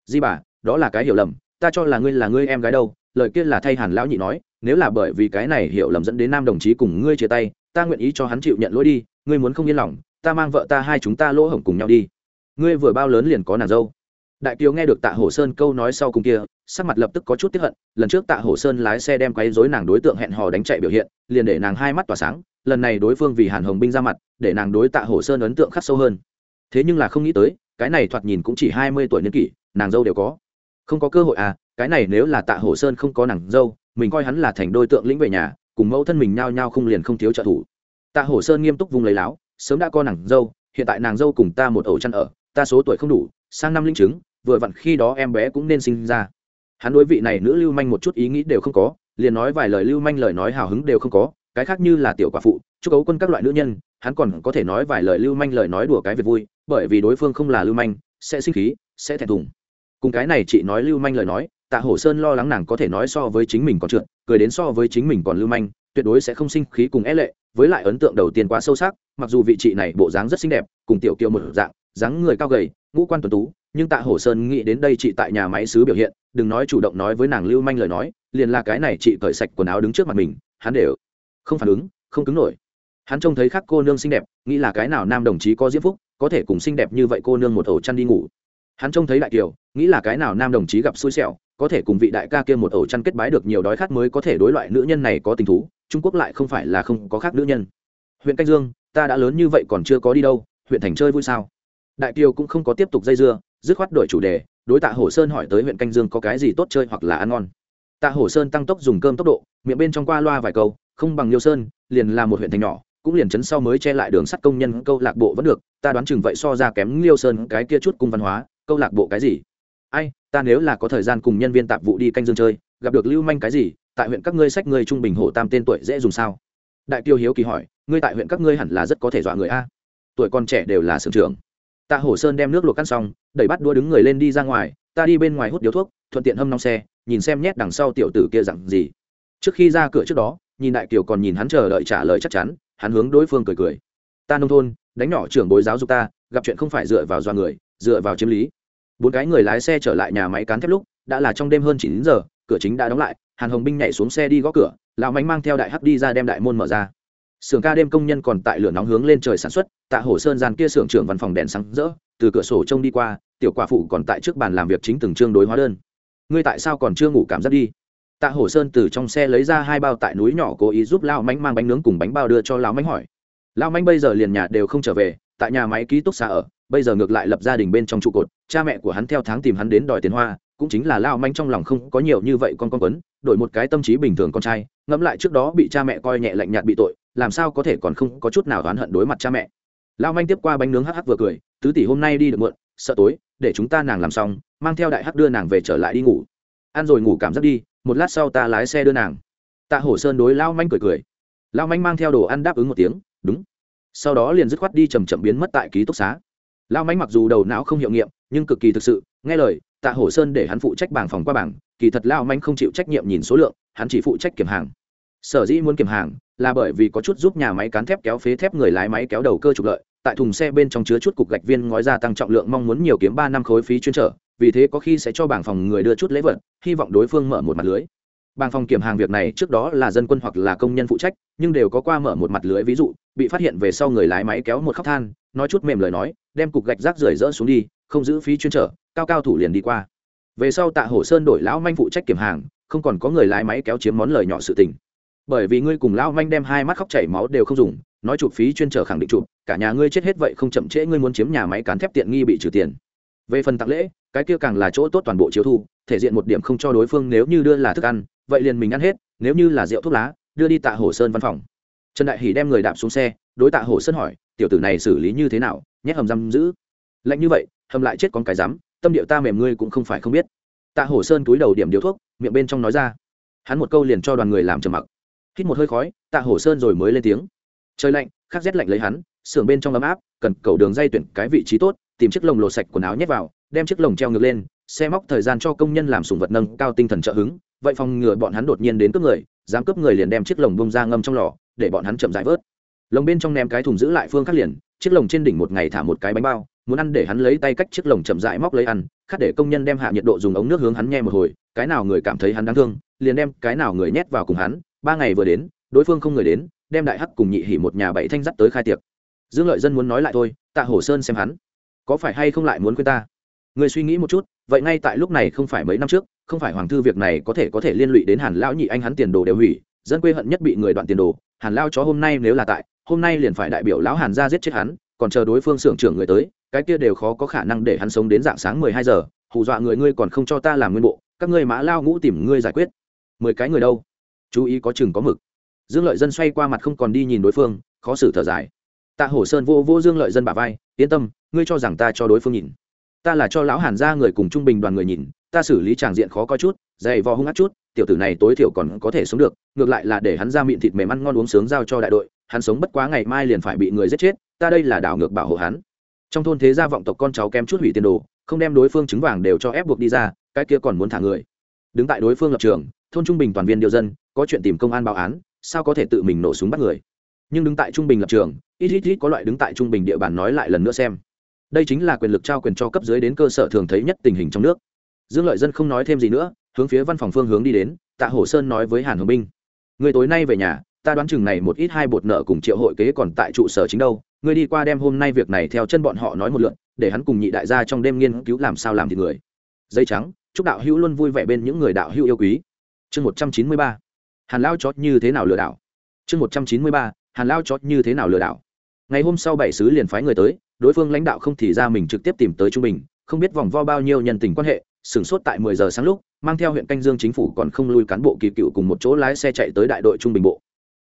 Speaker 1: Di bà, đó là cái hiểu lầm, ta cho là ngươi là ngươi em gái đâu, lời kia là thay hàn lão nhị nói, nếu là bởi vì cái này hiểu lầm dẫn đến nam đồng chí cùng ngươi chia tay ta nguyện ý cho hắn chịu nhận lỗi đi, ngươi muốn không yên lòng, ta mang vợ ta hai chúng ta lỗ hổng cùng nhau đi. Ngươi vừa bao lớn liền có nàng dâu. Đại kiều nghe được tạ hổ sơn câu nói sau cùng kia, sắc mặt lập tức có chút tiếp hận, lần trước tạ hổ sơn lái xe đem quấy dối nàng đối tượng hẹn hò đánh chạy biểu hiện, liền để nàng hai mắt tỏa sáng, lần này đối phương vì hàn hồng binh ra mặt, để nàng đối tạ hổ sơn ấn tượng khắc sâu hơn. Thế nhưng là không nghĩ tới, cái này thoạt nhìn cũng chỉ hai mươi tuổi niên kỷ, nàng dâu đều có. Không có cơ hội à cái này nếu là tạ hổ sơn không có nàng dâu, mình coi hắn là thành đôi tượng lĩnh về nhà cùng mẫu thân mình nhao nhao không liền không thiếu trợ thủ. Tạ hổ sơn nghiêm túc vùng lấy láo, sớm đã có nàng dâu, hiện tại nàng dâu cùng ta một ổ chăn ở, ta số tuổi không đủ, sang năm linh chứng, vừa vặn khi đó em bé cũng nên sinh ra. Hắn đối vị này nữ lưu manh một chút ý nghĩ đều không có, liền nói vài lời lưu manh lời nói hào hứng đều không có, cái khác như là tiểu quả phụ, chúc cấu quân các loại nữ nhân, hắn còn có thể nói vài lời lưu manh lời nói đùa cái việc vui, bởi vì đối phương không là lưu manh, sẽ sinh khí, sẽ thẹn thùng. Cùng cái này chị nói lưu manh lời nói tạ hổ sơn lo lắng nàng có thể nói so với chính mình còn trượt, cười đến so với chính mình còn lưu manh, tuyệt đối sẽ không sinh khí cùng é lệ, với lại ấn tượng đầu tiên quá sâu sắc, mặc dù vị trị này bộ dáng rất xinh đẹp, cùng tiểu kiều một dạng, dáng người cao gầy, ngũ quan tuần tú, nhưng tạ hổ sơn nghĩ đến đây chị tại nhà máy xứ biểu hiện, đừng nói chủ động nói với nàng lưu manh lời nói, liền là cái này chị cởi sạch quần áo đứng trước mặt mình, hắn đều không phản ứng, không cứng nổi. Hắn trông thấy khác cô nương xinh đẹp, nghĩ là cái nào nam đồng chí có diễm phúc, có thể cùng xinh đẹp như vậy cô nương một ổ chăn đi ngủ. Hắn trông thấy đại kiều, nghĩ là cái nào nam đồng chí gặp xui xẻo có thể cùng vị đại ca kia một ổ chăn kết bái được nhiều đói khát mới có thể đối loại nữ nhân này có tình thú, trung quốc lại không phải là không có khác nữ nhân. Huyện canh dương, ta đã lớn như vậy còn chưa có đi đâu, huyện thành chơi vui sao? Đại kiều cũng không có tiếp tục dây dưa, dứt khoát đổi chủ đề, đối tạ hổ sơn hỏi tới huyện canh dương có cái gì tốt chơi hoặc là ăn ngon. Tạ hổ sơn tăng tốc dùng cơm tốc độ, miệng bên trong qua loa vài câu, không bằng liêu sơn, liền là một huyện thành nhỏ, cũng liền chấn sau mới che lại đường sắt công nhân, câu lạc bộ vẫn được, ta đoán chừng vậy so ra kém liêu sơn cái kia chút cung văn hóa, câu lạc bộ cái gì? Ai ta nếu là có thời gian cùng nhân viên tạp vụ đi canh dương chơi, gặp được lưu manh cái gì, tại huyện các ngươi sách ngươi trung bình hổ tam tên tuổi dễ dùng sao? Đại tiêu hiếu kỳ hỏi, ngươi tại huyện các ngươi hẳn là rất có thể dọa người a. Tuổi còn trẻ đều là sưởng trưởng. Tạ hổ sơn đem nước luộc căn xong, đẩy bắt đua đứng người lên đi ra ngoài, ta đi bên ngoài hút điếu thuốc, thuận tiện hâm nong xe, nhìn xem nhét đằng sau tiểu tử kia dặn gì. Trước khi ra cửa trước đó, nhìn đại kiều còn nhìn hắn chờ đợi trả lời chắc chắn, hắn hướng đối phương cười cười. Ta nông thôn, đánh nhỏ trưởng bối giáo dục ta, gặp chuyện không phải dựa vào do người, dựa vào chiếm lý bốn cái người lái xe trở lại nhà máy cán thép lúc, đã là trong đêm hơn chín giờ, cửa chính đã đóng lại, hàn hồng binh nhảy xuống xe đi gõ cửa, lão mánh mang theo đại hắc đi ra đem đại môn mở ra. Xưởng ca đêm công nhân còn tại lửa nóng hướng lên trời sản xuất, tạ hồ sơn gian kia xưởng trưởng văn phòng đèn sáng rỡ, từ cửa sổ trông đi qua, tiểu quả phụ còn tại trước bàn làm việc chính từng chương đối hóa đơn. Ngươi tại sao còn chưa ngủ cảm giác đi? Tạ hổ sơn từ trong xe lấy ra hai bao tại núi nhỏ cố ý giúp lão mánh mang bánh nướng cùng bánh bao đưa cho lão mánh hỏi. Lão mánh bây giờ liền nhà đều không trở về tại nhà máy ký túc xá ở, bây giờ ngược lại lập gia đình bên trong trụ cột, cha mẹ của hắn theo tháng tìm hắn đến đòi tiền hoa, cũng chính là lao manh trong lòng không có nhiều như vậy con con quấn, đổi một cái tâm trí bình thường con trai, ngẫm lại trước đó bị cha mẹ coi nhẹ lạnh nhạt bị tội, làm sao có thể còn không có chút nào oán hận đối mặt cha mẹ. Lao manh tiếp qua bánh nướng hắc hắc vừa cười, tứ tỷ hôm nay đi được muộn, sợ tối, để chúng ta nàng làm xong, mang theo đại hắc đưa nàng về trở lại đi ngủ. Ăn rồi ngủ cảm giác đi, một lát sau ta lái xe đưa nàng. Tạ hổ sơn đối lao manh cười cười. Lao manh mang theo đồ ăn đáp ứng một tiếng, đúng sau đó liền dứt khoát đi chầm chậm biến mất tại ký túc xá. Lao mánh mặc dù đầu não không hiệu nghiệm, nhưng cực kỳ thực sự, nghe lời, tạ hổ sơn để hắn phụ trách bảng phòng qua bảng, kỳ thật lao mánh không chịu trách nhiệm nhìn số lượng, hắn chỉ phụ trách kiểm hàng. Sở dĩ muốn kiểm hàng, là bởi vì có chút giúp nhà máy cán thép kéo phế thép người lái máy kéo đầu cơ trục lợi, tại thùng xe bên trong chứa chút cục gạch viên ngói ra tăng trọng lượng mong muốn nhiều kiếm ba năm khối phí chuyên trở, vì thế có khi sẽ cho bảng phòng người đưa chút lễ vật, hy vọng đối phương mở một mặt lưới bảng phòng kiểm hàng việc này trước đó là dân quân hoặc là công nhân phụ trách, nhưng đều có qua mở một mặt lưới ví dụ, bị phát hiện về sau người lái máy kéo một khóc than, nói chút mềm lời nói, đem cục gạch rác rưởi rỡ xuống đi, không giữ phí chuyên trở, cao cao thủ liền đi qua. Về sau tạ hổ sơn đổi lão manh phụ trách kiểm hàng, không còn có người lái máy kéo chiếm món lời nhỏ sự tình. Bởi vì ngươi cùng lão manh đem hai mắt khóc chảy máu đều không dùng, nói chụp phí chuyên trở khẳng định chụp, cả nhà ngươi chết hết vậy không chậm trễ ngươi muốn chiếm nhà máy cán thép tiện nghi bị trừ tiền. Về phần tặng lễ, cái kia càng là chỗ tốt toàn bộ chiếu thu, thể diện một điểm không cho đối phương nếu như đưa là thức ăn vậy liền mình ăn hết, nếu như là rượu thuốc lá, đưa đi tạ hồ sơn văn phòng. Trần đại hỷ đem người đạp xuống xe, đối tạ hồ sơn hỏi, tiểu tử này xử lý như thế nào? Nhét hầm giam giữ. Lạnh như vậy, hầm lại chết con cái rắm, tâm điệu ta mềm ngươi cũng không phải không biết. Tạ hồ sơn túi đầu điểm điếu thuốc, miệng bên trong nói ra. Hắn một câu liền cho đoàn người làm trầm mặc. Hít một hơi khói, tạ hồ sơn rồi mới lên tiếng. Trời lạnh, khắc rét lạnh lấy hắn, xưởng bên trong ấm áp, cần cầu đường dây tuyển cái vị trí tốt, tìm chiếc lồng lột sạch quần áo nhét vào, đem chiếc lồng treo ngược lên, xe móc thời gian cho công nhân làm sùng vật nâng cao tinh thần trợ hứng vậy phòng ngừa bọn hắn đột nhiên đến cướp người, dám cướp người liền đem chiếc lồng bông ra ngâm trong lò, để bọn hắn chậm rãi vớt. Lồng bên trong ném cái thùng giữ lại phương khắc liền, chiếc lồng trên đỉnh một ngày thả một cái bánh bao, muốn ăn để hắn lấy tay cách chiếc lồng chậm rãi móc lấy ăn khắc để công nhân đem hạ nhiệt độ dùng ống nước hướng hắn nghe một hồi, cái nào người cảm thấy hắn đáng thương, liền đem cái nào người nhét vào cùng hắn. Ba ngày vừa đến, đối phương không người đến, đem đại hắc cùng nhị hỉ một nhà bảy thanh dắt tới khai tiệc. Dương lợi dân muốn nói lại thôi, tạ hổ sơn xem hắn, có phải hay không lại muốn quên ta? Người suy nghĩ một chút vậy ngay tại lúc này không phải mấy năm trước, không phải hoàng thư việc này có thể có thể liên lụy đến hàn lão nhị anh hắn tiền đồ đều hủy, dân quê hận nhất bị người đoạn tiền đồ, hàn lao chó hôm nay nếu là tại, hôm nay liền phải đại biểu lão hàn ra giết chết hắn, còn chờ đối phương xưởng trưởng người tới, cái kia đều khó có khả năng để hắn sống đến dạng sáng mười hai giờ, hù dọa người ngươi còn không cho ta làm nguyên bộ, các ngươi mã lao ngũ tìm ngươi giải quyết. Mười cái người đâu? Chú ý có chừng có mực. Dương lợi dân xoay qua mặt không còn đi nhìn đối phương, khó xử thở dài. Tạ hổ sơn vô vô dương lợi dân bà vai, yên tâm, ngươi cho rằng ta cho đối phương nhìn ta là cho lão hàn ra người cùng trung bình đoàn người nhìn, ta xử lý tràng diện khó coi chút, dày vò hung ác chút, tiểu tử này tối thiểu còn có thể sống được, ngược lại là để hắn ra miệng thịt mềm ăn ngon uống sướng giao cho đại đội, hắn sống bất quá ngày mai liền phải bị người giết chết, ta đây là đảo ngược bảo hộ hắn. Trong thôn thế gia vọng tộc con cháu kém chút hủy tiền đồ, không đem đối phương trứng vàng đều cho ép buộc đi ra, cái kia còn muốn thả người. Đứng tại đối phương lập trường, thôn trung bình toàn viên điều dân, có chuyện tìm công an báo án, sao có thể tự mình nổ súng bắt người? Nhưng đứng tại trung bình lập trường, ít ít ít có loại đứng tại trung bình địa bàn nói lại lần nữa xem đây chính là quyền lực trao quyền cho cấp dưới đến cơ sở thường thấy nhất tình hình trong nước. Dương lợi dân không nói thêm gì nữa, hướng phía văn phòng phương hướng đi đến, tạ hổ sơn nói với hàn hồng binh. Người tối nay về nhà, ta đoán chừng này một ít hai bột nợ cùng triệu hội kế còn tại trụ sở chính đâu. Ngươi đi qua đem hôm nay việc này theo chân bọn họ nói một lượn để hắn cùng nhị đại gia trong đêm nghiên cứu làm sao làm thì người. Dây trắng, chúc đạo hữu luôn vui vẻ bên những người đạo hữu yêu quý. Chương một trăm chín mươi ba. Hàn lao chót như thế nào lừa đảo? Chương một trăm chín mươi ba. Hàn lao chót như thế nào lừa đảo? Ngày hôm sau bảy sứ liền phái người tới đối phương lãnh đạo không thì ra mình trực tiếp tìm tới trung bình không biết vòng vo bao nhiêu nhân tình quan hệ sửng sốt tại mười giờ sáng lúc mang theo huyện canh dương chính phủ còn không lui cán bộ kỳ cựu cùng một chỗ lái xe chạy tới đại đội trung bình bộ.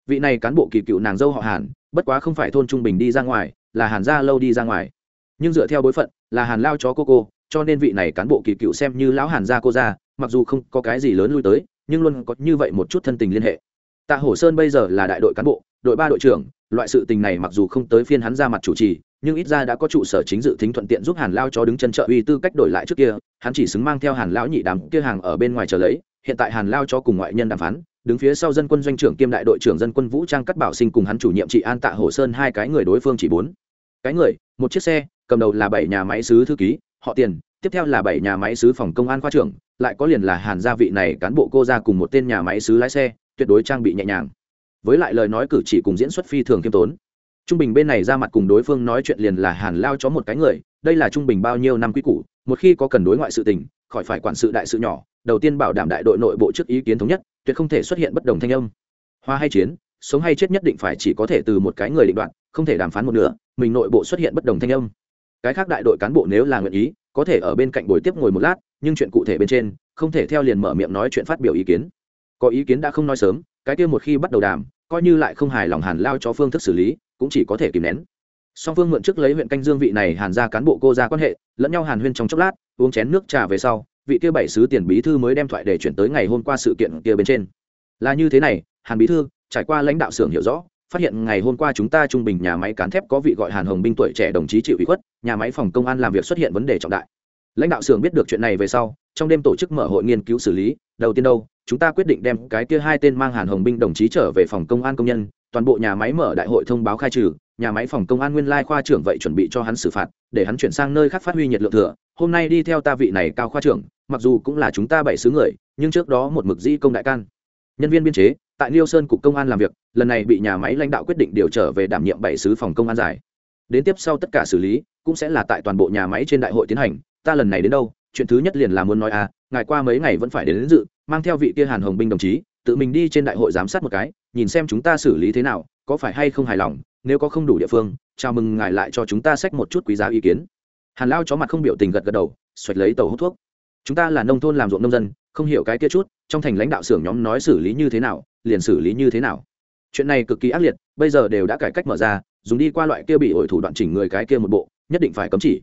Speaker 1: Vị này cán bộ kỳ cựu nàng dâu họ hàn bất quá không phải thôn trung bình đi ra ngoài là hàn gia lâu đi ra ngoài. Nhưng dựa theo bối phận là hàn lao chó cô cô cho nên vị này cán bộ kỳ cựu xem như lão hàn gia cô gia, mặc dù không có cái gì lớn lui tới nhưng luôn có như vậy một chút thân tình liên hệ. Tạ hổ sơn bây giờ là đại đội cán bộ đội ba đội trưởng loại sự tình này mặc dù không tới phiên hắn ra mặt chủ trì, nhưng ít ra đã có trụ sở chính dự tính thuận tiện giúp hàn lao cho đứng chân trợ uy tư cách đổi lại trước kia, hắn chỉ xứng mang theo hàn lão nhị đám kia hàng ở bên ngoài chờ lấy, hiện tại hàn lao cho cùng ngoại nhân đàm phán, đứng phía sau dân quân doanh trưởng kiêm đại đội trưởng dân quân vũ trang cắt bảo sinh cùng hắn chủ nhiệm trị an tạ hồ sơn hai cái người đối phương chỉ bốn. Cái người, một chiếc xe, cầm đầu là bảy nhà máy sứ thư ký, họ tiền, tiếp theo là bảy nhà máy sứ phòng công an khoa trưởng, lại có liền là hàn gia vị này cán bộ cô ra cùng một tên nhà máy sứ lái xe, tuyệt đối trang bị nhẹ nhàng với lại lời nói cử chỉ cùng diễn xuất phi thường khiêm tốn. Trung bình bên này ra mặt cùng đối phương nói chuyện liền là hàn lao cho một cái người, đây là trung bình bao nhiêu năm quý củ, một khi có cần đối ngoại sự tình, khỏi phải quản sự đại sự nhỏ, đầu tiên bảo đảm đại đội nội bộ trước ý kiến thống nhất, tuyệt không thể xuất hiện bất đồng thanh âm. Hoa hay chiến, sống hay chết nhất định phải chỉ có thể từ một cái người định đoạt, không thể đàm phán một nửa, mình nội bộ xuất hiện bất đồng thanh âm. Cái khác đại đội cán bộ nếu là nguyện ý, có thể ở bên cạnh buổi tiếp ngồi một lát, nhưng chuyện cụ thể bên trên, không thể theo liền mở miệng nói chuyện phát biểu ý kiến. Có ý kiến đã không nói sớm, cái kia một khi bắt đầu đàm coi như lại không hài lòng hàn lao cho phương thức xử lý, cũng chỉ có thể kìm nén. Song phương mượn trước lấy huyện canh dương vị này hàn ra cán bộ cô ra quan hệ, lẫn nhau hàn huyên trong chốc lát, uống chén nước trà về sau, vị kia bảy sứ tiền bí thư mới đem thoại để chuyển tới ngày hôm qua sự kiện kia bên trên. Là như thế này, hàn bí thư, trải qua lãnh đạo xưởng hiểu rõ, phát hiện ngày hôm qua chúng ta trung bình nhà máy cán thép có vị gọi hàn hồng binh tuổi trẻ đồng chí chịu ủy khuất, nhà máy phòng công an làm việc xuất hiện vấn đề trọng đại lãnh đạo xưởng biết được chuyện này về sau, trong đêm tổ chức mở hội nghiên cứu xử lý, đầu tiên đâu, chúng ta quyết định đem cái kia hai tên mang hàn hồng binh đồng chí trở về phòng công an công nhân, toàn bộ nhà máy mở đại hội thông báo khai trừ, nhà máy phòng công an nguyên lai khoa trưởng vậy chuẩn bị cho hắn xử phạt, để hắn chuyển sang nơi khác phát huy nhiệt lượng thừa. Hôm nay đi theo ta vị này cao khoa trưởng, mặc dù cũng là chúng ta bảy xứ người, nhưng trước đó một mực di công đại can. Nhân viên biên chế, tại liêu sơn cục công an làm việc, lần này bị nhà máy lãnh đạo quyết định điều trở về đảm nhiệm bảy sứ phòng công an giải. Đến tiếp sau tất cả xử lý, cũng sẽ là tại toàn bộ nhà máy trên đại hội tiến hành ta lần này đến đâu chuyện thứ nhất liền là muốn nói à ngài qua mấy ngày vẫn phải đến, đến dự mang theo vị kia hàn hồng binh đồng chí tự mình đi trên đại hội giám sát một cái nhìn xem chúng ta xử lý thế nào có phải hay không hài lòng nếu có không đủ địa phương chào mừng ngài lại cho chúng ta sách một chút quý giá ý kiến. Hàn lao chó mặt không biểu tình gật gật đầu xoạch lấy tàu hút thuốc. Chúng ta là nông thôn làm ruộng nông dân không hiểu cái kia chút trong thành lãnh đạo xưởng nhóm nói xử lý như thế nào liền xử lý như thế nào. Chuyện này cực kỳ ác liệt bây giờ đều đã cải cách mở ra dùng đi qua loại kia bị ổi thủ đoạn chỉnh người cái kia một bộ nhất định phải cấm chỉ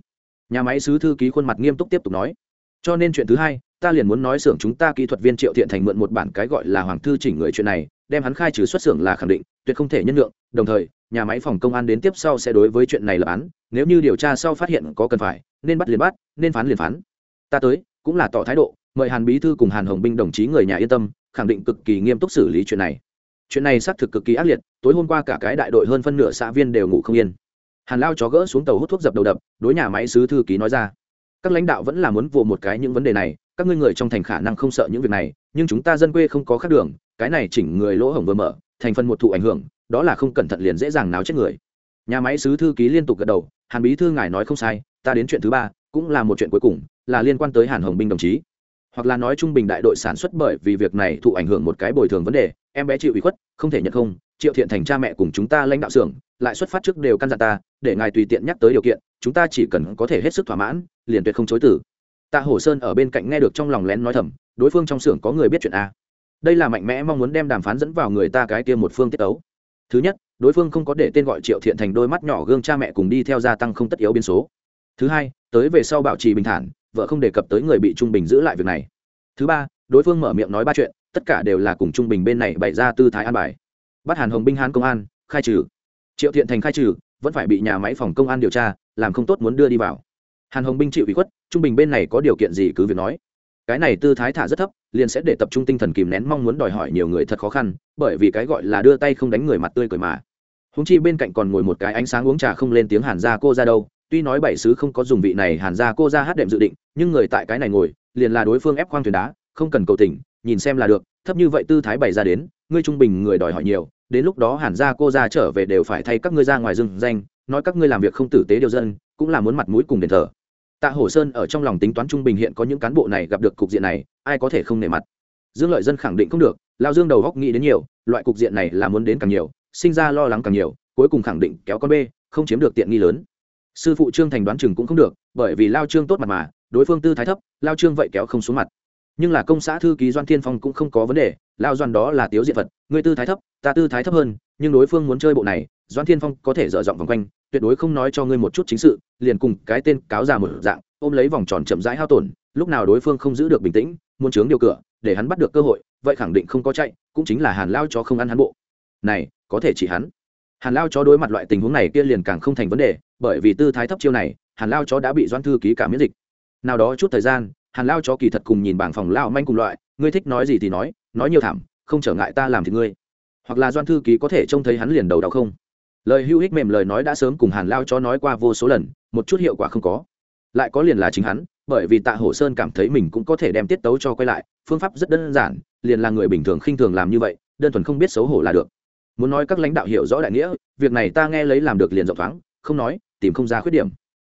Speaker 1: nhà máy sứ thư ký khuôn mặt nghiêm túc tiếp tục nói. Cho nên chuyện thứ hai, ta liền muốn nói xưởng chúng ta kỹ thuật viên triệu thiện thành mượn một bản cái gọi là hoàng thư chỉnh người chuyện này, đem hắn khai trừ xuất xưởng là khẳng định, tuyệt không thể nhân lượng đồng thời, nhà máy phòng công an đến tiếp sau sẽ đối với chuyện này lập án, nếu như điều tra sau phát hiện có cần phải, nên bắt liền bắt, nên phán liền phán. Ta tới, cũng là tỏ thái độ, mời hàn bí thư cùng hàn hồng binh đồng chí người nhà yên tâm, khẳng định cực kỳ nghiêm túc xử lý chuyện này. Chuyện này xác thực cực kỳ ác liệt, tối hôm qua cả cái đại đội hơn phân nửa xã viên đều ngủ không yên hàn lao chó gỡ xuống tàu hút thuốc dập đầu đập, đối nhà máy sứ thư ký nói ra, các lãnh đạo vẫn là muốn vụ một cái những vấn đề này, các ngươi người trong thành khả năng không sợ những việc này, nhưng chúng ta dân quê không có khác đường, cái này chỉnh người lỗ hổng vừa mở, thành phần một thụ ảnh hưởng, đó là không cẩn thận liền dễ dàng náo chết người. Nhà máy sứ thư ký liên tục gật đầu, hàn bí thư ngài nói không sai, ta đến chuyện thứ ba, cũng là một chuyện cuối cùng, là liên quan tới hàn hồng binh đồng chí. Hoặc là nói trung bình đại đội sản xuất bởi vì việc này thụ ảnh hưởng một cái bồi thường vấn đề, em bé chịu ủy khuất, không thể nhận không, triệu thiện thành cha mẹ cùng chúng ta lãnh đạo xưởng, lại xuất phát trước đều căn dặn ta để ngài tùy tiện nhắc tới điều kiện, chúng ta chỉ cần có thể hết sức thỏa mãn, liền tuyệt không chối tử tạ hổ sơn ở bên cạnh nghe được trong lòng lén nói thầm, đối phương trong xưởng có người biết chuyện a. Đây là mạnh mẽ mong muốn đem đàm phán dẫn vào người ta cái kia một phương tiết ấu thứ nhất, đối phương không có để tên gọi triệu thiện thành đôi mắt nhỏ gương cha mẹ cùng đi theo gia tăng không tất yếu biến số. Thứ hai, tới về sau bảo trì bình thản, vợ không đề cập tới người bị trung bình giữ lại việc này. Thứ ba, đối phương mở miệng nói ba chuyện, tất cả đều là cùng trung bình bên này bày ra tư thái an bài. Bắt hàn hồng binh hán công an, khai trừ. Triệu thiện thành khai trừ vẫn phải bị nhà máy phòng công an điều tra, làm không tốt muốn đưa đi vào. Hàn hồng binh chịu ủy khuất, trung bình bên này có điều kiện gì cứ việc nói. Cái này tư thái thả rất thấp, liền sẽ để tập trung tinh thần kìm nén mong muốn đòi hỏi nhiều người thật khó khăn, bởi vì cái gọi là đưa tay không đánh người mặt tươi cười mà. Húng chi bên cạnh còn ngồi một cái ánh sáng uống trà không lên tiếng hàn ra cô ra đâu, tuy nói bảy sứ không có dùng vị này hàn ra cô ra hát đệm dự định, nhưng người tại cái này ngồi, liền là đối phương ép khoang thuyền đá, không cần cầu tình, nhìn xem là được, thấp như vậy tư thái bày ra đến, ngươi trung bình người đòi hỏi nhiều đến lúc đó hàn gia cô ra trở về đều phải thay các ngươi ra ngoài rừng danh, nói các ngươi làm việc không tử tế điều dân, cũng là muốn mặt mũi cùng đền thờ. Tạ hổ sơn ở trong lòng tính toán trung bình hiện có những cán bộ này gặp được cục diện này, ai có thể không nể mặt. Dương lợi dân khẳng định không được, lao dương đầu góc nghĩ đến nhiều, loại cục diện này là muốn đến càng nhiều, sinh ra lo lắng càng nhiều, cuối cùng khẳng định kéo con bê, không chiếm được tiện nghi lớn. Sư phụ trương thành đoán chừng cũng không được, bởi vì lao trương tốt mặt mà, đối phương tư thái thấp, lao trương vậy kéo không xuống mặt nhưng là công xã thư ký doan thiên phong cũng không có vấn đề lao doan đó là tiếu diện vật người tư thái thấp, ta tư thái thấp hơn, nhưng đối phương muốn chơi bộ này, doan thiên phong có thể dở dọng vòng quanh, tuyệt đối không nói cho ngươi một chút chính sự, liền cùng cái tên cáo già một dạng, ôm lấy vòng tròn chậm rãi hao tổn, lúc nào đối phương không giữ được bình tĩnh, muốn chướng điều cửa, để hắn bắt được cơ hội, vậy khẳng định không có chạy, cũng chính là hàn lao chó không ăn hắn bộ. Này, có thể chỉ hắn. Hàn lao chó đối mặt loại tình huống này kia liền càng không thành vấn đề, bởi vì tư thái thấp chiêu này, hàn lao chó đã bị doan thư ký cả miễn dịch. Nào đó chút thời gian hàn lao chó kỳ thật cùng nhìn bảng phòng lao manh cùng loại, ngươi thích nói gì thì nói nói nhiều thảm, không trở ngại ta làm thì ngươi. Hoặc là doan thư ký có thể trông thấy hắn liền đầu đau không? Lời hữu hích mềm lời nói đã sớm cùng hàn lao chó nói qua vô số lần, một chút hiệu quả không có. Lại có liền là chính hắn, bởi vì tạ hổ sơn cảm thấy mình cũng có thể đem tiết tấu cho quay lại, phương pháp rất đơn giản, liền là người bình thường khinh thường làm như vậy, đơn thuần không biết xấu hổ là được. Muốn nói các lãnh đạo hiểu rõ đại nghĩa, việc này ta nghe lấy làm được liền rộng thoáng, không nói, tìm không ra khuyết điểm.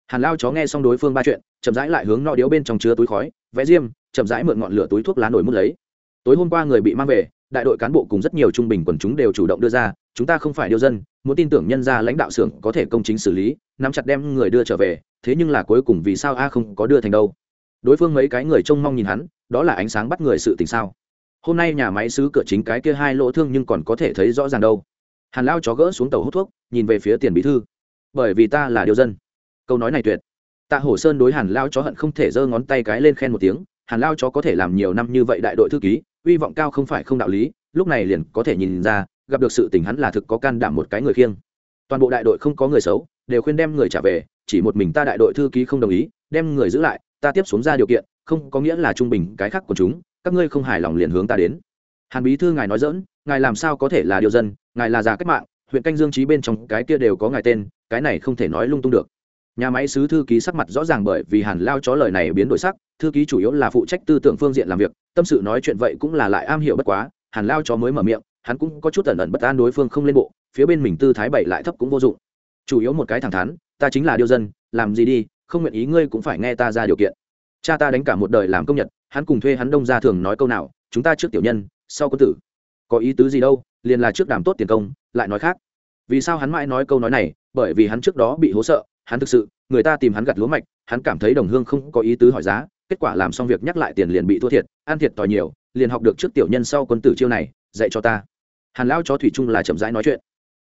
Speaker 1: Hàn lao chó nghe xong đối phương ba chuyện chậm rãi lại hướng no điếu bên trong chứa túi khói, vẽ diêm, chậm rãi mượn ngọn lửa túi thuốc lá nổi mút lấy. Tối hôm qua người bị mang về, đại đội cán bộ cùng rất nhiều trung bình quần chúng đều chủ động đưa ra, chúng ta không phải điêu dân, muốn tin tưởng nhân ra lãnh đạo xưởng có thể công chính xử lý, nắm chặt đem người đưa trở về, thế nhưng là cuối cùng vì sao a không có đưa thành đâu? Đối phương mấy cái người trông mong nhìn hắn, đó là ánh sáng bắt người sự tình sao? Hôm nay nhà máy xứ cửa chính cái kia hai lỗ thương nhưng còn có thể thấy rõ ràng đâu. Hàn lao chó gỡ xuống tàu hút thuốc, nhìn về phía tiền bí thư. Bởi vì ta là điêu dân. Câu nói này tuyệt tạ hổ sơn đối hàn lao chó hận không thể giơ ngón tay cái lên khen một tiếng, hàn lao chó có thể làm nhiều năm như vậy đại đội thư ký, uy vọng cao không phải không đạo lý, lúc này liền có thể nhìn ra, gặp được sự tình hắn là thực có can đảm một cái người khiêng. Toàn bộ đại đội không có người xấu, đều khuyên đem người trả về, chỉ một mình ta đại đội thư ký không đồng ý, đem người giữ lại, ta tiếp xuống ra điều kiện, không có nghĩa là trung bình, cái khác của chúng, các ngươi không hài lòng liền hướng ta đến. Hàn bí thư ngài nói dỡn ngài làm sao có thể là điều dân, ngài là già cách mạng, huyện canh dương trí bên trong cái kia đều có ngài tên, cái này không thể nói lung tung được nhà máy sứ thư ký sắc mặt rõ ràng bởi vì hàn lao chó lời này biến đổi sắc, thư ký chủ yếu là phụ trách tư tưởng phương diện làm việc, tâm sự nói chuyện vậy cũng là lại am hiểu bất quá, hàn lao chó mới mở miệng, hắn cũng có chút ẩn ẩn bất an đối phương không lên bộ, phía bên mình tư thái bảy lại thấp cũng vô dụng. Chủ yếu một cái thẳng thắn, ta chính là điêu dân, làm gì đi, không nguyện ý ngươi cũng phải nghe ta ra điều kiện. Cha ta đánh cả một đời làm công nhật, hắn cùng thuê hắn đông ra thường nói câu nào, chúng ta trước tiểu nhân, sau quân tử. Có ý tứ gì đâu, liền là trước đảm tốt tiền công, lại nói khác. Vì sao hắn mãi nói câu nói này, bởi vì hắn trước đó bị hố sợ hắn thực sự, người ta tìm hắn gặt lúa mạch, hắn cảm thấy đồng hương không có ý tứ hỏi giá, kết quả làm xong việc nhắc lại tiền liền bị thua thiệt, ăn thiệt tỏi nhiều, liền học được trước tiểu nhân sau quân tử chiêu này, dạy cho ta. Hàn lão cho thủy trung là chậm rãi nói chuyện.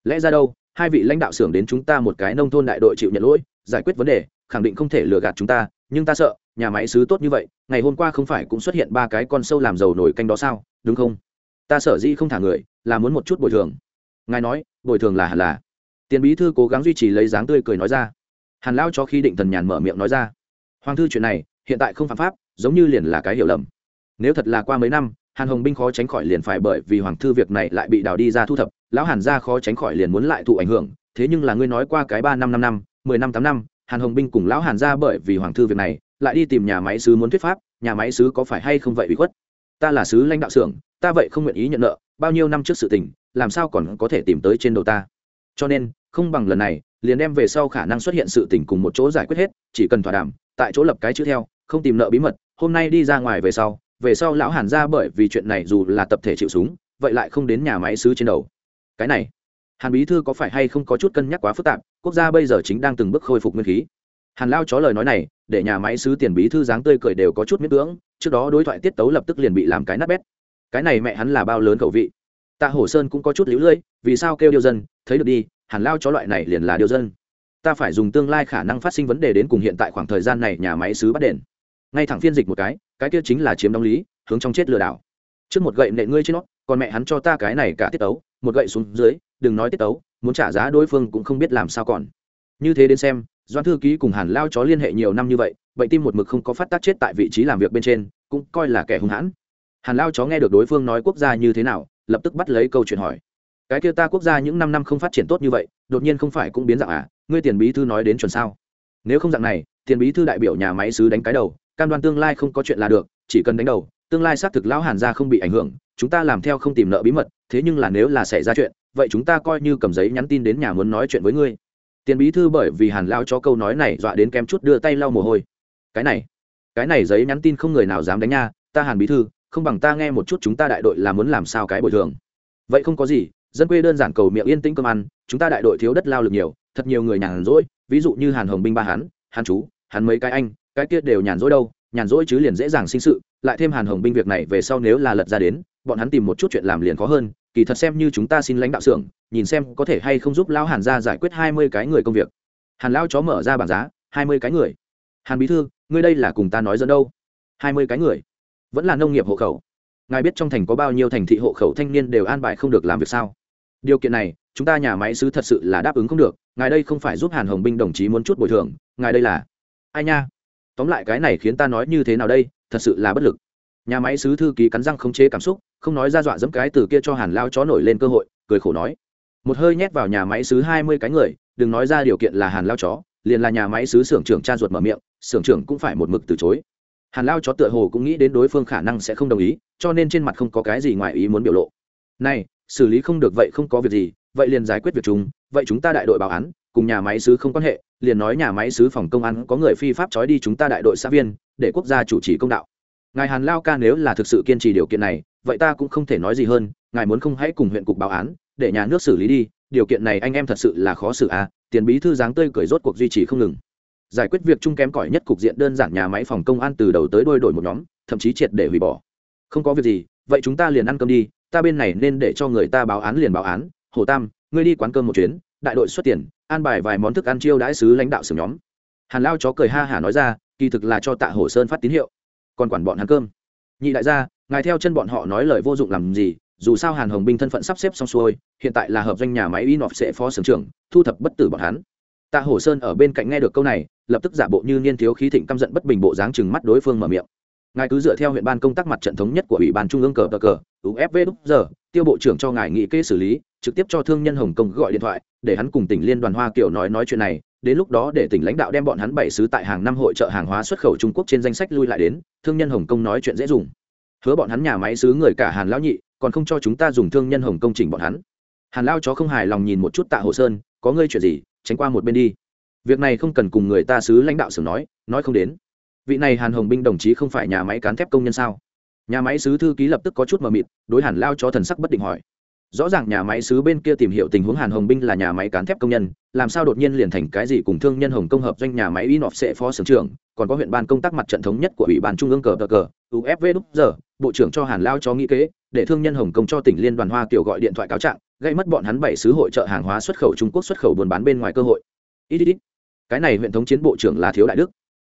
Speaker 1: Lẽ ra đâu, hai vị lãnh đạo xưởng đến chúng ta một cái nông thôn đại đội chịu nhận lỗi, giải quyết vấn đề, khẳng định không thể lừa gạt chúng ta, nhưng ta sợ, nhà máy xứ tốt như vậy, ngày hôm qua không phải cũng xuất hiện ba cái con sâu làm dầu nổi canh đó sao, đúng không? Ta sợ dĩ không thả người, là muốn một chút bồi thường. Ngài nói, bồi thường là hẳn là. Tiền bí thư cố gắng duy trì lấy dáng tươi cười nói ra hàn lao cho khi định thần nhàn mở miệng nói ra. Hoàng thư chuyện này, hiện tại không phạm pháp, giống như liền là cái hiểu lầm. Nếu thật là qua mấy năm, hàn hồng binh khó tránh khỏi liền phải bởi vì hoàng thư việc này lại bị đào đi ra thu thập, lão hàn gia khó tránh khỏi liền muốn lại thụ ảnh hưởng. Thế nhưng là ngươi nói qua cái ba năm năm năm, mười năm tám năm, hàn hồng binh cùng lão hàn gia bởi vì hoàng thư việc này, lại đi tìm nhà máy sứ muốn thuyết pháp, nhà máy sứ có phải hay không vậy bị khuất? Ta là sứ lãnh đạo xưởng, ta vậy không nguyện ý nhận nợ, bao nhiêu năm trước sự tình, làm sao còn có thể tìm tới trên đầu ta? Cho nên, không bằng lần này liền đem về sau khả năng xuất hiện sự tình cùng một chỗ giải quyết hết, chỉ cần thỏa đàm, tại chỗ lập cái chữ theo, không tìm nợ bí mật, hôm nay đi ra ngoài về sau về sau lão hàn ra bởi vì chuyện này dù là tập thể chịu súng, vậy lại không đến nhà máy sứ trên đầu. Cái này, hàn bí thư có phải hay không có chút cân nhắc quá phức tạp, quốc gia bây giờ chính đang từng bước khôi phục nguyên khí. Hàn lao chó lời nói này, để nhà máy sứ tiền bí thư dáng tươi cười đều có chút miết cưỡng, trước đó đối thoại tiết tấu lập tức liền bị làm cái nát bét. Cái này mẹ hắn là bao lớn khẩu vị. Tạ hổ sơn cũng có chút lũ lưỡi vì sao kêu điêu dân, thấy được đi hàn lao chó loại này liền là điêu dân. Ta phải dùng tương lai khả năng phát sinh vấn đề đến cùng hiện tại khoảng thời gian này nhà máy xứ bắt đền. Ngay thẳng phiên dịch một cái cái kia chính là chiếm đóng lý, hướng trong chết lừa đảo. Trước một gậy nệ ngươi trên nó, còn mẹ hắn cho ta cái này cả tiết tấu một gậy xuống dưới, đừng nói tiết tấu muốn trả giá đối phương cũng không biết làm sao còn. Như thế đến xem doan thư ký cùng hàn lao chó liên hệ nhiều năm như vậy, bệnh tim một mực không có phát tác chết tại vị trí làm việc bên trên, cũng coi là kẻ hung hãn. Hàn lao chó nghe được đối phương nói quốc gia như thế nào, lập tức bắt lấy câu chuyện hỏi cái kia ta quốc gia những năm năm không phát triển tốt như vậy, đột nhiên không phải cũng biến dạng à? Ngươi tiền bí thư nói đến chuẩn sao? Nếu không dạng này, tiền bí thư đại biểu nhà máy sứ đánh cái đầu, cam đoan tương lai không có chuyện là được, chỉ cần đánh đầu, tương lai xác thực lão hàn gia không bị ảnh hưởng, chúng ta làm theo không tìm nợ bí mật, thế nhưng là nếu là xảy ra chuyện, vậy chúng ta coi như cầm giấy nhắn tin đến nhà muốn nói chuyện với ngươi. Tiền bí thư bởi vì hàn lao cho câu nói này dọa đến kém chút đưa tay lau mồ hôi. Cái này cái này giấy nhắn tin không người nào dám đánh nha, ta hàn bí thư, không bằng ta nghe một chút chúng ta đại đội là muốn làm sao cái bồi thường. Vậy không có gì dân quê đơn giản cầu miệng yên tĩnh cơm ăn, chúng ta đại đội thiếu đất lao lực nhiều, thật nhiều người nhàn rỗi, ví dụ như hàn hồng binh ba hắn, hàn chú, hắn mấy cái anh, cái kia đều nhàn rỗi đâu, nhàn rỗi chứ liền dễ dàng sinh sự, lại thêm hàn hồng binh việc này về sau nếu là lật ra đến, bọn hắn tìm một chút chuyện làm liền khó hơn, kỳ thật xem như chúng ta xin lãnh đạo xưởng, nhìn xem có thể hay không giúp lão hàn ra giải quyết hai mươi cái người công việc. Hàn lão chó mở ra bảng giá, hai mươi cái người. Hàn bí thư, ngươi đây là cùng ta nói dẫn đâu? Hai mươi cái người. Vẫn là nông nghiệp hộ khẩu. Ngài biết trong thành có bao nhiêu thành thị hộ khẩu thanh niên đều an bài không được làm việc sao? Điều kiện này, chúng ta nhà máy sứ thật sự là đáp ứng không được, ngài đây không phải giúp hàn hồng binh đồng chí muốn chút bồi thường, ngài đây là ai nha? Tóm lại cái này khiến ta nói như thế nào đây, thật sự là bất lực. Nhà máy sứ thư ký cắn răng không chế cảm xúc, không nói ra dọa dẫm cái từ kia cho hàn lao chó nổi lên cơ hội, cười khổ nói. Một hơi nhét vào nhà máy sứ hai mươi cái người, đừng nói ra điều kiện là hàn lao chó, liền là nhà máy sứ xưởng trưởng cha ruột mở miệng, xưởng trưởng cũng phải một mực từ chối. Hàn lao chó tựa hồ cũng nghĩ đến đối phương khả năng sẽ không đồng ý, cho nên trên mặt không có cái gì ngoài ý muốn biểu lộ. Này xử lý không được vậy không có việc gì, vậy liền giải quyết việc chúng vậy chúng ta đại đội báo án, cùng nhà máy sứ không quan hệ, liền nói nhà máy sứ phòng công an có người phi pháp trói đi chúng ta đại đội xã viên, để quốc gia chủ trì công đạo. Ngài hàn lao ca nếu là thực sự kiên trì điều kiện này, vậy ta cũng không thể nói gì hơn, ngài muốn không hãy cùng huyện cục báo án, để nhà nước xử lý đi, điều kiện này anh em thật sự là khó xử à tiền bí thư dáng tươi cười rốt cuộc duy trì không ngừng. Giải quyết việc chung kém cỏi nhất cục diện đơn giản nhà máy phòng công an từ đầu tới đôi đổi một nhóm, thậm chí triệt để hủy bỏ. Không có việc gì, vậy chúng ta liền ăn cơm đi ta bên này nên để cho người ta báo án liền báo án. Hồ tam, ngươi đi quán cơm một chuyến, đại đội xuất tiền, an bài vài món thức ăn chiêu đãi sứ lãnh đạo xưởng nhóm. Hàn lao chó cười ha hả nói ra, kỳ thực là cho tạ hồ sơn phát tín hiệu. Còn quản bọn hắn cơm. Nhị đại gia, ngài theo chân bọn họ nói lời vô dụng làm gì, dù sao hàn hồng binh thân phận sắp xếp xong xuôi, hiện tại là hợp doanh nhà máy in sẽ phó sưởng trưởng, thu thập bất tử bọn hắn. Tạ Hồ sơn ở bên cạnh nghe được câu này, lập tức giả bộ như niên thiếu khí thịnh căm giận bất bình bộ dáng chừng mắt đối phương mở miệng ngài cứ dựa theo huyện ban công tác mặt trận thống nhất của ủy ban trung ương cờ cờ cờ ufv đúc giờ, tiêu bộ trưởng cho ngài nghị kê xử lý, trực tiếp cho thương nhân hồng kông gọi điện thoại, để hắn cùng tỉnh liên đoàn hoa kiều nói nói chuyện này, đến lúc đó để tỉnh lãnh đạo đem bọn hắn bảy sứ tại hàng năm hội trợ hàng hóa xuất khẩu trung quốc trên danh sách lui lại đến, thương nhân hồng kông nói chuyện dễ dùng. Hứa bọn hắn nhà máy sứ người cả hàn lão nhị, còn không cho chúng ta dùng thương nhân hồng kông chỉnh bọn hắn. Hàn lao chó không hài lòng nhìn một chút tạ hồ sơn, có ngươi chuyện gì, tránh qua một bên đi. Việc này không cần cùng người ta sứ lãnh đạo sưởng nói nói không đến vị này hàn hồng binh đồng chí không phải nhà máy cán thép công nhân sao? Nhà máy sứ thư ký lập tức có chút mờ mịt, đối hàn lao cho thần sắc bất định hỏi. Rõ ràng nhà máy sứ bên kia tìm hiểu tình huống hàn hồng binh là nhà máy cán thép công nhân, làm sao đột nhiên liền thành cái gì cùng thương nhân hồng công hợp doanh nhà máy in sệ phó sưởng trưởng, còn có huyện ban công tác mặt trận thống nhất của ủy ban trung ương cờ cờ cờ ufv đúc giờ, bộ trưởng cho hàn lao cho nghĩ kế, để thương nhân hồng công cho tỉnh liên đoàn hoa kiều gọi điện thoại cáo trạng, gây mất bọn hắn bảy sứ hội trợ hàng hóa xuất khẩu trung quốc xuất khẩu buôn bán bên ngoài cơ hội. Ít ít ít. Cái này huyện thống chiến bộ trưởng là thiếu đại đức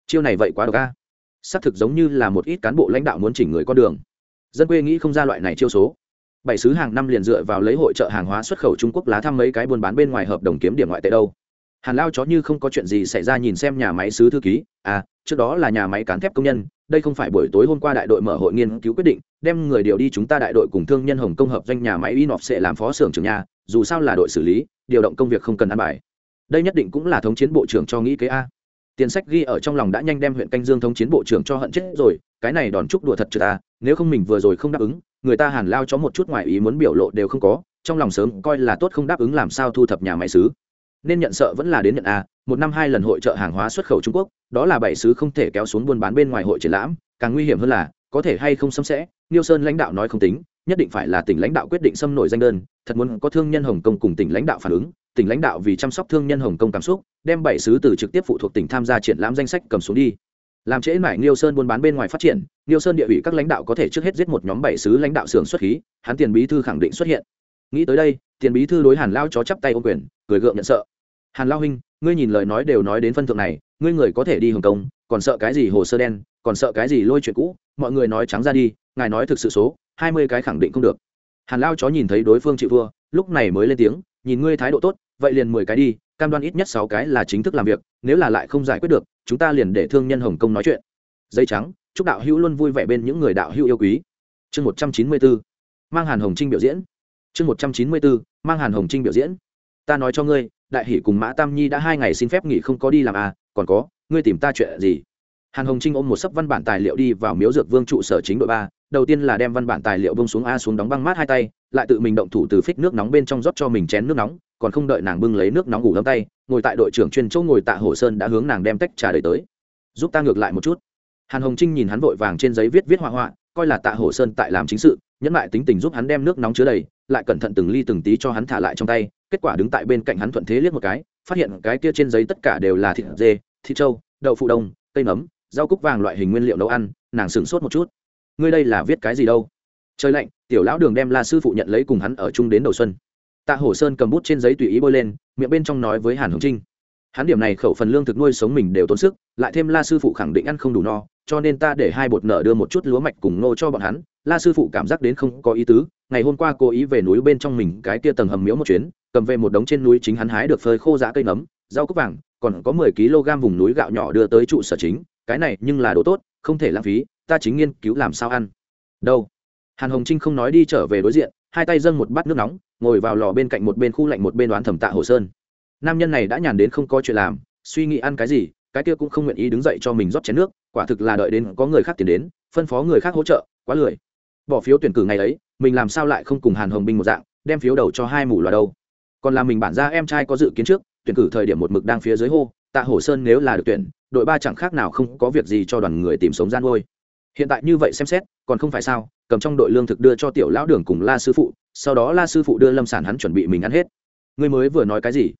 Speaker 1: chiêu này vậy quá độc a. Xác thực giống như là một ít cán bộ lãnh đạo muốn chỉnh người con đường. Dân quê nghĩ không ra loại này chiêu số. Bảy sứ hàng năm liền dựa vào lấy hội trợ hàng hóa xuất khẩu trung quốc lá thăm mấy cái buôn bán bên ngoài hợp đồng kiếm điểm ngoại tệ đâu. Hàn lao chó như không có chuyện gì xảy ra nhìn xem nhà máy sứ thư ký à trước đó là nhà máy cán thép công nhân, đây không phải buổi tối hôm qua đại đội mở hội nghiên cứu quyết định, đem người điều đi chúng ta đại đội cùng thương nhân hồng công hợp doanh nhà máy in sẽ làm phó xưởng trưởng nhà, dù sao là đội xử lý, điều động công việc không cần ăn bài. Đây nhất định cũng là thống chiến bộ trưởng cho nghĩ kế a tiền sách ghi ở trong lòng đã nhanh đem huyện canh dương thống chiến bộ trưởng cho hận chết rồi, cái này đòn chúc đùa thật chưa ta, nếu không mình vừa rồi không đáp ứng, người ta hàn lao cho một chút ngoài ý muốn biểu lộ đều không có, trong lòng sớm coi là tốt không đáp ứng làm sao thu thập nhà máy xứ nên nhận sợ vẫn là đến nhận a, một năm hai lần hội trợ hàng hóa xuất khẩu trung quốc, đó là bảy sứ không thể kéo xuống buôn bán bên ngoài hội triển lãm, càng nguy hiểm hơn là, có thể hay không xâm sẽ, niêu sơn lãnh đạo nói không tính, nhất định phải là tỉnh lãnh đạo quyết định xâm nổi danh đơn, thật muốn có thương nhân hồng kông cùng tỉnh lãnh đạo phản ứng tỉnh lãnh đạo vì chăm sóc thương nhân hồng kông cảm xúc đem bảy sứ từ trực tiếp phụ thuộc tỉnh tham gia triển lãm danh sách cầm xuống đi. Làm trễ mải niêu sơn buôn bán bên ngoài phát triển niêu sơn địa ủy các lãnh đạo có thể trước hết giết một nhóm bảy sứ lãnh đạo xưởng xuất khí hắn tiền bí thư khẳng định xuất hiện. Nghĩ tới đây tiền bí thư đối hàn lao chó chắp tay ô quyền cười gượng nhận sợ. Hàn lao huynh ngươi nhìn lời nói đều nói đến phân thượng này ngươi người có thể đi hồng kông còn sợ cái gì hồ sơ đen còn sợ cái gì lôi chuyện cũ mọi người nói trắng ra đi ngài nói thực sự số hai mươi cái khẳng định không được. Hàn lao chó nhìn thấy đối phương chịu vua, lúc này mới lên tiếng nhìn ngươi thái độ tốt vậy liền mười cái đi, cam đoan ít nhất sáu cái là chính thức làm việc, nếu là lại không giải quyết được, chúng ta liền để thương nhân hồng kông nói chuyện. Dây trắng, chúc đạo hữu luôn vui vẻ bên những người đạo hữu yêu quý. Chương một trăm chín mươi bốn, mang hàn hồng trinh biểu diễn. Chương một trăm chín mươi bốn, mang hàn hồng trinh biểu diễn. Ta nói cho ngươi, đại hỷ cùng mã tam nhi đã hai ngày xin phép nghỉ không có đi làm à còn có, ngươi tìm ta chuyện gì? Hàn hồng trinh ôm một sấp văn bản tài liệu đi vào miếu dược vương trụ sở chính đội ba, đầu tiên là đem văn bản tài liệu bông xuống a xuống đóng băng mát hai tay, lại tự mình động thủ từ phích nước nóng bên trong rót cho mình chén nước nóng còn không đợi nàng bưng lấy nước nóng ngủ lâm tay ngồi tại đội trưởng chuyên chỗ ngồi tạ hồ sơn đã hướng nàng đem tách trà đầy tới. Giúp ta ngược lại một chút. Hàn hồng trinh nhìn hắn vội vàng trên giấy viết viết hoa hoa, coi là tạ hồ sơn tại làm chính sự nhẫn lại tính tình giúp hắn đem nước nóng chứa đầy lại cẩn thận từng ly từng tí cho hắn thả lại trong tay kết quả đứng tại bên cạnh hắn thuận thế liếc một cái phát hiện cái kia trên giấy tất cả đều là thịt dê thịt trâu đậu phụ đông cây nấm rau cúc vàng loại hình nguyên liệu nấu ăn nàng sửng sốt một chút. Ngươi đây là viết cái gì đâu? Trời lạnh tiểu lão đường đem la sư phụ nhận lấy cùng hắn ở chung đến đầu xuân tạ hổ sơn cầm bút trên giấy tùy ý bôi lên, miệng bên trong nói với hàn hồng trinh. Hắn điểm này khẩu phần lương thực nuôi sống mình đều tốn sức, lại thêm la sư phụ khẳng định ăn không đủ no, cho nên ta để hai bột nợ đưa một chút lúa mạch cùng ngô cho bọn hắn. La sư phụ cảm giác đến không có ý tứ, ngày hôm qua cố ý về núi bên trong mình cái kia tầng hầm miếu một chuyến, cầm về một đống trên núi chính hắn hái được phơi khô giá cây nấm, rau cúc vàng, còn có mười kg vùng núi gạo nhỏ đưa tới trụ sở chính. Cái này nhưng là đồ tốt, không thể lãng phí, ta chính nghiên cứu làm sao ăn. Đâu? Hàn hồng trinh không nói đi trở về đối diện hai tay dâng một bát nước nóng, ngồi vào lò bên cạnh một bên khu lạnh một bên đoán thẩm tạ hồ sơn. Nam nhân này đã nhàn đến không có chuyện làm, suy nghĩ ăn cái gì, cái kia cũng không nguyện ý đứng dậy cho mình rót chén nước, quả thực là đợi đến có người khác tiền đến, phân phó người khác hỗ trợ, quá lười. Bỏ phiếu tuyển cử ngày ấy, mình làm sao lại không cùng hàn hồng binh một dạng, đem phiếu đầu cho hai mù loà đâu. Còn là mình bản ra em trai có dự kiến trước, tuyển cử thời điểm một mực đang phía dưới hô, tạ hổ sơn nếu là được tuyển, đội ba chẳng khác nào không có việc gì cho đoàn người tìm sống gian ngôi hiện tại như vậy xem xét, còn không phải sao, cầm trong đội lương thực đưa cho tiểu lão đường cùng la sư phụ, sau đó la sư phụ đưa lâm sản hắn chuẩn bị mình ăn hết. Ngươi mới vừa nói cái gì?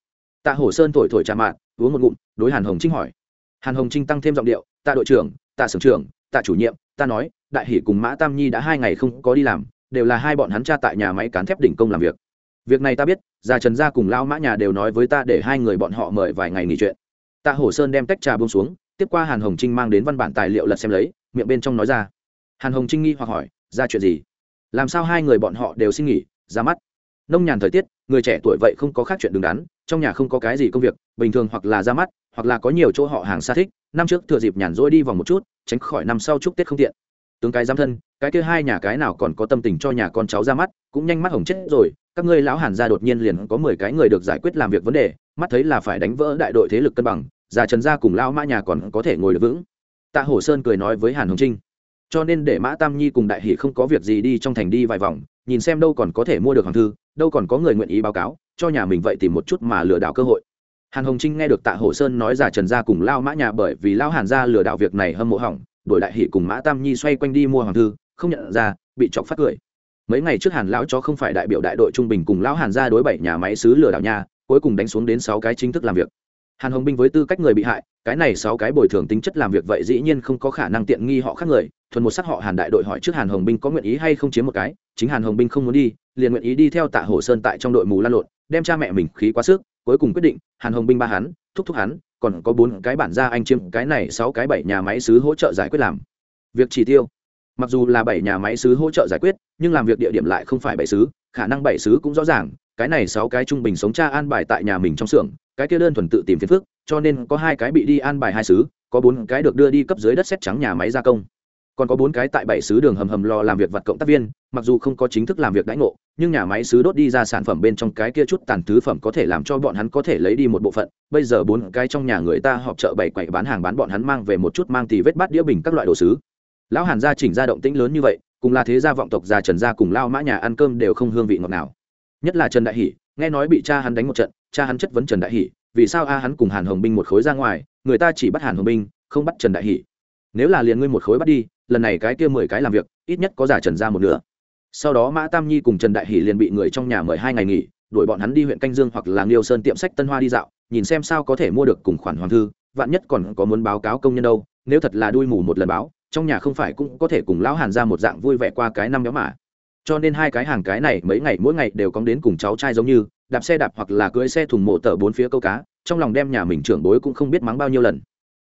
Speaker 1: Tạ hổ sơn thổi thổi trà mạn uống một ngụm, đối hàn hồng trinh hỏi. Hàn hồng trinh tăng thêm giọng điệu, tạ đội trưởng, tạ sưởng trưởng, tạ chủ nhiệm, ta nói, đại hỷ cùng mã tam nhi đã hai ngày không có đi làm, đều là hai bọn hắn cha tại nhà máy cán thép đỉnh công làm việc. Việc này ta biết già trần gia cùng lao mã nhà đều nói với ta để hai người bọn họ mời vài ngày nghỉ chuyện. Tạ hổ sơn đem tách trà bông xuống, tiếp qua hàn hồng trinh mang đến văn bản tài liệu lật xem lấy miệng bên trong nói ra. Hàn hồng trinh nghi hoặc hỏi, ra chuyện gì? Làm sao hai người bọn họ đều xin nghỉ, ra mắt? Nông nhàn thời tiết, người trẻ tuổi vậy không có khác chuyện đứng đắn, trong nhà không có cái gì công việc, bình thường hoặc là ra mắt, hoặc là có nhiều chỗ họ hàng xa thích, năm trước thừa dịp nhàn rỗi đi vòng một chút, tránh khỏi năm sau chúc tết không tiện. Tướng cái giám thân, cái kia hai nhà cái nào còn có tâm tình cho nhà con cháu ra mắt, cũng nhanh mắt hồng chết rồi, các ngươi lão hàn ra đột nhiên liền có mười cái người được giải quyết làm việc vấn đề, mắt thấy là phải đánh vỡ đại đội thế lực cân bằng, già trần gia cùng lão mã nhà còn có thể ngồi được vững tạ hổ sơn cười nói với hàn hồng trinh. Cho nên để mã tam nhi cùng đại hỷ không có việc gì đi trong thành đi vài vòng, nhìn xem đâu còn có thể mua được hoàng thư, đâu còn có người nguyện ý báo cáo, cho nhà mình vậy tìm một chút mà lừa đảo cơ hội. Hàn hồng trinh nghe được tạ hổ sơn nói giả trần gia cùng lao mã nhà bởi vì lao hàn gia lừa đảo việc này hâm mộ hỏng đổi đại hỷ cùng mã tam nhi xoay quanh đi mua hoàng thư, không nhận ra, bị chọc phát cười. Mấy ngày trước hàn lão cho không phải đại biểu đại đội trung bình cùng lão hàn gia đối bảy nhà máy xứ lừa đảo nhà, cuối cùng đánh xuống đến sáu cái chính thức làm việc hàn hồng binh với tư cách người bị hại, cái này sáu cái bồi thường tính chất làm việc vậy dĩ nhiên không có khả năng tiện nghi họ khác người. Thuần một sắc họ hàn đại đội hỏi trước hàn hồng binh có nguyện ý hay không chiếm một cái. Chính hàn hồng binh không muốn đi, liền nguyện ý đi theo tạ hồ sơn tại trong đội mù lan lộn, đem cha mẹ mình khí quá sức, cuối cùng quyết định, hàn hồng binh ba hắn, thúc thúc hắn, còn có bốn cái bản ra anh chiếm cái này sáu cái bảy nhà máy xứ hỗ trợ giải quyết làm việc chỉ tiêu. Mặc dù là bảy nhà máy xứ hỗ trợ giải quyết, nhưng làm việc địa điểm lại không phải bảy xứ, khả năng bảy xứ cũng rõ ràng, cái này sáu cái trung bình sống cha an bài tại nhà mình trong xưởng cái kia đơn thuần tự tìm phiền phức, cho nên có hai cái bị đi an bài hai xứ, có bốn cái được đưa đi cấp dưới đất xét trắng nhà máy gia công. Còn có bốn cái tại bảy xứ đường hầm hầm lò làm việc vật cộng tác viên, mặc dù không có chính thức làm việc đãi ngộ, nhưng nhà máy xứ đốt đi ra sản phẩm bên trong cái kia chút tàn thứ phẩm có thể làm cho bọn hắn có thể lấy đi một bộ phận. Bây giờ bốn cái trong nhà người ta họp chợ bảy quậy bán hàng bán bọn hắn mang về một chút mang tì vết bát đĩa bình các loại đồ sứ. Lão hàn gia chỉnh ra động tĩnh lớn như vậy, cùng là thế gia vọng tộc già trần gia cùng lao mã nhà ăn cơm đều không hương vị ngọt nào nhất là trần đại hỷ nghe nói bị cha hắn đánh một trận, cha hắn chất vấn trần đại hỷ, vì sao a hắn cùng hàn hồng binh một khối ra ngoài, người ta chỉ bắt hàn hồng binh, không bắt trần đại hỷ? Nếu là liền ngươi một khối bắt đi, lần này cái kia mười cái làm việc, ít nhất có giả trần ra một nửa. Sau đó mã tam nhi cùng trần đại hỷ liền bị người trong nhà mời hai ngày nghỉ, đuổi bọn hắn đi huyện canh dương hoặc là nghiêu sơn tiệm sách tân hoa đi dạo, nhìn xem sao có thể mua được cùng khoản hoàng thư, vạn nhất còn có muốn báo cáo công nhân đâu, nếu thật là đuôi mù một lần báo, trong nhà không phải cũng có thể cùng lão hàn ra một dạng vui vẻ qua cái năm nhóm mà cho nên hai cái hàng cái này mấy ngày mỗi ngày đều có đến cùng cháu trai giống như, đạp xe đạp hoặc là cưỡi xe thùng mộ tờ bốn phía câu cá, trong lòng đem nhà mình trưởng bối cũng không biết mắng bao nhiêu lần.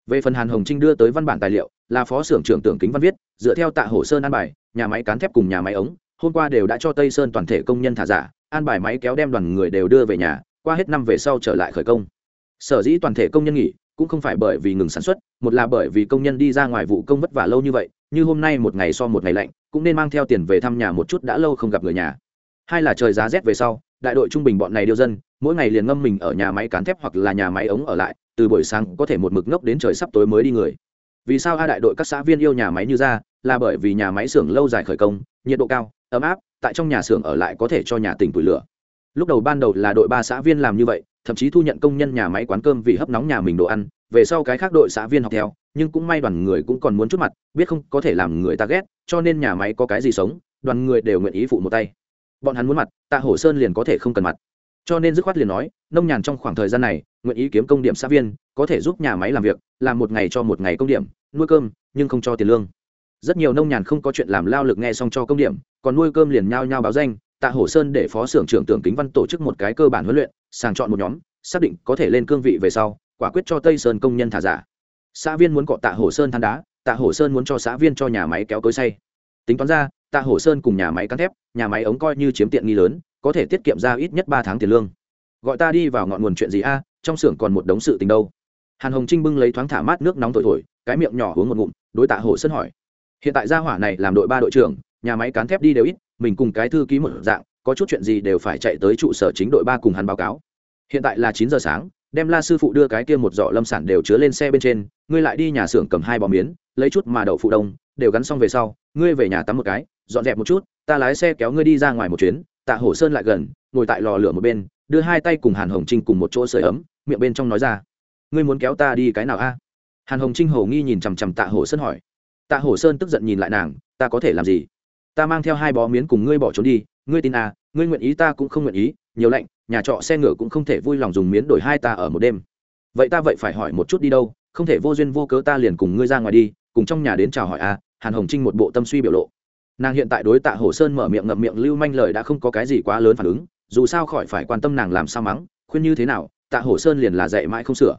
Speaker 1: Về phần hàn hồng trinh đưa tới văn bản tài liệu, là phó xưởng trưởng tưởng kính văn viết, dựa theo tạ hồ sơn an bài, nhà máy cán thép cùng nhà máy ống, hôm qua đều đã cho tây sơn toàn thể công nhân thả giả, an bài máy kéo đem đoàn người đều đưa về nhà, qua hết năm về sau trở lại khởi công. Sở dĩ toàn thể công nhân nghỉ, cũng không phải bởi vì ngừng sản xuất, một là bởi vì công nhân đi ra ngoài vụ công vất vả lâu như vậy, như hôm nay một ngày so một ngày lạnh cũng nên mang theo tiền về thăm nhà một chút đã lâu không gặp người nhà. Hai là trời giá rét về sau, đại đội trung bình bọn này điêu dân, mỗi ngày liền ngâm mình ở nhà máy cán thép hoặc là nhà máy ống ở lại, từ buổi sáng có thể một mực ngốc đến trời sắp tối mới đi người. Vì sao a đại đội các xã viên yêu nhà máy như ra, là bởi vì nhà máy xưởng lâu dài khởi công, nhiệt độ cao, ấm áp, tại trong nhà xưởng ở lại có thể cho nhà tỉnh tủi lửa. Lúc đầu ban đầu là đội ba xã viên làm như vậy, thậm chí thu nhận công nhân nhà máy quán cơm vì hấp nóng nhà mình đồ ăn, về sau cái khác đội xã viên học theo nhưng cũng may đoàn người cũng còn muốn chút mặt, biết không, có thể làm người ta ghét, cho nên nhà máy có cái gì sống, đoàn người đều nguyện ý phụ một tay. Bọn hắn muốn mặt, tạ hổ sơn liền có thể không cần mặt. Cho nên dứt khoát liền nói, nông nhàn trong khoảng thời gian này, nguyện ý kiếm công điểm xã viên, có thể giúp nhà máy làm việc, làm một ngày cho một ngày công điểm, nuôi cơm, nhưng không cho tiền lương. Rất nhiều nông nhàn không có chuyện làm lao lực nghe xong cho công điểm, còn nuôi cơm liền nhao nhao báo danh, tạ hổ sơn để phó xưởng trưởng tưởng kính văn tổ chức một cái cơ bản huấn luyện, sàng chọn một nhóm, xác định có thể lên cương vị về sau, quả quyết cho tây sơn công nhân thả giả xã viên muốn cọ tạ hổ sơn than đá, tạ hổ sơn muốn cho xã viên cho nhà máy kéo cối say tính toán ra, tạ hổ sơn cùng nhà máy cán thép, nhà máy ống coi như chiếm tiện nghi lớn, có thể tiết kiệm ra ít nhất ba tháng tiền lương. Gọi ta đi vào ngọn nguồn chuyện gì a, trong xưởng còn một đống sự tình đâu. Hàn hồng trinh bưng lấy thoáng thả mát nước nóng thổi thổi, cái miệng nhỏ uống một ngụm, đối tạ hổ sơn hỏi. Hiện tại gia hỏa này làm đội ba đội trưởng, nhà máy cán thép đi đều ít, mình cùng cái thư ký một dạng, có chút chuyện gì đều phải chạy tới trụ sở chính đội ba cùng hắn báo cáo. Hiện tại là chín giờ sáng đem la sư phụ đưa cái kia một giỏ lâm sản đều chứa lên xe bên trên, ngươi lại đi nhà xưởng cầm hai bò miến, lấy chút mà đậu phụ đông, đều gắn xong về sau, ngươi về nhà tắm một cái, dọn dẹp một chút, ta lái xe kéo ngươi đi ra ngoài một chuyến, tạ hổ sơn lại gần, ngồi tại lò lửa một bên, đưa hai tay cùng hàn hồng trinh cùng một chỗ sưởi ấm, miệng bên trong nói ra, ngươi muốn kéo ta đi cái nào a? Hàn hồng trinh hầu nghi nhìn chằm chằm tạ hổ sơn hỏi. Tạ hổ sơn tức giận nhìn lại nàng, ta có thể làm gì? Ta mang theo hai bó miến cùng ngươi bỏ trốn đi, ngươi tin à ngươi nguyện ý ta cũng không nguyện ý, nhiều lạnh nhà trọ xe ngựa cũng không thể vui lòng dùng miến đổi hai ta ở một đêm. Vậy ta vậy phải hỏi một chút đi đâu, không thể vô duyên vô cớ ta liền cùng ngươi ra ngoài đi, cùng trong nhà đến chào hỏi à hàn hồng trinh một bộ tâm suy biểu lộ. Nàng hiện tại đối tạ hổ sơn mở miệng ngậm miệng lưu manh lời đã không có cái gì quá lớn phản ứng, dù sao khỏi phải quan tâm nàng làm sao mắng, khuyên như thế nào, tạ hổ sơn liền là dạy mãi không sửa.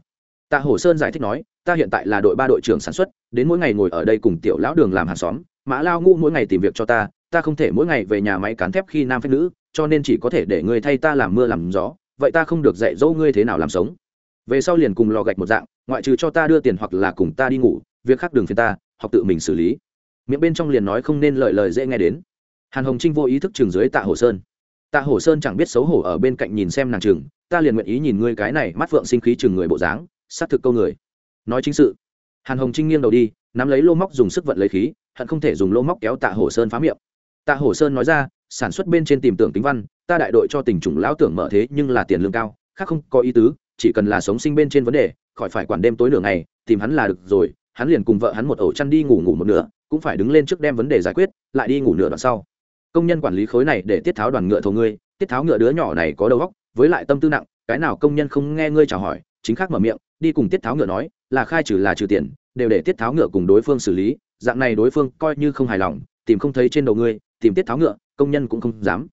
Speaker 1: Tạ hổ sơn giải thích nói, ta hiện tại là đội ba đội trưởng sản xuất, đến mỗi ngày ngồi ở đây cùng tiểu lão đường làm hàng xóm mã lao ngũ mỗi ngày tìm việc cho ta ta không thể mỗi ngày về nhà máy cán thép khi nam phép nữ, cho nên chỉ có thể để ngươi thay ta làm mưa làm gió, vậy ta không được dạy dỗ ngươi thế nào làm sống. Về sau liền cùng lò gạch một dạng, ngoại trừ cho ta đưa tiền hoặc là cùng ta đi ngủ, việc khác đường phiền ta, học tự mình xử lý. Miệng bên trong liền nói không nên lời lời dễ nghe đến. Hàn hồng trinh vô ý thức trường dưới tạ hồ sơn. Tạ hồ sơn chẳng biết xấu hổ ở bên cạnh nhìn xem nàng chừng ta liền nguyện ý nhìn ngươi cái này mắt phượng sinh khí chừng người bộ dáng, xác thực câu người. Nói chính sự. Hàn hồng trinh nghiêng đầu đi, nắm lấy lô móc dùng sức vận lấy khí hận không thể dùng lô móc kéo tạ hồ sơn phá miệng. Tạ hồ sơn nói ra, sản xuất bên trên tìm tưởng tính văn, ta đại đội cho tình chủng lão tưởng mở thế nhưng là tiền lương cao, khác không có ý tứ, chỉ cần là sống sinh bên trên vấn đề, khỏi phải quản đêm tối nửa ngày, tìm hắn là được rồi, hắn liền cùng vợ hắn một ổ chăn đi ngủ ngủ một nửa, cũng phải đứng lên trước đem vấn đề giải quyết, lại đi ngủ nửa đoạn sau. Công nhân quản lý khối này để tiết tháo đoàn ngựa thầu ngươi, tiết tháo ngựa đứa nhỏ này có đầu óc, với lại tâm tư nặng, cái nào công nhân không nghe ngươi chào hỏi, chính khác mở miệng, đi cùng tiết tháo ngựa nói, là khai trừ là trừ tiền đều để tiết tháo ngựa cùng đối phương xử lý, dạng này đối phương coi như không hài lòng, tìm không thấy trên đầu ngươi, tìm tiết tháo ngựa, công nhân cũng không dám.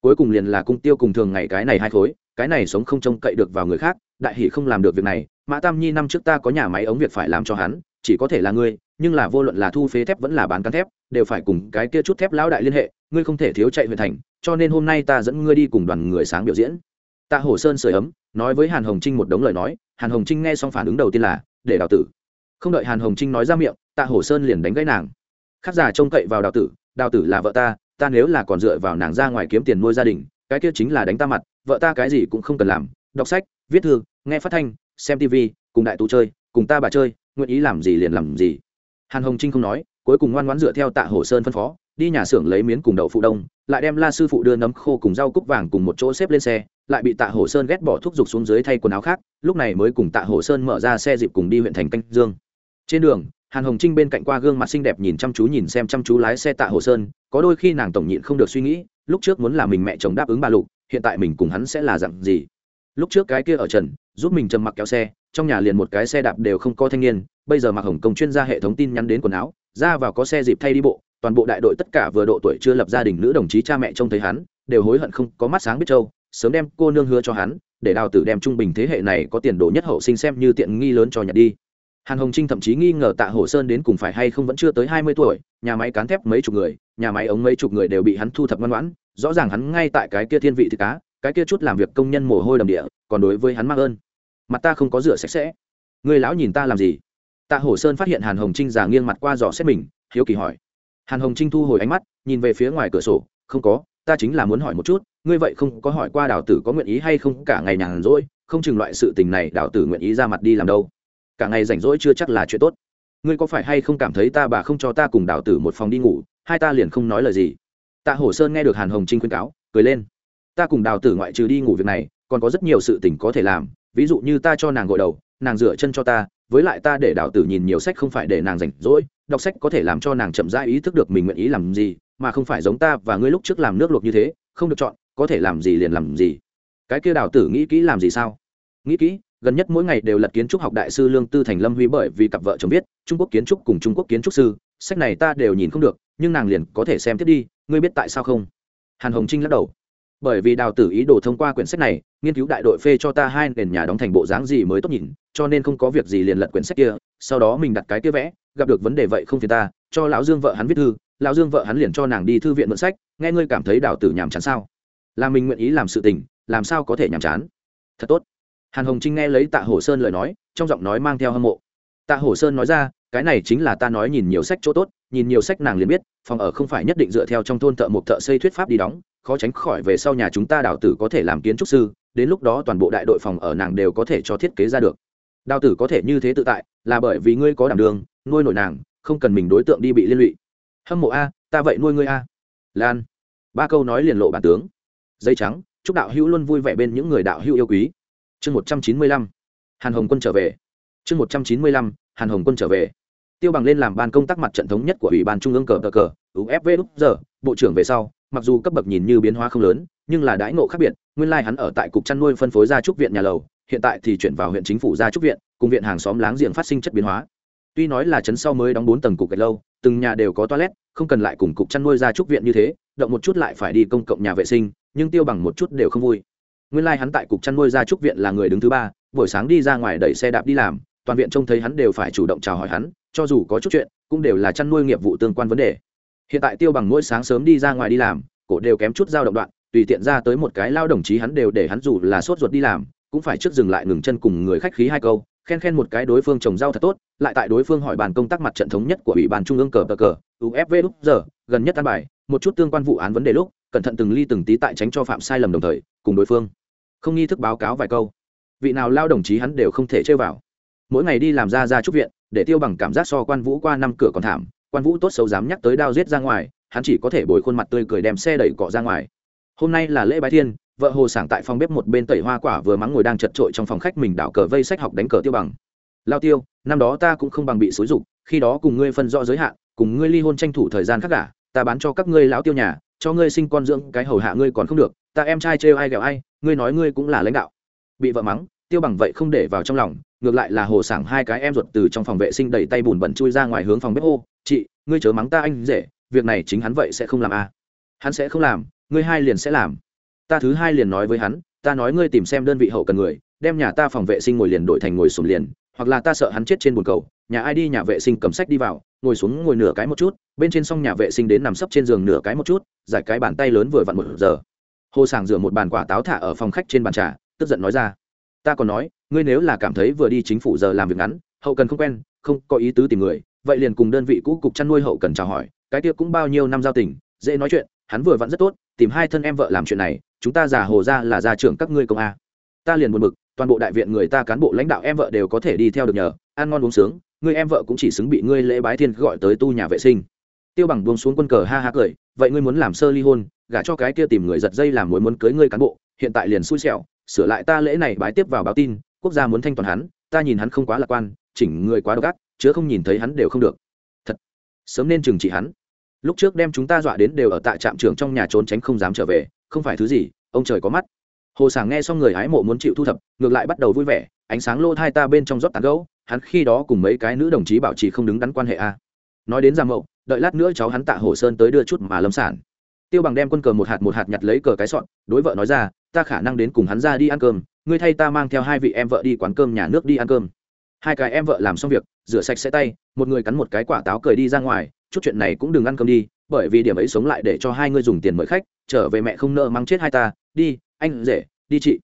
Speaker 1: Cuối cùng liền là cung tiêu cùng thường ngày cái này hai khối, cái này sống không trông cậy được vào người khác, đại hỷ không làm được việc này, mã tam nhi năm trước ta có nhà máy ống việc phải làm cho hắn, chỉ có thể là ngươi, nhưng là vô luận là thu phế thép vẫn là bán cán thép, đều phải cùng cái kia chút thép lão đại liên hệ, ngươi không thể thiếu chạy huyện thành, cho nên hôm nay ta dẫn ngươi đi cùng đoàn người sáng biểu diễn. Tạ hổ sơn sửa ấm, nói với hàn hồng trinh một đống lời nói, hàn hồng trinh nghe xong phản ứng đầu tiên là, để đào tử không đợi hàn hồng trinh nói ra miệng, tạ hổ sơn liền đánh gãy nàng. Khắc giả trông cậy vào đào tử đào tử là vợ ta ta nếu là còn dựa vào nàng ra ngoài kiếm tiền nuôi gia đình, cái kia chính là đánh ta mặt, vợ ta cái gì cũng không cần làm, đọc sách, viết thư, nghe phát thanh, xem tv cùng đại tú chơi, cùng ta bà chơi, nguyện ý làm gì liền làm gì. Hàn hồng trinh không nói, cuối cùng ngoan ngoãn dựa theo tạ Hổ sơn phân phó, đi nhà xưởng lấy miến cùng đậu phụ đông, lại đem la sư phụ đưa nấm khô cùng rau cúc vàng cùng một chỗ xếp lên xe, lại bị tạ Hổ sơn ghét bỏ thuốc giục xuống dưới thay quần áo khác, lúc này mới cùng tạ Hổ sơn mở ra xe dịp cùng đi huyện thành canh dương trên đường, hàn hồng trinh bên cạnh qua gương mặt xinh đẹp nhìn chăm chú nhìn xem chăm chú lái xe tạ hồ sơn, có đôi khi nàng tổng nhịn không được suy nghĩ, lúc trước muốn là mình mẹ chồng đáp ứng bà lục, hiện tại mình cùng hắn sẽ là dặn gì? Lúc trước cái kia ở trần, giúp mình trầm mặc kéo xe, trong nhà liền một cái xe đạp đều không có thanh niên, bây giờ mặc hồng công chuyên gia hệ thống tin nhắn đến quần áo, ra vào có xe dịp thay đi bộ, toàn bộ đại đội tất cả vừa độ tuổi chưa lập gia đình nữ đồng chí cha mẹ trông thấy hắn, đều hối hận không có mắt sáng biết châu sớm đem cô nương hứa cho hắn, để đào tử đem trung bình thế hệ này có tiền đồ nhất hậu sinh xem như tiện nghi lớn cho nhặt đi hàn hồng trinh thậm chí nghi ngờ tạ hổ sơn đến cùng phải hay không vẫn chưa tới hai mươi tuổi, nhà máy cán thép mấy chục người, nhà máy ống mấy chục người đều bị hắn thu thập ngoan ngoãn, rõ ràng hắn ngay tại cái kia thiên vị thì cá, cái kia chút làm việc công nhân mồ hôi đầm địa, còn đối với hắn mắc ơn. Mặt ta không có rửa sạch sẽ. Người lão nhìn ta làm gì? Tạ hổ sơn phát hiện hàn hồng trinh già nghiêng mặt qua dò xét mình, hiếu kỳ hỏi. Hàn hồng trinh thu hồi ánh mắt, nhìn về phía ngoài cửa sổ, không có, ta chính là muốn hỏi một chút, ngươi vậy không có hỏi qua đào tử có nguyện ý hay không cả ngày nhàn rỗi, không chừng loại sự tình này đào tử nguyện ý ra mặt đi làm đâu? Cả ngày rảnh rỗi chưa chắc là chuyện tốt. Ngươi có phải hay không cảm thấy ta bà không cho ta cùng đào tử một phòng đi ngủ, hai ta liền không nói lời gì? Tạ hổ sơn nghe được hàn hồng trinh khuyên cáo, cười lên. Ta cùng đào tử ngoại trừ đi ngủ việc này, còn có rất nhiều sự tình có thể làm, ví dụ như ta cho nàng gội đầu, nàng rửa chân cho ta, với lại ta để đào tử nhìn nhiều sách không phải để nàng rảnh rỗi, đọc sách có thể làm cho nàng chậm rãi ý thức được mình nguyện ý làm gì, mà không phải giống ta và ngươi lúc trước làm nước luộc như thế, không được chọn, có thể làm gì liền làm gì. Cái kia đào tử nghĩ kỹ làm gì sao? Nghĩ kỹ gần nhất mỗi ngày đều lật kiến trúc học đại sư lương tư thành lâm huy bởi vì cặp vợ chồng viết, trung quốc kiến trúc cùng trung quốc kiến trúc sư, sách này ta đều nhìn không được, nhưng nàng liền có thể xem tiếp đi, ngươi biết tại sao không? Hàn hồng trinh lắc đầu. Bởi vì đào tử ý đồ thông qua quyển sách này, nghiên cứu đại đội phê cho ta hai nền nhà đóng thành bộ dáng gì mới tốt nhìn, cho nên không có việc gì liền lật quyển sách kia, sau đó mình đặt cái kia vẽ, gặp được vấn đề vậy không phiền ta, cho lão dương vợ hắn viết thư, lão dương vợ hắn liền cho nàng đi thư viện mượn sách, nghe ngươi cảm thấy đào tử nhàm chán sao? Là mình nguyện ý làm sự tình, làm sao có thể nhàm chán? Thật tốt hàn hồng trinh nghe lấy tạ hồ sơn lời nói, trong giọng nói mang theo hâm mộ. Tạ hồ sơn nói ra, cái này chính là ta nói nhìn nhiều sách chỗ tốt, nhìn nhiều sách nàng liền biết, phòng ở không phải nhất định dựa theo trong thôn thợ một thợ xây thuyết pháp đi đóng, khó tránh khỏi về sau nhà chúng ta đào tử có thể làm kiến trúc sư, đến lúc đó toàn bộ đại đội phòng ở nàng đều có thể cho thiết kế ra được. Đào tử có thể như thế tự tại, là bởi vì ngươi có đảm đường, nuôi nổi nàng, không cần mình đối tượng đi bị liên lụy. Hâm mộ a, ta vậy nuôi ngươi a. Lan, ba câu nói liền lộ bản tướng. Dây trắng, chúc đạo hữu luôn vui vẻ bên những người đạo hữu yêu quý chương một trăm chín mươi lăm, hàn hồng quân trở về. Chương một trăm chín mươi lăm, hàn hồng quân trở về. Tiêu bằng lên làm ban công tác mặt trận thống nhất của ủy ban trung ương cờ cờ cờ ufv lúc giờ, bộ trưởng về sau, mặc dù cấp bậc nhìn như biến hóa không lớn, nhưng là đãi ngộ khác biệt, nguyên lai、like、hắn ở tại cục chăn nuôi phân phối gia trúc viện nhà lầu, hiện tại thì chuyển vào huyện chính phủ gia trúc viện, cùng viện hàng xóm láng giềng phát sinh chất biến hóa. Tuy nói là chấn sau mới đóng bốn tầng cục gạch lâu, từng nhà đều có toilet, không cần lại cùng cục chăn nuôi gia trúc viện như thế, động một chút lại phải đi công cộng nhà vệ sinh, nhưng tiêu bằng một chút đều không vui nguyên lai、like、hắn tại cục chăn nuôi gia trúc viện là người đứng thứ ba, buổi sáng đi ra ngoài đẩy xe đạp đi làm, toàn viện trông thấy hắn đều phải chủ động chào hỏi hắn, cho dù có chút chuyện, cũng đều là chăn nuôi nghiệp vụ tương quan vấn đề. Hiện tại tiêu bằng mỗi sáng sớm đi ra ngoài đi làm, cổ đều kém chút dao động đoạn, tùy tiện ra tới một cái lao đồng chí hắn đều để hắn dù là sốt ruột đi làm, cũng phải trước dừng lại ngừng chân cùng người khách khí hai câu, khen khen một cái đối phương trồng rau thật tốt, lại tại đối phương hỏi bàn công tác mặt trận thống nhất của ủy ban trung ương cờ cờ cờ ufv lúc giờ, gần nhất an bài, một chút tương quan vụ án vấn đề lúc, cẩn thận từng ly từng tí tại tránh cho phạm sai lầm đồng thời, cùng đối phương không nghi thức báo cáo vài câu. Vị nào lao đồng chí hắn đều không thể chơi vào. Mỗi ngày đi làm ra ra trúc viện, để tiêu bằng cảm giác so quan vũ qua năm cửa còn thảm, quan vũ tốt xấu dám nhắc tới đao giết ra ngoài, hắn chỉ có thể bồi khuôn mặt tươi cười đem xe đẩy cọ ra ngoài. Hôm nay là lễ bái thiên, vợ hồ sảng tại phòng bếp một bên tẩy hoa quả vừa mắng ngồi đang chật trội trong phòng khách mình đảo cờ vây sách học đánh cờ tiêu bằng. Lao tiêu, năm đó ta cũng không bằng bị xúi dục, khi đó cùng ngươi phân rõ giới hạn, cùng ngươi ly hôn tranh thủ thời gian khác cả ta bán cho các ngươi lão tiêu nhà, cho ngươi sinh con dưỡng cái hầu hạ ngươi còn không được ta em trai trêu ai ghẹo ai, ngươi nói ngươi cũng là lãnh đạo. Bị vợ mắng, tiêu bằng vậy không để vào trong lòng, ngược lại là hồ sảng hai cái em ruột từ trong phòng vệ sinh đẩy tay bùn bẩn chui ra ngoài hướng phòng bếp ô chị, ngươi chớ mắng ta anh rể việc này chính hắn vậy sẽ không làm à. hắn sẽ không làm, ngươi hai liền sẽ làm. Ta thứ hai liền nói với hắn, ta nói ngươi tìm xem đơn vị hậu cần người, đem nhà ta phòng vệ sinh ngồi liền đổi thành ngồi sùng liền, hoặc là ta sợ hắn chết trên bồn cầu, nhà ai đi nhà vệ sinh cầm sách đi vào, ngồi xuống ngồi nửa cái một chút, bên trên xong nhà vệ sinh đến nằm sấp trên giường nửa cái một chút, giải cái bàn tay lớn vừa vặn một giờ hồ sảng rửa một bàn quả táo thả ở phòng khách trên bàn trà, tức giận nói ra. Ta còn nói, ngươi nếu là cảm thấy vừa đi chính phủ giờ làm việc ngắn, hậu cần không quen, không có ý tứ tìm người, vậy liền cùng đơn vị cũ cục chăn nuôi hậu cần chào hỏi, cái kia cũng bao nhiêu năm giao tình, dễ nói chuyện, hắn vừa vặn rất tốt, tìm hai thân em vợ làm chuyện này, chúng ta giả hồ ra là gia trưởng các ngươi công a. Ta liền buồn bực, toàn bộ đại viện người ta cán bộ lãnh đạo em vợ đều có thể đi theo được nhờ, ăn ngon uống sướng, ngươi em vợ cũng chỉ xứng bị ngươi lễ bái thiên gọi tới tu nhà vệ sinh. Tiêu bằng buông xuống quân cờ ha ha cười, vậy ngươi muốn làm sơ ly hôn gả cho cái kia tìm người giật dây làm mối muốn cưới ngươi cán bộ, hiện tại liền xui xẻo, sửa lại ta lễ này bái tiếp vào báo tin, quốc gia muốn thanh toàn hắn, ta nhìn hắn không quá lạc quan, chỉnh người quá độc ác, chứa không nhìn thấy hắn đều không được. Thật, sớm nên trừng trị hắn. Lúc trước đem chúng ta dọa đến đều ở tại trạm trưởng trong nhà trốn tránh không dám trở về, không phải thứ gì, ông trời có mắt. Hồ sảng nghe xong người hái mộ muốn chịu thu thập, ngược lại bắt đầu vui vẻ, ánh sáng lô thai ta bên trong rót tàn gấu hắn khi đó cùng mấy cái nữ đồng chí bảo trì không đứng đắn quan hệ a. Nói đến giang mậu, đợi lát nữa cháu hắn tạ hồ sơn tới đưa chút mà lâm sản tiêu bằng đem quân cờ một hạt một hạt nhặt lấy cờ cái sọn đối vợ nói ra, ta khả năng đến cùng hắn ra đi ăn cơm, ngươi thay ta mang theo hai vị em vợ đi quán cơm nhà nước đi ăn cơm. Hai cái em vợ làm xong việc, rửa sạch sẽ tay, một người cắn một cái quả táo cười đi ra ngoài, chút chuyện này cũng đừng ăn cơm đi, bởi vì điểm ấy sống lại để cho hai ngươi dùng tiền mời khách, trở về mẹ không nợ mang chết hai ta, đi, anh rể, đi chị.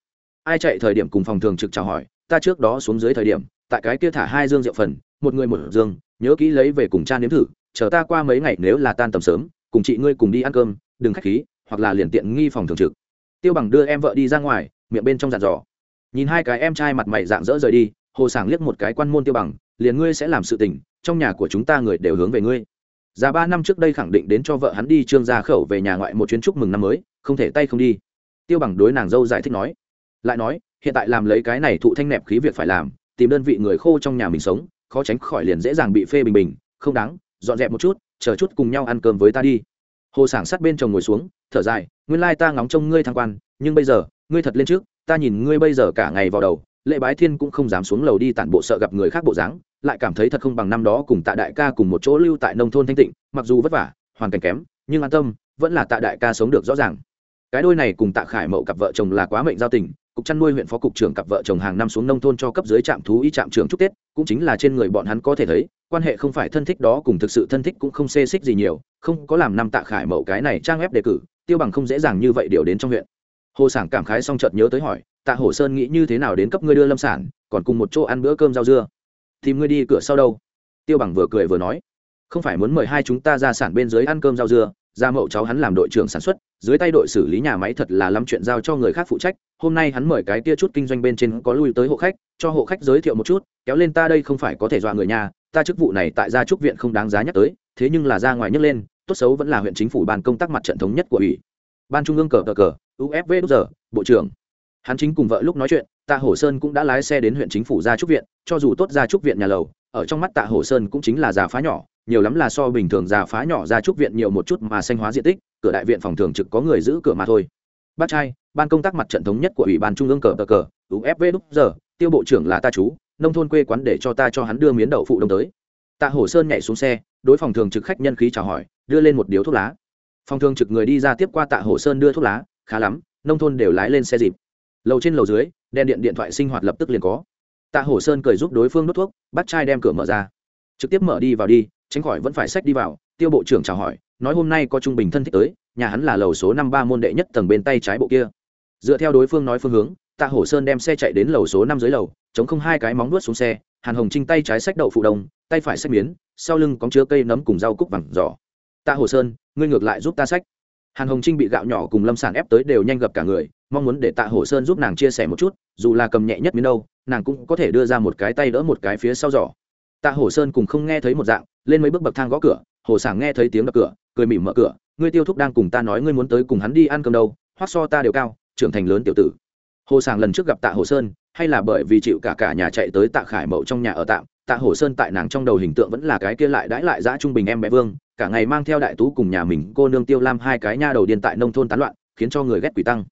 Speaker 1: Ai chạy thời điểm cùng phòng thường trực chào hỏi, ta trước đó xuống dưới thời điểm, tại cái kia thả hai dương rượu phần, một người một dương, nhớ kỹ lấy về cùng cha nếm thử, chờ ta qua mấy ngày nếu là tan tầm sớm cùng chị ngươi cùng đi ăn cơm, đừng khách khí, hoặc là liền tiện nghi phòng thường trực. Tiêu bằng đưa em vợ đi ra ngoài, miệng bên trong dàn dò. Nhìn hai cái em trai mặt mày dạng dỡ rời đi, hồ sảng liếc một cái quan môn tiêu bằng, liền ngươi sẽ làm sự tình, trong nhà của chúng ta người đều hướng về ngươi. Già ba năm trước đây khẳng định đến cho vợ hắn đi trương gia khẩu về nhà ngoại một chuyến chúc mừng năm mới, không thể tay không đi. Tiêu bằng đối nàng dâu giải thích nói. Lại nói, hiện tại làm lấy cái này thụ thanh nẹp khí việc phải làm, tìm đơn vị người khô trong nhà mình sống, khó tránh khỏi liền dễ dàng bị phê bình bình, không đáng, dọn dẹp một chút chờ chút cùng nhau ăn cơm với ta đi. Hồ sảng sát bên chồng ngồi xuống, thở dài, nguyên lai ta ngóng trông ngươi thăng quan, nhưng bây giờ, ngươi thật lên trước, ta nhìn ngươi bây giờ cả ngày vào đầu lệ bái thiên cũng không dám xuống lầu đi tản bộ sợ gặp người khác bộ dáng, lại cảm thấy thật không bằng năm đó cùng tạ đại ca cùng một chỗ lưu tại nông thôn thanh tịnh, mặc dù vất vả, hoàn cảnh kém, nhưng an tâm, vẫn là tạ đại ca sống được rõ ràng. Cái đôi này cùng tạ khải mậu cặp vợ chồng là quá mệnh giao tình, cục chăn nuôi huyện phó cục trưởng cặp vợ chồng hàng năm xuống nông thôn cho cấp dưới trạm thú y trạm trưởng chúc tết, cũng chính là trên người bọn hắn có thể thấy quan hệ không phải thân thích đó cùng thực sự thân thích cũng không xê xích gì nhiều, không có làm năm tạ khải mậu cái này trang ép đề cử, tiêu bằng không dễ dàng như vậy điều đến trong huyện. Hồ sảng cảm khái xong chợt nhớ tới hỏi, tạ hổ sơn nghĩ như thế nào đến cấp ngươi đưa lâm sản, còn cùng một chỗ ăn bữa cơm rau dưa? Thì ngươi đi cửa sau đâu? Tiêu bằng vừa cười vừa nói, không phải muốn mời hai chúng ta ra sản bên dưới ăn cơm rau dưa, ra mậu cháu hắn làm đội trưởng sản xuất, dưới tay đội xử lý nhà máy thật là lắm chuyện giao cho người khác phụ trách, hôm nay hắn mời cái tia chút kinh doanh bên trên có lui tới hộ khách, cho hộ khách giới thiệu một chút, kéo lên ta đây không phải có thể dọa người nhà ta chức vụ này tại gia trúc viện không đáng giá nhắc tới, thế nhưng là ra ngoài nhấc lên, tốt xấu vẫn là huyện chính phủ ban công tác mặt trận thống nhất của ủy. Ban trung ương cờ cờ cờ ufv giờ, bộ trưởng. Hắn chính cùng vợ lúc nói chuyện, tạ hổ sơn cũng đã lái xe đến huyện chính phủ gia trúc viện, cho dù tốt gia trúc viện nhà lầu, ở trong mắt tạ hổ sơn cũng chính là già phá nhỏ, nhiều lắm là so bình thường già phá nhỏ gia trúc viện nhiều một chút mà xanh hóa diện tích, cửa đại viện phòng thường trực có người giữ cửa mà thôi. Bác trai, ban công tác mặt trận thống nhất của ủy ban trung ương cờ cờ cờ ufv lúc giờ, tiêu bộ trưởng là ta chú nông thôn quê quán để cho ta cho hắn đưa miến đậu phụ đông tới. Tạ hổ sơn nhảy xuống xe, đối phòng thường trực khách nhân khí chào hỏi, đưa lên một điếu thuốc lá. Phòng thường trực người đi ra tiếp qua tạ hổ sơn đưa thuốc lá, khá lắm, nông thôn đều lái lên xe dịp. Lầu trên lầu dưới, đèn điện điện thoại sinh hoạt lập tức liền có. Tạ hổ sơn cười giúp đối phương đốt thuốc, bắt trai đem cửa mở ra. Trực tiếp mở đi vào đi, tránh khỏi vẫn phải sách đi vào, tiêu bộ trưởng chào hỏi, nói hôm nay có trung bình thân thích tới, nhà hắn là lầu số năm ba môn đệ nhất tầng bên tay trái bộ kia. Dựa theo đối phương nói phương hướng, tạ hổ sơn đem xe chạy đến lầu số năm dưới lầu chống không hai cái móng nuốt xuống xe hàn hồng trinh tay trái sách đậu phụ đồng, tay phải sách miến sau lưng có chứa cây nấm cùng rau cúc vàng giỏ tạ hồ sơn ngươi ngược lại giúp ta sách hàn hồng trinh bị gạo nhỏ cùng lâm sản ép tới đều nhanh gặp cả người mong muốn để tạ hồ sơn giúp nàng chia sẻ một chút dù là cầm nhẹ nhất miếng đâu nàng cũng có thể đưa ra một cái tay đỡ một cái phía sau giỏ tạ hồ sơn cùng không nghe thấy một dạng lên mấy bước bậc thang gõ cửa hồ sảng nghe thấy tiếng đập cửa cười mỉm mở cửa ngươi tiêu thúc đang cùng ta nói ngươi muốn tới cùng hắn đi ăn cơm đâu hoác so ta đều cao trưởng thành lớn tiểu tử. Hồ sảng lần trước gặp tạ hồ sơn hay là bởi vì chịu cả cả nhà chạy tới tạ khải mậu trong nhà ở tạm, tạ hồ sơn tại nàng trong đầu hình tượng vẫn là cái kia lại đãi lại giã trung bình em bé vương, cả ngày mang theo đại tú cùng nhà mình cô nương tiêu lam hai cái nha đầu điên tại nông thôn tán loạn, khiến cho người ghét quỷ tăng.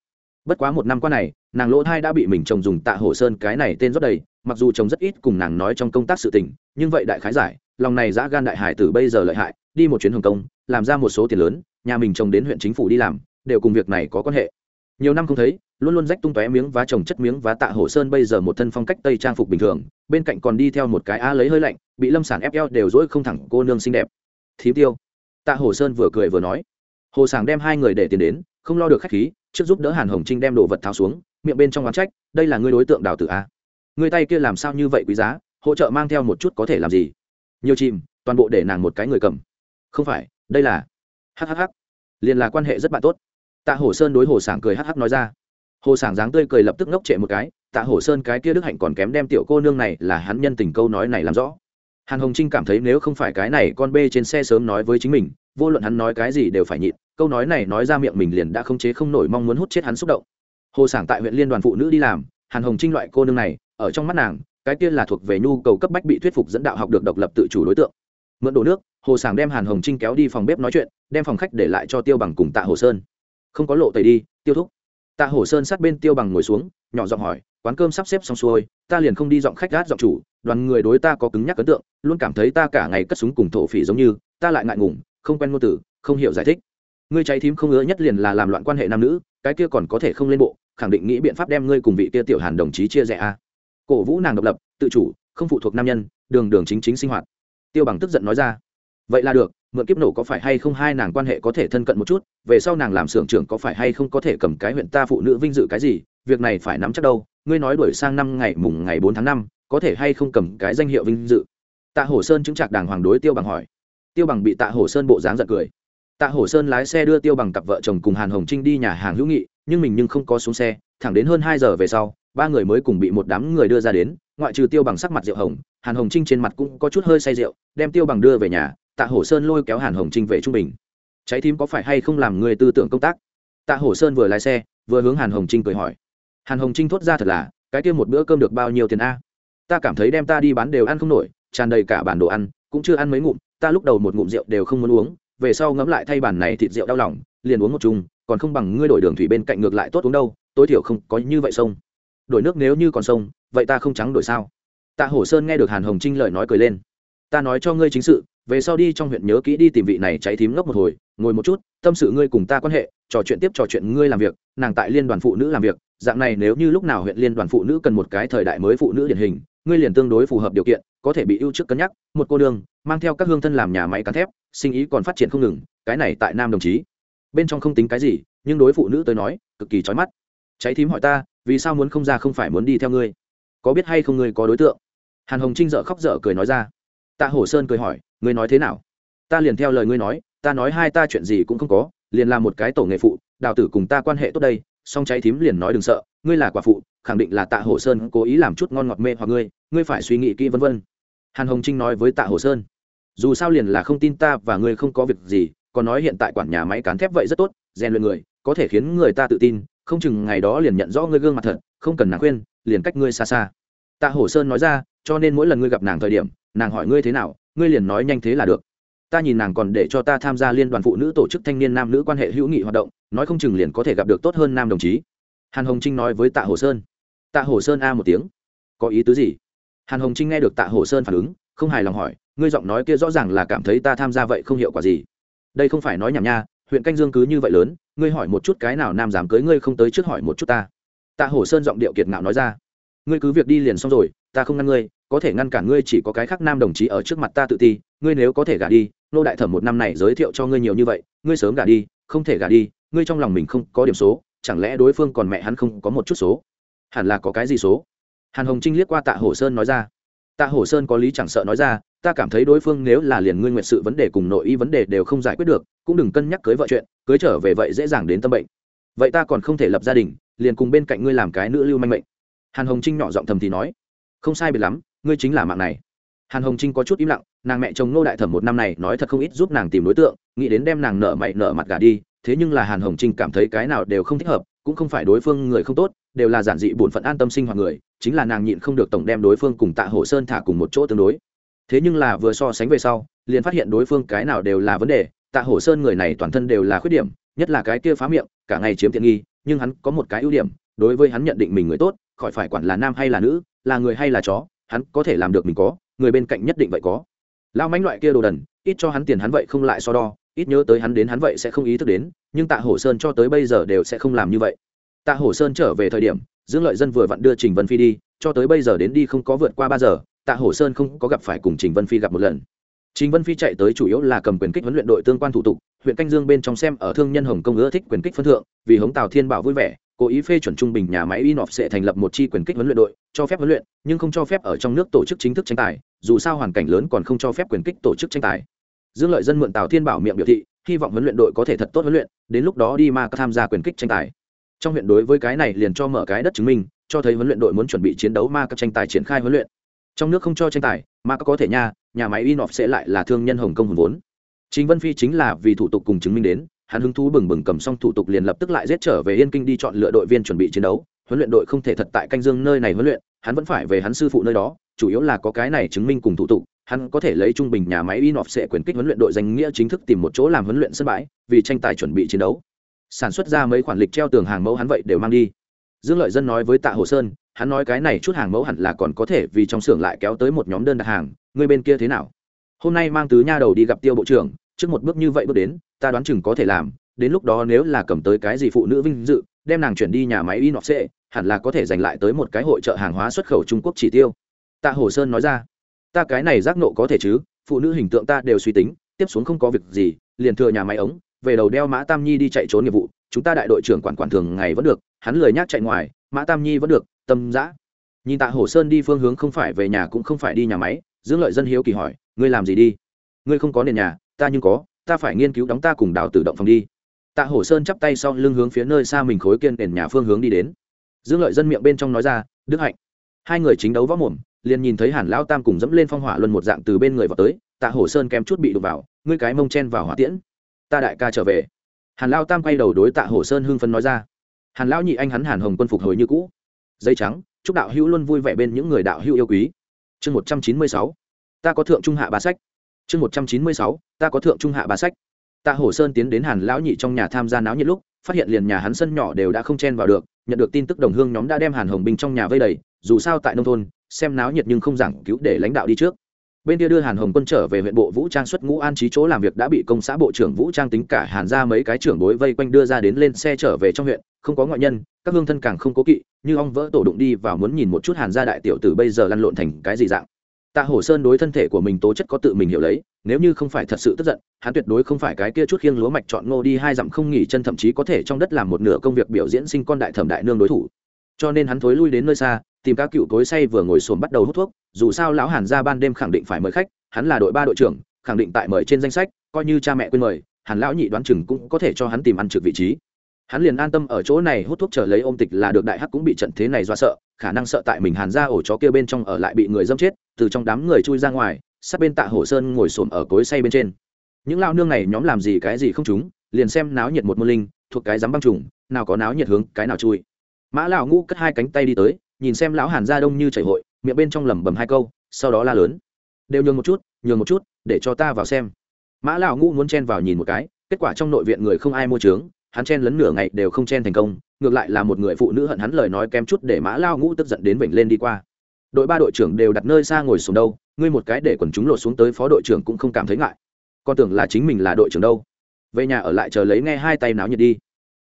Speaker 1: Bất quá một năm qua này, nàng lỗ thai đã bị mình chồng dùng tạ hồ sơn cái này tên rất đầy, mặc dù chồng rất ít cùng nàng nói trong công tác sự tình, nhưng vậy đại khái giải, lòng này giã gan đại hải từ bây giờ lợi hại, đi một chuyến hồng kông, làm ra một số tiền lớn, nhà mình chồng đến huyện chính phủ đi làm, đều cùng việc này có quan hệ. Nhiều năm không thấy luôn luôn rách tung tóe miếng vá trồng chất miếng vá tạ hổ sơn bây giờ một thân phong cách tây trang phục bình thường, bên cạnh còn đi theo một cái a lấy hơi lạnh, bị lâm sản ép eo đều dỗi không thẳng cô nương xinh đẹp. Thím tiêu. Tạ hổ sơn vừa cười vừa nói. Hồ sảng đem hai người để tiền đến, không lo được khách khí, trước giúp đỡ hàn hồng trinh đem đồ vật tháo xuống, miệng bên trong oán trách, đây là người đối tượng đào tử a. Người tay kia làm sao như vậy quý giá, hỗ trợ mang theo một chút có thể làm gì? Nhiều chìm, toàn bộ để nàng một cái người cầm. Không phải, đây là. Hhh liền là quan hệ rất bạn tốt. Tạ hổ sơn đối hồ sảng cười hh nói ra hồ sảng dáng tươi cười lập tức ngốc trệ một cái, tạ hổ sơn cái kia đức hạnh còn kém đem tiểu cô nương này là hắn nhân tình câu nói này làm rõ. Hàn hồng trinh cảm thấy nếu không phải cái này con bê trên xe sớm nói với chính mình, vô luận hắn nói cái gì đều phải nhịn, câu nói này nói ra miệng mình liền đã không chế không nổi mong muốn hút chết hắn xúc động. Hồ sảng tại huyện liên đoàn phụ nữ đi làm, hàn hồng trinh loại cô nương này, ở trong mắt nàng, cái kia là thuộc về nhu cầu cấp bách bị thuyết phục dẫn đạo học được độc lập tự chủ đối tượng. Mượn đồ nước, hồ sảng đem hàn hồng trinh kéo đi phòng bếp nói chuyện, đem phòng khách để lại cho tiêu bằng cùng tạ hồ sơn. Không có lộ tẩy đi, tiêu thúc tạ hổ sơn sát bên tiêu bằng ngồi xuống, nhỏ giọng hỏi, quán cơm sắp xếp xong xuôi, ta liền không đi dọn khách gát dọn chủ, đoàn người đối ta có cứng nhắc ấn tượng, luôn cảm thấy ta cả ngày cất súng cùng thổ phỉ giống như, ta lại ngại ngùng, không quen ngôn từ, không hiểu giải thích. Ngươi cháy thím không ngứa nhất liền là làm loạn quan hệ nam nữ, cái kia còn có thể không lên bộ, khẳng định nghĩ biện pháp đem ngươi cùng vị kia tiểu hàn đồng chí chia rẽ a. Cổ vũ nàng độc lập, tự chủ, không phụ thuộc nam nhân, đường đường chính chính sinh hoạt. Tiêu bằng tức giận nói ra, vậy là được mượn kiếp nổ có phải hay không hai nàng quan hệ có thể thân cận một chút, về sau nàng làm xưởng trưởng có phải hay không có thể cầm cái huyện ta phụ nữ vinh dự cái gì, việc này phải nắm chắc đâu, ngươi nói đuổi sang năm ngày mùng ngày bốn tháng năm, có thể hay không cầm cái danh hiệu vinh dự? Tạ hổ sơn chứng trạc đàng hoàng đối tiêu bằng hỏi. Tiêu bằng bị tạ hổ sơn bộ dáng giật cười. Tạ hổ sơn lái xe đưa tiêu bằng cặp vợ chồng cùng hàn hồng trinh đi nhà hàng hữu nghị, nhưng mình nhưng không có xuống xe, thẳng đến hơn hai giờ về sau, ba người mới cùng bị một đám người đưa ra đến, ngoại trừ tiêu bằng sắc mặt rượu hồng, hàn hồng trinh trên mặt cũng có chút hơi say rượu, đem tiêu bằng đưa về nhà tạ hổ sơn lôi kéo hàn hồng trinh về trung bình. Cháy thím có phải hay không làm người tư tưởng công tác? Tạ hổ sơn vừa lái xe, vừa hướng hàn hồng trinh cười hỏi. Hàn hồng trinh thốt ra thật là, cái kia một bữa cơm được bao nhiêu tiền a? Ta cảm thấy đem ta đi bán đều ăn không nổi, tràn đầy cả bản đồ ăn, cũng chưa ăn mấy ngụm, ta lúc đầu một ngụm rượu đều không muốn uống, về sau ngẫm lại thay bản này thịt rượu đau lòng, liền uống một chung, còn không bằng ngươi đổi đường thủy bên cạnh ngược lại tốt uống đâu, tối thiểu không có như vậy sông. Đổi nước nếu như còn sông, vậy ta không trắng đổi sao? Tạ hổ sơn nghe được hàn hồng trinh lời nói cười lên. Ta nói cho ngươi chính sự về sau đi trong huyện nhớ kỹ đi tìm vị này cháy thím ngốc một hồi, ngồi một chút, tâm sự ngươi cùng ta quan hệ, trò chuyện tiếp trò chuyện ngươi làm việc, nàng tại liên đoàn phụ nữ làm việc, dạng này nếu như lúc nào huyện liên đoàn phụ nữ cần một cái thời đại mới phụ nữ điển hình, ngươi liền tương đối phù hợp điều kiện, có thể bị ưu trước cân nhắc, một cô đường mang theo các hương thân làm nhà máy cán thép, sinh ý còn phát triển không ngừng, cái này tại nam đồng chí. Bên trong không tính cái gì, nhưng đối phụ nữ tới nói, cực kỳ trói mắt. Cháy thím hỏi ta, vì sao muốn không ra không phải muốn đi theo ngươi? Có biết hay không ngươi có đối tượng? Hàn hồng trinh dợ khóc dở cười nói ra tạ hổ sơn cười hỏi, ngươi nói thế nào? Ta liền theo lời ngươi nói, ta nói hai ta chuyện gì cũng không có, liền làm một cái tổ nghề phụ, đào tử cùng ta quan hệ tốt đây, song cháy thím liền nói đừng sợ, ngươi là quả phụ, khẳng định là tạ hổ sơn cố ý làm chút ngon ngọt mê hoặc ngươi ngươi phải suy nghĩ kỹ vân vân. Hàn hồng trinh nói với tạ hổ sơn, dù sao liền là không tin ta và ngươi không có việc gì, còn nói hiện tại quản nhà máy cán thép vậy rất tốt, rèn luyện người, có thể khiến người ta tự tin, không chừng ngày đó liền nhận rõ ngươi gương mặt thật, không cần nàng khuyên, liền cách ngươi xa xa. Tạ hổ sơn nói ra, cho nên mỗi lần ngươi gặp nàng thời điểm nàng hỏi ngươi thế nào, ngươi liền nói nhanh thế là được. Ta nhìn nàng còn để cho ta tham gia liên đoàn phụ nữ tổ chức thanh niên nam nữ quan hệ hữu nghị hoạt động, nói không chừng liền có thể gặp được tốt hơn nam đồng chí. Hàn hồng trinh nói với tạ hồ sơn. Tạ hồ sơn a một tiếng. Có ý tứ gì? Hàn hồng trinh nghe được tạ hồ sơn phản ứng, không hài lòng hỏi, ngươi giọng nói kia rõ ràng là cảm thấy ta tham gia vậy không hiệu quả gì. Đây không phải nói nhảm nha, huyện canh dương cứ như vậy lớn, ngươi hỏi một chút cái nào nam dám cưới ngươi không tới trước hỏi một chút ta. Tạ hồ sơn giọng điệu kiệt ngạo nói ra. Ngươi cứ việc đi liền xong rồi ta không ngăn ngươi, có thể ngăn cản ngươi, chỉ có cái khác nam đồng chí ở trước mặt ta tự ti, ngươi nếu có thể gả đi, nô đại thẩm một năm này giới thiệu cho ngươi nhiều như vậy, ngươi sớm gả đi, không thể gả đi, ngươi trong lòng mình không có điểm số, chẳng lẽ đối phương còn mẹ hắn không có một chút số? Hẳn là có cái gì số? Hàn hồng trinh liếc qua tạ hồ sơn nói ra. Tạ hồ sơn có lý chẳng sợ nói ra, ta cảm thấy đối phương nếu là liền ngươi nguyện sự vấn đề cùng nội y vấn đề đều không giải quyết được, cũng đừng cân nhắc cưới vợ chuyện, cưới trở về vậy dễ dàng đến tâm bệnh. Vậy ta còn không thể lập gia đình, liền cùng bên cạnh ngươi làm cái nữ lưu manh mệnh. Hàn hồng trinh nhỏ giọng thầm thì nói không sai biệt lắm, ngươi chính là mạng này. Hàn hồng trinh có chút im lặng, nàng mẹ chồng nô đại thẩm một năm này nói thật không ít giúp nàng tìm đối tượng, nghĩ đến đem nàng nợ mày nợ mặt gà đi, thế nhưng là hàn hồng trinh cảm thấy cái nào đều không thích hợp, cũng không phải đối phương người không tốt, đều là giản dị bổn phận an tâm sinh hoạt người, chính là nàng nhịn không được tổng đem đối phương cùng tạ hồ sơn thả cùng một chỗ tương đối. Thế nhưng là vừa so sánh về sau, liền phát hiện đối phương cái nào đều là vấn đề, tạ hồ sơn người này toàn thân đều là khuyết điểm, nhất là cái kia phá miệng, cả ngày chiếm tiện nghi, nhưng hắn có một cái ưu điểm, đối với hắn nhận định mình người tốt, khỏi phải quản là nam hay là nữ là người hay là chó, hắn có thể làm được mình có, người bên cạnh nhất định vậy có. Lao mánh loại kia đồ đần, ít cho hắn tiền hắn vậy không lại so đo, ít nhớ tới hắn đến hắn vậy sẽ không ý thức đến, nhưng tạ hổ sơn cho tới bây giờ đều sẽ không làm như vậy. Tạ hổ sơn trở về thời điểm, dương lợi dân vừa vặn đưa trình vân phi đi, cho tới bây giờ đến đi không có vượt qua ba giờ, tạ hổ sơn không có gặp phải cùng trình vân phi gặp một lần. Trình vân phi chạy tới chủ yếu là cầm quyền kích huấn luyện đội tương quan thủ tục, huyện canh dương bên trong xem ở thương nhân hồng công ưa thích quyền kích phân thượng, vì hống tào thiên bảo vui vẻ cố ý phê chuẩn trung bình nhà máy Inop sẽ thành lập một chi quyền kích huấn luyện đội, cho phép huấn luyện, nhưng không cho phép ở trong nước tổ chức chính thức tranh tài, dù sao hoàn cảnh lớn còn không cho phép quyền kích tổ chức tranh tài. Dương Lợi Dân mượn Tào Thiên Bảo miệng biểu thị, hy vọng huấn luyện đội có thể thật tốt huấn luyện, đến lúc đó đi mà tham gia quyền kích tranh tài. Trong huyện đối với cái này liền cho mở cái đất chứng minh, cho thấy huấn luyện đội muốn chuẩn bị chiến đấu ma các tranh tài triển khai huấn luyện. Trong nước không cho tranh tài, mà có thể nha, nhà máy Inop sẽ lại là thương nhân Hồng Kông hùng vốn. Chính Vân Phi chính là vì thủ tục cùng chứng minh đến, hắn hứng thú bừng bừng cầm xong thủ tục liền lập tức lại giết trở về yên kinh đi chọn lựa đội viên chuẩn bị chiến đấu. Huấn luyện đội không thể thật tại canh dương nơi này huấn luyện, hắn vẫn phải về hắn sư phụ nơi đó, chủ yếu là có cái này chứng minh cùng thủ tục, hắn có thể lấy trung bình nhà máy Inop sẽ quyền kích huấn luyện đội danh nghĩa chính thức tìm một chỗ làm huấn luyện sân bãi, vì tranh tài chuẩn bị chiến đấu. Sản xuất ra mấy khoản lịch treo tường hàng mẫu hắn vậy đều mang đi. Dương lợi dân nói với tạ hồ sơn, hắn nói cái này chút hàng mẫu hẳn là còn có thể vì trong xưởng lại kéo tới một nhóm đơn đặt hàng, người bên kia thế nào? Hôm nay mang tứ nha đầu đi gặp tiêu bộ trưởng trước một bước như vậy bước đến, ta đoán chừng có thể làm, đến lúc đó nếu là cầm tới cái gì phụ nữ vinh dự, đem nàng chuyển đi nhà máy inox hẳn là có thể giành lại tới một cái hội trợ hàng hóa xuất khẩu trung quốc chỉ tiêu. Tạ hồ sơn nói ra. Ta cái này giác nộ có thể chứ, phụ nữ hình tượng ta đều suy tính, tiếp xuống không có việc gì, liền thừa nhà máy ống, về đầu đeo mã tam nhi đi chạy trốn nghiệp vụ, chúng ta đại đội trưởng quản quản thường ngày vẫn được, hắn lười nhác chạy ngoài, mã tam nhi vẫn được, tâm dã. Nhìn tạ hồ sơn đi phương hướng không phải về nhà cũng không phải đi nhà máy, dương lợi dân hiếu kỳ hỏi, ngươi làm gì đi? Ngươi không có nền nhà ta nhưng có, ta phải nghiên cứu đóng ta cùng đào tự động phòng đi. Tạ hổ sơn chắp tay sau lưng hướng phía nơi xa mình khối kiên đền nhà phương hướng đi đến. Dương lợi dân miệng bên trong nói ra, đức hạnh. Hai người chính đấu võ mồm, liền nhìn thấy hàn lão tam cùng dẫm lên phong hỏa luân một dạng từ bên người vào tới, tạ hổ sơn kém chút bị đụng vào, ngươi cái mông chen vào hỏa tiễn, ta đại ca trở về. Hàn lao tam quay đầu đối tạ hổ sơn hưng phấn nói ra, hàn lão nhị anh hắn hàn hồng quân phục hồi như cũ. Dây trắng, chúc đạo hữu luôn vui vẻ bên những người đạo hữu yêu quý. Chương một trăm chín mươi sáu, ta có thượng trung hạ ba sách chương một trăm chín mươi sáu, ta có thượng trung hạ ba sách. Tạ hổ sơn tiến đến hàn lão nhị trong nhà tham gia náo nhiệt lúc, phát hiện liền nhà hắn sân nhỏ đều đã không chen vào được, nhận được tin tức đồng hương nhóm đã đem hàn hồng binh trong nhà vây đầy, dù sao tại nông thôn, xem náo nhiệt nhưng không giảng cứu để lãnh đạo đi trước. Bên kia đưa hàn hồng quân trở về huyện bộ vũ trang xuất ngũ an trí chỗ làm việc đã bị công xã bộ trưởng vũ trang tính cả hàn ra mấy cái trưởng bối vây quanh đưa ra đến lên xe trở về trong huyện, không có ngoại nhân, các hương thân càng không cố kỵ, như ong vỡ tổ đụng đi và muốn nhìn một chút hàn gia đại tiểu tử bây giờ lăn lộn thành cái gì dạng tạ hổ sơn đối thân thể của mình tố chất có tự mình hiểu lấy, nếu như không phải thật sự tức giận, hắn tuyệt đối không phải cái kia chút khiêng lúa mạch chọn ngô đi hai dặm không nghỉ chân, thậm chí có thể trong đất làm một nửa công việc biểu diễn sinh con đại thẩm đại nương đối thủ. Cho nên hắn thối lui đến nơi xa, tìm các cựu cối say vừa ngồi xổm bắt đầu hút thuốc, dù sao lão hàn ra ban đêm khẳng định phải mời khách, hắn là đội ba đội trưởng, khẳng định tại mời trên danh sách, coi như cha mẹ quên mời, hàn lão nhị đoán chừng cũng có thể cho hắn tìm ăn trực vị trí hắn liền an tâm ở chỗ này hút thuốc chờ lấy ôm tịch là được đại hắc cũng bị trận thế này do sợ, khả năng sợ tại mình hàn ra ổ chó kia bên trong ở lại bị người dâm chết, từ trong đám người chui ra ngoài, sát bên tạ hổ sơn ngồi xổm ở cối say bên trên. Những lao nương này nhóm làm gì cái gì không chúng liền xem náo nhiệt một môn linh, thuộc cái dám băng trùng, nào có náo nhiệt hướng cái nào chui. Mã lão ngũ cất hai cánh tay đi tới, nhìn xem lão hàn ra đông như chảy hội, miệng bên trong lẩm bẩm hai câu, sau đó la lớn. Đều nhường một chút, nhường một chút, để cho ta vào xem. Mã lão ngũ muốn chen vào nhìn một cái, kết quả trong nội viện người không ai mua trướng hắn chen lấn nửa ngày đều không chen thành công, ngược lại là một người phụ nữ hận hắn lời nói kém chút để mã lao ngũ tức giận đến vểnh lên đi qua. Đội ba đội trưởng đều đặt nơi xa ngồi xuống đâu, ngươi một cái để quần chúng lột xuống tới phó đội trưởng cũng không cảm thấy ngại. Con tưởng là chính mình là đội trưởng đâu. Về nhà ở lại chờ lấy nghe hai tay náo nhiệt đi.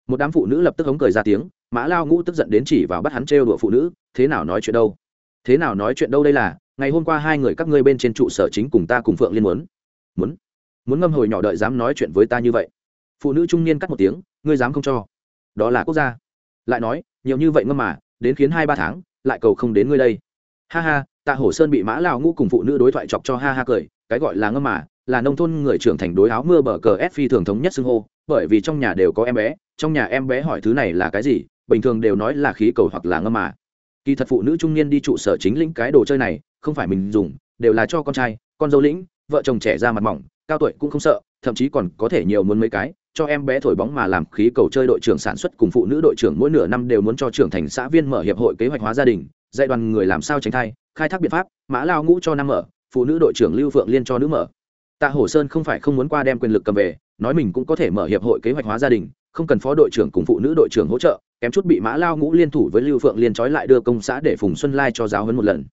Speaker 1: Một đám phụ nữ lập tức hống cười ra tiếng, mã lao ngũ tức giận đến chỉ vào bắt hắn trêu đùa phụ nữ, thế nào nói chuyện đâu? Thế nào nói chuyện đâu đây là? Ngày hôm qua hai người các ngươi bên trên trụ sở chính cùng ta cùng phượng liên muốn. Muốn. Muốn ngâm hồi nhỏ đợi dám nói chuyện với ta như vậy. Phụ nữ trung niên cắt một tiếng ngươi dám không cho. Đó là quốc gia. Lại nói, nhiều như vậy ngâm mà, đến khiến hai ba tháng, lại cầu không đến ngươi đây. Ha ha, tạ hổ sơn bị mã lao ngũ cùng phụ nữ đối thoại chọc cho ha ha cười, cái gọi là ngâm mà, là nông thôn người trưởng thành đối áo mưa bờ cờ ép phi thường thống nhất xưng hô, bởi vì trong nhà đều có em bé, trong nhà em bé hỏi thứ này là cái gì, bình thường đều nói là khí cầu hoặc là ngâm mà. Kỳ thật phụ nữ trung niên đi trụ sở chính lĩnh cái đồ chơi này, không phải mình dùng, đều là cho con trai, con dâu lĩnh, vợ chồng trẻ ra mặt mỏng, cao tuổi cũng không sợ, thậm chí còn có thể nhiều muốn mấy cái cho em bé thổi bóng mà làm khí cầu chơi đội trưởng sản xuất cùng phụ nữ đội trưởng mỗi nửa năm đều muốn cho trưởng thành xã viên mở hiệp hội kế hoạch hóa gia đình, dạy đoàn người làm sao tránh thai, khai thác biện pháp, mã lao ngũ cho năm mở, phụ nữ đội trưởng lưu phượng liên cho nữ mở. Tạ hổ sơn không phải không muốn qua đem quyền lực cầm về, nói mình cũng có thể mở hiệp hội kế hoạch hóa gia đình, không cần phó đội trưởng cùng phụ nữ đội trưởng hỗ trợ, kém chút bị mã lao ngũ liên thủ với lưu phượng liên trói lại đưa công xã để phùng xuân lai cho giáo hơn một lần.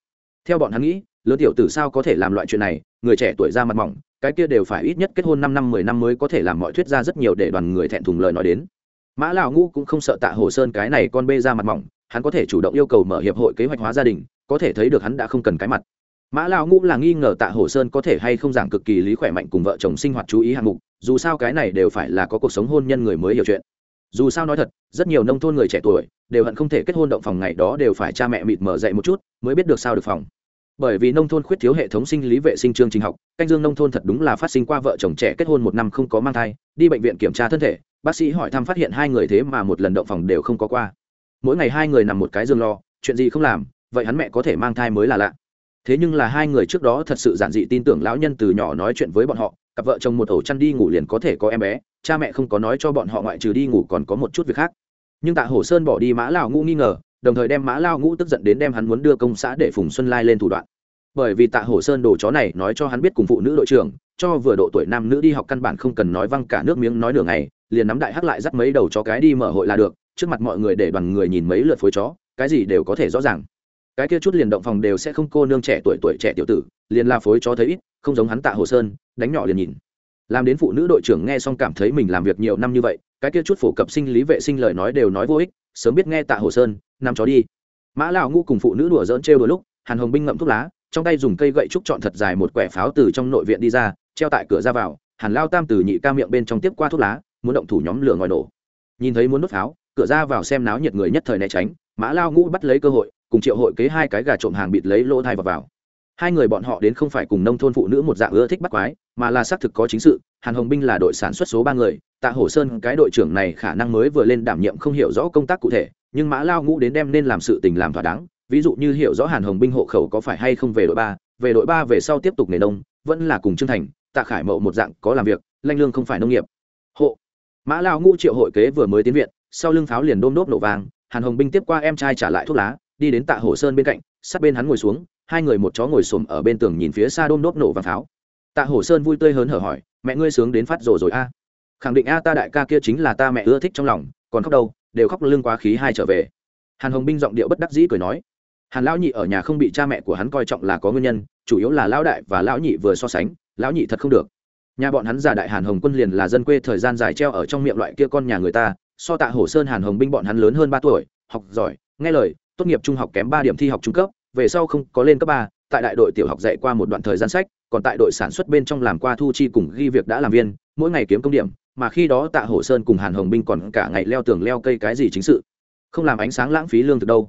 Speaker 1: Theo bọn hắn nghĩ, lớn tiểu tử sao có thể làm loại chuyện này, người trẻ tuổi ra mặt mỏng cái kia đều phải ít nhất kết hôn năm năm, mười năm mới có thể làm mọi thuyết ra rất nhiều để đoàn người thẹn thùng lời nói đến. Mã lão ngũ cũng không sợ tạ hồ sơn cái này con bê ra mặt mỏng, hắn có thể chủ động yêu cầu mở hiệp hội kế hoạch hóa gia đình, có thể thấy được hắn đã không cần cái mặt. Mã lão ngũ là nghi ngờ tạ hồ sơn có thể hay không giảng cực kỳ lý khỏe mạnh cùng vợ chồng sinh hoạt chú ý hạng mục, dù sao cái này đều phải là có cuộc sống hôn nhân người mới hiểu chuyện. Dù sao nói thật, rất nhiều nông thôn người trẻ tuổi đều hận không thể kết hôn động phòng ngày đó đều phải cha mẹ mịt mở dậy một chút, mới biết được sao được phòng bởi vì nông thôn khuyết thiếu hệ thống sinh lý vệ sinh chương trình học, canh dương nông thôn thật đúng là phát sinh qua vợ chồng trẻ kết hôn một năm không có mang thai, đi bệnh viện kiểm tra thân thể, bác sĩ hỏi thăm phát hiện hai người thế mà một lần động phòng đều không có qua. Mỗi ngày hai người nằm một cái giường lo, chuyện gì không làm, vậy hắn mẹ có thể mang thai mới là lạ. Thế nhưng là hai người trước đó thật sự giản dị tin tưởng lão nhân từ nhỏ nói chuyện với bọn họ, cặp vợ chồng một ổ chăn đi ngủ liền có thể có em bé, cha mẹ không có nói cho bọn họ ngoại trừ đi ngủ còn có một chút việc khác. Nhưng tạ hổ sơn bỏ đi mã lào ngu nghi ngờ đồng thời đem mã lao ngũ tức giận đến đem hắn muốn đưa công xã để phùng xuân lai lên thủ đoạn. Bởi vì tạ hổ sơn đồ chó này nói cho hắn biết cùng phụ nữ đội trưởng, cho vừa độ tuổi nam nữ đi học căn bản không cần nói văng cả nước miếng nói nửa ngày, liền nắm đại hắc lại dắt mấy đầu chó cái đi mở hội là được, trước mặt mọi người để đoàn người nhìn mấy lượt phối chó, cái gì đều có thể rõ ràng. Cái kia chút liền động phòng đều sẽ không cô nương trẻ tuổi tuổi trẻ tiểu tử, liền la phối chó thấy ít, không giống hắn tạ hồ sơn, đánh nhỏ liền nhìn. Làm đến phụ nữ đội trưởng nghe xong cảm thấy mình làm việc nhiều năm như vậy, cái kia chút phổ cập sinh lý vệ sinh lời nói đều nói vô ích, sớm biết nghe tạ hồ sơn nằm chó đi. Mã lão Ngũ cùng phụ nữ đùa dỡn trêu đôi lúc hàn hồng binh ngậm thuốc lá trong tay dùng cây gậy trúc chọn thật dài một quẻ pháo từ trong nội viện đi ra treo tại cửa ra vào hàn lao tam từ nhị ca miệng bên trong tiếp qua thuốc lá muốn động thủ nhóm lửa ngòi nổ. Nhìn thấy muốn đốt pháo cửa ra vào xem náo nhiệt người nhất thời né tránh mã lao ngũ bắt lấy cơ hội cùng triệu hội kế hai cái gà trộm hàng bịt lấy lỗ thai vào, vào. Hai người bọn họ đến không phải cùng nông thôn phụ nữ một dạng ưa thích bắt quái mà là xác thực có chính sự hàn hồng binh là đội sản xuất số ba người tạ hổ sơn cái đội trưởng này khả năng mới vừa lên đảm nhiệm không hiểu rõ công tác cụ thể nhưng mã lao ngũ đến đem nên làm sự tình làm thỏa đáng. Ví dụ như hiểu rõ hàn hồng binh hộ khẩu có phải hay không về đội ba, về đội ba về sau tiếp tục nghề nông, vẫn là cùng trương thành, tạ khải mậu một dạng có làm việc, lanh lương không phải nông nghiệp. Hộ. Mã lao ngũ triệu hội kế vừa mới tiến viện, sau lưng pháo liền đôm đốp nổ vàng hàn hồng binh tiếp qua em trai trả lại thuốc lá, đi đến tạ hồ sơn bên cạnh, sát bên hắn ngồi xuống, hai người một chó ngồi xổm ở bên tường nhìn phía xa đôm đốp nổ vàng pháo. Tạ hồ sơn vui tươi hớn hở hỏi, mẹ ngươi sướng đến phát rồ rồi a? Khẳng định a, ta đại ca kia chính là ta mẹ ưa thích trong lòng, còn khóc đâu? Đều khóc lưng quá khí hai trở về. Hàn hồng binh giọng điệu bất đắc dĩ cười nói, hàn lão nhị ở nhà không bị cha mẹ của hắn coi trọng là có nguyên nhân, chủ yếu là lão đại và lão nhị vừa so sánh, lão nhị thật không được. Nhà bọn hắn già đại hàn hồng quân liền là dân quê thời gian dài treo ở trong miệng loại kia con nhà người ta, so tạ hổ sơn hàn hồng binh bọn hắn lớn hơn ba tuổi, học giỏi, nghe lời, tốt nghiệp trung học kém ba điểm thi học trung cấp, về sau không có lên cấp ba, tại đại đội tiểu học dạy qua một đoạn thời gian sách, còn tại đội sản xuất bên trong làm qua thu chi cùng ghi việc đã làm viên, mỗi ngày kiếm công điểm mà khi đó tạ hổ sơn cùng hàn hồng binh còn cả ngày leo tường leo cây cái gì chính sự, không làm ánh sáng lãng phí lương thực đâu.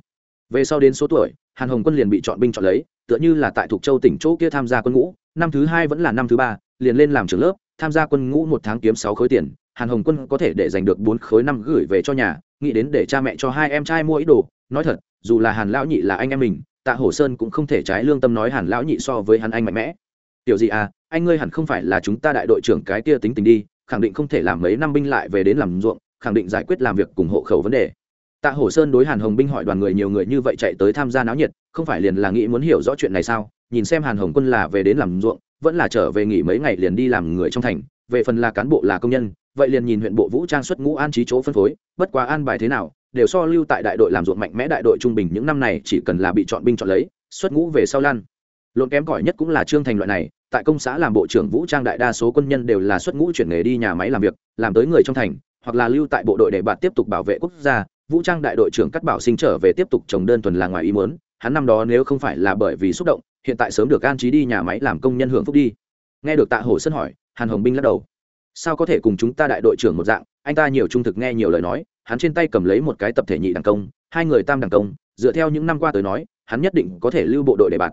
Speaker 1: Về sau đến số tuổi, hàn hồng quân liền bị chọn binh chọn lấy, tựa như là tại thuộc châu tỉnh chỗ kia tham gia quân ngũ, năm thứ hai vẫn là năm thứ ba, liền lên làm trưởng lớp, tham gia quân ngũ một tháng kiếm sáu khối tiền, hàn hồng quân có thể để giành được bốn khối năm gửi về cho nhà, nghĩ đến để cha mẹ cho hai em trai mua ý đồ, nói thật, dù là hàn lão nhị là anh em mình, tạ hổ sơn cũng không thể trái lương tâm nói hàn lão nhị so với hắn anh mạnh mẽ. Tiểu gì à anh ngươi hẳn không phải là chúng ta đại đội trưởng cái kia tính tình đi khẳng định không thể làm mấy năm binh lại về đến làm ruộng, khẳng định giải quyết làm việc cùng hộ khẩu vấn đề. Tạ hổ sơn đối hàn hồng binh hỏi đoàn người nhiều người như vậy chạy tới tham gia náo nhiệt, không phải liền là nghĩ muốn hiểu rõ chuyện này sao? Nhìn xem hàn hồng quân là về đến làm ruộng, vẫn là trở về nghỉ mấy ngày liền đi làm người trong thành, về phần là cán bộ là công nhân, vậy liền nhìn huyện bộ vũ trang xuất ngũ an trí chỗ phân phối, bất quá an bài thế nào, đều so lưu tại đại đội làm ruộng mạnh mẽ đại đội trung bình những năm này chỉ cần là bị chọn binh chọn lấy, xuất ngũ về sau lan. Lộn kém cỏi nhất cũng là trương thành loại này tại công xã làm bộ trưởng vũ trang đại đa số quân nhân đều là xuất ngũ chuyển nghề đi nhà máy làm việc, làm tới người trong thành, hoặc là lưu tại bộ đội để bạn tiếp tục bảo vệ quốc gia. Vũ trang đại đội trưởng cắt bảo sinh trở về tiếp tục trồng đơn thuần là ngoài ý muốn, hắn năm đó nếu không phải là bởi vì xúc động, hiện tại sớm được an trí đi nhà máy làm công nhân hưởng phúc đi. Nghe được tạ hổ sân hỏi, hàn hồng binh lắc đầu. Sao có thể cùng chúng ta đại đội trưởng một dạng? Anh ta nhiều trung thực nghe nhiều lời nói, hắn trên tay cầm lấy một cái tập thể nhị đảng công, hai người tam đảng công, dựa theo những năm qua tới nói, hắn nhất định có thể lưu bộ đội để bạn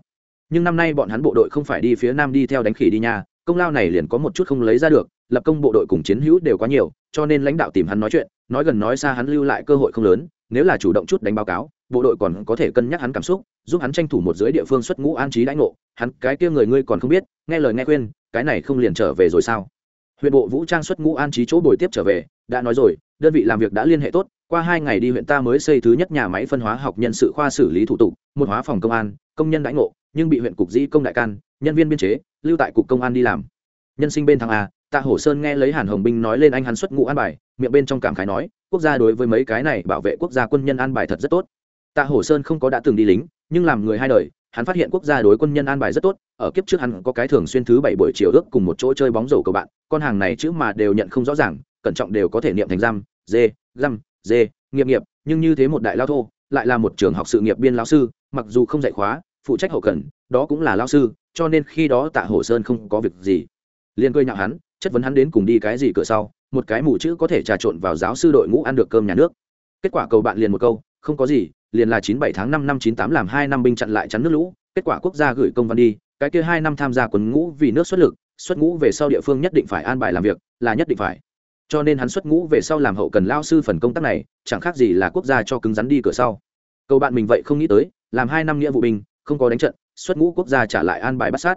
Speaker 1: nhưng năm nay bọn hắn bộ đội không phải đi phía nam đi theo đánh khỉ đi nhà công lao này liền có một chút không lấy ra được, lập công bộ đội cùng chiến hữu đều quá nhiều, cho nên lãnh đạo tìm hắn nói chuyện, nói gần nói xa hắn lưu lại cơ hội không lớn, nếu là chủ động chút đánh báo cáo, bộ đội còn có thể cân nhắc hắn cảm xúc, giúp hắn tranh thủ một dưới địa phương xuất ngũ an trí lãnh ngộ, hắn cái kia người ngươi còn không biết, nghe lời nghe khuyên, cái này không liền trở về rồi sao? Huyện bộ vũ trang xuất ngũ an trí chỗ bồi tiếp trở về, đã nói rồi, đơn vị làm việc đã liên hệ tốt, qua hai ngày đi huyện ta mới xây thứ nhất nhà máy phân hóa học nhân sự khoa xử lý thủ tục, một hóa phòng công an, công nhân đãi ngộ nhưng bị huyện cục dĩ công đại can, nhân viên biên chế, lưu tại cục công an đi làm. Nhân sinh bên thằng a, tạ hổ sơn nghe lấy hàn hồng binh nói lên anh hắn xuất ngũ an bài, miệng bên trong cảm khái nói, quốc gia đối với mấy cái này bảo vệ quốc gia quân nhân an bài thật rất tốt. Tạ hổ sơn không có đã từng đi lính, nhưng làm người hai đời, hắn phát hiện quốc gia đối quân nhân an bài rất tốt, ở kiếp trước hắn có cái thường xuyên thứ bảy buổi chiều ước cùng một chỗ chơi bóng rổ của bạn, con hàng này chữ mà đều nhận không rõ ràng, cẩn trọng đều có thể niệm thành giam, dê găm dê, nghiệp nghiệp, nhưng như thế một đại lao thô, lại là một trường học sự nghiệp biên lao sư, mặc dù không dạy khóa phụ trách hậu cần, đó cũng là lao sư, cho nên khi đó tạ hổ sơn không có việc gì. Liền cười nhạo hắn, chất vấn hắn đến cùng đi cái gì cửa sau, một cái mù chữ có thể trà trộn vào giáo sư đội ngũ ăn được cơm nhà nước. Kết quả cầu bạn liền một câu, không có gì, liền là chín bảy tháng năm năm chín tám làm hai năm binh chặn lại chắn nước lũ, kết quả quốc gia gửi công văn đi, cái kia hai năm tham gia quân ngũ vì nước xuất lực, xuất ngũ về sau địa phương nhất định phải an bài làm việc, là nhất định phải. Cho nên hắn xuất ngũ về sau làm hậu cần lao sư phần công tác này, chẳng khác gì là quốc gia cho cứng rắn đi cửa sau. Cầu bạn mình vậy không nghĩ tới, làm hai năm nghĩa vụ binh không có đánh trận, xuất ngũ quốc gia trả lại an bài bắt sát.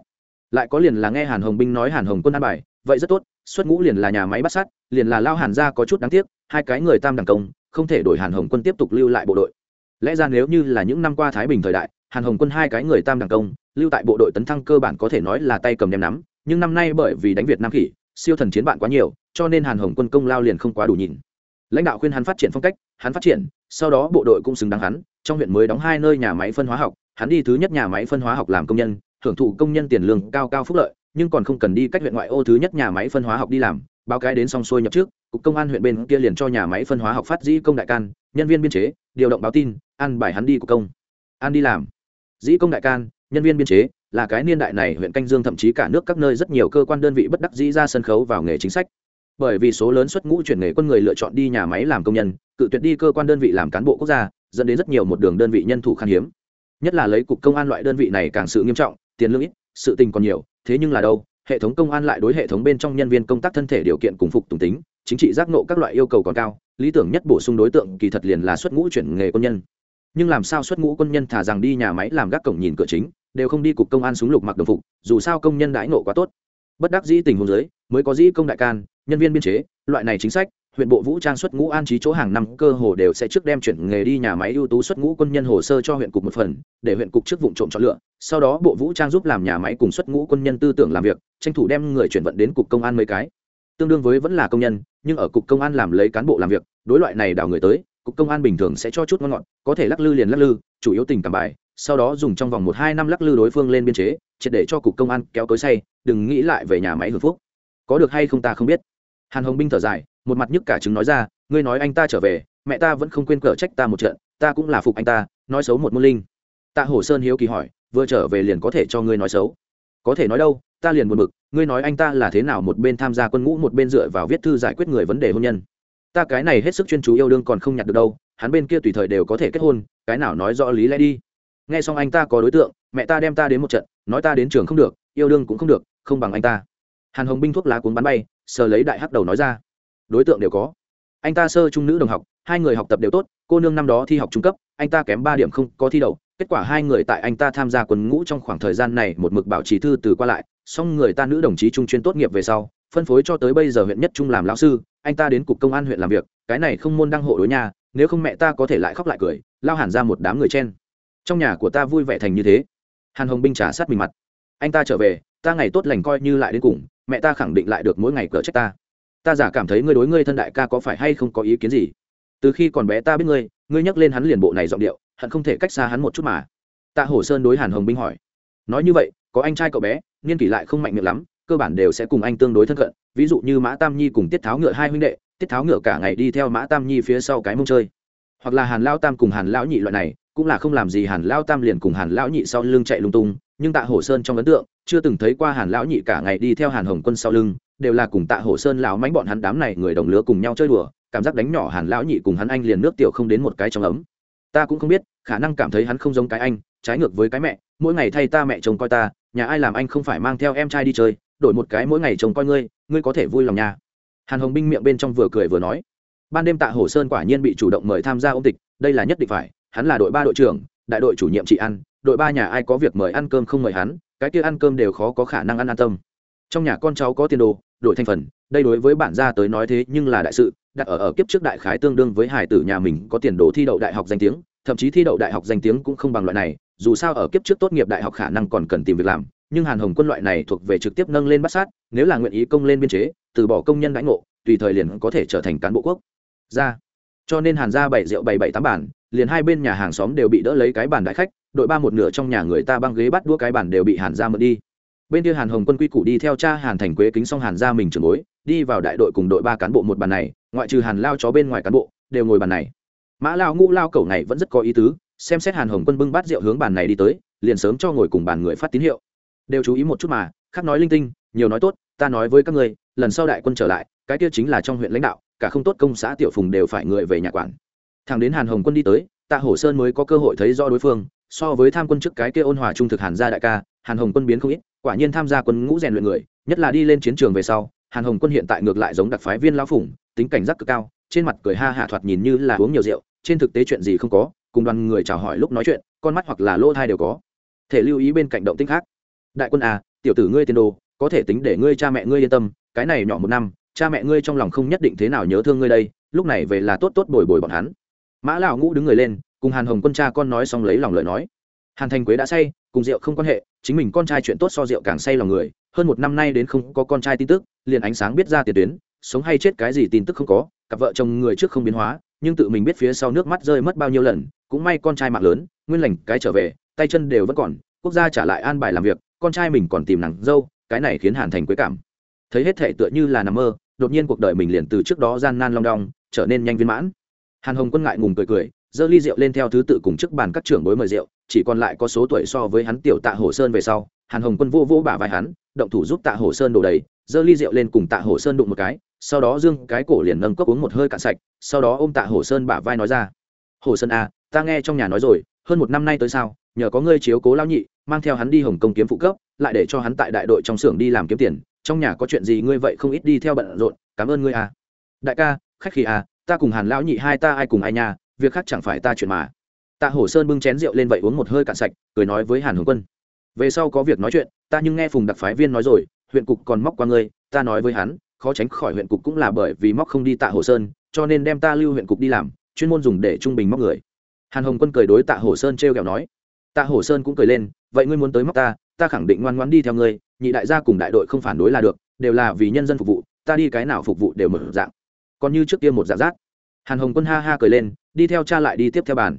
Speaker 1: Lại có liền là nghe hàn hồng binh nói hàn hồng quân an bài, vậy rất tốt, xuất ngũ liền là nhà máy bắt sát, liền là lao hàn ra có chút đáng tiếc, hai cái người tam đẳng công, không thể đổi hàn hồng quân tiếp tục lưu lại bộ đội. Lẽ ra nếu như là những năm qua thái bình thời đại, hàn hồng quân hai cái người tam đẳng công, lưu tại bộ đội tấn thăng cơ bản có thể nói là tay cầm đem nắm, nhưng năm nay bởi vì đánh việt nam khỉ, siêu thần chiến bạn quá nhiều, cho nên hàn hồng quân công lao liền không quá đủ nhìn. Lãnh đạo khuyên hắn phát triển phong cách, hắn phát triển, sau đó bộ đội cũng xứng đáng hắn, trong huyện mới đóng hai nơi nhà máy phân hóa học hắn đi thứ nhất nhà máy phân hóa học làm công nhân hưởng thụ công nhân tiền lương cao cao phúc lợi, nhưng còn không cần đi cách huyện ngoại ô thứ nhất nhà máy phân hóa học đi làm, báo cái đến xong xuôi nhập trước, cục công an huyện bên kia liền cho nhà máy phân hóa học phát dĩ công đại can, nhân viên biên chế, điều động báo tin ăn bài hắn đi của công. An đi làm. Dĩ công đại can, nhân viên biên chế, là cái niên đại này huyện canh dương thậm chí cả nước các nơi rất nhiều cơ quan đơn vị bất đắc dĩ ra sân khấu vào nghề chính sách. Bởi vì số lớn xuất ngũ chuyển nghề quân người lựa chọn đi nhà máy làm công nhân, cự tuyệt đi cơ quan đơn vị làm cán bộ quốc gia, dẫn đến rất nhiều một đường đơn vị nhân thủ khan hiếm nhất là lấy cục công an loại đơn vị này càng sự nghiêm trọng, tiền lương ít, sự tình còn nhiều, thế nhưng là đâu, hệ thống công an lại đối hệ thống bên trong nhân viên công tác thân thể điều kiện cùng phục tùng tính, chính trị giác nộ các loại yêu cầu còn cao, lý tưởng nhất bổ sung đối tượng kỳ thật liền là xuất ngũ chuyển nghề quân nhân. Nhưng làm sao xuất ngũ quân nhân thả rằng đi nhà máy làm gác cổng nhìn cửa chính, đều không đi cục công an súng lục mặc đồng phục, dù sao công nhân đãi nộ quá tốt. Bất đắc dĩ tình huống giới mới có dĩ công đại can, nhân viên biên chế, loại này chính sách huyện bộ vũ trang xuất ngũ an trí chỗ hàng năm cơ hồ đều sẽ trước đem chuyển nghề đi nhà máy ưu tú xuất ngũ quân nhân hồ sơ cho huyện cục một phần, để huyện cục trước vụ trộm chọn lựa. Sau đó bộ vũ trang giúp làm nhà máy cùng xuất ngũ quân nhân tư tưởng làm việc, tranh thủ đem người chuyển vận đến cục công an mấy cái. Tương đương với vẫn là công nhân, nhưng ở cục công an làm lấy cán bộ làm việc, đối loại này đào người tới, cục công an bình thường sẽ cho chút ngon ngọt, có thể lắc lư liền lắc lư, chủ yếu tình cảm bài, sau đó dùng trong vòng một hai năm lắc lư đối phương lên biên chế, triệt để cho cục công an kéo cối say, đừng nghĩ lại về nhà máy hưởng phúc. Có được hay không ta không biết hàn hồng binh thở dài, một mặt nhức cả chứng nói ra, ngươi nói anh ta trở về, mẹ ta vẫn không quên cở trách ta một trận, ta cũng là phục anh ta, nói xấu một môn linh. Tạ hổ sơn hiếu kỳ hỏi, vừa trở về liền có thể cho ngươi nói xấu? Có thể nói đâu, ta liền buồn bực, ngươi nói anh ta là thế nào một bên tham gia quân ngũ, một bên dựa vào viết thư giải quyết người vấn đề hôn nhân? Ta cái này hết sức chuyên chú yêu đương còn không nhặt được đâu, hắn bên kia tùy thời đều có thể kết hôn, cái nào nói rõ lý lẽ đi. Nghe xong anh ta có đối tượng, mẹ ta đem ta đến một trận, nói ta đến trường không được, yêu đương cũng không được, không bằng anh ta hàn hồng binh thuốc lá cuốn bắn bay, sờ lấy đại hắc đầu nói ra. Đối tượng đều có. Anh ta sơ trung nữ đồng học, hai người học tập đều tốt, cô nương năm đó thi học trung cấp, anh ta kém ba điểm không có thi đậu, kết quả hai người tại anh ta tham gia quân ngũ trong khoảng thời gian này một mực bảo trì thư từ qua lại, song người ta nữ đồng chí trung chuyên tốt nghiệp về sau, phân phối cho tới bây giờ huyện nhất trung làm lão sư, anh ta đến cục công an huyện làm việc, cái này không môn đăng hộ đối nhà nếu không mẹ ta có thể lại khóc lại cười, lao hẳn ra một đám người chen. Trong nhà của ta vui vẻ thành như thế. Hàn hồng binh trả sát mình mặt. Anh ta trở về, ta ngày tốt lành coi như lại đến cùng mẹ ta khẳng định lại được mỗi ngày cỡ trách ta. Ta giả cảm thấy ngươi đối ngươi thân đại ca có phải hay không có ý kiến gì? Từ khi còn bé ta biết ngươi ngươi nhắc lên hắn liền bộ này giọng điệu, hận không thể cách xa hắn một chút mà. Tạ hổ sơn đối hàn hồng binh hỏi. Nói như vậy, có anh trai cậu bé, niên kỷ lại không mạnh miệng lắm, cơ bản đều sẽ cùng anh tương đối thân cận, ví dụ như mã tam nhi cùng tiết tháo ngựa hai huynh đệ, tiết tháo ngựa cả ngày đi theo mã tam nhi phía sau cái mông chơi. Hoặc là hàn lao tam cùng hàn lão nhị loại này, cũng là không làm gì hàn lao tam liền cùng hàn lão nhị sau lưng chạy lung tung nhưng tạ hổ sơn trong ấn tượng, chưa từng thấy qua hàn lão nhị cả ngày đi theo hàn hồng quân sau lưng, đều là cùng tạ hổ sơn lão mánh bọn hắn đám này người đồng lứa cùng nhau chơi đùa, cảm giác đánh nhỏ hàn lão nhị cùng hắn anh liền nước tiểu không đến một cái trong ấm. Ta cũng không biết, khả năng cảm thấy hắn không giống cái anh, trái ngược với cái mẹ, mỗi ngày thay ta mẹ chồng coi ta, nhà ai làm anh không phải mang theo em trai đi chơi, đổi một cái mỗi ngày chồng coi ngươi ngươi có thể vui lòng nhà hàn hồng binh miệng bên trong vừa cười vừa nói. Ban đêm tạ hổ sơn quả nhiên bị chủ động mời tham gia ôm tịch, đây là nhất định phải, hắn là đội ba đội trưởng, đại đội chủ nhiệm trị ăn đội ba nhà ai có việc mời ăn cơm không mời hắn, cái kia ăn cơm đều khó có khả năng ăn an tâm. Trong nhà con cháu có tiền đồ đội thành phần, đây đối với bản gia tới nói thế nhưng là đại sự, đặt ở ở kiếp trước đại khái tương đương với hải tử nhà mình có tiền đồ thi đậu đại học danh tiếng, thậm chí thi đậu đại học danh tiếng cũng không bằng loại này, dù sao ở kiếp trước tốt nghiệp đại học khả năng còn cần tìm việc làm, nhưng hàn hồng quân loại này thuộc về trực tiếp nâng lên bắt sát, nếu là nguyện ý công lên biên chế, từ bỏ công nhân đãi ngộ, tùy thời liền có thể trở thành cán bộ quốc gia. Cho nên hàn gia bảy rượu, bảy bảy, tám bản liền hai bên nhà hàng xóm đều bị đỡ lấy cái bàn đại khách, đội ba một nửa trong nhà người ta băng ghế bắt đua cái bàn đều bị hàn ra mượn đi. Bên kia hàn hồng quân quy củ đi theo cha hàn thành quế kính xong hàn ra mình trường bối, đi vào đại đội cùng đội ba cán bộ một bàn này, ngoại trừ hàn lao chó bên ngoài cán bộ, đều ngồi bàn này. Mã lao ngũ lao cẩu này vẫn rất có ý tứ, xem xét hàn hồng quân bưng bát rượu hướng bàn này đi tới, liền sớm cho ngồi cùng bàn người phát tín hiệu. Đều chú ý một chút mà, khác nói linh tinh, nhiều nói tốt, ta nói với các ngươi, lần sau đại quân trở lại, cái kia chính là trong huyện lãnh đạo, cả không tốt công xã tiểu phùng đều phải người về nhà quản thằng đến hàn hồng quân đi tới, tạ hổ sơn mới có cơ hội thấy do đối phương. So với tham quân trước cái kia ôn hòa trung thực hàn gia đại ca, hàn hồng quân biến không ít, quả nhiên tham gia quân ngũ rèn luyện người, nhất là đi lên chiến trường về sau, hàn hồng quân hiện tại ngược lại giống đặc phái viên lão phủng, tính cảnh giác cực cao, trên mặt cười ha hạ thoạt nhìn như là uống nhiều rượu, trên thực tế chuyện gì không có, cùng đoàn người chào hỏi lúc nói chuyện, con mắt hoặc là lỗ thai đều có. Thể lưu ý bên cạnh động tinh khác. Đại quân à tiểu tử ngươi tiền đồ, có thể tính để ngươi cha mẹ ngươi yên tâm, cái này nhỏ một năm, cha mẹ ngươi trong lòng không nhất định thế nào nhớ thương ngươi đây, lúc này về là tốt tốt bồi bồi bọn hắn mã lão ngũ đứng người lên, cùng hàn hồng quân cha con nói xong lấy lòng lời nói. Hàn thành quế đã say, cùng rượu không quan hệ, chính mình con trai chuyện tốt so rượu càng say lòng người, hơn một năm nay đến không có con trai tin tức, liền ánh sáng biết ra tiền tuyến, sống hay chết cái gì tin tức không có, cặp vợ chồng người trước không biến hóa, nhưng tự mình biết phía sau nước mắt rơi mất bao nhiêu lần, cũng may con trai mạng lớn, nguyên lành cái trở về, tay chân đều vẫn còn, quốc gia trả lại an bài làm việc, con trai mình còn tìm nàng dâu, cái này khiến hàn thành quế cảm thấy hết thể tựa như là nằm mơ, đột nhiên cuộc đời mình liền từ trước đó gian nan long đong, trở nên nhanh viên mãn hàn hồng quân ngại ngùng cười cười giơ ly rượu lên theo thứ tự cùng trước bàn các trưởng bối mời rượu chỉ còn lại có số tuổi so với hắn tiểu tạ hồ sơn về sau hàn hồng quân vô vô bả vai hắn động thủ giúp tạ hồ sơn đổ đầy giơ ly rượu lên cùng tạ hồ sơn đụng một cái sau đó dương cái cổ liền nâng cốc uống một hơi cạn sạch sau đó ôm tạ hồ sơn bả vai nói ra hồ sơn à, ta nghe trong nhà nói rồi hơn một năm nay tới sao nhờ có ngươi chiếu cố lao nhị mang theo hắn đi hồng công kiếm phụ cấp lại để cho hắn tại đại đội trong xưởng đi làm kiếm tiền trong nhà có chuyện gì ngươi vậy không ít đi theo bận rộn cảm ơn ngươi à. Đại ca khách khí à ta cùng hàn lão nhị hai ta ai cùng ai nhà việc khác chẳng phải ta chuyện mà. Tạ hổ sơn bưng chén rượu lên vậy uống một hơi cạn sạch, cười nói với hàn hồng quân. Về sau có việc nói chuyện, ta nhưng nghe phùng đặc phái viên nói rồi, huyện cục còn móc qua ngươi, ta nói với hắn, khó tránh khỏi huyện cục cũng là bởi vì móc không đi tạ hồ sơn, cho nên đem ta lưu huyện cục đi làm, chuyên môn dùng để trung bình móc người. Hàn hồng quân cười đối tạ hồ sơn t r e o kẹo nói. Tạ hồ sơn cũng cười lên, vậy ngươi muốn tới móc ta ta khẳng định ngoan ngoan đi theo ngươi, nhị đại gia cùng đại đội không phản đối là được, đều là vì nhân dân phục vụ, ta đi cái nào phục vụ đều mở dạng còn như trước kia một dạng rát hàn hồng quân ha ha cười lên, đi theo cha lại đi tiếp theo bàn.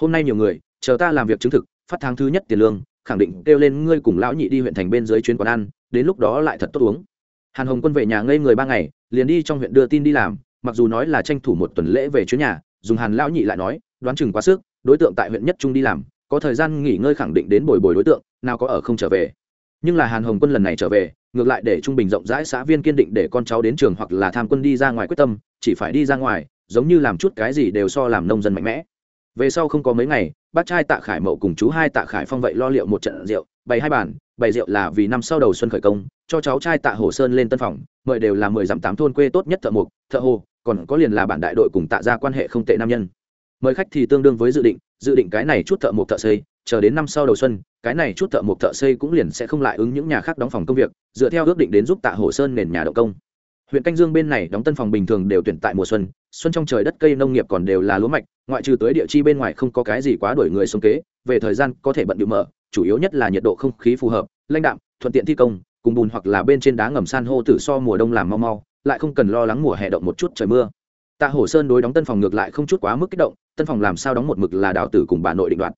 Speaker 1: Hôm nay nhiều người, chờ ta làm việc chứng thực, phát tháng thứ nhất tiền lương, khẳng định kêu lên ngươi cùng lão nhị đi huyện thành bên dưới chuyến quán ăn, đến lúc đó lại thật tốt uống. Hàn hồng quân về nhà ngây người ba ngày, liền đi trong huyện đưa tin đi làm, mặc dù nói là tranh thủ một tuần lễ về chuyến nhà, dùng hàn lão nhị lại nói, đoán chừng quá sức, đối tượng tại huyện nhất trung đi làm, có thời gian nghỉ ngơi khẳng định đến bồi bồi đối tượng, nào có ở không trở về. Nhưng là hàn hồng quân lần này trở về ngược lại để trung bình rộng rãi xã viên kiên định để con cháu đến trường hoặc là tham quân đi ra ngoài quyết tâm, chỉ phải đi ra ngoài, giống như làm chút cái gì đều so làm nông dân mạnh mẽ. Về sau không có mấy ngày, bác trai tạ khải mậu cùng chú hai tạ khải phong vậy lo liệu một trận rượu, bày hai bàn, bày rượu là vì năm sau đầu xuân khởi công, cho cháu trai tạ hồ sơn lên tân phòng, mời đều là mười dặm tám thôn quê tốt nhất thợ mộc, thợ hồ, còn có liền là bản đại đội cùng tạ ra quan hệ không tệ nam nhân. Mời khách thì tương đương với dự định dự định cái này chút thợ mộc thợ xây chờ đến năm sau đầu xuân, cái này chút thợ mộc thợ xây cũng liền sẽ không lại ứng những nhà khác đóng phòng công việc, dựa theo ước định đến giúp tạ hồ sơn nền nhà động công. Huyện canh dương bên này đóng tân phòng bình thường đều tuyển tại mùa xuân xuân trong trời đất cây nông nghiệp còn đều là lúa mạch, ngoại trừ tới địa chi bên ngoài không có cái gì quá đổi người xuống kế, về thời gian có thể bận điệu mở, chủ yếu nhất là nhiệt độ không khí phù hợp, lãnh đạm, thuận tiện thi công, cùng bùn hoặc là bên trên đá ngầm san hô tử so mùa đông làm mau mau, lại không cần lo lắng mùa hè động một chút trời mưa. Tạ hổ sơn đối đóng tân phòng ngược lại không chút quá mức kích động, tân phòng làm sao đóng một mực là đào tử cùng bà nội định đoạt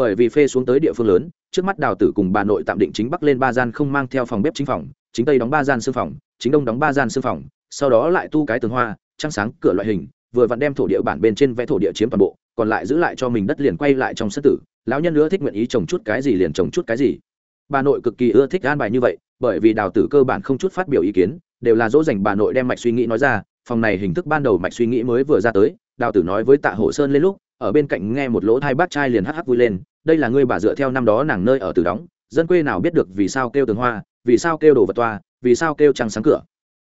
Speaker 1: bởi vì phê xuống tới địa phương lớn, trước mắt đào tử cùng bà nội tạm định chính bắc lên ba gian không mang theo phòng bếp chính phòng, chính tây đóng ba gian sư phòng, chính đông đóng ba gian sư phòng, sau đó lại tu cái tường hoa, trăng sáng, cửa loại hình, vừa vặn đem thổ địa bản bên trên vẽ thổ địa chiếm toàn bộ, còn lại giữ lại cho mình đất liền quay lại trong sân tử. Lão nhân nữa thích nguyện ý trồng chút cái gì liền trồng chút cái gì. Bà nội cực kỳ ưa thích an bài như vậy, bởi vì đào tử cơ bản không chút phát biểu ý kiến, đều là dỗ dành bà nội đem mạch suy nghĩ nói ra, phòng này hình thức ban đầu mạch suy nghĩ mới vừa ra tới, đào tử nói với tạ Hổ sơn lên lúc, ở bên cạnh nghe một lỗ thai bác trai liền hắc hắc vui lên đây là ngươi bà dựa theo năm đó nàng nơi ở từ đóng, dân quê nào biết được vì sao kêu tường hoa, vì sao kêu đồ vật toa, vì sao kêu trăng sáng cửa.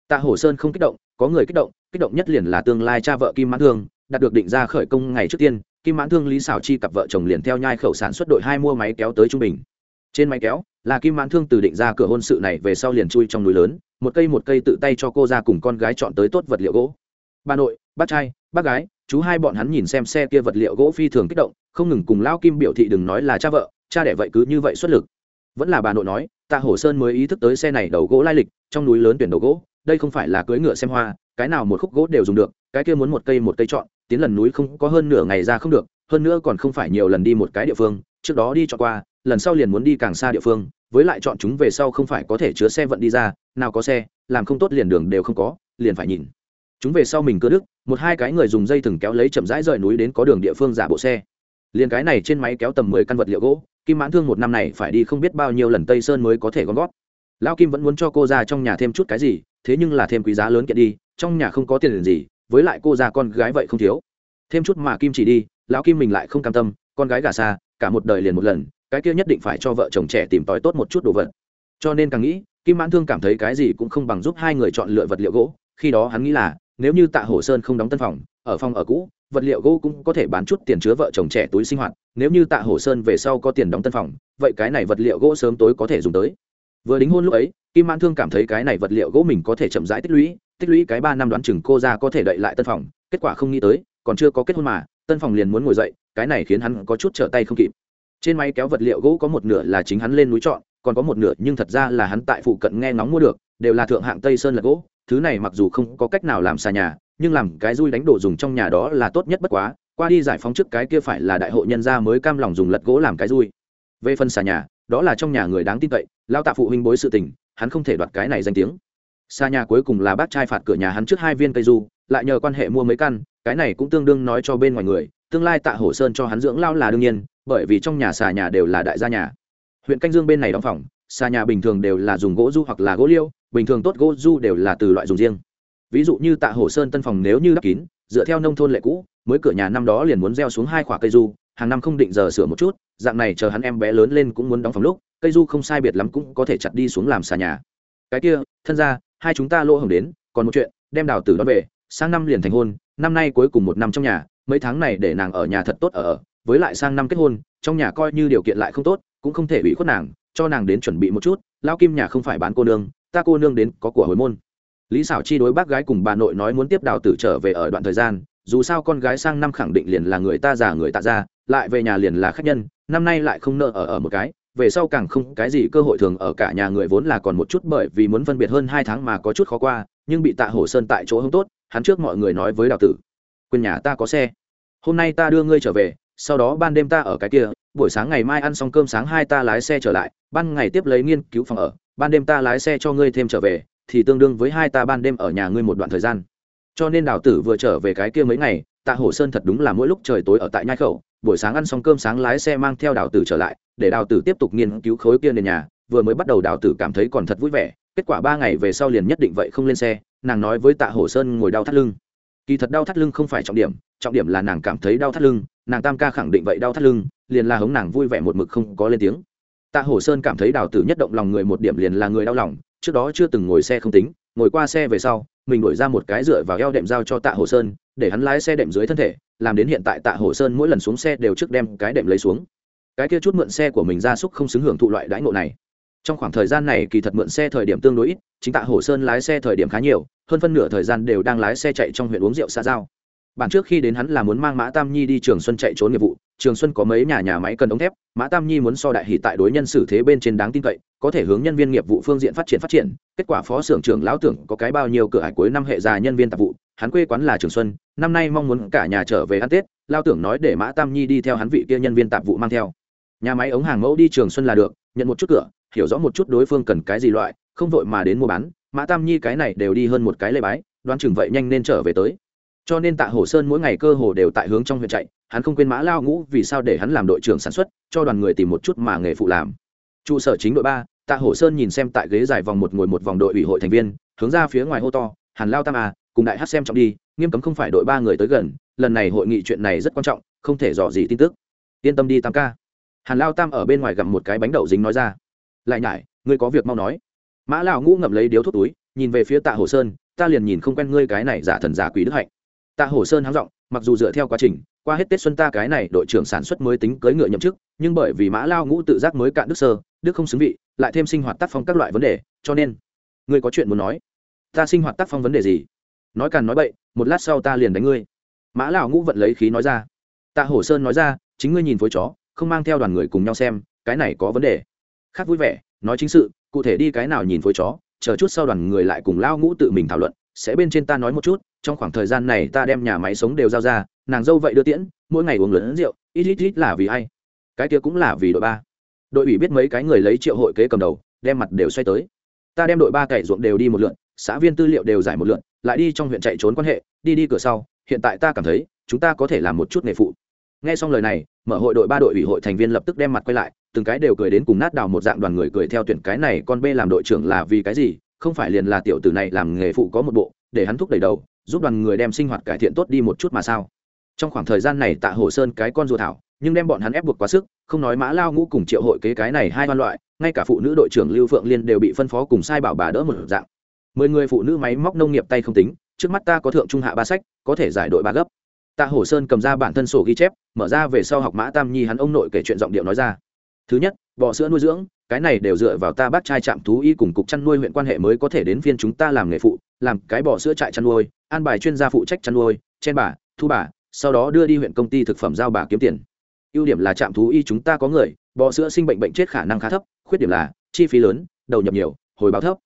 Speaker 1: Tạ hồ sơn không kích động, có người kích động kích động nhất liền là tương lai cha vợ kim mãn thương, đạt được định ra khởi công ngày trước tiên, kim mãn thương lý xảo chi cặp vợ chồng liền theo nhai khẩu sản xuất đội hai mua máy kéo tới trung bình. Trên máy kéo, là kim mãn thương từ định ra cửa hôn sự này về sau liền chui trong núi lớn, một cây một cây tự tay cho cô ra cùng con gái chọn tới tốt vật liệu gỗ. Bà nội, bác trai, bác gái chú hai bọn hắn nhìn xem xe kia vật liệu gỗ phi thường kích động, không ngừng cùng lao kim biểu thị đừng nói là cha vợ, cha đẻ vậy cứ như vậy xuất lực. Vẫn là bà nội nói tạ hổ sơn mới ý thức tới xe này đầu gỗ lai lịch, trong núi lớn tuyển đầu gỗ, đây không phải là cưỡi ngựa xem hoa, cái nào một khúc gỗ đều dùng được, cái kia muốn một cây một cây chọn, tiến lần núi không có hơn nửa ngày ra không được, hơn nữa còn không phải nhiều lần đi một cái địa phương, trước đó đi chọn qua, lần sau liền muốn đi càng xa địa phương, với lại chọn chúng về sau không phải có thể chứa xe vận đi ra, nào có xe, làm không tốt liền đường đều không có, liền phải nhìn. Chúng về sau mình cơ đức một hai cái người dùng dây thừng kéo lấy chậm rãi rời núi đến có đường địa phương giả bộ xe. Liền cái này trên máy kéo tầm mười căn vật liệu gỗ, kim mãn thương một năm này phải đi không biết bao nhiêu lần tây sơn mới có thể gom gót lão kim vẫn muốn cho cô ra trong nhà thêm chút cái gì, thế nhưng là thêm quý giá lớn kiện đi, trong nhà không có tiền gì, với lại cô ra con gái vậy không thiếu. Thêm chút mà kim chỉ đi, lão kim mình lại không cam tâm, con gái gà xa, cả một đời liền một lần, cái kia nhất định phải cho vợ chồng trẻ tìm tòi tốt một chút đồ vật. Cho nên càng nghĩ, kim mãn thương cảm thấy cái gì cũng không bằng giúp hai người chọn lựa vật liệu gỗ, khi đó hắn nghĩ là nếu như tạ hổ sơn không đóng tân phòng, ở phòng ở cũ, vật liệu gỗ cũng có thể bán chút tiền chứa vợ chồng trẻ túi sinh hoạt. Nếu như tạ hổ sơn về sau có tiền đóng tân phòng, vậy cái này vật liệu gỗ sớm tối có thể dùng tới. Vừa đính hôn lúc ấy, kim mãn thương cảm thấy cái này vật liệu gỗ mình có thể chậm rãi tích lũy tích lũy cái ba năm đoán chừng cô ra có thể đậy lại tân phòng. Kết quả không nghĩ tới, còn chưa có kết hôn mà, tân phòng liền muốn ngồi dậy, cái này khiến hắn có chút trở tay không kịp. Trên máy kéo vật liệu gỗ có một nửa là chính hắn lên núi chọn, còn có một nửa nhưng thật ra là hắn tại phụ cận nghe ngóng mua được, đều là thượng hạng tây sơn là gỗ thứ này mặc dù không có cách nào làm xà nhà, nhưng làm cái dui đánh đổ dùng trong nhà đó là tốt nhất bất quá, qua đi giải phóng trước cái kia phải là đại hội nhân gia mới cam lòng dùng lật gỗ làm cái dui về phần xà nhà, đó là trong nhà người đáng tin cậy, lao tạ phụ huynh bối sự tình, hắn không thể đoạt cái này danh tiếng. Xa nhà cuối cùng là bác trai phạt cửa nhà hắn trước hai viên cây du, lại nhờ quan hệ mua mấy căn, cái này cũng tương đương nói cho bên ngoài người, tương lai tạ hổ sơn cho hắn dưỡng lao là đương nhiên, bởi vì trong nhà xà nhà đều là đại gia nhà. Huyện canh dương bên này đóng phòng, xà nhà bình thường đều là dùng gỗ du hoặc là gỗ liêu bình thường tốt gỗ du đều là từ loại dùng riêng. Ví dụ như tạ Hồ sơn tân phòng nếu như đắp kín, dựa theo nông thôn lệ cũ, mới cửa nhà năm đó liền muốn gieo xuống hai khoả cây du, hàng năm không định giờ sửa một chút, dạng này chờ hắn em bé lớn lên cũng muốn đóng phòng lúc, cây du không sai biệt lắm cũng có thể chặt đi xuống làm xà nhà. Cái kia, thân ra hai chúng ta lỗ hồng đến, còn một chuyện, đem đào tử đón về, sang năm liền thành hôn, năm nay cuối cùng một năm trong nhà, mấy tháng này để nàng ở nhà thật tốt ở với lại sang năm kết hôn, trong nhà coi như điều kiện lại không tốt, cũng không thể bị khuất nàng, cho nàng đến chuẩn bị một chút lao kim nhà không phải bán cô nương ta cô nương đến có của hồi môn. Lý xảo chi đối bác gái cùng bà nội nói muốn tiếp đào tử trở về ở đoạn thời gian, dù sao con gái sang năm khẳng định liền là người ta già người tạ ra lại về nhà liền là khách nhân, năm nay lại không nợ ở ở một cái, về sau càng không cái gì cơ hội thường ở cả nhà người vốn là còn một chút bởi vì muốn phân biệt hơn hai tháng mà có chút khó qua, nhưng bị tạ hổ sơn tại chỗ không tốt, hắn trước mọi người nói với đào tử, quên nhà ta có xe, hôm nay ta đưa ngươi trở về, sau đó ban đêm ta ở cái kia, buổi sáng ngày mai ăn xong cơm sáng hai ta lái xe trở lại, ban ngày tiếp lấy nghiên cứu phòng ở ban đêm ta lái xe cho ngươi thêm trở về, thì tương đương với hai ta ban đêm ở nhà ngươi một đoạn thời gian. Cho nên đào tử vừa trở về cái kia mấy ngày, tạ hổ sơn thật đúng là mỗi lúc trời tối ở tại nhai khẩu, buổi sáng ăn xong cơm sáng lái xe mang theo đào tử trở lại, để đào tử tiếp tục nghiên cứu khối kia nền nhà, vừa mới bắt đầu đào tử cảm thấy còn thật vui vẻ, kết quả ba ngày về sau liền nhất định vậy không lên xe, nàng nói với tạ hổ sơn ngồi đau thắt lưng. Kỳ thật đau thắt lưng không phải trọng điểm trọng điểm là nàng cảm thấy đau thắt lưng, nàng tam ca khẳng định vậy đau thắt lưng, liền là hống nàng vui vẻ một mực không có lên tiếng tạ hổ sơn cảm thấy đào tử nhất động lòng người một điểm liền là người đau lòng, trước đó chưa từng ngồi xe không tính, ngồi qua xe về sau, mình đổi ra một cái dựa vào eo đệm giao cho tạ hồ sơn, để hắn lái xe đệm dưới thân thể, làm đến hiện tại tạ hồ sơn mỗi lần xuống xe đều trước đem cái đệm lấy xuống. Cái kia chút mượn xe của mình ra súc không xứng hưởng thụ loại đãi ngộ này. Trong khoảng thời gian này kỳ thật mượn xe thời điểm tương đối ít, chính tạ hồ sơn lái xe thời điểm khá nhiều, hơn phân nửa thời gian đều đang lái xe chạy trong huyện uống rượu xa giao. Bản trước khi đến hắn là muốn mang mã tam nhi đi trường xuân chạy trốn nghiệp vụ trường xuân có mấy nhà nhà máy cần ống thép, mã tam nhi muốn so đại hỷ tại đối nhân xử thế bên trên đáng tin cậy, có thể hướng nhân viên nghiệp vụ phương diện phát triển phát triển, kết quả phó xưởng trưởng lão tưởng có cái bao nhiêu cửa hải cuối năm hệ già nhân viên tạp vụ, hắn quê quán là trường xuân, năm nay mong muốn cả nhà trở về ăn tết lao tưởng nói để mã tam nhi đi theo hắn vị kia nhân viên tạp vụ mang theo. Nhà máy ống hàng mẫu đi trường xuân là được, nhận một chút cửa, hiểu rõ một chút đối phương cần cái gì loại, không vội mà đến mua bán, mã tam nhi cái này đều đi hơn một cái lê bái, đoán chừng vậy nhanh nên trở về tới. Cho nên tạ hồ sơn mỗi ngày cơ hồ đều tại hướng trong huyện chạy hắn không quên mã lao ngũ vì sao để hắn làm đội trưởng sản xuất, cho đoàn người tìm một chút mà nghề phụ làm. Trụ sở chính đội ba, tạ hổ sơn nhìn xem tại ghế dài vòng một ngồi một vòng đội ủy hội thành viên, hướng ra phía ngoài hô to, hàn lao tam à cùng đại hát xem trọng đi, nghiêm cấm không phải đội ba người tới gần, lần này hội nghị chuyện này rất quan trọng, không thể dò gì tin tức. Yên tâm đi tam ca. Hàn lao tam ở bên ngoài gặm một cái bánh đậu dính nói ra. Lại nhải, ngươi có việc mau nói. Mã lao ngũ ngậm lấy điếu thuốc túi, nhìn về phía tạ hồ sơn, ta liền nhìn không quen ngươi cái này giả thần giả quỷ đức hạnh. Tạ hồ sơn háng r mặc dù dựa theo quá trình qua hết tết xuân ta cái này đội trưởng sản xuất mới tính cưới ngựa nhậm chức, nhưng bởi vì mã lao ngũ tự giác mới cạn đức sơ, đức không xứng vị, lại thêm sinh hoạt tác phong các loại vấn đề, cho nên, ngươi có chuyện muốn nói. Ta sinh hoạt tác phong vấn đề gì? Nói càn nói bậy, một lát sau ta liền đánh ngươi. Mã lao ngũ vận lấy khí nói ra. Tạ hổ sơn nói ra, chính ngươi nhìn phối chó, không mang theo đoàn người cùng nhau xem, cái này có vấn đề. Khác vui vẻ, nói chính sự, cụ thể đi cái nào nhìn phối chó, chờ chút sau đoàn người lại cùng lao ngũ tự mình thảo luận, sẽ bên trên ta nói một chút trong khoảng thời gian này ta đem nhà máy sống đều giao ra, nàng dâu vậy đưa tiễn, mỗi ngày uống lớn rượu, ít ít ít là vì ai? Cái kia cũng là vì đội ba. Đội ủy biết mấy cái người lấy triệu hội kế cầm đầu, đem mặt đều xoay tới. Ta đem đội ba cày ruộng đều đi một lượn, xã viên tư liệu đều giải một lượn, lại đi trong huyện chạy trốn quan hệ, đi đi cửa sau, hiện tại ta cảm thấy, chúng ta có thể làm một chút nghề phụ. Nghe xong lời này, mở hội đội ba đội ủy hội thành viên lập tức đem mặt quay lại, từng cái đều cười đến cùng nát đào một dạng đoàn người cười theo tuyển cái này, con b làm đội trưởng là vì cái gì? Không phải liền là tiểu tử này làm nghề phụ có một bộ, để hắn thúc đẩy đầu giúp đoàn người đem sinh hoạt cải thiện tốt đi một chút mà sao? Trong khoảng thời gian này tạ hồ sơn cái con rùa thảo, nhưng đem bọn hắn ép buộc quá sức, không nói mã lao ngũ cùng triệu hội kế cái này hai văn loại, ngay cả phụ nữ đội trưởng lưu phượng liên đều bị phân phó cùng sai bảo bà đỡ một dạng. Mười người phụ nữ máy móc nông nghiệp tay không tính, trước mắt ta có thượng trung hạ ba sách, có thể giải đội ba gấp. Tạ hồ sơn cầm ra bản thân sổ ghi chép, mở ra về sau học mã tam nhi hắn ông nội kể chuyện giọng điệu nói ra. Thứ nhất bò sữa nuôi dưỡng, cái này đều dựa vào ta bác trai trạm thú y cùng cục chăn nuôi huyện quan hệ mới có thể đến phiên chúng ta làm nghề phụ, làm cái bò sữa trại chăn nuôi an bài chuyên gia phụ trách chăn nuôi, chen bà, thu bà, sau đó đưa đi huyện công ty thực phẩm giao bà kiếm tiền. Ưu điểm là trạm thú y chúng ta có người bò sữa sinh bệnh bệnh chết khả năng khá thấp, khuyết điểm là chi phí lớn, đầu nhập nhiều, hồi báo thấp.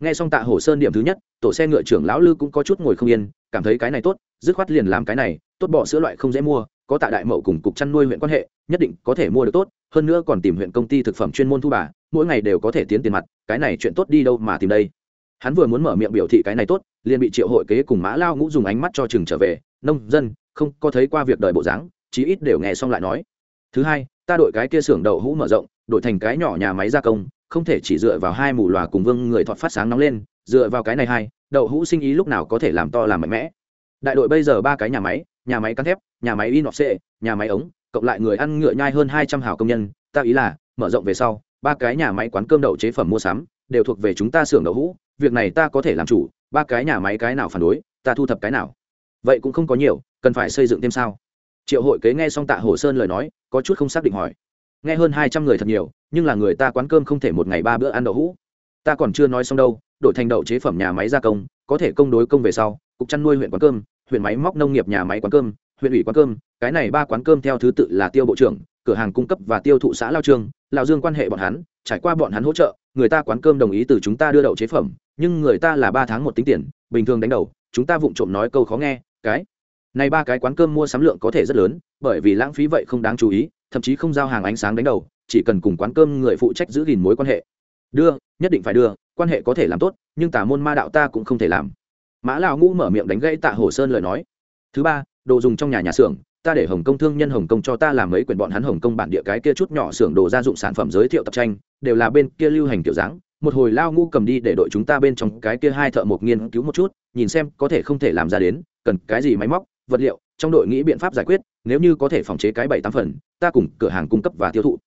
Speaker 1: Nghe xong tạ hồ sơn điểm thứ nhất, tổ xe ngựa trưởng lão lư cũng có chút ngồi không yên, cảm thấy cái này tốt, dứt khoát liền làm cái này, tốt bò sữa loại không dễ mua, có tạ đại mậu cùng cục chăn nuôi huyện quan hệ, nhất định có thể mua được tốt, hơn nữa còn tìm huyện công ty thực phẩm chuyên môn thu bà, mỗi ngày đều có thể tiến tiền mặt, cái này chuyện tốt đi đâu mà tìm đây. Hắn vừa muốn mở miệng biểu thị cái này tốt liền bị triệu hội kế cùng mã lao ngũ dùng ánh mắt cho chừng trở về, nông dân, không có thấy qua việc đời bộ dáng, chí ít đều nghe xong lại nói. Thứ hai, ta đội cái kia xưởng đậu hũ mở rộng, đổi thành cái nhỏ nhà máy gia công, không thể chỉ dựa vào hai mù lòa cùng vương người thọt phát sáng nóng lên, dựa vào cái này hai, đậu hũ sinh ý lúc nào có thể làm to làm mạnh mẽ. Đại đội bây giờ ba cái nhà máy nhà máy cán thép, nhà máy in xệ, nhà máy ống, cộng lại người ăn ngựa nhai hơn hai trăm hào công nhân, ta ý là, mở rộng về sau, ba cái nhà máy quán cơm đậu chế phẩm mua sắm, đều thuộc về chúng ta xưởng đậu hũ, việc này ta có thể làm chủ ba cái nhà máy cái nào phản đối, ta thu thập cái nào. Vậy cũng không có nhiều, cần phải xây dựng thêm sao? Triệu hội kế nghe xong tạ hồ sơn lời nói, có chút không xác định hỏi. Nghe hơn hai trăm người thật nhiều, nhưng là người ta quán cơm không thể một ngày ba bữa ăn đậu hũ. Ta còn chưa nói xong đâu, đổi thành đậu chế phẩm nhà máy gia công, có thể công đối công về sau, cục chăn nuôi huyện quán cơm, huyện máy móc nông nghiệp nhà máy quán cơm, huyện ủy quán cơm, cái này ba quán cơm theo thứ tự là tiêu bộ trưởng, cửa hàng cung cấp và tiêu thụ xã lao trương lào dương quan hệ bọn hắn, trải qua bọn hắn hỗ trợ, người ta quán cơm đồng ý từ chúng ta đưa đậu chế phẩm nhưng người ta là ba tháng một tính tiền, bình thường đánh đầu, chúng ta vụng trộm nói câu khó nghe, cái này ba cái quán cơm mua sắm lượng có thể rất lớn, bởi vì lãng phí vậy không đáng chú ý, thậm chí không giao hàng ánh sáng đánh đầu, chỉ cần cùng quán cơm người phụ trách giữ gìn mối quan hệ. Đưa, nhất định phải đưa, quan hệ có thể làm tốt, nhưng tả môn ma đạo ta cũng không thể làm. Mã lão ngũ mở miệng đánh gãy tạ hồ sơn lời nói. Thứ ba, đồ dùng trong nhà nhà xưởng, ta để hồng công thương nhân hồng công cho ta làm mấy quyển bọn hắn hồng công bản địa cái kia chút nhỏ xưởng đồ gia dụng sản phẩm giới thiệu tập tranh, đều là bên kia lưu hành kiểu dáng một hồi lao ngũ cầm đi để đội chúng ta bên trong cái kia hai thợ mộc nghiên cứu một chút, nhìn xem có thể không thể làm ra đến, cần cái gì máy móc, vật liệu, trong đội nghĩ biện pháp giải quyết, nếu như có thể phòng chế cái bảy tám phần, ta cùng cửa hàng cung cấp và tiêu thụ.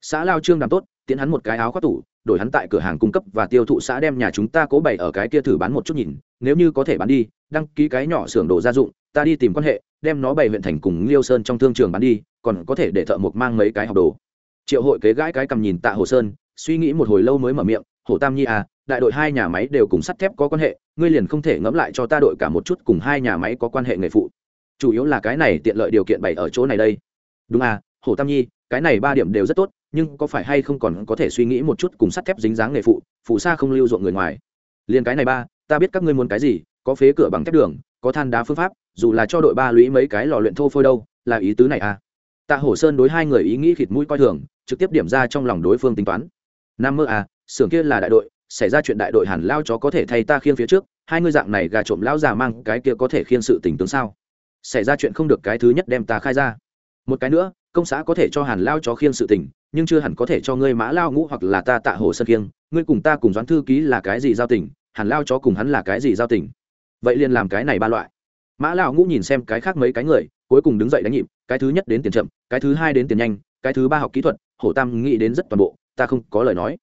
Speaker 1: Xã lao trương làm tốt tiến hắn một cái áo khoác tủ, đổi hắn tại cửa hàng cung cấp và tiêu thụ xã đem nhà chúng ta cố bày ở cái kia thử bán một chút nhìn, nếu như có thể bán đi, đăng ký cái nhỏ xưởng đồ gia dụng, ta đi tìm quan hệ, đem nó bày huyện thành cùng liêu sơn trong thương trường bán đi, còn có thể để thợ mộc mang mấy cái học đồ. Triệu hội kế gãi cái cầm nhìn tạ hồ sơn, suy nghĩ một hồi lâu mới mở miệng hồ tam nhi à đại đội hai nhà máy đều cùng sắt thép có quan hệ, ngươi liền không thể ngẫm lại cho ta đội cả một chút cùng hai nhà máy có quan hệ nghề phụ. Chủ yếu là cái này tiện lợi điều kiện bày ở chỗ này đây. Đúng à hồ tam nhi, cái này ba điểm đều rất tốt, nhưng có phải hay không còn có thể suy nghĩ một chút cùng sắt thép dính dáng nghề phụ phụ xa không lưu ruộng người ngoài. Liền cái này ba, ta biết các ngươi muốn cái gì, có phế cửa bằng thép đường, có than đá phương pháp, dù là cho đội ba lũy mấy cái lò luyện thô phôi đâu, là ý tứ này à. Tạ hổ sơn đối hai người ý nghĩ khịt mũi coi thường, trực tiếp điểm ra trong lòng đối phương tính toán. Nam mơ à xưởng kia là đại đội, xảy ra chuyện đại đội hàn lao chó có thể thay ta khiêng phía trước, hai ngươi dạng này gà trộm lão già mang cái kia có thể khiêng sự tình tướng sao? Xảy ra chuyện không được cái thứ nhất đem ta khai ra. Một cái nữa, công xã có thể cho hàn lao chó khiêng sự tình, nhưng chưa hẳn có thể cho ngươi mã lao ngũ hoặc là ta tạ hồ sơn khiêng, ngươi cùng ta cùng doãn thư ký là cái gì giao tình hàn lao chó cùng hắn là cái gì giao tình? Vậy liền làm cái này ba loại. Mã lao ngũ nhìn xem cái khác mấy cái người, cuối cùng đứng dậy đánh nhịp, cái thứ nhất đến tiền chậm, cái thứ hai đến tiền nhanh, cái thứ ba học kỹ thuật, hổ tam nghĩ đến rất toàn bộ, ta không có lời nói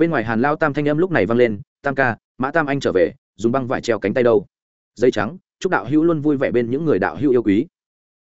Speaker 1: bên ngoài hàn lao tam thanh âm lúc này vang lên, tam ca, mã tam anh trở về, dùng băng vải treo cánh tay đâu? Dây trắng, chúc đạo hữu luôn vui vẻ bên những người đạo hữu yêu quý.